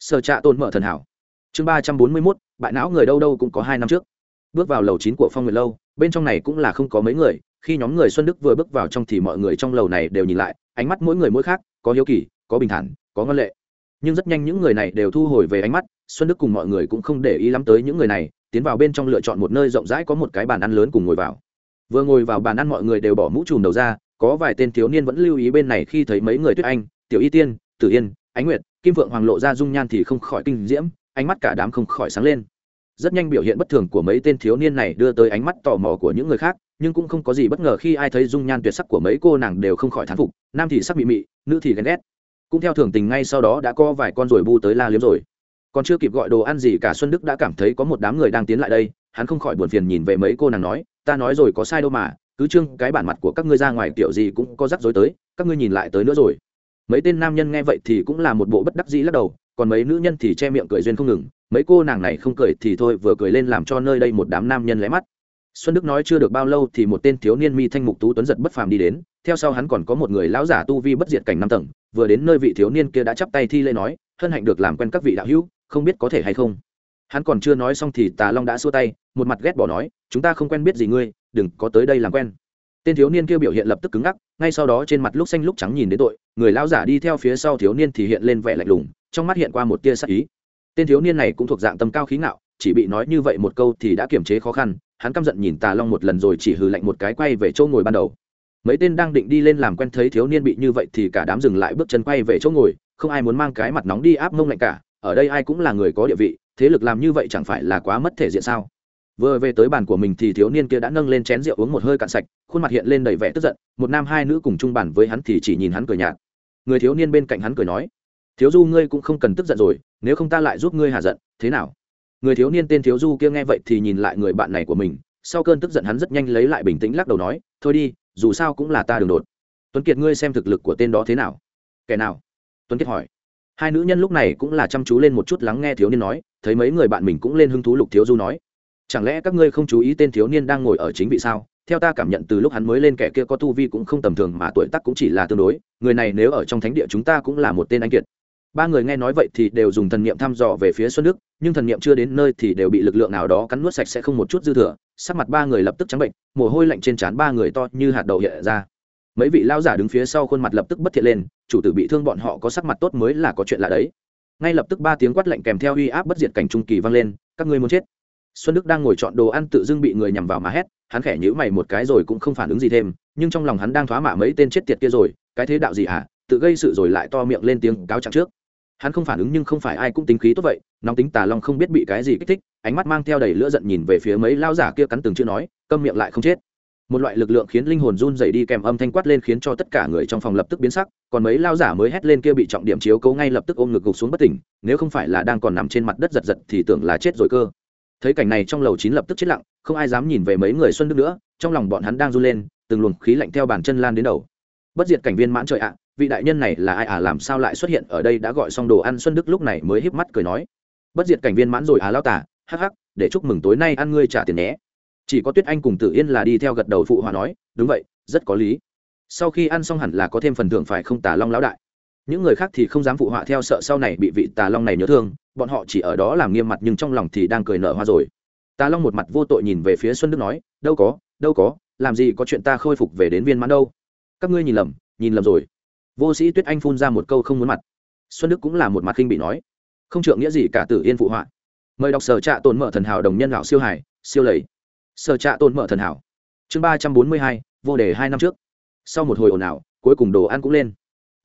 Speaker 1: Sở trạ tồn mở thần hảo. Chương ba trăm bốn mươi mốt, bại não người đâu đâu cũng có hai năm trước. Bước vào lầu chín của phong nguyệt lâu bên trong này cũng là không có mấy người, khi nhóm người xuân đức vừa bước vào trong thì mọi người trong lầu này đều nhìn lại, ánh mắt mỗi người mỗi khác, có hiếu kỳ, có bình thản, có ngân lệ. Nhưng rất nhanh những người này đều thu hồi về ánh mắt, xuân đức cùng mọi người cũng không để ý lắm tới những người này, tiến vào bên trong lựa chọn một nơi rộng rãi có một cái bàn ăn lớn cùng ngồi vào. Vừa ngồi vào bàn ăn mọi người đều bỏ mũ trùm đầu ra, có vài tên thiếu niên vẫn lưu ý bên này khi thấy mấy người tuyết anh, tiểu y tiên, tử yên, ánh nguyệt, kim vượng hoàng lộ ra dung nhan thì không khỏi kinh diễm, ánh mắt cả đám không khỏi sáng lên rất nhanh biểu hiện bất thường của mấy tên thiếu niên này đưa tới ánh mắt tò mò của những người khác, nhưng cũng không có gì bất ngờ khi ai thấy dung nhan tuyệt sắc của mấy cô nàng đều không khỏi thán phục, nam thì sắc mị mị, nữ thì ghen ghét. Cũng theo thường tình ngay sau đó đã có vài con rồi bu tới la liếm rồi. Còn chưa kịp gọi đồ ăn gì cả xuân đức đã cảm thấy có một đám người đang tiến lại đây, hắn không khỏi buồn phiền nhìn về mấy cô nàng nói, ta nói rồi có sai đâu mà, cứ trương cái bản mặt của các ngươi ra ngoài kiểu gì cũng có rắc rối tới, các ngươi nhìn lại tới nữa rồi. Mấy tên nam nhân nghe vậy thì cũng là một bộ bất đắc dĩ lắc đầu còn mấy nữ nhân thì che miệng cười duyên không ngừng, mấy cô nàng này không cười thì thôi, vừa cười lên làm cho nơi đây một đám nam nhân lé mắt. Xuân đức nói chưa được bao lâu thì một tên thiếu niên mi thanh mục tú tuấn giật bất phàm đi đến, theo sau hắn còn có một người lão giả tu vi bất diệt cảnh năm tầng, vừa đến nơi vị thiếu niên kia đã chắp tay thi lễ nói, hân hạnh được làm quen các vị đạo hữu, không biết có thể hay không? Hắn còn chưa nói xong thì tà long đã xua tay, một mặt ghét bỏ nói, chúng ta không quen biết gì ngươi, đừng có tới đây làm quen. Tên thiếu niên kia biểu hiện lập tức cứng ngắc, ngay sau đó trên mặt lúc xanh lúc trắng nhìn đến tội, người lão giả đi theo phía sau thiếu niên thì hiện lên vẻ lạnh lùng trong mắt hiện qua một tia sắc ý. Tên thiếu niên này cũng thuộc dạng tâm cao khí ngạo, chỉ bị nói như vậy một câu thì đã kiềm chế khó khăn, hắn căm giận nhìn tà long một lần rồi chỉ hừ lạnh một cái quay về chỗ ngồi ban đầu. Mấy tên đang định đi lên làm quen thấy thiếu niên bị như vậy thì cả đám dừng lại bước chân quay về chỗ ngồi, không ai muốn mang cái mặt nóng đi áp mông lạnh cả, ở đây ai cũng là người có địa vị, thế lực làm như vậy chẳng phải là quá mất thể diện sao? Vừa về tới bàn của mình thì thiếu niên kia đã nâng lên chén rượu uống một hơi cạn sạch, khuôn mặt hiện lên đầy vẻ tức giận, một nam hai nữ cùng chung bàn với hắn thì chỉ nhìn hắn cười nhạt. Người thiếu niên bên cạnh hắn cười nói thiếu du ngươi cũng không cần tức giận rồi, nếu không ta lại giúp ngươi hạ giận, thế nào? Người thiếu niên tên thiếu du kia nghe vậy thì nhìn lại người bạn này của mình, sau cơn tức giận hắn rất nhanh lấy lại bình tĩnh lắc đầu nói, thôi đi, dù sao cũng là ta đường đột. Tuấn kiệt ngươi xem thực lực của tên đó thế nào? Kẻ nào? Tuấn kiệt hỏi. Hai nữ nhân lúc này cũng là chăm chú lên một chút lắng nghe thiếu niên nói, thấy mấy người bạn mình cũng lên hứng thú lục thiếu du nói, chẳng lẽ các ngươi không chú ý tên thiếu niên đang ngồi ở chính vị sao? Theo ta cảm nhận từ lúc hắn mới lên kẻ kia có tu vi cũng không tầm thường mà tuổi tác cũng chỉ là tương đối, người này nếu ở trong thánh địa chúng ta cũng là một tên anh kiệt ba người nghe nói vậy thì đều dùng thần niệm thăm dò về phía xuân đức, nhưng thần niệm chưa đến nơi thì đều bị lực lượng nào đó cắn nuốt sạch sẽ không một chút dư thừa. Sắc mặt ba người lập tức trắng bệnh, mồ hôi lạnh trên trán ba người to như hạt đậu hiện ra. Mấy vị lao giả đứng phía sau khuôn mặt lập tức bất thiện lên, chủ tử bị thương bọn họ có sắc mặt tốt mới là có chuyện lạ đấy. Ngay lập tức ba tiếng quát lạnh kèm theo uy áp bất diệt cảnh trung kỳ vang lên, các ngươi muốn chết? Xuân đức đang ngồi chọn đồ ăn tự dưng bị người nhằm vào mà hét, hắn khẽ nhíu mày một cái rồi cũng không phản ứng gì thêm, nhưng trong lòng hắn đang thoá mạ mấy tên chết tiệt kia rồi, cái thế đạo gì hả? Tự gây sự rồi lại to miệng lên tiếng cáo trạng trước hắn không phản ứng nhưng không phải ai cũng tính khí tốt vậy, nóng tính tà long không biết bị cái gì kích thích, ánh mắt mang theo đầy lửa giận nhìn về phía mấy lao giả kia cắn từng chữ nói, câm miệng lại không chết. Một loại lực lượng khiến linh hồn run dày đi kèm âm thanh quát lên khiến cho tất cả người trong phòng lập tức biến sắc, còn mấy lao giả mới hét lên kia bị trọng điểm chiếu cấu ngay lập tức ôm ngực gục xuống bất tỉnh, nếu không phải là đang còn nằm trên mặt đất giật giật thì tưởng là chết rồi cơ. Thấy cảnh này trong lầu chín lập tức chết lặng, không ai dám nhìn về mấy người xuân đức nữa, trong lòng bọn hắn đang run lên, từng luồng khí lạnh theo bàn chân lan đến đầu. Bất diệt cảnh viên mãn trời ạ vị đại nhân này là ai à làm sao lại xuất hiện ở đây đã gọi xong đồ ăn xuân đức lúc này mới híp mắt cười nói. Bất diệt cảnh viên mãn rồi à lao tả hắc hắc, để chúc mừng tối nay ăn ngươi trả tiền nhé. Chỉ có tuyết anh cùng tử yên là đi theo gật đầu phụ hòa nói, đúng vậy, rất có lý. Sau khi ăn xong hẳn là có thêm phần thưởng phải không tà long lão đại? Những người khác thì không dám phụ họa theo sợ sau này bị vị tà long này nhớ thương, bọn họ chỉ ở đó làm nghiêm mặt nhưng trong lòng thì đang cười nở hoa rồi. Tà long một mặt vô tội nhìn về phía xuân đức nói, đâu có đâu có, làm gì có chuyện ta khôi phục về đến viên mãn đâu. Các ngươi nhìn lầm nhìn lầm rồi vô sĩ tuyết anh phun ra một câu không muốn mặt. Xuân đức cũng là một mặt khinh bị nói. Không trượng nghĩa gì cả tử yên phụ họa. Mời đọc sở trạ tồn mở thần hảo đồng nhân lão siêu hải, siêu lầy. Sở trạ tồn mở thần hảo. Chương ba trăm bốn mươi hai, vô đề hai năm trước. Sau một hồi ồn ào, cuối cùng đồ ăn cũng lên.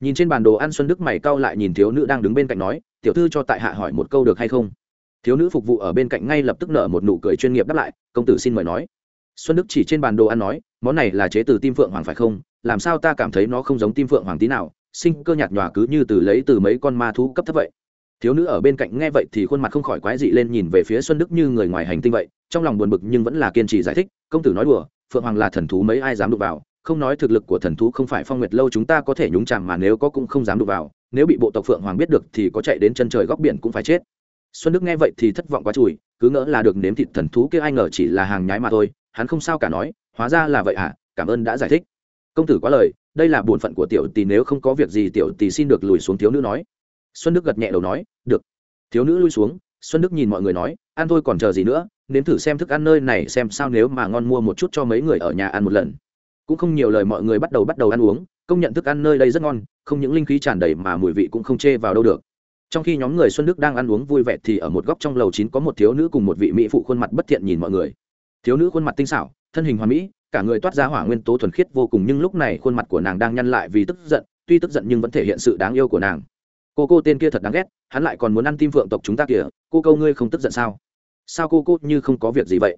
Speaker 1: Nhìn trên bàn đồ ăn xuân đức mày cau lại nhìn thiếu nữ đang đứng bên cạnh nói, tiểu thư cho tại hạ hỏi một câu được hay không? Thiếu nữ phục vụ ở bên cạnh ngay lập tức nở một nụ cười chuyên nghiệp đáp lại, công tử xin mời nói. Xuân đức chỉ trên bàn đồ ăn nói món này là chế từ tim phượng hoàng phải không? Làm sao ta cảm thấy nó không giống tim phượng hoàng tí nào? Sinh cơ nhạt nhòa cứ như từ lấy từ mấy con ma thú cấp thấp vậy. Thiếu nữ ở bên cạnh nghe vậy thì khuôn mặt không khỏi quái dị lên nhìn về phía xuân đức như người ngoài hành tinh vậy. Trong lòng buồn bực nhưng vẫn là kiên trì giải thích, công tử nói đùa, phượng hoàng là thần thú mấy ai dám đụng vào? Không nói thực lực của thần thú không phải phong nguyệt lâu chúng ta có thể nhúng chạm mà nếu có cũng không dám đụng vào. Nếu bị bộ tộc phượng hoàng biết được thì có chạy đến chân trời góc biển cũng phải chết. Xuân đức nghe vậy thì thất vọng quá chùi, cứ ngỡ là được nếm thịt thần thú kia ai ngờ chỉ là hàng nhái mà thôi, hắn không sao cả nói hóa ra là vậy hả? À? cảm ơn đã giải thích. Công tử quá lời, đây là bổn phận của tiểu tỷ nếu không có việc gì tiểu tỷ xin được lùi xuống thiếu nữ nói. Xuân đức gật nhẹ đầu nói, được. Thiếu nữ lui xuống, xuân đức nhìn mọi người nói, ăn thôi còn chờ gì nữa, nếm thử xem thức ăn nơi này xem sao nếu mà ngon mua một chút cho mấy người ở nhà ăn một lần. Cũng không nhiều lời mọi người bắt đầu bắt đầu ăn uống, công nhận thức ăn nơi đây rất ngon, không những linh khí tràn đầy mà mùi vị cũng không chê vào đâu được. Trong khi nhóm người xuân đức đang ăn uống vui vẻ thì ở một góc trong lầu chín có một thiếu nữ cùng một vị mỹ phụ khuôn mặt bất thiện nhìn mọi người. Thiếu nữ khuôn mặt tinh xảo thân hình hoàn mỹ, cả người toát ra hỏa nguyên tố thuần khiết vô cùng, nhưng lúc này khuôn mặt của nàng đang nhăn lại vì tức giận, tuy tức giận nhưng vẫn thể hiện sự đáng yêu của nàng. Cô cô tên kia thật đáng ghét, hắn lại còn muốn ăn tim phượng tộc chúng ta kìa, cô câu ngươi không tức giận sao? Sao cô cô như không có việc gì vậy?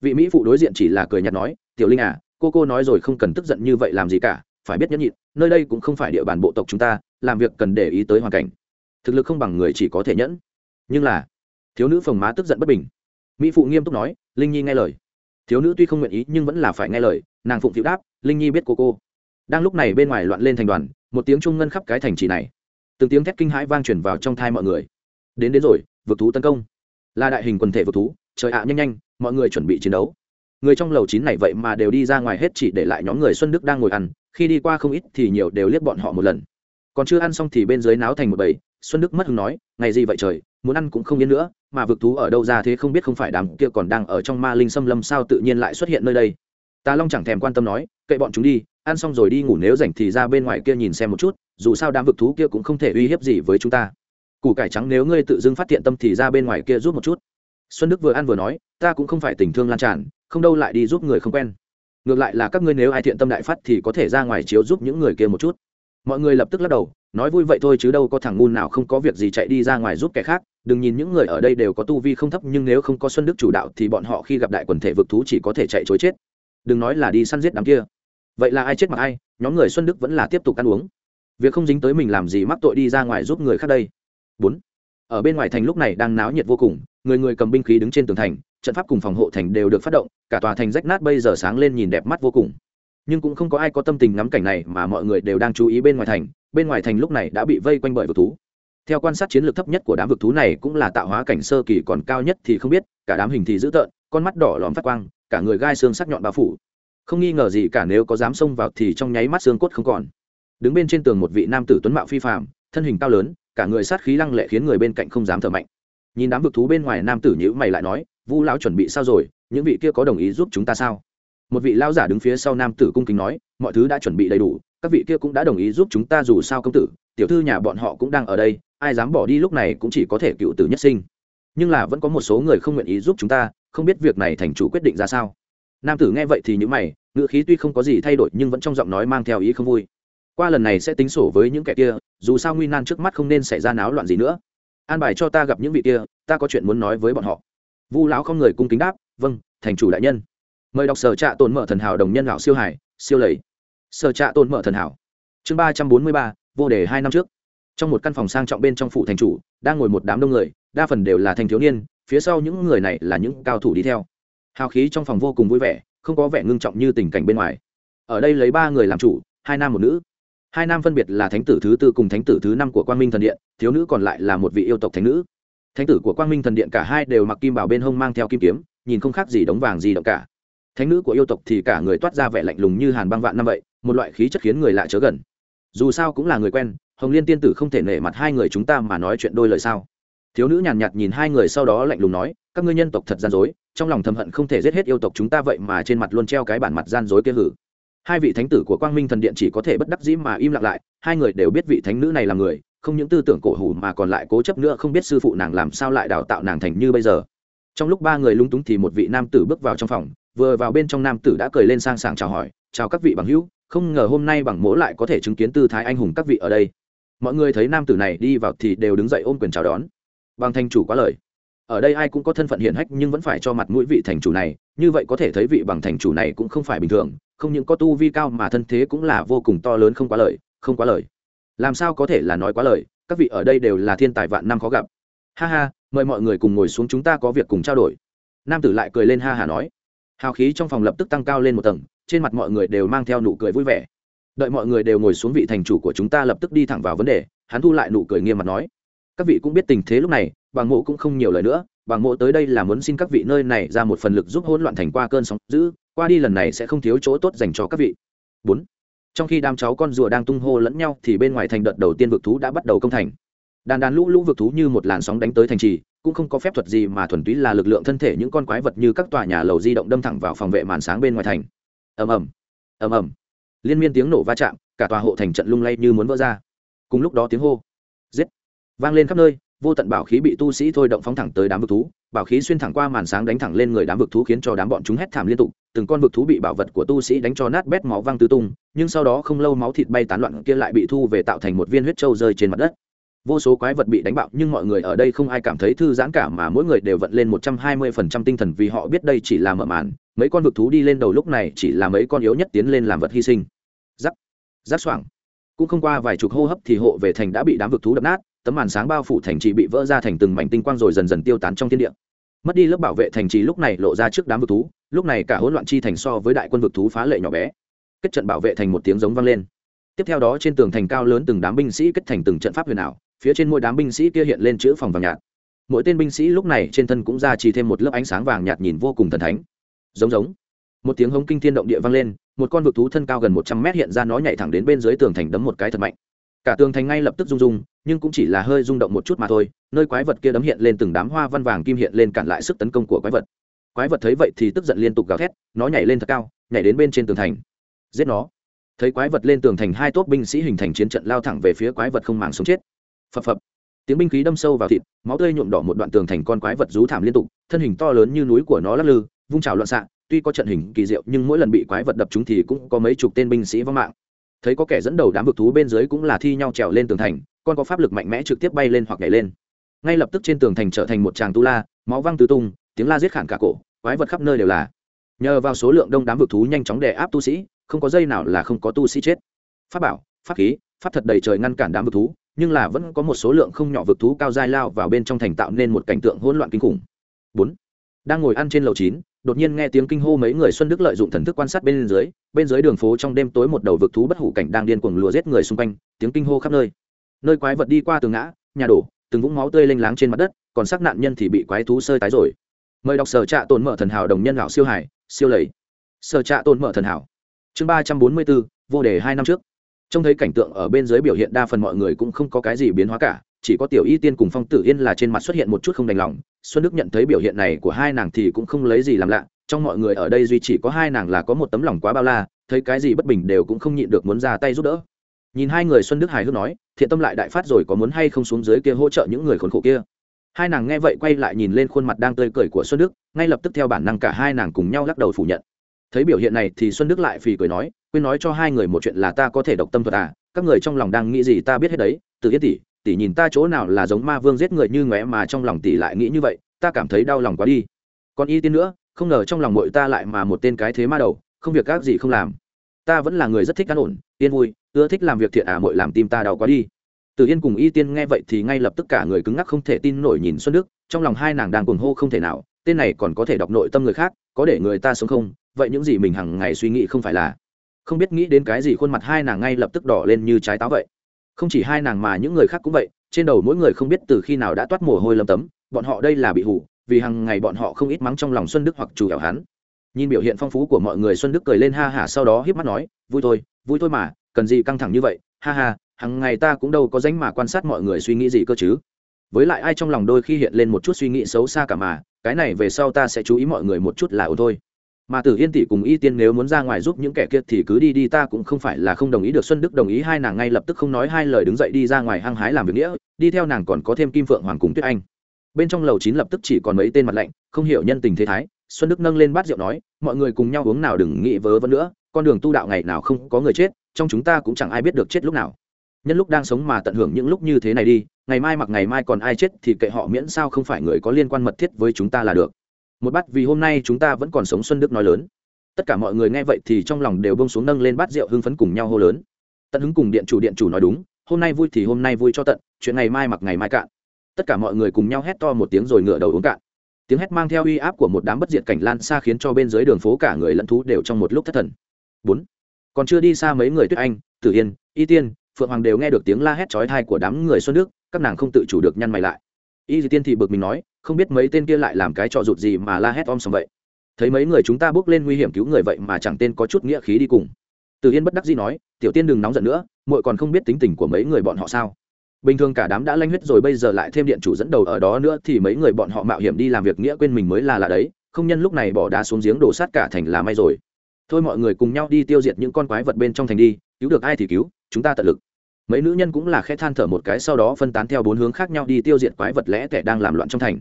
Speaker 1: Vị mỹ phụ đối diện chỉ là cười nhạt nói, tiểu linh à cô cô nói rồi không cần tức giận như vậy làm gì cả, phải biết nhẫn nhịn, nơi đây cũng không phải địa bàn bộ tộc chúng ta, làm việc cần để ý tới hoàn cảnh. Thực lực không bằng người chỉ có thể nhẫn. Nhưng là, thiếu nữ phồng má tức giận bất bình. Mỹ phụ nghiêm túc nói, linh nhi nghe lời thiếu nữ tuy không nguyện ý nhưng vẫn là phải nghe lời, nàng phụng phịu đáp, linh nhi biết cô cô. Đang lúc này bên ngoài loạn lên thành đoàn, một tiếng trung ngân khắp cái thành trì này. Từng tiếng thét kinh hãi vang truyền vào trong thai mọi người. Đến đến rồi, vực thú tấn công. Là đại hình quần thể vực thú, trời ạ, nhanh nhanh, mọi người chuẩn bị chiến đấu. Người trong lầu chín này vậy mà đều đi ra ngoài hết chỉ để lại nhóm người xuân đức đang ngồi ăn, khi đi qua không ít thì nhiều đều liếc bọn họ một lần. Còn chưa ăn xong thì bên dưới náo thành một bầy xuân đức mất hứng nói, ngày gì vậy trời, muốn ăn cũng không yên nữa, mà vực thú ở đâu ra thế không biết không phải đám kia còn đang ở trong ma linh xâm lâm sao tự nhiên lại xuất hiện nơi đây? Tà long chẳng thèm quan tâm nói, kệ bọn chúng đi, ăn xong rồi đi ngủ nếu rảnh thì ra bên ngoài kia nhìn xem một chút, dù sao đám vực thú kia cũng không thể uy hiếp gì với chúng ta. Củ cải trắng nếu ngươi tự dưng phát hiện tâm thì ra bên ngoài kia giúp một chút. Xuân đức vừa ăn vừa nói, ta cũng không phải tình thương lan tràn, không đâu lại đi giúp người không quen. Ngược lại là các ngươi nếu ai thiện tâm đại phát thì có thể ra ngoài chiếu giúp những người kia một chút mọi người lập tức lắc đầu, nói vui vậy thôi chứ đâu có thằng ngu nào không có việc gì chạy đi ra ngoài giúp kẻ khác. Đừng nhìn những người ở đây đều có tu vi không thấp, nhưng nếu không có xuân đức chủ đạo thì bọn họ khi gặp đại quần thể vực thú chỉ có thể chạy chối chết. Đừng nói là đi săn giết đám kia. Vậy là ai chết mà ai, nhóm người xuân đức vẫn là tiếp tục ăn uống. Việc không dính tới mình làm gì mắc tội đi ra ngoài giúp người khác đây. Bốn. Ở bên ngoài thành lúc này đang náo nhiệt vô cùng, người người cầm binh khí đứng trên tường thành, trận pháp cùng phòng hộ thành đều được phát động, cả tòa thành rách nát bây giờ sáng lên nhìn đẹp mắt vô cùng nhưng cũng không có ai có tâm tình ngắm cảnh này mà mọi người đều đang chú ý bên ngoài thành, bên ngoài thành lúc này đã bị vây quanh bởi vực thú. Theo quan sát chiến lược thấp nhất của đám vực thú này cũng là tạo hóa cảnh sơ kỳ còn cao nhất thì không biết, cả đám hình thì dữ tợn, con mắt đỏ lòm phát quang, cả người gai xương sắc nhọn bao phủ. Không nghi ngờ gì cả nếu có dám xông vào thì trong nháy mắt xương cốt không còn. Đứng bên trên tường một vị nam tử tuấn mạo phi phạm thân hình cao lớn, cả người sát khí lăng lệ khiến người bên cạnh không dám thở mạnh. Nhìn đám vực thú bên ngoài nam tử nhữ mày lại nói, vu lão chuẩn bị sao rồi? Những vị kia có đồng ý giúp chúng ta sao? Một vị lao giả đứng phía sau nam tử cung kính nói, mọi thứ đã chuẩn bị đầy đủ, các vị kia cũng đã đồng ý giúp chúng ta dù sao công tử, tiểu thư nhà bọn họ cũng đang ở đây, ai dám bỏ đi lúc này cũng chỉ có thể cựu tử nhất sinh. Nhưng là vẫn có một số người không nguyện ý giúp chúng ta, không biết việc này thành chủ quyết định ra sao. Nam tử nghe vậy thì những mày, ngữ khí tuy không có gì thay đổi nhưng vẫn trong giọng nói mang theo ý không vui. Qua lần này sẽ tính sổ với những kẻ kia, dù sao nguy nan trước mắt không nên xảy ra náo loạn gì nữa. An bài cho ta gặp những vị kia, ta có chuyện muốn nói với bọn họ. Vu lão không người cung kính đáp vâng thành chủ đại nhân mời đọc sở trạ tồn mở thần hảo đồng nhân lão siêu hải, siêu lầy. Sở trạ tồn mở thần hảo. Chương ba trăm bốn mươi ba, vô đề hai năm trước. Trong một căn phòng sang trọng bên trong phủ thành chủ, đang ngồi một đám đông người, đa phần đều là thanh thiếu niên, phía sau những người này là những cao thủ đi theo. Hào khí trong phòng vô cùng vui vẻ, không có vẻ ngưng trọng như tình cảnh bên ngoài. Ở đây lấy ba người làm chủ, hai nam một nữ. Hai nam phân biệt là thánh tử thứ tư cùng thánh tử thứ năm của quang minh thần điện, thiếu nữ còn lại là một vị yêu tộc thánh nữ. Thánh tử của quang minh thần điện cả hai đều mặc kim bảo bên hông mang theo kim kiếm, nhìn không khác gì đống vàng gì động cả thánh nữ của yêu tộc thì cả người toát ra vẻ lạnh lùng như hàn băng vạn năm vậy, một loại khí chất khiến người lạ chớ gần. Dù sao cũng là người quen, hồng liên tiên tử không thể nể mặt hai người chúng ta mà nói chuyện đôi lời sao? Thiếu nữ nhàn nhạt nhìn hai người sau đó lạnh lùng nói, các ngươi nhân tộc thật gian dối, trong lòng thầm hận không thể giết hết yêu tộc chúng ta vậy mà trên mặt luôn treo cái bản mặt gian dối kia hử. Hai vị thánh tử của quang minh thần điện chỉ có thể bất đắc dĩ mà im lặng lại, hai người đều biết vị thánh nữ này là người, không những tư tưởng cổ hủ mà còn lại cố chấp nữa, không biết sư phụ nàng làm sao lại đào tạo nàng thành như bây giờ. Trong lúc ba người lúng túng thì một vị nam tử bước vào trong phòng vừa vào bên trong nam tử đã cười lên sang sảng chào hỏi, chào các vị bằng hữu, không ngờ hôm nay bằng mỗ lại có thể chứng kiến tư thái anh hùng các vị ở đây. Mọi người thấy nam tử này đi vào thì đều đứng dậy ôm quyền chào đón. Bằng thành chủ quá lời. Ở đây ai cũng có thân phận hiển hách nhưng vẫn phải cho mặt mũi vị thành chủ này, như vậy có thể thấy vị bằng thành chủ này cũng không phải bình thường, không những có tu vi cao mà thân thế cũng là vô cùng to lớn không quá lời, không quá lời. Làm sao có thể là nói quá lời, các vị ở đây đều là thiên tài vạn năm khó gặp. Ha ha, mời mọi người cùng ngồi xuống chúng ta có việc cùng trao đổi. Nam tử lại cười lên ha hà nói hào khí trong phòng lập tức tăng cao lên một tầng, trên mặt mọi người đều mang theo nụ cười vui vẻ. Đợi mọi người đều ngồi xuống vị thành chủ của chúng ta lập tức đi thẳng vào vấn đề, hắn thu lại nụ cười nghiêm mặt nói. Các vị cũng biết tình thế lúc này, bằng mộ cũng không nhiều lời nữa, bằng mộ tới đây là muốn xin các vị nơi này ra một phần lực giúp hỗn loạn thành qua cơn sóng giữ qua đi lần này sẽ không thiếu chỗ tốt dành cho các vị. Bốn. Trong khi đám cháu con rùa đang tung hô lẫn nhau thì bên ngoài thành đợt đầu tiên vực thú đã bắt đầu công thành. Đàn đàn lũ lũ vực thú như một làn sóng đánh tới thành trì cũng không có phép thuật gì mà thuần túy là lực lượng thân thể những con quái vật như các tòa nhà lầu di động đâm thẳng vào phòng vệ màn sáng bên ngoài thành. Ầm ầm. Ầm ầm. Liên miên tiếng nổ va chạm, cả tòa hộ thành trận lung lay như muốn vỡ ra. Cùng lúc đó tiếng hô. Giết. Vang lên khắp nơi, vô tận bảo khí bị tu sĩ thôi động phóng thẳng tới đám vực thú, bảo khí xuyên thẳng qua màn sáng đánh thẳng lên người đám vực thú khiến cho đám bọn chúng hét thảm liên tục, từng con vực thú bị bảo vật của tu sĩ đánh cho nát bét máu văng tứ tung, nhưng sau đó không lâu máu thịt bay tán loạn kia lại bị thu về tạo thành một viên huyết trâu rơi trên mặt đất vô số quái vật bị đánh bạo, nhưng mọi người ở đây không ai cảm thấy thư giãn cả, mà mỗi người đều vận lên một trăm hai mươi phần trăm tinh thần vì họ biết đây chỉ là mở màn. Mấy con vực thú đi lên đầu lúc này chỉ là mấy con yếu nhất tiến lên làm vật hy sinh. Giắc giắc xoảng. Cũng không qua vài chục hô hấp thì hộ về thành đã bị đám vực thú đập nát, tấm màn sáng bao phủ thành trì bị vỡ ra thành từng mảnh tinh quang rồi dần dần tiêu tán trong thiên địa. Mất đi lớp bảo vệ thành trì lúc này lộ ra trước đám vực thú, lúc này cả hỗn loạn chi thành so với đại quân vực thú phá lệ nhỏ bé. Kết trận bảo vệ thành một tiếng giống vang lên. Tiếp theo đó trên tường thành cao lớn từng đám binh sĩ kết thành từng trận pháp huyền ảo phía trên mỗi đám binh sĩ kia hiện lên chữ phòng vàng nhạt. Mỗi tên binh sĩ lúc này trên thân cũng ra chỉ thêm một lớp ánh sáng vàng nhạt nhìn vô cùng thần thánh. Giống giống. Một tiếng hống kinh thiên động địa vang lên, một con vực thú thân cao gần một trăm mét hiện ra nó nhảy thẳng đến bên dưới tường thành đấm một cái thật mạnh. Cả tường thành ngay lập tức rung rung, nhưng cũng chỉ là hơi rung động một chút mà thôi, nơi quái vật kia đấm hiện lên từng đám hoa văn vàng kim hiện lên cản lại sức tấn công của quái vật. Quái vật thấy vậy thì tức giận liên tục gào thét, nó nhảy lên thật cao, nhảy đến bên trên tường thành. Giết nó. Thấy quái vật lên tường thành, hai tốt binh sĩ hình thành chiến trận lao thẳng về phía quái vật không màng sống chết phập phập. Tiếng binh khí đâm sâu vào thịt, máu tươi nhuộm đỏ một đoạn tường thành con quái vật rú thảm liên tục, thân hình to lớn như núi của nó lắc lư, vung trào loạn xạ, tuy có trận hình kỳ diệu nhưng mỗi lần bị quái vật đập chúng thì cũng có mấy chục tên binh sĩ vong mạng. Thấy có kẻ dẫn đầu đám vực thú bên dưới cũng là thi nhau trèo lên tường thành, con có pháp lực mạnh mẽ trực tiếp bay lên hoặc nhảy lên. Ngay lập tức trên tường thành trở thành một tràng tu la, máu văng tứ tung, tiếng la giết khản cả cổ, quái vật khắp nơi đều là. Nhờ vào số lượng đông đám vực thú nhanh chóng đè áp tu sĩ, không có dây nào là không có tu sĩ chết. Pháp bảo, pháp khí, pháp thật đầy trời ngăn cản đám vực thú nhưng là vẫn có một số lượng không nhỏ vực thú cao dai lao vào bên trong thành tạo nên một cảnh tượng hỗn loạn kinh khủng. Bốn, đang ngồi ăn trên lầu chín, đột nhiên nghe tiếng kinh hô mấy người xuân đức lợi dụng thần thức quan sát bên dưới bên dưới đường phố trong đêm tối một đầu vực thú bất hủ cảnh đang điên cuồng lùa giết người xung quanh, tiếng kinh hô khắp nơi. Nơi quái vật đi qua tường ngã, nhà đổ, từng vũng máu tươi lênh láng trên mặt đất, còn xác nạn nhân thì bị quái thú sơi tái rồi. Mời đọc sở trạ tồn mở thần hảo đồng nhân lão siêu hải siêu lầy. Sở trạ tồn mở thần hảo. Chương ba trăm bốn mươi bốn vô đề hai năm trước trông thấy cảnh tượng ở bên dưới biểu hiện đa phần mọi người cũng không có cái gì biến hóa cả, chỉ có tiểu y tiên cùng phong tử yên là trên mặt xuất hiện một chút không đành lòng. Xuân đức nhận thấy biểu hiện này của hai nàng thì cũng không lấy gì làm lạ, trong mọi người ở đây duy chỉ có hai nàng là có một tấm lòng quá bao la, thấy cái gì bất bình đều cũng không nhịn được muốn ra tay giúp đỡ. Nhìn hai người xuân đức hài hước nói, thiện tâm lại đại phát rồi, có muốn hay không xuống dưới kia hỗ trợ những người khốn khổ kia? Hai nàng nghe vậy quay lại nhìn lên khuôn mặt đang tươi cười của xuân đức, ngay lập tức theo bản năng cả hai nàng cùng nhau lắc đầu phủ nhận. Thấy biểu hiện này thì xuân đức lại phì cười nói quên nói cho hai người một chuyện là ta có thể độc tâm thuật à các người trong lòng đang nghĩ gì ta biết hết đấy, từ yết tỷ tỷ nhìn ta chỗ nào là giống ma vương giết người như ngóe mà trong lòng tỷ lại nghĩ như vậy, ta cảm thấy đau lòng quá đi. Còn y tiên nữa, không ngờ trong lòng mội ta lại mà một tên cái thế ma đầu, không việc các gì không làm. Ta vẫn là người rất thích an ổn, yên vui, ưa thích làm việc thiện à mội làm tim ta đau quá đi. Từ yên cùng y tiên nghe vậy thì ngay lập tức cả người cứng ngắc không thể tin nổi nhìn xuân đức, trong lòng hai nàng đang cuồng hô không thể nào, tên này còn có thể đọc nội tâm người khác, có để người ta sống không? Vậy những gì mình hằng ngày suy nghĩ không phải là không biết nghĩ đến cái gì khuôn mặt hai nàng ngay lập tức đỏ lên như trái táo vậy. Không chỉ hai nàng mà những người khác cũng vậy, trên đầu mỗi người không biết từ khi nào đã toát mồ hôi lâm tấm, bọn họ đây là bị hủ, vì hàng ngày bọn họ không ít mắng trong lòng xuân đức hoặc chủ hẻo hắn. Nhìn biểu hiện phong phú của mọi người xuân đức cười lên ha hả sau đó hiếp mắt nói, vui thôi vui thôi mà, cần gì căng thẳng như vậy, ha ha, hằng ngày ta cũng đâu có dánh mà quan sát mọi người suy nghĩ gì cơ chứ. Với lại ai trong lòng đôi khi hiện lên một chút suy nghĩ xấu xa cả mà, cái này về sau ta sẽ chú ý mọi người một chút là ổn thôi mà tử yên tỷ cùng y tiên nếu muốn ra ngoài giúp những kẻ kia thì cứ đi đi, ta cũng không phải là không đồng ý được. Xuân đức đồng ý, hai nàng ngay lập tức không nói hai lời đứng dậy đi ra ngoài hăng hái làm việc nghĩa. Đi theo nàng còn có thêm kim phượng hoàng cùng tuyết anh. Bên trong lầu chín lập tức chỉ còn mấy tên mặt lạnh, không hiểu nhân tình thế thái. Xuân đức nâng lên bát rượu nói, mọi người cùng nhau uống nào đừng nghĩ vớ vẩn nữa. Con đường tu đạo ngày nào không có người chết, trong chúng ta cũng chẳng ai biết được chết lúc nào. Nhân lúc đang sống mà tận hưởng những lúc như thế này đi, ngày mai mặc ngày mai còn ai chết thì kệ họ miễn sao không phải người có liên quan mật thiết với chúng ta là được một bát vì hôm nay chúng ta vẫn còn sống xuân đức nói lớn. Tất cả mọi người nghe vậy thì trong lòng đều bông xuống nâng lên bát rượu hưng phấn cùng nhau hô lớn. Tận hứng cùng điện chủ điện chủ nói đúng, hôm nay vui thì hôm nay vui cho tận, chuyện ngày mai mặc ngày mai cạn. Tất cả mọi người cùng nhau hét to một tiếng rồi ngửa đầu uống cạn. Tiếng hét mang theo uy áp của một đám bất diệt cảnh lan xa khiến cho bên dưới đường phố cả người lẫn thú đều trong một lúc thất thần. Bốn. Còn chưa đi xa mấy người tuyết anh, tử yên, y tiên, phượng hoàng đều nghe được tiếng la hét chói thai của đám người xuân đức, các nàng không tự chủ được nhăn mày lại. Y tiên thì bực mình nói không biết mấy tên kia lại làm cái trò rụt gì mà la hét om sòm vậy. Thấy mấy người chúng ta bước lên nguy hiểm cứu người vậy mà chẳng tên có chút nghĩa khí đi cùng. Từ yên bất đắc dĩ nói, tiểu tiên đừng nóng giận nữa, muội còn không biết tính tình của mấy người bọn họ sao. Bình thường cả đám đã lanh huyết rồi, bây giờ lại thêm điện chủ dẫn đầu ở đó nữa thì mấy người bọn họ mạo hiểm đi làm việc nghĩa quên mình mới là là đấy, không nhân lúc này bỏ đá xuống giếng đổ sát cả thành là may rồi. Thôi mọi người cùng nhau đi tiêu diệt những con quái vật bên trong thành đi, cứu được ai thì cứu, chúng ta tận lực. Mấy nữ nhân cũng là khẽ than thở một cái, sau đó phân tán theo bốn hướng khác nhau đi tiêu diệt quái vật lẽ tẻ đang làm loạn trong thành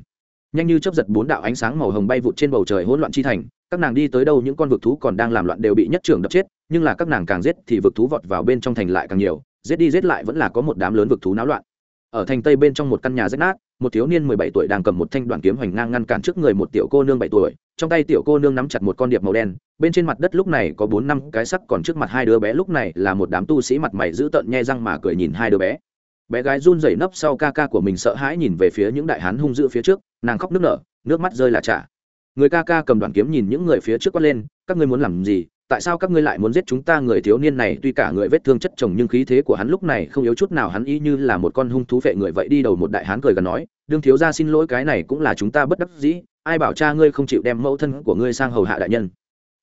Speaker 1: nhanh như chấp giật bốn đạo ánh sáng màu hồng bay vụt trên bầu trời hỗn loạn chi thành. Các nàng đi tới đâu những con vực thú còn đang làm loạn đều bị nhất trưởng đập chết, nhưng là các nàng càng giết thì vực thú vọt vào bên trong thành lại càng nhiều, giết đi giết lại vẫn là có một đám lớn vực thú náo loạn. Ở thành tây bên trong một căn nhà rách nát, một thiếu niên mười bảy tuổi đang cầm một thanh đoạn kiếm hoành ngang ngăn cản trước người một tiểu cô nương bảy tuổi, trong tay tiểu cô nương nắm chặt một con điệp màu đen, bên trên mặt đất lúc này có bốn năm cái sắc còn trước mặt hai đứa bé, lúc này là một đám tu sĩ mặt mày giữ tợn nhe răng mà cười nhìn hai đứa bé bé gái run rẩy nấp sau ca ca của mình sợ hãi nhìn về phía những đại hán hung dữ phía trước, nàng khóc nức nở, nước mắt rơi là trả. Người ca ca cầm đoàn kiếm nhìn những người phía trước quát lên, các ngươi muốn làm gì? Tại sao các ngươi lại muốn giết chúng ta? Người thiếu niên này tuy cả người vết thương chất chồng nhưng khí thế của hắn lúc này không yếu chút nào, hắn y như là một con hung thú vệ người vậy đi đầu một đại hán cười gần nói, đương thiếu ra xin lỗi, cái này cũng là chúng ta bất đắc dĩ, ai bảo cha ngươi không chịu đem mẫu thân của ngươi sang hầu hạ đại nhân.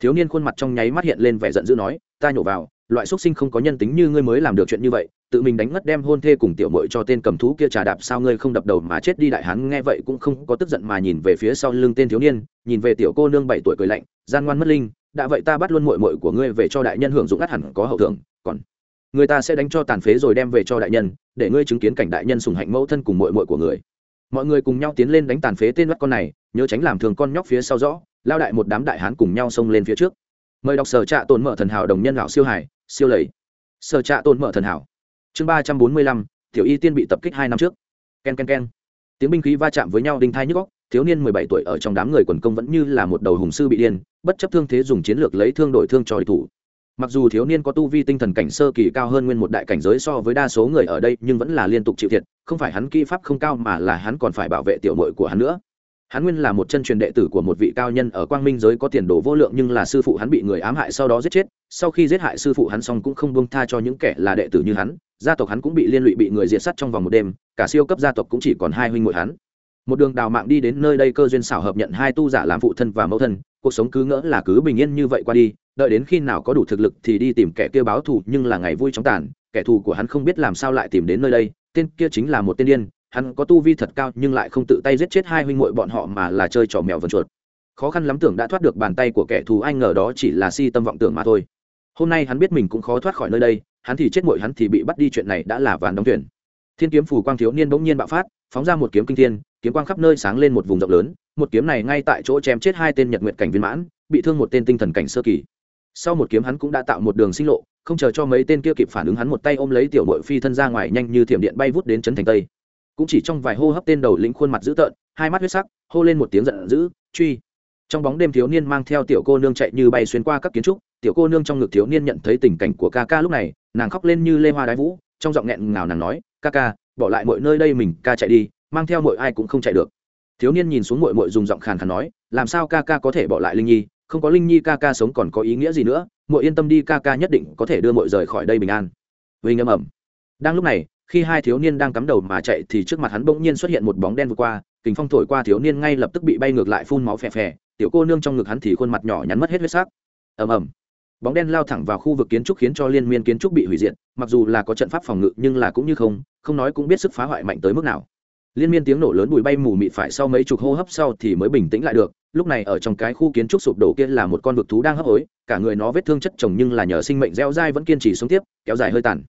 Speaker 1: Thiếu niên khuôn mặt trong nháy mắt hiện lên vẻ giận dữ nói, ta nhổ vào, loại xuất sinh không có nhân tính như ngươi mới làm được chuyện như vậy tự mình đánh ngất đem hôn thê cùng tiểu mội cho tên cầm thú kia trà đạp sao ngươi không đập đầu mà chết đi đại hán nghe vậy cũng không có tức giận mà nhìn về phía sau lưng tên thiếu niên, nhìn về tiểu cô nương bảy tuổi cười lạnh, gian ngoan mất linh, đã vậy ta bắt luôn mội mội của ngươi về cho đại nhân hưởng dụng ắt hẳn có hậu thưởng, còn người ta sẽ đánh cho tàn phế rồi đem về cho đại nhân, để ngươi chứng kiến cảnh đại nhân sùng hạnh mẫu thân cùng mội mội của người. Mọi người cùng nhau tiến lên đánh tàn phế tên mắt con này, nhớ tránh làm thường con nhóc phía sau rõ, lao đại một đám đại hán cùng nhau xông lên phía trước. Mời đọc sở trạ tồn mở thần hảo đồng nhân lão siêu hải siêu lầy. Sở trạ tồn mở thần hảo chương ba trăm bốn mươi lăm, tiểu y tiên bị tập kích hai năm trước. K e n k e n k e n tiếng binh khí va chạm với nhau đinh thai nhức góc thiếu niên mười bảy tuổi ở trong đám người quần công vẫn như là một đầu hùng sư bị điên, bất chấp thương thế dùng chiến lược lấy thương đổi thương cho địch thủ. Mặc dù thiếu niên có tu vi tinh thần cảnh sơ kỳ cao hơn nguyên một đại cảnh giới so với đa số người ở đây, nhưng vẫn là liên tục chịu thiệt, không phải hắn kỹ pháp không cao mà là hắn còn phải bảo vệ tiểu mội của hắn nữa hắn nguyên là một chân truyền đệ tử của một vị cao nhân ở quang minh giới có tiền đồ vô lượng nhưng là sư phụ hắn bị người ám hại sau đó giết chết. Sau khi giết hại sư phụ hắn xong cũng không buông tha cho những kẻ là đệ tử như hắn. Gia tộc hắn cũng bị liên lụy bị người diệt sát trong vòng một đêm, cả siêu cấp gia tộc cũng chỉ còn hai huynh muội hắn. Một đường đào mạng đi đến nơi đây cơ duyên xảo hợp nhận hai tu giả làm phụ thân và mẫu thân, cuộc sống cứ ngỡ là cứ bình yên như vậy qua đi, đợi đến khi nào có đủ thực lực thì đi tìm kẻ kia báo thù nhưng là ngày vui chóng tàn, kẻ thù của hắn không biết làm sao lại tìm đến nơi đây, tên kia chính là một tên điên hắn có tu vi thật cao nhưng lại không tự tay giết chết hai huynh muội bọn họ mà là chơi trò mèo vần chuột. Khó khăn lắm tưởng đã thoát được bàn tay của kẻ thù anh ngờ đó chỉ là si tâm vọng tưởng mà thôi. Hôm nay hắn biết mình cũng khó thoát khỏi nơi đây, hắn thì chết muội, hắn thì bị bắt đi, chuyện này đã là ván đóng thuyền. thiên kiếm phù quang thiếu niên bỗng nhiên bạo phát, phóng ra một kiếm kinh thiên, kiếm quang khắp nơi sáng lên một vùng rộng lớn, một kiếm này ngay tại chỗ chém chết hai tên nhật nguyện cảnh viên mãn, bị thương một tên tinh thần cảnh sơ kỳ. Sau một kiếm hắn cũng đã tạo một đường sinh lộ, không chờ cho mấy tên kia kịp phản ứng hắn một tay ôm lấy tiểu mội phi thân ra ngoài, nhanh như thiểm điện bay vút đến trấn thành tây cũng chỉ trong vài hô hấp tên đầu lĩnh khuôn mặt dữ tợn, hai mắt huyết sắc, hô lên một tiếng giận dữ, truy! Trong bóng đêm thiếu niên mang theo tiểu cô nương chạy như bay xuyên qua các kiến trúc, tiểu cô nương trong ngực thiếu niên nhận thấy tình cảnh của ca ca lúc này, nàng khóc lên như lê hoa đái vũ, trong giọng nghẹn ngào nàng nói, ca ca, bỏ lại mọi nơi đây mình, ca chạy đi, mang theo mọi ai cũng không chạy được. Thiếu niên nhìn xuống mội mội dùng giọng khàn khàn nói, làm sao ca ca có thể bỏ lại linh nhi? Không có linh nhi ca ca sống còn có ý nghĩa gì nữa? Muội yên tâm đi, ca ca nhất định có thể đưa muội rời khỏi đây bình an. Vinh âm ẩm đang lúc này khi hai thiếu niên đang cắm đầu mà chạy thì trước mặt hắn bỗng nhiên xuất hiện một bóng đen vượt qua kính phong thổi qua thiếu niên ngay lập tức bị bay ngược lại phun máu phè phè, tiểu cô nương trong ngực hắn thì khuôn mặt nhỏ nhắn mất hết huyết sắc. Ầm ầm. Bóng đen lao thẳng vào khu vực kiến trúc khiến cho liên miên kiến trúc bị hủy diệt, mặc dù là có trận pháp phòng ngự nhưng là cũng như không không nói cũng biết sức phá hoại mạnh tới mức nào. Liên miên tiếng nổ lớn bụi bay mù mịt phải sau mấy chục hô hấp sau thì mới bình tĩnh lại được, lúc này ở trong cái khu kiến trúc sụp đổ kia là một con vực thú đang hấp hối, cả người nó vết thương chất chồng nhưng là nhờ sinh mệnh gieo dai vẫn kiên trì sống tiếp, kéo dài hơi tàn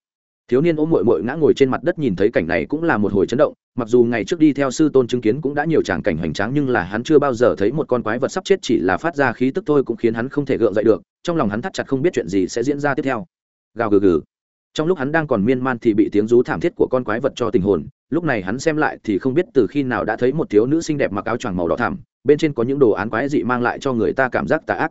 Speaker 1: thiếu niên ôm mội mội ngã ngồi trên mặt đất nhìn thấy cảnh này cũng là một hồi chấn động, mặc dù ngày trước đi theo sư tôn chứng kiến cũng đã nhiều tràng cảnh hoành tráng nhưng là hắn chưa bao giờ thấy một con quái vật sắp chết chỉ là phát ra khí tức thôi cũng khiến hắn không thể gượng dậy được, trong lòng hắn thắt chặt không biết chuyện gì sẽ diễn ra tiếp theo. Gào gừ gừ. Trong lúc hắn đang còn miên man thì bị tiếng rú thảm thiết của con quái vật cho tình hồn, lúc này hắn xem lại thì không biết từ khi nào đã thấy một thiếu nữ xinh đẹp mặc áo choàng màu đỏ thảm bên trên có những đồ án quái dị mang lại cho người ta cảm giác tà ác.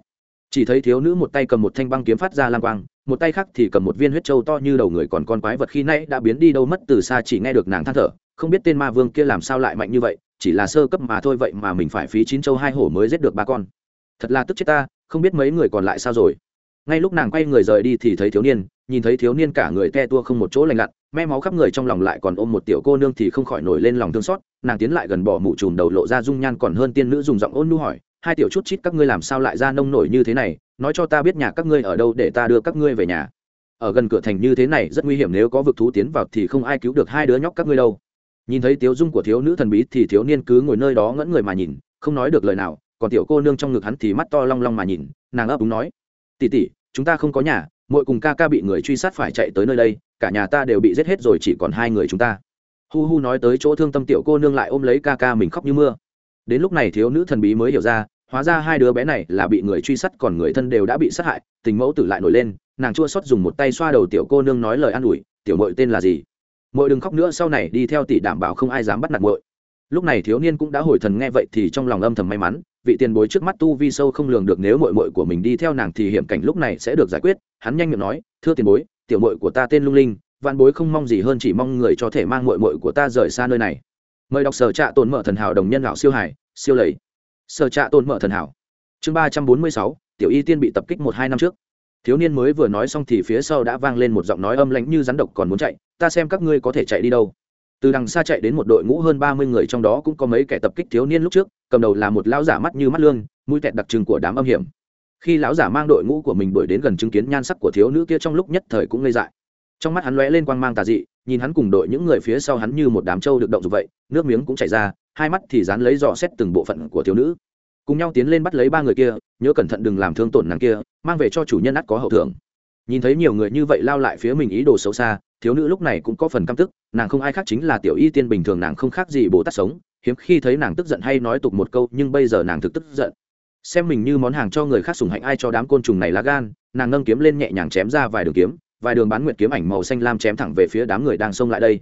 Speaker 1: Chỉ thấy thiếu nữ một tay cầm một thanh băng kiếm phát ra lang quang một tay khác thì cầm một viên huyết trâu to như đầu người còn con quái vật khi nãy đã biến đi đâu mất từ xa chỉ nghe được nàng than thở, không biết tên ma vương kia làm sao lại mạnh như vậy, chỉ là sơ cấp mà thôi vậy mà mình phải phí chín châu hai hổ mới giết được ba con. Thật là tức chết ta, không biết mấy người còn lại sao rồi. Ngay lúc nàng quay người rời đi thì thấy thiếu niên, nhìn thấy thiếu niên cả người te tua không một chỗ lành lặn, me máu khắp người trong lòng lại còn ôm một tiểu cô nương thì không khỏi nổi lên lòng thương xót, nàng tiến lại gần bỏ mụ trùm đầu lộ ra dung nhan còn hơn tiên nữ dùng giọng ôn nu hỏi hai tiểu chút chít các ngươi làm sao lại ra nông nổi như thế này, nói cho ta biết nhà các ngươi ở đâu để ta đưa các ngươi về nhà. Ở gần cửa thành như thế này rất nguy hiểm, nếu có vực thú tiến vào thì không ai cứu được hai đứa nhóc các ngươi đâu. Nhìn thấy tiếu dung của thiếu nữ thần bí thì thiếu niên cứ ngồi nơi đó ngẫn người mà nhìn, không nói được lời nào, còn tiểu cô nương trong ngực hắn thì mắt to long long mà nhìn, nàng ấp úng nói tỉ tỉ chúng ta không có nhà mỗi cùng ca ca bị người truy sát phải chạy tới nơi đây, cả nhà ta đều bị giết hết rồi chỉ còn hai người chúng ta. Hu hu nói tới chỗ thương tâm tiểu cô nương lại ôm lấy ca ca mình khóc như mưa. Đến lúc này thiếu nữ thần bí mới hiểu ra hóa ra hai đứa bé này là bị người truy sát, còn người thân đều đã bị sát hại, tình mẫu tử lại nổi lên, nàng chua xót dùng một tay xoa đầu tiểu cô nương nói lời an ủi, tiểu mội tên là gì? Mội đừng khóc nữa, sau này đi theo tỷ đảm bảo không ai dám bắt nạt mội lúc này thiếu niên cũng đã hồi thần nghe vậy thì trong lòng âm thầm may mắn, vị tiền bối trước mắt tu vi sâu không lường được, nếu mội mội của mình đi theo nàng thì hiểm cảnh lúc này sẽ được giải quyết, hắn nhanh miệng nói, thưa tiền bối, tiểu mội của ta tên lung linh, Vạn bối không mong gì hơn chỉ mong người cho thể mang mội mội của ta rời xa nơi này. Mời đọc sở trạ tồn mở thần hảo đồng nhân lão siêu hải, siêu lầy sở trạ tồn mở thần hảo. Chương ba trăm bốn mươi sáu, tiểu y tiên bị tập kích một hai năm trước. Thiếu niên mới vừa nói xong thì phía sau đã vang lên một giọng nói âm lãnh như rắn độc còn muốn chạy, ta xem các ngươi có thể chạy đi đâu. Từ đằng xa chạy đến một đội ngũ hơn ba mươi người trong đó cũng có mấy kẻ tập kích thiếu niên lúc trước, cầm đầu là một lão giả mắt như mắt lương, mũi tẹt đặc trưng của đám âm hiểm. Khi lão giả mang đội ngũ của mình đuổi đến gần chứng kiến nhan sắc của thiếu nữ kia trong lúc nhất thời cũng ngây dại. Trong mắt hắn lóe lên quang mang tà dị, nhìn hắn cùng đội những người phía sau hắn như một đám trâu được động dục vậy, nước miếng cũng chảy ra hai mắt thì dán lấy dò xét từng bộ phận của thiếu nữ. Cùng nhau tiến lên bắt lấy ba người kia, nhớ cẩn thận đừng làm thương tổn nàng kia, mang về cho chủ nhân ắt có hậu thưởng. Nhìn thấy nhiều người như vậy lao lại phía mình ý đồ xấu xa, thiếu nữ lúc này cũng có phần căm tức, nàng không ai khác chính là tiểu y tiên bình thường nàng không khác gì bồ tát sống, hiếm khi thấy nàng tức giận hay nói tục một câu, nhưng bây giờ nàng thực tức giận. Xem mình như món hàng cho người khác sùng hạnh, ai cho đám côn trùng này lá gan, nàng nâng kiếm lên nhẹ nhàng chém ra vài đường kiếm, vài đường bán nguyệt kiếm ảnh màu xanh lam chém thẳng về phía đám người đang xông lại đây.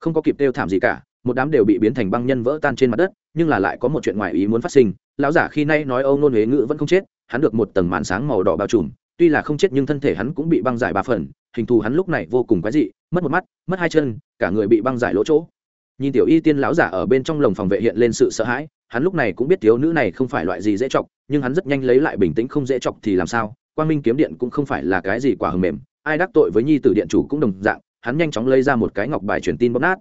Speaker 1: Không có kịp tiêu thảm gì cả một đám đều bị biến thành băng nhân vỡ tan trên mặt đất, nhưng là lại có một chuyện ngoài ý muốn phát sinh. Lão giả khi nay nói âu nôn huế ngữ vẫn không chết, hắn được một tầng màn sáng màu đỏ bao trùm. Tuy là không chết nhưng thân thể hắn cũng bị băng giải ba phần, hình thù hắn lúc này vô cùng quái dị, mất một mắt, mất hai chân, cả người bị băng giải lỗ chỗ. Nhìn tiểu y tiên lão giả ở bên trong lồng phòng vệ hiện lên sự sợ hãi, hắn lúc này cũng biết thiếu nữ này không phải loại gì dễ chọc, nhưng hắn rất nhanh lấy lại bình tĩnh không dễ chọc thì làm sao? Quang minh kiếm điện cũng không phải là cái gì quả hầm mềm, ai đắc tội với nhi tử điện chủ cũng đồng dạng, hắn nhanh chóng lấy ra một cái ngọc bài truyền tin bóp nát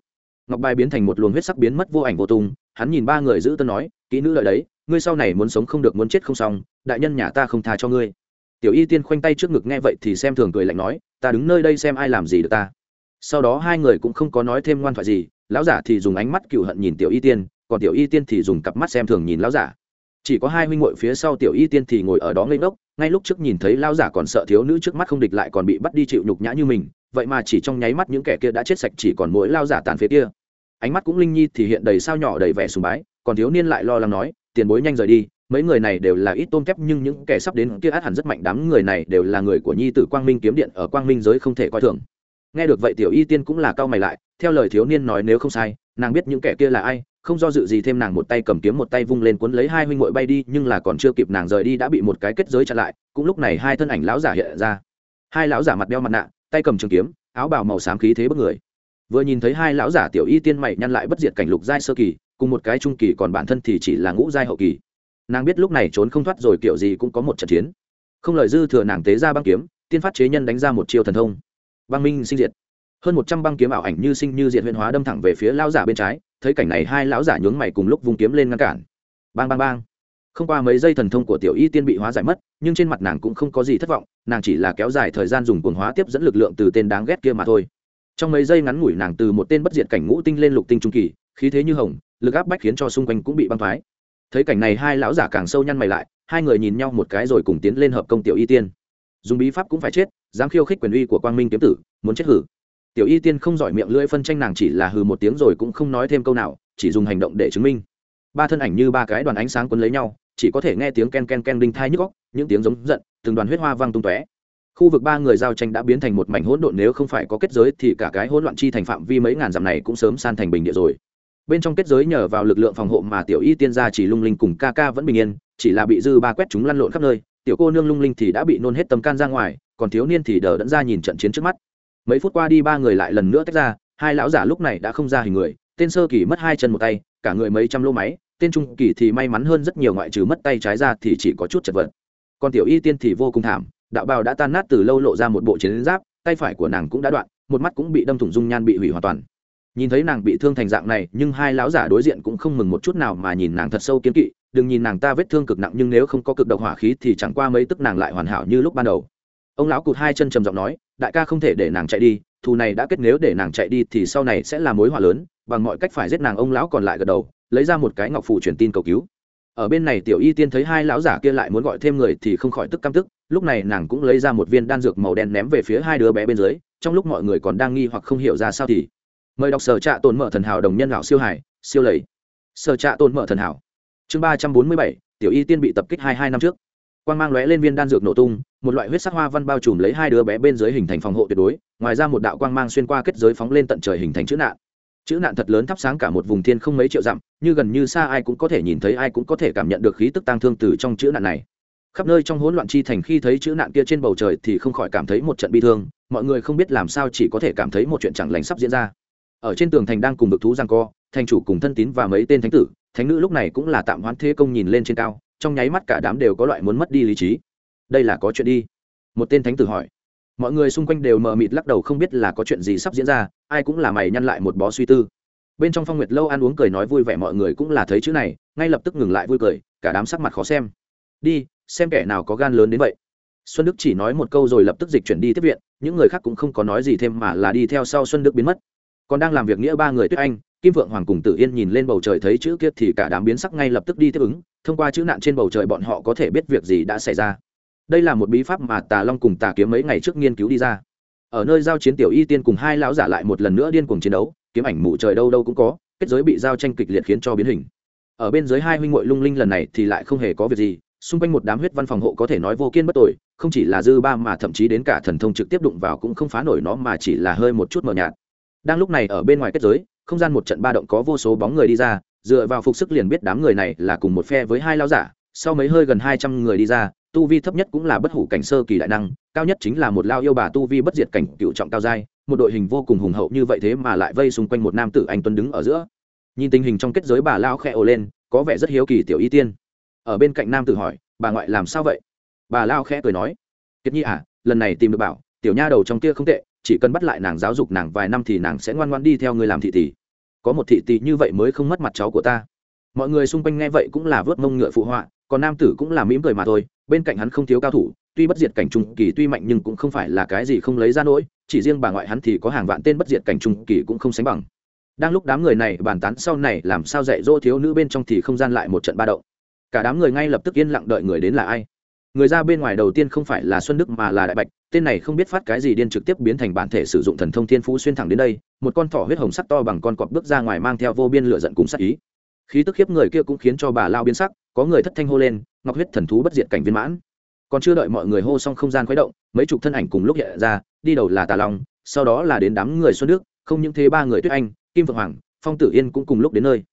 Speaker 1: ngọc bài biến thành một luồng huyết sắc biến mất vô ảnh vô tung, hắn nhìn ba người giữ tân nói, kỹ nữ lợi đấy, ngươi sau này muốn sống không được muốn chết không xong, đại nhân nhà ta không tha cho ngươi. Tiểu y tiên khoanh tay trước ngực nghe vậy thì xem thường cười lạnh nói, ta đứng nơi đây xem ai làm gì được ta. Sau đó hai người cũng không có nói thêm ngoan thoại gì, lão giả thì dùng ánh mắt cựu hận nhìn tiểu y tiên, còn tiểu y tiên thì dùng cặp mắt xem thường nhìn lão giả. Chỉ có hai huynh muội phía sau tiểu y tiên thì ngồi ở đó ngây ngốc, ngay lúc trước nhìn thấy lão giả còn sợ thiếu nữ trước mắt không địch lại còn bị bắt đi chịu nhục nhã như mình vậy mà chỉ trong nháy mắt những kẻ kia đã chết sạch chỉ còn mỗi lao giả tàn phía kia. Ánh mắt cũng linh nhi thì hiện đầy sao nhỏ đầy vẻ sùng bái, còn thiếu niên lại lo lắng nói, tiền bối nhanh rời đi, mấy người này đều là ít tôm kép nhưng những kẻ sắp đến kia át hẳn rất mạnh, đám người này đều là người của nhi tử quang minh kiếm điện, ở quang minh giới không thể coi thường. Nghe được vậy tiểu y tiên cũng là cao mày lại, theo lời thiếu niên nói nếu không sai, nàng biết những kẻ kia là ai, không do dự gì thêm nàng một tay cầm kiếm một tay vung lên cuốn lấy hai huynh muội bay đi, nhưng là còn chưa kịp nàng rời đi đã bị một cái kết giới chặn lại, cũng lúc này hai thân ảnh lão giả hiện ra. Hai lão giả mặt đeo mặt nạ tay cầm trường kiếm, áo bào màu xám khí thế bất người. Vừa nhìn thấy hai lão giả tiểu y tiên mày nhăn lại bất diệt cảnh lục giai sơ kỳ, cùng một cái trung kỳ còn bản thân thì chỉ là ngũ giai hậu kỳ. Nàng biết lúc này trốn không thoát rồi kiểu gì cũng có một trận chiến. Không lời dư thừa nàng tế ra băng kiếm, tiên phát chế nhân đánh ra một chiêu thần thông. Băng minh sinh diệt. Hơn một trăm băng kiếm ảo ảnh như sinh như diệt huyền hóa đâm thẳng về phía lão giả bên trái, thấy cảnh này hai lão giả nhướng mày cùng lúc vung kiếm lên ngăn cản. Bang bang bang không qua mấy giây thần thông của tiểu y tiên bị hóa giải mất, nhưng trên mặt nàng cũng không có gì thất vọng, nàng chỉ là kéo dài thời gian dùng cuồng hóa tiếp dẫn lực lượng từ tên đáng ghét kia mà thôi. Trong mấy giây ngắn ngủi nàng từ một tên bất diệt cảnh ngũ tinh lên lục tinh trung kỳ, khí thế như hồng, lực áp bách khiến cho xung quanh cũng bị băng thoái. Thấy cảnh này hai lão giả càng sâu nhăn mày lại, hai người nhìn nhau một cái rồi cùng tiến lên hợp công tiểu y tiên. Dùng bí pháp cũng phải chết, dám khiêu khích quyền uy của quang minh kiếm tử, muốn chết hử. Tiểu y tiên không giỏi miệng lưỡi phân tranh nàng chỉ là hừ một tiếng rồi cũng không nói thêm câu nào, chỉ dùng hành động để chứng minh. Ba thân ảnh như ba cái đoàn ánh sáng quấn lấy nhau chỉ có thể nghe tiếng ken ken ken đinh thai nhức góc, những tiếng giống giận, từng đoàn huyết hoa văng tung tóe. Khu vực ba người giao tranh đã biến thành một mảnh hỗn độn, nếu không phải có kết giới thì cả cái hỗn loạn chi thành phạm vi mấy ngàn dặm này cũng sớm san thành bình địa rồi. Bên trong kết giới nhờ vào lực lượng phòng hộ mà tiểu y tiên gia chỉ lung linh cùng ca ca vẫn bình yên, chỉ là bị dư ba quét chúng lăn lộn khắp nơi, tiểu cô nương lung linh thì đã bị nôn hết tầm can ra ngoài, còn thiếu niên thì đờ đẫn ra nhìn trận chiến trước mắt. Mấy phút qua đi ba người lại lần nữa tách ra, hai lão giả lúc này đã không ra hình người, tên sơ kỳ mất hai chân một tay, cả người mấy trăm lô máy tên trung kỳ thì may mắn hơn rất nhiều ngoại trừ mất tay trái ra thì chỉ có chút chật vật. Còn tiểu y tiên thì vô cùng thảm, đạo bào đã tan nát từ lâu lộ ra một bộ chiến giáp, tay phải của nàng cũng đã đoạn, một mắt cũng bị đâm thủng dung nhan bị hủy hoàn toàn. Nhìn thấy nàng bị thương thành dạng này, nhưng hai lão giả đối diện cũng không mừng một chút nào mà nhìn nàng thật sâu kiến kỵ, đừng nhìn nàng ta vết thương cực nặng nhưng nếu không có cực độc hỏa khí thì chẳng qua mấy tức nàng lại hoàn hảo như lúc ban đầu. Ông lão cụt hai chân trầm giọng nói, đại ca không thể để nàng chạy đi, thù này đã kết nếu để nàng chạy đi thì sau này sẽ là mối họa lớn, bằng mọi cách phải giết nàng. Ông lão còn lại gật đầu lấy ra một cái ngọc phù truyền tin cầu cứu. Ở bên này tiểu y tiên thấy hai lão giả kia lại muốn gọi thêm người thì không khỏi tức căm tức, lúc này nàng cũng lấy ra một viên đan dược màu đen ném về phía hai đứa bé bên dưới, trong lúc mọi người còn đang nghi hoặc không hiểu ra sao thì. Mời đọc sở trạ tồn mở thần hảo đồng nhân lão siêu hải, siêu lầy. Sở trạ tồn mở thần hảo. Chương ba trăm bốn mươi bảy, tiểu y tiên bị tập kích hai hai năm trước. Quan g mang lóe lên viên đan dược nổ tung, một loại huyết sắc hoa văn bao trùm lấy hai đứa bé bên dưới hình thành phòng hộ tuyệt đối, ngoài ra một đạo quang mang xuyên qua kết giới phóng lên tận trời hình thành chữ nạn chữ nạn thật lớn thắp sáng cả một vùng thiên không mấy triệu dặm, như gần như xa ai cũng có thể nhìn thấy, ai cũng có thể cảm nhận được khí tức tăng thương từ trong chữ nạn này. Khắp nơi trong hỗn loạn chi thành khi thấy chữ nạn kia trên bầu trời thì không khỏi cảm thấy một trận bi thương, mọi người không biết làm sao chỉ có thể cảm thấy một chuyện chẳng lành sắp diễn ra. Ở trên tường thành đang cùng được thú giang co, thành chủ cùng thân tín và mấy tên thánh tử, thánh nữ lúc này cũng là tạm hoãn thế công nhìn lên trên cao, trong nháy mắt cả đám đều có loại muốn mất đi lý trí. Đây là có chuyện đi. Một tên thánh tử hỏi. Mọi người xung quanh đều mờ mịt lắc đầu không biết là có chuyện gì sắp diễn ra ai cũng là mày nhăn lại một bó suy tư. Bên trong phong nguyệt lâu ăn uống cười nói vui vẻ mọi người cũng là thấy chữ này, ngay lập tức ngừng lại vui cười, cả đám sắc mặt khó xem. Đi, xem kẻ nào có gan lớn đến vậy. Xuân đức chỉ nói một câu rồi lập tức dịch chuyển đi tiếp viện, những người khác cũng không có nói gì thêm mà là đi theo sau xuân đức biến mất. Còn đang làm việc nghĩa ba người tuyết anh, kim vượng hoàng cùng tử yên nhìn lên bầu trời thấy chữ kia thì cả đám biến sắc ngay lập tức đi tiếp ứng, thông qua chữ nạn trên bầu trời bọn họ có thể biết việc gì đã xảy ra. Đây là một bí pháp mà tà long cùng tà kiếm mấy ngày trước nghiên cứu đi ra ở nơi giao chiến tiểu y tiên cùng hai lão giả lại một lần nữa điên cuồng chiến đấu, kiếm ảnh mù trời đâu đâu cũng có, kết giới bị giao tranh kịch liệt khiến cho biến hình. Ở bên dưới hai huynh ngội lung linh lần này thì lại không hề có việc gì, xung quanh một đám huyết văn phòng hộ có thể nói vô kiên bất tội không chỉ là dư ba mà thậm chí đến cả thần thông trực tiếp đụng vào cũng không phá nổi nó mà chỉ là hơi một chút mờ nhạt. Đang lúc này ở bên ngoài kết giới, không gian một trận ba động có vô số bóng người đi ra, dựa vào phục sức liền biết đám người này là cùng một phe với hai lao giả, sau mấy hơi gần hai trăm người đi ra, tu vi thấp nhất cũng là bất hủ cảnh sơ kỳ đại năng cao nhất chính là một lao yêu bà tu vi bất diệt cảnh cựu trọng cao giai, một đội hình vô cùng hùng hậu như vậy thế mà lại vây xung quanh một nam tử anh tuấn đứng ở giữa. Nhìn tình hình trong kết giới bà lao khẽ ồ lên, có vẻ rất hiếu kỳ tiểu y tiên. Ở bên cạnh nam tử hỏi, bà ngoại làm sao vậy? Bà lao khẽ cười nói, kiệt nhi à lần này tìm được bảo, tiểu nha đầu trong kia không tệ, chỉ cần bắt lại nàng giáo dục nàng vài năm thì nàng sẽ ngoan ngoan đi theo người làm thị tỷ. Có một thị tỷ như vậy mới không mất mặt cháu của ta. Mọi người xung quanh nghe vậy cũng là vớt mông ngựa phụ họa, còn nam tử cũng là mỉm cười mà thôi, bên cạnh hắn không thiếu cao thủ tuy bất diệt cảnh trung kỳ tuy mạnh nhưng cũng không phải là cái gì không lấy ra nỗi, chỉ riêng bà ngoại hắn thì có hàng vạn tên bất diệt cảnh trung kỳ cũng không sánh bằng. Đang lúc đám người này bàn tán sau này làm sao dạy dỗ thiếu nữ bên trong thì không gian lại một trận ba động. Cả đám người ngay lập tức yên lặng đợi người đến là ai? Người ra bên ngoài đầu tiên không phải là xuân đức mà là đại bạch, tên này không biết phát cái gì điên trực tiếp biến thành bản thể sử dụng thần thông thiên phú xuyên thẳng đến đây, một con thỏ huyết hồng sắc to bằng con cọp bước ra ngoài mang theo vô biên lửa giận cùng sắc ý. Khí tức khiếp người kia cũng khiến cho bà lao biến sắc, có người thất thanh hô lên, ngọc huyết thần thú bất diệt cảnh viên mãn còn chưa đợi mọi người hô xong không gian khuấy động, mấy chục thân ảnh cùng lúc hiện ra, đi đầu là tà long, sau đó là đến đám người xuân đức, không những thế ba người tuyết anh, kim vượng hoàng, phong tử yên cũng cùng lúc đến nơi.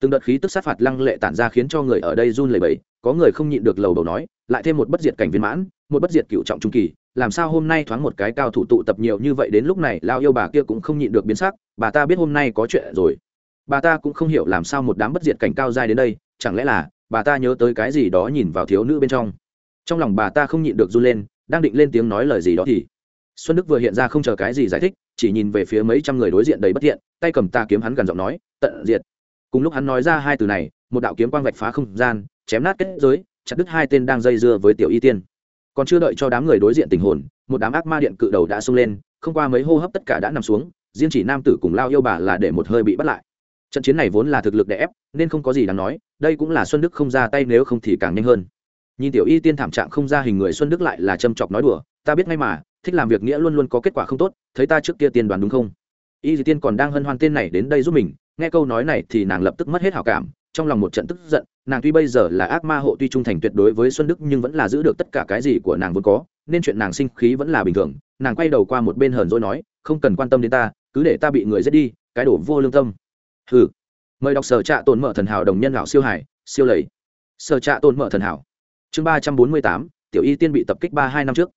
Speaker 1: Từng đợt khí tức sát phạt lăng lệ tản ra khiến cho người ở đây run lẩy bẩy, có người không nhịn được lầu đầu nói, lại thêm một bất diệt cảnh viên mãn, một bất diệt cựu trọng trung kỳ, làm sao hôm nay thoáng một cái cao thủ tụ tập nhiều như vậy đến lúc này, lao yêu bà kia cũng không nhịn được biến sắc, bà ta biết hôm nay có chuyện rồi. Bà ta cũng không hiểu làm sao một đám bất diệt cảnh cao dai đến đây, chẳng lẽ là bà ta nhớ tới cái gì đó nhìn vào thiếu nữ bên trong trong lòng bà ta không nhịn được run lên, đang định lên tiếng nói lời gì đó thì xuân đức vừa hiện ra không chờ cái gì giải thích, chỉ nhìn về phía mấy trăm người đối diện đầy bất thiện, tay cầm ta kiếm hắn gần giọng nói, tận diệt. Cùng lúc hắn nói ra hai từ này, một đạo kiếm quang vạch phá không gian, chém nát kết giới, chặt đứt hai tên đang dây dưa với tiểu y tiên. Còn chưa đợi cho đám người đối diện tình hồn, một đám ác ma điện cự đầu đã xông lên, không qua mấy hô hấp tất cả đã nằm xuống, riêng chỉ nam tử cùng lao yêu bà là để một hơi bị bắt lại. Trận chiến này vốn là thực lực đè ép, nên không có gì đáng nói, đây cũng là xuân đức không ra tay nếu không thì càng nhanh hơn nhìn tiểu y tiên thảm trạng không ra hình người xuân đức lại là châm chọc nói đùa, ta biết ngay mà, thích làm việc nghĩa luôn luôn có kết quả không tốt, thấy ta trước kia tiên đoàn đúng không? Y dì tiên còn đang hân hoan tên này đến đây giúp mình, nghe câu nói này thì nàng lập tức mất hết hảo cảm, trong lòng một trận tức giận, nàng tuy bây giờ là ác ma hộ tuy trung thành tuyệt đối với xuân đức nhưng vẫn là giữ được tất cả cái gì của nàng vốn có, nên chuyện nàng sinh khí vẫn là bình thường, nàng quay đầu qua một bên hờn rồi nói, không cần quan tâm đến ta, cứ để ta bị người giết đi, cái đổ vô lương tâm. Ừ mời đọc sở trạ tồn mở thần hảo đồng nhân lão siêu hải, siêu lầy. Sở trạ tồn mở thần hảo chương ba trăm bốn mươi tám, tiểu y tiên bị tập kích ba hai năm trước.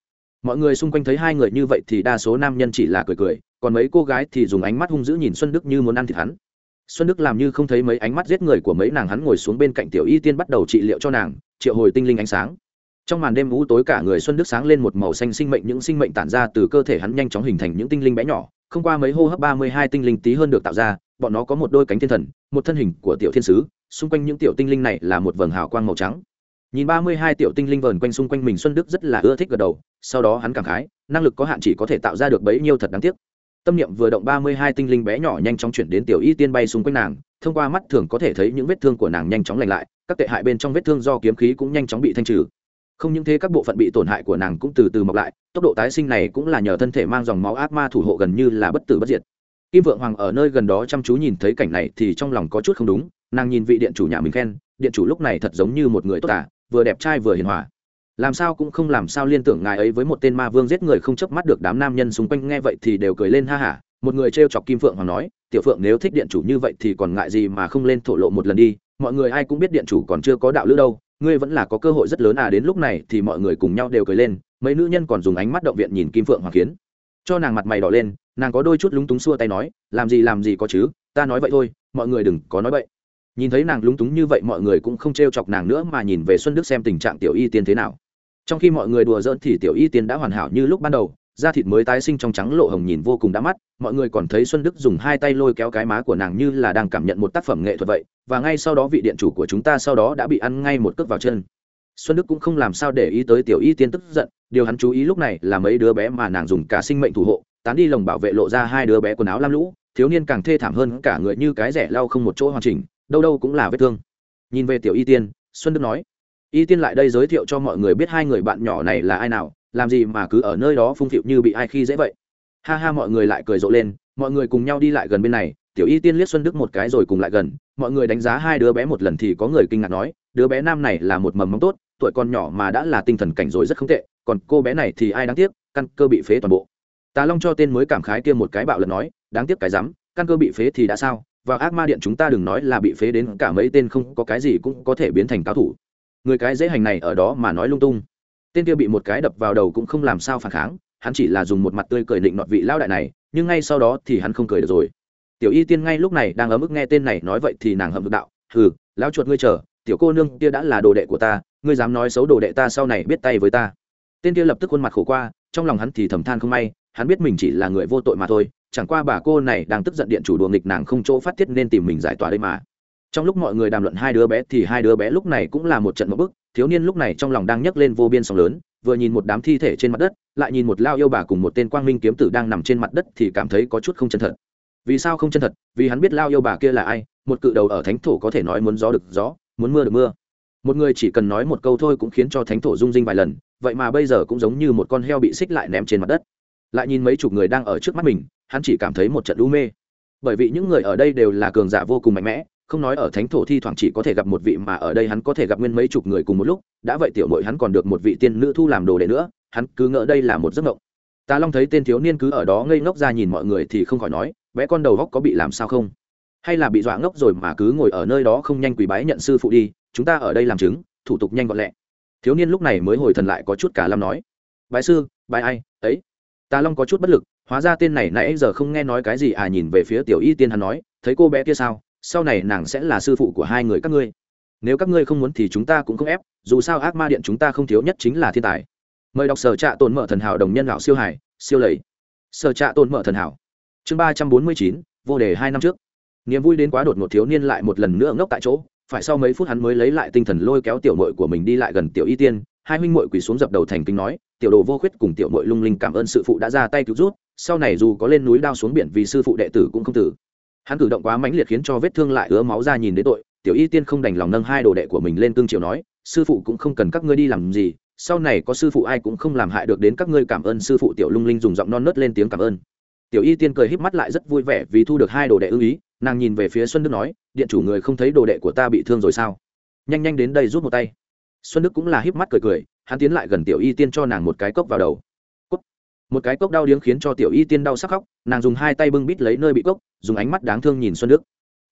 Speaker 1: Mọi người xung quanh thấy hai người như vậy thì đa số nam nhân chỉ là cười cười, còn mấy cô gái thì dùng ánh mắt hung dữ nhìn xuân đức như muốn ăn thịt hắn. Xuân đức làm như không thấy mấy ánh mắt giết người của mấy nàng, hắn ngồi xuống bên cạnh tiểu y tiên bắt đầu trị liệu cho nàng, triệu hồi tinh linh ánh sáng. Trong màn đêm u tối cả người xuân đức sáng lên một màu xanh sinh mệnh, những sinh mệnh tản ra từ cơ thể hắn nhanh chóng hình thành những tinh linh bé nhỏ, không qua mấy hô hấp ba mươi hai tinh linh tí hơn được tạo ra, bọn nó có một đôi cánh thiên thần, một thân hình của tiểu thiên sứ, xung quanh những tiểu tinh linh này là một vầng hào quang màu trắng nhìn ba mươi hai tiểu tinh linh vờn quanh xung quanh mình, xuân đức rất là ưa thích gật đầu, sau đó hắn cảm khái, năng lực có hạn chỉ có thể tạo ra được bấy nhiêu thật đáng tiếc. Tâm niệm vừa động, ba mươi hai tinh linh bé nhỏ nhanh chóng chuyển đến tiểu y tiên bay xung quanh nàng, thông qua mắt thường có thể thấy những vết thương của nàng nhanh chóng lành lại, các tệ hại bên trong vết thương do kiếm khí cũng nhanh chóng bị thanh trừ. Không những thế, các bộ phận bị tổn hại của nàng cũng từ từ mọc lại, tốc độ tái sinh này cũng là nhờ thân thể mang dòng máu ác ma thủ hộ gần như là bất tử bất diệt. Kim vượng hoàng ở nơi gần đó chăm chú nhìn thấy cảnh này thì trong lòng có chút không đúng, nàng nhìn vị điện chủ nhà mình khen, điện chủ lúc này thật giống như một người tốt cả vừa đẹp trai vừa hiền hòa. Làm sao cũng không làm sao liên tưởng ngài ấy với một tên ma vương giết người không chớp mắt được đám nam nhân xung quanh nghe vậy thì đều cười lên ha hả. Một người t chọc kim phượng hoàng nói, tiểu phượng, nếu thích điện chủ như vậy thì còn ngại gì mà không lên thổ lộ một lần đi. Mọi người ai cũng biết điện chủ còn chưa có đạo lữ đâu, ngươi vẫn là có cơ hội rất lớn à. Đến lúc này thì mọi người cùng nhau đều cười lên, mấy nữ nhân còn dùng ánh mắt động viện nhìn kim phượng hoàng khiến cho nàng mặt mày đỏ lên, nàng có đôi chút lúng túng xua tay nói, làm gì làm gì có chứ, ta nói vậy thôi, mọi người đừng có nói vậy nhìn thấy nàng lúng túng như vậy mọi người cũng không t chọc nàng nữa mà nhìn về xuân đức xem tình trạng tiểu y tiên thế nào. Trong khi mọi người đùa giỡn thì tiểu y tiên đã hoàn hảo như lúc ban đầu, da thịt mới tái sinh trong trắng lộ hồng nhìn vô cùng đã mắt, mọi người còn thấy xuân đức dùng hai tay lôi kéo cái má của nàng như là đang cảm nhận một tác phẩm nghệ thuật vậy, và ngay sau đó vị điện chủ của chúng ta sau đó đã bị ăn ngay một cước vào chân. Xuân đức cũng không làm sao để ý tới tiểu y tiên tức giận, điều hắn chú ý lúc này là mấy đứa bé mà nàng dùng cả sinh mệnh thủ hộ, tán đi lồng bảo vệ lộ ra hai đứa bé quần áo lam lũ, thiếu niên càng thê thảm hơn cả người như cái rẻ lau không một chỗ hoàn chỉnh đâu đâu cũng là vết thương. Nhìn về tiểu y tiên, xuân đức nói, y tiên lại đây giới thiệu cho mọi người biết hai người bạn nhỏ này là ai nào, làm gì mà cứ ở nơi đó phung phịu như bị ai khi dễ vậy. Ha ha, mọi người lại cười rộ lên, mọi người cùng nhau đi lại gần bên này, tiểu y tiên liếc xuân đức một cái rồi cùng lại gần, mọi người đánh giá hai đứa bé một lần thì có người kinh ngạc nói, đứa bé nam này là một mầm móng tốt, tuổi còn nhỏ mà đã là tinh thần cảnh rồi rất không tệ, còn cô bé này thì ai đáng tiếc, căn cơ bị phế toàn bộ. Tà long cho tên mới cảm khái kia một cái bạo lần nói, đáng tiếc cái rắm, căn cơ bị phế thì đã sao? Vào ác ma điện chúng ta đừng nói là bị phế đến cả mấy tên không có cái gì cũng có thể biến thành cao thủ. Người cái dễ hành này ở đó mà nói lung tung. Tên kia bị một cái đập vào đầu cũng không làm sao phản kháng, hắn chỉ là dùng một mặt tươi cười định nọt vị lao đại này, nhưng ngay sau đó thì hắn không cười được rồi. Tiểu y tiên ngay lúc này đang ở mức nghe tên này nói vậy thì nàng hậm được đạo, hừ, lão chuột ngươi chờ, tiểu cô nương kia đã là đồ đệ của ta, ngươi dám nói xấu đồ đệ ta sau này biết tay với ta. Tên kia lập tức khuôn mặt khổ qua, trong lòng hắn thì thầm than không may, hắn biết mình chỉ là người vô tội mà thôi chẳng qua bà cô này đang tức giận điện chủ đùa nghịch nàng không chỗ phát tiết nên tìm mình giải tỏa đây mà. Trong lúc mọi người đàm luận hai đứa bé thì hai đứa bé lúc này cũng là một trận một bức, thiếu niên lúc này trong lòng đang nhấc lên vô biên sóng lớn, vừa nhìn một đám thi thể trên mặt đất, lại nhìn một lao yêu bà cùng một tên quang minh kiếm tử đang nằm trên mặt đất thì cảm thấy có chút không chân thật. Vì sao không chân thật? Vì hắn biết lao yêu bà kia là ai, một cự đầu ở thánh thổ có thể nói muốn gió được gió, muốn mưa được mưa. Một người chỉ cần nói một câu thôi cũng khiến cho thánh thổ rung rinh vài lần, vậy mà bây giờ cũng giống như một con heo bị xích lại ném trên mặt đất. Lại nhìn mấy chục người đang ở trước mắt mình hắn chỉ cảm thấy một trận u mê. Bởi vì những người ở đây đều là cường giả vô cùng mạnh mẽ, không nói ở thánh thổ thi thoảng chỉ có thể gặp một vị mà ở đây hắn có thể gặp nguyên mấy chục người cùng một lúc, đã vậy tiểu mội hắn còn được một vị tiên nữ thu làm đồ đệ nữa, hắn cứ ngỡ đây là một giấc mộng. Ta long thấy tên thiếu niên cứ ở đó ngây ngốc ra nhìn mọi người thì không khỏi nói, bé con đầu góc có bị làm sao không? Hay là bị dọa ngốc rồi mà cứ ngồi ở nơi đó không nhanh quỳ bái nhận sư phụ đi, chúng ta ở đây làm chứng, thủ tục nhanh gọn lẹ. Thiếu niên lúc này mới hồi thần lại có chút cả lâm nói, bái sư, bái ai, ấy. Ta long có chút bất lực hóa ra tên này nãy giờ không nghe nói cái gì à nhìn về phía tiểu y tiên hắn nói, thấy cô bé kia sao? Sau này nàng sẽ là sư phụ của hai người các ngươi. Nếu các ngươi không muốn thì chúng ta cũng không ép, dù sao ác ma điện chúng ta không thiếu nhất chính là thiên tài. Mời đọc sở trạ tồn mở thần hảo đồng nhân lão siêu hải, siêu lầy. Sở trạ tồn mở thần hảo, chương ba trăm bốn mươi chín, vô đề hai năm trước. Niềm vui đến quá đột ngột thiếu niên lại một lần nữa ngốc tại chỗ, phải sau mấy phút hắn mới lấy lại tinh thần lôi kéo tiểu mội của mình đi lại gần tiểu y tiên, hai huynh mội quỳ xuống dập đầu thành kính nói, tiểu đồ vô khuyết cùng tiểu mội lung linh cảm ơn sư phụ đã ra tay cứu rút sau này dù có lên núi đao xuống biển vì sư phụ đệ tử cũng không tử. Hắn cử động quá mãnh liệt khiến cho vết thương lại ứa máu ra nhìn đến tội. Tiểu y tiên không đành lòng nâng hai đồ đệ của mình lên cương triều nói, sư phụ cũng không cần các ngươi đi làm gì, sau này có sư phụ ai cũng không làm hại được đến các ngươi cảm ơn sư phụ tiểu lung linh dùng giọng non nớt lên tiếng cảm ơn. Tiểu y tiên cười híp mắt lại rất vui vẻ vì thu được hai đồ đệ ưng ý, nàng nhìn về phía xuân đức nói, điện chủ người không thấy đồ đệ của ta bị thương rồi sao? Nhanh nhanh đến đây rút một tay. Xuân đức cũng là híp mắt cười cười, hắn tiến lại gần tiểu y tiên cho nàng một cái cốc vào đầu một cái cốc đau điếng khiến cho tiểu y tiên đau sắc khóc, nàng dùng hai tay bưng bít lấy nơi bị cốc, dùng ánh mắt đáng thương nhìn xuân đức.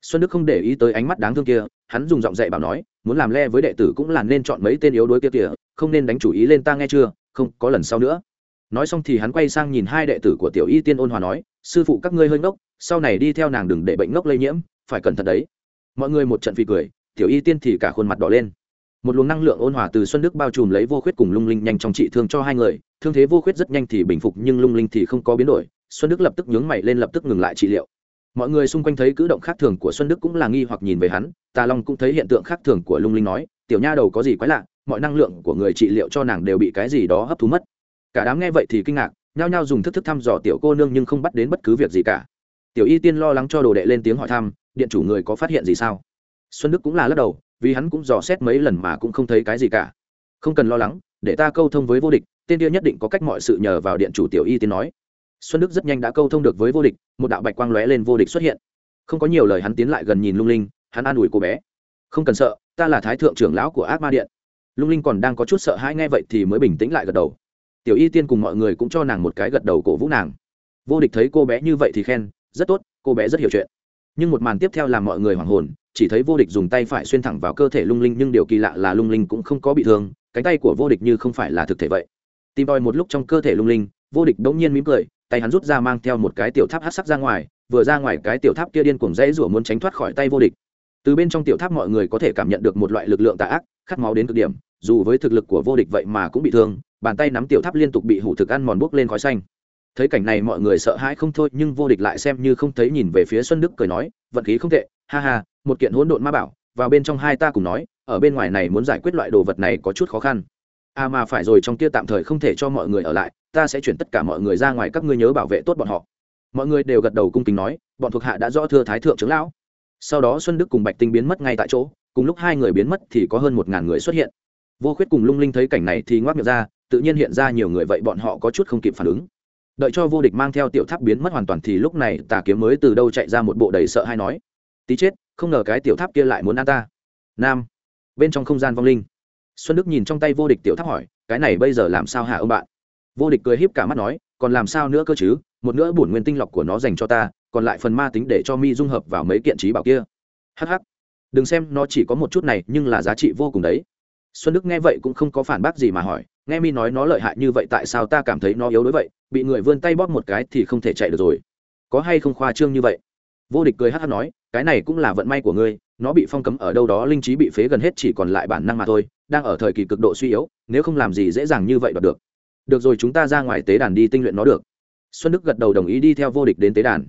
Speaker 1: Xuân đức không để ý tới ánh mắt đáng thương kia, hắn dùng giọng dạy bảo nói, muốn làm le với đệ tử cũng là nên chọn mấy tên yếu đuối kia kìa, không nên đánh chủ ý lên ta nghe chưa, không có lần sau nữa. Nói xong thì hắn quay sang nhìn hai đệ tử của tiểu y tiên ôn hòa nói, sư phụ các ngươi hơi ngốc, sau này đi theo nàng đừng để bệnh ngốc lây nhiễm, phải cẩn thận đấy. Mọi người một trận phì cười, tiểu y tiên thì cả khuôn mặt đỏ lên một luồng năng lượng ôn hòa từ xuân đức bao trùm lấy vô khuyết cùng lung linh nhanh trong trị thương cho hai người. Thương thế vô khuyết rất nhanh thì bình phục nhưng lung linh thì không có biến đổi. Xuân đức lập tức nhướng mày lên lập tức ngừng lại trị liệu. Mọi người xung quanh thấy cử động khác thường của xuân đức cũng là nghi hoặc nhìn về hắn. Tà long cũng thấy hiện tượng khác thường của lung linh nói, tiểu nha đầu có gì quái lạ? Mọi năng lượng của người trị liệu cho nàng đều bị cái gì đó hấp thu mất. Cả đám nghe vậy thì kinh ngạc, nhao nhao dùng thức thức thăm dò tiểu cô nương nhưng không bắt đến bất cứ việc gì cả. Tiểu y tiên lo lắng cho đồ đệ lên tiếng hỏi thăm, điện chủ người có phát hiện gì sao? Xuân đức cũng là lắc đầu vì hắn cũng dò xét mấy lần mà cũng không thấy cái gì cả. Không cần lo lắng, để ta câu thông với vô địch, tên kia nhất định có cách mọi sự nhờ vào điện chủ tiểu y tiên nói. Xuân đức rất nhanh đã câu thông được với vô địch, một đạo bạch quang lóe lên vô địch xuất hiện. Không có nhiều lời hắn tiến lại gần nhìn lung linh, hắn an ủi cô bé. Không cần sợ, ta là thái thượng trưởng lão của ác ma điện. Lung linh còn đang có chút sợ hãi nghe vậy thì mới bình tĩnh lại gật đầu. Tiểu y tiên cùng mọi người cũng cho nàng một cái gật đầu cổ vũ nàng. Vô địch thấy cô bé như vậy thì khen, rất tốt, cô bé rất hiểu chuyện. Nhưng một màn tiếp theo làm mọi người hoảng hồn chỉ thấy vô địch dùng tay phải xuyên thẳng vào cơ thể lung linh, nhưng điều kỳ lạ là lung linh cũng không có bị thương, cánh tay của vô địch như không phải là thực thể vậy. Tìm tòi một lúc trong cơ thể lung linh, vô địch bỗng nhiên mỉm cười, tay hắn rút ra mang theo một cái tiểu tháp hát sắc ra ngoài, vừa ra ngoài cái tiểu tháp kia điên cuồng dãy rủa muốn tránh thoát khỏi tay vô địch. Từ bên trong tiểu tháp mọi người có thể cảm nhận được một loại lực lượng tà ác, khát máu đến cực điểm, dù với thực lực của vô địch vậy mà cũng bị thương, bàn tay nắm tiểu tháp liên tục bị hủ thực ăn mòn bốc lên khói xanh. Thấy cảnh này mọi người sợ hãi không thôi, nhưng vô địch lại xem như không thấy nhìn về phía xuân đức cười nói, vận khí không tệ, ha ha một kiện hỗn độn ma bảo, vào bên trong hai ta cùng nói, ở bên ngoài này muốn giải quyết loại đồ vật này có chút khó khăn. À mà phải rồi, trong kia tạm thời không thể cho mọi người ở lại, ta sẽ chuyển tất cả mọi người ra ngoài, các ngươi nhớ bảo vệ tốt bọn họ. Mọi người đều gật đầu cung kính nói, bọn thuộc hạ đã rõ thưa thái thượng trưởng lão. Sau đó xuân đức cùng bạch tinh biến mất ngay tại chỗ, cùng lúc hai người biến mất thì có hơn một ngàn người xuất hiện. Vô khuyết cùng lung linh thấy cảnh này thì ngoác miệng ra, tự nhiên hiện ra nhiều người vậy bọn họ có chút không kịp phản ứng. Đợi cho vô địch mang theo tiểu tháp biến mất hoàn toàn thì lúc này tà kiếm mới từ đâu chạy ra một bộ đầy sợ hay nói, tí chết không ngờ cái tiểu tháp kia lại muốn ăn ta. Nam, bên trong không gian vong linh. Xuân đức nhìn trong tay vô địch tiểu tháp hỏi, cái này bây giờ làm sao hả ông bạn? Vô địch cười híp cả mắt nói, còn làm sao nữa cơ chứ? Một nữa bổn nguyên tinh lọc của nó dành cho ta, còn lại phần ma tính để cho mi dung hợp vào mấy kiện trí bảo kia. Hh đừng xem nó chỉ có một chút này, nhưng là giá trị vô cùng đấy. Xuân đức nghe vậy cũng không có phản bác gì mà hỏi, nghe mi nói nó lợi hại như vậy tại sao ta cảm thấy nó yếu đối vậy? Bị người vươn tay bóp một cái thì không thể chạy được rồi. Có hay không khoa trương như vậy? Vô địch cười hát hát nói cái này cũng là vận may của ngươi, nó bị phong cấm ở đâu đó, linh trí bị phế gần hết chỉ còn lại bản năng mà thôi, đang ở thời kỳ cực độ suy yếu, nếu không làm gì dễ dàng như vậy đoạt được. Được rồi, chúng ta ra ngoài tế đàn đi tinh luyện nó được. Xuân đức gật đầu đồng ý đi theo vô địch đến tế đàn.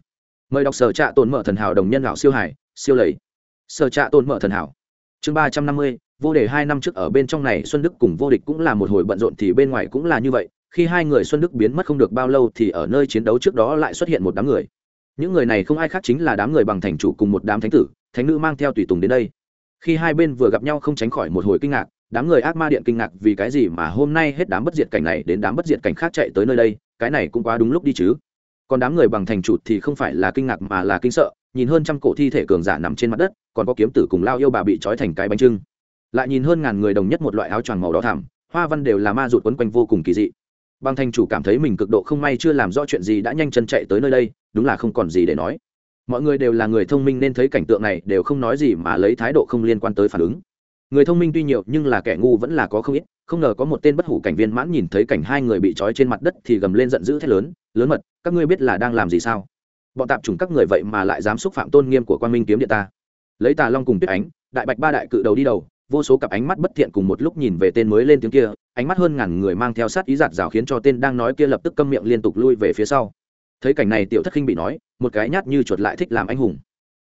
Speaker 1: Mời đọc sở trạ tồn mở thần hảo đồng nhân lão siêu hải, siêu lầy. Sở trạ tồn mở thần hảo. Chương ba trăm năm mươi, vô đề hai năm trước ở bên trong này, xuân đức cùng vô địch cũng là một hồi bận rộn thì bên ngoài cũng là như vậy. Khi hai người xuân đức biến mất không được bao lâu thì ở nơi chiến đấu trước đó lại xuất hiện một đám người những người này không ai khác chính là đám người bằng thành chủ cùng một đám thánh tử, thánh nữ mang theo tùy tùng đến đây. Khi hai bên vừa gặp nhau không tránh khỏi một hồi kinh ngạc, đám người ác ma điện kinh ngạc vì cái gì mà hôm nay hết đám bất diệt cảnh này đến đám bất diệt cảnh khác chạy tới nơi đây, cái này cũng quá đúng lúc đi chứ. Còn đám người bằng thành chủ thì không phải là kinh ngạc mà là kinh sợ, nhìn hơn trăm cổ thi thể cường giả nằm trên mặt đất, còn có kiếm tử cùng lao yêu bà bị trói thành cái bánh trưng. Lại nhìn hơn ngàn người đồng nhất một loại áo choàng màu đỏ thảm hoa văn đều là ma rụt quấn quanh vô cùng kỳ dị bằng thành chủ cảm thấy mình cực độ không may chưa làm rõ chuyện gì đã nhanh chân chạy tới nơi đây, đúng là không còn gì để nói. Mọi người đều là người thông minh nên thấy cảnh tượng này đều không nói gì mà lấy thái độ không liên quan tới phản ứng. Người thông minh tuy nhiều nhưng là kẻ ngu vẫn là có không ít, không ngờ có một tên bất hủ cảnh viên mãn nhìn thấy cảnh hai người bị trói trên mặt đất thì gầm lên giận dữ thét lớn lớn mật, các ngươi biết là đang làm gì sao? Bọn tạp chủng các người vậy mà lại dám xúc phạm tôn nghiêm của quan minh kiếm điện ta. Lấy tà long cùng tuyết ánh, đại bạch ba đại cự đầu đi đầu vô số cặp ánh mắt bất thiện cùng một lúc nhìn về tên mới lên tiếng kia, ánh mắt hơn ngàn người mang theo sát ý giạt rào khiến cho tên đang nói kia lập tức câm miệng liên tục lui về phía sau. Thấy cảnh này tiểu thất khinh bị nói, một cái nhát như chuột lại thích làm anh hùng.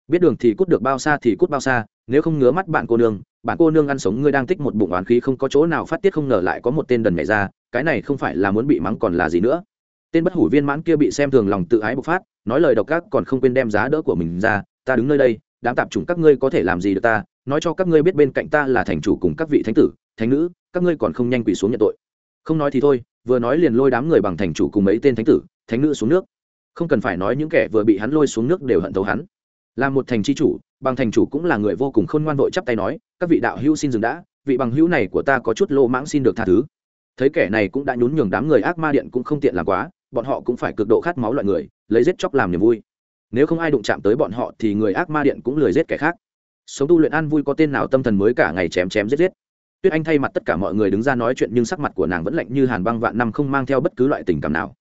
Speaker 1: Biết đường thì cút được bao xa thì cút bao xa, nếu không ngứa mắt bạn cô nương, bạn cô nương ăn sống ngươi đang tích một bụng oán khí không có chỗ nào phát tiết không ngờ lại có một tên đần nhảy ra, cái này không phải là muốn bị mắng còn là gì nữa. Tên bất hủ viên mãn kia bị xem thường lòng tự ái bộc phát, nói lời độc ác còn không quên đem giá đỡ của mình ra, ta đứng nơi đây, đám tạp chủng các ngươi có thể làm gì được ta nói cho các ngươi biết bên cạnh ta là thành chủ cùng các vị thánh tử, thánh nữ, các ngươi còn không nhanh quỳ xuống nhận tội. Không nói thì thôi, vừa nói liền lôi đám người bằng thành chủ cùng mấy tên thánh tử, thánh nữ xuống nước. Không cần phải nói những kẻ vừa bị hắn lôi xuống nước đều hận thấu hắn. Là một thành chi chủ, bằng thành chủ cũng là người vô cùng khôn ngoan vội chắp tay nói, các vị đạo hữu xin dừng đã, vị bằng hữu này của ta có chút lô mãng xin được tha thứ. Thấy kẻ này cũng đã nhún nhường đám người ác ma điện cũng không tiện làm quá, bọn họ cũng phải cực độ khát máu loại người, lấy giết chóc làm niềm vui. Nếu không ai đụng chạm tới bọn họ thì người ác ma điện cũng lười giết kẻ khác sống tu luyện an vui có tên nào tâm thần mới cả ngày chém chém giết giết. Tuyết anh thay mặt tất cả mọi người đứng ra nói chuyện nhưng sắc mặt của nàng vẫn lạnh như hàn băng vạn năm không mang theo bất cứ loại tình cảm nào.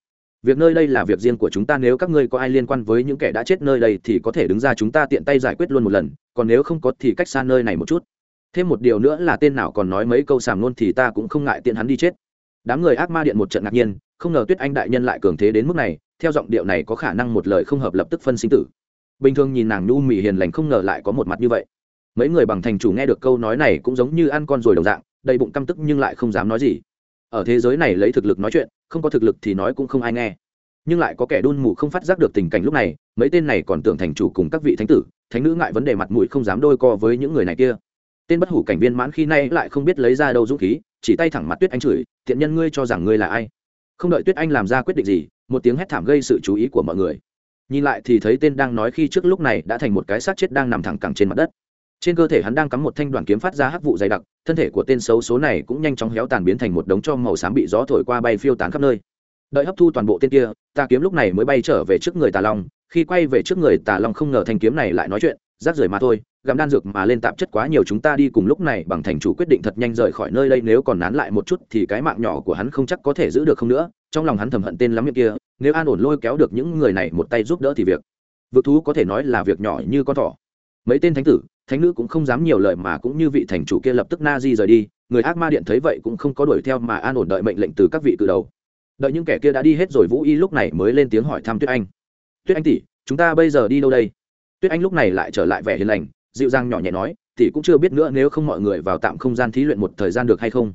Speaker 1: Việc nơi đây là việc riêng của chúng ta, nếu các ngươi có ai liên quan với những kẻ đã chết nơi đây thì có thể đứng ra chúng ta tiện tay giải quyết luôn một lần, còn nếu không có thì cách xa nơi này một chút. Thêm một điều nữa là tên nào còn nói mấy câu sàm luôn thì ta cũng không ngại tiện hắn đi chết. Đám người ác ma điện một trận ngạc nhiên, không ngờ tuyết anh đại nhân lại cường thế đến mức này, theo giọng điệu này có khả năng một lời không hợp lập tức phân sinh tử. Bình thường nhìn nàng nhu mì hiền lành không ngờ lại có một mặt như vậy mấy người bằng thành chủ nghe được câu nói này cũng giống như ăn con rồi đồng dạng, đầy bụng căm tức nhưng lại không dám nói gì. Ở thế giới này lấy thực lực nói chuyện, không có thực lực thì nói cũng không ai nghe. Nhưng lại có kẻ đun mù không phát giác được tình cảnh lúc này, mấy tên này còn tưởng thành chủ cùng các vị thánh tử, thánh nữ ngại vấn đề mặt mũi không dám đôi co với những người này kia. Tên bất hủ cảnh viên mãn khi nay lại không biết lấy ra đâu dũng khí, chỉ tay thẳng mặt tuyết anh chửi, thiện nhân ngươi cho rằng ngươi là ai? Không đợi tuyết anh làm ra quyết định gì, một tiếng hét thảm gây sự chú ý của mọi người. Nhìn lại thì thấy tên đang nói khi trước lúc này đã thành một cái xác chết đang nằm thẳng cẳng trên mặt đất trên cơ thể hắn đang cắm một thanh đoàn kiếm phát ra hắc vụ dày đặc, thân thể của tên xấu số này cũng nhanh chóng héo tàn biến thành một đống cho màu xám bị gió thổi qua bay phiêu tán khắp nơi. Đợi hấp thu toàn bộ tên kia, ta kiếm lúc này mới bay trở về trước người tà long, khi quay về trước người tà long không ngờ thanh kiếm này lại nói chuyện, rác rưởi mà thôi, gặm đan dược mà lên tạp chất quá nhiều chúng ta đi cùng lúc này bằng thành chủ quyết định thật nhanh rời khỏi nơi đây, nếu còn nán lại một chút thì cái mạng nhỏ của hắn không chắc có thể giữ được không nữa, trong lòng hắn thầm hận tên lắm miệng kia, nếu an ổn lôi kéo được những người này một tay giúp đỡ thì việc, vực thú có thể nói là việc nhỏ như con thỏ. Mấy tên thánh tử thánh nữ cũng không dám nhiều lời mà cũng như vị thành chủ kia lập tức na di rời đi, người ác ma điện thấy vậy cũng không có đuổi theo mà an ổn đợi mệnh lệnh từ các vị cự đầu. Đợi những kẻ kia đã đi hết rồi vũ y lúc này mới lên tiếng hỏi thăm tuyết anh. Tuyết anh tỷ, chúng ta bây giờ đi đâu đây? Tuyết anh lúc này lại trở lại vẻ hiền lành, dịu dàng nhỏ nhẹ nói, tỷ cũng chưa biết nữa nếu không mọi người vào tạm không gian thí luyện một thời gian được hay không?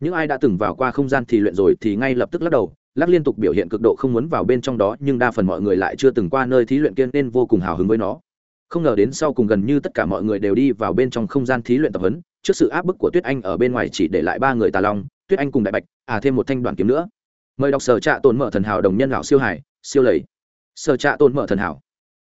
Speaker 1: Những ai đã từng vào qua không gian thí luyện rồi thì ngay lập tức lắc đầu, lắc liên tục biểu hiện cực độ không muốn vào bên trong đó, nhưng đa phần mọi người lại chưa từng qua nơi thí luyện kia nên vô cùng hào hứng với nó không ngờ đến sau cùng gần như tất cả mọi người đều đi vào bên trong không gian thí luyện tập huấn. Trước sự áp bức của tuyết anh ở bên ngoài chỉ để lại ba người tà long, tuyết anh cùng đại bạch à thêm một thanh đoàn kiếm nữa. Mời đọc sở trạ tồn mở thần hảo đồng nhân lão siêu hải, siêu lầy. Sở trạ tồn mở thần hảo.